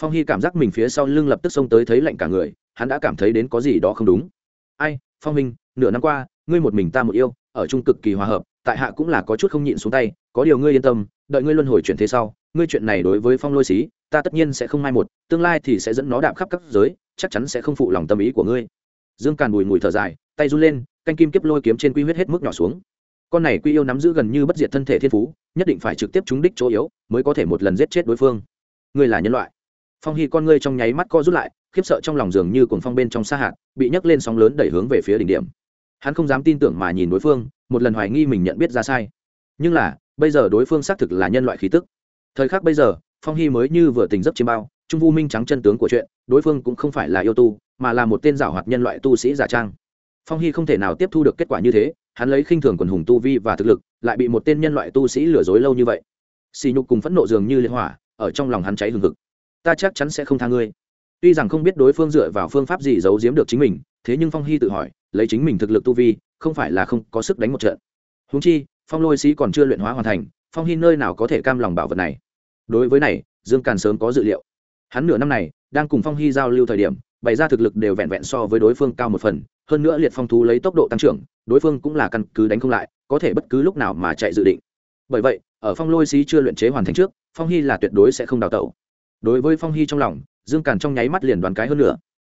Phong hy cảm giác mình phía sau lưng lập tức xông tới thấy lạnh cả người, hắn đã cảm thấy đến có gì đó không đúng. Ai, phong minh, nửa năm qua, ngươi một mình ta một yêu, ở chung cực kỳ hòa hợp, tại hạ cũng là có chút không nhịn xuống tay, có điều ngươi yên tâm, đợi ngươi luân hồi chuyển thế sau, ngươi chuyện này đối với phong lôi xí, ta tất nhiên sẽ không mai một, tương lai thì sẽ dẫn nó đạp khắp các giới, chắc chắn sẽ không phụ lòng tâm ý của ngươi. Dương càn bùi mùi thở dài, tay run lên, canh kim kiếp lôi kiếm trên quy huyết hết mức nhỏ xuống con này quy yêu nắm giữ gần như bất diệt thân thể thiên phú, nhất định phải trực tiếp trúng đích chỗ yếu, mới có thể một lần giết chết đối phương. Ngươi là nhân loại. Phong hy con ngươi trong nháy mắt co rút lại, khiếp sợ trong lòng giường như cuồng phong bên trong xa hạt, bị nhấc lên sóng lớn đẩy hướng về phía đỉnh điểm. Hắn không dám tin tưởng mà nhìn đối phương, một lần hoài nghi mình nhận biết ra sai. Nhưng là, bây giờ đối phương xác thực là nhân loại khí tức. Thời khắc bây giờ, phong hy mới như vừa tình giấc chiêm bao, trung vu minh trắng chân tướng của chuyện, đối phương cũng không phải là yêu tu, mà là một tên giảo hoạt nhân loại tu sĩ giả trang. Phong hy không thể nào tiếp thu được kết quả như thế hắn lấy khinh thường quần hùng tu vi và thực lực, lại bị một tên nhân loại tu sĩ lừa dối lâu như vậy. Xì nhục cùng phẫn nộ dường như liên hỏa, ở trong lòng hắn cháy hừng hực. Ta chắc chắn sẽ không tha ngươi. Tuy rằng không biết đối phương dựa vào phương pháp gì giấu giếm được chính mình, thế nhưng phong hy tự hỏi, lấy chính mình thực lực tu vi, không phải là không có sức đánh một trận. Húng chi, phong lôi sĩ còn chưa luyện hóa hoàn thành, phong hy nơi nào có thể cam lòng bảo vật này? Đối với này, dương càn sớm có dự liệu. Hắn nửa năm này, đang cùng phong hy giao lưu thời điểm, bày ra thực lực đều vẹn vẹn so với đối phương cao một phần, hơn nữa liệt phong thú lấy tốc độ tăng trưởng đối phương cũng là căn cứ đánh không lại, có thể bất cứ lúc nào mà chạy dự định. Bởi vậy, ở phong lôi xí chưa luyện chế hoàn thành trước, phong hy là tuyệt đối sẽ không đào tẩu. Đối với phong hy trong lòng, dương càn trong nháy mắt liền đoán cái hơn nữa.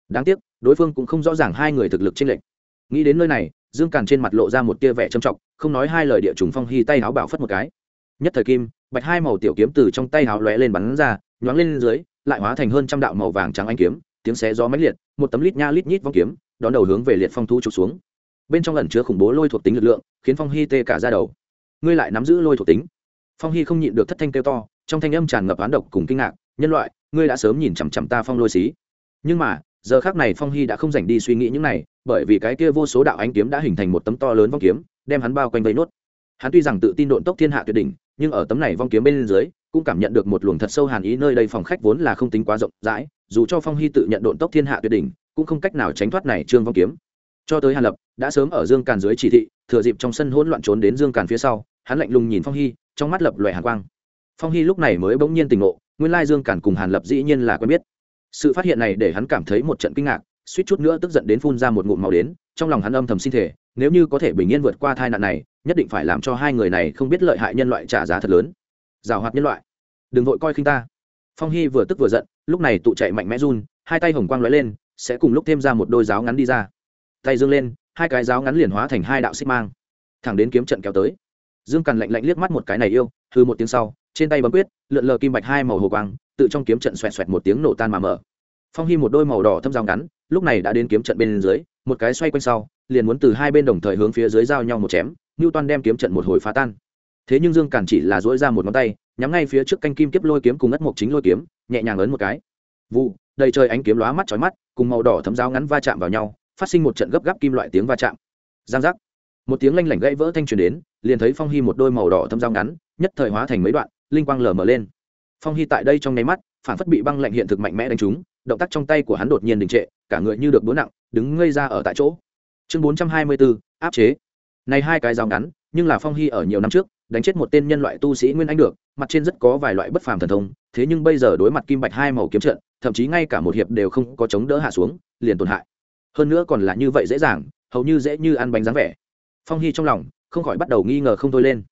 Đáng tiếc, đối phương cũng không rõ ràng hai người thực lực chênh lệch. Nghĩ đến nơi này, dương càn trên mặt lộ ra một tia vẻ trầm trọng, không nói hai lời địa trùng phong hy tay áo bảo phất một cái. Nhất thời kim, bạch hai màu tiểu kiếm từ trong tay áo lóe lên bắn ra, nhoáng lên dưới, lại hóa thành hơn trăm đạo màu vàng trắng anh kiếm, tiếng xé gió mãnh liệt, một tấm lít nha lít nhít vong kiếm, đón đầu hướng về liệt phong thu trục xuống bên trong lần chứa khủng bố lôi thuộc tính lực lượng, khiến phong hy tê cả ra đầu. Ngươi lại nắm giữ lôi thuộc tính. Phong hy không nhịn được thất thanh kêu to, trong thanh âm tràn ngập oán độc cùng kinh ngạc, nhân loại, ngươi đã sớm nhìn chằm chằm ta phong lôi xí. Nhưng mà, giờ khác này phong hy đã không dành đi suy nghĩ những này, bởi vì cái kia vô số đạo ánh kiếm đã hình thành một tấm to lớn vong kiếm, đem hắn bao quanh vây nốt. Hắn tuy rằng tự tin độn tốc thiên hạ tuyệt đỉnh, nhưng ở tấm này vong kiếm bên dưới, cũng cảm nhận được một luồng thật sâu hàn ý nơi đây phòng khách vốn là không tính quá rộng rãi, dù cho phong hy tự nhận độn tốc thiên hạ tuyệt đỉnh, cũng không cách nào tránh thoát này trương vong kiếm cho tới hàn lập, đã sớm ở dương càn dưới chỉ thị, thừa dịp trong sân hỗn loạn trốn đến dương càn phía sau, hắn lạnh lùng nhìn phong hy, trong mắt lập loè hàn quang. Phong hy lúc này mới bỗng nhiên tỉnh ngộ, nguyên lai dương càn cùng hàn lập dĩ nhiên là quen biết. Sự phát hiện này để hắn cảm thấy một trận kinh ngạc, suýt chút nữa tức giận đến phun ra một ngụm màu đến, trong lòng hắn âm thầm xin thể nếu như có thể bình yên vượt qua tai nạn này, nhất định phải làm cho hai người này không biết lợi hại nhân loại trả giá thật lớn. Giảo hoạt nhân loại. Đừng vội coi khinh ta. Phong hy vừa tức vừa giận, lúc này tụ chạy mạnh mẽ run, hai tay hồng quang lóe lên, sẽ cùng lúc thêm ra một đôi giáo ngắn đi ra tay dương lên, hai cái giáo ngắn liền hóa thành hai đạo xích mang, thẳng đến kiếm trận kéo tới. Dương càn lạnh lạnh liếc mắt một cái này yêu hư một tiếng sau, trên tay bấm quyết, lượn lờ kim bạch hai màu hồ quang, tự trong kiếm trận xoẹt xoẹt một tiếng nổ tan mà mở. Phong hy một đôi màu đỏ thâm dao ngắn, lúc này đã đến kiếm trận bên dưới, một cái xoay quanh sau, liền muốn từ hai bên đồng thời hướng phía dưới giao nhau một chém ngưu toan đem kiếm trận một hồi phá tan. Thế nhưng dương càn chỉ là dỗi ra một ngón tay, nhắm ngay phía trước canh kim kiếp lôi kiếm cùng ất mộc chính lôi kiếm, nhẹ nhàng ấn một cái. Vụ, đầy trời ánh kiếm lóa mắt chói mắt, cùng màu đỏ thấm dao ngắn va chạm vào nhau phát sinh một trận gấp gáp kim loại tiếng va chạm. Giang giác. Một tiếng lanh lảnh gãy vỡ thanh truyền đến, liền thấy phong hy một đôi màu đỏ thâm dao ngắn, nhất thời hóa thành mấy đoạn, linh quang lờ mờ lên. Phong hy tại đây trong nháy mắt, phản phất bị băng lạnh hiện thực mạnh mẽ đánh trúng, động tác trong tay của hắn đột nhiên đình trệ, cả người như được búa nặng, đứng ngây ra ở tại chỗ. Chương bốn trăm hai mươi bốn áp chế. Này hai cái dao ngắn, nhưng là phong hy ở nhiều năm trước, đánh chết một tên nhân loại tu sĩ nguyên anh được, mặt trên rất có vài loại bất phàm thần thông, thế nhưng bây giờ đối mặt kim bạch hai màu kiếm trận, thậm chí ngay cả một hiệp đều không có chống đỡ hạ xuống, liền tổn hại hơn nữa còn là như vậy dễ dàng, hầu như dễ như ăn bánh dáng vẻ. Phong hy trong lòng không khỏi bắt đầu nghi ngờ không thôi lên.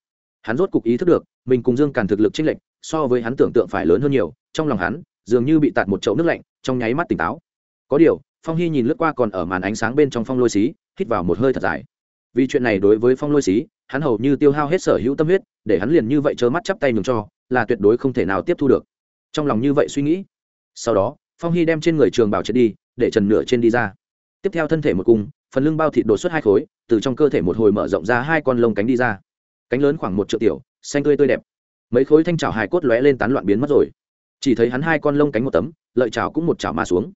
Hắn rốt cục ý thức được, mình cùng dương càn thực lực chênh lệch, so với hắn tưởng tượng phải lớn hơn nhiều, trong lòng hắn, dường như bị tạt một chậu nước lạnh, trong nháy mắt tỉnh táo. Có điều, phong hy nhìn lướt qua còn ở màn ánh sáng bên trong phong lôi xí, hít vào một hơi thật dài. Vì chuyện này đối với phong lôi xí, hắn hầu như tiêu hao hết sở hữu tâm huyết, để hắn liền như vậy trơ mắt chắp tay nhường cho, là tuyệt đối không thể nào tiếp thu được. Trong lòng như vậy suy nghĩ. Sau đó, phong hy đem trên người trường bảo chết đi, để trần nửa trên đi ra tiếp theo thân thể một cung phần lưng bao thịt đột xuất hai khối, từ trong cơ thể một hồi mở rộng ra hai con lông cánh đi ra. Cánh lớn khoảng một triệu tiểu, xanh tươi tươi đẹp. Mấy khối thanh trào hài cốt lóe lên tán loạn biến mất rồi. Chỉ thấy hắn hai con lông cánh một tấm, lợi trào cũng một chảo mà xuống.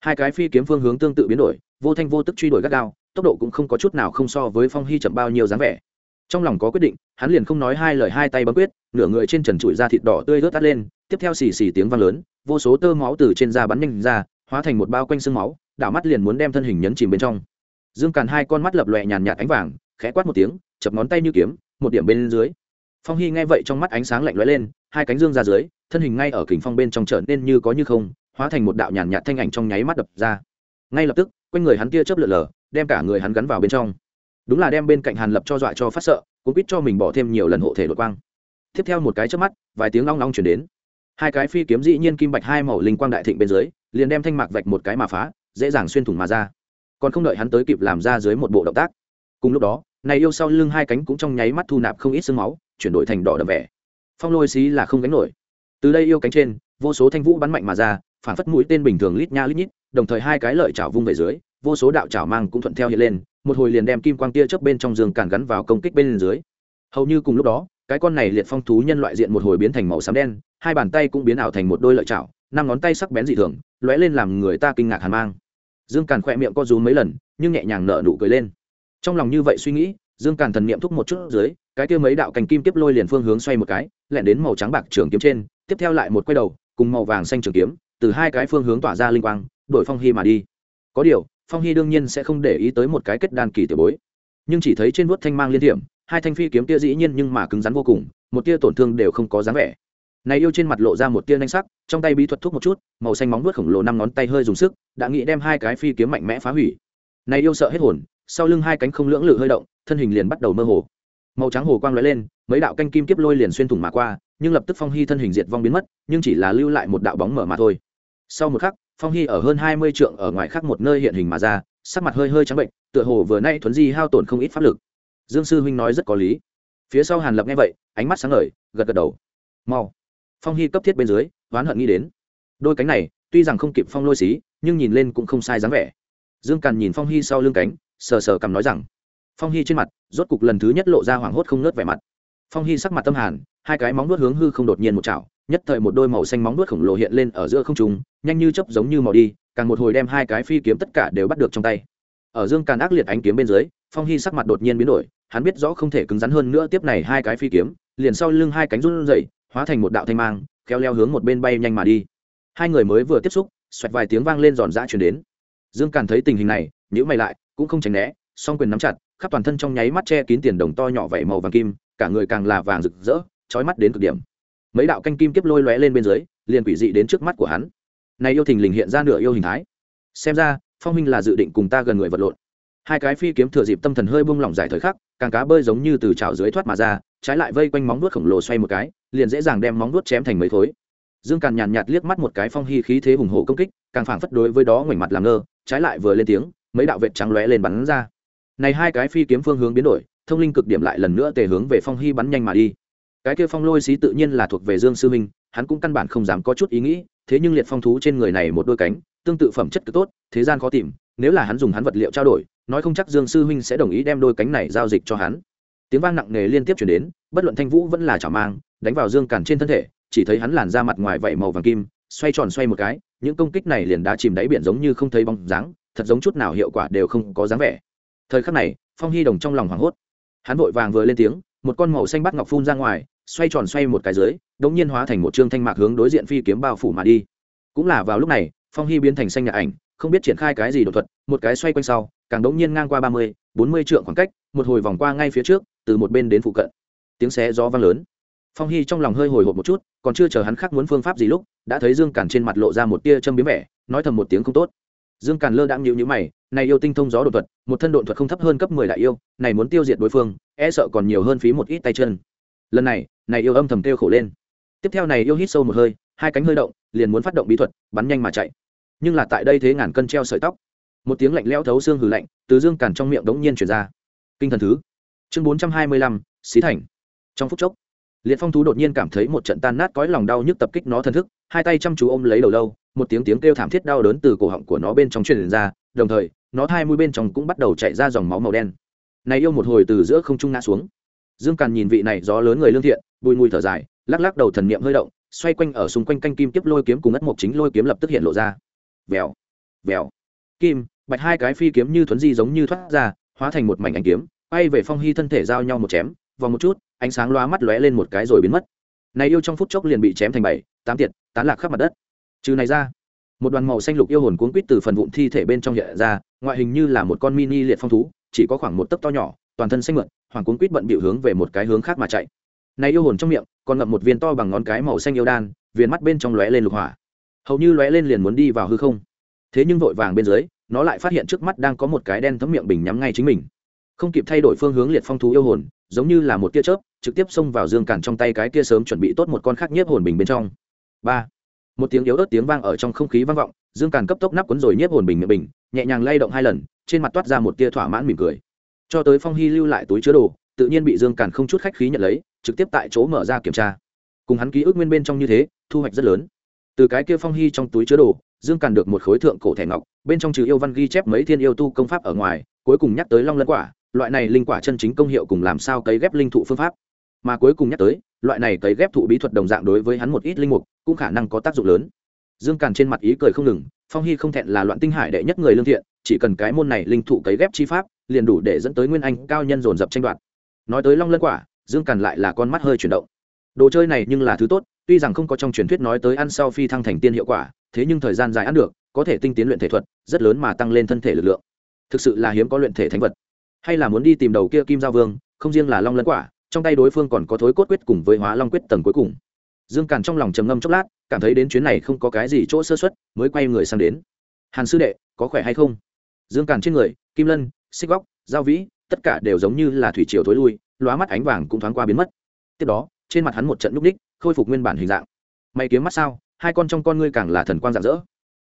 Hai cái phi kiếm phương hướng tương tự biến đổi, vô thanh vô tức truy đuổi gắt gao, tốc độ cũng không có chút nào không so với phong hy chậm bao nhiêu dáng vẻ. Trong lòng có quyết định, hắn liền không nói hai lời hai tay bấm quyết, nửa người trên trần trụi da thịt đỏ tươi rớt tắt lên, tiếp theo xì xì tiếng vang lớn, vô số tơ máu từ trên da bắn nhanh ra, hóa thành một bao quanh xương máu đảo mắt liền muốn đem thân hình nhấn chìm bên trong. Dương càn hai con mắt lập lòe nhàn nhạt ánh vàng, khẽ quát một tiếng, chập ngón tay như kiếm, một điểm bên dưới. Phong hy nghe vậy trong mắt ánh sáng lạnh lóe lên, hai cánh dương ra dưới, thân hình ngay ở kình phong bên trong trở nên như có như không, hóa thành một đạo nhàn nhạt thanh ảnh trong nháy mắt đập ra. Ngay lập tức, quanh người hắn tia chớp lượn lờ đem cả người hắn gắn vào bên trong. Đúng là đem bên cạnh hàn lập cho dọa cho phát sợ, cũng biết cho mình bỏ thêm nhiều lần hộ thể đột quang. Tiếp theo một cái chớp mắt, vài tiếng long long chuyển đến. Hai cái phi kiếm dĩ nhiên kim bạch hai màu linh quang đại thịnh bên dưới, liền đem thanh mạc vạch một cái mà phá dễ dàng xuyên thủng mà ra. Còn không đợi hắn tới kịp làm ra dưới một bộ động tác, cùng lúc đó, này yêu sau lưng hai cánh cũng trong nháy mắt thu nạp không ít sương máu, chuyển đổi thành đỏ đậm vẻ. Phong lôi xí là không gánh nổi. Từ đây yêu cánh trên, vô số thanh vũ bắn mạnh mà ra, phản phất mũi tên bình thường lít nha lít nhít, đồng thời hai cái lợi chảo vung về dưới, vô số đạo chảo mang cũng thuận theo hiện lên, một hồi liền đem kim quang tia chớp bên trong giường càn gắn vào công kích bên dưới. Hầu như cùng lúc đó, cái con này liệt phong thú nhân loại diện một hồi biến thành màu xám đen, hai bàn tay cũng biến ảo thành một đôi lợi chảo, năm ngón tay sắc bén dị thường, lóe lên làm người ta kinh ngạc hàn mang dương càn khỏe miệng co rúm mấy lần, nhưng nhẹ nhàng nở nụ cười lên. Trong lòng như vậy suy nghĩ, dương càn thần niệm thúc một chút dưới, cái kia mấy đạo cành kim tiếp lôi liền phương hướng xoay một cái, lẹn đến màu trắng bạc trường kiếm trên, tiếp theo lại một quay đầu, cùng màu vàng xanh trường kiếm, từ hai cái phương hướng tỏa ra linh quang, đổi phong hy mà đi. Có điều, phong hy đương nhiên sẽ không để ý tới một cái kết đan kỳ tiểu bối. Nhưng chỉ thấy trên vuốt thanh mang liên thiểm, hai thanh phi kiếm tia dĩ nhiên nhưng mà cứng rắn vô cùng, một tia tổn thương đều không có dáng vẻ này yêu trên mặt lộ ra một tia nhanh sắc, trong tay bí thuật thuốc một chút, màu xanh móng vuốt khổng lồ năm ngón tay hơi dùng sức, đã nghĩ đem hai cái phi kiếm mạnh mẽ phá hủy. Này yêu sợ hết hồn, sau lưng hai cánh không lưỡng lự hơi động, thân hình liền bắt đầu mơ hồ. Màu trắng hồ quang lóe lên, mấy đạo canh kim kiếp lôi liền xuyên thủng mà qua, nhưng lập tức phong hy thân hình diệt vong biến mất, nhưng chỉ là lưu lại một đạo bóng mở mà thôi. Sau một khắc, phong hy ở hơn hai mươi trượng ở ngoài khác một nơi hiện hình mà ra, sắc mặt hơi hơi trắng bệnh, tựa hồ vừa nay thuấn di hao tổn không ít pháp lực. Dương sư huynh nói rất có lý. Phía sau hàn lập nghe vậy, ánh mắt sáng ngời, gật gật đầu. Mau phong hy cấp thiết bên dưới, oán hận nghĩ đến. Đôi cánh này, tuy rằng không kịp phong lôi xí, nhưng nhìn lên cũng không sai dáng vẻ. Dương càn nhìn phong hy sau lưng cánh, sờ sờ cầm nói rằng, phong hy trên mặt, rốt cục lần thứ nhất lộ ra hoảng hốt không nớt vẻ mặt. Phong hy sắc mặt tâm hàn, hai cái móng nuốt hướng hư không đột nhiên một chảo, nhất thời một đôi màu xanh móng nuốt khổng lồ hiện lên ở giữa không trung, nhanh như chấp giống như màu đi, càng một hồi đem hai cái phi kiếm tất cả đều bắt được trong tay. Ở dương càn ác liệt ánh kiếm bên dưới, phong hy sắc mặt đột nhiên biến đổi, hắn biết rõ không thể cứng rắn hơn nữa tiếp này hai cái phi kiếm, liền sau lưng hai cánh run rẩy hóa thành một đạo thanh mang, khéo leo hướng một bên bay nhanh mà đi. Hai người mới vừa tiếp xúc, xoẹt vài tiếng vang lên giòn giã chuyển đến. Dương càn thấy tình hình này nhữ mày lại, cũng không tránh né, song quyền nắm chặt, khắp toàn thân trong nháy mắt che kín tiền đồng to nhỏ vẩy màu vàng kim, cả người càng là vàng rực rỡ trói mắt đến cực điểm. Mấy đạo canh kim kiếp lôi lóe lên bên dưới, liền quỷ dị đến trước mắt của hắn. Này yêu thình lình hiện ra nửa yêu hình thái. Xem ra, phong minh là dự định cùng ta gần người vật lộn. Hai cái phi kiếm thừa dịp tâm thần hơi buông lỏng dài thời khắc, càng cá bơi giống như từ trào dưới thoát mà ra trái lại vây quanh móng vuốt khổng lồ xoay một cái, liền dễ dàng đem móng vuốt chém thành mấy khối. Dương càn nhàn nhạt liếc mắt một cái phong hy khí thế hùng hổ công kích, càng phảng phất đối với đó ngoảnh mặt làm ngơ, trái lại vừa lên tiếng, mấy đạo vệt trắng lóe lên bắn ra. Này hai cái phi kiếm phương hướng biến đổi, thông linh cực điểm lại lần nữa tề hướng về phong hy bắn nhanh mà đi. Cái kia phong lôi xí tự nhiên là thuộc về dương sư minh, hắn cũng căn bản không dám có chút ý nghĩ, thế nhưng liệt phong thú trên người này một đôi cánh, tương tự phẩm chất cực tốt, thế gian khó tìm, nếu là hắn dùng hắn vật liệu trao đổi, nói không chắc dương sư huynh sẽ đồng ý đem đôi cánh này giao dịch cho hắn tiếng vang nặng nề liên tiếp chuyển đến, bất luận thanh vũ vẫn là chảo mang, đánh vào dương càn trên thân thể, chỉ thấy hắn làn ra mặt ngoài vảy màu vàng kim, xoay tròn xoay một cái, những công kích này liền đã chìm đáy biển giống như không thấy bóng dáng, thật giống chút nào hiệu quả đều không có dáng vẻ. Thời khắc này, phong hy đồng trong lòng hoảng hốt. Hắn vội vàng vừa lên tiếng, một con màu xanh bắt ngọc phun ra ngoài, xoay tròn xoay một cái dưới đống nhiên hóa thành một trương thanh mạc hướng đối diện phi kiếm bao phủ mà đi. Cũng là vào lúc này, phong hy biến thành xanh nhạt ảnh, không biết triển khai cái gì đột thuật, một cái xoay quanh sau, càng đống nhiên ngang qua ba mươi, bốn mươi trượng khoảng cách, một hồi vòng qua ngay phía trước từ một bên đến phụ cận. Tiếng xé gió vang lớn. Phong hy trong lòng hơi hồi hộp một chút, còn chưa chờ hắn khác muốn phương pháp gì lúc, đã thấy dương càn trên mặt lộ ra một tia châm biếm vẻ, nói thầm một tiếng không tốt. Dương càn lơ đãng nhịu nhữ mày, này yêu tinh thông gió đột thuật, một thân đột thuật không thấp hơn cấp mười đại yêu, này muốn tiêu diệt đối phương e sợ còn nhiều hơn phí một ít tay chân. Lần này này yêu âm thầm kêu khổ lên. Tiếp theo này yêu hít sâu một hơi, hai cánh hơi động, liền muốn phát động bí thuật, bắn nhanh mà chạy. Nhưng là tại đây thế ngàn cân treo sợi tóc. Một tiếng lạnh lẽo thấu xương hừ lạnh, từ dương càn trong miệng đống nhiên chuyển ra. Kinh thần thứ chương bốn trăm hai mươi lăm, xí thành. Trong phút chốc, liệt phong thú đột nhiên cảm thấy một trận tan nát cõi lòng đau nhức tập kích nó thân thức, hai tay chăm chú ôm lấy đầu lâu, một tiếng tiếng kêu thảm thiết đau đớn từ cổ họng của nó bên trong truyền ra, đồng thời, nó hai mũi bên trong cũng bắt đầu chạy ra dòng máu màu đen. Này yêu một hồi từ giữa không trung ngã xuống. Dương càn nhìn vị này gió lớn người lương thiện, bùi mùi thở dài, lắc lắc đầu thần niệm hơi động, xoay quanh ở xung quanh canh kim kiếp lôi kiếm cùng ất mộc chính lôi kiếm lập tức hiện lộ ra. Vèo vèo. Kim, bạch hai cái phi kiếm như thuấn di giống như thoát ra, hóa thành một mảnh ánh kiếm quay về phong hy thân thể giao nhau một chém, vòng một chút, ánh sáng loa mắt lóe lên một cái rồi biến mất. Này yêu trong phút chốc liền bị chém thành bảy, tám tiệt, tán lạc khắp mặt đất. Trừ này ra, một đoàn màu xanh lục yêu hồn cuốn quýt từ phần vụn thi thể bên trong hiện ra, ngoại hình như là một con mini liệt phong thú, chỉ có khoảng một tấc to nhỏ, toàn thân xanh mượn hoàng cuốn quýt bận bịu hướng về một cái hướng khác mà chạy. Này yêu hồn trong miệng, còn ngậm một viên to bằng ngón cái màu xanh yêu đan viên mắt bên trong lóe lên lục hỏa. Hầu như lóe lên liền muốn đi vào hư không. Thế nhưng vội vàng bên dưới, nó lại phát hiện trước mắt đang có một cái đen thấm miệng bình nhắm ngay chính mình không kịp thay đổi phương hướng liệt phong thú yêu hồn, giống như là một tia chớp, trực tiếp xông vào dương càn trong tay cái kia sớm chuẩn bị tốt một con khác nhiếp hồn bình bên trong. Ba, một tiếng yếu ớt tiếng vang ở trong không khí vang vọng, dương càn cấp tốc nắp cuốn rồi nhiếp hồn bình miệng bình, nhẹ nhàng lay động hai lần, trên mặt toát ra một tia thỏa mãn mỉm cười. Cho tới phong hy lưu lại túi chứa đồ, tự nhiên bị dương càn không chút khách khí nhận lấy, trực tiếp tại chỗ mở ra kiểm tra. Cùng hắn ký ức nguyên bên trong như thế, thu hoạch rất lớn. Từ cái kia phong hy trong túi chứa đồ, dương càn được một khối thượng cổ thẻ ngọc, bên trong trừ yêu văn ghi chép mấy thiên yêu tu công pháp ở ngoài, cuối cùng nhắc tới long lân quả loại này linh quả chân chính công hiệu cùng làm sao cấy ghép linh thụ phương pháp. Mà cuối cùng nhắc tới, loại này cấy ghép thụ bí thuật đồng dạng đối với hắn một ít linh mục, cũng khả năng có tác dụng lớn. Dương càn trên mặt ý cười không ngừng, phong hy không thẹn là loạn tinh hải đệ nhất người lương thiện, chỉ cần cái môn này linh thụ cấy ghép chi pháp, liền đủ để dẫn tới nguyên anh cao nhân dồn dập tranh đoạt. Nói tới long lân quả, dương càn lại là con mắt hơi chuyển động. Đồ chơi này nhưng là thứ tốt, tuy rằng không có trong truyền thuyết nói tới ăn sau phi thăng thành tiên hiệu quả, thế nhưng thời gian dài ăn được, có thể tinh tiến luyện thể thuật, rất lớn mà tăng lên thân thể lực lượng. Thực sự là hiếm có luyện thể thánh vật hay là muốn đi tìm đầu kia kim giao vương, không riêng là long lân quả, trong tay đối phương còn có thối cốt quyết cùng với hóa long quyết tầng cuối cùng. Dương càn trong lòng trầm ngâm chốc lát, cảm thấy đến chuyến này không có cái gì chỗ sơ xuất mới quay người sang đến. Hàn sư đệ, có khỏe hay không? Dương càn trên người, kim lân, xích góc, giao vĩ, tất cả đều giống như là thủy triều thối lui, lóa mắt ánh vàng cũng thoáng qua biến mất. Tiếp đó, trên mặt hắn một trận núp ních, khôi phục nguyên bản hình dạng. Mày kiếm mắt sao? Hai con trong con ngươi càng là thần quang rạng rỡ.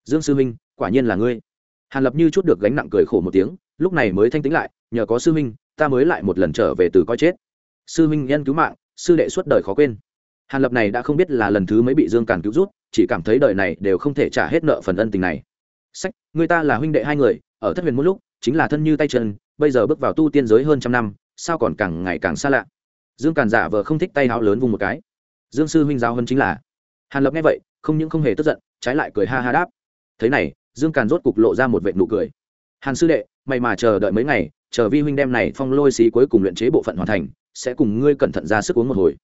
Dương sư huynh, quả nhiên là ngươi hàn lập như chút được gánh nặng cười khổ một tiếng, lúc này mới thanh tĩnh lại, nhờ có sư huynh, ta mới lại một lần trở về từ coi chết. Sư huynh nhân cứu mạng, sư đệ suốt đời khó quên. Hàn lập này đã không biết là lần thứ mấy bị dương càn cứu rút, chỉ cảm thấy đời này đều không thể trả hết nợ phần ân tình này. Sách, người ta là huynh đệ hai người, ở thất huyền một lúc, chính là thân như tay chân, bây giờ bước vào tu tiên giới hơn trăm năm, sao còn càng ngày càng xa lạ? Dương càn giả vờ không thích tay áo lớn vùng một cái. Dương sư huynh giáo hơn chính là. Hàn lập nghe vậy, không những không hề tức giận, trái lại cười ha ha đáp. Thế này dương càn rốt cục lộ ra một vệ nụ cười. Hàn sư đệ mày mà chờ đợi mấy ngày, chờ vi huynh đem này phong lôi xí cuối cùng luyện chế bộ phận hoàn thành, sẽ cùng ngươi cẩn thận ra sức uống một hồi.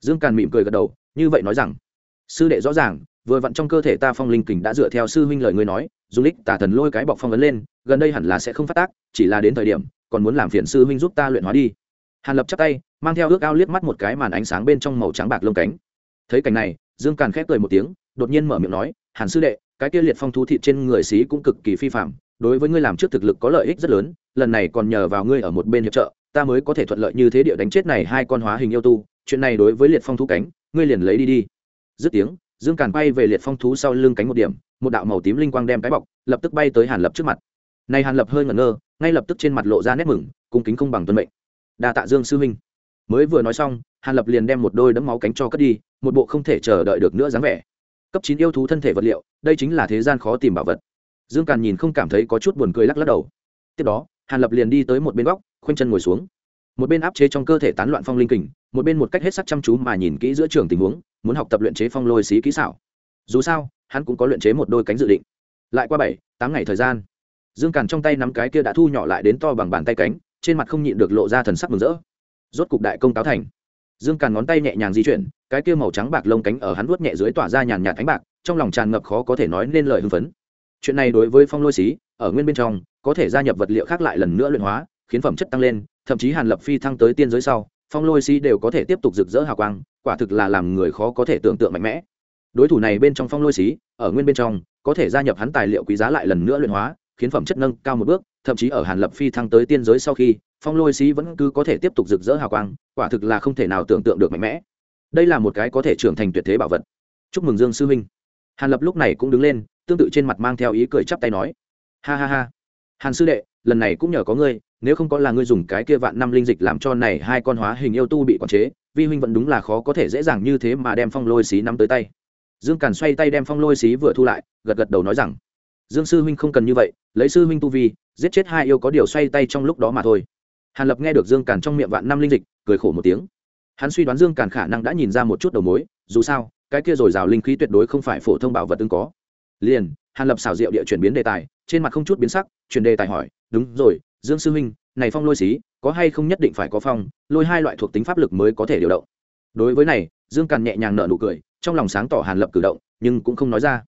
Dương càn mỉm cười gật đầu, như vậy nói rằng, sư đệ rõ ràng, vừa vặn trong cơ thể ta phong linh kình đã dựa theo sư huynh lời ngươi nói du lịch tả thần lôi cái bọc phong ấn lên, gần đây hẳn là sẽ không phát tác, chỉ là đến thời điểm, còn muốn làm phiền sư huynh giúp ta luyện hóa đi. Hàn lập chắp tay, mang theo ước ao liếc mắt một cái màn ánh sáng bên trong màu trắng bạc lông cánh. Thấy cảnh này, dương càn khép cười một tiếng, đột nhiên mở miệng nói, hàn sư đệ cái kia liệt phong thú thịt trên người xí cũng cực kỳ phi phạm, đối với ngươi làm trước thực lực có lợi ích rất lớn, lần này còn nhờ vào ngươi ở một bên hiệp trợ, ta mới có thể thuận lợi như thế địa đánh chết này hai con hóa hình yêu tu, chuyện này đối với liệt phong thú cánh, ngươi liền lấy đi đi. Dứt tiếng, dương càn bay về liệt phong thú sau lưng cánh một điểm, một đạo màu tím linh quang đem cái bọc, lập tức bay tới hàn lập trước mặt. Này hàn lập hơi ngẩn ngơ, ngay lập tức trên mặt lộ ra nét mừng, cung kính không bằng tuân mệnh. Đa tạ dương sư huynh. Mới vừa nói xong, hàn lập liền đem một đôi đấm máu cánh cho cất đi, một bộ không thể chờ đợi được nữa dáng vẻ cấp chín yêu thú thân thể vật liệu, đây chính là thế gian khó tìm bảo vật. Dương càn nhìn không cảm thấy có chút buồn cười lắc lắc đầu. Tiếp đó, hàn lập liền đi tới một bên góc, khoanh chân ngồi xuống. Một bên áp chế trong cơ thể tán loạn phong linh kình, một bên một cách hết sắc chăm chú mà nhìn kỹ giữa trường tình huống, muốn học tập luyện chế phong lôi xí kỹ xảo. Dù sao, hắn cũng có luyện chế một đôi cánh dự định. Lại qua bảy, tám ngày thời gian, dương càn trong tay nắm cái kia đã thu nhỏ lại đến to bằng bàn tay cánh, trên mặt không nhịn được lộ ra thần sắc mừng rỡ. Rốt cục đại công cáo thành dương càn ngón tay nhẹ nhàng di chuyển, cái kia màu trắng bạc lông cánh ở hắn vuốt nhẹ dưới tỏa ra nhàn nhạt ánh bạc, trong lòng tràn ngập khó có thể nói nên lời hưng phấn. Chuyện này đối với phong lôi xí, ở nguyên bên trong, có thể gia nhập vật liệu khác lại lần nữa luyện hóa, khiến phẩm chất tăng lên, thậm chí hàn lập phi thăng tới tiên giới sau, phong lôi xí đều có thể tiếp tục rực rỡ hào quang, quả thực là làm người khó có thể tưởng tượng mạnh mẽ. Đối thủ này bên trong phong lôi xí, ở nguyên bên trong, có thể gia nhập hắn tài liệu quý giá lại lần nữa luyện hóa, khiến phẩm chất nâng cao một bước thậm chí ở hàn lập phi thăng tới tiên giới sau khi, phong lôi xí vẫn cứ có thể tiếp tục rực rỡ hào quang, quả thực là không thể nào tưởng tượng được mạnh mẽ. Đây là một cái có thể trưởng thành tuyệt thế bảo vật. Chúc mừng dương sư huynh. Hàn lập lúc này cũng đứng lên, tương tự trên mặt mang theo ý cười chắp tay nói. Ha ha ha. Hàn sư đệ, lần này cũng nhờ có ngươi, nếu không có là ngươi dùng cái kia vạn năm linh dịch làm cho này hai con hóa hình yêu tu bị quản chế, vi huynh vẫn đúng là khó có thể dễ dàng như thế mà đem phong lôi xí nắm tới tay. Dương càn xoay tay đem phong lôi xí vừa thu lại, gật gật đầu nói rằng dương sư huynh không cần như vậy, lấy sư huynh tu vi, giết chết hai yêu có điều xoay tay trong lúc đó mà thôi. Hàn lập nghe được dương càn trong miệng vạn năm linh dịch, cười khổ một tiếng. Hắn suy đoán dương càn khả năng đã nhìn ra một chút đầu mối, dù sao, cái kia rồi rào linh khí tuyệt đối không phải phổ thông bảo vật tương có. Liền, hàn lập xảo diệu địa chuyển biến đề tài, trên mặt không chút biến sắc, chuyển đề tài hỏi, đúng rồi, dương sư huynh, này phong lôi xí, có hay không nhất định phải có phong, lôi hai loại thuộc tính pháp lực mới có thể điều động? Đối với này, dương càn nhẹ nhàng nợ nụ cười, trong lòng sáng tỏ hàn lập cử động, nhưng cũng không nói ra.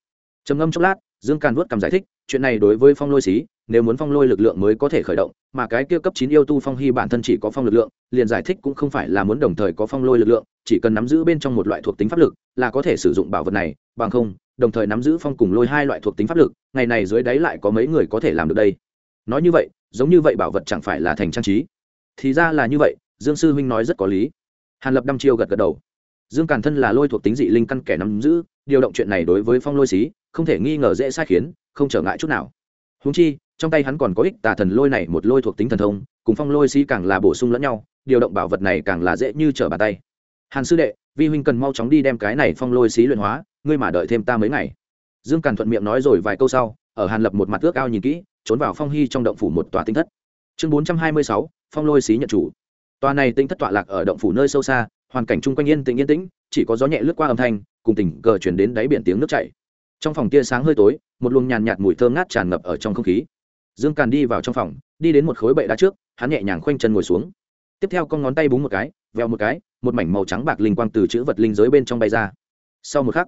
Trầm ngâm chốc lát dương càn vuốt cầm giải thích, chuyện này đối với phong lôi xí, nếu muốn phong lôi lực lượng mới có thể khởi động, mà cái kia cấp chín yêu tu phong hy bản thân chỉ có phong lực lượng, liền giải thích cũng không phải là muốn đồng thời có phong lôi lực lượng, chỉ cần nắm giữ bên trong một loại thuộc tính pháp lực là có thể sử dụng bảo vật này, bằng không, đồng thời nắm giữ phong cùng lôi hai loại thuộc tính pháp lực, ngày này dưới đáy lại có mấy người có thể làm được đây. Nói như vậy, giống như vậy bảo vật chẳng phải là thành trang trí. Thì ra là như vậy, dương sư huynh nói rất có lý. Hàn lập đăm chiêu gật gật đầu. Dương càn thân là lôi thuộc tính dị linh căn kẻ nắm giữ điều động chuyện này đối với phong lôi xí, không thể nghi ngờ dễ sai khiến, không trở ngại chút nào. Húng chi, trong tay hắn còn có ích tà thần lôi này một lôi thuộc tính thần thông, cùng phong lôi xí càng là bổ sung lẫn nhau, điều động bảo vật này càng là dễ như trở bàn tay. Hàn sư đệ, vi huynh cần mau chóng đi đem cái này phong lôi xí luyện hóa, ngươi mà đợi thêm ta mấy ngày. Dương càn thuận miệng nói rồi vài câu sau, ở hàn lập một mặt ước ao nhìn kỹ, trốn vào phong hy trong động phủ một tòa tinh thất. Chương bốn trăm hai mươi sáu, phong lôi xí nhận chủ. Tòa này tinh thất tọa lạc ở động phủ nơi sâu xa, hoàn cảnh chung quanh yên tĩnh yên tĩnh chỉ có gió nhẹ lướt qua âm thanh, cùng tình cờ chuyển đến đáy biển tiếng nước chảy. Trong phòng tia sáng hơi tối, một luồng nhàn nhạt mùi thơm ngát tràn ngập ở trong không khí. Dương càn đi vào trong phòng, đi đến một khối bệ đá trước, hắn nhẹ nhàng khoanh chân ngồi xuống. Tiếp theo con ngón tay búng một cái veo một cái, một mảnh màu trắng bạc linh quang từ chữ vật linh giới bên trong bay ra. Sau một khắc,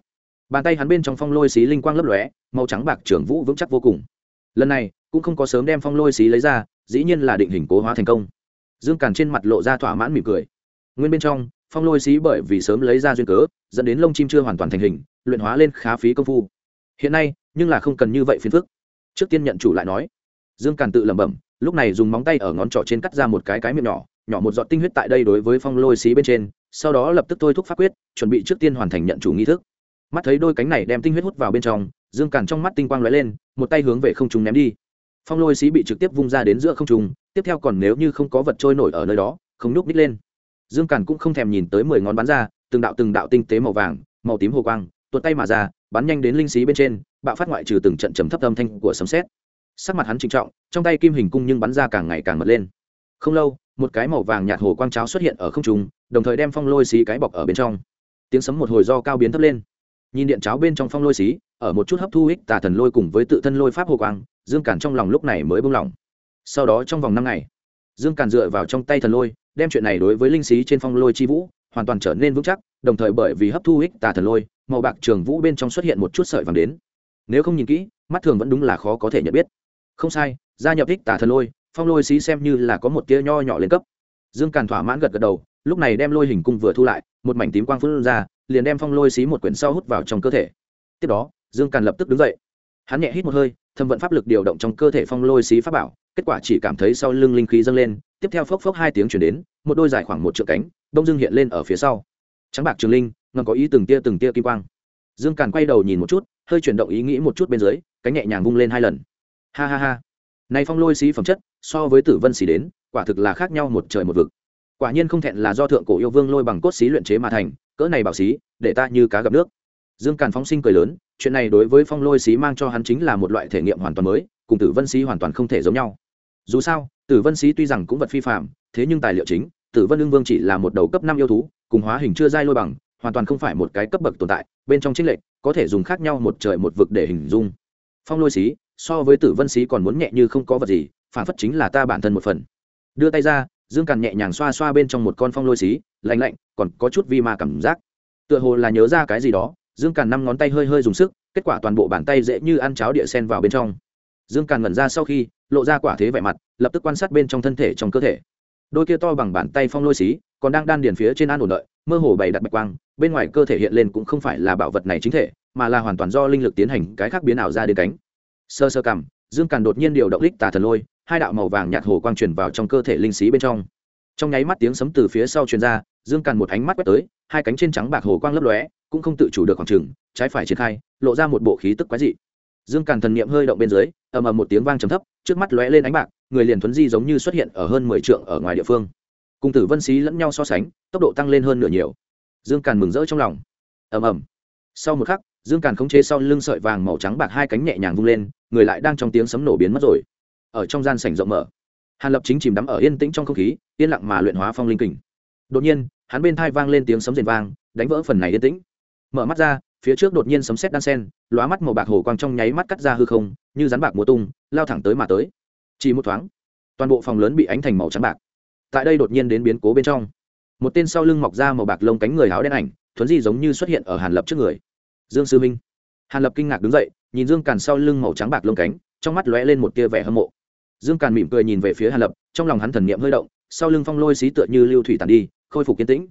bàn tay hắn bên trong phong lôi xí linh quang lấp lóe, màu trắng bạc trưởng vũ vững chắc vô cùng. Lần này, cũng không có sớm đem phong lôi xí lấy ra, dĩ nhiên là định hình cố hóa thành công. Dương càn trên mặt lộ ra thỏa mãn mỉm cười. Nguyên bên trong phong lôi xí bởi vì sớm lấy ra duyên cớ, dẫn đến lông chim chưa hoàn toàn thành hình, luyện hóa lên khá phí công phu. Hiện nay, nhưng là không cần như vậy phiền phức. Trước tiên nhận chủ lại nói. Dương càn tự lẩm bẩm, lúc này dùng móng tay ở ngón trỏ trên cắt ra một cái cái miệng nhỏ nhỏ một giọt tinh huyết tại đây đối với phong lôi xí bên trên, sau đó lập tức thôi thúc pháp quyết, chuẩn bị trước tiên hoàn thành nhận chủ nghi thức. Mắt thấy đôi cánh này đem tinh huyết hút vào bên trong, dương càn trong mắt tinh quang lóe lên, một tay hướng về không trung ném đi. Phong lôi xí bị trực tiếp vung ra đến giữa không trung, tiếp theo còn nếu như không có vật trôi nổi ở nơi đó, không nhúc ních lên dương càn cũng không thèm nhìn tới mười ngón bắn ra, từng đạo từng đạo tinh tế màu vàng, màu tím hồ quang, tuột tay mà ra, bắn nhanh đến linh xí bên trên, bạo phát ngoại trừ từng trận trầm thấp âm thanh của sấm xét sắc mặt hắn trịnh trọng, trong tay kim hình cung nhưng bắn ra càng ngày càng mật lên. Không lâu, một cái màu vàng nhạt hồ quang cháo xuất hiện ở không trung, đồng thời đem phong lôi xí cái bọc ở bên trong. Tiếng sấm một hồi do cao biến thấp lên. Nhìn điện cháo bên trong phong lôi xí, ở một chút hấp thu ích tà thần lôi cùng với tự thân lôi pháp hồ quang, dương cản trong lòng lúc này mới buông lỏng. Sau đó trong vòng năm ngày, dương càn dựa vào trong tay thần lôi đem chuyện này đối với linh sĩ trên phong lôi chi vũ hoàn toàn trở nên vững chắc, đồng thời bởi vì hấp thu ích tà thần lôi, màu bạc trường vũ bên trong xuất hiện một chút sợi vàng đến. Nếu không nhìn kỹ, mắt thường vẫn đúng là khó có thể nhận biết. Không sai, gia nhập ích tà thần lôi, phong lôi xí xem như là có một tia nho nhỏ lên cấp. Dương càn thỏa mãn gật gật đầu, lúc này đem lôi hình cung vừa thu lại, một mảnh tím quang phun ra, liền đem phong lôi xí một quyển sau hút vào trong cơ thể. Tiếp đó, dương càn lập tức đứng dậy. Hắn nhẹ hít một hơi, thâm vận pháp lực điều động trong cơ thể phong lôi xí pháp bảo kết quả chỉ cảm thấy sau lưng linh khí dâng lên, tiếp theo phốc phốc hai tiếng chuyển đến, một đôi dài khoảng một trượng cánh đông dương hiện lên ở phía sau. Trắng bạc trường linh, ngầm có ý từng tia từng tia kim quang. Dương càn quay đầu nhìn một chút, hơi chuyển động ý nghĩ một chút bên dưới, cánh nhẹ nhàng vung lên hai lần. Ha ha ha. Này phong lôi xí phẩm chất, so với tử vân xí đến, quả thực là khác nhau một trời một vực. Quả nhiên không thẹn là do thượng cổ yêu vương lôi bằng cốt xí luyện chế mà thành, cỡ này bảo xí, để ta như cá gặp nước. Dương càn phóng sinh cười lớn, chuyện này đối với phong lôi xí mang cho hắn chính là một loại thể nghiệm hoàn toàn mới, cùng tử vân xí hoàn toàn không thể giống nhau dù sao, tử vân xí tuy rằng cũng vật phi phạm thế nhưng tài liệu chính, tử vân ương vương chỉ là một đầu cấp năm yêu thú, cùng hóa hình chưa dai lôi bằng, hoàn toàn không phải một cái cấp bậc tồn tại, bên trong trích lệnh có thể dùng khác nhau một trời một vực để hình dung. Phong lôi xí, so với tử vân xí còn muốn nhẹ như không có vật gì, phản phất chính là ta bản thân một phần. Đưa tay ra, dương càn nhẹ nhàng xoa xoa bên trong một con phong lôi xí, lạnh lạnh, còn có chút vi ma cảm giác. Tựa hồ là nhớ ra cái gì đó, dương càn năm ngón tay hơi hơi dùng sức, kết quả toàn bộ bàn tay dễ như ăn cháo địa sen vào bên trong. Dương càn ngẩn ra sau khi lộ ra quả thế vẻ mặt, lập tức quan sát bên trong thân thể trong cơ thể. Đôi kia to bằng bàn tay phong lôi xí, còn đang đan điền phía trên an ổn đợi, mơ hồ bày đặt bạch quang, bên ngoài cơ thể hiện lên cũng không phải là bảo vật này chính thể, mà là hoàn toàn do linh lực tiến hành cái khác biến ảo ra đến cánh. Sơ sơ cằm, dương càn đột nhiên điều động lích tà thần lôi, hai đạo màu vàng nhạt hồ quang truyền vào trong cơ thể linh xí bên trong. Trong nháy mắt tiếng sấm từ phía sau truyền ra, dương càn một ánh mắt quét tới, hai cánh trên trắng bạc hồ quang lấp lóe, cũng không tự chủ được khoảng trừng trái phải triển khai, lộ ra một bộ khí tức quái dị dương càn thần niệm hơi động bên dưới, ầm ầm một tiếng vang trầm thấp, trước mắt lóe lên ánh bạc, người liền thuấn di giống như xuất hiện ở hơn mười trượng ở ngoài địa phương. Cùng tử vân xí lẫn nhau so sánh, tốc độ tăng lên hơn nửa nhiều. Dương càn mừng rỡ trong lòng. Ầm ầm. Sau một khắc, dương càn khống chế sau lưng sợi vàng màu trắng bạc hai cánh nhẹ nhàng vung lên, người lại đang trong tiếng sấm nổ biến mất rồi. Ở trong gian sảnh rộng mở, hàn lập chính chìm đắm ở yên tĩnh trong không khí, yên lặng mà luyện hóa phong linh kình. Đột nhiên, hắn bên thai vang lên tiếng sấm rền vang, đánh vỡ phần này yên tĩnh. Mở mắt ra phía trước đột nhiên sấm sét đan sen, lóa mắt màu bạc hồ quang trong nháy mắt cắt ra hư không, như rắn bạc mùa tung, lao thẳng tới mà tới. Chỉ một thoáng, toàn bộ phòng lớn bị ánh thành màu trắng bạc. Tại đây đột nhiên đến biến cố bên trong. Một tên sau lưng mọc ra màu bạc lông cánh người áo đen ảnh, thuấn di giống như xuất hiện ở hàn lập trước người. Dương sư minh. Hàn lập kinh ngạc đứng dậy, nhìn dương càn sau lưng màu trắng bạc lông cánh, trong mắt lóe lên một tia vẻ hâm mộ. Dương càn mỉm cười nhìn về phía hàn lập, trong lòng hắn thần niệm hơi động, sau lưng phong lôi xí tựa như lưu thủy tàn đi, khôi phục kiên tĩnh.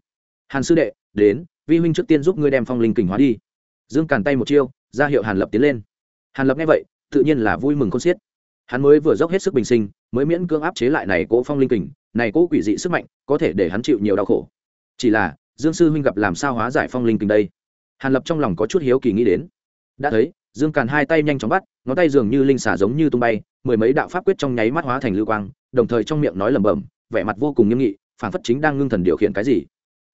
Hàn sư đệ, đến, vi huynh trước tiên giúp ngươi đem phong linh kình hóa đi dương càn tay một chiêu, ra hiệu hàn lập tiến lên. Hàn lập nghe vậy, tự nhiên là vui mừng con xiết. Hắn mới vừa dốc hết sức bình sinh, mới miễn cưỡng áp chế lại này cỗ phong linh kình, này cỗ quỷ dị sức mạnh, có thể để hắn chịu nhiều đau khổ. Chỉ là, dương sư huynh gặp làm sao hóa giải phong linh kình đây? Hàn lập trong lòng có chút hiếu kỳ nghĩ đến. Đã thấy, dương càn hai tay nhanh chóng bắt, ngón tay dường như linh xả giống như tung bay, mười mấy đạo pháp quyết trong nháy mắt hóa thành lưu quang, đồng thời trong miệng nói lẩm bẩm, vẻ mặt vô cùng nghiêm nghị phản phất chính đang ngưng thần điều khiển cái gì.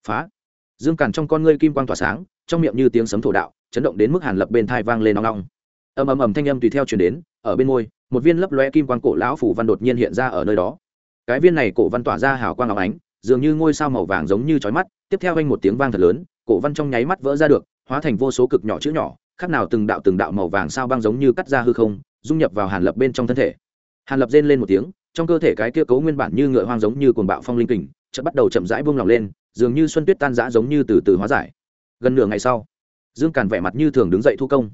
Phá! Dương càn trong con ngươi kim quang tỏa sáng, trong miệng như tiếng sấm thổ đạo chấn động đến mức hàn lập bên thai vang lên nong nong ầm ầm ầm thanh âm tùy theo truyền đến, ở bên môi, một viên lấp lóe kim quang cổ lão phủ văn đột nhiên hiện ra ở nơi đó. Cái viên này cổ văn tỏa ra hào quang óng ánh, dường như ngôi sao màu vàng giống như chói mắt, tiếp theo anh một tiếng vang thật lớn, cổ văn trong nháy mắt vỡ ra được, hóa thành vô số cực nhỏ chữ nhỏ, khác nào từng đạo từng đạo màu vàng sao băng giống như cắt ra hư không, dung nhập vào hàn lập bên trong thân thể. Hàn lập rên lên một tiếng, trong cơ thể cái kia cấu nguyên bản như ngựa hoang giống như cuồng bạo phong linh kình, chợt bắt đầu chậm rãi buông lỏng lên, dường như xuân tuyết tan rã giống như từ từ hóa giải. Gần nửa ngày sau dương càn vẻ mặt như thường đứng dậy thu công.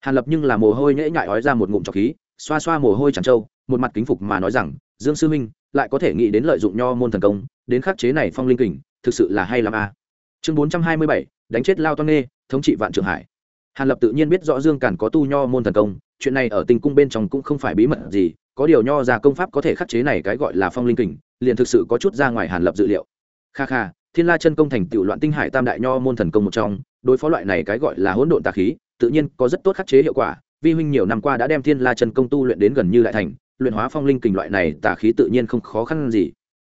Hàn lập nhưng là mồ hôi nhễ nhại ói ra một ngụm trọc khí, xoa xoa mồ hôi chẳng trâu, một mặt kính phục mà nói rằng, dương sư minh lại có thể nghĩ đến lợi dụng nho môn thần công, đến khắc chế này phong linh kình, thực sự là hay làm a. Chương bốn trăm hai mươi bảy, đánh chết lao toan nghê, thống trị vạn trường hải. Hàn lập tự nhiên biết rõ dương càn có tu nho môn thần công, chuyện này ở tình cung bên trong cũng không phải bí mật gì, có điều nho ra công pháp có thể khắc chế này cái gọi là phong linh kình, liền thực sự có chút ra ngoài hàn lập dự liệu. Kha kha, thiên la chân công thành tựu loạn tinh hải tam đại nho môn thần công một trong đối phó loại này cái gọi là hỗn độn tà khí, tự nhiên có rất tốt khắc chế hiệu quả. Vi huynh nhiều năm qua đã đem thiên la chân công tu luyện đến gần như lại thành, luyện hóa phong linh kình loại này tà khí tự nhiên không khó khăn gì.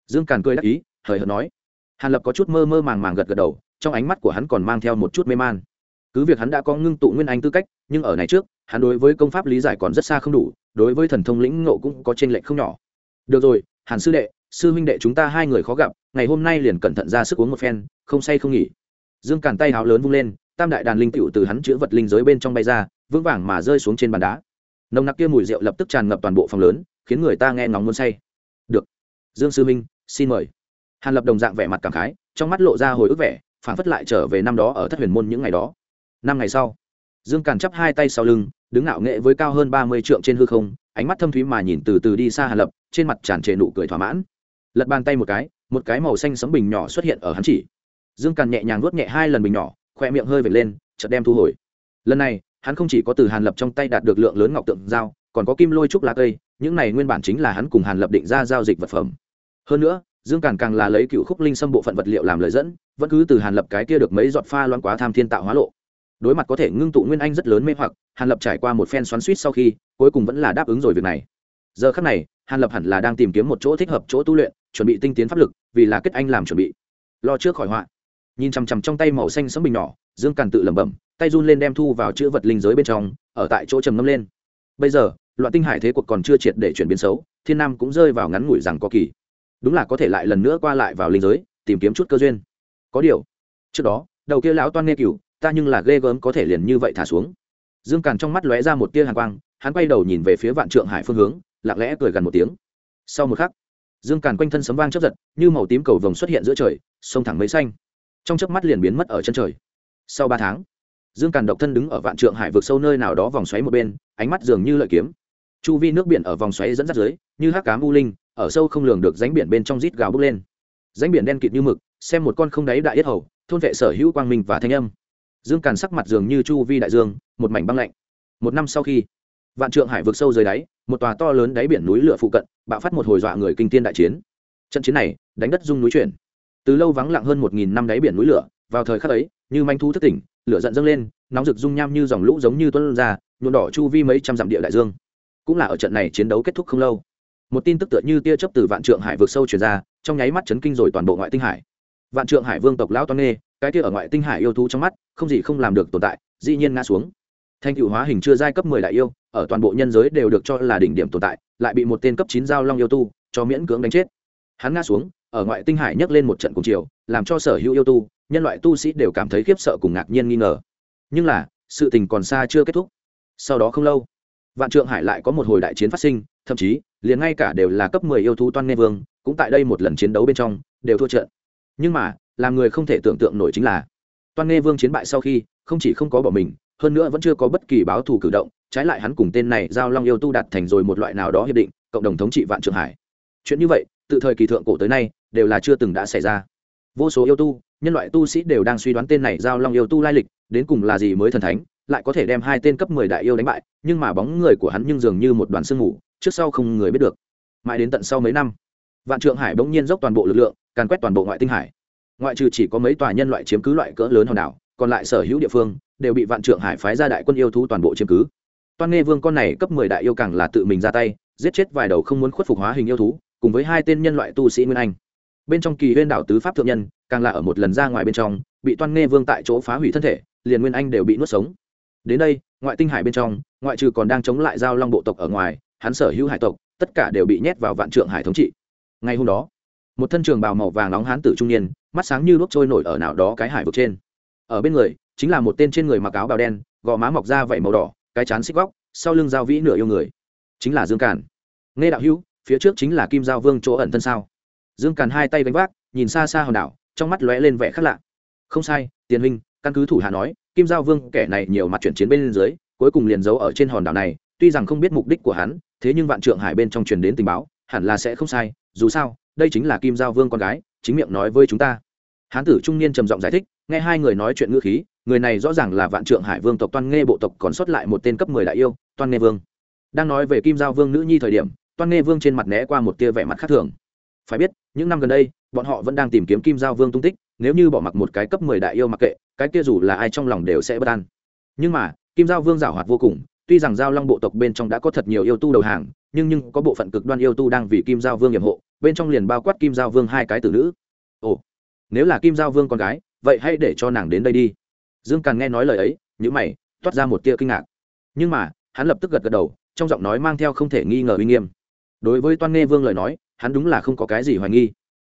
Dương càn cười đắc ý, hời hợt nói. Hàn lập có chút mơ mơ màng màng gật gật đầu, trong ánh mắt của hắn còn mang theo một chút mê man. Cứ việc hắn đã có ngưng tụ nguyên anh tư cách, nhưng ở này trước, hắn đối với công pháp lý giải còn rất xa không đủ, đối với thần thông lĩnh ngộ cũng có trên lệch không nhỏ. Được rồi, hàn sư đệ, sư huynh đệ chúng ta hai người khó gặp, ngày hôm nay liền cẩn thận ra sức uống một phen, không say không nghỉ dương càn tay háo lớn vung lên, tam đại đàn linh cựu từ hắn chữ vật linh giới bên trong bay ra, vững vàng mà rơi xuống trên bàn đá. Nồng nặc kia mùi rượu lập tức tràn ngập toàn bộ phòng lớn, khiến người ta nghe ngóng muốn say. Được. Dương sư minh, xin mời. Hàn lập đồng dạng vẻ mặt cảm khái, trong mắt lộ ra hồi ức vẻ, phản phất lại trở về năm đó ở thất huyền môn những ngày đó. Năm ngày sau, dương càn chắp hai tay sau lưng, đứng ngạo nghệ với cao hơn ba mươi trượng trên hư không, ánh mắt thâm thúy mà nhìn từ từ đi xa hàn lập, trên mặt tràn trề nụ cười thỏa mãn. Lật bàn tay một cái một cái màu xanh sấm bình nhỏ xuất hiện ở hắn chỉ dương càn nhẹ nhàng nuốt nhẹ hai lần bình nhỏ, khoe miệng hơi vệt lên, chợt đem thu hồi. Lần này, hắn không chỉ có từ hàn lập trong tay đạt được lượng lớn ngọc tượng dao còn có kim lôi trúc lá cây, những này nguyên bản chính là hắn cùng hàn lập định ra giao dịch vật phẩm. Hơn nữa, dương càn càng là lấy cựu khúc linh xâm bộ phận vật liệu làm lời dẫn, vẫn cứ từ hàn lập cái kia được mấy giọt pha loan quá tham thiên tạo hóa lộ. Đối mặt có thể ngưng tụ nguyên anh rất lớn mê hoặc, hàn lập trải qua một phen xoắn suýt sau khi, cuối cùng vẫn là đáp ứng rồi việc này. Giờ khắc này, hàn lập hẳn là đang tìm kiếm một chỗ thích hợp chỗ tu luyện, chuẩn bị tinh tiến pháp lực, vì là kết anh làm chuẩn bị. Lo trước khỏi họa nhìn chằm chằm trong tay màu xanh sấm bình nhỏ, dương càn tự lẩm bẩm, tay run lên đem thu vào chữ vật linh giới bên trong, ở tại chỗ trầm ngâm lên. Bây giờ, loạn tinh hải thế cuộc còn chưa triệt để chuyển biến xấu, thiên nam cũng rơi vào ngắn ngủi rằng có kỳ. Đúng là có thể lại lần nữa qua lại vào linh giới, tìm kiếm chút cơ duyên. Có điều, trước đó, đầu kia lão toan nghe cửu, ta nhưng là ghê gớm có thể liền như vậy thả xuống. Dương càn trong mắt lóe ra một tia hàn quang, hắn quay đầu nhìn về phía vạn trượng hải phương hướng, lặng lẽ cười gần một tiếng. Sau một khắc, dương càn quanh thân sấm vang chấp giật, như màu tím cầu vồng xuất hiện giữa trời, sông thẳng mấy xanh trong chớp mắt liền biến mất ở chân trời. Sau ba tháng, dương càn độc thân đứng ở vạn trượng hải vực sâu nơi nào đó vòng xoáy một bên, ánh mắt dường như lợi kiếm. Chu vi nước biển ở vòng xoáy dẫn dắt dưới, như hắc cám u linh, ở sâu không lường được ránh biển bên trong rít gào bước lên. Ránh biển đen kịt như mực, xem một con không đáy đại yết hầu, thôn vệ sở hữu quang minh và thanh âm. Dương càn sắc mặt dường như chu vi đại dương, một mảnh băng lạnh. Một năm sau khi vạn trượng hải vực sâu dưới đáy, một tòa to lớn đáy biển núi lửa phụ cận, bạo phát một hồi dọa người kinh tiên đại chiến. Trận chiến này, đánh đất dung núi chuyển từ lâu vắng lặng hơn một nghìn năm đáy biển núi lửa, vào thời khắc ấy, như manh thu thất tỉnh, lửa giận dâng lên, nóng rực dung nham như dòng lũ giống như tuân ra, nhuộm đỏ chu vi mấy trăm dặm địa đại dương. Cũng là ở trận này chiến đấu kết thúc không lâu, một tin tức tựa như tia chấp từ vạn trượng hải vượt sâu truyền ra, trong nháy mắt chấn kinh rồi toàn bộ ngoại tinh hải. Vạn trượng hải vương tộc lão toan nghê, cái tia ở ngoại tinh hải yêu thú trong mắt, không gì không làm được tồn tại, dĩ nhiên ngã xuống. Thanh cựu hóa hình chưa giai cấp mười đại yêu, ở toàn bộ nhân giới đều được cho là đỉnh điểm tồn tại, lại bị một tên cấp chín giao long yêu tu cho miễn cưỡng đánh chết. Hắn ngã xuống ở ngoại tinh hải nhấc lên một trận cùng chiều, làm cho sở hữu yêu tu, nhân loại tu sĩ đều cảm thấy khiếp sợ cùng ngạc nhiên nghi ngờ. Nhưng là, sự tình còn xa chưa kết thúc. Sau đó không lâu, vạn trượng hải lại có một hồi đại chiến phát sinh, thậm chí, liền ngay cả đều là cấp mười yêu thú toan nghe vương, cũng tại đây một lần chiến đấu bên trong, đều thua trận. Nhưng mà, làm người không thể tưởng tượng nổi chính là, toan nghe vương chiến bại sau khi, không chỉ không có bỏ mình, hơn nữa vẫn chưa có bất kỳ báo thù cử động, trái lại hắn cùng tên này giao long yêu tu đặt thành rồi một loại nào đó hiệp định, cộng đồng thống trị vạn trường hải. Chuyện như vậy, từ thời kỳ thượng cổ tới nay đều là chưa từng đã xảy ra. Vô số yêu tu, nhân loại tu sĩ đều đang suy đoán tên này giao long yêu tu lai lịch, đến cùng là gì mới thần thánh, lại có thể đem hai tên cấp mười đại yêu đánh bại, nhưng mà bóng người của hắn nhưng dường như một đoàn sương mù, trước sau không người biết được. Mãi đến tận sau mấy năm, vạn trượng hải bỗng nhiên dốc toàn bộ lực lượng, càn quét toàn bộ ngoại tinh hải. Ngoại trừ chỉ có mấy tòa nhân loại chiếm cứ loại cỡ lớn hòn đảo, còn lại sở hữu địa phương đều bị vạn trượng hải phái ra đại quân yêu thú toàn bộ chiếm cứ. Toan nghe vương con này cấp mười đại yêu càng là tự mình ra tay, giết chết vài đầu không muốn khuất phục hóa hình yêu thú, cùng với hai tên nhân loại tu sĩ nguyên anh bên trong kỳ huyên đảo tứ pháp thượng nhân, càng là ở một lần ra ngoài bên trong, bị toan nghe vương tại chỗ phá hủy thân thể, liền nguyên anh đều bị nuốt sống. Đến đây, ngoại tinh hải bên trong, ngoại trừ còn đang chống lại giao long bộ tộc ở ngoài, hắn sở hữu hải tộc, tất cả đều bị nhét vào vạn trượng hải thống trị. Ngày hôm đó, một thân trường bào màu vàng nóng hán tử trung niên, mắt sáng như đuốc trôi nổi ở nào đó cái hải vực trên. Ở bên người, chính là một tên trên người mặc áo bào đen, gò má mọc ra vảy màu đỏ, cái chán xích góc, sau lưng giao vĩ nửa yêu người. Chính là dương cản nghe đạo hữu, phía trước chính là kim giao vương chỗ ẩn thân sao? Dương càn hai tay gánh vác, nhìn xa xa hòn đảo, trong mắt lóe lên vẻ khác lạ. Không sai, tiền huynh, căn cứ thủ hạ nói, kim giao vương kẻ này nhiều mặt chuyển chiến bên dưới, cuối cùng liền giấu ở trên hòn đảo này, tuy rằng không biết mục đích của hắn, thế nhưng vạn trượng hải bên trong truyền đến tình báo, hẳn là sẽ không sai, dù sao, đây chính là kim giao vương con gái, chính miệng nói với chúng ta. Hán tử trung niên trầm giọng giải thích, nghe hai người nói chuyện ngữ khí, người này rõ ràng là vạn trượng hải vương tộc toan nghe bộ tộc còn sót lại một tên cấp mười đại yêu, toan nghe vương. Đang nói về kim giao vương nữ nhi thời điểm, toan nghe vương trên mặt né qua một tia vẻ mặt khác thường. Phải biết những năm gần đây, bọn họ vẫn đang tìm kiếm kim giao vương tung tích, nếu như bỏ mặc một cái cấp mười đại yêu mặc kệ, cái kia dù là ai trong lòng đều sẽ bất an. Nhưng mà, kim giao vương giảo hoạt vô cùng, tuy rằng giao long bộ tộc bên trong đã có thật nhiều yêu tu đầu hàng, nhưng nhưng có bộ phận cực đoan yêu tu đang vì kim giao vương nhiệm hộ, bên trong liền bao quát kim giao vương hai cái tử nữ. Ồ, nếu là kim giao vương con gái, vậy hãy để cho nàng đến đây đi. Dương càn nghe nói lời ấy nhữ mày, toát ra một tia kinh ngạc. Nhưng mà, hắn lập tức gật gật đầu, trong giọng nói mang theo không thể nghi ngờ uy nghiêm. Đối với toan nghe vương lời nói hắn đúng là không có cái gì hoài nghi.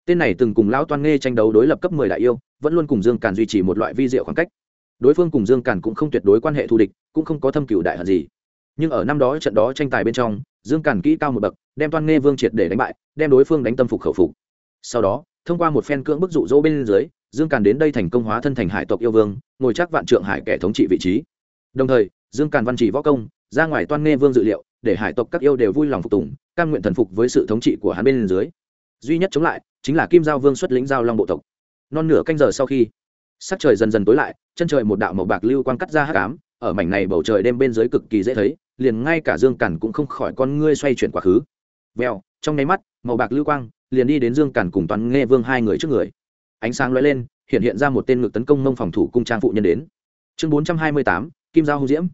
Tên này từng cùng lão toan nghe tranh đấu đối lập cấp mười đại yêu, vẫn luôn cùng dương càn duy trì một loại vi diệu khoảng cách. Đối phương cùng dương càn cũng không tuyệt đối quan hệ thù địch, cũng không có thâm cựu đại hận gì. Nhưng ở năm đó trận đó tranh tài bên trong, dương càn kỹ cao một bậc, đem toan nghe vương triệt để đánh bại, đem đối phương đánh tâm phục khẩu phục. Sau đó, thông qua một phen cưỡng bức dụ dỗ bên dưới, dương càn đến đây thành công hóa thân thành hải tộc yêu vương, ngồi chắc vạn trượng hải kẻ thống trị vị trí. Đồng thời, dương càn văn chỉ võ công, ra ngoài toan nghe vương dự liệu để hải tộc các yêu đều vui lòng phục tùng căn nguyện thần phục với sự thống trị của hắn bên dưới. Duy nhất chống lại chính là kim giao vương xuất lĩnh giao long bộ tộc. Non nửa canh giờ sau khi, sắc trời dần dần tối lại, chân trời một đạo màu bạc lưu quang cắt ra hát cám ở mảnh này bầu trời đêm bên dưới cực kỳ dễ thấy, liền ngay cả dương cản cũng không khỏi con ngươi xoay chuyển quá khứ. Vèo, trong nháy mắt, màu bạc lưu quang liền đi đến dương cản cùng toàn nghe vương hai người trước người. Ánh sáng lóe lên, hiện hiện ra một tên ngực tấn công mông phòng thủ cung trang phụ nhân đến. Chương bốn trăm hai mươi tám, kim giao hữu diễm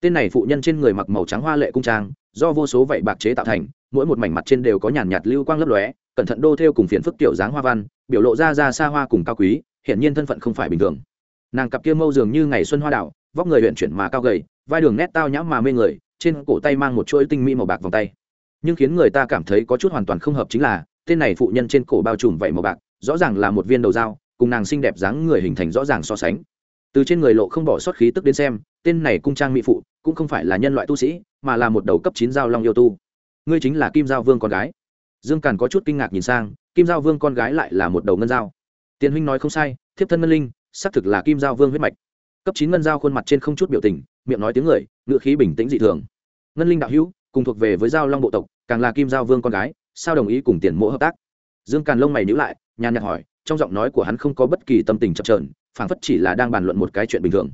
tên này phụ nhân trên người mặc màu trắng hoa lệ cung trang, do vô số vảy bạc chế tạo thành, mỗi một mảnh mặt trên đều có nhàn nhạt lưu quang lấp lóe, cẩn thận đô theo cùng phiền phức kiểu dáng hoa văn, biểu lộ ra ra xa hoa cùng cao quý, hiển nhiên thân phận không phải bình thường. Nàng cặp kia mâu dường như ngày xuân hoa đảo, vóc người huyện chuyển mà cao gầy, vai đường nét tao nhãm mà mê người, trên cổ tay mang một chuỗi tinh mỹ màu bạc vòng tay. Nhưng khiến người ta cảm thấy có chút hoàn toàn không hợp chính là, tên này phụ nhân trên cổ bao trùm vảy màu bạc, rõ ràng là một viên đầu dao, cùng nàng xinh đẹp dáng người hình thành rõ ràng so sánh. Từ trên người lộ không bỏ sót khí tức đến xem tên này cung trang mỹ phụ cũng không phải là nhân loại tu sĩ, mà là một đầu cấp chín giao long yêu tu. Ngươi chính là kim giao vương con gái. Dương càn có chút kinh ngạc nhìn sang, kim giao vương con gái lại là một đầu ngân dao tiền huynh nói không sai, thiếp thân ngân linh, xác thực là kim giao vương huyết mạch. Cấp chín ngân giao khuôn mặt trên không chút biểu tình, miệng nói tiếng người ngựa khí bình tĩnh dị thường. Ngân linh đạo hữu, cùng thuộc về với giao long bộ tộc, càng là kim giao vương con gái, sao đồng ý cùng tiền mộ hợp tác? Dương càn lông mày nhữ lại, nhàn nhạt hỏi, trong giọng nói của hắn không có bất kỳ tâm tình chập trờn phảng phất chỉ là đang bàn luận một cái chuyện bình thường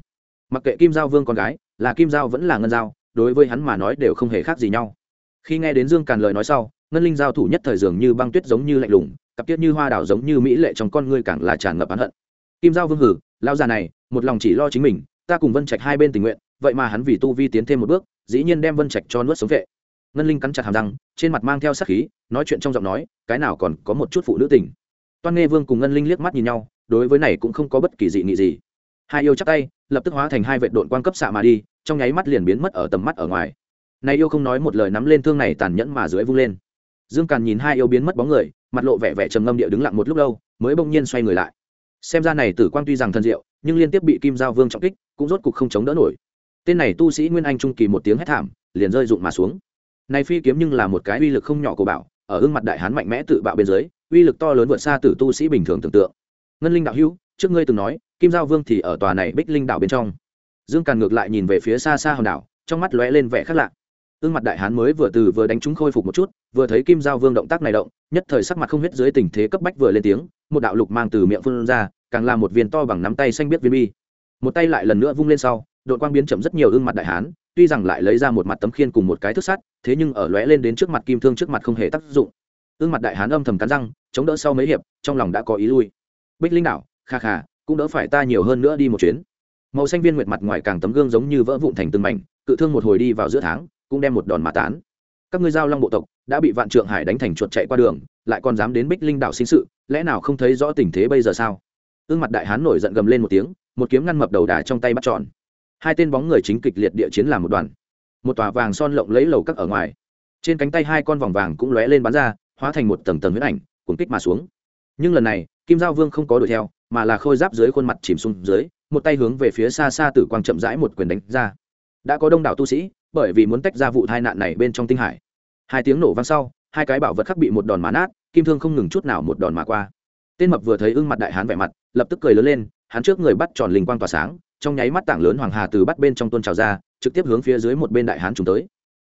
mặc kệ kim giao vương con gái, là kim giao vẫn là ngân giao, đối với hắn mà nói đều không hề khác gì nhau. Khi nghe đến dương càn lời nói sau, ngân linh giao thủ nhất thời dường như băng tuyết giống như lạnh lùng, cặp tiết như hoa đảo giống như mỹ lệ trong con ngươi càng là tràn ngập hắn hận. Kim giao vương hử lao già này, một lòng chỉ lo chính mình, ta cùng vân trạch hai bên tình nguyện, vậy mà hắn vì tu vi tiến thêm một bước, dĩ nhiên đem vân trạch cho nuốt sống vệ. Ngân linh cắn chặt hàm răng, trên mặt mang theo sắc khí, nói chuyện trong giọng nói, cái nào còn có một chút phụ nữ tình. Toan nghe vương cùng ngân linh liếc mắt nhìn nhau, đối với này cũng không có bất kỳ dị nghị gì hai yêu chắc tay, lập tức hóa thành hai vệ đội quan cấp xạ mà đi, trong nháy mắt liền biến mất ở tầm mắt ở ngoài. Này yêu không nói một lời nắm lên thương này tàn nhẫn mà dưới vung lên. Dương càn nhìn hai yêu biến mất bóng người, mặt lộ vẻ vẻ trầm ngâm địa đứng lặng một lúc lâu, mới bỗng nhiên xoay người lại. Xem ra này tử quang tuy rằng thân diệu, nhưng liên tiếp bị kim giao vương trọng kích, cũng rốt cục không chống đỡ nổi. Tên này tu sĩ nguyên anh trung kỳ một tiếng hét thảm, liền rơi rụng mà xuống. Này phi kiếm nhưng là một cái uy lực không nhỏ của bảo ở gương mặt đại hán mạnh mẽ tự bạo bên dưới, uy lực to lớn vượt xa tử tu sĩ bình thường tưởng tượng. Ngân linh đạo hữu, trước ngươi từng nói kim giao vương thì ở tòa này bích linh đảo bên trong. Dương càn ngược lại nhìn về phía xa xa hòn đảo, trong mắt lóe lên vẻ khác lạ. Ương mặt đại hán mới vừa từ vừa đánh chúng khôi phục một chút, vừa thấy kim giao vương động tác này động, nhất thời sắc mặt không huyết dưới tình thế cấp bách vừa lên tiếng, một đạo lục mang từ miệng phun ra, càng là một viên to bằng nắm tay xanh biết viên bi. Một tay lại lần nữa vung lên sau đội quang biến chậm rất nhiều ương mặt đại hán, tuy rằng lại lấy ra một mặt tấm khiên cùng một cái thước sắt, thế nhưng ở lóe lên đến trước mặt kim thương trước mặt không hề tác dụng. Ương mặt đại hán âm thầm cắn răng, chống đỡ sau mấy hiệp, trong lòng đã có ý lui. Bích linh đảo, kha kha cũng đỡ phải ta nhiều hơn nữa đi một chuyến. Màu xanh viên nguyệt mặt ngoài càng tấm gương giống như vỡ vụn thành từng mảnh, cự thương một hồi đi vào giữa tháng, cũng đem một đòn mà tán. Các ngươi giao long bộ tộc, đã bị vạn trượng hải đánh thành chuột chạy qua đường, lại còn dám đến bích linh đảo sinh sự, lẽ nào không thấy rõ tình thế bây giờ sao? Ương mặt đại hán nổi giận gầm lên một tiếng, một kiếm ngăn mập đầu đà trong tay bắt tròn hai tên bóng người chính kịch liệt địa chiến làm một đoàn. Một tòa vàng son lộng lấy lầu các ở ngoài. Trên cánh tay hai con vòng vàng cũng lóe lên bắn ra, hóa thành một tầng tầng huyết ảnh cuốn kích mà xuống. Nhưng lần này, kim giao vương không có đuổi theo mà là khôi giáp dưới khuôn mặt chìm xuống dưới, một tay hướng về phía xa xa tử quang chậm rãi một quyền đánh ra. Đã có đông đảo tu sĩ, bởi vì muốn tách ra vụ tai nạn này bên trong tinh hải. Hai tiếng nổ vang sau, hai cái bảo vật khắc bị một đòn mà nát, kim thương không ngừng chút nào một đòn mà qua. Tên mập vừa thấy ưng mặt đại hán vẻ mặt, lập tức cười lớn lên, hắn trước người bắt tròn linh quang tỏa sáng, trong nháy mắt tảng lớn hoàng hà từ bắt bên trong tôn trào ra, trực tiếp hướng phía dưới một bên đại hán trùng tới.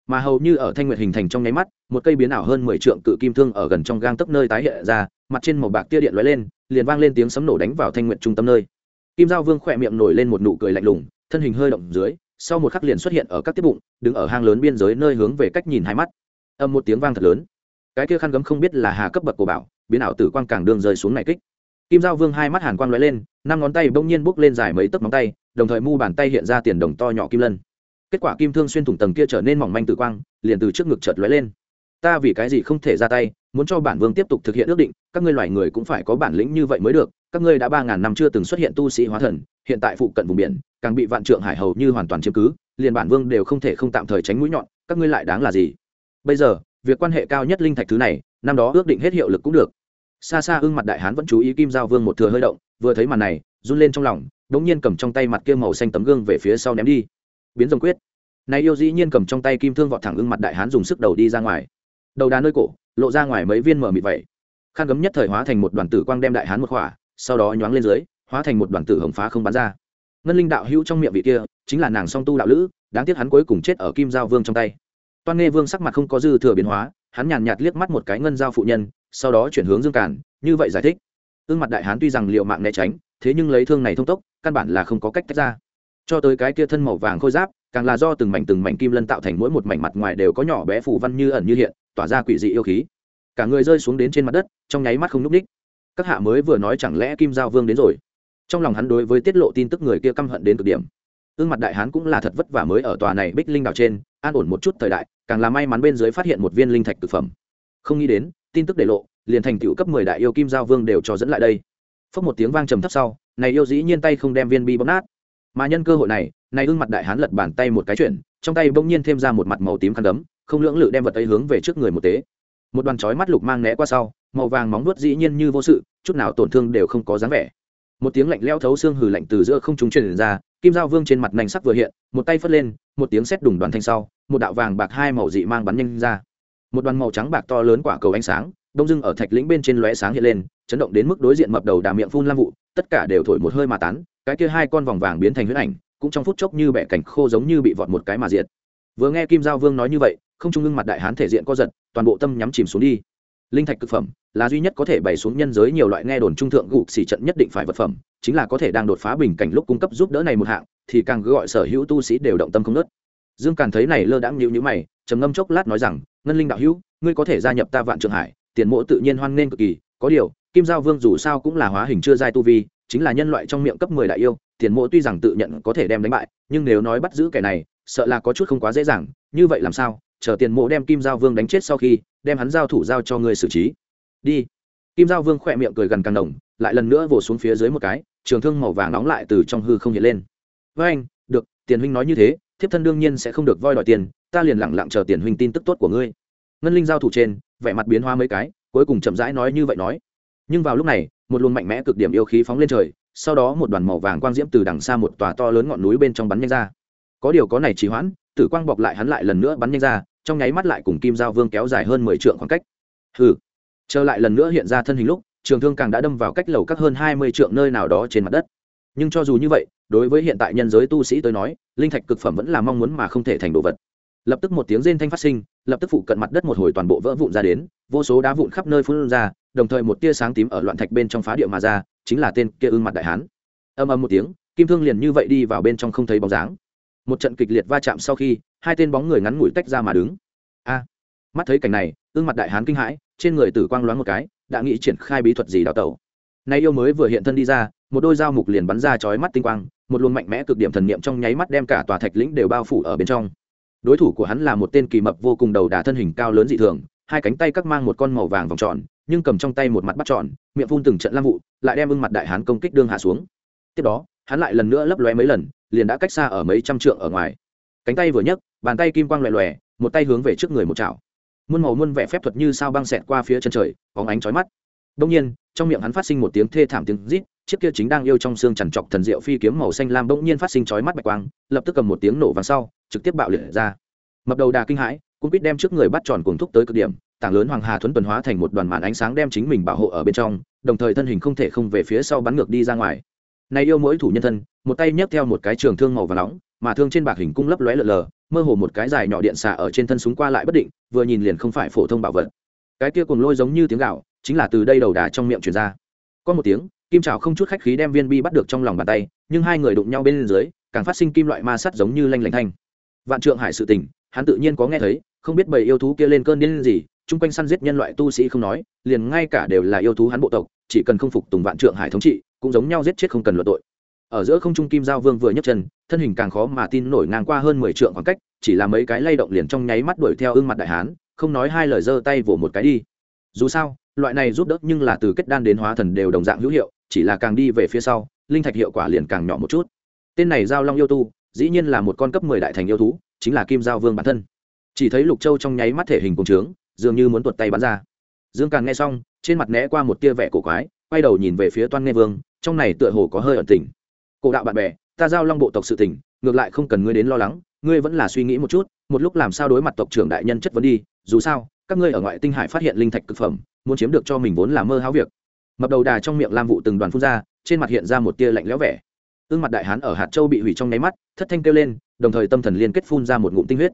Mà hầu như ở thanh nguyệt hình thành trong nháy mắt, một cây biến ảo hơn mười trượng cự kim thương ở gần trong gang tấp nơi tái hiện ra mặt trên màu bạc tia điện lóe lên, liền vang lên tiếng sấm nổ đánh vào thanh nguyệt trung tâm nơi. Kim giao vương khỏe miệng nổi lên một nụ cười lạnh lùng, thân hình hơi động dưới, sau một khắc liền xuất hiện ở các tiếp bụng, đứng ở hang lớn biên giới nơi hướng về cách nhìn hai mắt. Âm một tiếng vang thật lớn. Cái kia khăn gấm không biết là hà cấp bậc của bảo, biến ảo tử quang càng đường rơi xuống này kích. Kim giao vương hai mắt hàn quang lóe lên, năm ngón tay bỗng nhiên bốc lên dài mấy tấc móng tay, đồng thời mu bàn tay hiện ra tiền đồng to nhỏ kim lân. Kết quả kim thương xuyên thủng tầng kia trở nên mỏng manh tử quang, liền từ trước ngực chợt lóe lên ta vì cái gì không thể ra tay, muốn cho bản vương tiếp tục thực hiện ước định, các ngươi loài người cũng phải có bản lĩnh như vậy mới được. Các ngươi đã ba ngàn năm chưa từng xuất hiện tu sĩ hóa thần, hiện tại phụ cận vùng biển, càng bị vạn trượng hải hầu như hoàn toàn chiếm cứ, liền bản vương đều không thể không tạm thời tránh mũi nhọn, các ngươi lại đáng là gì? Bây giờ, việc quan hệ cao nhất linh thạch thứ này, năm đó ước định hết hiệu lực cũng được. Xa xa ưng mặt đại hán vẫn chú ý kim giao vương một thừa hơi động, vừa thấy màn này, run lên trong lòng, đống nhiên cầm trong tay mặt kia màu xanh tấm gương về phía sau ném đi. Biến rồng quyết. Này yêu dĩ nhiên cầm trong tay kim thương vọt thẳng ưng mặt đại hán dùng sức đầu đi ra ngoài đầu đá nơi cổ, lộ ra ngoài mấy viên mở mịt vậy. Khăn gấm nhất thời hóa thành một đoàn tử quang đem đại hán một khỏa, sau đó nhoáng lên dưới, hóa thành một đoàn tử hồng phá không bắn ra. Ngân linh đạo hữu trong miệng vị kia, chính là nàng song tu đạo lữ, đáng tiếc hắn cuối cùng chết ở kim giao vương trong tay. Toan nghe vương sắc mặt không có dư thừa biến hóa, hắn nhàn nhạt liếc mắt một cái ngân giao phụ nhân, sau đó chuyển hướng dương cản như vậy giải thích. Ương mặt đại hán tuy rằng liệu mạng né tránh, thế nhưng lấy thương này thông tốc, căn bản là không có cách tách ra. Cho tới cái kia thân màu vàng khôi giáp, càng là do từng mảnh từng mảnh kim lân tạo thành mỗi một mảnh mặt ngoài đều có nhỏ bé phù văn như ẩn như hiện tỏa ra quỷ dị yêu khí. Cả người rơi xuống đến trên mặt đất, trong nháy mắt không n ú c ních các hạ mới vừa nói chẳng lẽ kim giao vương đến rồi? Trong lòng hắn đối với tiết lộ tin tức người kia căm hận đến cực điểm. Ương mặt đại hán cũng là thật vất vả mới ở tòa này bích linh đảo trên, an ổn một chút thời đại, càng là may mắn bên dưới phát hiện một viên linh thạch thực phẩm. Không nghĩ đến, tin tức để lộ, liền thành tựu cấp mười đại yêu kim giao vương đều cho dẫn lại đây. Phốc một tiếng vang trầm thấp sau, này yêu dĩ nhiên tay không đem viên bi bóp nát. Mà nhân cơ hội này này ương mặt đại hán lật bàn tay một cái chuyển, trong tay bỗng nhiên thêm ra một mặt màu tím khăn đấm không lưỡng lự đem vật ấy hướng về trước người một tế. Một đoàn chói mắt lục mang né qua sau, màu vàng móng nuốt dĩ nhiên như vô sự, chút nào tổn thương đều không có dáng vẻ. Một tiếng lạnh leo thấu xương hừ lạnh từ giữa không trung truyền ra, kim giao vương trên mặt nành sắc vừa hiện, một tay phất lên, một tiếng sét đùng đoàn thanh sau, một đạo vàng bạc hai màu dị mang bắn nhanh ra. Một đoàn màu trắng bạc to lớn quả cầu ánh sáng, đông dưng ở thạch lĩnh bên trên lóe sáng hiện lên, chấn động đến mức đối diện mập đầu đà miệng phun lam vụ, tất cả đều thổi một hơi mà tán, cái kia hai con vòng vàng biến thành huyết ảnh, cũng trong phút chốc như bẻ cảnh khô giống như bị vọt một cái mà diệt. Vừa nghe kim giao vương nói như vậy không trung ương mặt đại hán thể diện co giật, toàn bộ tâm nhắm chìm xuống đi. Linh thạch cực phẩm là duy nhất có thể bày xuống nhân giới nhiều loại nghe đồn trung thượng gục xỉ trận nhất định phải vật phẩm, chính là có thể đang đột phá bình cảnh lúc cung cấp giúp đỡ này một hạng, thì càng gọi sở hữu tu sĩ đều động tâm không nớt dương càn thấy này lơ đãng nhịu nhữ mày, trầm ngâm chốc lát nói rằng, ngân linh đạo hữu, ngươi có thể gia nhập ta vạn trường hải, tiền mộ tự nhiên hoan nên cực kỳ, có điều, kim giao vương dù sao cũng là hóa hình chưa giai tu vi, chính là nhân loại trong miệng cấp mười đại yêu, tiền mộ tuy rằng tự nhận có thể đem đánh bại, nhưng nếu nói bắt giữ kẻ này, sợ là có chút không quá dễ dàng, như vậy làm sao? Chờ tiền mộ đem kim giao vương đánh chết sau khi, đem hắn giao thủ giao cho ngươi xử trí. Đi. Kim giao vương khỏe miệng cười gần càng đồng, lại lần nữa vồ xuống phía dưới một cái, trường thương màu vàng nóng lại từ trong hư không hiện lên. Với anh, được, tiền huynh nói như thế, thiếp thân đương nhiên sẽ không được voi đòi tiền, ta liền lẳng lặng chờ tiền huynh tin tức tốt của ngươi. Ngân linh giao thủ trên, vẻ mặt biến hoa mấy cái, cuối cùng chậm rãi nói như vậy nói. Nhưng vào lúc này, một luồng mạnh mẽ cực điểm yêu khí phóng lên trời, sau đó một đoàn màu vàng quang diễm từ đằng xa một tòa to lớn ngọn núi bên trong bắn nhanh ra. Có điều có này trì hoãn, tử quang bọc lại hắn lại lần nữa bắn nhanh ra trong nháy mắt lại cùng kim giao vương kéo dài hơn mười trượng khoảng cách. Hừ. Trở lại lần nữa hiện ra thân hình lúc, trường thương càng đã đâm vào cách lầu các hơn hai mươi trượng nơi nào đó trên mặt đất. Nhưng cho dù như vậy, đối với hiện tại nhân giới tu sĩ tới nói, linh thạch cực phẩm vẫn là mong muốn mà không thể thành đồ vật. Lập tức một tiếng rên thanh phát sinh, lập tức phụ cận mặt đất một hồi toàn bộ vỡ vụn ra đến, vô số đá vụn khắp nơi phun ra, đồng thời một tia sáng tím ở loạn thạch bên trong phá địa mà ra, chính là tên kia ương mặt đại hán. Âm âm một tiếng, kim thương liền như vậy đi vào bên trong không thấy bóng dáng một trận kịch liệt va chạm sau khi, hai tên bóng người ngắn ngủi tách ra mà đứng. A! Mắt thấy cảnh này ương mặt đại hán kinh hãi, trên người tử quang loáng một cái, đã nghĩ triển khai bí thuật gì đào tẩu. Nay yêu mới vừa hiện thân đi ra, một đôi dao mục liền bắn ra chói mắt tinh quang, một luồng mạnh mẽ cực điểm thần niệm trong nháy mắt đem cả tòa thạch lĩnh đều bao phủ ở bên trong. Đối thủ của hắn là một tên kỳ mập vô cùng đầu đà thân hình cao lớn dị thường, hai cánh tay các mang một con màu vàng vòng tròn, nhưng cầm trong tay một mặt bắt tròn, miệng phun từng trận lam vụ, lại đem ưng mặt đại hán công kích đương hạ xuống. Tiếp đó, hắn lại lần nữa lấp lóe mấy lần liền đã cách xa ở mấy trăm trượng ở ngoài. Cánh tay vừa nhấc, bàn tay kim quang loè loè, một tay hướng về trước người một chảo. Muôn màu muôn vẻ phép thuật như sao băng xẹt qua phía chân trời, bóng ánh chói mắt. Đông nhiên, trong miệng hắn phát sinh một tiếng thê thảm tiếng rít, chiếc kia chính đang yêu trong xương chằn trọc thần diệu phi kiếm màu xanh lam bỗng nhiên phát sinh chói mắt bạch quang, lập tức cầm một tiếng nổ vàng sau, trực tiếp bạo liệt ra. Mập đầu đà kinh hãi cũng biết đem trước người bắt tròn cuồng thúc tới cực điểm, tảng lớn hoàng hà thuấn tuần hóa thành một đoàn màn ánh sáng đem chính mình bảo hộ ở bên trong, đồng thời thân hình không thể không về phía sau bắn ngược đi ra ngoài này yêu mỗi thủ nhân thân, một tay nhấc theo một cái trường thương màu và nóng, mà thương trên bạc hình cung lấp lóe lờ lờ, mơ hồ một cái dài nhỏ điện xà ở trên thân súng qua lại bất định, vừa nhìn liền không phải phổ thông bảo vật. Cái kia cùng lôi giống như tiếng gạo, chính là từ đây đầu đà trong miệng truyền ra. Có một tiếng, kim trào không chút khách khí đem viên bi bắt được trong lòng bàn tay, nhưng hai người đụng nhau bên dưới, càng phát sinh kim loại ma sắt giống như lanh lảnh thanh. Vạn trượng hải sự tình, hắn tự nhiên có nghe thấy, không biết bầy yêu thú kia lên cơn điên gì, chung quanh săn giết nhân loại tu sĩ không nói, liền ngay cả đều là yêu thú hắn bộ tộc, chỉ cần không phục tùng vạn trượng hải thống trị cũng giống nhau giết chết không cần luận tội. Ở giữa không trung kim giao vương vừa nhấc chân, thân hình càng khó mà tin nổi ngang qua hơn mười trượng khoảng cách, chỉ là mấy cái lay động liền trong nháy mắt đuổi theo ương mặt đại hán, không nói hai lời giơ tay vỗ một cái đi. Dù sao, loại này giúp đỡ nhưng là từ kết đan đến hóa thần đều đồng dạng hữu hiệu, chỉ là càng đi về phía sau, linh thạch hiệu quả liền càng nhỏ một chút. Tên này giao long yêu tu, dĩ nhiên là một con cấp mười đại thành yêu thú, chính là kim giao vương bản thân. Chỉ thấy lục châu trong nháy mắt thể hình cùng trướng, dường như muốn tuột tay bắn ra. Dương càng nghe xong, trên mặt né qua một tia vẻ cổ quái, quay đầu nhìn về phía toan nghe vương trong này tựa hồ có hơi ẩn tình. Cổ đạo bạn bè, ta giao long bộ tộc sự tình, ngược lại không cần ngươi đến lo lắng, ngươi vẫn là suy nghĩ một chút, một lúc làm sao đối mặt tộc trưởng đại nhân chất vấn đi, dù sao, các ngươi ở ngoại tinh hải phát hiện linh thạch cực phẩm, muốn chiếm được cho mình vốn là mơ háo việc. Mập đầu đà trong miệng lam vụ từng đoàn phun ra, trên mặt hiện ra một tia lạnh lẽo vẻ. Ương mặt đại hán ở hạt châu bị hủy trong nháy mắt, thất thanh kêu lên, đồng thời tâm thần liên kết phun ra một ngụm tinh huyết.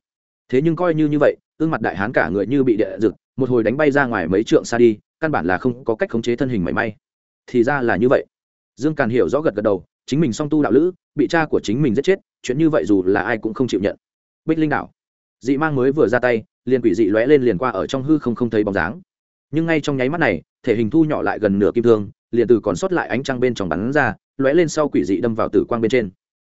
Thế nhưng coi như như vậy, ương mặt đại hán cả người như bị địa rực một hồi đánh bay ra ngoài mấy trượng xa đi, căn bản là không có cách khống chế thân hình mảy may. Thì ra là như vậy dương càn hiểu rõ gật gật đầu, chính mình song tu đạo lữ, bị cha của chính mình giết chết, chuyện như vậy dù là ai cũng không chịu nhận. Bích linh đảo. Dị mang mới vừa ra tay, liền quỷ dị lóe lên liền qua ở trong hư không không thấy bóng dáng. Nhưng ngay trong nháy mắt này, thể hình thu nhỏ lại gần nửa kim thương, liền từ còn sót lại ánh trăng bên trong bắn ra, lóe lên sau quỷ dị đâm vào tử quang bên trên.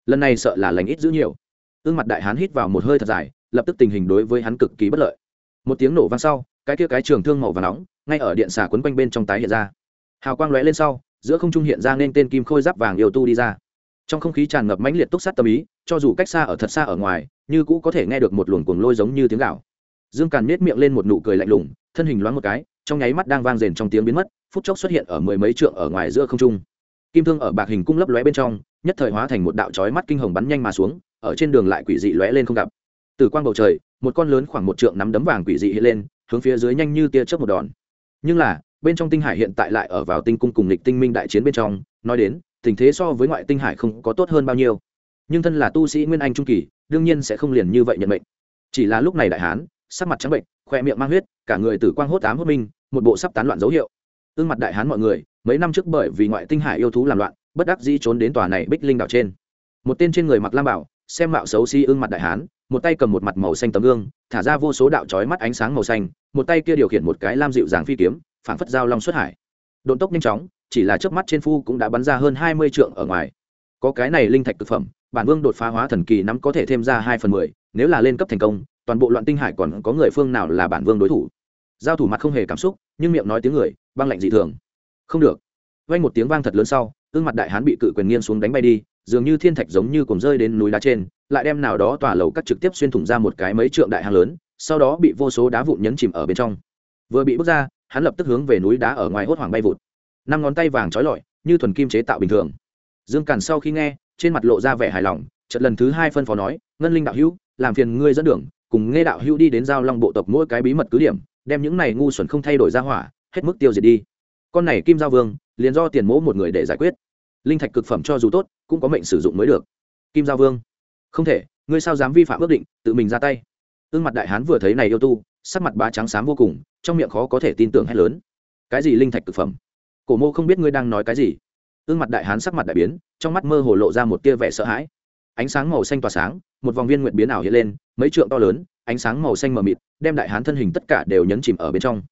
Lần này sợ là lành ít giữ nhiều. Ương mặt đại hán hít vào một hơi thật dài, lập tức tình hình đối với hắn cực kỳ bất lợi. Một tiếng nổ vang sau, cái kia cái trường thương màu và nóng, ngay ở điện xà quấn quanh bên trong tái hiện ra. Hào quang lóe lên sau giữa không trung hiện ra nên tên kim khôi giáp vàng yêu tu đi ra. Trong không khí tràn ngập mãnh liệt túc sát tâm ý, cho dù cách xa ở thật xa ở ngoài, như cũ có thể nghe được một luồng cuồng lôi giống như tiếng gạo dương càn nết miệng lên một nụ cười lạnh lùng, thân hình loáng một cái, trong nháy mắt đang vang rền trong tiếng biến mất, phút chốc xuất hiện ở mười mấy trượng ở ngoài giữa không trung. Kim thương ở bạc hình cung lấp lóe bên trong, nhất thời hóa thành một đạo chói mắt kinh hồng bắn nhanh mà xuống, ở trên đường lại quỷ dị lóe lên không gặp. Từ quang bầu trời, một con lớn khoảng một trượng nắm đấm vàng quỷ dị hiện lên, hướng phía dưới nhanh như tia chớp một đòn. Nhưng là bên trong tinh hải hiện tại lại ở vào tinh cung cùng lịch tinh minh đại chiến bên trong, nói đến, tình thế so với ngoại tinh hải không có tốt hơn bao nhiêu. Nhưng thân là tu sĩ nguyên anh trung kỳ, đương nhiên sẽ không liền như vậy nhận mệnh. Chỉ là lúc này đại hán, sắc mặt trắng bệnh, khoe miệng mang huyết, cả người tử quang hốt tám hốt minh, một bộ sắp tán loạn dấu hiệu. Ương mặt đại hán mọi người, mấy năm trước bởi vì ngoại tinh hải yêu thú làm loạn, bất đắc dĩ trốn đến tòa này bích linh đảo trên. Một tên trên người mặc lam bảo, xem mạo xấu xí mặt đại hán, một tay cầm một mặt màu xanh tấm gương, thả ra vô số đạo trói mắt ánh sáng màu xanh, một tay kia điều khiển một cái lam dịu dàng phi kiếm phảng phất dao long xuất hải. Độn tốc nhanh chóng, chỉ là trước mắt trên phu cũng đã bắn ra hơn hai mươi trượng ở ngoài. Có cái này linh thạch thực phẩm, bản vương đột phá hóa thần kỳ nắm có thể thêm ra hai phần mười, nếu là lên cấp thành công, toàn bộ loạn tinh hải còn có người phương nào là bản vương đối thủ? Giao thủ mặt không hề cảm xúc, nhưng miệng nói tiếng người, băng lạnh dị thường. Không được. Vang một tiếng vang thật lớn sau gương mặt đại hán bị cự quyền nghiêng xuống đánh bay đi, dường như thiên thạch giống như cùng rơi đến núi đá trên, lại đem nào đó tỏa lầu cắt trực tiếp xuyên thủng ra một cái mấy trượng đại hang lớn, sau đó bị vô số đá vụn nhấn chìm ở bên trong. Vừa bị bước ra hắn lập tức hướng về núi đá ở ngoài hốt hoảng bay vụt. Năm ngón tay vàng trói lọi, như thuần kim chế tạo bình thường. Dương càn sau khi nghe, trên mặt lộ ra vẻ hài lòng trận lần thứ hai phân phó nói, ngân linh đạo hữu, làm phiền ngươi dẫn đường, cùng nghe đạo hữu đi đến giao long bộ tộc mỗi cái bí mật cứ điểm, đem những này ngu xuẩn không thay đổi ra hỏa, hết mức tiêu diệt đi. Con này kim giao vương, liền do tiền mỗ một người để giải quyết. Linh thạch cực phẩm cho dù tốt, cũng có mệnh sử dụng mới được. Kim giao vương, không thể, ngươi sao dám vi phạm ước định, tự mình ra tay. Ương mặt đại hán vừa thấy này yêu tu, sắc mặt bá trắng xám vô cùng trong miệng khó có thể tin tưởng hay lớn. Cái gì linh thạch thực phẩm? Cổ mô không biết ngươi đang nói cái gì. Ương mặt đại hán sắc mặt đại biến, trong mắt mơ hồ lộ ra một tia vẻ sợ hãi. Ánh sáng màu xanh tỏa sáng, một vòng viên nguyện biến ảo hiện lên, mấy trượng to lớn, ánh sáng màu xanh mờ mịt, đem đại hán thân hình tất cả đều nhấn chìm ở bên trong.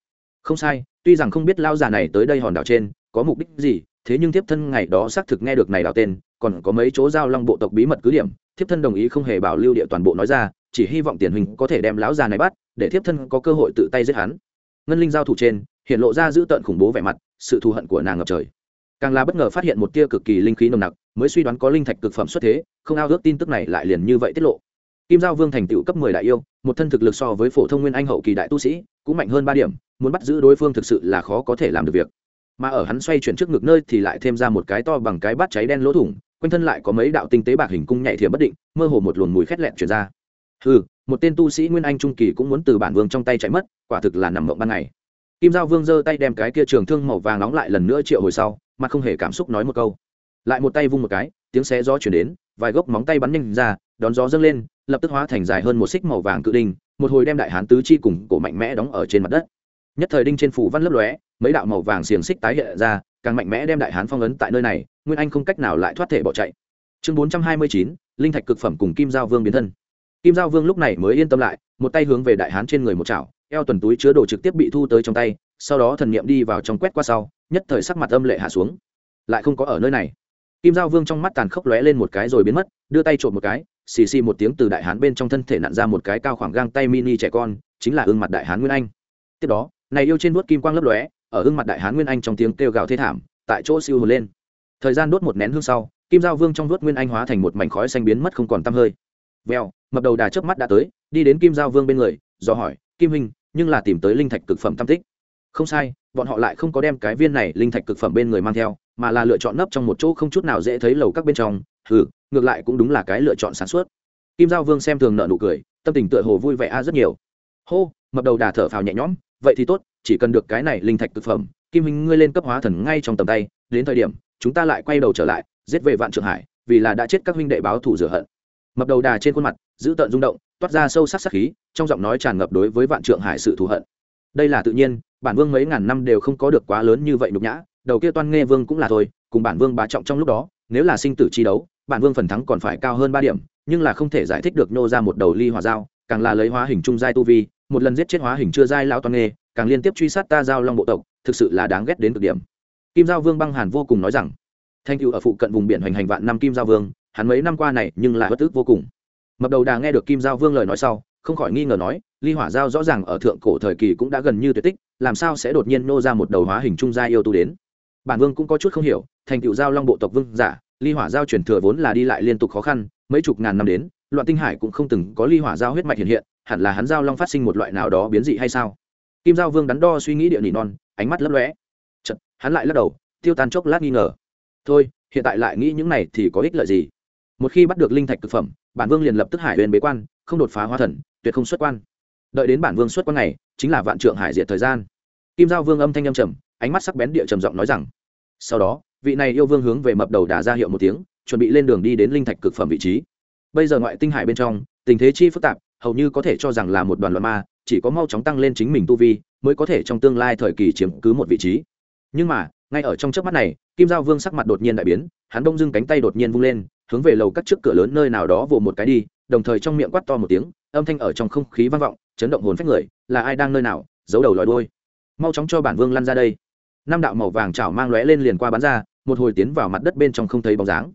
Không sai, tuy rằng không biết lao già này tới đây hòn đảo trên, có mục đích gì, thế nhưng thiếp thân ngày đó xác thực nghe được này đảo tên, còn có mấy chỗ giao long bộ tộc bí mật cứ điểm, thiếp thân đồng ý không hề bảo lưu địa toàn bộ nói ra, chỉ hy vọng tiền hình có thể đem lão già này bắt, để thiếp thân có cơ hội tự tay giết hắn ngân linh giao thủ trên, hiện lộ ra giữ tợn khủng bố vẻ mặt, sự thù hận của nàng ngập trời. Càng là bất ngờ phát hiện một tia cực kỳ linh khí nồng nặc, mới suy đoán có linh thạch cực phẩm xuất thế, không ao ước tin tức này lại liền như vậy tiết lộ. Kim giao vương thành tựu cấp mười đại yêu, một thân thực lực so với phổ thông nguyên anh hậu kỳ đại tu sĩ, cũng mạnh hơn ba điểm, muốn bắt giữ đối phương thực sự là khó có thể làm được việc. Mà ở hắn xoay chuyển trước ngực nơi thì lại thêm ra một cái to bằng cái bát cháy đen lỗ thủng, quanh thân lại có mấy đạo tinh tế bạc hình cung nhạy thiểm bất định, mơ hồ một luồng mùi khét lẹn chuyển ra. Ừ một tên tu sĩ nguyên anh trung kỳ cũng muốn từ bản vương trong tay chạy mất, quả thực là nằm mộng ban ngày. Kim giao vương giơ tay đem cái kia trường thương màu vàng nóng lại lần nữa triệu hồi sau, mà không hề cảm xúc nói một câu. Lại một tay vung một cái, tiếng xé gió chuyển đến, vài gốc móng tay bắn nhanh ra, đón gió dâng lên, lập tức hóa thành dài hơn một xích màu vàng cự đinh, một hồi đem đại hán tứ chi cùng cổ mạnh mẽ đóng ở trên mặt đất. Nhất thời đinh trên phủ văn lấp lóe, mấy đạo màu vàng xiềng xích tái hiện ra, càng mạnh mẽ đem đại hán phong ấn tại nơi này, nguyên anh không cách nào lại thoát thể bỏ chạy. Chương bốn trăm hai mươi chín, linh thạch cực phẩm cùng kim giao vương biến thân kim giao vương lúc này mới yên tâm lại, một tay hướng về đại hán trên người một chảo, eo tuần túi chứa đồ trực tiếp bị thu tới trong tay, sau đó thần niệm đi vào trong quét qua sau, nhất thời sắc mặt âm lệ hạ xuống. Lại không có ở nơi này. Kim giao vương trong mắt tàn khốc lóe lên một cái rồi biến mất, đưa tay trộm một cái, xì xì một tiếng từ đại hán bên trong thân thể nặn ra một cái cao khoảng gang tay mini trẻ con, chính là ương mặt đại hán nguyên anh. Tiếp đó, này yêu trên vuốt kim quang lấp lóe, ở ương mặt đại hán nguyên anh trong tiếng kêu gào thê thảm, tại chỗ siêu hồn lên. Thời gian đốt một nén hương sau, kim giao vương trong vuốt nguyên anh hóa thành một mảnh khói xanh biến mất không còn tăm hơi vèo, mập đầu đà chớp mắt đã tới, đi đến kim giao vương bên người do hỏi, kim hình nhưng là tìm tới linh thạch cực phẩm tam tích. Không sai, bọn họ lại không có đem cái viên này linh thạch cực phẩm bên người mang theo, mà là lựa chọn nấp trong một chỗ không chút nào dễ thấy lầu các bên trong. Ừ ngược lại cũng đúng là cái lựa chọn sản xuất kim giao vương xem thường nợ nụ cười, tâm tình tựa hồ vui vẻ a rất nhiều. Hô, mập đầu đà thở phào nhẹ nhõm, vậy thì tốt, chỉ cần được cái này linh thạch cực phẩm, kim hình ngươi lên cấp hóa thần ngay trong tầm tay, đến thời điểm, chúng ta lại quay đầu trở lại, giết về vạn trượng hải, vì là đã chết các huynh đệ báo thủ rửa hận mập đầu đà trên khuôn mặt, giữ tợn rung động, toát ra sâu sắc sắc khí, trong giọng nói tràn ngập đối với vạn trượng hải sự thù hận. Đây là tự nhiên, bản vương mấy ngàn năm đều không có được quá lớn như vậy nhục nhã, đầu kia toan nghe vương cũng là thôi, cùng bản vương bá trọng trong lúc đó, nếu là sinh tử chi đấu, bản vương phần thắng còn phải cao hơn ba điểm, nhưng là không thể giải thích được nô ra một đầu ly hỏa dao, càng là lấy hóa hình trung giai tu vi, một lần giết chết hóa hình chưa giai lão toan nghê càng liên tiếp truy sát ta giao long bộ tộc, thực sự là đáng ghét đến cực điểm. Kim giao vương băng hàn vô cùng nói rằng, thanh cựu ở phụ cận vùng biển hoành hành vạn năm kim giao vương hắn mấy năm qua này nhưng lại bất tức vô cùng. Mập đầu đà nghe được kim giao vương lời nói sau, không khỏi nghi ngờ nói, ly hỏa giao rõ ràng ở thượng cổ thời kỳ cũng đã gần như tuyệt tích, làm sao sẽ đột nhiên nô ra một đầu hóa hình trung gia yêu tu đến? Bản vương cũng có chút không hiểu, thành tựu giao long bộ tộc vương giả, ly hỏa giao truyền thừa vốn là đi lại liên tục khó khăn, mấy chục ngàn năm đến, loạn tinh hải cũng không từng có ly hỏa giao huyết mạch hiện hiện, hẳn là hắn giao long phát sinh một loại nào đó biến dị hay sao? Kim giao vương đắn đo suy nghĩ địa nỉ non, ánh mắt lấp lóe. Chật hắn lại lắc đầu, tiêu tan chốc lát nghi ngờ. Thôi, hiện tại lại nghĩ những này thì có ích lợi gì? Một khi bắt được linh thạch thực phẩm, bản vương liền lập tức hải huyền bế quan, không đột phá hóa thần, tuyệt không xuất quan. Đợi đến bản vương xuất quan này, chính là vạn trượng hải diệt thời gian. Kim giao vương âm thanh âm trầm, ánh mắt sắc bén địa trầm giọng nói rằng, sau đó, vị này yêu vương hướng về mập đầu đà ra hiệu một tiếng, chuẩn bị lên đường đi đến linh thạch cực phẩm vị trí. Bây giờ ngoại tinh hải bên trong, tình thế chi phức tạp, hầu như có thể cho rằng là một đoàn loạn ma, chỉ có mau chóng tăng lên chính mình tu vi, mới có thể trong tương lai thời kỳ chiếm cứ một vị trí. Nhưng mà, ngay ở trong trước mắt này, kim giao vương sắc mặt đột nhiên đại biến, hắn bông dưng cánh tay đột nhiên vung lên hướng về lầu cắt trước cửa lớn nơi nào đó vồ một cái đi, đồng thời trong miệng quát to một tiếng, âm thanh ở trong không khí vang vọng, chấn động hồn phách người, là ai đang nơi nào, giấu đầu lòi đôi mau chóng cho bản vương lăn ra đây. Năm đạo màu vàng chảo mang lóe lên liền qua bắn ra, một hồi tiến vào mặt đất bên trong không thấy bóng dáng.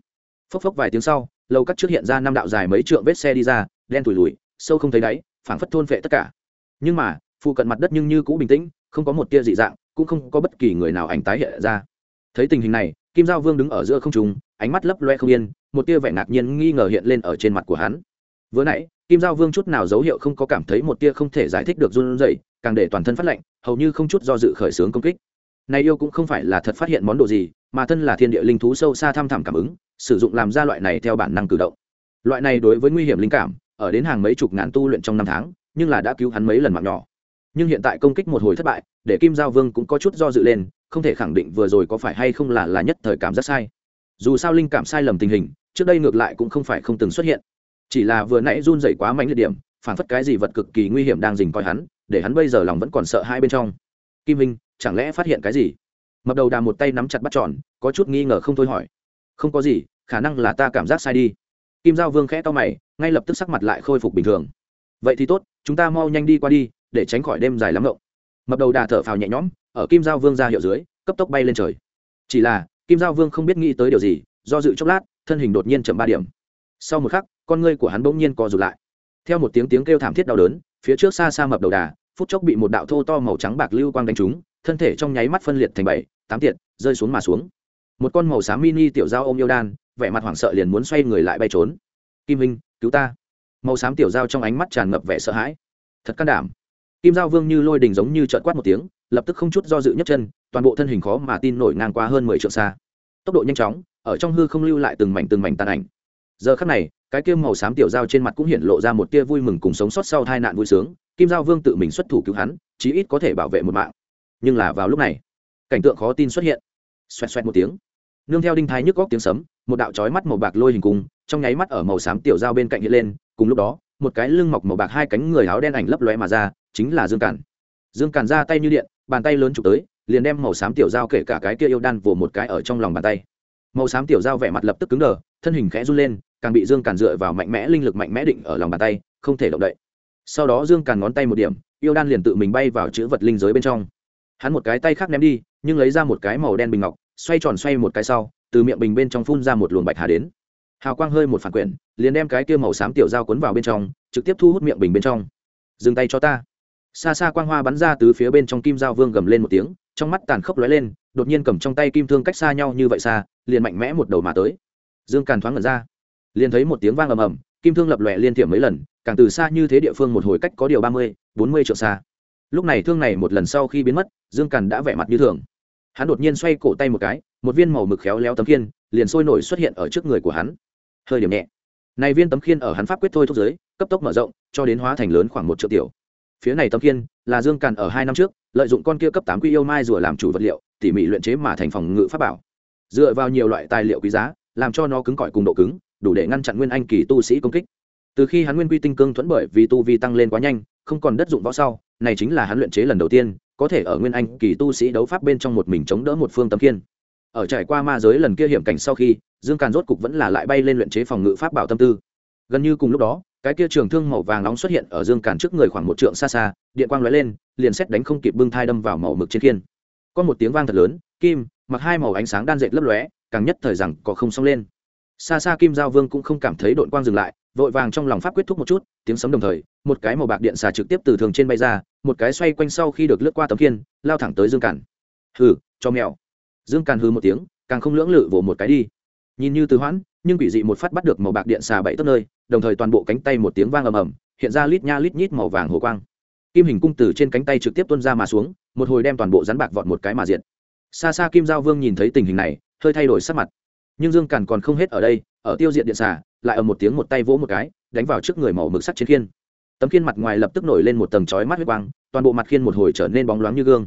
Phốc phốc vài tiếng sau, lầu cắt trước hiện ra năm đạo dài mấy trượng vết xe đi ra, đen tủi lùi sâu không thấy đáy, phảng phất thôn vệ tất cả. Nhưng mà, phụ cận mặt đất nhưng như cũ bình tĩnh, không có một tia dị dạng, cũng không có bất kỳ người nào ảnh tái hiện ra. Thấy tình hình này, kim giao vương đứng ở giữa không trung, ánh mắt lấp loe không yên một tia vẻ ngạc nhiên nghi ngờ hiện lên ở trên mặt của hắn. Vừa nãy, kim giao vương chút nào dấu hiệu không có cảm thấy một tia không thể giải thích được run rẩy, càng để toàn thân phát lạnh, hầu như không chút do dự khởi xướng công kích. Này yêu cũng không phải là thật phát hiện món đồ gì, mà thân là thiên địa linh thú sâu xa thăm thẳm cảm ứng, sử dụng làm ra loại này theo bản năng cử động. Loại này đối với nguy hiểm linh cảm, ở đến hàng mấy chục ngàn tu luyện trong năm tháng, nhưng là đã cứu hắn mấy lần mạng nhỏ. Nhưng hiện tại công kích một hồi thất bại, để kim giao vương cũng có chút do dự lên, không thể khẳng định vừa rồi có phải hay không là là nhất thời cảm giác sai. Dù sao linh cảm sai lầm tình hình trước đây ngược lại cũng không phải không từng xuất hiện. Chỉ là vừa nãy run dậy quá mạnh liệt điểm, phản phất cái gì vật cực kỳ nguy hiểm đang dình coi hắn, để hắn bây giờ lòng vẫn còn sợ hai bên trong. Kim Minh, chẳng lẽ phát hiện cái gì? Mập đầu đà một tay nắm chặt bắt tròn, có chút nghi ngờ không thôi hỏi. Không có gì, khả năng là ta cảm giác sai đi. Kim giao vương khẽ to mày, ngay lập tức sắc mặt lại khôi phục bình thường. Vậy thì tốt, chúng ta mau nhanh đi qua đi, để tránh khỏi đêm dài lắm ngộng. Mập đầu đà thở phào nhẹ nhõm, ở kim giao vương ra hiệu dưới, cấp tốc bay lên trời. Chỉ là, kim giao vương không biết nghĩ tới điều gì, do dự chốc lát thân hình đột nhiên chậm ba điểm. Sau một khắc, con ngươi của hắn bỗng nhiên co rụt lại. Theo một tiếng tiếng kêu thảm thiết đau đớn, phía trước xa xa mập đầu đà, phút chốc bị một đạo thô to màu trắng bạc lưu quang đánh trúng, thân thể trong nháy mắt phân liệt thành bảy, tám tiệt, rơi xuống mà xuống. Một con màu xám mini tiểu dao ôm yêu đan, vẻ mặt hoảng sợ liền muốn xoay người lại bay trốn. Kim Minh cứu ta. Màu xám tiểu dao trong ánh mắt tràn ngập vẻ sợ hãi. Thật can đảm. Kim dao vương như lôi đình giống như trợn quát một tiếng, lập tức không chút do dự nhấc chân, toàn bộ thân hình khó mà tin nổi ngang qua hơn mười triệu xa. Tốc độ nhanh chóng ở trong hư không lưu lại từng mảnh từng mảnh tàn ảnh. Giờ khắc này, cái kia màu xám tiểu dao trên mặt cũng hiện lộ ra một tia vui mừng cùng sống sót sau tai nạn vui sướng, kim giao vương tự mình xuất thủ cứu hắn, chí ít có thể bảo vệ một mạng. Nhưng là vào lúc này, cảnh tượng khó tin xuất hiện. Xoẹt xoẹt một tiếng, nương theo đinh thái nhức góc tiếng sấm, một đạo chói mắt màu bạc lôi hình cung trong nháy mắt ở màu xám tiểu dao bên cạnh hiện lên, cùng lúc đó, một cái lưng mọc màu bạc hai cánh người áo đen ảnh lấp lóe mà ra, chính là dương cản dương cản ra tay như điện, bàn tay lớn chụp tới, liền đem màu xám tiểu dao kể cả cái kia yêu đan vồ một cái ở trong lòng bàn tay màu xám tiểu giao vẻ mặt lập tức cứng đờ, thân hình khẽ run lên, càng bị dương Càn dựa vào mạnh mẽ linh lực mạnh mẽ định ở lòng bàn tay, không thể động đậy. Sau đó dương Càn ngón tay một điểm, yêu đan liền tự mình bay vào chữ vật linh giới bên trong. Hắn một cái tay khác ném đi, nhưng lấy ra một cái màu đen bình ngọc, xoay tròn xoay một cái sau, từ miệng bình bên trong phun ra một luồng bạch hà đến. Hào quang hơi một phản quyển, liền đem cái kia màu xám tiểu dao cuốn vào bên trong, trực tiếp thu hút miệng bình bên trong. Dừng tay cho ta. Xa xa quang hoa bắn ra từ phía bên trong kim dao vương gầm lên một tiếng, trong mắt tàn khốc lóe lên đột nhiên cầm trong tay kim thương cách xa nhau như vậy xa, liền mạnh mẽ một đầu mà tới. Dương càn thoáng ngẩn ra, liền thấy một tiếng vang ầm ầm, kim thương lập lòe liên thiểm mấy lần, càng từ xa như thế địa phương một hồi cách có điều ba mươi, bốn mươi triệu xa. Lúc này thương này một lần sau khi biến mất, dương càn đã vẻ mặt như thường. Hắn đột nhiên xoay cổ tay một cái, một viên màu mực khéo léo tấm khiên, liền sôi nổi xuất hiện ở trước người của hắn. Hơi điểm nhẹ. Này viên tấm khiên ở hắn pháp quyết thôi thúc giới, cấp tốc mở rộng, cho đến hóa thành lớn khoảng một triệu tiểu. Phía này tấm khiên là dương càn ở hai năm trước, lợi dụng con kia cấp tám quy yêu mai rùa làm chủ vật liệu tỉ mỉ luyện chế mà thành phòng ngự pháp bảo. Dựa vào nhiều loại tài liệu quý giá, làm cho nó cứng cỏi cùng độ cứng, đủ để ngăn chặn nguyên anh kỳ tu sĩ công kích. Từ khi hắn nguyên quy tinh cương thuẫn bởi vì tu vi tăng lên quá nhanh, không còn đất dụng võ sau, này chính là hắn luyện chế lần đầu tiên, có thể ở nguyên anh kỳ tu sĩ đấu pháp bên trong một mình chống đỡ một phương tấm kiên. Ở trải qua ma giới lần kia hiểm cảnh sau khi, dương càn rốt cục vẫn là lại bay lên luyện chế phòng ngự pháp bảo tâm tư. Gần như cùng lúc đó, cái kia trường thương màu vàng nóng xuất hiện ở dương càn trước người khoảng một trượng xa xa, điện quang lóe lên, liền xét đánh không kịp bưng thai đâm vào màu mực trên kiên có một tiếng vang thật lớn, kim, mặc hai màu ánh sáng đan dệt lấp lóe, càng nhất thời rằng có không xong lên. Xa xa kim giao vương cũng không cảm thấy đội quang dừng lại, vội vàng trong lòng pháp quyết thúc một chút, tiếng sấm đồng thời, một cái màu bạc điện xà trực tiếp từ thường trên bay ra, một cái xoay quanh sau khi được lướt qua tấm kiên lao thẳng tới dương cản hừ, cho mèo. Dương càn hừ một tiếng, càng không lưỡng lự vỗ một cái đi. Nhìn như từ hoãn, nhưng quỷ dị một phát bắt được màu bạc điện xà bảy tấc nơi, đồng thời toàn bộ cánh tay một tiếng vang ầm ầm, hiện ra lít nha lít nhít màu vàng hồ quang kim hình cung từ trên cánh tay trực tiếp tuôn ra mà xuống, một hồi đem toàn bộ rắn bạc vọt một cái mà diện xa xa kim giao vương nhìn thấy tình hình này, hơi thay đổi sắc mặt. Nhưng dương càn còn không hết ở đây, ở tiêu diện điện xả lại ở một tiếng một tay vỗ một cái, đánh vào trước người màu mực sắt trên khiên. Tấm khiên mặt ngoài lập tức nổi lên một tầng chói mắt huyết quang, toàn bộ mặt khiên một hồi trở nên bóng loáng như gương.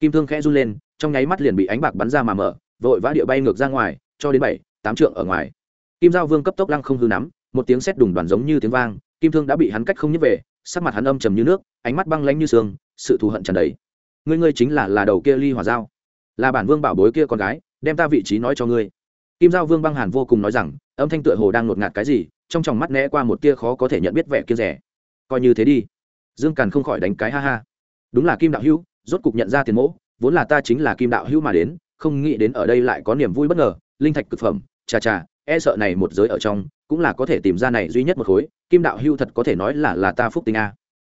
Kim thương khẽ run lên, trong nháy mắt liền bị ánh bạc bắn ra mà mở, vội vã địa bay ngược ra ngoài, cho đến bảy, tám trượng ở ngoài. Kim giao vương cấp tốc lăng không hư nắm, một tiếng sét đùng đoàn giống như tiếng vang, kim thương đã bị hắn cách không nhấc về sắc mặt hắn âm trầm như nước, ánh mắt băng lanh như sương sự thù hận tràn đầy. Ngươi ngươi chính là là đầu kia ly Hòa giao. Là bản vương bảo bối kia con gái, đem ta vị trí nói cho ngươi. Kim giao vương băng hàn vô cùng nói rằng, âm thanh tựa hồ đang ngột ngạt cái gì, trong tròng mắt né qua một tia khó có thể nhận biết vẻ kia rẻ. Coi như thế đi. Dương càn không khỏi đánh cái ha ha. Đúng là kim đạo hữu, rốt cục nhận ra tiền mỗ, vốn là ta chính là kim đạo hữu mà đến, không nghĩ đến ở đây lại có niềm vui bất ngờ, linh thạch cực phẩm, chà chà e sợ này một giới ở trong cũng là có thể tìm ra này duy nhất một khối, kim đạo hưu thật có thể nói là là ta phúc tinh a.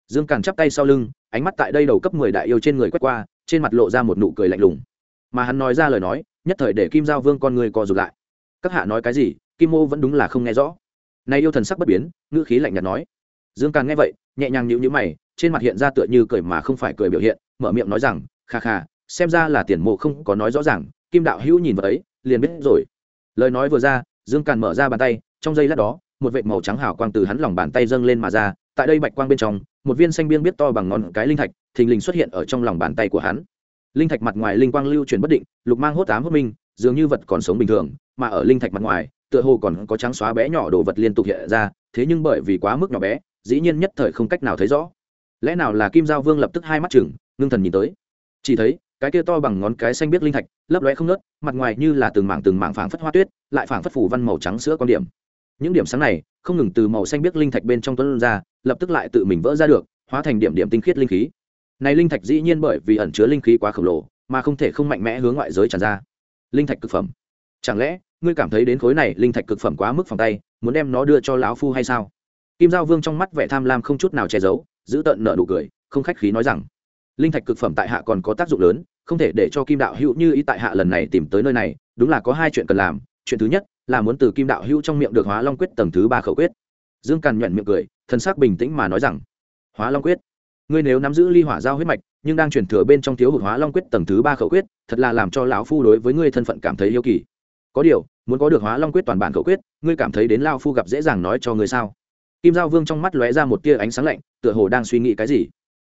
Dương càn chắp tay sau lưng, ánh mắt tại đây đầu cấp mười đại yêu trên người quét qua, trên mặt lộ ra một nụ cười lạnh lùng. Mà hắn nói ra lời nói, nhất thời để kim giao vương con người co rụt lại. Các hạ nói cái gì, kim mô vẫn đúng là không nghe rõ. Nay yêu thần sắc bất biến, ngữ khí lạnh nhạt nói. Dương càn nghe vậy, nhẹ nhàng nhịu nhữ mày, trên mặt hiện ra tựa như cười mà không phải cười biểu hiện, mở miệng nói rằng, kha kha, xem ra là tiền mộ không có nói rõ ràng, kim đạo hữu nhìn vào ấy, liền biết rồi. Lời nói vừa ra, dương càn mở ra bàn tay trong giây lát đó, một vệt màu trắng hào quang từ hắn lòng bàn tay dâng lên mà ra, tại đây bạch quang bên trong, một viên xanh biên biết to bằng ngón cái linh thạch, thình lình xuất hiện ở trong lòng bàn tay của hắn. Linh thạch mặt ngoài linh quang lưu chuyển bất định, lục mang hốt tám hốt minh, dường như vật còn sống bình thường, mà ở linh thạch mặt ngoài, tựa hồ còn có trắng xóa bé nhỏ đồ vật liên tục hiện ra, thế nhưng bởi vì quá mức nhỏ bé, dĩ nhiên nhất thời không cách nào thấy rõ. Lẽ nào là kim giao vương lập tức hai mắt chừng ngưng thần nhìn tới. Chỉ thấy, cái kia to bằng ngón cái xanh biết linh thạch, lấp lóe không nớt mặt ngoài như là từng mảng từng mảng phảng phất hoa tuyết, lại phảng phất phủ văn màu trắng sữa con điểm những điểm sáng này, không ngừng từ màu xanh biếc linh thạch bên trong tuấn ra, lập tức lại tự mình vỡ ra được, hóa thành điểm điểm tinh khiết linh khí. Này linh thạch dĩ nhiên bởi vì ẩn chứa linh khí quá khổng lồ, mà không thể không mạnh mẽ hướng ngoại giới tràn ra. Linh thạch cực phẩm. Chẳng lẽ, ngươi cảm thấy đến khối này linh thạch cực phẩm quá mức phòng tay, muốn đem nó đưa cho lão phu hay sao? Kim giao vương trong mắt vẻ tham lam không chút nào che giấu, giữ tận nợ nụ cười, không khách khí nói rằng, linh thạch cực phẩm tại hạ còn có tác dụng lớn, không thể để cho kim đạo hữu như ý tại hạ lần này tìm tới nơi này, đúng là có hai chuyện cần làm. Chuyện thứ nhất là muốn từ kim đạo hữu trong miệng được hóa long quyết tầng thứ ba khẩu quyết. Dương càn nhuận miệng cười thân xác bình tĩnh mà nói rằng, hóa long quyết? Ngươi nếu nắm giữ ly hỏa giao huyết mạch, nhưng đang chuyển thừa bên trong thiếu hụt hóa long quyết tầng thứ ba khẩu quyết, thật là làm cho lão phu đối với ngươi thân phận cảm thấy yêu kỳ. Có điều, muốn có được hóa long quyết toàn bản khẩu quyết, ngươi cảm thấy đến lao phu gặp dễ dàng nói cho ngươi sao? Kim giao vương trong mắt lóe ra một tia ánh sáng lạnh, tựa hồ đang suy nghĩ cái gì.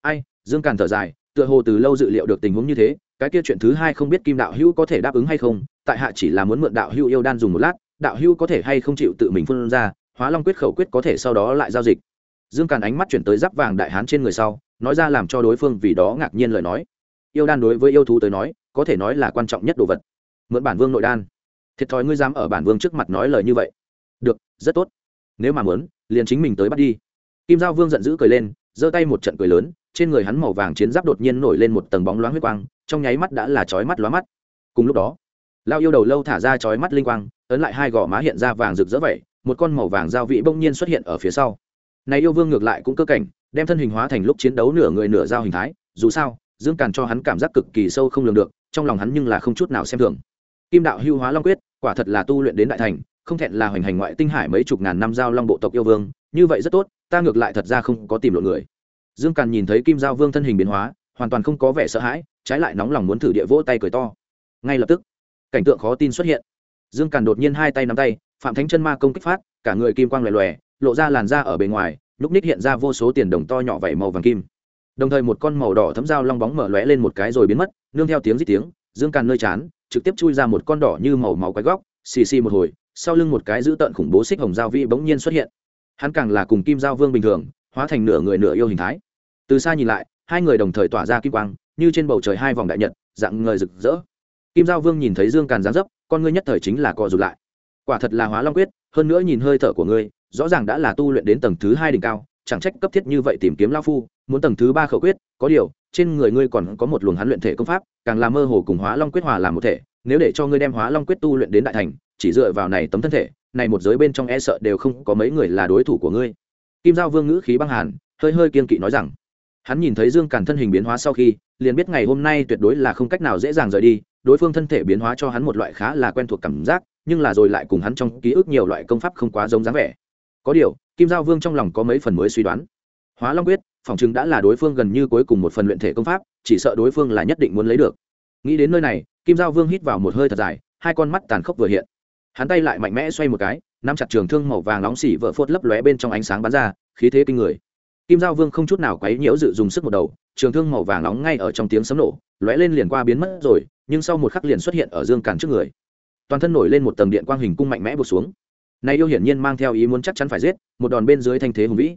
Ai? Dương càn thở dài, tựa hồ từ lâu dự liệu được tình huống như thế, cái kia chuyện thứ hai không biết kim đạo hữu có thể đáp ứng hay không, tại hạ chỉ là muốn mượn đạo hữu yêu đan dùng một lát đạo hữu có thể hay không chịu tự mình phân ra, hóa long quyết khẩu quyết có thể sau đó lại giao dịch. Dương càn ánh mắt chuyển tới giáp vàng đại hán trên người sau, nói ra làm cho đối phương vì đó ngạc nhiên lời nói. Yêu đan đối với yêu thú tới nói, có thể nói là quan trọng nhất đồ vật. Mượn bản vương nội đan. Thiệt thòi ngươi dám ở bản vương trước mặt nói lời như vậy. Được, rất tốt. Nếu mà muốn, liền chính mình tới bắt đi. Kim giao vương giận dữ cười lên, giơ tay một trận cười lớn, trên người hắn màu vàng chiến giáp đột nhiên nổi lên một tầng bóng loáng huyết quang, trong nháy mắt đã là chói mắt lóa mắt. Cùng lúc đó, lao yêu đầu lâu thả ra chói mắt linh quang ấn lại hai gò má hiện ra vàng rực rỡ vậy, một con màu vàng giao vị bỗng nhiên xuất hiện ở phía sau. Này yêu vương ngược lại cũng cơ cảnh, đem thân hình hóa thành lúc chiến đấu nửa người nửa giao hình thái, dù sao, dương càn cho hắn cảm giác cực kỳ sâu không lường được, trong lòng hắn nhưng là không chút nào xem thường. Kim đạo hưu hóa long quyết, quả thật là tu luyện đến đại thành, không thẹn là hoành hành ngoại tinh hải mấy chục ngàn năm giao long bộ tộc yêu vương, như vậy rất tốt, ta ngược lại thật ra không có tìm lộn người. Dương càn nhìn thấy kim giao vương thân hình biến hóa, hoàn toàn không có vẻ sợ hãi, trái lại nóng lòng muốn thử địa vỗ tay cười to. Ngay lập tức, cảnh tượng khó tin xuất hiện dương càn đột nhiên hai tay nắm tay, phạm thánh chân ma công kích phát, cả người kim quang lòe lòe lộ ra làn da ở bề ngoài, lúc ních hiện ra vô số tiền đồng to nhỏ vẩy màu vàng kim. Đồng thời một con màu đỏ thấm dao long bóng mở lóe lên một cái rồi biến mất, nương theo tiếng rít tiếng, dương càn nơi chán, trực tiếp chui ra một con đỏ như màu máu quái góc, xì xì một hồi, sau lưng một cái dữ tợn khủng bố xích hồng dao vi bỗng nhiên xuất hiện. Hắn càng là cùng kim giao vương bình thường, hóa thành nửa người nửa yêu hình thái. Từ xa nhìn lại, hai người đồng thời tỏa ra kim quang, như trên bầu trời hai vòng đại nhật, dạng người rực rỡ kim giao vương nhìn thấy dương càn giáng dấp, con ngươi nhất thời chính là co rụt lại. Quả thật là hóa long quyết, hơn nữa nhìn hơi thở của ngươi, rõ ràng đã là tu luyện đến tầng thứ hai đỉnh cao, chẳng trách cấp thiết như vậy tìm kiếm lao phu, muốn tầng thứ ba khẩu quyết, có điều, trên người ngươi còn có một luồng hắn luyện thể công pháp, càng là mơ hồ cùng hóa long quyết hòa làm một thể, nếu để cho ngươi đem hóa long quyết tu luyện đến đại thành, chỉ dựa vào này tấm thân thể, này một giới bên trong e sợ đều không có mấy người là đối thủ của ngươi. Kim giao vương ngữ khí băng hàn, hơi hơi kiên kỵ nói rằng, hắn nhìn thấy dương càn thân hình biến hóa sau khi, liền biết ngày hôm nay tuyệt đối là không cách nào dễ dàng rời đi đối phương thân thể biến hóa cho hắn một loại khá là quen thuộc cảm giác, nhưng là rồi lại cùng hắn trong ký ức nhiều loại công pháp không quá giống dáng vẻ. Có điều, kim giao vương trong lòng có mấy phần mới suy đoán. Hóa long quyết, phòng chứng đã là đối phương gần như cuối cùng một phần luyện thể công pháp, chỉ sợ đối phương là nhất định muốn lấy được. Nghĩ đến nơi này, kim giao vương hít vào một hơi thật dài, hai con mắt tàn khốc vừa hiện. Hắn tay lại mạnh mẽ xoay một cái, nắm chặt trường thương màu vàng nóng xỉ vỡ phốt lấp lóe bên trong ánh sáng bắn ra, khí thế kinh người. Kim giao vương không chút nào quấy nhiễu dự dùng sức một đầu, trường thương màu vàng nóng ngay ở trong tiếng sấm nổ, lóe lên liền qua biến mất rồi nhưng sau một khắc liền xuất hiện ở dương càn trước người. Toàn thân nổi lên một tầng điện quang hình cung mạnh mẽ bụt xuống. Nay yêu hiển nhiên mang theo ý muốn chắc chắn phải giết, một đòn bên dưới thanh thế hùng vĩ.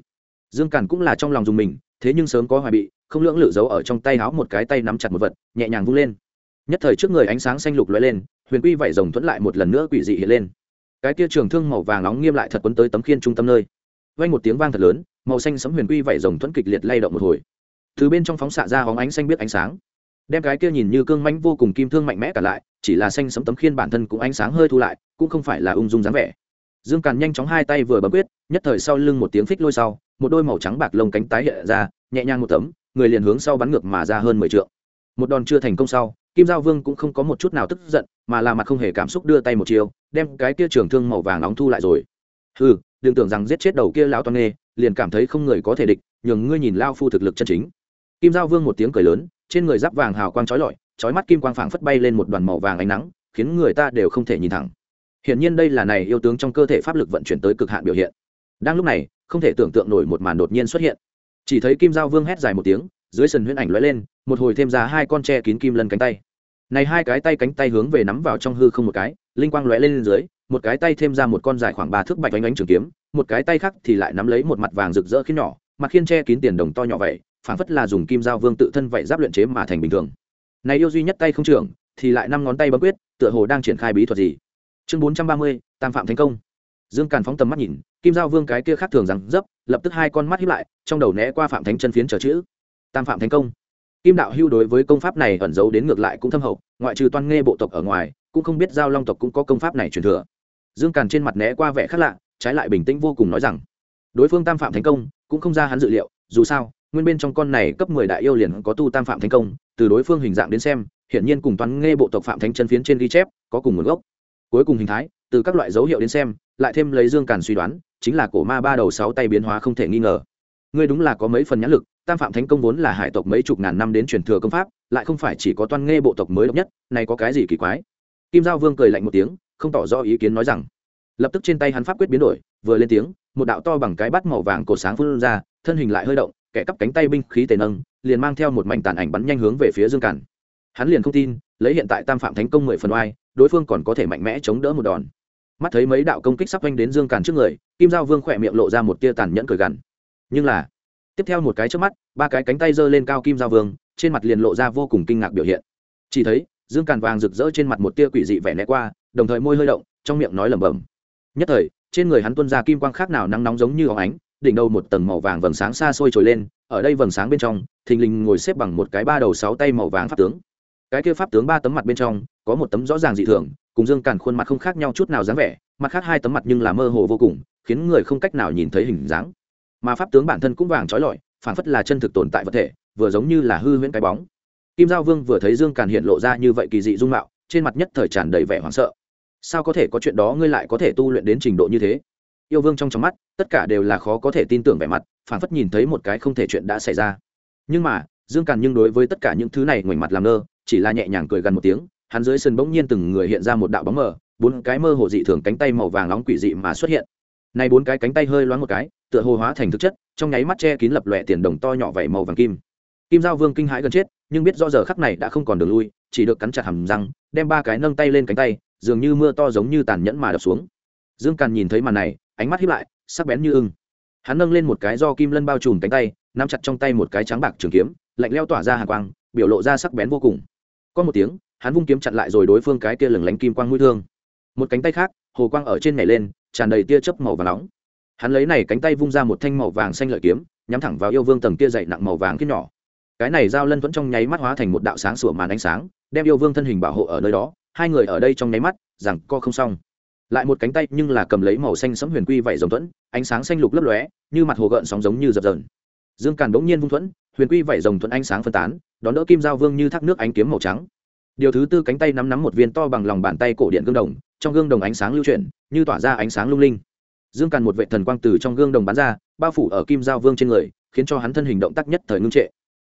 Dương càn cũng là trong lòng dùng mình, thế nhưng sớm có hoài bị, không lưỡng lự giấu ở trong tay háo một cái tay nắm chặt một vật, nhẹ nhàng vung lên. Nhất thời trước người ánh sáng xanh lục lóe lên, huyền quy vảy rồng thuẫn lại một lần nữa quỷ dị hiện lên. Cái kia trường thương màu vàng nóng nghiêm lại thật quấn tới tấm khiên trung tâm nơi. Vang một tiếng vang thật lớn, màu xanh sấm huyền quy vảy rồng thuẫn kịch liệt lay động một hồi. Từ bên trong phóng xạ ra hóng ánh xanh biết ánh sáng đem cái kia nhìn như cương mãnh vô cùng kim thương mạnh mẽ cả lại, chỉ là xanh sấm tấm khiên bản thân cũng ánh sáng hơi thu lại, cũng không phải là ung dung dáng vẻ. Dương càn nhanh chóng hai tay vừa bấm quyết, nhất thời sau lưng một tiếng phích lôi sau, một đôi màu trắng bạc lông cánh tái hiện ra, nhẹ nhàng một tấm, người liền hướng sau bắn ngược mà ra hơn mười trượng. Một đòn chưa thành công sau, kim giao vương cũng không có một chút nào tức giận, mà là mặt không hề cảm xúc đưa tay một chiều, đem cái kia trường thương màu vàng nóng thu lại rồi. Ừ đừng tưởng rằng giết chết đầu kia lão toan nghê, liền cảm thấy không người có thể địch, nhường ngươi nhìn lao phu thực lực chân chính kim giao vương một tiếng cười lớn, trên người giáp vàng hào quang trói lọi trói mắt kim quang phảng phất bay lên một đoàn màu vàng ánh nắng, khiến người ta đều không thể nhìn thẳng. Hiển nhiên đây là này yêu tướng trong cơ thể pháp lực vận chuyển tới cực hạn biểu hiện. Đang lúc này, không thể tưởng tượng nổi một màn đột nhiên xuất hiện. Chỉ thấy kim giao vương hét dài một tiếng, dưới sân huyễn ảnh lóe lên, một hồi thêm ra hai con tre kín kim lân cánh tay. Này hai cái tay cánh tay hướng về nắm vào trong hư không một cái, linh quang lóe lên dưới, một cái tay thêm ra một con dài khoảng ba thước bạch oanh oanh trường kiếm, một cái tay khác thì lại nắm lấy một mặt vàng rực rỡ khiến nhỏ, mặt khiên che kín tiền đồng to nhỏ vậy phảng phất là dùng kim giao vương tự thân vậy giáp luyện chế mà thành bình thường. Này yêu duy nhất tay không trưởng, thì lại năm ngón tay bấm quyết, tựa hồ đang triển khai bí thuật gì? Chương bốn trăm ba mươi, tam phạm thành công. Dương càn phóng tầm mắt nhìn, kim giao vương cái kia khác thường rằng dấp, lập tức hai con mắt hiếp lại, trong đầu né qua phạm thánh chân phiến trở chữ. Tam phạm thành công. Kim đạo hưu đối với công pháp này ẩn giấu đến ngược lại cũng thâm hậu, ngoại trừ toan nghe bộ tộc ở ngoài, cũng không biết giao long tộc cũng có công pháp này truyền thừa. Dương càn trên mặt né qua vẻ khác lạ, trái lại bình tĩnh vô cùng nói rằng, đối phương tam phạm thành công, cũng không ra hắn dự liệu, dù sao nguyên bên trong con này cấp mười đại yêu liền có tu tam phạm thành công, từ đối phương hình dạng đến xem, hiển nhiên cùng toán nghe bộ tộc phạm thánh chân phiến trên ghi chép, có cùng nguồn gốc. Cuối cùng hình thái, từ các loại dấu hiệu đến xem, lại thêm lấy dương càn suy đoán, chính là cổ ma ba đầu sáu tay biến hóa không thể nghi ngờ. Ngươi đúng là có mấy phần nhãn lực, tam phạm thánh công vốn là hải tộc mấy chục ngàn năm đến truyền thừa công pháp, lại không phải chỉ có toan nghe bộ tộc mới độc nhất, này có cái gì kỳ quái? Kim giao vương cười lạnh một tiếng, không tỏ rõ ý kiến nói rằng, lập tức trên tay hắn pháp quyết biến đổi, vừa lên tiếng, một đạo to bằng cái bát màu vàng cổ sáng phun ra, thân hình lại hơi động kẻ cắp cánh tay binh khí tề nâng, liền mang theo một mảnh tàn ảnh bắn nhanh hướng về phía dương càn. Hắn liền không tin, lấy hiện tại tam phạm thánh công mười phần oai, đối phương còn có thể mạnh mẽ chống đỡ một đòn. Mắt thấy mấy đạo công kích sắp oanh đến dương càn trước người, kim giao vương khỏe miệng lộ ra một tia tàn nhẫn cười gằn. Nhưng là, tiếp theo một cái trước mắt, ba cái cánh tay giơ lên cao kim giao vương, trên mặt liền lộ ra vô cùng kinh ngạc biểu hiện. Chỉ thấy, dương càn vàng rực rỡ trên mặt một tia quỷ dị vẻ né qua, đồng thời môi hơi động, trong miệng nói lẩm bẩm. Nhất thời, trên người hắn tuân ra kim quang khác nào nắng nóng giống như óng ánh đỉnh đầu một tầng màu vàng vầng sáng xa xôi trồi lên, ở đây vầng sáng bên trong, thình lình ngồi xếp bằng một cái ba đầu sáu tay màu vàng pháp tướng. Cái kia pháp tướng ba tấm mặt bên trong, có một tấm rõ ràng dị thường, cùng dương càn khuôn mặt không khác nhau chút nào dáng vẻ, mặt khác hai tấm mặt nhưng là mơ hồ vô cùng, khiến người không cách nào nhìn thấy hình dáng. Mà pháp tướng bản thân cũng vàng trói lọi phản phất là chân thực tồn tại vật thể, vừa giống như là hư huyễn cái bóng. Kim giao vương vừa thấy dương càn hiện lộ ra như vậy kỳ dị dung mạo, trên mặt nhất thời tràn đầy vẻ hoảng sợ. Sao có thể có chuyện đó ngươi lại có thể tu luyện đến trình độ như thế? Yêu vương trong trong mắt, tất cả đều là khó có thể tin tưởng vẻ mặt phản phất nhìn thấy một cái không thể chuyện đã xảy ra. Nhưng mà, dương càn nhưng đối với tất cả những thứ này ngoảnh mặt làm ngơ, chỉ là nhẹ nhàng cười gần một tiếng, hắn dưới sân bỗng nhiên từng người hiện ra một đạo bóng mờ, bốn cái mơ hồ dị thường cánh tay màu vàng nóng quỷ dị mà xuất hiện. Nay bốn cái cánh tay hơi loáng một cái, tựa hồ hóa thành thực chất, trong nháy mắt che kín lập lòe tiền đồng to nhỏ vẩy màu vàng kim. Kim giao vương kinh hãi gần chết, nhưng biết do giờ khắc này đã không còn đường lui, chỉ được cắn chặt hầm răng, đem ba cái nâng tay lên cánh tay, dường như mưa to giống như tàn nhẫn mà đập xuống. Dương càn nhìn thấy màn này ánh mắt hiếp lại, sắc bén như ưng. Hắn nâng lên một cái do kim lân bao trùm cánh tay, nắm chặt trong tay một cái trắng bạc trường kiếm, lạnh leo tỏa ra hàng quang, biểu lộ ra sắc bén vô cùng. Có một tiếng, hắn vung kiếm chặn lại rồi đối phương cái kia lừng lánh kim quang mũi thương. Một cánh tay khác, hồ quang ở trên nhảy lên, tràn đầy tia chớp màu và nóng. Hắn lấy này cánh tay vung ra một thanh màu vàng xanh lợi kiếm, nhắm thẳng vào yêu vương tầng kia dậy nặng màu vàng kia nhỏ. Cái này giao lân vẫn trong nháy mắt hóa thành một đạo sáng sủa màn ánh sáng, đem yêu vương thân hình bảo hộ ở nơi đó. Hai người ở đây trong nháy mắt, rằng co không xong lại một cánh tay nhưng là cầm lấy màu xanh sẫm huyền quy vảy rồng thuẫn, ánh sáng xanh lục lấp lóe, như mặt hồ gợn sóng giống như dập dờn. Dương càn bỗng nhiên vung thuẫn, huyền quy vảy rồng thuẫn ánh sáng phân tán, đón đỡ kim giao vương như thác nước ánh kiếm màu trắng. Điều thứ tư cánh tay nắm nắm một viên to bằng lòng bàn tay cổ điện gương đồng, trong gương đồng ánh sáng lưu chuyển, như tỏa ra ánh sáng lung linh. Dương càn một vệ thần quang từ trong gương đồng bắn ra, bao phủ ở kim giao vương trên người, khiến cho hắn thân hình động tác nhất thời ngưng trệ.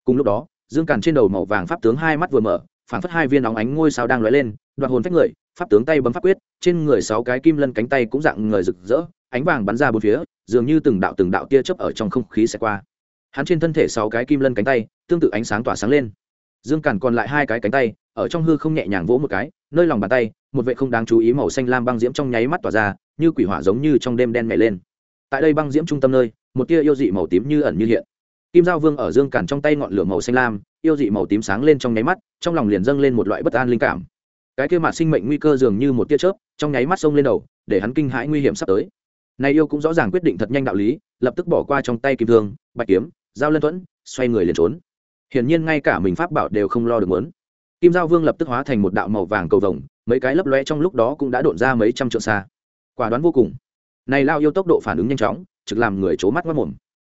Cùng lúc đó, dương càn trên đầu màu vàng pháp tướng hai mắt vừa mở phản phất hai viên óng ánh ngôi sao đang lóe lên, đoạt hồn phách người pháp tướng tay bấm pháp quyết, trên người sáu cái kim lân cánh tay cũng dạng người rực rỡ, ánh vàng bắn ra bốn phía, dường như từng đạo từng đạo tia chớp ở trong không khí sẽ qua. Hắn trên thân thể sáu cái kim lân cánh tay, tương tự ánh sáng tỏa sáng lên. Dương càn còn lại hai cái cánh tay, ở trong hư không nhẹ nhàng vỗ một cái, nơi lòng bàn tay, một vệ không đáng chú ý màu xanh lam băng diễm trong nháy mắt tỏa ra, như quỷ hỏa giống như trong đêm đen nhảy lên. Tại đây băng diễm trung tâm nơi, một tia yêu dị màu tím như ẩn như hiện. Kim giao vương ở dương càn trong tay ngọn lửa màu xanh lam, yêu dị màu tím sáng lên trong nháy mắt, trong lòng liền dâng lên một loại bất an linh cảm cái kia mạt sinh mệnh nguy cơ dường như một tia chớp, trong nháy mắt xông lên đầu, để hắn kinh hãi nguy hiểm sắp tới. Này yêu cũng rõ ràng quyết định thật nhanh đạo lý, lập tức bỏ qua trong tay kim thương, bạch kiếm giao lân thuẫn, xoay người liền trốn. Hiển nhiên ngay cả mình pháp bảo đều không lo được muốn. Kim giao vương lập tức hóa thành một đạo màu vàng cầu vồng, mấy cái lấp lóe trong lúc đó cũng đã độn ra mấy trăm trượng xa. Quả đoán vô cùng. Này lao yêu tốc độ phản ứng nhanh chóng, trực làm người c mắt mất mồm.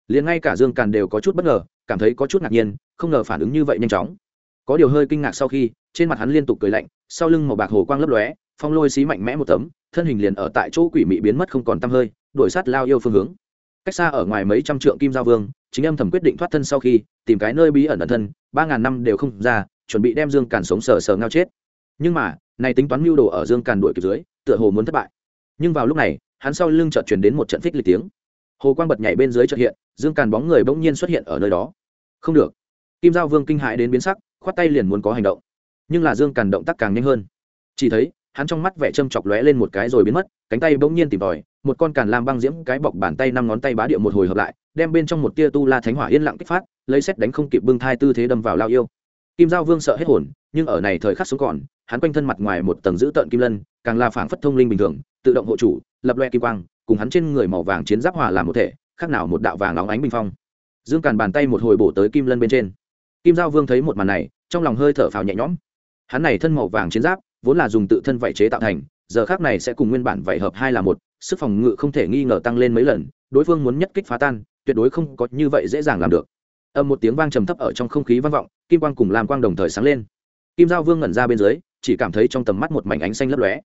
Liền ngay cả dương càn đều có chút bất ngờ, cảm thấy có chút ngạc nhiên, không ngờ phản ứng như vậy nhanh chóng. Có điều hơi kinh ngạc sau khi trên mặt hắn liên tục cười lạnh, sau lưng màu bạc hồ quang lấp lóe, phong lôi xí mạnh mẽ một tấm, thân hình liền ở tại chỗ quỷ mị biến mất không còn tăm hơi, đuổi sát lao yêu phương hướng. Cách xa ở ngoài mấy trăm trượng kim giao vương, chính âm thầm quyết định thoát thân sau khi, tìm cái nơi bí ẩn ẩn thân, ba ngàn năm đều không ra, chuẩn bị đem dương càn sống sờ sờ ngao chết. Nhưng mà, này tính toán mưu đồ ở dương càn đuổi kịp dưới, tựa hồ muốn thất bại. Nhưng vào lúc này, hắn sau lưng chợt truyền đến một trận phích lịch tiếng. Hồ quang bật nhảy bên dưới chợt hiện, dương càn bóng người bỗng nhiên xuất hiện ở nơi đó. Không được. Kim giao vương kinh hãi đến biến sắc, khoát tay liền muốn có hành động nhưng là dương càn động tác càng nhanh hơn. Chỉ thấy, hắn trong mắt vẻ châm chọc lóe lên một cái rồi biến mất, cánh tay bỗng nhiên tìm tòi, một con càn lam băng diễm cái bọc bàn tay năm ngón tay bá địa một hồi hợp lại, đem bên trong một tia tu la thánh hỏa yên lặng kích phát, lấy xét đánh không kịp bưng thai tư thế đâm vào lao yêu. Kim giao vương sợ hết hồn, nhưng ở này thời khắc sống còn, hắn quanh thân mặt ngoài một tầng giữ tợn kim lân, càng là phảng phất thông linh bình thường, tự động hộ chủ, lập loe kim quang, cùng hắn trên người màu vàng chiến giáp hòa làm một thể, khác nào một đạo vàng óng ánh bình phong. Dương càn bàn tay một hồi bổ tới kim lân bên trên. Kim giao vương thấy một màn này, trong lòng hơi thở phào nhẹ nhõm hắn này thân màu vàng chiến giáp, vốn là dùng tự thân vảy chế tạo thành, giờ khác này sẽ cùng nguyên bản vảy hợp hai là một, sức phòng ngự không thể nghi ngờ tăng lên mấy lần, đối phương muốn nhất kích phá tan, tuyệt đối không có như vậy dễ dàng làm được. Âm một tiếng vang trầm thấp ở trong không khí vang vọng, kim quang cùng làm quang đồng thời sáng lên. Kim giao vương ngẩn ra bên dưới, chỉ cảm thấy trong tầm mắt một mảnh ánh xanh lấp lóe.